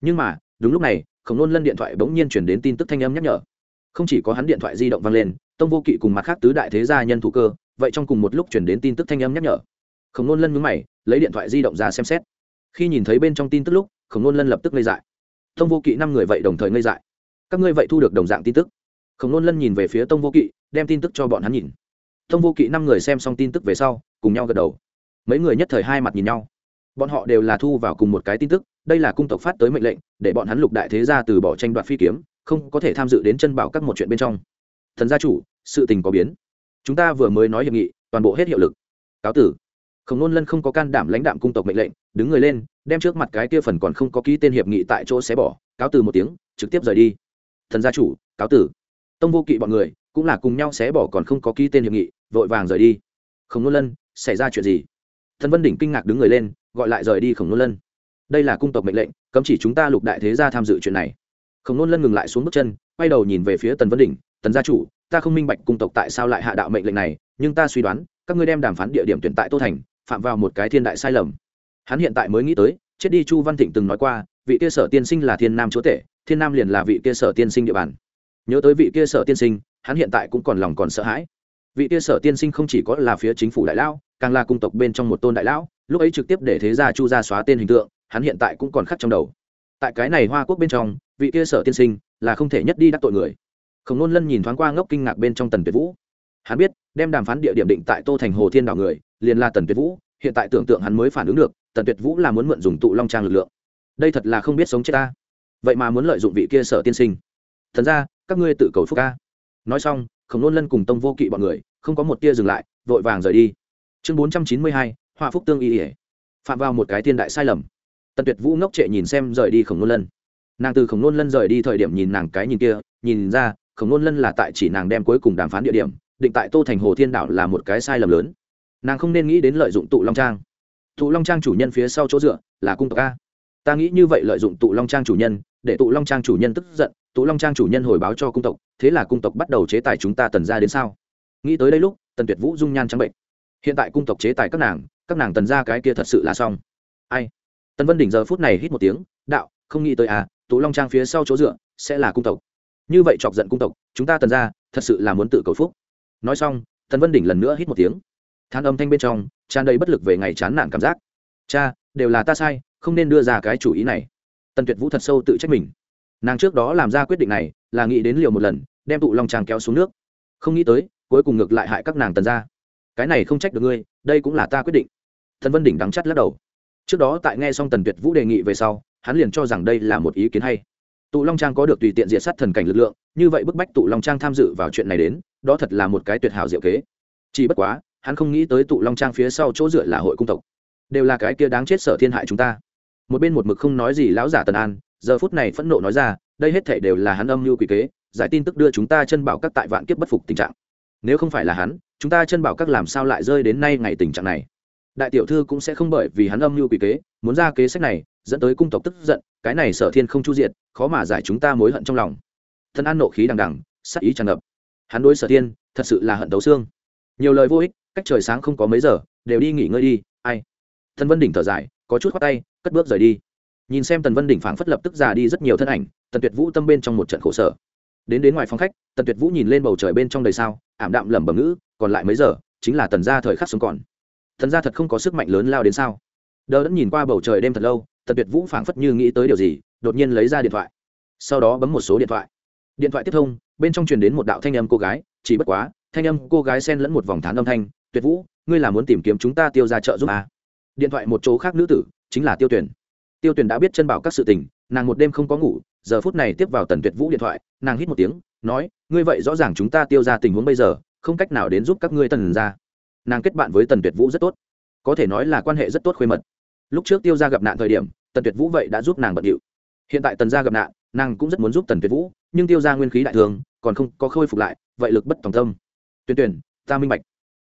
Nhưng mà, đúng lúc này khổng nôn lân điện thoại bỗng nhiên chuyển đến tin tức thanh âm nhắc nhở. Không chỉ có hắn điện thoại di động vang lên, tông vô kỵ cùng mặt khác tứ đại thế gia nhân thủ cơ, vậy trong cùng một lúc chuyển đến tin tức thanh âm nhắc nhở. Khổng nôn lân mướn mày, lấy điện thoại di động ra xem xét. Khi nhìn thấy bên trong tin tức lúc, khổng nôn lân lập tức ngây dại. Tông vô kỵ năm người vậy đồng thời ngây dại. Các ngươi vậy thu được đồng dạng tin tức. Khổng nôn lân nhìn về phía tông vô kỵ, đem tin tức cho bọn hắn nhìn. Tông vô kỵ năm người xem xong tin tức về sau, cùng nhau gật đầu. Mấy người nhất thời hai mặt nhìn nhau. Bọn họ đều là thu vào cùng một cái tin tức đây là cung tộc phát tới mệnh lệnh, để bọn hắn lục đại thế gia từ bỏ tranh đoạt phi kiếm, không có thể tham dự đến chân bảo các một chuyện bên trong. Thần gia chủ, sự tình có biến. Chúng ta vừa mới nói hiệp nghị, toàn bộ hết hiệu lực. Cáo tử. Khổng nôn lân không có can đảm lãnh đạm cung tộc mệnh lệnh, đứng người lên, đem trước mặt cái kia phần còn không có ký tên hiệp nghị tại chỗ xé bỏ, cáo từ một tiếng, trực tiếp rời đi. Thần gia chủ, cáo tử. Tông vô kỵ bọn người cũng là cùng nhau xé bỏ còn không có ký tên hiệp nghị, vội vàng rời đi. Khổng nôn lân, xảy ra chuyện gì? Thần vân đỉnh kinh ngạc đứng người lên, gọi lại rời đi khổng nôn lân đây là cung tộc mệnh lệnh, cấm chỉ chúng ta lục đại thế gia tham dự chuyện này. Khổng nôn lân ngừng lại xuống bước chân, quay đầu nhìn về phía tần vân đỉnh, tần gia chủ, ta không minh bạch cung tộc tại sao lại hạ đạo mệnh lệnh này, nhưng ta suy đoán, các ngươi đem đàm phán địa điểm tuyển tại tô thành, phạm vào một cái thiên đại sai lầm. Hắn hiện tại mới nghĩ tới, chết đi chu văn thịnh từng nói qua, vị kia sở tiên sinh là thiên nam chúa tể, thiên nam liền là vị kia sở tiên sinh địa bàn. Nhớ tới vị kia sở tiên sinh, hắn hiện tại cũng còn lòng còn sợ hãi. Vị kia sở tiên sinh không chỉ có là phía chính phủ đại lão, càng là cung tộc bên trong một tôn đại lão, lúc ấy trực tiếp để thế gia chu gia xóa tên hình tượng hắn hiện tại cũng còn khắc trong đầu. Tại cái này hoa quốc bên trong, vị kia sở tiên sinh là không thể nhất đi đắc tội người. Khổng nôn lân nhìn thoáng qua ngốc kinh ngạc bên trong tần tuyệt vũ. Hắn biết, đem đàm phán địa điểm định tại tô thành hồ thiên đảo người, liền là tần tuyệt vũ, hiện tại tưởng tượng hắn mới phản ứng được, tần tuyệt vũ là muốn mượn dùng tụ long trang lực lượng. Đây thật là không biết sống chết ta. Vậy mà muốn lợi dụng vị kia sở tiên sinh. Thần ra các ngươi tự cầu phúc ca. Nói xong, khổng nôn lân cùng tông vô kỵ bọn người, không có một tia dừng lại, vội vàng rời đi. Chương bốn trăm chín mươi hai, họa phúc tương y ỉa phạm vào một cái thiên đại sai lầm tần tuyệt vũ ngốc trệ nhìn xem rời đi khổng nôn lân. Nàng từ khổng nôn lân rời đi thời điểm nhìn nàng cái nhìn kia, nhìn ra, khổng nôn lân là tại chỉ nàng đem cuối cùng đàm phán địa điểm, định tại tô thành hồ thiên đảo là một cái sai lầm lớn. Nàng không nên nghĩ đến lợi dụng tụ long trang. Tụ long trang chủ nhân phía sau chỗ dựa là cung tộc a. Ta nghĩ như vậy lợi dụng tụ long trang chủ nhân, để tụ long trang chủ nhân tức giận, tụ long trang chủ nhân hồi báo cho cung tộc, thế là cung tộc bắt đầu chế tài chúng ta tần ra đến sao? Nghĩ tới đây lúc, tần tuyệt vũ dung nhan trắng bệnh. Hiện tại cung tộc chế tài các nàng các nàng tần ra cái kia thật sự là xong. Ai? Tần vân đỉnh giờ phút này hít một tiếng, đạo, không nghĩ tới à tú long trang phía sau chỗ dựa sẽ là cung tộc. Như vậy chọc giận cung tộc, chúng ta tần ra thật sự là muốn tự cầu phúc. Nói xong, tần vân đỉnh lần nữa hít một tiếng. Than âm thanh bên trong, tràn đầy bất lực về ngày chán nản cảm giác. Cha, đều là ta sai, không nên đưa ra cái chủ ý này. Tần tuyệt vũ thật sâu tự trách mình. Nàng trước đó làm ra quyết định này, là nghĩ đến liều một lần, đem tụ long tràng kéo xuống nước. Không nghĩ tới, cuối cùng ngược lại hại các nàng tần ra cái này không trách được ngươi, đây cũng là ta quyết định. Thần vân đỉnh đắng chắt lắc đầu trước đó tại nghe xong tần tuyệt vũ đề nghị về sau, hắn liền cho rằng đây là một ý kiến hay. Tụ long trang có được tùy tiện diệt sát thần cảnh lực lượng, như vậy bức bách tụ long trang tham dự vào chuyện này đến, đó thật là một cái tuyệt hảo diệu kế. Chỉ bất quá, hắn không nghĩ tới tụ long trang phía sau chỗ dựa là hội cung tộc. Đều là cái kia đáng chết sở thiên hại chúng ta. Một bên một mực không nói gì lão giả tần an, giờ phút này phẫn nộ nói ra, đây hết thể đều là hắn âm mưu quỷ kế, giải tin tức đưa chúng ta chân bảo các tại vạn kiếp bất phục tình trạng. Nếu không phải là hắn, chúng ta chân bảo các làm sao lại rơi đến nay ngày tình trạng này? Đại tiểu thư cũng sẽ không bởi vì hắn âm mưu quỷ kế, muốn ra kế sách này, dẫn tới cung tộc tức giận, cái này sở thiên không chu diện khó mà giải chúng ta mối hận trong lòng. Thân an nộ khí đằng đằng sắc ý tràn ngập. Hắn đối sở thiên, thật sự là hận tấu xương. Nhiều lời vô ích, cách trời sáng không có mấy giờ, đều đi nghỉ ngơi đi, ai? Thần vân đỉnh thở dài, có chút khoát tay, cất bước rời đi. Nhìn xem tần vân đỉnh phảng phất lập tức già đi rất nhiều thân ảnh, tần tuyệt vũ tâm bên trong một trận khổ sở. Đến đến ngoài phòng khách, tần tuyệt vũ nhìn lên bầu trời bên trong đầy sao, ảm đạm lẩm bẩm ngữ, còn lại mấy giờ, chính là tần gia thời khắc sống còn thần gia thật không có sức mạnh lớn lao đến sao? Đờ đẫn nhìn qua bầu trời đêm thật lâu, tần tuyệt vũ phảng phất như nghĩ tới điều gì, đột nhiên lấy ra điện thoại. Sau đó bấm một số điện thoại. Điện thoại tiếp thông, bên trong truyền đến một đạo thanh âm cô gái, chỉ bất quá, thanh âm cô gái xen lẫn một vòng thán âm thanh, tuyệt vũ, ngươi là muốn tìm kiếm chúng ta tiêu ra chợ giúp à. điện thoại một chỗ khác nữ tử, chính là tiêu tuyển tiêu tuyển đã biết chân bảo các sự tình, nàng một đêm không có ngủ, giờ phút này tiếp vào tần tuyệt vũ điện thoại, nàng hít một tiếng, nói, ngươi vậy rõ ràng chúng ta tiêu ra tình huống bây giờ, không cách nào đến giúp các ngươi tần ra nàng kết bạn với tần tuyệt vũ rất tốt. Có thể nói là quan hệ rất tốt khuê mật. Lúc trước tiêu ra gặp nạn thời điểm, tần tuyệt vũ vậy đã giúp nàng bận điệu. Hiện tại tần gia gặp nạn, nàng cũng rất muốn giúp tần tuyệt vũ, nhưng tiêu ra nguyên khí đại thường, còn không có khôi phục lại, vậy lực bất tòng tâm. Tuyên tuyển, ta minh bạch.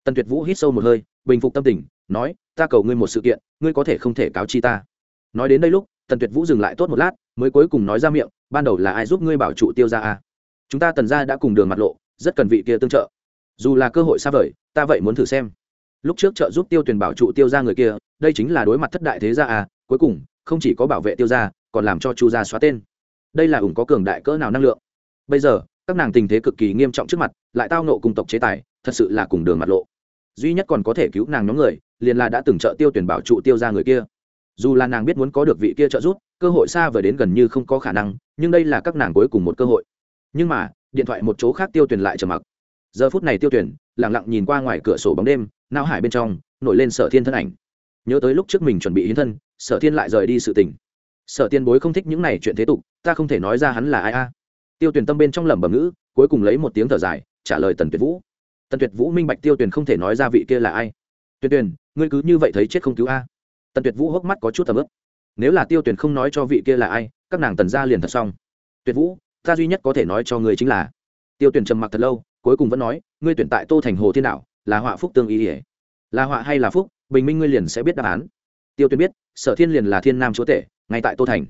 Tần tuyệt vũ hít sâu một hơi, bình phục tâm tình, nói, ta cầu ngươi một sự kiện, ngươi có thể không thể cáo chi ta. Nói đến đây lúc, tần tuyệt vũ dừng lại tốt một lát, mới cuối cùng nói ra miệng, ban đầu là ai giúp ngươi bảo trụ tiêu ra a à? chúng ta tần ra đã cùng đường mặt lộ, rất cần vị kia tương trợ. Dù là cơ hội xa vời ta vậy muốn thử xem. Lúc trước trợ giúp tiêu tuyển bảo trụ tiêu ra người kia, đây chính là đối mặt thất đại thế gia à? cuối cùng, không chỉ có bảo vệ tiêu gia, còn làm cho chu gia xóa tên. Đây là ủng có cường đại cỡ nào năng lượng? Bây giờ, các nàng tình thế cực kỳ nghiêm trọng trước mặt, lại tao nộ cùng tộc chế tài, thật sự là cùng đường mặt lộ. Duy nhất còn có thể cứu nàng nhóm người, liền là đã từng trợ tiêu tuyển bảo trụ tiêu ra người kia. Dù là nàng biết muốn có được vị kia trợ giúp, cơ hội xa vời đến gần như không có khả năng, nhưng đây là các nàng cuối cùng một cơ hội. Nhưng mà, điện thoại một chỗ khác tiêu tuyển lại trầm mặc. Giờ phút này tiêu tuyển lẳng lặng nhìn qua ngoài cửa sổ bóng đêm, não hải bên trong nổi lên sở thiên thân ảnh. Nhớ tới lúc trước mình chuẩn bị hiến thân, sở thiên lại rời đi sự tình. Sở tiên bối không thích những này chuyện thế tục, ta không thể nói ra hắn là ai a. Tiêu tuyển tâm bên trong lẩm bẩm ngữ, cuối cùng lấy một tiếng thở dài, trả lời tần tuyệt vũ. Tần tuyệt vũ minh bạch tiêu tuyển không thể nói ra vị kia là ai. Tuyệt tuyển ngươi cứ như vậy thấy chết không cứu a. Tần tuyệt vũ hốc mắt có chút tầm ướp nếu là tiêu tuyển không nói cho vị kia là ai, các nàng tần ra liền thật xong. Tuyệt vũ, ta duy nhất có thể nói cho ngươi chính là. Tiêu tuyển trầm mặc thật lâu cuối cùng vẫn nói, ngươi tuyển tại tô thành hồ thiên đạo, là họa phúc tương ý ỉa là họa hay là phúc, bình minh ngươi liền sẽ biết đáp án. Tiêu tuyên biết, sở thiên liền là thiên nam chúa tể, ngay tại tô thành.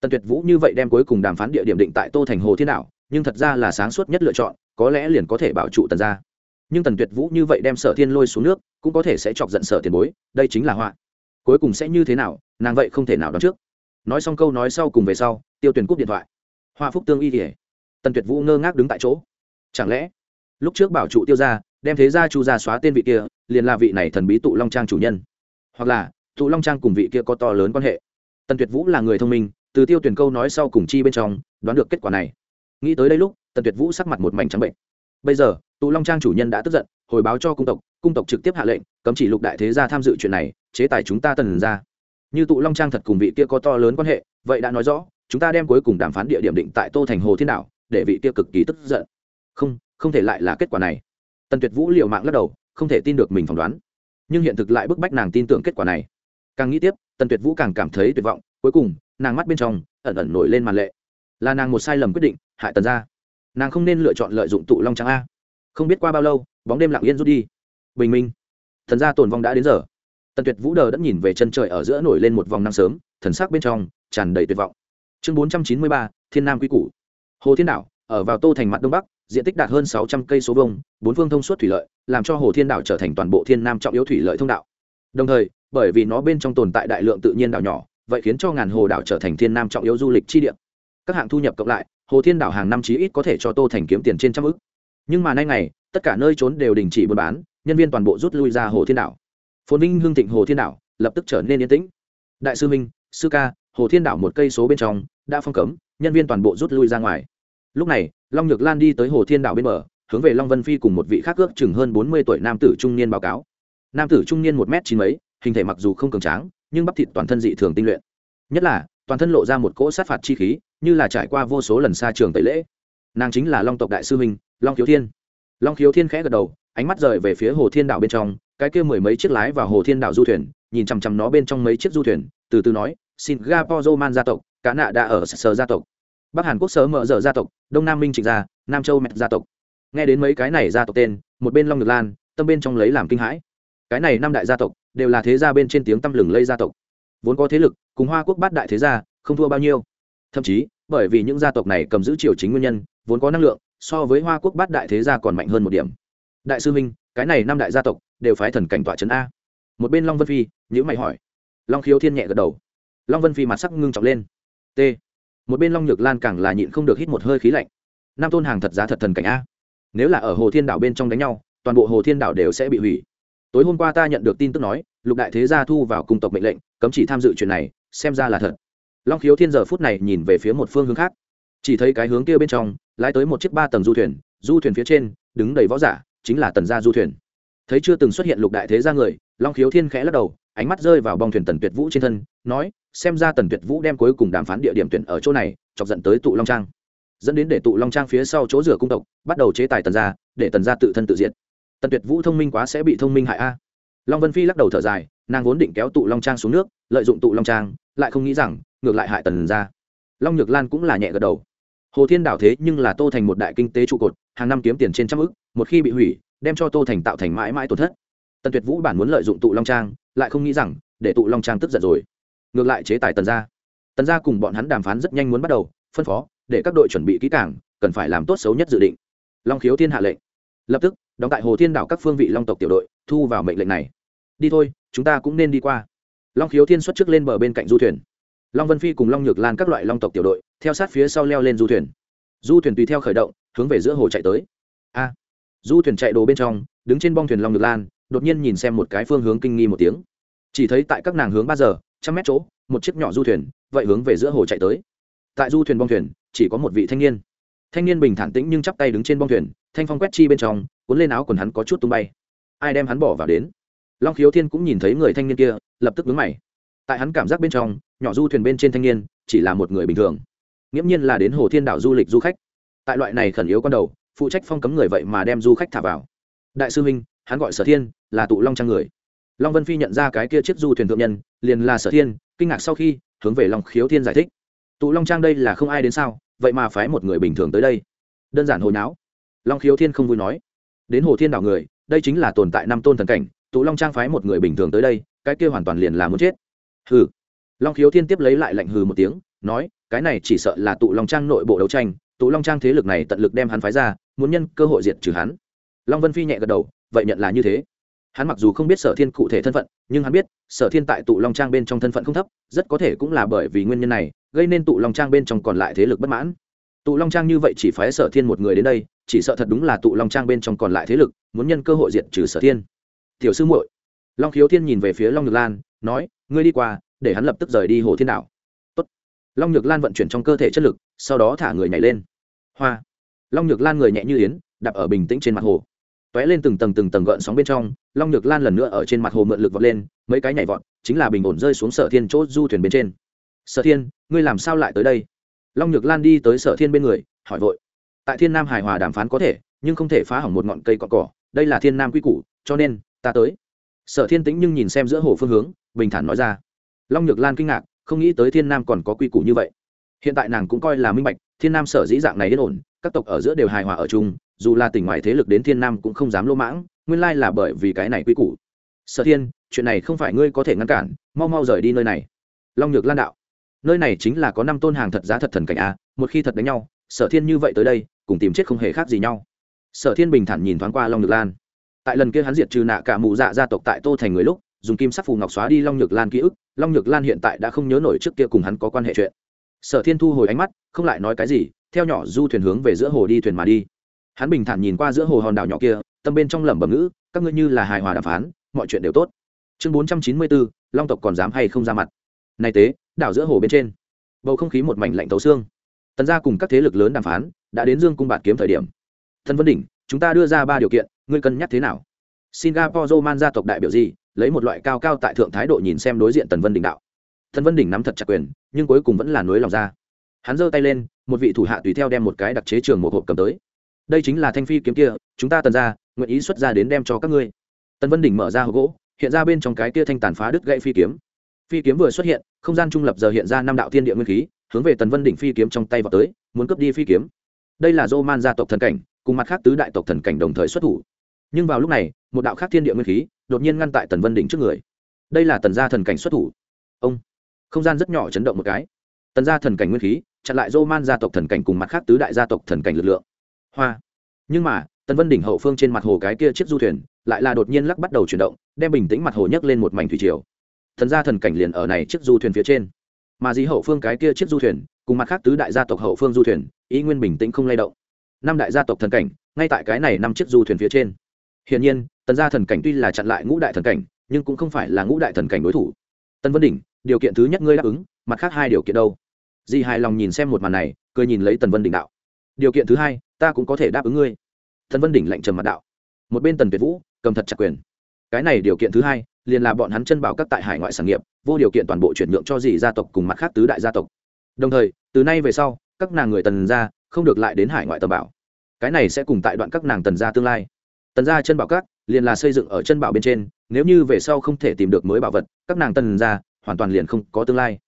Tần tuyệt vũ như vậy đem cuối cùng đàm phán địa điểm định tại tô thành hồ thiên đạo, nhưng thật ra là sáng suốt nhất lựa chọn, có lẽ liền có thể bảo trụ tần ra nhưng tần tuyệt vũ như vậy đem sở thiên lôi xuống nước, cũng có thể sẽ chọc giận sở tiền bối, đây chính là họa. Cuối cùng sẽ như thế nào, nàng vậy không thể nào đoán trước. Nói xong câu nói sau cùng về sau, tiêu tuyển cúp điện thoại. Hoa phúc tương y kể tần tuyệt vũ ngơ ngác đứng tại chỗ. Chẳng lẽ lúc trước bảo trụ tiêu ra đem thế ra chu ra xóa tên vị kia, liền là vị này thần bí tụ long trang chủ nhân. Hoặc là, tụ long trang cùng vị kia có to lớn quan hệ. Tần tuyệt vũ là người thông minh, từ tiêu tuyển câu nói sau cùng chi bên trong, đoán được kết quả này. Nghĩ tới đây lúc, tần tuyệt vũ sắc mặt một mảnh trắng bệnh bây giờ, tụ long trang chủ nhân đã tức giận, hồi báo cho cung tộc cung tộc trực tiếp hạ lệnh, cấm chỉ lục đại thế gia tham dự chuyện này, chế tài chúng ta tần ra như tụ long trang thật cùng vị kia có to lớn quan hệ, vậy đã nói rõ, chúng ta đem cuối cùng đàm phán địa điểm định tại tô thành hồ thiên nào để vị kia cực kỳ tức giận. Không không thể lại là kết quả này. Tần tuyệt vũ liều mạng lắc đầu, không thể tin được mình phỏng đoán. Nhưng hiện thực lại bức bách nàng tin tưởng kết quả này. Càng nghĩ tiếp, tần tuyệt vũ càng cảm thấy tuyệt vọng, cuối cùng, nàng mắt bên trong ẩn ẩn nổi lên màn lệ. Là nàng một sai lầm quyết định, hại tần ra nàng không nên lựa chọn lợi dụng tụ long trắng a. Không biết qua bao lâu, bóng đêm lặng yên rút đi. Bình minh. Thần gia tồn vong đã đến giờ. Tần tuyệt vũ đờ đã nhìn về chân trời ở giữa nổi lên một vòng nắng sớm, thần sắc bên trong tràn đầy tuyệt vọng. Chương bốn trăm chín mươi ba, thiên nam quy củ. Hồ thiên đảo, ở vào tô thành mặt đông bắc diện tích đạt hơn sáu trăm cây số vông bốn phương thông suốt thủy lợi, làm cho hồ thiên đảo trở thành toàn bộ thiên nam trọng yếu thủy lợi thông đạo. Đồng thời, bởi vì nó bên trong tồn tại đại lượng tự nhiên đảo nhỏ, vậy khiến cho ngàn hồ đảo trở thành thiên nam trọng yếu du lịch chi địa. Các hạng thu nhập cộng lại, hồ thiên đảo hàng năm chí ít có thể cho tô thành kiếm tiền trên trăm ức. Nhưng mà nay ngày, tất cả nơi trốn đều đình chỉ buôn bán, nhân viên toàn bộ rút lui ra hồ thiên đảo. Phồn vinh hương thịnh hồ thiên đảo, lập tức trở nên yên tĩnh. Đại sư minh, sư ca, hồ thiên đảo một cây số bên trong, đã phong cấm, nhân viên toàn bộ rút lui ra ngoài. Lúc này long nhược lan đi tới hồ thiên đảo bên bờ, hướng về long vân phi cùng một vị khác ước chừng hơn bốn mươi tuổi nam tử trung niên báo cáo. Nam tử trung niên một m chín mấy, hình thể mặc dù không cường tráng, nhưng bắp thịt toàn thân dị thường tinh luyện. Nhất là, toàn thân lộ ra một cỗ sát phạt chi khí, như là trải qua vô số lần xa trường tẩy lễ. Nàng chính là long tộc đại sư minh long khiếu thiên. Long khiếu thiên khẽ gật đầu, ánh mắt rời về phía hồ thiên đảo bên trong, cái kia mười mấy chiếc lái vào hồ thiên đảo du thuyền, nhìn chằm chằm nó bên trong mấy chiếc du thuyền, từ từ nói, singapore roman gia tộc cá nạ đã ở sở gia tộc bắc hàn quốc sở mở dở gia tộc, đông nam minh trịnh gia, nam châu mẹ gia tộc. Nghe đến mấy cái này gia tộc tên, một bên long ngược lan, tâm bên trong lấy làm kinh hãi. Cái này năm đại gia tộc, đều là thế gia bên trên tiếng tăm lừng lây gia tộc. Vốn có thế lực, cùng hoa quốc bát đại thế gia, không thua bao nhiêu. Thậm chí, bởi vì những gia tộc này cầm giữ triều chính nguyên nhân, vốn có năng lượng, so với hoa quốc bát đại thế gia còn mạnh hơn một điểm. Đại sư minh, cái này năm đại gia tộc, đều phái thần cảnh tọa trấn a. Một bên long vân phi nhữ mày hỏi. Long khiếu thiên nhẹ gật đầu. Long vân phi mặt sắc ngưng trọng lên. T một bên long nhược lan càng là nhịn không được hít một hơi khí lạnh. Nam tôn hàng thật giá thật thần cảnh a. Nếu là ở hồ thiên đảo bên trong đánh nhau, toàn bộ hồ thiên đảo đều sẽ bị hủy. Tối hôm qua ta nhận được tin tức nói, lục đại thế gia thu vào cung tộc mệnh lệnh, cấm chỉ tham dự chuyện này, xem ra là thật. Long khiếu thiên giờ phút này nhìn về phía một phương hướng khác. Chỉ thấy cái hướng kia bên trong, lái tới một chiếc ba tầng du thuyền du thuyền phía trên, đứng đầy võ giả, chính là tần gia du thuyền. Thấy chưa từng xuất hiện lục đại thế gia người, long khiếu thiên khẽ lắc đầu, ánh mắt rơi vào bong thuyền tần tuyệt vũ trên thân, nói xem ra tần tuyệt vũ đem cuối cùng đàm phán địa điểm tuyển ở chỗ này, chọc dẫn tới tụ long trang. Dẫn đến để tụ long trang phía sau chỗ rửa cung tộc, bắt đầu chế tài tần gia, để tần gia tự thân tự diệt. Tần tuyệt vũ thông minh quá sẽ bị thông minh hại a. Long vân phi lắc đầu thở dài, nàng vốn định kéo tụ long trang xuống nước, lợi dụng tụ long trang, lại không nghĩ rằng, ngược lại hại tần gia. Long nhược lan cũng là nhẹ gật đầu. Hồ thiên đảo thế nhưng là tô thành một đại kinh tế trụ cột, hàng năm kiếm tiền trên trăm ức, một khi bị hủy, đem cho tô thành tạo thành mãi mãi tổn thất. Tần tuyệt vũ bản muốn lợi dụng tụ long trang, lại không nghĩ rằng, để tụ long trang tức giận rồi ngược lại chế tài tần gia. Tần gia cùng bọn hắn đàm phán rất nhanh muốn bắt đầu, phân phó, để các đội chuẩn bị kỹ cảng cần phải làm tốt xấu nhất dự định. Long khiếu thiên hạ lệnh. Lập tức, đóng tại hồ thiên đảo các phương vị long tộc tiểu đội, thu vào mệnh lệnh này. Đi thôi, chúng ta cũng nên đi qua. Long khiếu thiên xuất trước lên bờ bên cạnh du thuyền. Long vân phi cùng long nhược lan các loại long tộc tiểu đội, theo sát phía sau leo lên du thuyền. Du thuyền tùy theo khởi động, hướng về giữa hồ chạy tới. A! Du thuyền chạy đồ bên trong, đứng trên bong thuyền long nhược lan, đột nhiên nhìn xem một cái phương hướng kinh nghi một tiếng. Chỉ thấy tại các nàng hướng ba giờ trăm mét chỗ, một chiếc nhỏ du thuyền, vậy hướng về giữa hồ chạy tới. Tại du thuyền bong thuyền, chỉ có một vị thanh niên. Thanh niên bình thản tĩnh nhưng chắp tay đứng trên bong thuyền, thanh phong quét chi bên trong, cuốn lên áo quần hắn có chút tung bay. Ai đem hắn bỏ vào đến? Long khiếu thiên cũng nhìn thấy người thanh niên kia, lập tức vướng mày. Tại hắn cảm giác bên trong, nhỏ du thuyền bên trên thanh niên chỉ là một người bình thường. Nghiễm nhiên là đến hồ thiên đảo du lịch du khách. Tại loại này khẩn yếu con đầu, phụ trách phong cấm người vậy mà đem du khách thả vào. Đại sư huynh hắn gọi sở thiên, là tụ long trang người long vân phi nhận ra cái kia chiếc du thuyền thượng nhân, liền là sở thiên, kinh ngạc sau khi hướng về long khiếu thiên giải thích. Tụ long trang đây là không ai đến sao, vậy mà phái một người bình thường tới đây. Đơn giản hồi não long khiếu thiên không vui nói. Đến hồ thiên đảo người, đây chính là tồn tại năm tôn thần cảnh, tụ long trang phái một người bình thường tới đây, cái kia hoàn toàn liền là muốn chết. Hừ. Long khiếu thiên tiếp lấy lại lạnh hừ một tiếng, nói, cái này chỉ sợ là tụ long trang nội bộ đấu tranh, tụ long trang thế lực này tận lực đem hắn phái ra, muốn nhân cơ hội diệt trừ hắn. Long vân phi nhẹ gật đầu, vậy nhận là như thế hắn mặc dù không biết sở thiên cụ thể thân phận, nhưng hắn biết, sở thiên tại tụ long trang bên trong thân phận không thấp, rất có thể cũng là bởi vì nguyên nhân này, gây nên tụ long trang bên trong còn lại thế lực bất mãn. Tụ long trang như vậy chỉ phái sở thiên một người đến đây, chỉ sợ thật đúng là tụ long trang bên trong còn lại thế lực, muốn nhân cơ hội diệt trừ sở thiên. Tiểu sư muội, long khiếu thiên nhìn về phía long nhược lan, nói, ngươi đi qua, để hắn lập tức rời đi hồ thiên đảo Tốt. long nhược lan vận chuyển trong cơ thể chất lực, sau đó thả người nhảy lên. Hoa. Long nhược lan người nhẹ như yến, đạp ở bình tĩnh trên mặt hồ tóe lên từng tầng từng tầng gợn sóng bên trong, long nhược lan lần nữa ở trên mặt hồ mượn lực vọt lên, mấy cái nhảy vọt, chính là bình ổn rơi xuống sở thiên chỗ du thuyền bên trên. Sở thiên, ngươi làm sao lại tới đây? Long nhược lan đi tới sở thiên bên người, hỏi vội. Tại thiên nam hài hòa đàm phán có thể, nhưng không thể phá hỏng một ngọn cây cọ cỏ, đây là thiên nam quy củ, cho nên ta tới. Sở thiên tĩnh nhưng nhìn xem giữa hồ phương hướng, bình thản nói ra. Long nhược lan kinh ngạc, không nghĩ tới thiên nam còn có quy củ như vậy. Hiện tại nàng cũng coi là minh bạch, thiên nam sở dĩ dạng này yên ổn các tộc ở giữa đều hài hòa ở chung, dù là tỉnh ngoài thế lực đến thiên nam cũng không dám lỗ mãng, nguyên lai là bởi vì cái này quy củ. Sở thiên, chuyện này không phải ngươi có thể ngăn cản, mau mau rời đi nơi này. Long nhược lan đạo. Nơi này chính là có năm tôn hàng thật giá thật thần cảnh a, một khi thật đánh nhau, sở thiên như vậy tới đây, cùng tìm chết không hề khác gì nhau. Sở thiên bình thản nhìn thoáng qua long nhược lan. Tại lần kia hắn diệt trừ nạ cả mụ dạ gia tộc tại tô thành người lúc, dùng kim sắc phù ngọc xóa đi long nhược lan ký ức, long nhược lan hiện tại đã không nhớ nổi trước kia cùng hắn có quan hệ chuyện. Sở thiên thu hồi ánh mắt, không lại nói cái gì theo nhỏ du thuyền hướng về giữa hồ đi thuyền mà đi. Hắn bình thản nhìn qua giữa hồ hòn đảo nhỏ kia, tâm bên trong lẩm bẩm ngữ, các ngươi như là hài hòa đàm phán, mọi chuyện đều tốt. Chương bốn trăm chín mươi bốn, long tộc còn dám hay không ra mặt? Nay tế, đảo giữa hồ bên trên, bầu không khí một mảnh lạnh tấu xương. Tần gia cùng các thế lực lớn đàm phán, đã đến dương cung bạt kiếm thời điểm. Thân vân đỉnh, chúng ta đưa ra ba điều kiện, ngươi cân nhắc thế nào? Singapore roman gia tộc đại biểu gì? Lấy một loại cao cao tại thượng thái độ nhìn xem đối diện tần vân đỉnh đạo. Tần vân đỉnh nắm thật chặt quyền, nhưng cuối cùng vẫn là nối lòng ra. Hắn giơ tay lên một vị thủ hạ tùy theo đem một cái đặc chế trường một hộp cầm tới. Đây chính là thanh phi kiếm kia, chúng ta tần ra nguyện ý xuất ra đến đem cho các ngươi. Tần vân đỉnh mở ra hộp gỗ, hiện ra bên trong cái kia thanh tàn phá đứt gãy phi kiếm. Phi kiếm vừa xuất hiện, không gian trung lập giờ hiện ra năm đạo thiên địa nguyên khí, hướng về tần vân đỉnh phi kiếm trong tay vào tới, muốn cướp đi phi kiếm. Đây là dô man gia tộc thần cảnh, cùng mặt khác tứ đại tộc thần cảnh đồng thời xuất thủ. Nhưng vào lúc này, một đạo khác thiên địa nguyên khí đột nhiên ngăn tại tần vân đỉnh trước người. Đây là tần gia thần cảnh xuất thủ. Ông. Không gian rất nhỏ chấn động một cái tần gia thần cảnh nguyên khí, chặn lại dô man gia tộc thần cảnh cùng mặt khác tứ đại gia tộc thần cảnh lực lượng. Hoa. Nhưng mà, tần vân đỉnh hậu phương trên mặt hồ cái kia chiếc du thuyền, lại là đột nhiên lắc bắt đầu chuyển động, đem bình tĩnh mặt hồ nhấc lên một mảnh thủy triều. Thần gia thần cảnh liền ở này chiếc du thuyền phía trên. Mà dí hậu phương cái kia chiếc du thuyền, cùng mặt khác tứ đại gia tộc hậu phương du thuyền, ý nguyên bình tĩnh không lay động. Năm đại gia tộc thần cảnh, ngay tại cái này năm chiếc du thuyền phía trên. Hiển nhiên, tần gia thần cảnh tuy là chặn lại ngũ đại thần cảnh, nhưng cũng không phải là ngũ đại thần cảnh đối thủ. Tân vân đỉnh, điều kiện thứ nhất ngươi đáp ứng, mặt khác hai điều kiện đâu? Di hài lòng nhìn xem một màn này, cười nhìn lấy tần vân đỉnh đạo. Điều kiện thứ hai, ta cũng có thể đáp ứng ngươi. Tần vân đỉnh lạnh trầm mặt đạo. Một bên tần việt vũ, cầm thật chặt quyền. Cái này điều kiện thứ hai, liền là bọn hắn chân bảo các tại hải ngoại sản nghiệp, vô điều kiện toàn bộ chuyển nhượng cho dì gia tộc cùng mặt khác tứ đại gia tộc. Đồng thời, từ nay về sau, các nàng người tần gia không được lại đến hải ngoại tầm bảo. Cái này sẽ cùng tại đoạn các nàng tần gia tương lai. Tần gia chân bảo các, liền là xây dựng ở chân bảo bên trên, nếu như về sau không thể tìm được mới bảo vật, các nàng tần gia hoàn toàn liền không có tương lai.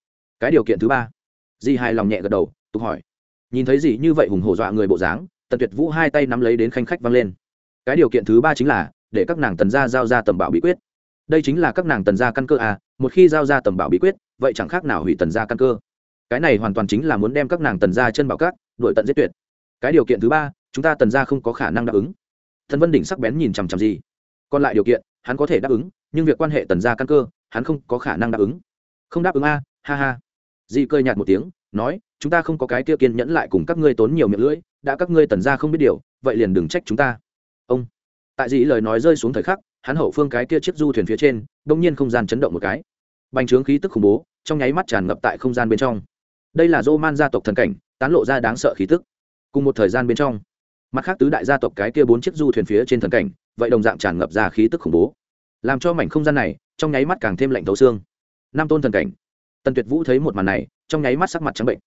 Cái điều kiện thứ ba di hài lòng nhẹ gật đầu, tục hỏi. Nhìn thấy gì như vậy hùng hổ dọa người bộ dáng, tần tuyệt vũ hai tay nắm lấy đến khanh khách văng lên. Cái điều kiện thứ ba chính là, để các nàng tần gia giao ra tầm bảo bí quyết. Đây chính là các nàng tần gia căn cơ à một khi giao ra tầm bảo bí quyết, vậy chẳng khác nào hủy tần gia căn cơ. Cái này hoàn toàn chính là muốn đem các nàng tần gia chân bảo các đội tận giết tuyệt. Cái điều kiện thứ ba, chúng ta tần gia không có khả năng đáp ứng. Thần vân đỉnh sắc bén nhìn chằm chằm gì. Còn lại điều kiện, hắn có thể đáp ứng, nhưng việc quan hệ tần gia căn cơ, hắn không có khả năng đáp ứng. Không đáp ứng a, ha ha di cơi nhạt một tiếng, nói, chúng ta không có cái kia kiên nhẫn lại cùng các ngươi tốn nhiều miệng lưỡi, đã các ngươi tần gia không biết điều, vậy liền đừng trách chúng ta. Ông. Tại dĩ lời nói rơi xuống thời khắc, hắn hậu phương cái kia chiếc du thuyền phía trên, đông nhiên không gian chấn động một cái. Bành trướng khí tức khủng bố, trong nháy mắt tràn ngập tại không gian bên trong. Đây là dô man gia tộc thần cảnh, tán lộ ra đáng sợ khí tức. Cùng một thời gian bên trong, mặt khác tứ đại gia tộc cái kia bốn chiếc du thuyền phía trên thần cảnh, vậy đồng dạng tràn ngập ra khí tức khủng bố. Làm cho mảnh không gian này, trong nháy mắt càng thêm lạnh thấu xương. Năm tôn thần cảnh tần tuyệt vũ thấy một màn này, trong nháy mắt sắc mặt trắng bệnh.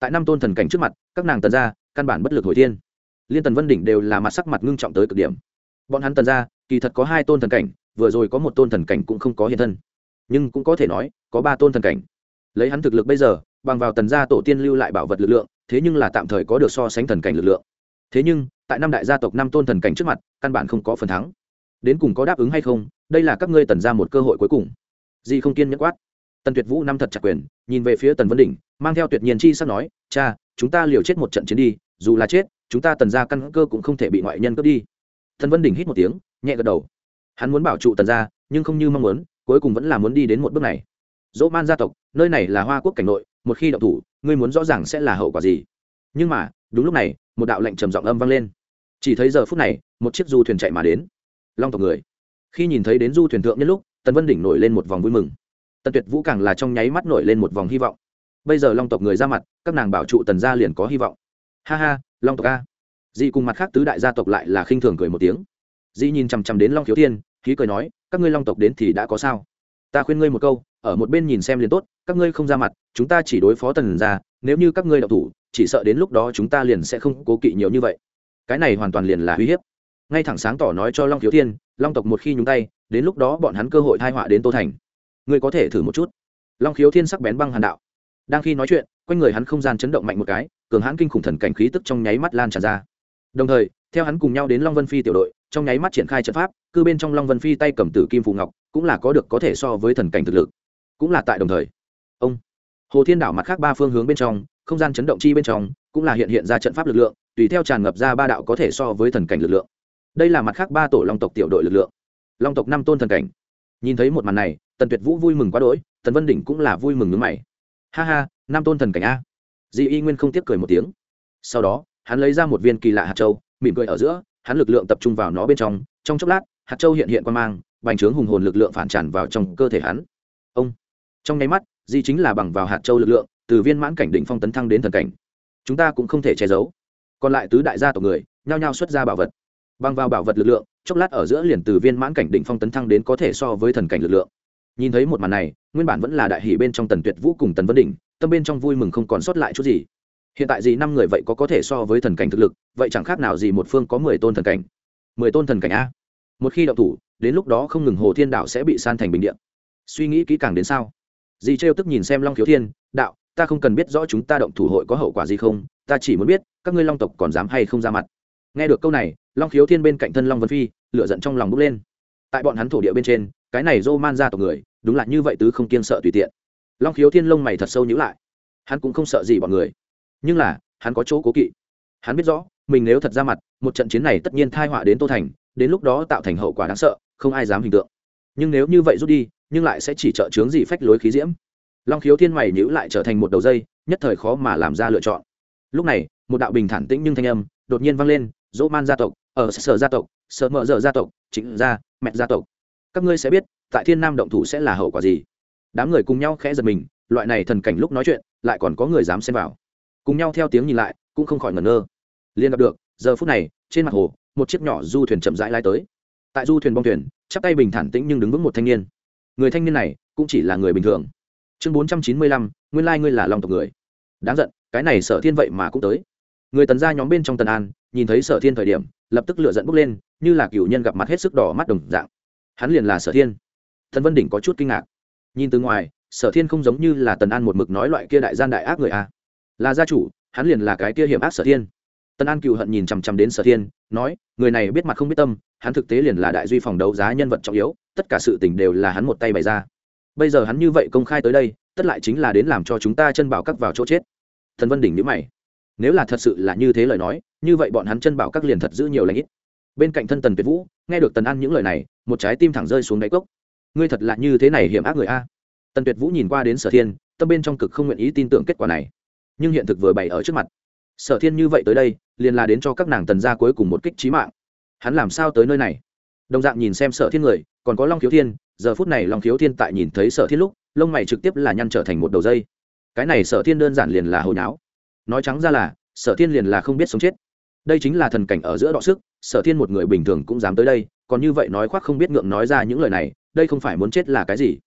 Tại năm tôn thần cảnh trước mặt, các nàng tần gia căn bản bất lực hồi thiên. Liên tần vân đỉnh đều là mặt sắc mặt ngưng trọng tới cực điểm. Bọn hắn tần gia, kỳ thật có hai tôn thần cảnh, vừa rồi có một tôn thần cảnh cũng không có hiện thân. Nhưng cũng có thể nói, có ba tôn thần cảnh. Lấy hắn thực lực bây giờ, bằng vào tần gia tổ tiên lưu lại bảo vật lực lượng, thế nhưng là tạm thời có được so sánh thần cảnh lực lượng. Thế nhưng, tại năm đại gia tộc năm tôn thần cảnh trước mặt, căn bản không có phần thắng. Đến cùng có đáp ứng hay không, đây là các ngươi tần ra một cơ hội cuối cùng. Di không kiên nhẫn quát tần tuyệt vũ năm thật chặt quyền, nhìn về phía tần vân đỉnh, mang theo tuyệt nhiên chi sắp nói, cha, chúng ta liều chết một trận chiến đi, dù là chết, chúng ta tần ra căn cơ cũng không thể bị ngoại nhân cướp đi. Tần vân đỉnh hít một tiếng, nhẹ gật đầu. Hắn muốn bảo trụ tần ra nhưng không như mong muốn, cuối cùng vẫn là muốn đi đến một bước này. Dỗ man gia tộc, nơi này là hoa quốc cảnh nội, một khi động thủ, ngươi muốn rõ ràng sẽ là hậu quả gì. Nhưng mà, đúng lúc này, một đạo lệnh trầm giọng âm vang lên. Chỉ thấy giờ phút này, một chiếc du thuyền chạy mà đến. Long tộc người. Khi nhìn thấy đến du thuyền thượng nhân lúc, tần vân đỉnh nổi lên một vòng vui mừng tần tuyệt vũ càng là trong nháy mắt nổi lên một vòng hy vọng. Bây giờ long tộc người ra mặt, các nàng bảo trụ tần gia liền có hy vọng. Ha ha, long tộc a. Dị cùng mặt khác tứ đại gia tộc lại là khinh thường cười một tiếng. Dị nhìn chằm chằm đến long thiếu thiên khí cười nói, các ngươi long tộc đến thì đã có sao? Ta khuyên ngươi một câu, ở một bên nhìn xem liền tốt, các ngươi không ra mặt, chúng ta chỉ đối phó tần gia, nếu như các ngươi đậu thủ, chỉ sợ đến lúc đó chúng ta liền sẽ không cố kỵ nhiều như vậy. Cái này hoàn toàn liền là uy hiếp. Ngay thẳng sáng tỏ nói cho long thiếu thiên long tộc một khi nhúng tay, đến lúc đó bọn hắn cơ hội thai họa đến tô thành ngươi có thể thử một chút. Long khiếu thiên sắc bén băng hàn đạo. Đang khi nói chuyện, quanh người hắn không gian chấn động mạnh một cái, cường hãn kinh khủng thần cảnh khí tức trong nháy mắt lan tràn ra. Đồng thời, theo hắn cùng nhau đến long vân phi tiểu đội, trong nháy mắt triển khai trận pháp, cư bên trong long vân phi tay cầm tử kim phù ngọc, cũng là có được có thể so với thần cảnh thực lực. Cũng là tại đồng thời, ông hồ thiên đảo mặt khác ba phương hướng bên trong, không gian chấn động chi bên trong, cũng là hiện hiện ra trận pháp lực lượng, tùy theo tràn ngập ra ba đạo có thể so với thần cảnh lực lượng. Đây là mặt khác ba tổ long tộc tiểu đội lực lượng. Long tộc năm tôn thần cảnh. Nhìn thấy một màn này tần tuyệt vũ vui mừng quá đỗi, tần vân đỉnh cũng là vui mừng ngứng mày. Ha ha, nam tôn thần cảnh a. Di y nguyên không tiếp cười một tiếng. Sau đó, hắn lấy ra một viên kỳ lạ hạt châu, mỉm cười ở giữa, hắn lực lượng tập trung vào nó bên trong trong chốc lát, hạt châu hiện hiện qua mang, bành trướng hùng hồn lực lượng phản tràn vào trong cơ thể hắn. Ông. Trong nháy mắt, di chính là bằng vào hạt châu lực lượng, từ viên mãn cảnh đỉnh phong tấn thăng đến thần cảnh. Chúng ta cũng không thể che giấu. Còn lại tứ đại gia tộc người, nhao nhao xuất ra bảo vật. Bằng vào bảo vật lực lượng, chốc lát ở giữa liền từ viên mãn cảnh đỉnh phong tấn thăng đến có thể so với thần cảnh lực lượng nhìn thấy một màn này, nguyên bản vẫn là đại hỷ bên trong tần tuyệt vũ cùng tần vân đỉnh, tâm bên trong vui mừng không còn sót lại chút gì. Hiện tại gì năm người vậy có có thể so với thần cảnh thực lực, vậy chẳng khác nào gì một phương có mười tôn thần cảnh. Mười tôn thần cảnh a? Một khi động thủ, đến lúc đó không ngừng hồ thiên đạo sẽ bị san thành bình điện suy nghĩ kỹ càng đến sao? Dì trêu tức nhìn xem long thiếu thiên, đạo, ta không cần biết rõ chúng ta động thủ hội có hậu quả gì không, ta chỉ muốn biết, các ngươi long tộc còn dám hay không ra mặt. Nghe được câu này, long khiếu thiên bên cạnh thân long vân phi lựa giận trong lòng bốc lên. Tại bọn hắn thổ địa bên trên, cái này dô man ra tộc người đúng là như vậy tứ không kiên sợ tùy tiện. Long khiếu thiên lông mày thật sâu nhữ lại. Hắn cũng không sợ gì bọn người. Nhưng là, hắn có chỗ cố kỵ. Hắn biết rõ, mình nếu thật ra mặt, một trận chiến này tất nhiên thai họa đến tô thành, đến lúc đó tạo thành hậu quả đáng sợ, không ai dám hình tượng. Nhưng nếu như vậy rút đi, nhưng lại sẽ chỉ trợ chướng gì phách lối khí diễm. Long khiếu thiên mày nhữ lại trở thành một đầu dây, nhất thời khó mà làm ra lựa chọn. Lúc này, một đạo bình thản tĩnh nhưng thanh âm đột nhiên vang lên, dỗ man gia tộc ở sở gia tộc, sở mợ dở gia tộc chính gia, mẹ gia tộc các ngươi sẽ biết, tại thiên nam động thủ sẽ là hậu quả gì. Đám người cùng nhau khẽ giật mình, loại này thần cảnh lúc nói chuyện, lại còn có người dám xem vào. Cùng nhau theo tiếng nhìn lại, cũng không khỏi ngẩn ngơ. Liên gặp được, giờ phút này, trên mặt hồ, một chiếc nhỏ du thuyền chậm rãi lai tới. Tại du thuyền bong thuyền, chắp tay bình thản tĩnh nhưng đứng vững một thanh niên. Người thanh niên này, cũng chỉ là người bình thường. Chương bốn trăm chín mươi lăm, nguyên lai ngươi là lòng tộc người. Đáng giận, cái này sở thiên vậy mà cũng tới. Người tần ra nhóm bên trong tần an, nhìn thấy sở thiên thời điểm, lập tức lựa dẫn bốc lên, như là cựu nhân gặp mặt hết sức đỏ mắt đồng dạng hắn liền là sở thiên. Thần vân đỉnh có chút kinh ngạc. Nhìn từ ngoài, sở thiên không giống như là tần an một mực nói loại kia đại gian đại ác người a. Là gia chủ, hắn liền là cái kia hiểm ác sở thiên. Tần an cựu hận nhìn chằm chằm đến sở thiên, nói, người này biết mặt không biết tâm, hắn thực tế liền là đại duy phòng đấu giá nhân vật trọng yếu, tất cả sự tình đều là hắn một tay bày ra. Bây giờ hắn như vậy công khai tới đây, tất lại chính là đến làm cho chúng ta chân bảo cắt vào chỗ chết. Thần vân đỉnh nhữ mày. Nếu là thật sự là như thế lời nói, như vậy bọn hắn chân bảo các liền thật giữ nhiều lãnh ít. Bên cạnh thân tần tuyệt vũ nghe được tần ăn những lời này, một trái tim thẳng rơi xuống đáy cốc. Ngươi thật là như thế này hiểm ác người a. Tần tuyệt vũ nhìn qua đến sở thiên, tâm bên trong cực không nguyện ý tin tưởng kết quả này. Nhưng hiện thực vừa bày ở trước mặt. Sở thiên như vậy tới đây, liền là đến cho các nàng tần gia cuối cùng một kích trí mạng. Hắn làm sao tới nơi này? Đồng dạng nhìn xem sở thiên người, còn có long khiếu thiên, giờ phút này long khiếu thiên tại nhìn thấy sở thiên lúc, lông mày trực tiếp là nhăn trở thành một đầu dây. Cái này sở thiên đơn giản liền là hồi náo nói trắng ra là, sở thiên liền là không biết sống chết đây chính là thần cảnh ở giữa đọ sức, sở thiên một người bình thường cũng dám tới đây, còn như vậy nói khoác không biết ngượng nói ra những lời này, đây không phải muốn chết là cái gì?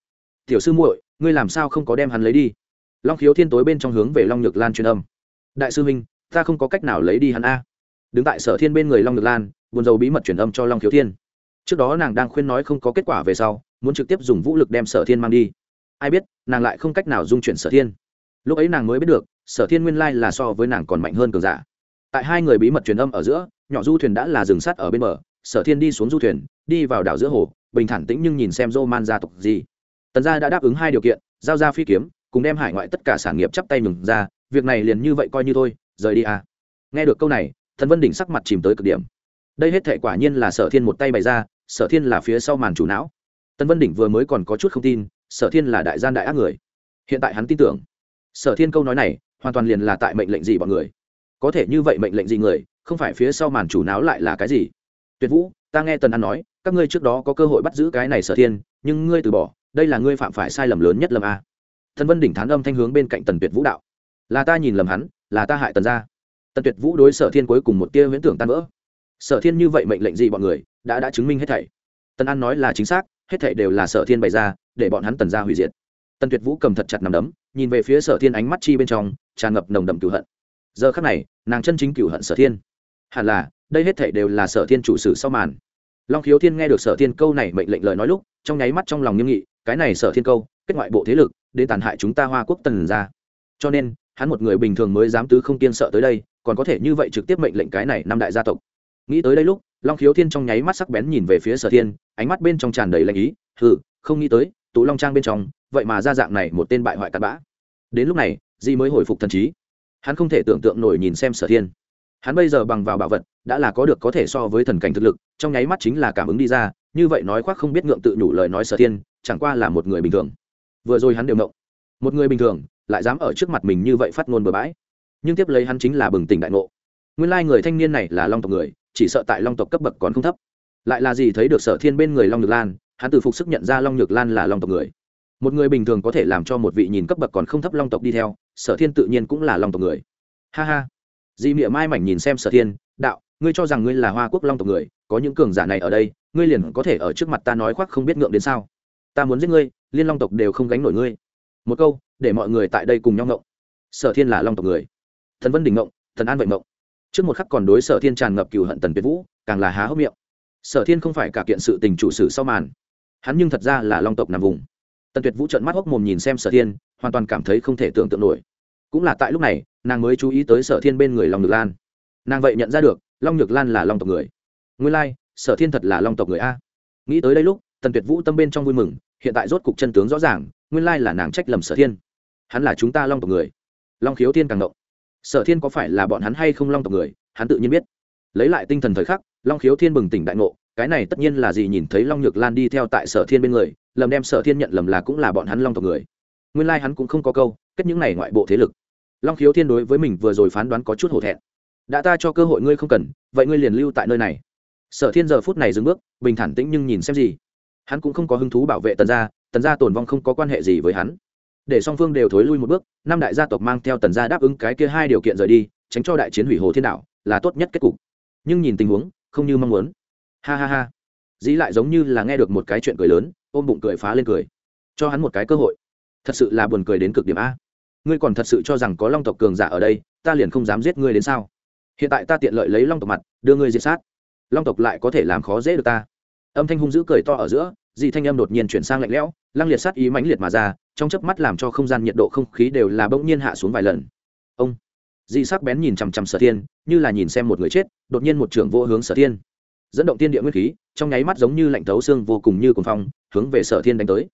Tiểu sư muội, ngươi làm sao không có đem hắn lấy đi? Long khiếu thiên tối bên trong hướng về long nhược lan truyền âm. Đại sư huynh, ta không có cách nào lấy đi hắn a. Đứng tại sở thiên bên người long nhược lan, buồn dầu bí mật truyền âm cho long khiếu thiên. Trước đó nàng đang khuyên nói không có kết quả về sau, muốn trực tiếp dùng vũ lực đem sở thiên mang đi. Ai biết, nàng lại không cách nào dung chuyển sở thiên. Lúc ấy nàng mới biết được, sở thiên nguyên lai là so với nàng còn mạnh hơn cường giả tại hai người bí mật truyền âm ở giữa, nhỏ du thuyền đã là dừng sắt ở bên bờ, sở thiên đi xuống du thuyền, đi vào đảo giữa hồ, bình thản tĩnh nhưng nhìn xem dô man gia tộc gì. Tần gia đã đáp ứng hai điều kiện, giao ra phi kiếm, cùng đem hải ngoại tất cả sản nghiệp chắp tay nhường ra, việc này liền như vậy coi như thôi, rời đi à. Nghe được câu này, thần vân đỉnh sắc mặt chìm tới cực điểm. Đây hết thể quả nhiên là sở thiên một tay bày ra, sở thiên là phía sau màn chủ não. Tần vân đỉnh vừa mới còn có chút không tin, sở thiên là đại gian đại ác người. Hiện tại hắn tin tưởng. Sở thiên câu nói này, hoàn toàn liền là tại mệnh lệnh gì bọn người có thể như vậy mệnh lệnh gì người, không phải phía sau màn chủ náo lại là cái gì? Tuyệt vũ, ta nghe tần an nói, các ngươi trước đó có cơ hội bắt giữ cái này sở thiên, nhưng ngươi từ bỏ, đây là ngươi phạm phải sai lầm lớn nhất lầm a. Thần vân đỉnh thán âm thanh hướng bên cạnh tần tuyệt vũ đạo. Là ta nhìn lầm hắn, là ta hại tần gia. Tần tuyệt vũ đối sở thiên cuối cùng một tia huyễn tưởng tan vỡ. Sở thiên như vậy mệnh lệnh gì bọn người, đã đã chứng minh hết thảy. Tần an nói là chính xác, hết thảy đều là sở thiên bày ra, để bọn hắn tần gia hủy diệt. Tần tuyệt vũ cầm thật chặt nằm đấm, nhìn về phía sở thiên ánh mắt chi bên trong, tràn ngập nồng đậm cửu hận giờ khắc này, nàng chân chính cửu hận sở thiên. Hẳn là, đây hết thảy đều là sở thiên chủ sử sau màn. Long khiếu thiên nghe được sở thiên câu này mệnh lệnh lời nói lúc, trong nháy mắt trong lòng nghiêm nghị, cái này sở thiên câu, kết ngoại bộ thế lực, đến tàn hại chúng ta hoa quốc tần ra cho nên, hắn một người bình thường mới dám tứ không kiên sợ tới đây, còn có thể như vậy trực tiếp mệnh lệnh cái này năm đại gia tộc. Nghĩ tới đây lúc, long khiếu thiên trong nháy mắt sắc bén nhìn về phía sở thiên, ánh mắt bên trong tràn đầy lạnh ý, hừ, không nghĩ tới, tụ long trang bên trong, vậy mà ra dạng này một tên bại hoại cặn bã. Đến lúc này, di mới hồi phục thần trí hắn không thể tưởng tượng nổi nhìn xem sở thiên. Hắn bây giờ bằng vào bảo vật, đã là có được có thể so với thần cảnh thực lực, trong nháy mắt chính là cảm ứng đi ra, như vậy nói khoác không biết ngượng tự nhủ lời nói sở thiên, chẳng qua là một người bình thường. Vừa rồi hắn đều mộng một người bình thường, lại dám ở trước mặt mình như vậy phát ngôn bừa bãi. Nhưng tiếp lấy hắn chính là bừng tỉnh đại ngộ. Nguyên lai người thanh niên này là long tộc người, chỉ sợ tại long tộc cấp bậc còn không thấp. Lại là gì thấy được sở thiên bên người long nhược lan, hắn từ phục sức nhận ra long nhược lan là long tộc người. Một người bình thường có thể làm cho một vị nhìn cấp bậc còn không thấp long tộc đi theo sở thiên tự nhiên cũng là long tộc người. Ha ha. Di mịa mai mảnh nhìn xem sở thiên, đạo, ngươi cho rằng ngươi là hoa quốc long tộc người, có những cường giả này ở đây, ngươi liền có thể ở trước mặt ta nói khoác không biết ngượng đến sao? Ta muốn giết ngươi, liên long tộc đều không gánh nổi ngươi. Một câu, để mọi người tại đây cùng nhau ngộng. Sở thiên là long tộc người. Thần vân đình ngộng, thần an vậy ngộng. Trước một khắc còn đối sở thiên tràn ngập cừu hận tần tuyệt vũ, càng là há hốc miệng. Sở thiên không phải cả kiện sự tình chủ sử sau màn. Hắn nhưng thật ra là long tộc nằm vùng. Tần tuyệt vũ trợn mắt hốc mồm nhìn xem sở thiên hoàn toàn cảm thấy không thể tưởng tượng nổi. Cũng là tại lúc này nàng mới chú ý tới sở thiên bên người long nhược lan. Nàng vậy nhận ra được long nhược lan là long tộc người. Nguyên lai、like, sở thiên thật là long tộc người a. Nghĩ tới đây lúc tần tuyệt vũ tâm bên trong vui mừng hiện tại rốt cục chân tướng rõ ràng nguyên lai là nàng trách lầm sở thiên. Hắn là chúng ta long tộc người. Long khiếu thiên càng động. Sở thiên có phải là bọn hắn hay không long tộc người hắn tự nhiên biết. Lấy lại tinh thần thời khắc long khiếu thiên bừng tỉnh đại ngộ cái này tất nhiên là gì nhìn thấy long nhược lan đi theo tại sở thiên bên người lầm đem sở thiên nhận lầm là cũng là bọn hắn long tộc người nguyên lai、like、hắn cũng không có câu, kết những này ngoại bộ thế lực. Long khiếu thiên đối với mình vừa rồi phán đoán có chút hổ thẹn. Đã ta cho cơ hội ngươi không cần, vậy ngươi liền lưu tại nơi này. Sở thiên giờ phút này dừng bước, bình thản tĩnh nhưng nhìn xem gì. Hắn cũng không có hứng thú bảo vệ tần gia tần gia tồn vong không có quan hệ gì với hắn. Để song phương đều thối lui một bước, năm đại gia tộc mang theo tần gia đáp ứng cái kia hai điều kiện rời đi, tránh cho đại chiến hủy hồ thiên đạo, là tốt nhất kết cục. Nhưng nhìn tình huống, không như mong muốn. Ha ha ha. Dĩ lại giống như là nghe được một cái chuyện cười lớn, ôm bụng cười phá lên cười. Cho hắn một cái cơ hội thật sự là buồn cười đến cực điểm a. Ngươi còn thật sự cho rằng có long tộc cường giả ở đây, ta liền không dám giết ngươi đến sao? Hiện tại ta tiện lợi lấy long tộc mặt, đưa ngươi diệt sát. Long tộc lại có thể làm khó dễ được ta. Âm thanh hung dữ cười to ở giữa dì thanh âm đột nhiên chuyển sang lạnh lẽo, lăng liệt sát ý mãnh liệt mà ra, trong chớp mắt làm cho không gian nhiệt độ không khí đều là bỗng nhiên hạ xuống vài lần. Ông dì sắc bén nhìn chằm chằm sở thiên, như là nhìn xem một người chết, đột nhiên một trưởng vô hướng sở thiên. Dẫn động tiên địa nguyên khí, trong nháy mắt giống như lạnh thấu xương vô cùng như cồn phong, hướng về sở thiên đánh tới.